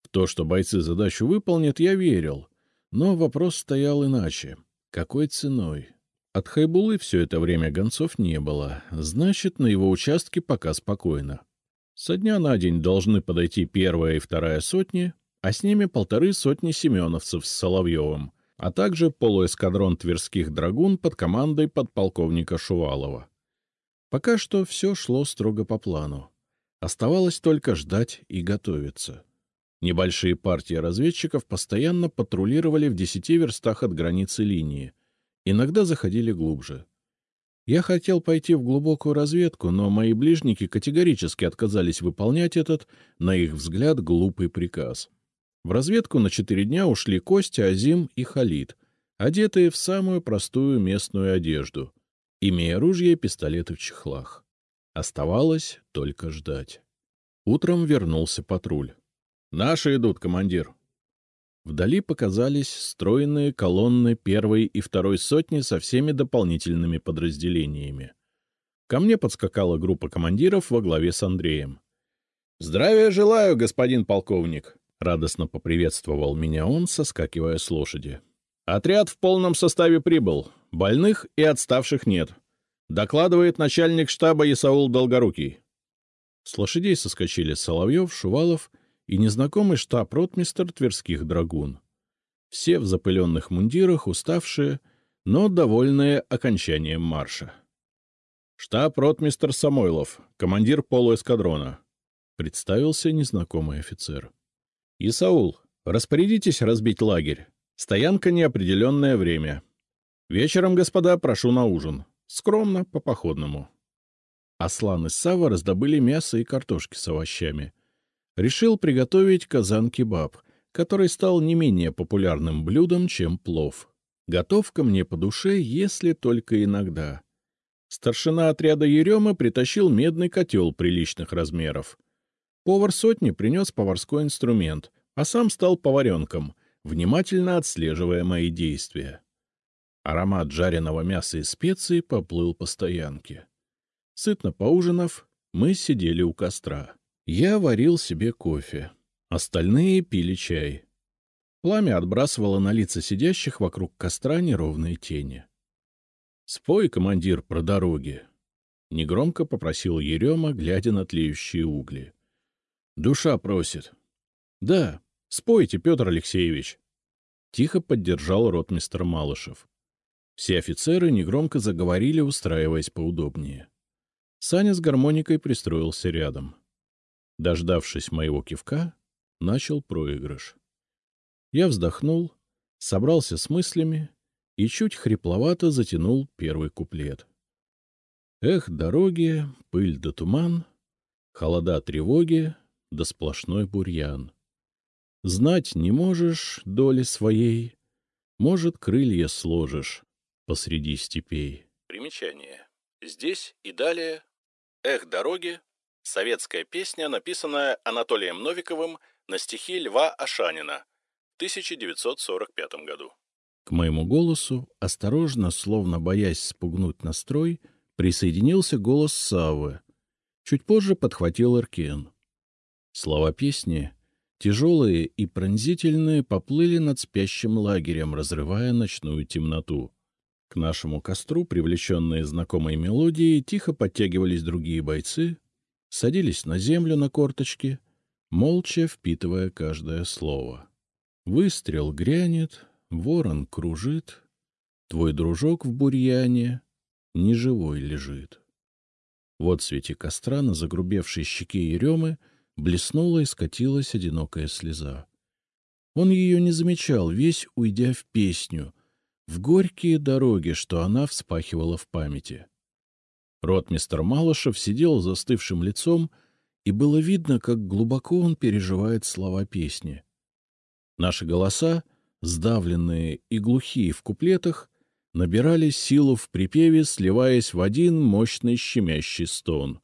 В то, что бойцы задачу выполнят, я верил. Но вопрос стоял иначе. Какой ценой? От Хайбулы все это время гонцов не было, значит, на его участке пока спокойно. Со дня на день должны подойти первая и вторая сотни, а с ними полторы сотни семеновцев с Соловьевым а также полуэскадрон тверских драгун под командой подполковника Шувалова. Пока что все шло строго по плану. Оставалось только ждать и готовиться. Небольшие партии разведчиков постоянно патрулировали в десяти верстах от границы линии, иногда заходили глубже. Я хотел пойти в глубокую разведку, но мои ближники категорически отказались выполнять этот, на их взгляд, глупый приказ. В разведку на четыре дня ушли Костя, Азим и Халид, одетые в самую простую местную одежду, имея ружья и пистолеты в чехлах. Оставалось только ждать. Утром вернулся патруль. — Наши идут, командир. Вдали показались стройные колонны первой и второй сотни со всеми дополнительными подразделениями. Ко мне подскакала группа командиров во главе с Андреем. — Здравия желаю, господин полковник! — радостно поприветствовал меня он, соскакивая с лошади. «Отряд в полном составе прибыл. Больных и отставших нет. Докладывает начальник штаба Исаул Долгорукий». С лошадей соскочили Соловьев, Шувалов и незнакомый штаб-ротмистер Тверских драгун. Все в запыленных мундирах, уставшие, но довольные окончанием марша. «Штаб-ротмистер Самойлов, командир полуэскадрона», — представился незнакомый офицер. — Исаул, распорядитесь разбить лагерь. Стоянка неопределенное время. Вечером, господа, прошу на ужин. Скромно, по-походному. Аслан и Сава раздобыли мясо и картошки с овощами. Решил приготовить казан-кебаб, который стал не менее популярным блюдом, чем плов. Готовка мне по душе, если только иногда. Старшина отряда Ерема притащил медный котел приличных размеров. Повар сотни принес поварской инструмент, а сам стал поваренком, внимательно отслеживая мои действия. Аромат жареного мяса и специй поплыл по стоянке. Сытно поужинав, Мы сидели у костра. Я варил себе кофе. Остальные пили чай. Пламя отбрасывало на лица сидящих вокруг костра неровные тени. — Спой, командир, про дороги. Негромко попросил Ерема, глядя на тлеющие угли. — Душа просит. — Да, спойте, Петр Алексеевич. Тихо поддержал ротмистер Малышев. Все офицеры негромко заговорили, устраиваясь поудобнее. Саня с гармоникой пристроился рядом. Дождавшись моего кивка, начал проигрыш. Я вздохнул, собрался с мыслями и чуть хрипловато затянул первый куплет. Эх, дороги, пыль да туман, холода тревоги да сплошной бурьян. Знать не можешь доли своей, может, крылья сложишь посреди степей. Примечание. Здесь и далее «Эх, дороги» — советская песня, написанная Анатолием Новиковым на стихи Льва Ашанина в 1945 году. К моему голосу, осторожно, словно боясь спугнуть настрой, присоединился голос Саввы. Чуть позже подхватил Эркен. Слова песни, тяжелые и пронзительные, поплыли над спящим лагерем, разрывая ночную темноту. К нашему костру, привлеченные знакомой мелодией, тихо подтягивались другие бойцы, садились на землю на корточки, молча впитывая каждое слово. Выстрел грянет, ворон кружит, твой дружок в бурьяне неживой лежит. Вот в свете костра на загрубевшей щеке Еремы блеснула и скатилась одинокая слеза. Он ее не замечал, весь уйдя в песню, в горькие дороги, что она вспахивала в памяти. Ротмистер Малышев сидел застывшим лицом, и было видно, как глубоко он переживает слова песни. Наши голоса, сдавленные и глухие в куплетах, набирали силу в припеве, сливаясь в один мощный щемящий стон.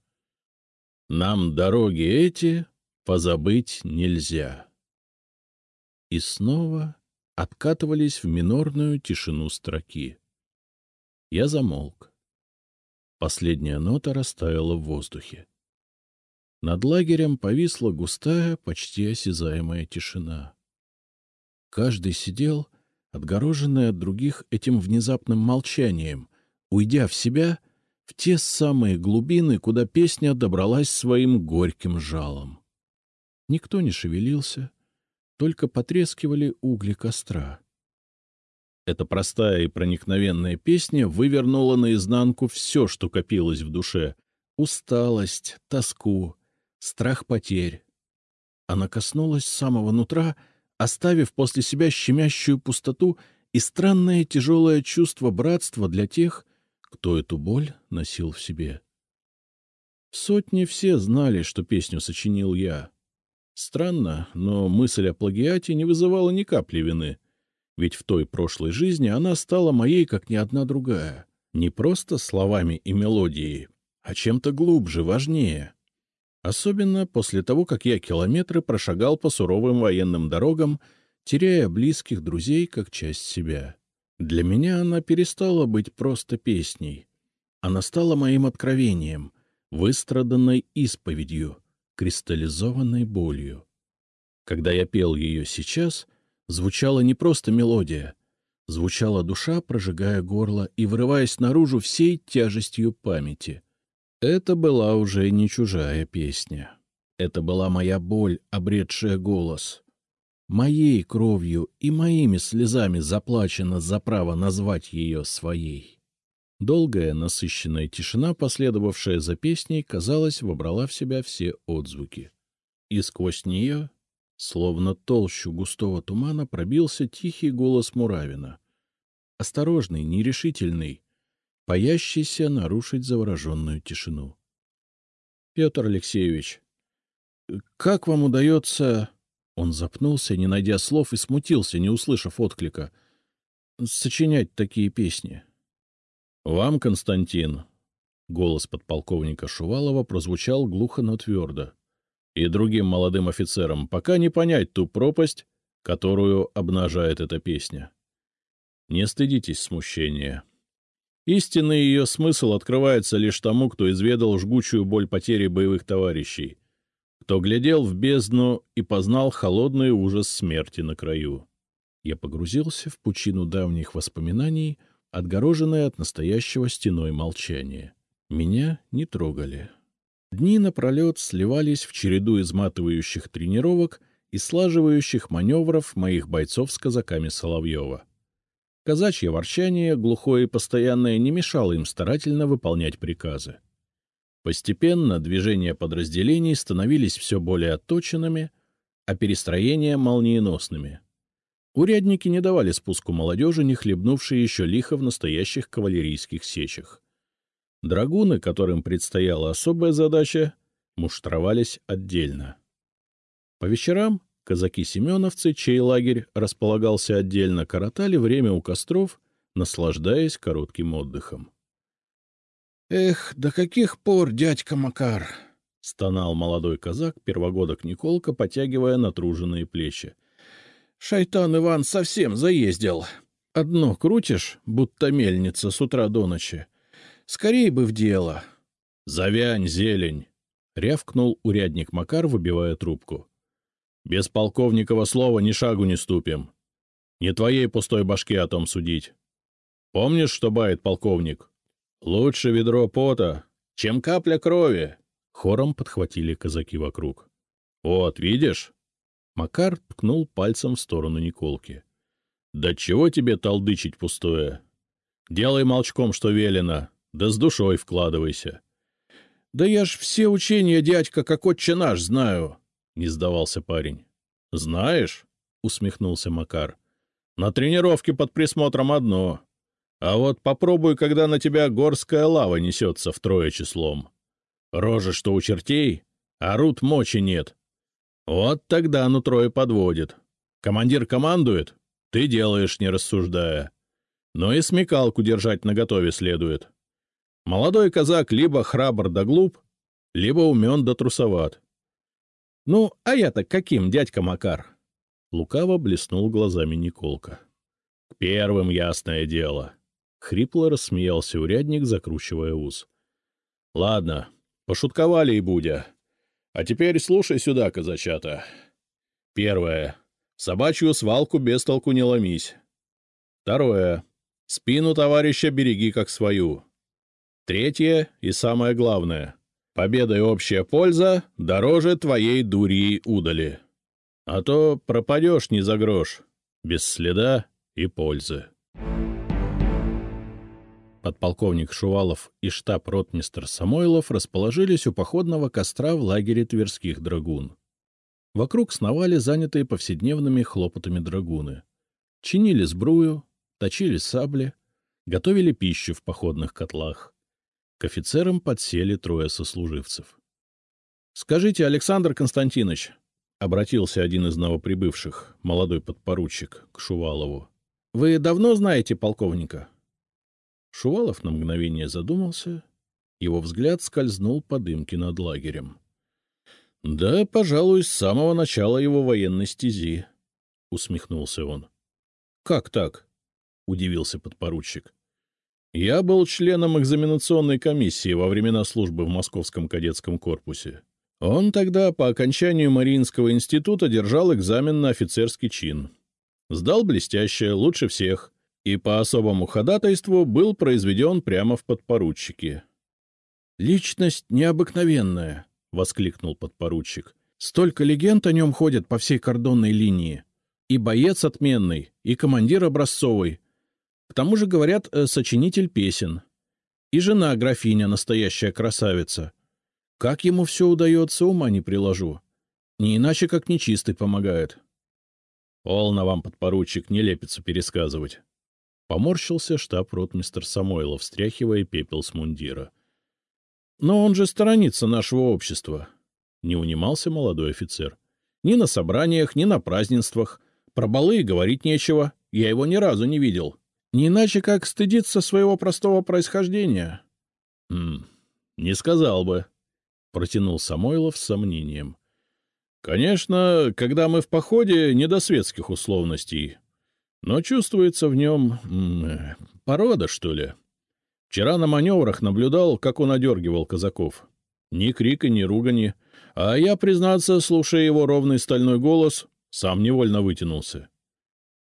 «Нам дороги эти позабыть нельзя». И снова откатывались в минорную тишину строки. Я замолк. Последняя нота растаяла в воздухе. Над лагерем повисла густая, почти осязаемая тишина. Каждый сидел, отгороженный от других этим внезапным молчанием, уйдя в себя, в те самые глубины, куда песня добралась своим горьким жалом. Никто не шевелился, только потрескивали угли костра. Эта простая и проникновенная песня вывернула наизнанку все, что копилось в душе — усталость, тоску, страх потерь. Она коснулась самого нутра — оставив после себя щемящую пустоту и странное тяжелое чувство братства для тех, кто эту боль носил в себе. Сотни все знали, что песню сочинил я. Странно, но мысль о плагиате не вызывала ни капли вины, ведь в той прошлой жизни она стала моей, как ни одна другая, не просто словами и мелодией, а чем-то глубже, важнее. Особенно после того, как я километры прошагал по суровым военным дорогам, теряя близких друзей как часть себя. Для меня она перестала быть просто песней. Она стала моим откровением, выстраданной исповедью, кристаллизованной болью. Когда я пел ее сейчас, звучала не просто мелодия, звучала душа, прожигая горло и вырываясь наружу всей тяжестью памяти — это была уже не чужая песня. Это была моя боль, обретшая голос. Моей кровью и моими слезами заплачено за право назвать ее своей. Долгая, насыщенная тишина, последовавшая за песней, казалось, вобрала в себя все отзвуки. И сквозь нее, словно толщу густого тумана, пробился тихий голос Муравина. Осторожный, нерешительный, боящийся нарушить завороженную тишину. — Петр Алексеевич, как вам удается... Он запнулся, не найдя слов, и смутился, не услышав отклика. — Сочинять такие песни. — Вам, Константин, — голос подполковника Шувалова прозвучал глухо, но твердо, — и другим молодым офицерам пока не понять ту пропасть, которую обнажает эта песня. Не стыдитесь смущения. Истинный ее смысл открывается лишь тому, кто изведал жгучую боль потери боевых товарищей, кто глядел в бездну и познал холодный ужас смерти на краю. Я погрузился в пучину давних воспоминаний, отгороженной от настоящего стеной молчания. Меня не трогали. Дни напролет сливались в череду изматывающих тренировок и слаживающих маневров моих бойцов с казаками Соловьева. Казачье ворчание, глухое и постоянное, не мешало им старательно выполнять приказы. Постепенно движения подразделений становились все более отточенными, а перестроения — молниеносными. Урядники не давали спуску молодежи, не хлебнувшей еще лихо в настоящих кавалерийских сечах. Драгуны, которым предстояла особая задача, муштровались отдельно. По вечерам казаки-семеновцы, чей лагерь располагался отдельно, коротали время у костров, наслаждаясь коротким отдыхом. — Эх, до каких пор, дядька Макар? — стонал молодой казак, первогодок Николка, потягивая натруженные плечи. — Шайтан Иван совсем заездил. Одно крутишь, будто мельница с утра до ночи. Скорей бы в дело. — Завянь, зелень! — рявкнул урядник Макар, выбивая трубку. Без полковникова слова ни шагу не ступим. Не твоей пустой башке о том судить. Помнишь, что бает полковник? Лучше ведро пота, чем капля крови. Хором подхватили казаки вокруг. Вот, видишь? Макар ткнул пальцем в сторону Николки. Да чего тебе толдычить пустое? Делай молчком, что велено, да с душой вкладывайся. Да я ж все учения, дядька, как отче наш, знаю. — не сдавался парень. — Знаешь, — усмехнулся Макар, — на тренировке под присмотром одно. А вот попробуй, когда на тебя горская лава несется втрое числом. Рожа, что у чертей, а рут мочи нет. Вот тогда нутро и подводит. Командир командует, ты делаешь, не рассуждая. Но и смекалку держать наготове следует. Молодой казак либо храбр да глуп, либо умен да трусоват. — Ну, а я-то каким, дядька Макар? Лукаво блеснул глазами Николка. — К первым, ясное дело. Хрипло рассмеялся урядник, закручивая ус. — Ладно, пошутковали и будя. А теперь слушай сюда, казачата. Первое. Собачью свалку без толку не ломись. Второе. Спину товарища береги как свою. Третье и самое главное — Победа и общая польза дороже твоей дурьей удали. А то пропадешь не за грош, без следа и пользы. Подполковник Шувалов и штаб-ротмистр Самойлов расположились у походного костра в лагере Тверских драгун. Вокруг сновали занятые повседневными хлопотами драгуны. Чинили сбрую, точили сабли, готовили пищу в походных котлах. К офицерам подсели трое сослуживцев. — Скажите, Александр Константинович, — обратился один из новоприбывших, молодой подпоручик, к Шувалову, — вы давно знаете полковника? Шувалов на мгновение задумался, его взгляд скользнул по дымке над лагерем. — Да, пожалуй, с самого начала его военной стези, — усмехнулся он. — Как так? — удивился подпоручик. Я был членом экзаменационной комиссии во времена службы в Московском кадетском корпусе. Он тогда по окончанию Мариинского института держал экзамен на офицерский чин. Сдал блестяще, лучше всех, и по особому ходатайству был произведен прямо в подпоручике. — Личность необыкновенная, — воскликнул подпоручик. — Столько легенд о нем ходят по всей кордонной линии. И боец отменный, и командир образцовый, к тому же, говорят, э, сочинитель песен. И жена графиня настоящая красавица. Как ему все удается, ума не приложу. Не иначе, как нечистый помогает. Полно вам, подпоручик, не лепится пересказывать. Поморщился штаб-ротмистер Самойлов, встряхивая пепел с мундира. Но он же сторонится нашего общества. Не унимался молодой офицер. Ни на собраниях, ни на празднествах. Про балы говорить нечего. Я его ни разу не видел. Не иначе, как стыдиться своего простого происхождения. — не сказал бы, — протянул Самойлов с сомнением. — Конечно, когда мы в походе, не до светских условностей, но чувствуется в нем... порода, что ли. Вчера на маневрах наблюдал, как он одергивал казаков. Ни крика, ни ругани, а я, признаться, слушая его ровный стальной голос, сам невольно вытянулся.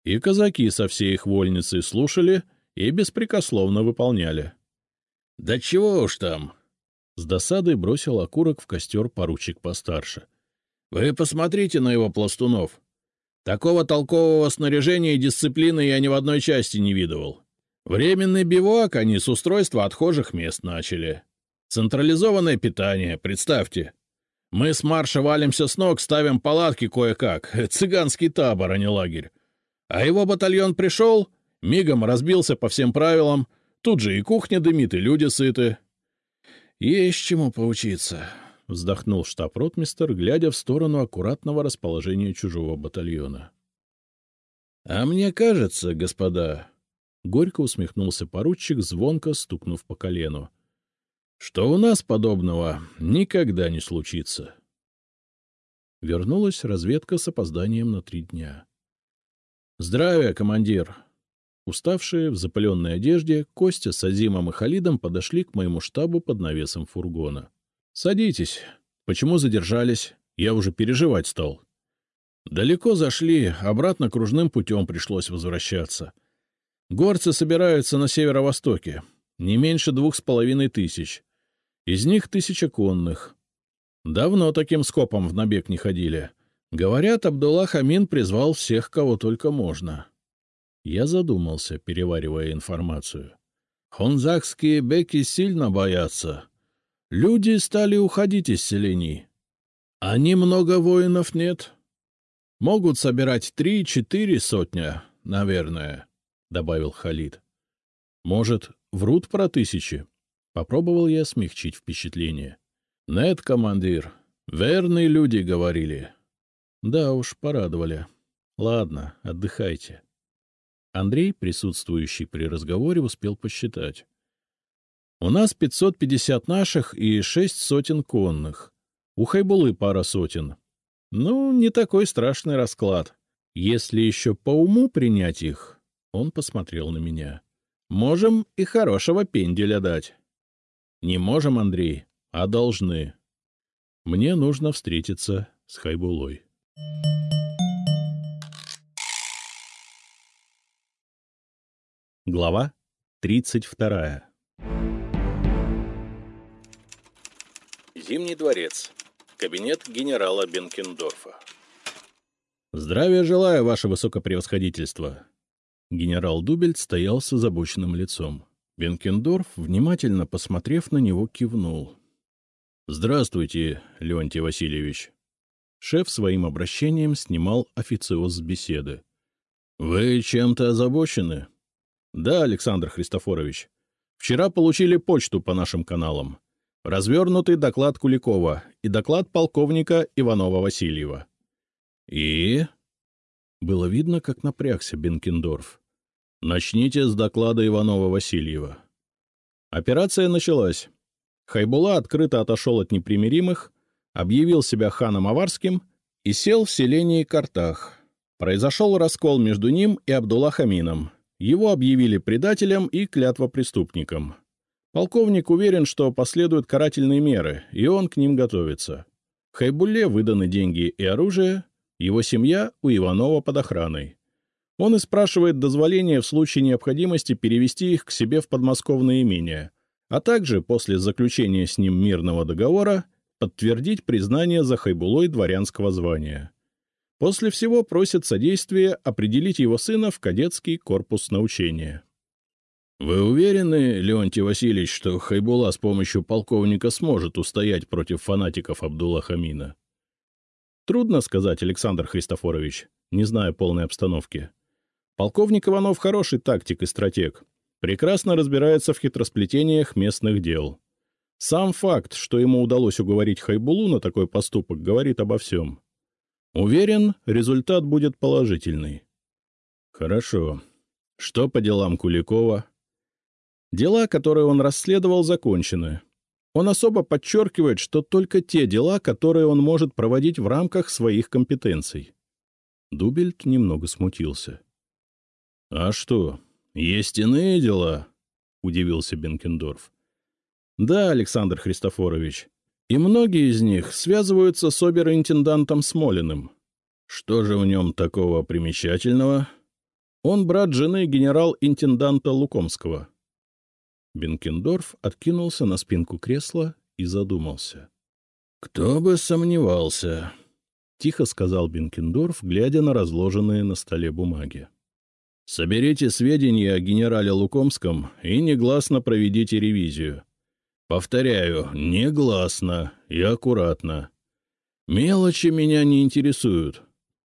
И казаки со всей их вольницей слушали и беспрекословно выполняли. — Да чего уж там! — с досадой бросил окурок в костер поручик постарше. — Вы посмотрите на его пластунов. Такого толкового снаряжения и дисциплины я ни в одной части не видывал. Временный бивуак они с устройства отхожих мест начали. Централизованное питание, представьте. Мы с марша валимся с ног, ставим палатки кое-как. <laughs> Цыганский табор, а не лагерь. А его батальон пришел, мигом разбился по всем правилам. Тут же и кухня дымит, и люди сыты. Есть чему поучиться, — вздохнул штаб-ротмистер, глядя в сторону аккуратного расположения чужого батальона. — А мне кажется, господа, — горько усмехнулся поручик, звонко стукнув по колену, — что у нас подобного никогда не случится. Вернулась разведка с опозданием на три дня. — Здравия, командир! Уставшие, в запыленной одежде, Костя с Азимом и Халидом подошли к моему штабу под навесом фургона. — Садитесь. Почему задержались? Я уже переживать стал. Далеко зашли, обратно кружным путем пришлось возвращаться. Горцы собираются на северо-востоке, не меньше двух с половиной тысяч. Из них тысяча конных. Давно таким скопом в набег не ходили. Говорят, Абдулла Хамин призвал всех, кого только можно. Я задумался, переваривая информацию. Хонзакские беки сильно боятся. Люди стали уходить из селений. А немного воинов нет. Могут собирать три-четыре сотня, наверное. — добавил Халид. — Может, врут про тысячи? Попробовал я смягчить впечатление. — Нет, командир, верные люди говорили. — Да уж, порадовали. Ладно, отдыхайте. Андрей, присутствующий при разговоре, успел посчитать. У нас 550 наших и шесть сотен конных. У Хайбулы пара сотен. Ну, не такой страшный расклад. Если еще по уму принять их, он посмотрел на меня. Можем и хорошего пенделя дать. Не можем, Андрей, а должны. Мне нужно встретиться с Хайбулой. Глава 32 Зимний дворец. Кабинет генерала Бенкендорфа. «Здравия желаю, ваше высокопревосходительство!» Генерал Дубельт стоял с озабоченным лицом. Бенкендорф, внимательно посмотрев на него, кивнул. — Здравствуйте, Леонтий Васильевич. Шеф своим обращением снимал официоз с беседы. — Вы чем-то озабочены? — Да, Александр Христофорович. Вчера получили почту по нашим каналам. Развернутый доклад Куликова и доклад полковника Иванова-Васильева. — И? Было видно, как напрягся Бенкендорф. Начните с доклада Иванова-Васильева. Операция началась. Хайбула открыто отошел от непримиримых, объявил себя ханом Аварским и сел в селении Картах. Произошел раскол между ним и Абдулла Хамином. Его объявили предателем и клятвопреступником. Полковник уверен, что последуют карательные меры, и он к ним готовится. Хайбуле выданы деньги и оружие, его семья у Иванова под охраной. Он и спрашивает дозволения в случае необходимости перевести их к себе в подмосковное имение, а также после заключения с ним мирного договора подтвердить признание за Хайбулой дворянского звания. После всего просит содействия определить его сына в кадетский корпус научения. «Вы уверены, Леонтий Васильевич, что Хайбула с помощью полковника сможет устоять против фанатиков Абдулла Хамина?» «Трудно сказать, Александр Христофорович, не зная полной обстановки. Полковник Иванов хороший тактик и стратег, прекрасно разбирается в хитросплетениях местных дел. Сам факт, что ему удалось уговорить Хайбулу на такой поступок, говорит обо всем. Уверен, результат будет положительный. Хорошо. Что по делам Куликова? Дела, которые он расследовал, закончены. Он особо подчеркивает, что только те дела, которые он может проводить в рамках своих компетенций. Дубельт немного смутился. — А что, есть иные дела? — удивился Бенкендорф. — Да, Александр Христофорович, и многие из них связываются с обер-интендантом Смолиным. Что же в нем такого примечательного? Он брат жены генерал-интенданта Лукомского. Бенкендорф откинулся на спинку кресла и задумался. — Кто бы сомневался, — тихо сказал Бенкендорф, глядя на разложенные на столе бумаги. — Соберите сведения о генерале Лукомском и негласно проведите ревизию. Повторяю, негласно и аккуратно. Мелочи меня не интересуют.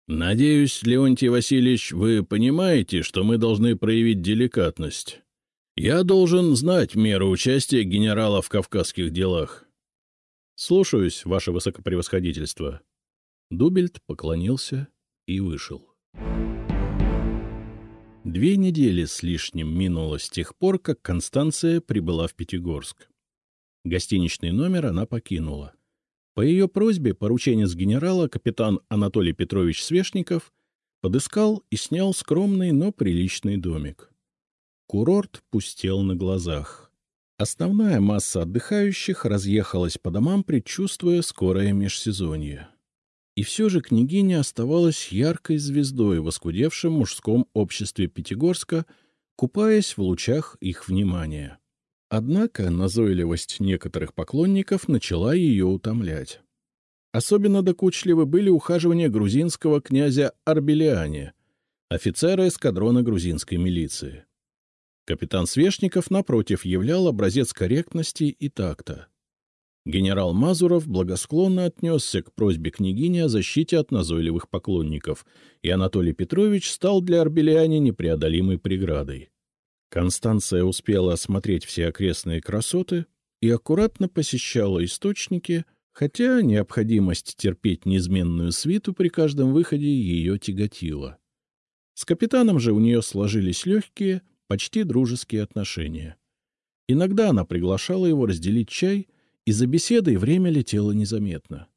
Надеюсь, Леонтий Васильевич, вы понимаете, что мы должны проявить деликатность. Я должен знать меру участия генерала в кавказских делах. — Слушаюсь, ваше высокопревосходительство. Дубельт поклонился и вышел. Две недели с лишним минуло с тех пор, как Констанция прибыла в Пятигорск. Гостиничный номер она покинула. По ее просьбе порученец генерала, капитан Анатолий Петрович Свешников, подыскал и снял скромный, но приличный домик. Курорт пустел на глазах. Основная масса отдыхающих разъехалась по домам, предчувствуя скорое межсезонье. И все же княгиня оставалась яркой звездой в оскудевшем мужском обществе Пятигорска, купаясь в лучах их внимания. Однако назойливость некоторых поклонников начала ее утомлять. Особенно докучливы были ухаживания грузинского князя Арбелиане, офицера эскадрона грузинской милиции. Капитан Свешников, напротив, являл образец корректности и такта. Генерал Мазуров благосклонно отнесся к просьбе княгини о защите от назойливых поклонников, и Анатолий Петрович стал для Арбелиани непреодолимой преградой. Констанция успела осмотреть все окрестные красоты и аккуратно посещала источники, хотя необходимость терпеть неизменную свиту при каждом выходе ее тяготила. С капитаном же у нее сложились легкие, почти дружеские отношения. Иногда она приглашала его разделить чай, и за беседой время летело незаметно.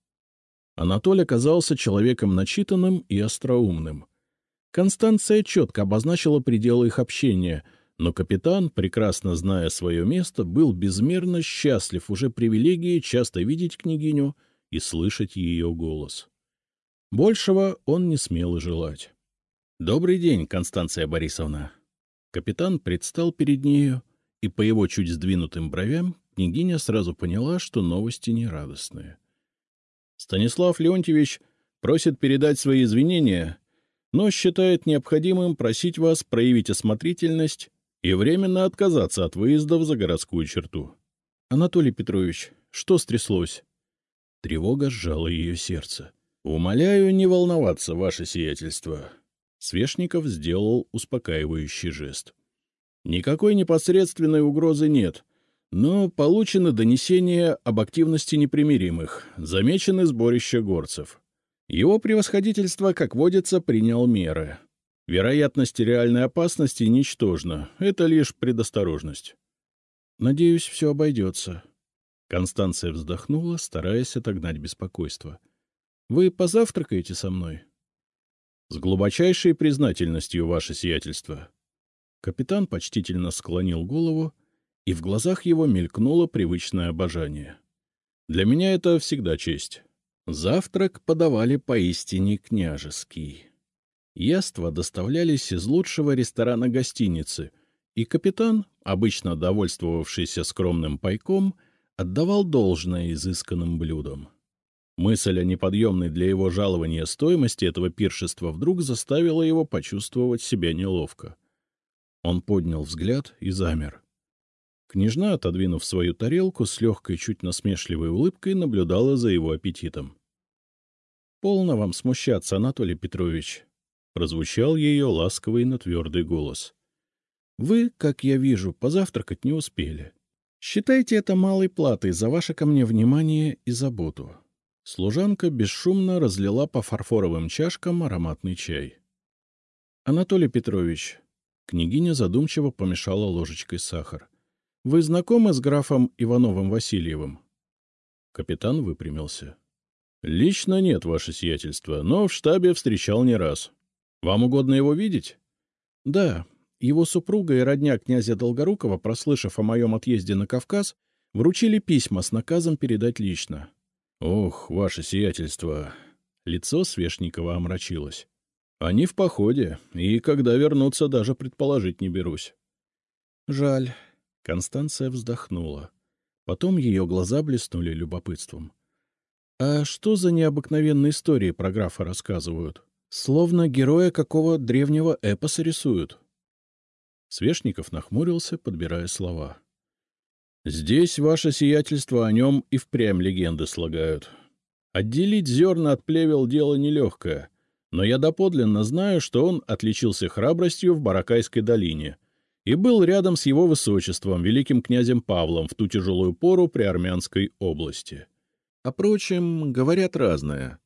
Анатолий оказался человеком начитанным и остроумным. Констанция четко обозначила пределы их общения, но капитан, прекрасно зная свое место, был безмерно счастлив уже привилегией часто видеть княгиню и слышать ее голос. Большего он не смел и желать. — Добрый день, Констанция Борисовна. Капитан предстал перед нею, и по его чуть сдвинутым бровям княгиня сразу поняла, что новости нерадостные. Станислав Леонтьевич просит передать свои извинения, но считает необходимым просить вас проявить осмотрительность и временно отказаться от выездов за городскую черту. — Анатолий Петрович, что стряслось? Тревога сжала ее сердце. — Умоляю не волноваться, ваше сиятельство. Свешников сделал успокаивающий жест. Никакой непосредственной угрозы нет, но получено донесение об активности непримиримых, замечены сборища горцев. Его превосходительство, как водится, принял меры. Вероятность реальной опасности ничтожна, это лишь предосторожность. Надеюсь, все обойдется. Констанция вздохнула, стараясь отогнать беспокойство. — Вы позавтракаете со мной? —— С глубочайшей признательностью, ваше сиятельство. Капитан почтительно склонил голову, и в глазах его мелькнуло привычное обожание. Для меня это всегда честь. Завтрак подавали поистине княжеский. Яства доставлялись из лучшего ресторана гостиницы, и капитан, обычно довольствовавшийся скромным пайком, отдавал должное изысканным блюдам. Мысль о неподъемной для его жалования стоимости этого пиршества вдруг заставила его почувствовать себя неловко. Он поднял взгляд и замер. Княжна, отодвинув свою тарелку, с легкой, чуть насмешливой улыбкой наблюдала за его аппетитом. — Полно вам смущаться, Анатолий Петрович, — прозвучал ее ласковый, но твердый голос. — Вы, как я вижу, позавтракать не успели. Считайте это малой платой за ваше ко мне внимание и заботу. Служанка бесшумно разлила по фарфоровым чашкам ароматный чай. — Анатолий Петрович, — княгиня задумчиво помешала ложечкой сахар, — вы знакомы с графом Ивановым Васильевым? Капитан выпрямился. — Лично нет, ваше сиятельство, но в штабе встречал не раз. Вам угодно его видеть? — Да, его супруга и родня князя Долгорукова, прослышав о моем отъезде на Кавказ, вручили письма с наказом передать лично. — Ох, ваше сиятельство! Лицо Свешникова омрачилось. — Они в походе, и когда вернутся, даже предположить не берусь. — Жаль. Констанция вздохнула. Потом ее глаза блеснули любопытством. — А что за необыкновенные истории про графа рассказывают? Словно героя какого древнего эпоса рисуют. Свешников нахмурился, подбирая слова. — Здесь ваше сиятельство о нем и впрямь легенды слагают. Отделить зерна от плевел — дело нелегкое, но я доподлинно знаю, что он отличился храбростью в Баракайской долине и был рядом с его высочеством, великим князем Павлом, в ту тяжелую пору при Армянской области. О прочем, говорят разное.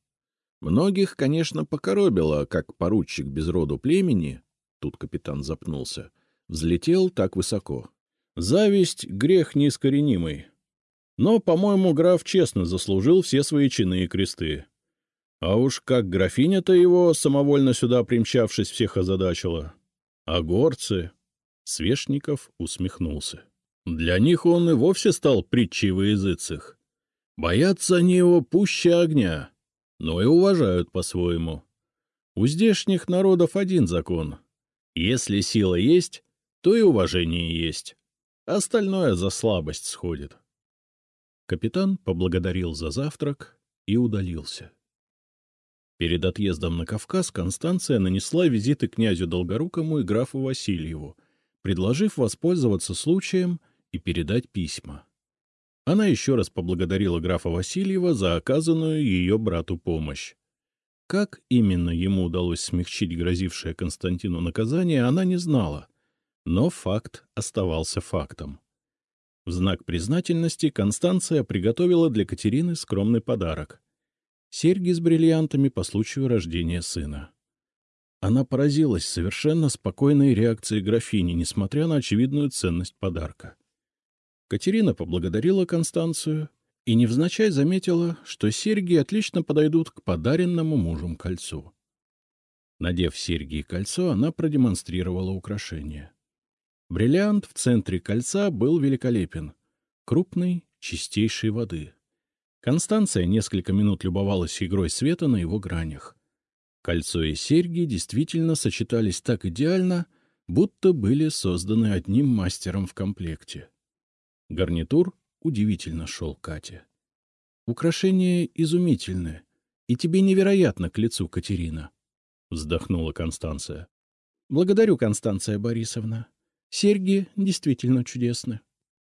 Многих, конечно, покоробило, как поручик без роду племени, тут капитан запнулся, взлетел так высоко. Зависть — грех неискоренимый. Но, по-моему, граф честно заслужил все свои чины и кресты. А уж как графиня-то его, самовольно сюда примчавшись, всех озадачила. А горцы... Свешников усмехнулся. Для них он и вовсе стал притчей во языцах. Боятся они его пуще огня но и уважают по-своему. У здешних народов один закон. Если сила есть, то и уважение есть. Остальное за слабость сходит. Капитан поблагодарил за завтрак и удалился. Перед отъездом на Кавказ Констанция нанесла визиты князю Долгорукому и графу Васильеву, предложив воспользоваться случаем и передать письма. Она еще раз поблагодарила графа Васильева за оказанную ее брату помощь. Как именно ему удалось смягчить грозившее Константину наказание, она не знала, но факт оставался фактом. В знак признательности Констанция приготовила для Катерины скромный подарок — серьги с бриллиантами по случаю рождения сына. Она поразилась совершенно спокойной реакцией графини, несмотря на очевидную ценность подарка. Катерина поблагодарила Констанцию и невзначай заметила, что серьги отлично подойдут к подаренному мужем кольцу. Надев серьги и кольцо, она продемонстрировала украшение. Бриллиант в центре кольца был великолепен, крупный, чистейшей воды. Констанция несколько минут любовалась игрой света на его гранях. Кольцо и серьги действительно сочетались так идеально, будто были созданы одним мастером в комплекте. Гарнитур удивительно шел Кате. — Украшение изумительное, и тебе невероятно к лицу, Катерина, — вздохнула Констанция. — Благодарю, Констанция Борисовна. Серьги действительно чудесны.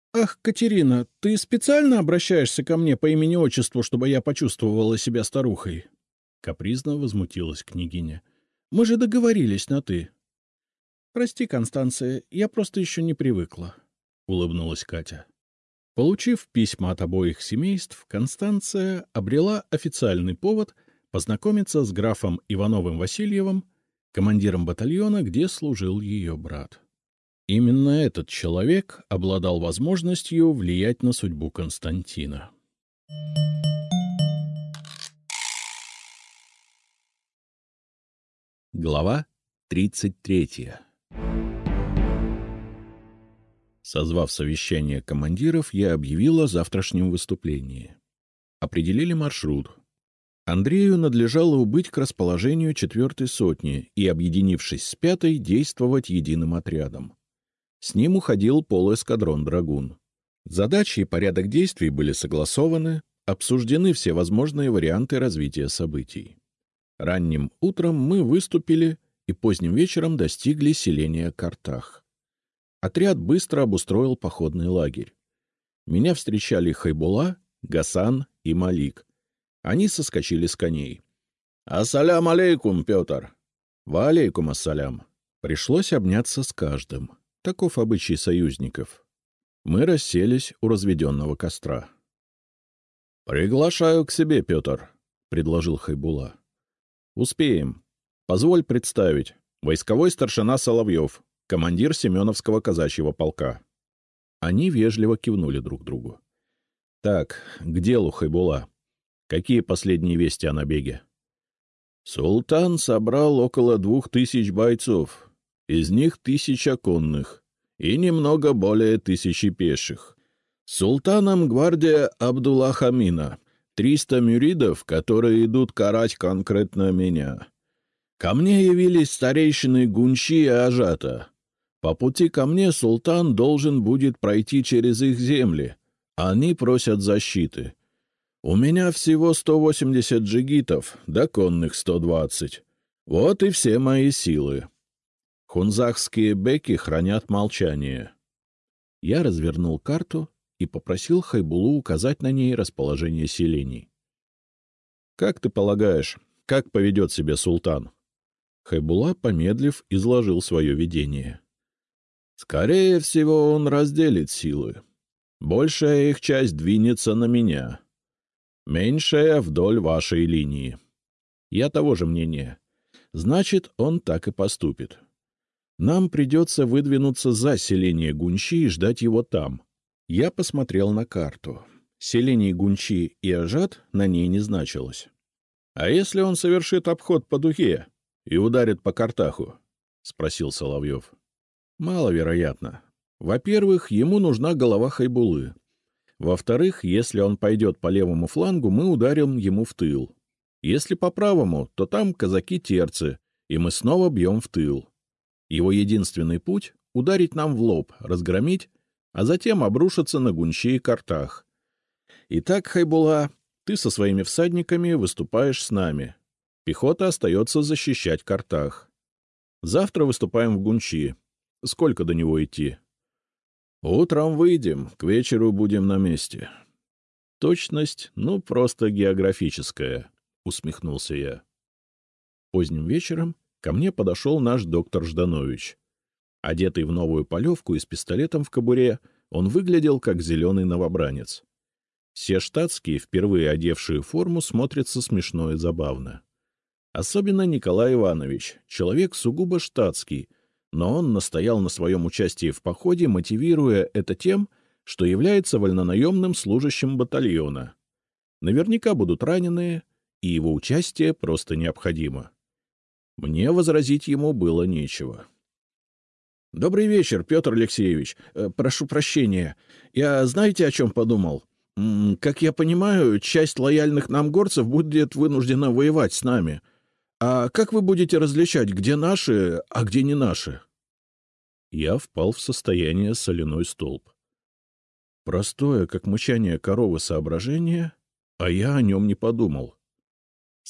— Ах, Катерина, ты специально обращаешься ко мне по имени-отчеству, чтобы я почувствовала себя старухой? Капризно возмутилась княгиня. — Мы же договорились на «ты». — Прости, Констанция, я просто еще не привыкла, — улыбнулась Катя. Получив письма от обоих семейств, Констанция обрела официальный повод познакомиться с графом Ивановым Васильевым, командиром батальона, где служил ее брат. Именно этот человек обладал возможностью влиять на судьбу Константина. Глава тридцать третья Созвав совещание командиров, я объявил о завтрашнем выступлении. Определили маршрут. Андрею надлежало убыть к расположению четвертой сотни и, объединившись с пятой, действовать единым отрядом. С ним уходил полуэскадрон «Драгун». Задачи и порядок действий были согласованы, обсуждены все возможные варианты развития событий. Ранним утром мы выступили и поздним вечером достигли селения Картах. Отряд быстро обустроил походный лагерь. Меня встречали Хайбула, Гасан и Малик. Они соскочили с коней. «Ассалям алейкум, Петр!» «Ва алейкум ассалям!» Пришлось обняться с каждым. Таков обычай союзников. Мы расселись у разведенного костра. «Приглашаю к себе, Петр», — предложил Хайбула. «Успеем. Позволь представить. Войсковой старшина Соловьев, командир Семеновского казачьего полка. Они вежливо кивнули друг другу. — Так, к делу, Хайбула. Какие последние вести о набеге? — Султан собрал около двух тысяч бойцов. Из них тысяча конных и немного более тысячи пеших. Султаном гвардия Абдулла Хамина, триста мюридов, которые идут карать конкретно меня. Ко мне явились старейшины Гунчи и Ажата. По пути ко мне султан должен будет пройти через их земли. Они просят защиты. У меня всего 180 джигитов, да конных 120. Вот и все мои силы. Хунзахские беки хранят молчание. Я развернул карту и попросил Хайбулу указать на ней расположение селений. — Как ты полагаешь, как поведет себя султан? Хайбула, помедлив, изложил свое видение. — Скорее всего, он разделит силы. Большая их часть двинется на меня. Меньшая — вдоль вашей линии. Я того же мнения. Значит, он так и поступит. Нам придется выдвинуться за селение Гунчи и ждать его там. Я посмотрел на карту. Селение Гунчи и Ажат на ней не значилось. — А если он совершит обход по дуге? и ударит по Картаху? — спросил Соловьев. — Маловероятно. Во-первых, ему нужна голова Хайбулы. Во-вторых, если он пойдет по левому флангу, мы ударим ему в тыл. Если по правому, то там казаки-терцы, и мы снова бьем в тыл. Его единственный путь — ударить нам в лоб, разгромить, а затем обрушиться на Гунчи и Картах. Итак, Хайбула, ты со своими всадниками выступаешь с нами, Пехота остается защищать Картах. Завтра выступаем в Гунчи. Сколько до него идти? Утром выйдем, к вечеру будем на месте. Точность, ну, просто географическая, — усмехнулся я. Поздним вечером ко мне подошел наш доктор Жданович. Одетый в новую полевку и с пистолетом в кобуре, он выглядел как зеленый новобранец. Все штатские, впервые одевшие форму, смотрятся смешно и забавно. Особенно Николай Иванович, человек сугубо штатский, но он настоял на своем участии в походе, мотивируя это тем, что является вольнонаемным служащим батальона. Наверняка будут раненые, и его участие просто необходимо. Мне возразить ему было нечего. — Добрый вечер, Петр Алексеевич. Э, прошу прощения. Я знаете, о чем подумал? Как я понимаю, часть лояльных нам горцев будет вынуждена воевать с нами — а как вы будете различать, где наши, а где не наши? Я впал в состояние соляной столб. Простое, как мычание коровы, соображение, а я о нем не подумал.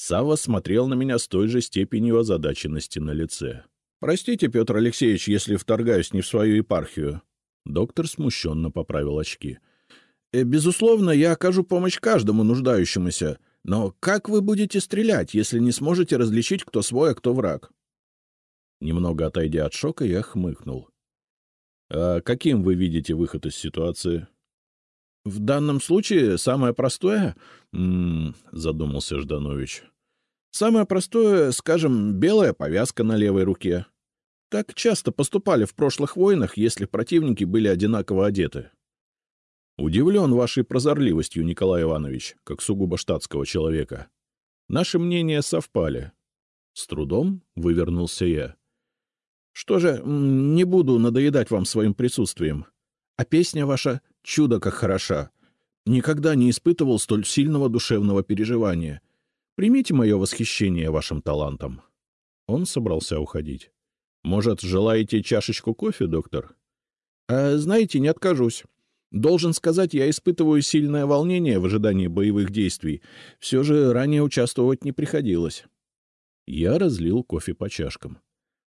Сава смотрел на меня с той же степенью озадаченности на лице. — Простите, Петр Алексеевич, если вторгаюсь не в свою епархию. Доктор смущенно поправил очки. «Э, — Безусловно, я окажу помощь каждому нуждающемуся, но как вы будете стрелять, если не сможете различить, кто свой, а кто враг? Немного отойдя от шока, я хмыкнул. — А каким вы видите выход из ситуации? — В данном случае самое простое... — задумался Жданович. — Самое простое, скажем, белая повязка на левой руке. Так часто поступали в прошлых войнах, если противники были одинаково одеты. — Удивлен вашей прозорливостью, Николай Иванович, как сугубо штатского человека. Наши мнения совпали. С трудом вывернулся я. Что же, не буду надоедать вам своим присутствием. А песня ваша — чудо как хороша. Никогда не испытывал столь сильного душевного переживания. Примите мое восхищение вашим талантом. Он собрался уходить. Может, желаете чашечку кофе, доктор? А, знаете, не откажусь. Должен сказать, я испытываю сильное волнение в ожидании боевых действий. Все же ранее участвовать не приходилось. Я разлил кофе по чашкам.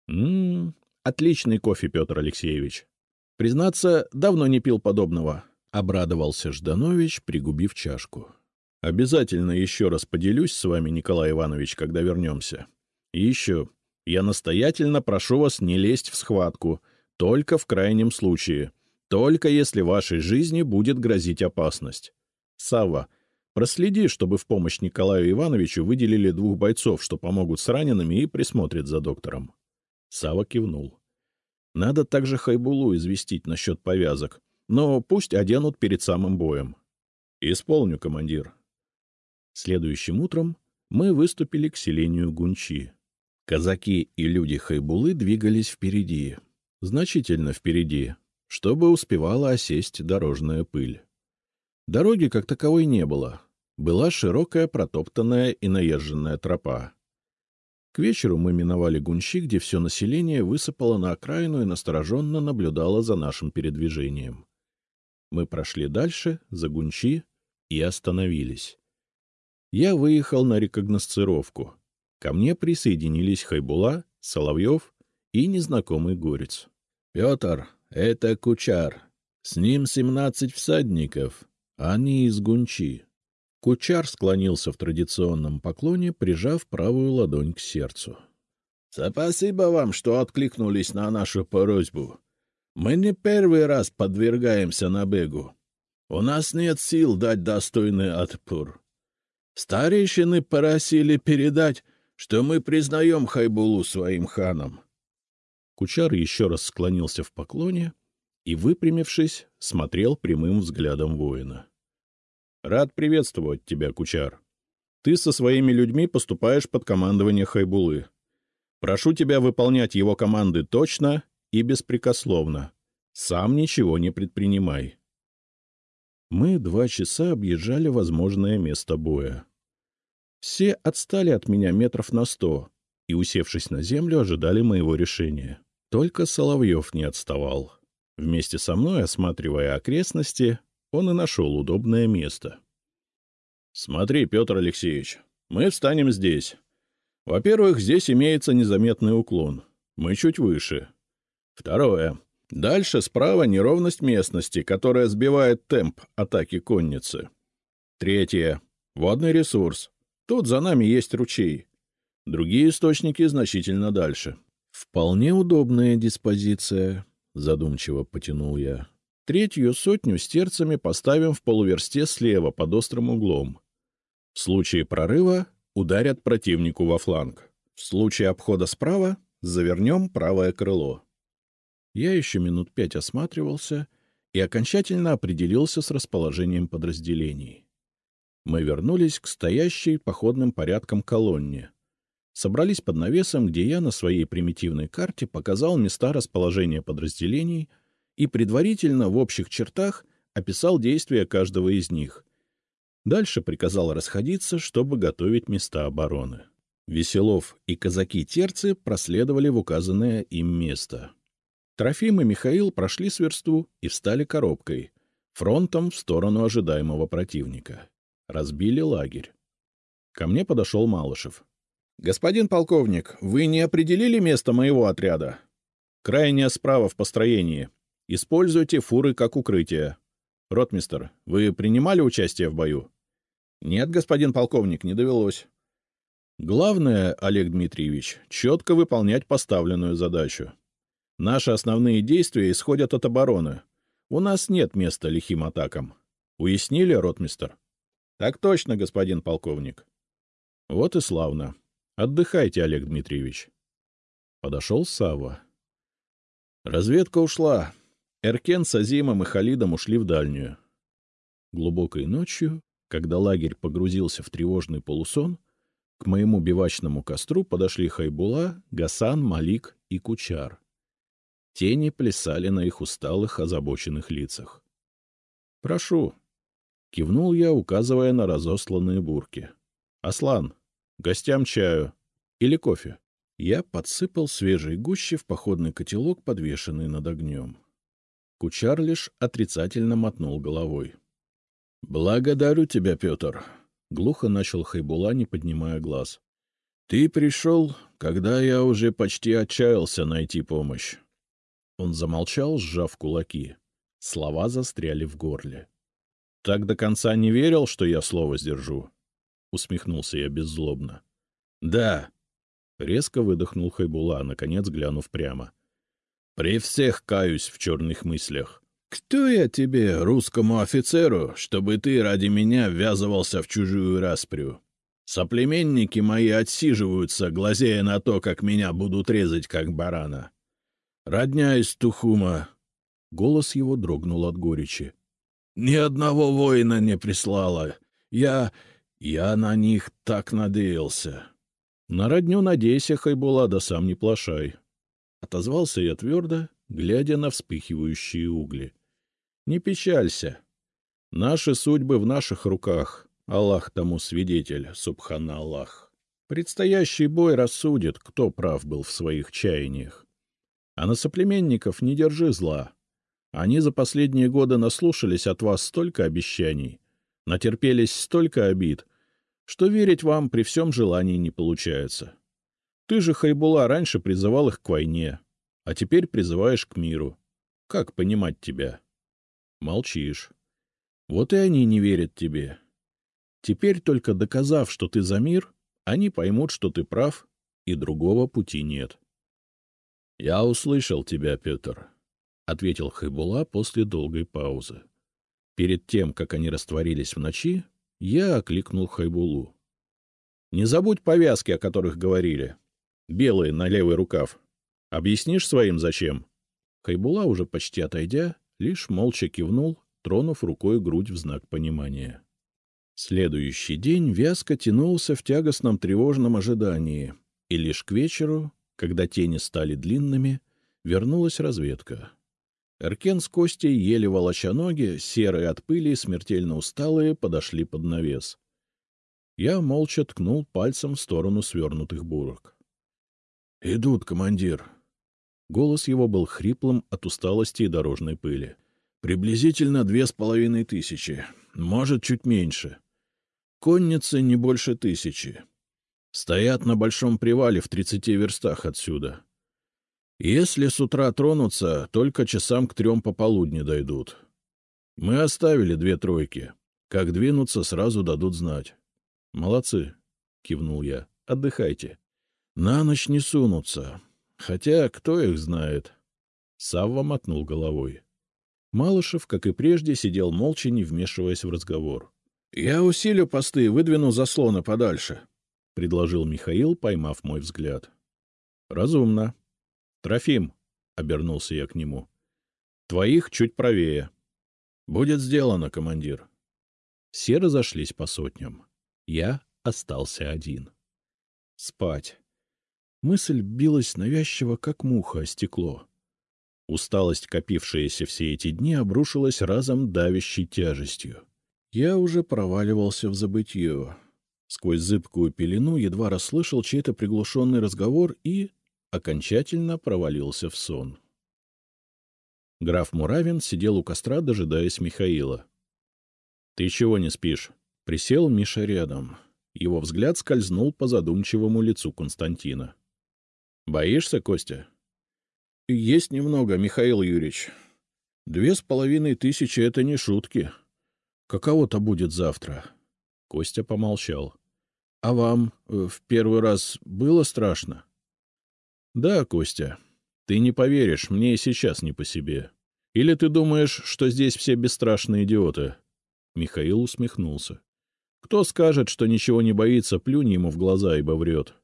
Ммм, отличный кофе, Петр Алексеевич. Признаться, давно не пил подобного. Обрадовался Жданович, пригубив чашку. Обязательно еще раз поделюсь с вами, Николай Иванович, когда вернемся. И еще, я настоятельно прошу вас не лезть в схватку, только в крайнем случае — только если вашей жизни будет грозить опасность. Савва, проследи, чтобы в помощь Николаю Ивановичу выделили двух бойцов, что помогут с ранеными и присмотрят за доктором. Сава кивнул. Надо также Хайбулу известить насчет повязок, но пусть оденут перед самым боем. Исполню, командир. Следующим утром мы выступили к селению Гунчи. Казаки и люди Хайбулы двигались впереди, значительно впереди, чтобы успевала осесть дорожная пыль. Дороги как таковой не было. Была широкая протоптанная и наезженная тропа. К вечеру мы миновали гунщи, где все население высыпало на окраину и настороженно наблюдало за нашим передвижением. Мы прошли дальше, за гунчи, и остановились. Я выехал на рекогносцировку. Ко мне присоединились Хайбула, Соловьев и незнакомый горец. — Петр, это Кучар. С ним семнадцать всадников. Они из Гунчи. Кучар склонился в традиционном поклоне, прижав правую ладонь к сердцу. — Спасибо вам, что откликнулись на нашу просьбу. Мы не первый раз подвергаемся набегу. У нас нет сил дать достойный отпор. Старейшины просили передать, что мы признаем Хайбулу своим ханом. Кучар еще раз склонился в поклоне и, выпрямившись, смотрел прямым взглядом воина. Рад приветствовать тебя, Кучар. Ты со своими людьми поступаешь под командование Хайбулы. Прошу тебя выполнять его команды точно и беспрекословно. Сам ничего не предпринимай. Мы два часа объезжали возможное место боя. Все отстали от меня метров на сто и, усевшись на землю, ожидали моего решения. Только Соловьев не отставал. Вместе со мной, осматривая окрестности, он и нашел удобное место. — Смотри, Петр Алексеевич, мы встанем здесь. Во-первых, здесь имеется незаметный уклон. Мы чуть выше. Второе. Дальше справа неровность местности, которая сбивает темп атаки конницы. Третье. Водный ресурс. Тут за нами есть ручей. Другие источники значительно дальше. — Вполне удобная диспозиция, — задумчиво потянул я. Третью сотню с терцами поставим в полуверсте слева под острым углом. В случае прорыва ударят противнику во фланг. В случае обхода справа завернем правое крыло. Я еще минут пять осматривался и окончательно определился с расположением подразделений. Мы вернулись к стоящей походным порядком колонне. Собрались под навесом, где я на своей примитивной карте показал места расположения подразделений — и предварительно в общих чертах описал действия каждого из них. Дальше приказал расходиться, чтобы готовить места обороны. Веселов и казаки-терцы проследовали в указанное им место. Трофим и Михаил прошли сверсту и встали коробкой, фронтом в сторону ожидаемого противника. Разбили лагерь. Ко мне подошел Малышев. — Господин полковник, вы не определили место моего отряда? — Крайняя справа в построении. Используйте фуры как укрытие. Ротмистер, вы принимали участие в бою? Нет, господин полковник, не довелось. Главное, Олег Дмитриевич, четко выполнять поставленную задачу. Наши основные действия исходят от обороны. У нас нет места лихим атакам. Уяснили, ротмистер? Так точно, господин полковник. Вот и славно. Отдыхайте, Олег Дмитриевич. Подошел Савва. Разведка ушла. Эркен с Азимом и Халидом ушли в дальнюю. Глубокой ночью, когда лагерь погрузился в тревожный полусон, к моему бивачному костру подошли Хайбула, Гасан, Малик и Кучар. Тени плясали на их усталых, озабоченных лицах. — Прошу, — кивнул я, указывая на разосланные бурки. — Аслан, гостям чаю или кофе. Я подсыпал свежей гущи в походный котелок, подвешенный над огнем. Кучар лишь отрицательно мотнул головой. — Благодарю тебя, Петр, — глухо начал Хайбула, не поднимая глаз. — Ты пришел, когда я уже почти отчаялся найти помощь. Он замолчал, сжав кулаки. Слова застряли в горле. — Так до конца не верил, что я слово сдержу? — усмехнулся я беззлобно. — Да. — резко выдохнул Хайбула, наконец глянув прямо. При всех каюсь в черных мыслях. Кто я тебе, русскому офицеру, чтобы ты ради меня ввязывался в чужую распрю? Соплеменники мои отсиживаются, глазея на то, как меня будут резать, как барана. Родня из Тухума. Голос его дрогнул от горечи. Ни одного воина не прислала. Я... я на них так надеялся. — На родню надейся, Хайбула, да сам не плашай. Отозвался я твердо, глядя на вспыхивающие угли. — Не печалься. Наши судьбы в наших руках. Аллах тому свидетель, субхана Аллах. Предстоящий бой рассудит, кто прав был в своих чаяниях. А на соплеменников не держи зла. Они за последние годы наслушались от вас столько обещаний, натерпелись столько обид, что верить вам при всем желании не получается. Ты же, Хайбула, раньше призывал их к войне, а теперь призываешь к миру. Как понимать тебя? Молчишь. Вот и они не верят тебе. Теперь, только доказав, что ты за мир, они поймут, что ты прав, и другого пути нет. — Я услышал тебя, Петр, — ответил Хайбула после долгой паузы. Перед тем, как они растворились в ночи, я окликнул Хайбулу. — Не забудь повязки, о которых говорили. Белые на левый рукав. Объяснишь своим, зачем? Хайбула, уже почти отойдя, лишь молча кивнул, тронув рукой грудь в знак понимания. Следующий день вязко тянулся в тягостном тревожном ожидании, и лишь к вечеру, когда тени стали длинными, вернулась разведка. Эркен с Костей, еле волоча ноги, серые от пыли и смертельно усталые, подошли под навес. Я молча ткнул пальцем в сторону свернутых бурок. — Идут, командир. Голос его был хриплым от усталости и дорожной пыли. — Приблизительно две с половиной тысячи, может, чуть меньше. Конницы не больше тысячи. Стоят на большом привале в тридцати верстах отсюда. Если с утра тронутся, только часам к трем пополудни дойдут. Мы оставили две тройки. Как двинутся, сразу дадут знать. — Молодцы, — кивнул я. — Отдыхайте. На ночь не сунутся. Хотя кто их знает? Савва мотнул головой. Малышев, как и прежде, сидел молча, не вмешиваясь в разговор. — Я усилю посты и выдвину заслоны подальше, — предложил Михаил, поймав мой взгляд. — Разумно, Трофим, — обернулся я к нему, — твоих чуть правее. — Будет сделано, командир. Все разошлись по сотням. Я остался один. Спать. Мысль билась навязчиво, как муха о стекло. Усталость, копившаяся все эти дни, обрушилась разом давящей тяжестью. Я уже проваливался в забытье. Сквозь зыбкую пелену едва расслышал чей-то приглушенный разговор и окончательно провалился в сон. Граф Муравин сидел у костра, дожидаясь Михаила. — Ты чего не спишь? — присел Миша рядом. Его взгляд скользнул по задумчивому лицу Константина. — Боишься, Костя? — Есть немного, Михаил Юрьевич. Две с половиной тысячи — это не шутки. Каково-то будет завтра. Костя помолчал. — А вам э, в первый раз было страшно? —— Да, Костя, ты не поверишь, мне и сейчас не по себе. Или ты думаешь, что здесь все бесстрашные идиоты? Михаил усмехнулся. Кто скажет, что ничего не боится, плюнь ему в глаза, ибо врет.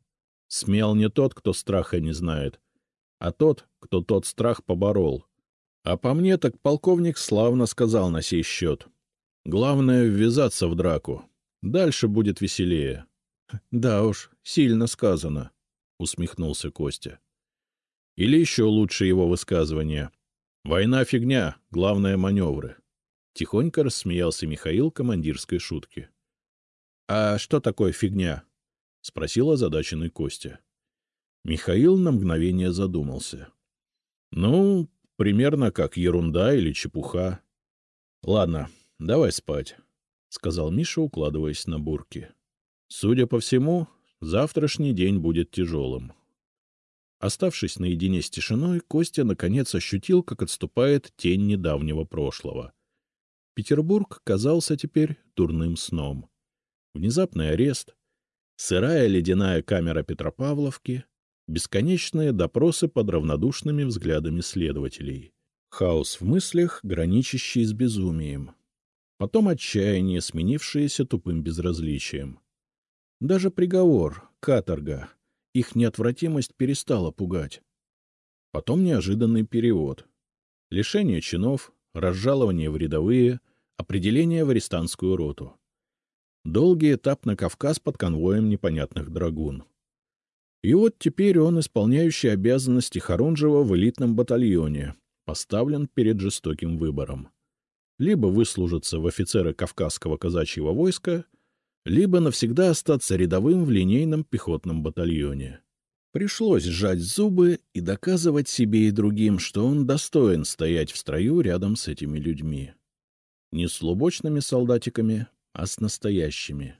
Смел не тот, кто страха не знает, а тот, кто тот страх поборол. А по мне так полковник славно сказал на сей счет. Главное — ввязаться в драку. Дальше будет веселее. <laughs> — Да уж, сильно сказано, — усмехнулся Костя. Или еще лучше его высказывание. «Война — фигня, главное — маневры». Тихонько рассмеялся Михаил командирской шутки. — А что такое фигня? — спросил озадаченный Костя. Михаил на мгновение задумался. — Ну, примерно как ерунда или чепуха. — Ладно, давай спать, — сказал Миша, укладываясь на бурки. — Судя по всему, завтрашний день будет тяжелым. Оставшись наедине с тишиной, Костя наконец ощутил, как отступает тень недавнего прошлого. Петербург казался теперь дурным сном. Внезапный арест, сырая ледяная камера Петропавловки, бесконечные допросы под равнодушными взглядами следователей, хаос в мыслях, граничащий с безумием, потом отчаяние, сменившееся тупым безразличием. Даже приговор, каторга — их неотвратимость перестала пугать. Потом неожиданный перевод. Лишение чинов, разжалование в рядовые, определение в арестантскую роту. Долгий этап на Кавказ под конвоем непонятных драгун. И вот теперь он, исполняющий обязанности Харунжева в элитном батальоне, поставлен перед жестоким выбором. Либо выслужиться в офицеры Кавказского казачьего войска, либо навсегда остаться рядовым в линейном пехотном батальоне. Пришлось сжать зубы и доказывать себе и другим, что он достоин стоять в строю рядом с этими людьми. Не с лубочными солдатиками, а с настоящими.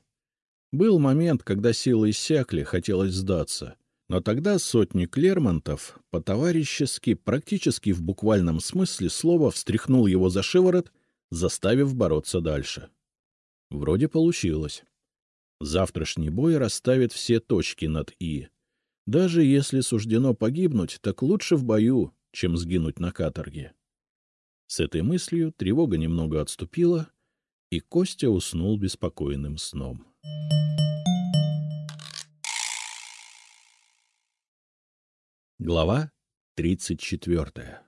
Был момент, когда силы иссякли, хотелось сдаться. Но тогда сотник Лермонтов по-товарищески, практически в буквальном смысле слова, встряхнул его за шиворот, заставив бороться дальше. Вроде получилось. Завтрашний бой расставит все точки над «и». Даже если суждено погибнуть, так лучше в бою, чем сгинуть на каторге. С этой мыслью тревога немного отступила, и Костя уснул беспокойным сном. Глава 34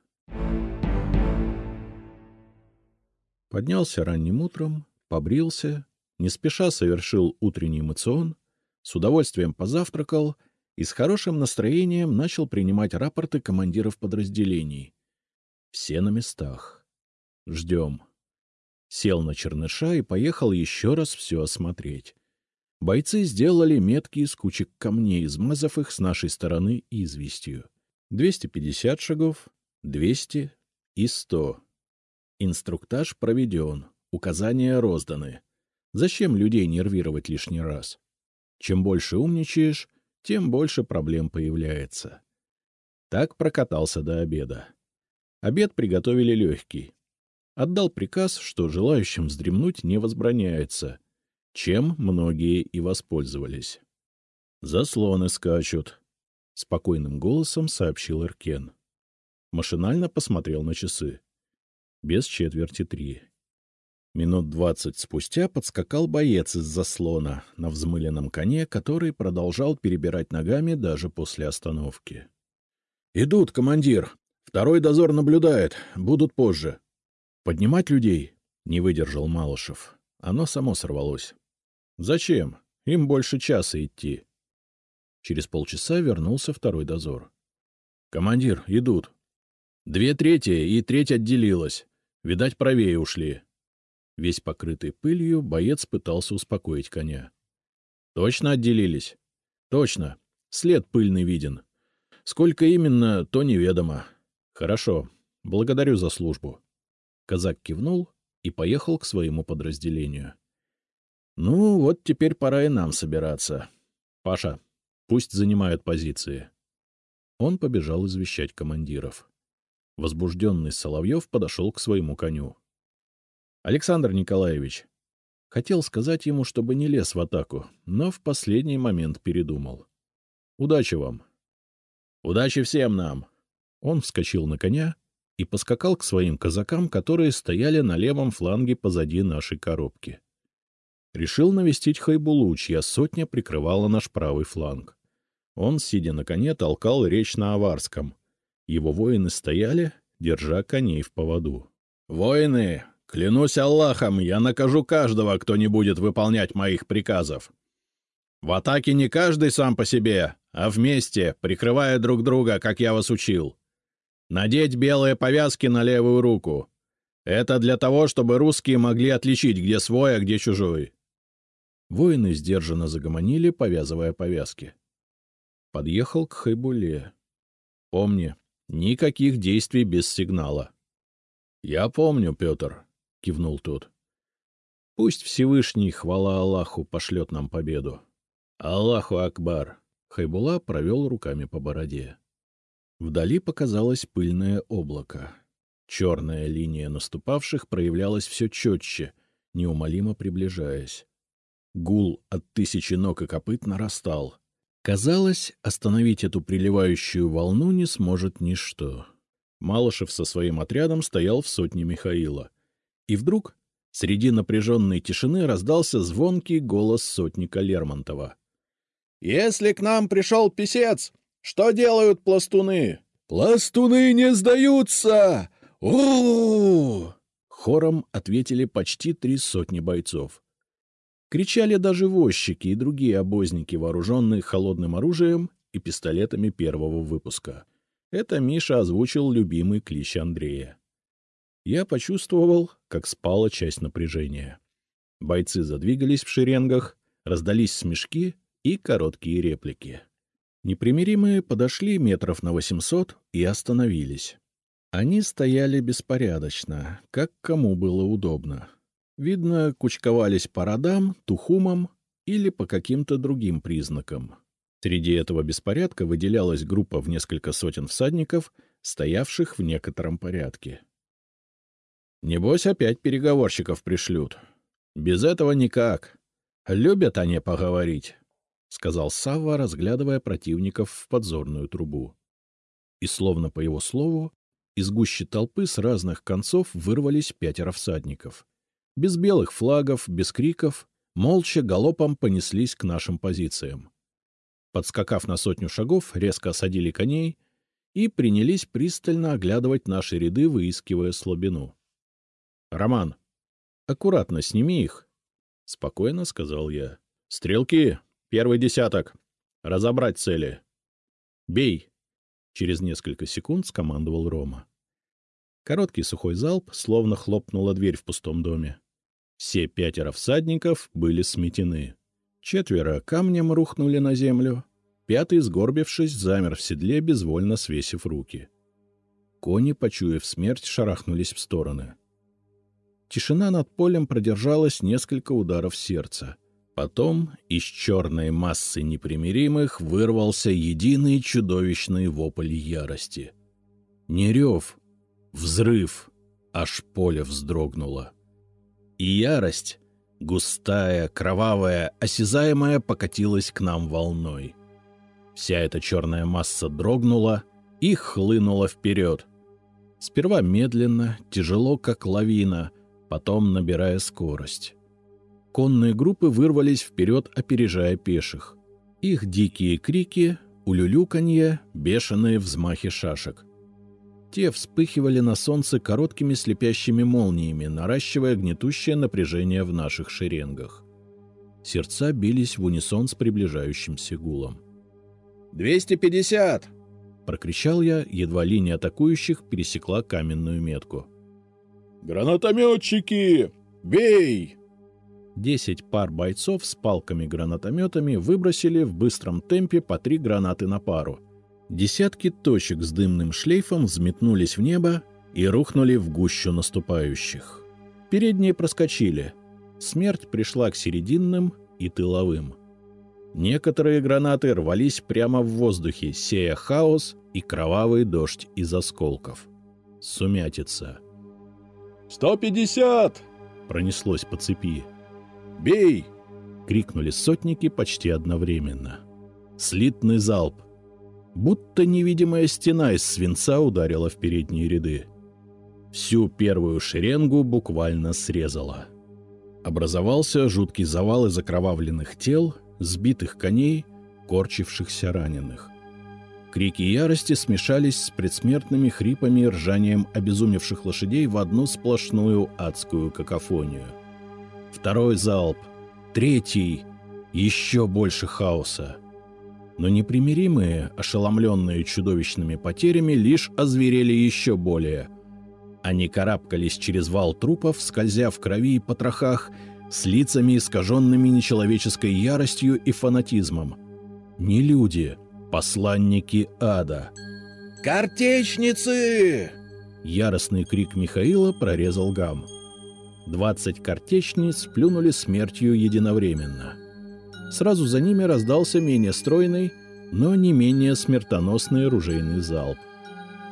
Поднялся ранним утром, побрился, не спеша совершил утренний эмоцион, с удовольствием позавтракал и с хорошим настроением начал принимать рапорты командиров подразделений. Все на местах. Ждем. Сел на черныша и поехал еще раз все осмотреть. Бойцы сделали метки из кучек камней, измазав их с нашей стороны известью. 250 шагов, 200 и 100. Инструктаж проведен, указания розданы. Зачем людей нервировать лишний раз? Чем больше умничаешь, тем больше проблем появляется. Так прокатался до обеда. Обед приготовили легкий. Отдал приказ, что желающим вздремнуть не возбраняется, чем многие и воспользовались. «Заслоны скачут», — спокойным голосом сообщил Эркен. Машинально посмотрел на часы. Без четверти три. Минут двадцать спустя подскакал боец из заслона на взмыленном коне, который продолжал перебирать ногами даже после остановки. — Идут, командир. Второй дозор наблюдает. Будут позже. — Поднимать людей? — не выдержал Малышев. Оно само сорвалось. Зачем? Им больше часа идти. Через полчаса вернулся второй дозор. — Командир, идут. Две трети и треть отделилась. Видать, правее ушли. Весь покрытый пылью, боец пытался успокоить коня. — Точно отделились? — Точно. След пыльный виден. Сколько именно, то неведомо. — Хорошо. Благодарю за службу. Казак кивнул и поехал к своему подразделению. — ну, вот теперь пора и нам собираться. Паша, пусть занимают позиции. Он побежал извещать командиров. Возбужденный Соловьев подошел к своему коню. — Александр Николаевич, хотел сказать ему, чтобы не лез в атаку, но в последний момент передумал. — Удачи вам. — Удачи всем нам. Он вскочил на коня и поскакал к своим казакам, которые стояли на левом фланге позади нашей коробки. Решил навестить Хайбулу, чья сотня прикрывала наш правый фланг. Он, сидя на коне, толкал речь на аварском. Его воины стояли, держа коней в поводу. — Воины, клянусь Аллахом, я накажу каждого, кто не будет выполнять моих приказов. В атаке не каждый сам по себе, а вместе, прикрывая друг друга, как я вас учил. Надеть белые повязки на левую руку. Это для того, чтобы русские могли отличить, где свой, а где чужой. Воины сдержанно загомонили, повязывая повязки. Подъехал к Хайбуле. — Помни, никаких действий без сигнала. — Я помню, Петр, — кивнул тот. — Пусть Всевышний, хвала Аллаху, пошлет нам победу. — Аллаху Акбар! — Хайбула провел руками по бороде. Вдали показалось пыльное облако. Черная линия наступавших проявлялась все четче, неумолимо приближаясь. Гул от тысячи ног и копыт нарастал. Казалось, остановить эту приливающую волну не сможет ничто. Малышев со своим отрядом стоял в сотне Михаила. И вдруг среди напряженной тишины раздался звонкий голос сотника Лермонтова. — Если к нам пришел писец, что делают пластуны? — Пластуны не сдаются! у Хором ответили почти три сотни бойцов. Кричали даже возчики и другие обозники, вооруженные холодным оружием и пистолетами первого выпуска. Это Миша озвучил любимый клич Андрея. Я почувствовал, как спала часть напряжения. Бойцы задвигались в шеренгах, раздались смешки и короткие реплики. Непримиримые подошли метров на восемьсот и остановились. Они стояли беспорядочно, как кому было удобно. Видно, кучковались по родам, тухумам или по каким-то другим признакам. Среди этого беспорядка выделялась группа в несколько сотен всадников, стоявших в некотором порядке. «Небось, опять переговорщиков пришлют. Без этого никак. Любят они поговорить», — сказал Савва, разглядывая противников в подзорную трубу. И словно по его слову, из гущи толпы с разных концов вырвались пятеро всадников. Без белых флагов, без криков, молча галопом понеслись к нашим позициям. Подскакав на сотню шагов, резко осадили коней и принялись пристально оглядывать наши ряды, выискивая слабину. — Роман, аккуратно сними их, — спокойно сказал я. — Стрелки, первый десяток. Разобрать цели. — Бей! — через несколько секунд скомандовал Рома. Короткий сухой залп, словно хлопнула дверь в пустом доме. Все пятеро всадников были сметены. Четверо камнем рухнули на землю. Пятый, сгорбившись, замер в седле, безвольно свесив руки. Кони, почуяв смерть, шарахнулись в стороны. Тишина над полем продержалась несколько ударов сердца. Потом из черной массы непримиримых вырвался единый чудовищный вопль ярости. Не рев, взрыв, аж поле вздрогнуло. И ярость, густая, кровавая, осязаемая, покатилась к нам волной. Вся эта черная масса дрогнула и хлынула вперед. Сперва медленно, тяжело, как лавина, потом набирая скорость. Конные группы вырвались вперед, опережая пеших. Их дикие крики, улюлюканье, бешеные взмахи шашек — те вспыхивали на солнце короткими слепящими молниями, наращивая гнетущее напряжение в наших шеренгах. Сердца бились в унисон с приближающимся гулом. «Двести пятьдесят!» — прокричал я, едва линия атакующих пересекла каменную метку. «Гранатометчики! Бей!» Десять пар бойцов с палками-гранатометами выбросили в быстром темпе по три гранаты на пару — Десятки точек с дымным шлейфом взметнулись в небо и рухнули в гущу наступающих. Передние проскочили. Смерть пришла к серединным и тыловым. Некоторые гранаты рвались прямо в воздухе, сея хаос и кровавый дождь из осколков. Сумятица. «Сто пятьдесят!» — пронеслось по цепи. «Бей!» — крикнули сотники почти одновременно. Слитный залп будто невидимая стена из свинца ударила в передние ряды. Всю первую шеренгу буквально срезала. Образовался жуткий завал из окровавленных тел, сбитых коней, корчившихся раненых. Крики ярости смешались с предсмертными хрипами и ржанием обезумевших лошадей в одну сплошную адскую какофонию. Второй залп, третий, еще больше хаоса но непримиримые, ошеломленные чудовищными потерями, лишь озверели еще более. Они карабкались через вал трупов, скользя в крови и потрохах, с лицами, искаженными нечеловеческой яростью и фанатизмом. Не люди, посланники ада. «Картечницы!» Яростный крик Михаила прорезал гам. Двадцать картечниц плюнули смертью единовременно — Сразу за ними раздался менее стройный, но не менее смертоносный ружейный залп.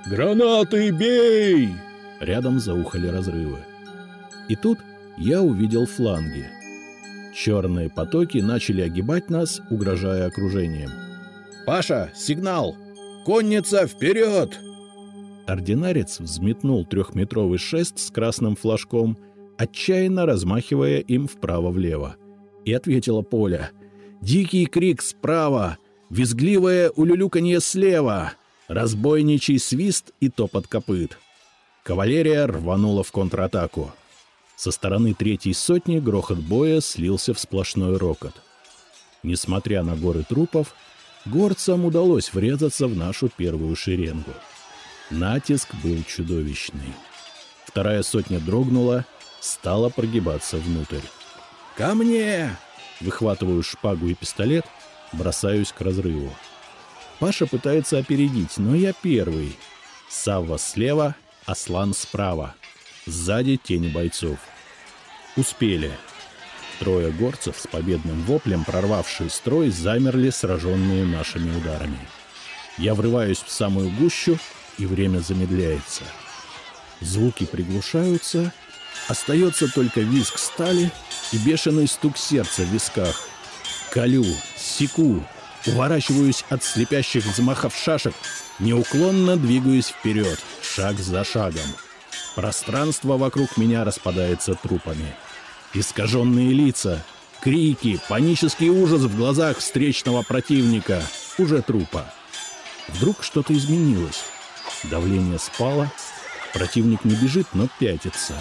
«Гранаты бей!» Рядом заухали разрывы. И тут я увидел фланги. Черные потоки начали огибать нас, угрожая окружением. «Паша, сигнал! Конница, вперед!» Ординарец взметнул трехметровый шест с красным флажком, отчаянно размахивая им вправо-влево. И ответила Поля — Дикий крик справа, визгливое улюлюканье слева, разбойничий свист и топот копыт. Кавалерия рванула в контратаку. Со стороны третьей сотни грохот боя слился в сплошной рокот. Несмотря на горы трупов, Горцам удалось врезаться в нашу первую шеренгу. Натиск был чудовищный. Вторая сотня дрогнула, стала прогибаться внутрь. «Ко мне!» Выхватываю шпагу и пистолет, бросаюсь к разрыву. Паша пытается опередить, но я первый. Савва слева, Аслан справа. Сзади тени бойцов. Успели. Трое горцев с победным воплем, прорвавшие строй, замерли, сраженные нашими ударами. Я врываюсь в самую гущу, и время замедляется. Звуки приглушаются, остается только визг стали и бешеный стук сердца в висках. Колю, секу, уворачиваюсь от слепящих взмахов шашек, неуклонно двигаюсь вперед, шаг за шагом. Пространство вокруг меня распадается трупами. Искаженные лица, крики, панический ужас в глазах встречного противника, уже трупа. Вдруг что-то изменилось. Давление спало, противник не бежит, но пятится.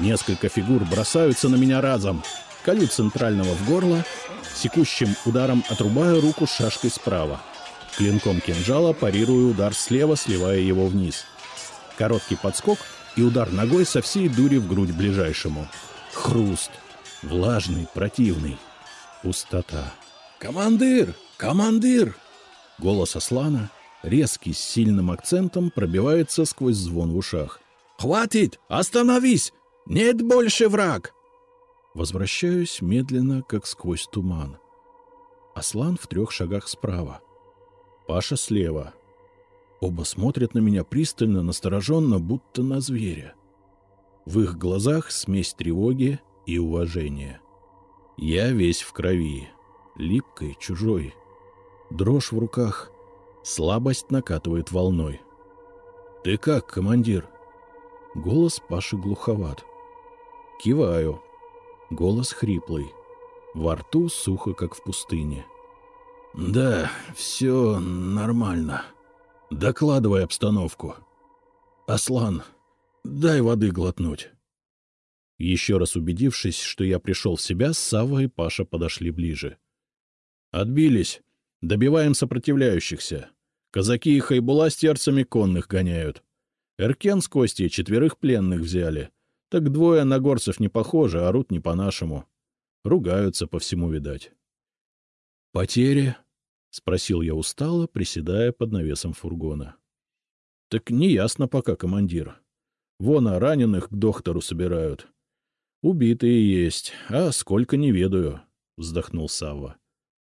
Несколько фигур бросаются на меня разом. Колю центрального в горло, секущим ударом отрубаю руку шашкой справа. Клинком кинжала парирую удар слева, сливая его вниз. Короткий подскок и удар ногой со всей дури в грудь ближайшему. Хруст. Влажный, противный. Пустота. «Командир! Командир!» Голос Аслана, резкий, с сильным акцентом, пробивается сквозь звон в ушах. «Хватит! Остановись! Нет больше враг!» Возвращаюсь медленно, как сквозь туман. Аслан в трех шагах справа. Паша слева. Оба смотрят на меня пристально, настороженно, будто на зверя. В их глазах смесь тревоги и уважения. Я весь в крови, липкой, чужой. Дрожь в руках, слабость накатывает волной. «Ты как, командир?» Голос Паши глуховат. Киваю. Голос хриплый. Во рту сухо, как в пустыне. «Да, все нормально. Докладывай обстановку. Аслан, дай воды глотнуть». Еще раз убедившись, что я пришел в себя, Савва и Паша подошли ближе. «Отбились. Добиваем сопротивляющихся. Казаки и хайбула с терцами конных гоняют. Эркен с Костей четверых пленных взяли. Так двое на горцев не похожи, орут не по-нашему. Ругаются по всему, видать. — Потери? — спросил я устало, приседая под навесом фургона. — Так не ясно пока, командир. Вон, а раненых к доктору собирают. — Убитые есть, а сколько не ведаю, — вздохнул Савва.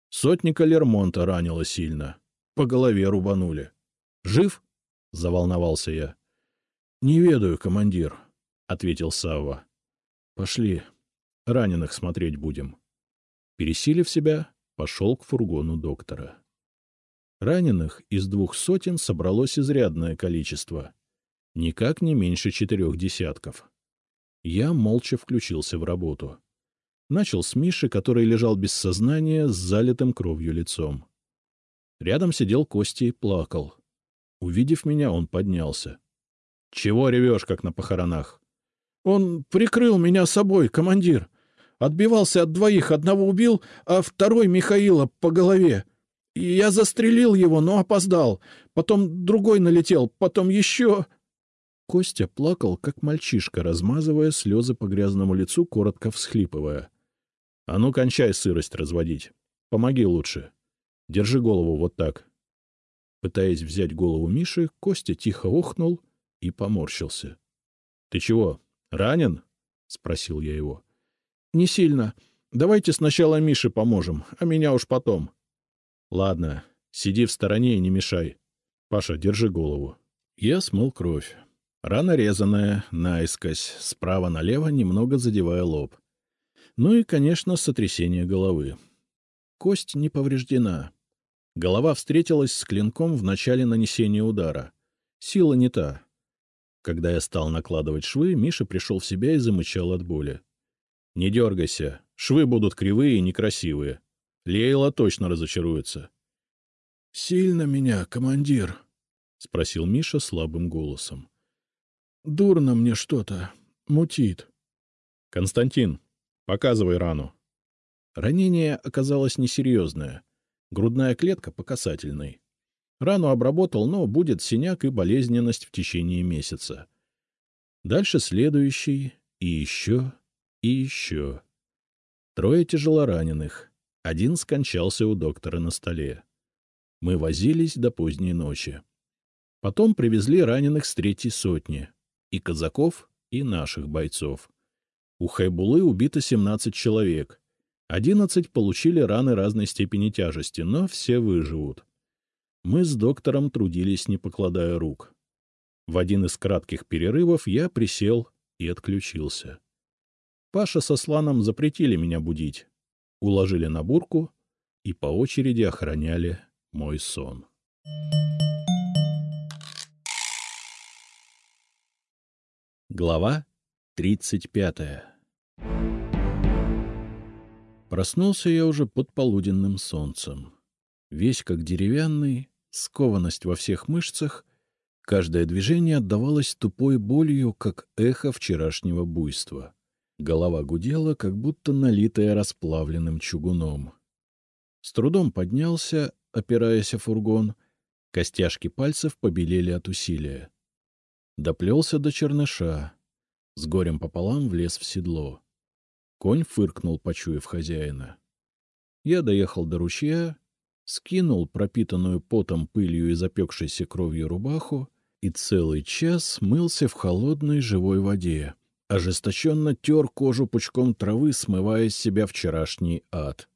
Сотника Лермонта ранило сильно. По голове рубанули. — Жив? — заволновался я. — Не ведаю, командир, — ответил Савва. — Пошли, раненых смотреть будем. Пересилив себя, пошел к фургону доктора. Раненых из двух сотен собралось изрядное количество. Никак не меньше четырех десятков. Я молча включился в работу. Начал с Миши, который лежал без сознания с залитым кровью лицом. Рядом сидел Костя и плакал. Увидев меня, он поднялся. — Чего ревешь, как на похоронах? — Он прикрыл меня собой, командир. Отбивался от двоих, одного убил, а второй Михаила по голове. Я застрелил его, но опоздал. Потом другой налетел, потом еще... Костя плакал, как мальчишка, размазывая слезы по грязному лицу, коротко всхлипывая. — А ну, кончай сырость разводить. Помоги лучше. Держи голову вот так. Пытаясь взять голову Миши, Костя тихо охнул и поморщился. — Ты чего, ранен? — спросил я его. — Не сильно. Давайте сначала Мише поможем, а меня уж потом. — Ладно, сиди в стороне и не мешай. Паша, держи голову. Я смыл кровь. Рана резаная, наискось, справа налево, немного задевая лоб. Ну и, конечно, сотрясение головы. Кость не повреждена. Голова встретилась с клинком в начале нанесения удара. Сила не та. Когда я стал накладывать швы, Миша пришел в себя и замычал от боли. — Не дергайся, швы будут кривые и некрасивые. Лейла точно разочаруется. — Сильно меня, командир? — спросил Миша слабым голосом. — Дурно мне что-то. Мутит. — Константин, показывай рану. Ранение оказалось несерьезное. Грудная клетка по касательной. Рану обработал, но будет синяк и болезненность в течение месяца. Дальше следующий, и еще, и еще. Трое тяжелораненых. Один скончался у доктора на столе. Мы возились до поздней ночи. Потом привезли раненых с третьей сотни. И казаков, и наших бойцов. У Хайбулы убито 17 человек. 11 получили раны разной степени тяжести, но все выживут. Мы с доктором трудились, не покладая рук. В один из кратких перерывов я присел и отключился. Паша со Сланом запретили меня будить, уложили на бурку и по очереди охраняли мой сон. Глава тридцать пятая Проснулся я уже под полуденным солнцем. Весь как деревянный, скованность во всех мышцах, каждое движение отдавалось тупой болью, как эхо вчерашнего буйства. Голова гудела, как будто налитая расплавленным чугуном. С трудом поднялся, опираясь о фургон, костяшки пальцев побелели от усилия. Доплелся до черныша, с горем пополам влез в седло. Конь фыркнул, почуяв хозяина. Я доехал до ручья, скинул пропитанную потом, пылью и запекшейся кровью рубаху и целый час мылся в холодной живой воде, ожесточенно тер кожу пучком травы, смывая с себя вчерашний ад.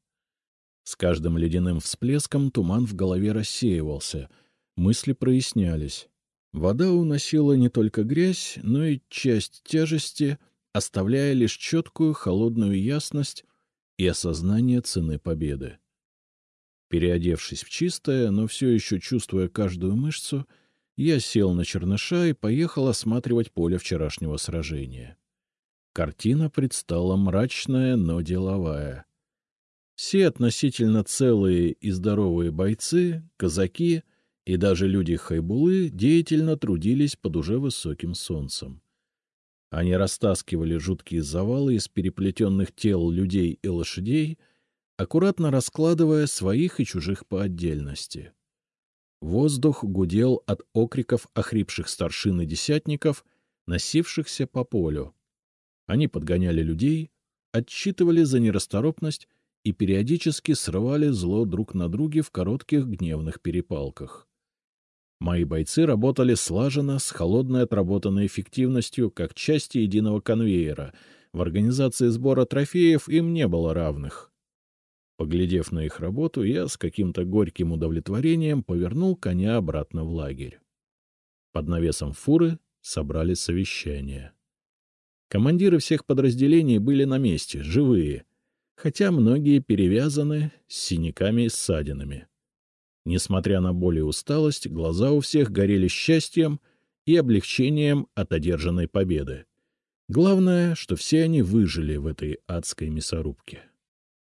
С каждым ледяным всплеском туман в голове рассеивался, мысли прояснялись. Вода уносила не только грязь, но и часть тяжести — оставляя лишь четкую холодную ясность и осознание цены победы. Переодевшись в чистое, но все еще чувствуя каждую мышцу, я сел на черныша и поехал осматривать поле вчерашнего сражения. Картина предстала мрачная, но деловая. Все относительно целые и здоровые бойцы, казаки и даже люди Хайбулы деятельно трудились под уже высоким солнцем. Они растаскивали жуткие завалы из переплетенных тел людей и лошадей, аккуратно раскладывая своих и чужих по отдельности. Воздух гудел от окриков охрипших старшин и десятников, носившихся по полю. Они подгоняли людей, отчитывали за нерасторопность и периодически срывали зло друг на друге в коротких гневных перепалках. Мои бойцы работали слаженно, с холодной отработанной эффективностью, как части единого конвейера. В организации сбора трофеев им не было равных. Поглядев на их работу, я с каким-то горьким удовлетворением повернул коня обратно в лагерь. Под навесом фуры собрали совещание. Командиры всех подразделений были на месте, живые, хотя многие перевязаны с синяками и ссадинами. Несмотря на боль и усталость, глаза у всех горели счастьем и облегчением от одержанной победы. Главное, что все они выжили в этой адской мясорубке.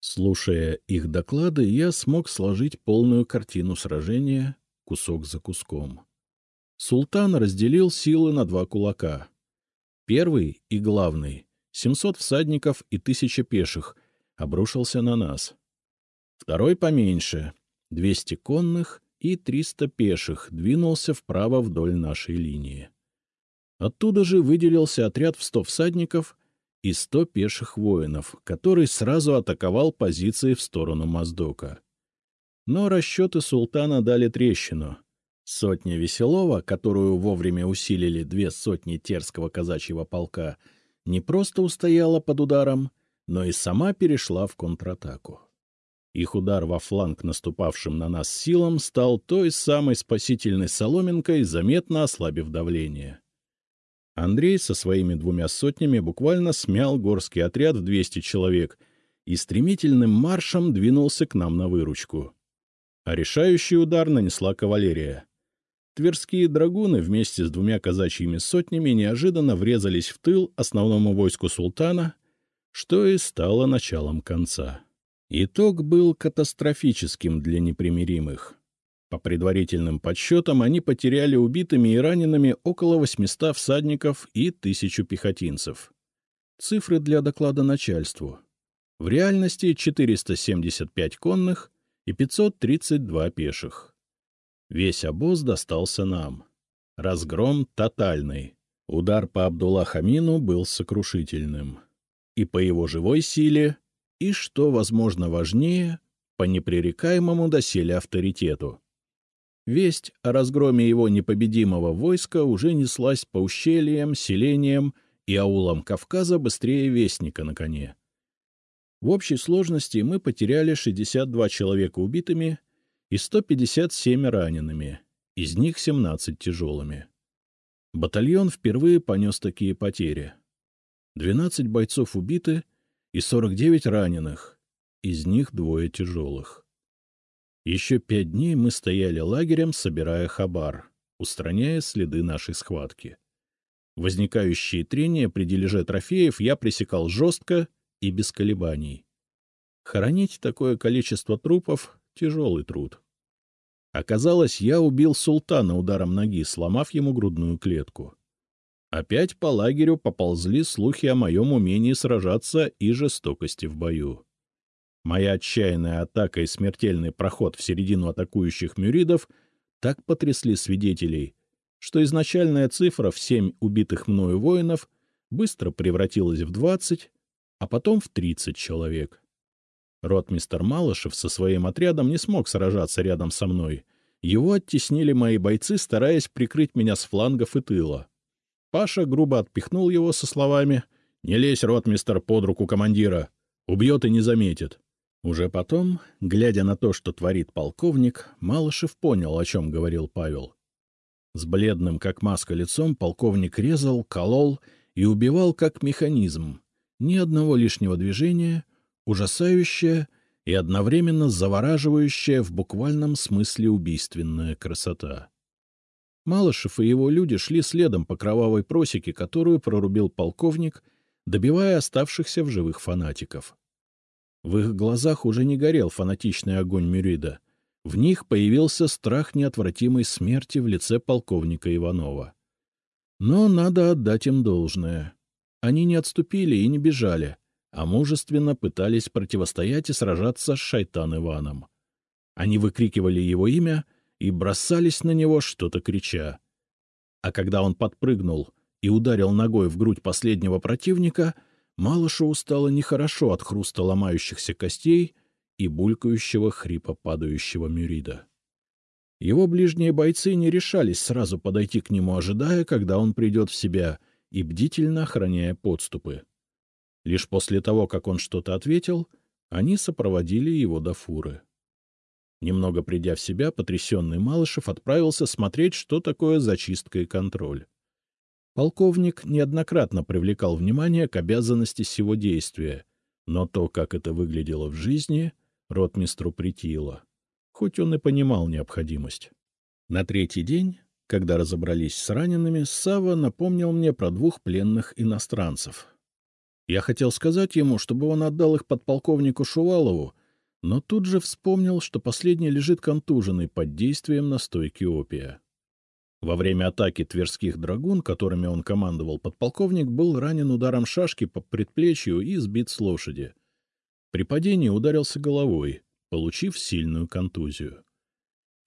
Слушая их доклады, я смог сложить полную картину сражения кусок за куском. Султан разделил силы на два кулака. Первый и главный — 700 всадников и 1000 пеших — обрушился на нас. Второй поменьше 200 конных и 300 пеших двинулся вправо вдоль нашей линии. Оттуда же выделился отряд в 100 всадников и 100 пеших воинов, который сразу атаковал позиции в сторону Моздока. Но расчеты султана дали трещину. Сотня Веселова, которую вовремя усилили две сотни терского казачьего полка, не просто устояла под ударом, но и сама перешла в контратаку. Их удар во фланг наступавшим на нас силам стал той самой спасительной соломинкой, заметно ослабив давление. Андрей со своими двумя сотнями буквально смял горский отряд в 200 человек и стремительным маршем двинулся к нам на выручку. А решающий удар нанесла кавалерия. Тверские драгуны вместе с двумя казачьими сотнями неожиданно врезались в тыл основному войску султана, что и стало началом конца. Итог был катастрофическим для непримиримых. По предварительным подсчетам, они потеряли убитыми и ранеными около 800 всадников и тысячу пехотинцев. Цифры для доклада начальству. В реальности 475 конных и 532 пеших. Весь обоз достался нам. Разгром тотальный. Удар по Абдулла-Хамину был сокрушительным. И по его живой силе, и, что, возможно, важнее, по непререкаемому доселе авторитету. Весть о разгроме его непобедимого войска уже неслась по ущельям, селениям и аулам Кавказа быстрее вестника на коне. В общей сложности мы потеряли 62 человека убитыми и 157 ранеными, из них 17 тяжелыми. Батальон впервые понес такие потери. 12 бойцов убиты и 49 раненых, из них двое тяжелых. Еще пять дней мы стояли лагерем, собирая хабар, устраняя следы нашей схватки. Возникающие трения при дележе трофеев я пресекал жестко и без колебаний. Хоронить такое количество трупов — тяжелый труд. Оказалось, я убил султана ударом ноги, сломав ему грудную клетку. Опять по лагерю поползли слухи о моем умении сражаться и жестокости в бою. Моя отчаянная атака и смертельный проход в середину атакующих мюридов так потрясли свидетелей, что изначальная цифра в семь убитых мною воинов быстро превратилась в двадцать, а потом в тридцать человек. Ротмистер Малышев со своим отрядом не смог сражаться рядом со мной. Его оттеснили мои бойцы, стараясь прикрыть меня с флангов и тыла. Паша грубо отпихнул его со словами «Не лезь, ротмистер, под руку командира. Убьет и не заметит». Уже потом, глядя на то, что творит полковник, Малышев понял, о чем говорил Павел. С бледным, как маска, лицом полковник резал, колол и убивал, как механизм. Ни одного лишнего движения, ужасающая и одновременно завораживающая в буквальном смысле убийственная красота. Малышев и его люди шли следом по кровавой просеке, которую прорубил полковник, добивая оставшихся в живых фанатиков. В их глазах уже не горел фанатичный огонь Мюрида. В них появился страх неотвратимой смерти в лице полковника Иванова. Но надо отдать им должное. Они не отступили и не бежали, а мужественно пытались противостоять и сражаться с Шайтан Иваном. Они выкрикивали его имя и бросались на него, что-то крича. А когда он подпрыгнул и ударил ногой в грудь последнего противника — Малышеву стало нехорошо от хруста ломающихся костей и булькающего хрипа падающего мюрида. Его ближние бойцы не решались сразу подойти к нему, ожидая, когда он придет в себя, и бдительно охраняя подступы. Лишь после того, как он что-то ответил, они сопроводили его до фуры. Немного придя в себя, потрясенный Малышев отправился смотреть, что такое зачистка и контроль. Полковник неоднократно привлекал внимание к обязанности сего действия, но то, как это выглядело в жизни, ротмистру притило, хоть он и понимал необходимость. На третий день, когда разобрались с ранеными, Сава напомнил мне про двух пленных иностранцев. Я хотел сказать ему, чтобы он отдал их подполковнику Шувалову, но тут же вспомнил, что последний лежит контуженный под действием настойки опия. Во время атаки тверских драгун, которыми он командовал, подполковник был ранен ударом шашки по предплечью и сбит с лошади. При падении ударился головой, получив сильную контузию.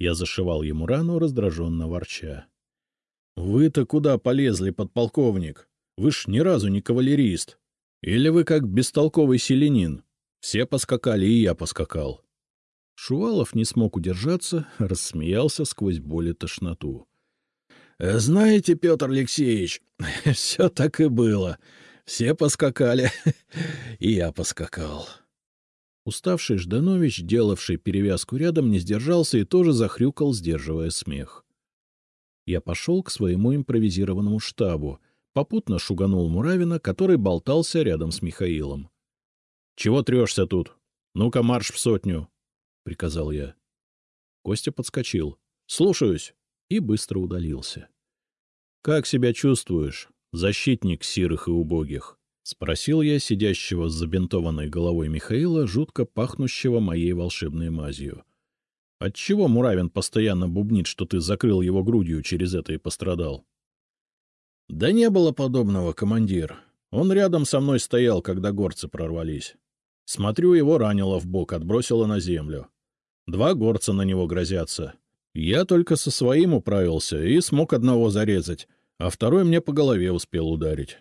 Я зашивал ему рану, раздраженно ворча. — Вы-то куда полезли, подполковник? Вы ж ни разу не кавалерист. Или вы как бестолковый селенин? Все поскакали, и я поскакал. Шувалов не смог удержаться, рассмеялся сквозь боль и тошноту. Э, — Знаете, Петр Алексеевич, <laughs> все так и было. Все поскакали, <laughs> и я поскакал. Уставший Жданович, делавший перевязку рядом, не сдержался и тоже захрюкал, сдерживая смех. Я пошел к своему импровизированному штабу, попутно шуганул Муравина, который болтался рядом с Михаилом. — Чего трешься тут? Ну-ка марш в сотню! — приказал я. Костя подскочил. — Слушаюсь и быстро удалился. — Как себя чувствуешь, защитник сирых и убогих? — спросил я сидящего с забинтованной головой Михаила, жутко пахнущего моей волшебной мазью. — Отчего Муравин постоянно бубнит, что ты закрыл его грудью, через это и пострадал? — Да не было подобного, командир. Он рядом со мной стоял, когда горцы прорвались. Смотрю, его ранило в бок, отбросило на землю. Два горца на него грозятся. Я только со своим управился и смог одного зарезать, а второй мне по голове успел ударить.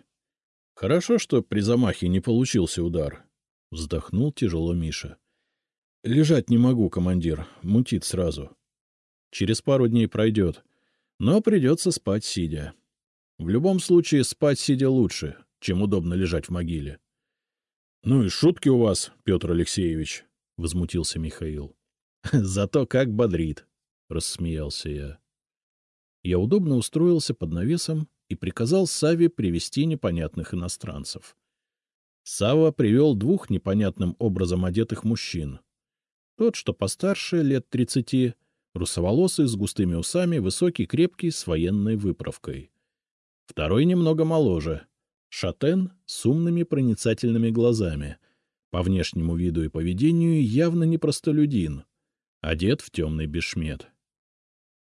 Хорошо, что при замахе не получился удар. Вздохнул тяжело Миша. Лежать не могу, командир, мутит сразу. Через пару дней пройдет, но придется спать сидя. В любом случае, спать сидя лучше, чем удобно лежать в могиле. — Ну и шутки у вас, Петр Алексеевич, — возмутился Михаил. — Зато как бодрит, — рассмеялся я. Я удобно устроился под навесом и приказал Саве привести непонятных иностранцев. Сава привел двух непонятным образом одетых мужчин. Тот, что постарше, лет тридцати, русоволосый, с густыми усами, высокий, крепкий, с военной выправкой. Второй немного моложе, шатен с умными проницательными глазами, по внешнему виду и поведению явно не простолюдин, одет в темный бешмет.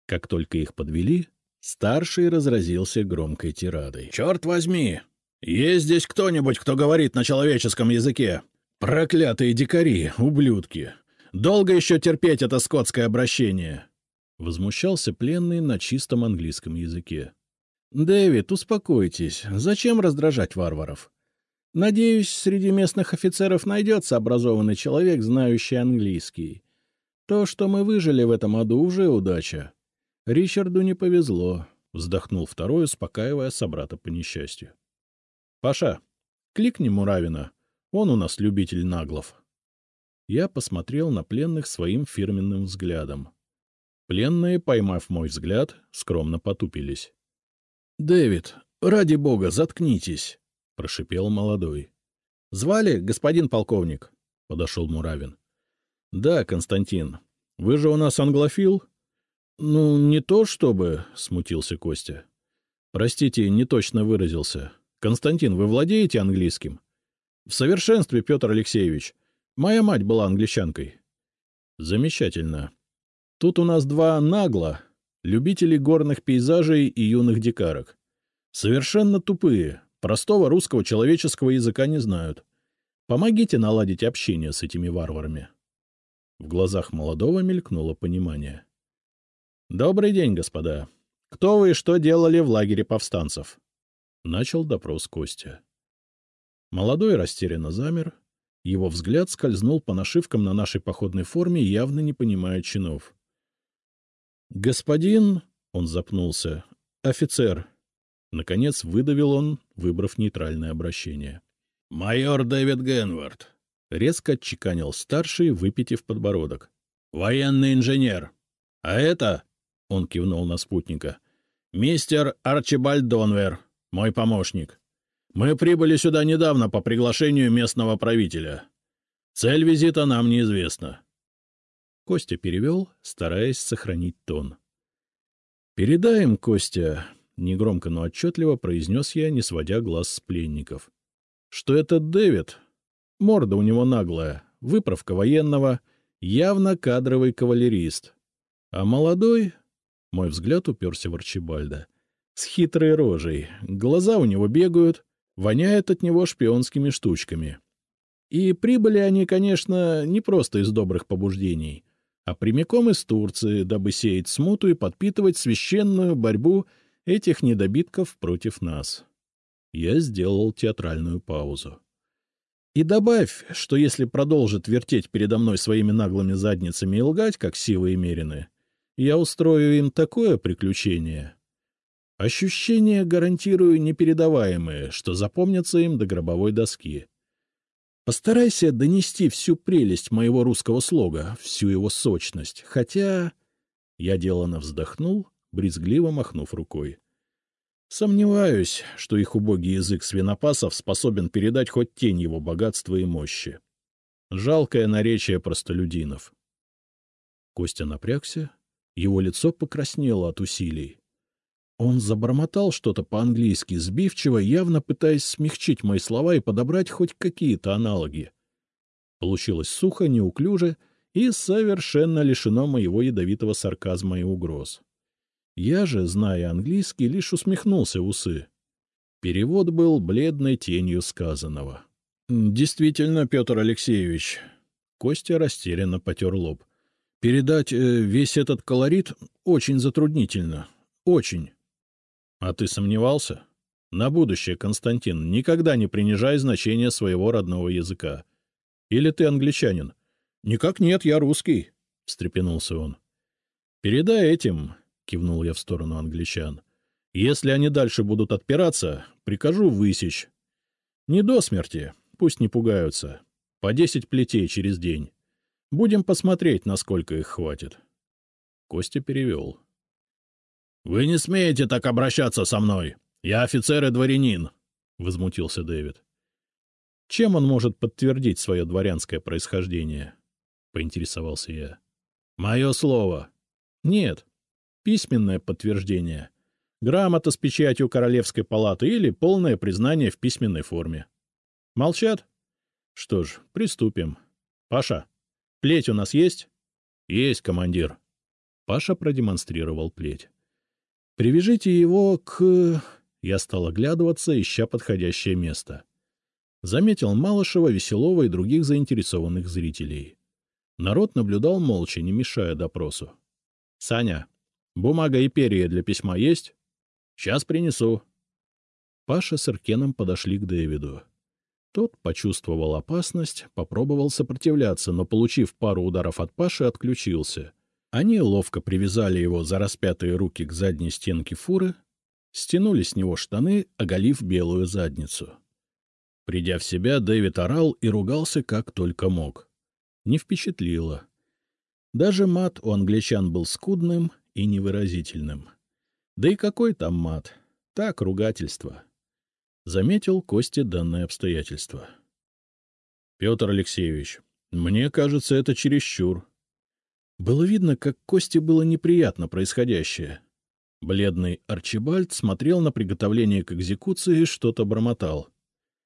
Как только их подвели, старший разразился громкой тирадой. — Черт возьми! Есть здесь кто-нибудь, кто говорит на человеческом языке? Проклятые дикари, ублюдки! Долго еще терпеть это скотское обращение? Возмущался пленный на чистом английском языке. — Дэвид, успокойтесь. Зачем раздражать варваров? Надеюсь, среди местных офицеров найдется образованный человек, знающий английский. То, что мы выжили в этом аду, уже удача. Ричарду не повезло, — вздохнул второй, успокаивая собрата по несчастью. — Паша, кликни Муравина. Он у нас любитель наглов. Я посмотрел на пленных своим фирменным взглядом. Пленные, поймав мой взгляд, скромно потупились. — Дэвид, ради бога, заткнитесь! — прошипел молодой. — Звали, господин полковник? — подошел Муравин. — Да, Константин. Вы же у нас англофил? — Ну, не то чтобы, — смутился Костя. — Простите, не точно выразился. Константин, вы владеете английским? — В совершенстве, Петр Алексеевич. Моя мать была англичанкой. — Замечательно. Тут у нас два нагло, любители горных пейзажей и юных дикарок. Совершенно тупые, простого русского человеческого языка не знают. Помогите наладить общение с этими варварами. В глазах молодого мелькнуло понимание. — Добрый день, господа. Кто вы и что делали в лагере повстанцев? Начал допрос Костя. Молодой растерянно замер, его взгляд скользнул по нашивкам на нашей походной форме, явно не понимая чинов. — Господин, — он запнулся, — офицер. Наконец выдавил он, выбрав нейтральное обращение. — Майор Дэвид Генвард, — резко отчеканил старший, выпитив подбородок. — Военный инженер. А это, — он кивнул на спутника, — мистер Арчибальд Донвер, мой помощник. Мы прибыли сюда недавно по приглашению местного правителя. Цель визита нам неизвестна. Костя перевел, стараясь сохранить тон. — Передаем, Костя, — негромко, но отчетливо произнес я, не сводя глаз с пленников, — что это Дэвид. Морда у него наглая, выправка военного, явно кадровый кавалерист. А молодой... Мой взгляд уперся в Арчибальда. С хитрой рожей. Глаза у него бегают, воняет от него шпионскими штучками. И прибыли они, конечно, не просто из добрых побуждений, а прямиком из Турции, дабы сеять смуту и подпитывать священную борьбу этих недобитков против нас. Я сделал театральную паузу. И добавь, что если продолжит вертеть передо мной своими наглыми задницами и лгать, как силы мерины, я устрою им такое приключение, Ощущения, гарантирую, непередаваемые, что запомнятся им до гробовой доски. Постарайся донести всю прелесть моего русского слога, всю его сочность, хотя... Я делано вздохнул, брезгливо махнув рукой. Сомневаюсь, что их убогий язык свинопасов способен передать хоть тень его богатства и мощи. Жалкое наречие простолюдинов. Костя напрягся, его лицо покраснело от усилий. Он забормотал что-то по-английски, сбивчиво, явно пытаясь смягчить мои слова и подобрать хоть какие-то аналоги. Получилось сухо, неуклюже и совершенно лишено моего ядовитого сарказма и угроз. Я же, зная английский, лишь усмехнулся в усы. Перевод был бледной тенью сказанного. — Действительно, Петр Алексеевич. Костя растерянно потер лоб. Передать э, весь этот колорит очень затруднительно. Очень. А ты сомневался? На будущее, Константин, никогда не принижай значение своего родного языка. Или ты англичанин? Никак нет, я русский, — встрепенулся он. Передай этим, — кивнул я в сторону англичан. Если они дальше будут отпираться, прикажу высечь. Не до смерти, пусть не пугаются. По десять плетей через день. Будем посмотреть, насколько их хватит. Костя перевел. — Вы не смеете так обращаться со мной. Я офицер и дворянин, — возмутился Дэвид. — Чем он может подтвердить свое дворянское происхождение? — поинтересовался я. — Мое слово. — Нет. Письменное подтверждение. Грамота с печатью Королевской палаты или полное признание в письменной форме. Молчат? Что ж, приступим. Паша, плеть у нас есть? Есть, командир. Паша продемонстрировал плеть. Привяжите его к... Я стал оглядываться, ища подходящее место. Заметил Малышева, Веселова и других заинтересованных зрителей. Народ наблюдал молча, не мешая допросу. — Саня, бумага и перья для письма есть? — Сейчас принесу. Паша с Иркеном подошли к Дэвиду. Тот почувствовал опасность, попробовал сопротивляться, но, получив пару ударов от Паши, отключился. Они ловко привязали его за распятые руки к задней стенке фуры, стянули с него штаны, оголив белую задницу. Придя в себя, Дэвид орал и ругался как только мог. Не впечатлило. Даже мат у англичан был скудным и невыразительным. Да и какой там мат? Так, ругательство. Заметил Косте данное обстоятельство. — Петр Алексеевич, мне кажется, это чересчур. Было видно, как Косте было неприятно происходящее. Бледный Арчибальд смотрел на приготовление к экзекуции и что-то бормотал.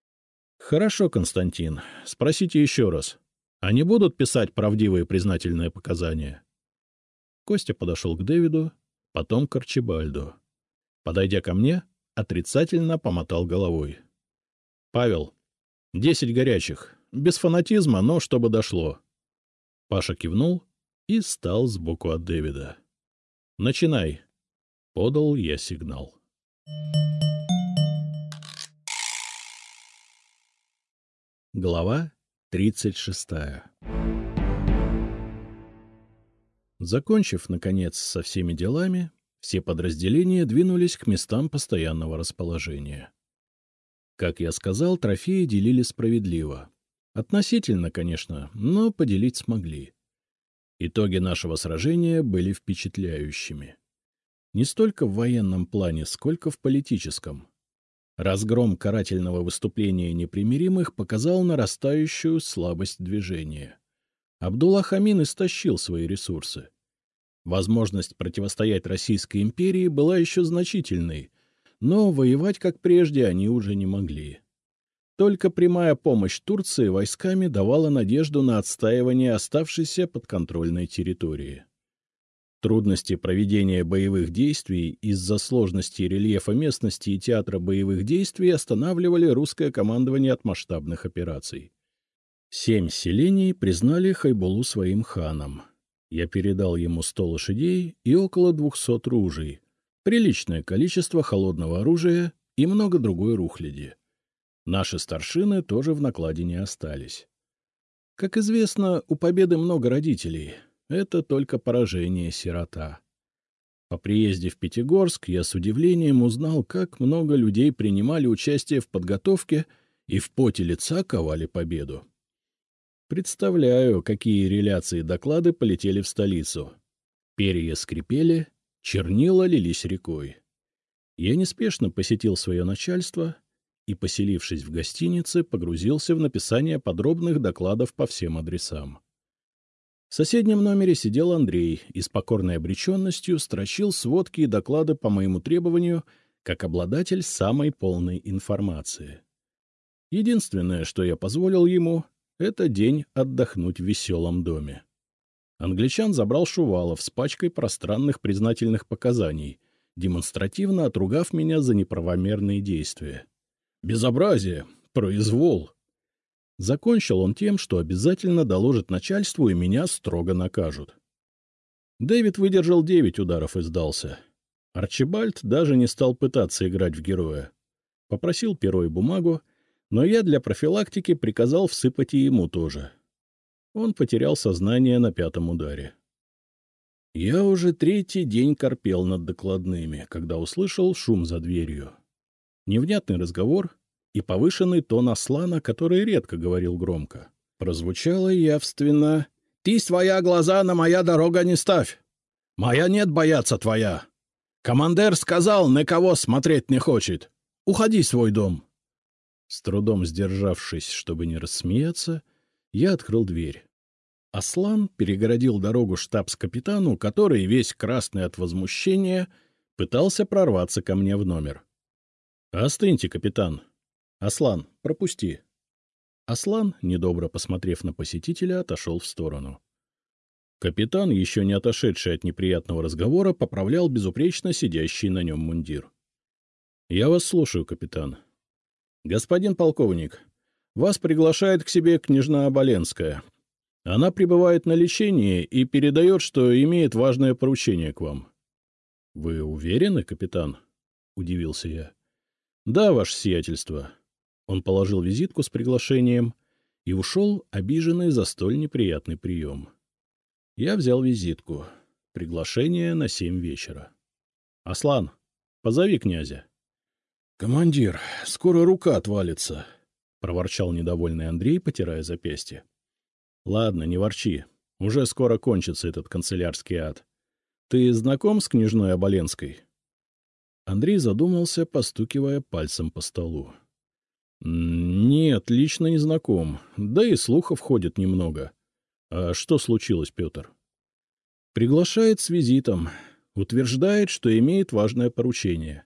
— Хорошо, Константин, спросите еще раз. Они будут писать правдивые признательные показания? Костя подошел к Дэвиду потом к Арчибальду. Подойдя ко мне, отрицательно помотал головой. — Павел, десять горячих. Без фанатизма, но чтобы дошло. Паша кивнул и стал сбоку от Дэвида. — Начинай. — подал я сигнал. Глава тридцать шестая Закончив, наконец, со всеми делами, все подразделения двинулись к местам постоянного расположения. Как я сказал, трофеи делили справедливо. Относительно, конечно, но поделить смогли. Итоги нашего сражения были впечатляющими. Не столько в военном плане, сколько в политическом. Разгром карательного выступления непримиримых показал нарастающую слабость движения. Абдулла Хамин истощил свои ресурсы. Возможность противостоять Российской империи была еще значительной, но воевать, как прежде, они уже не могли. Только прямая помощь Турции войсками давала надежду на отстаивание оставшейся подконтрольной территории. Трудности проведения боевых действий из-за сложности рельефа местности и театра боевых действий останавливали русское командование от масштабных операций. Семь селений признали Хайбулу своим ханом. Я передал ему сто лошадей и около двухсот ружей, приличное количество холодного оружия и много другой рухляди. Наши старшины тоже в накладе не остались. Как известно, у победы много родителей. Это только поражение сирота. По приезде в Пятигорск я с удивлением узнал, как много людей принимали участие в подготовке и в поте лица ковали победу. Представляю, какие реляции доклады полетели в столицу. Перья скрипели, чернила лились рекой. Я неспешно посетил свое начальство и, поселившись в гостинице, погрузился в написание подробных докладов по всем адресам. В соседнем номере сидел Андрей и с покорной обреченностью строчил сводки и доклады по моему требованию как обладатель самой полной информации. Единственное, что я позволил ему, это день отдохнуть в веселом доме. Англичан забрал Шувалов с пачкой пространных признательных показаний, демонстративно отругав меня за неправомерные действия. «Безобразие! Произвол!» Закончил он тем, что обязательно доложит начальству и меня строго накажут. Дэвид выдержал девять ударов и сдался. Арчибальд даже не стал пытаться играть в героя. Попросил перо и бумагу, но я для профилактики приказал всыпать и ему тоже. Он потерял сознание на пятом ударе. Я уже третий день корпел над докладными, когда услышал шум за дверью. Невнятный разговор и повышенный тон Аслана, который редко говорил громко. Прозвучало явственно «Ты своя глаза на моя дорога не ставь! Моя нет бояться твоя! Командир сказал, на кого смотреть не хочет! Уходи свой дом!» С трудом сдержавшись, чтобы не рассмеяться, я открыл дверь. Аслан перегородил дорогу штабс-капитану, который, весь красный от возмущения, пытался прорваться ко мне в номер. — Остыньте, капитан. Аслан, пропусти. Аслан, недобро посмотрев на посетителя, отошел в сторону. Капитан, еще не отошедший от неприятного разговора, поправлял безупречно сидящий на нем мундир. — Я вас слушаю, капитан. — Господин полковник, вас приглашает к себе княжна Оболенская. Она пребывает на лечении и передает, что имеет важное поручение к вам. — Вы уверены, капитан? — удивился я. — Да, ваше сиятельство. Он положил визитку с приглашением и ушел, обиженный за столь неприятный прием. Я взял визитку. Приглашение на семь вечера. — Аслан, позови князя. — Командир, скоро рука отвалится, — проворчал недовольный Андрей, потирая запястье. — Ладно, не ворчи. Уже скоро кончится этот канцелярский ад. Ты знаком с княжной Оболенской? Андрей задумался, постукивая пальцем по столу. — Нет, лично не знаком. Да и слухов ходит немного. А что случилось, Петр? — Приглашает с визитом. Утверждает, что имеет важное поручение.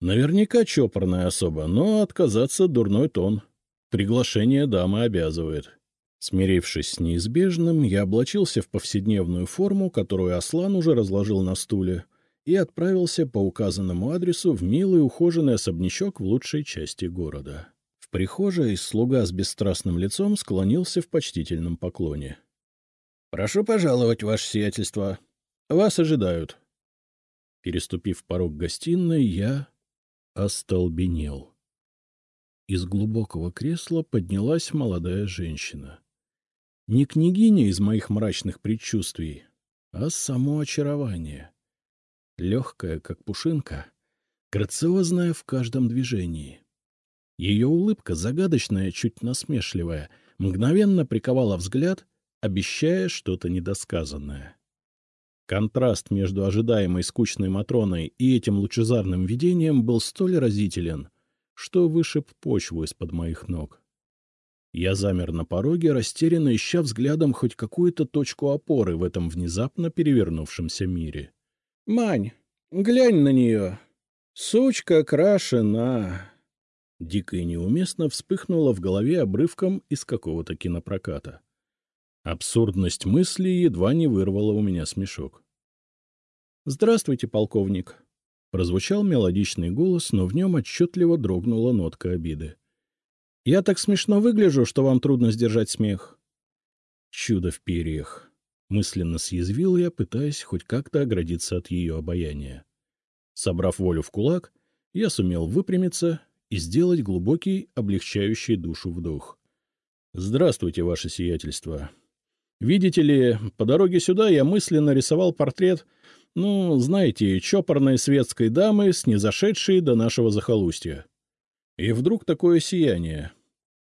Наверняка чопорная особа, но отказаться дурной тон. Приглашение дамы обязывает. Смирившись с неизбежным, я облачился в повседневную форму, которую Аслан уже разложил на стуле, и отправился по указанному адресу в милый ухоженный особнячок в лучшей части города. В прихожей слуга с бесстрастным лицом склонился в почтительном поклоне. — Прошу пожаловать, ваше сиятельство. Вас ожидают. Переступив порог гостиной, я остолбенел. Из глубокого кресла поднялась молодая женщина. Не княгиня из моих мрачных предчувствий, а само очарование. Легкая, как пушинка, грациозная в каждом движении. Ее улыбка, загадочная, чуть насмешливая, мгновенно приковала взгляд, обещая что-то недосказанное. Контраст между ожидаемой скучной Матроной и этим лучезарным видением был столь разителен, что вышиб почву из-под моих ног. Я замер на пороге, растерянно ища взглядом хоть какую-то точку опоры в этом внезапно перевернувшемся мире. — Мань, глянь на нее! Сучка крашена! Дико и неуместно вспыхнула в голове обрывком из какого-то кинопроката. Абсурдность мысли едва не вырвала у меня смешок. — Здравствуйте, полковник! — прозвучал мелодичный голос, но в нем отчетливо дрогнула нотка обиды. Я так смешно выгляжу, что вам трудно сдержать смех. Чудо в перьях. Мысленно съязвил я, пытаясь хоть как-то оградиться от ее обаяния. Собрав волю в кулак, я сумел выпрямиться и сделать глубокий, облегчающий душу вдох. — Здравствуйте, ваше сиятельство. Видите ли, по дороге сюда я мысленно рисовал портрет, ну, знаете, чопорной светской дамы, снизошедшей до нашего захолустья. И вдруг такое сияние.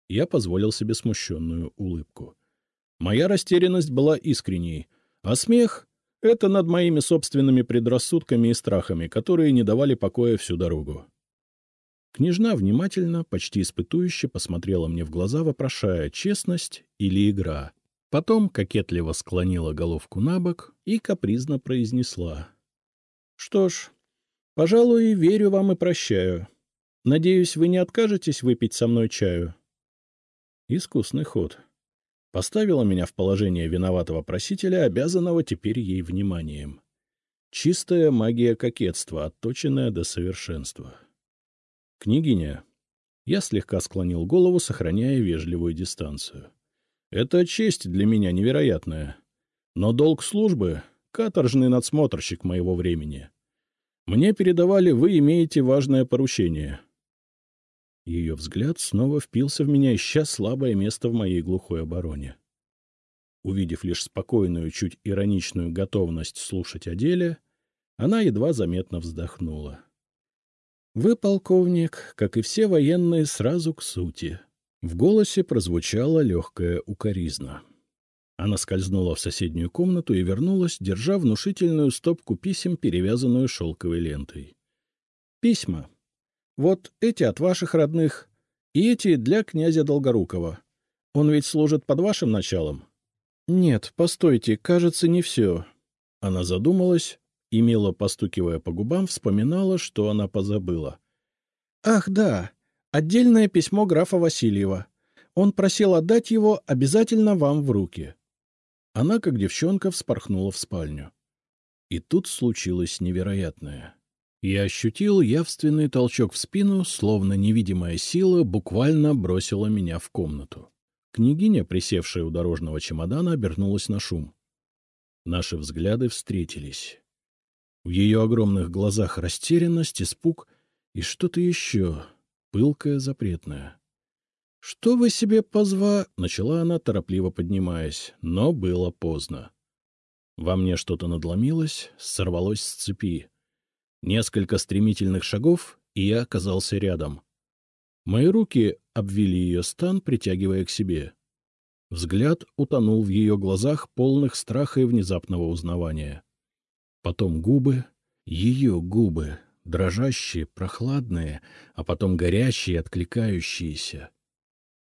Я позволил себе смущенную улыбку. Моя растерянность была искренней, а смех — это над моими собственными предрассудками и страхами, которые не давали покоя всю дорогу. Княжна внимательно, почти испытующе посмотрела мне в глаза, вопрошая, честность или игра. Потом кокетливо склонила головку на бок и капризно произнесла. — Что ж, пожалуй, верю вам и прощаю. Надеюсь, вы не откажетесь выпить со мной чаю? Искусный ход. Поставила меня в положение виноватого просителя, обязанного теперь ей вниманием. Чистая магия кокетства, отточенная до совершенства. Княгиня. Я слегка склонил голову, сохраняя вежливую дистанцию. Это честь для меня невероятная. Но долг службы каторжный надсмотрщик моего времени. Мне передавали, вы имеете важное поручение. Ее взгляд снова впился в меня, ища слабое место в моей глухой обороне. Увидев лишь спокойную, чуть ироничную готовность слушать о деле, она едва заметно вздохнула. — Вы, полковник, как и все военные, сразу к сути. В голосе прозвучала легкая укоризна. Она скользнула в соседнюю комнату и вернулась, держа внушительную стопку писем, перевязанную шелковой лентой. — Письма. Вот эти от ваших родных, и эти для князя Долгорукова. Он ведь служит под вашим началом? — Нет, постойте, кажется, не все. Она задумалась и, мило постукивая по губам, вспоминала, что она позабыла. — Ах, да, отдельное письмо графа Васильева. Он просил отдать его обязательно вам в руки. Она, как девчонка, вспорхнула в спальню. И тут случилось невероятное. Я ощутил явственный толчок в спину, словно невидимая сила буквально бросила меня в комнату. Княгиня, присевшая у дорожного чемодана, обернулась на шум. Наши взгляды встретились. В ее огромных глазах растерянность, испуг и что-то еще, пылкое, запретное. — Что вы себе позва... — начала она, торопливо поднимаясь, но было поздно. Во мне что-то надломилось, сорвалось с цепи. Несколько стремительных шагов, и я оказался рядом. Мои руки обвили ее стан, притягивая к себе. Взгляд утонул в ее глазах, полных страха и внезапного узнавания. Потом губы, ее губы, дрожащие, прохладные, а потом горячие, откликающиеся.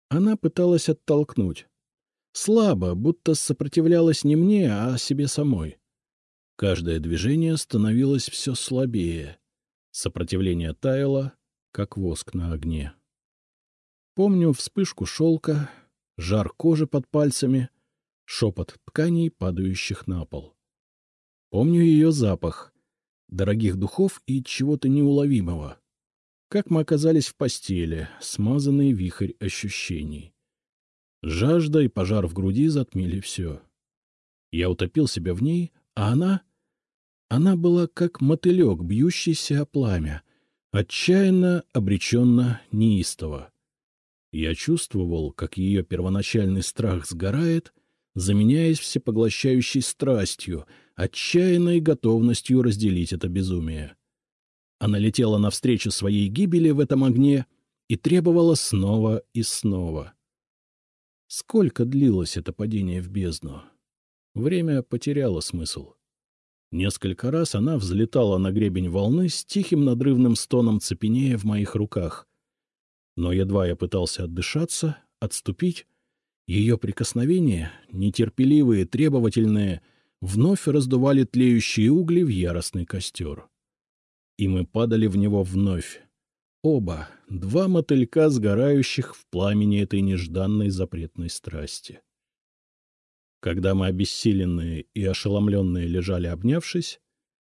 Она пыталась оттолкнуть. Слабо, будто сопротивлялась не мне, а себе самой. Каждое движение становилось все слабее. Сопротивление таяло, как воск на огне. Помню вспышку шелка, жар кожи под пальцами, шепот тканей, падающих на пол. Помню ее запах, дорогих духов и чего-то неуловимого. Как мы оказались в постели, смазанный вихрь ощущений. Жажда и пожар в груди затмили все. Я утопил себя в ней, а она... Она была как мотылек, бьющийся о пламя, отчаянно, обреченно, неистово. Я чувствовал, как ее первоначальный страх сгорает, заменяясь всепоглощающей страстью, отчаянной готовностью разделить это безумие. Она летела навстречу своей гибели в этом огне и требовала снова и снова. Сколько длилось это падение в бездну? Время потеряло смысл. Несколько раз она взлетала на гребень волны с тихим надрывным стоном цепенея в моих руках. Но едва я пытался отдышаться, отступить, ее прикосновения, нетерпеливые, требовательные, вновь раздували тлеющие угли в яростный костер. И мы падали в него вновь. Оба, два мотылька, сгорающих в пламени этой нежданной запретной страсти. Когда мы обессиленные и ошеломленные лежали обнявшись,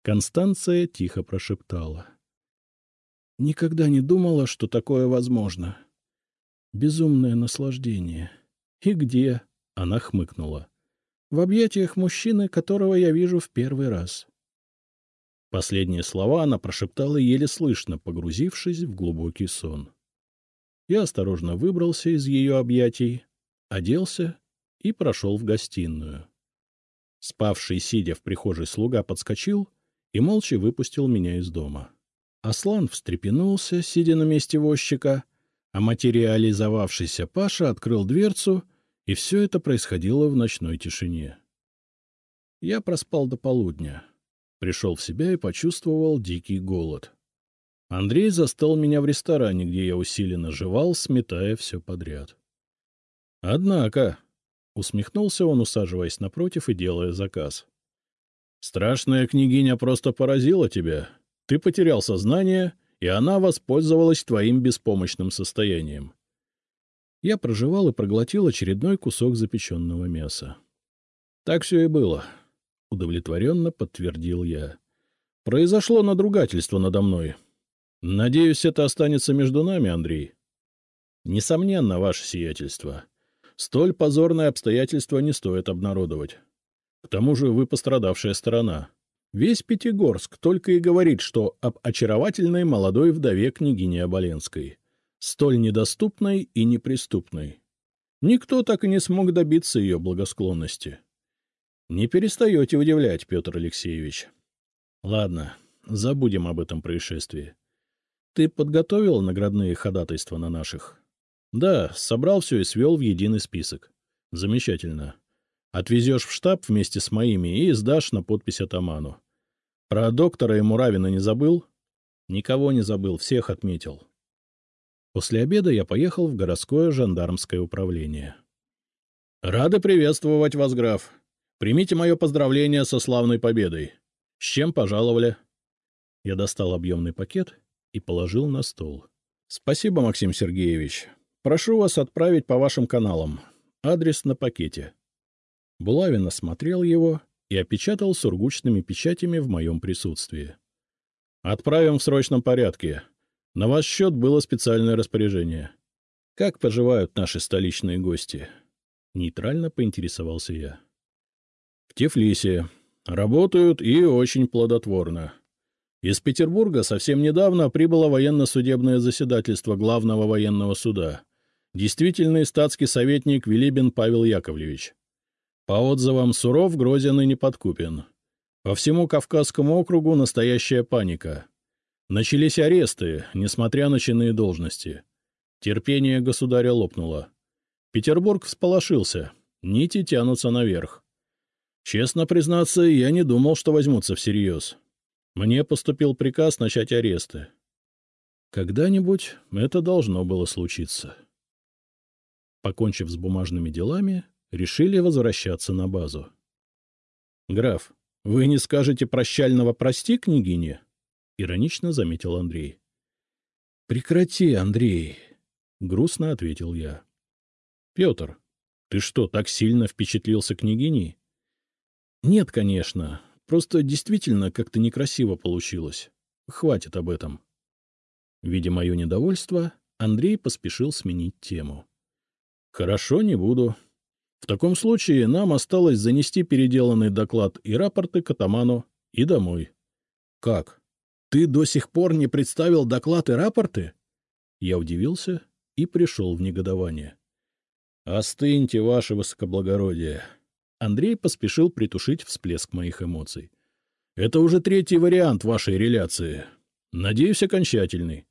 Констанция тихо прошептала. — Никогда не думала, что такое возможно. Безумное наслаждение. И где? — она хмыкнула. — В объятиях мужчины, которого я вижу в первый раз. Последние слова она прошептала еле слышно, погрузившись в глубокий сон. Я осторожно выбрался из ее объятий, оделся и прошел в гостиную. Спавший, сидя в прихожей слуга, подскочил и молча выпустил меня из дома. Аслан встрепенулся, сидя на месте возчика, а материализовавшийся Паша открыл дверцу, и все это происходило в ночной тишине. Я проспал до полудня, пришел в себя и почувствовал дикий голод. Андрей застал меня в ресторане, где я усиленно жевал, сметая все подряд. Однако, — усмехнулся он, усаживаясь напротив и делая заказ. — Страшная княгиня просто поразила тебя. Ты потерял сознание, и она воспользовалась твоим беспомощным состоянием. Я прожевал и проглотил очередной кусок запеченного мяса. — Так все и было, — удовлетворенно подтвердил я. — Произошло надругательство надо мной. Надеюсь, это останется между нами, Андрей. — Несомненно, ваше сиятельство. — Столь позорное обстоятельство не стоит обнародовать. К тому же вы пострадавшая сторона. Весь Пятигорск только и говорит, что об очаровательной молодой вдове княгини Оболенской, столь недоступной и неприступной. Никто так и не смог добиться ее благосклонности. Не перестаете удивлять, Петр Алексеевич. Ладно, забудем об этом происшествии. Ты подготовил наградные ходатайства на наших? Да, собрал все и свел в единый список. Замечательно. Отвезешь в штаб вместе с моими и сдашь на подпись атаману. Про доктора и Муравина не забыл? Никого не забыл, всех отметил. После обеда я поехал в городское жандармское управление. — Рады приветствовать вас, граф. Примите мое поздравление со славной победой. С чем пожаловали? Я достал объемный пакет и положил на стол. — Спасибо, Максим Сергеевич. Прошу вас отправить по вашим каналам. Адрес на пакете. Булавин осмотрел его и опечатал сургучными печатями в моем присутствии. — Отправим в срочном порядке. На ваш счет было специальное распоряжение. Как поживают наши столичные гости? Нейтрально поинтересовался я. — В Тифлисе. Работают и очень плодотворно. Из Петербурга совсем недавно прибыло военно-судебное заседательство Главного военного суда. Действительный статский советник Велибин Павел Яковлевич. По отзывам суров, грозен и неподкупен. По всему Кавказскому округу настоящая паника. Начались аресты, несмотря на чинные должности. Терпение государя лопнуло. Петербург всполошился, нити тянутся наверх. Честно признаться, я не думал, что возьмутся всерьез. Мне поступил приказ начать аресты. Когда-нибудь это должно было случиться. Покончив с бумажными делами, решили возвращаться на базу. — Граф, вы не скажете прощального «прости» княгине? — иронично заметил Андрей. — Прекрати, Андрей, — грустно ответил я. — Петр, ты что, так сильно впечатлился княгиней? — Нет, конечно, просто действительно как-то некрасиво получилось. Хватит об этом. Видя мое недовольство, Андрей поспешил сменить тему. — Хорошо, не буду. В таком случае нам осталось занести переделанный доклад и рапорты к атаману и домой. — Как? Ты до сих пор не представил доклад и рапорты? Я удивился и пришел в негодование. — Остыньте, ваше высокоблагородие. Андрей поспешил притушить всплеск моих эмоций. — Это уже третий вариант вашей реляции. Надеюсь, окончательный.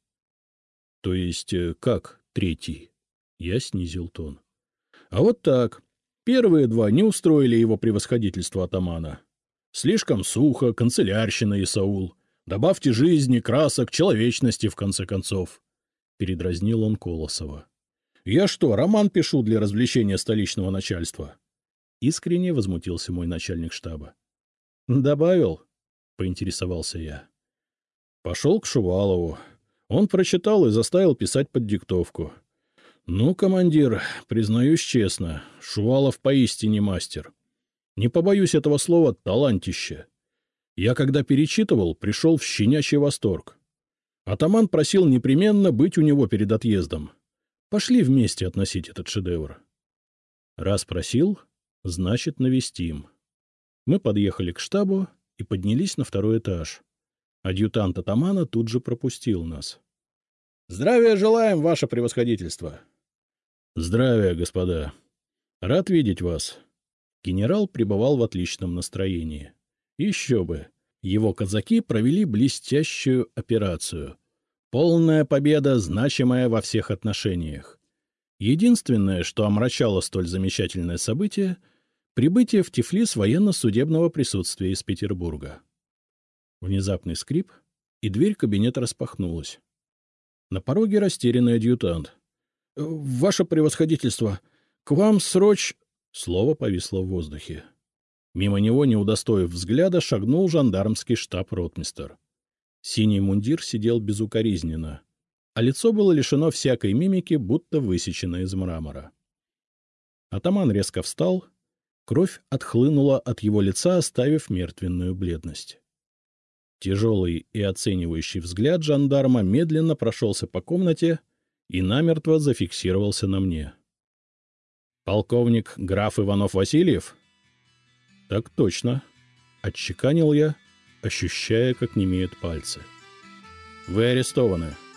— То есть э, как третий? Я снизил тон. — А вот так. Первые два не устроили его превосходительство атамана. Слишком сухо, канцелярщина и Саул. Добавьте жизни, красок, человечности, в конце концов. Передразнил он Колосова. Я что, роман пишу для развлечения столичного начальства? Искренне возмутился мой начальник штаба. Добавил? Поинтересовался я. Пошел к Шувалову. Он прочитал и заставил писать под диктовку. — Ну, командир, признаюсь честно, Шувалов поистине мастер. Не побоюсь этого слова «талантище». Я, когда перечитывал, пришел в щенячий восторг. Атаман просил непременно быть у него перед отъездом. Пошли вместе относить этот шедевр. Раз просил, значит, навестим. Мы подъехали к штабу и поднялись на второй этаж. Адъютант атамана тут же пропустил нас. — Здравия желаем, ваше превосходительство! — Здравия, господа. Рад видеть вас. Генерал пребывал в отличном настроении. Еще бы. Его казаки провели блестящую операцию. Полная победа, значимая во всех отношениях. Единственное, что омрачало столь замечательное событие — прибытие в Тифлис военно-судебного присутствия из Петербурга. Внезапный скрип, и дверь кабинета распахнулась. На пороге растерянный адъютант. — Ваше превосходительство, к вам сроч... Слово повисло в воздухе. Мимо него, не удостоив взгляда, шагнул жандармский штаб-ротмистер. Синий мундир сидел безукоризненно, а лицо было лишено всякой мимики, будто высечено из мрамора. Атаман резко встал, кровь отхлынула от его лица, оставив мертвенную бледность. Тяжелый и оценивающий взгляд жандарма медленно прошелся по комнате — и намертво зафиксировался на мне. «Полковник граф Иванов Васильев?» Так точно. Отчеканил я, ощущая, как немеют пальцы. Вы арестованы. —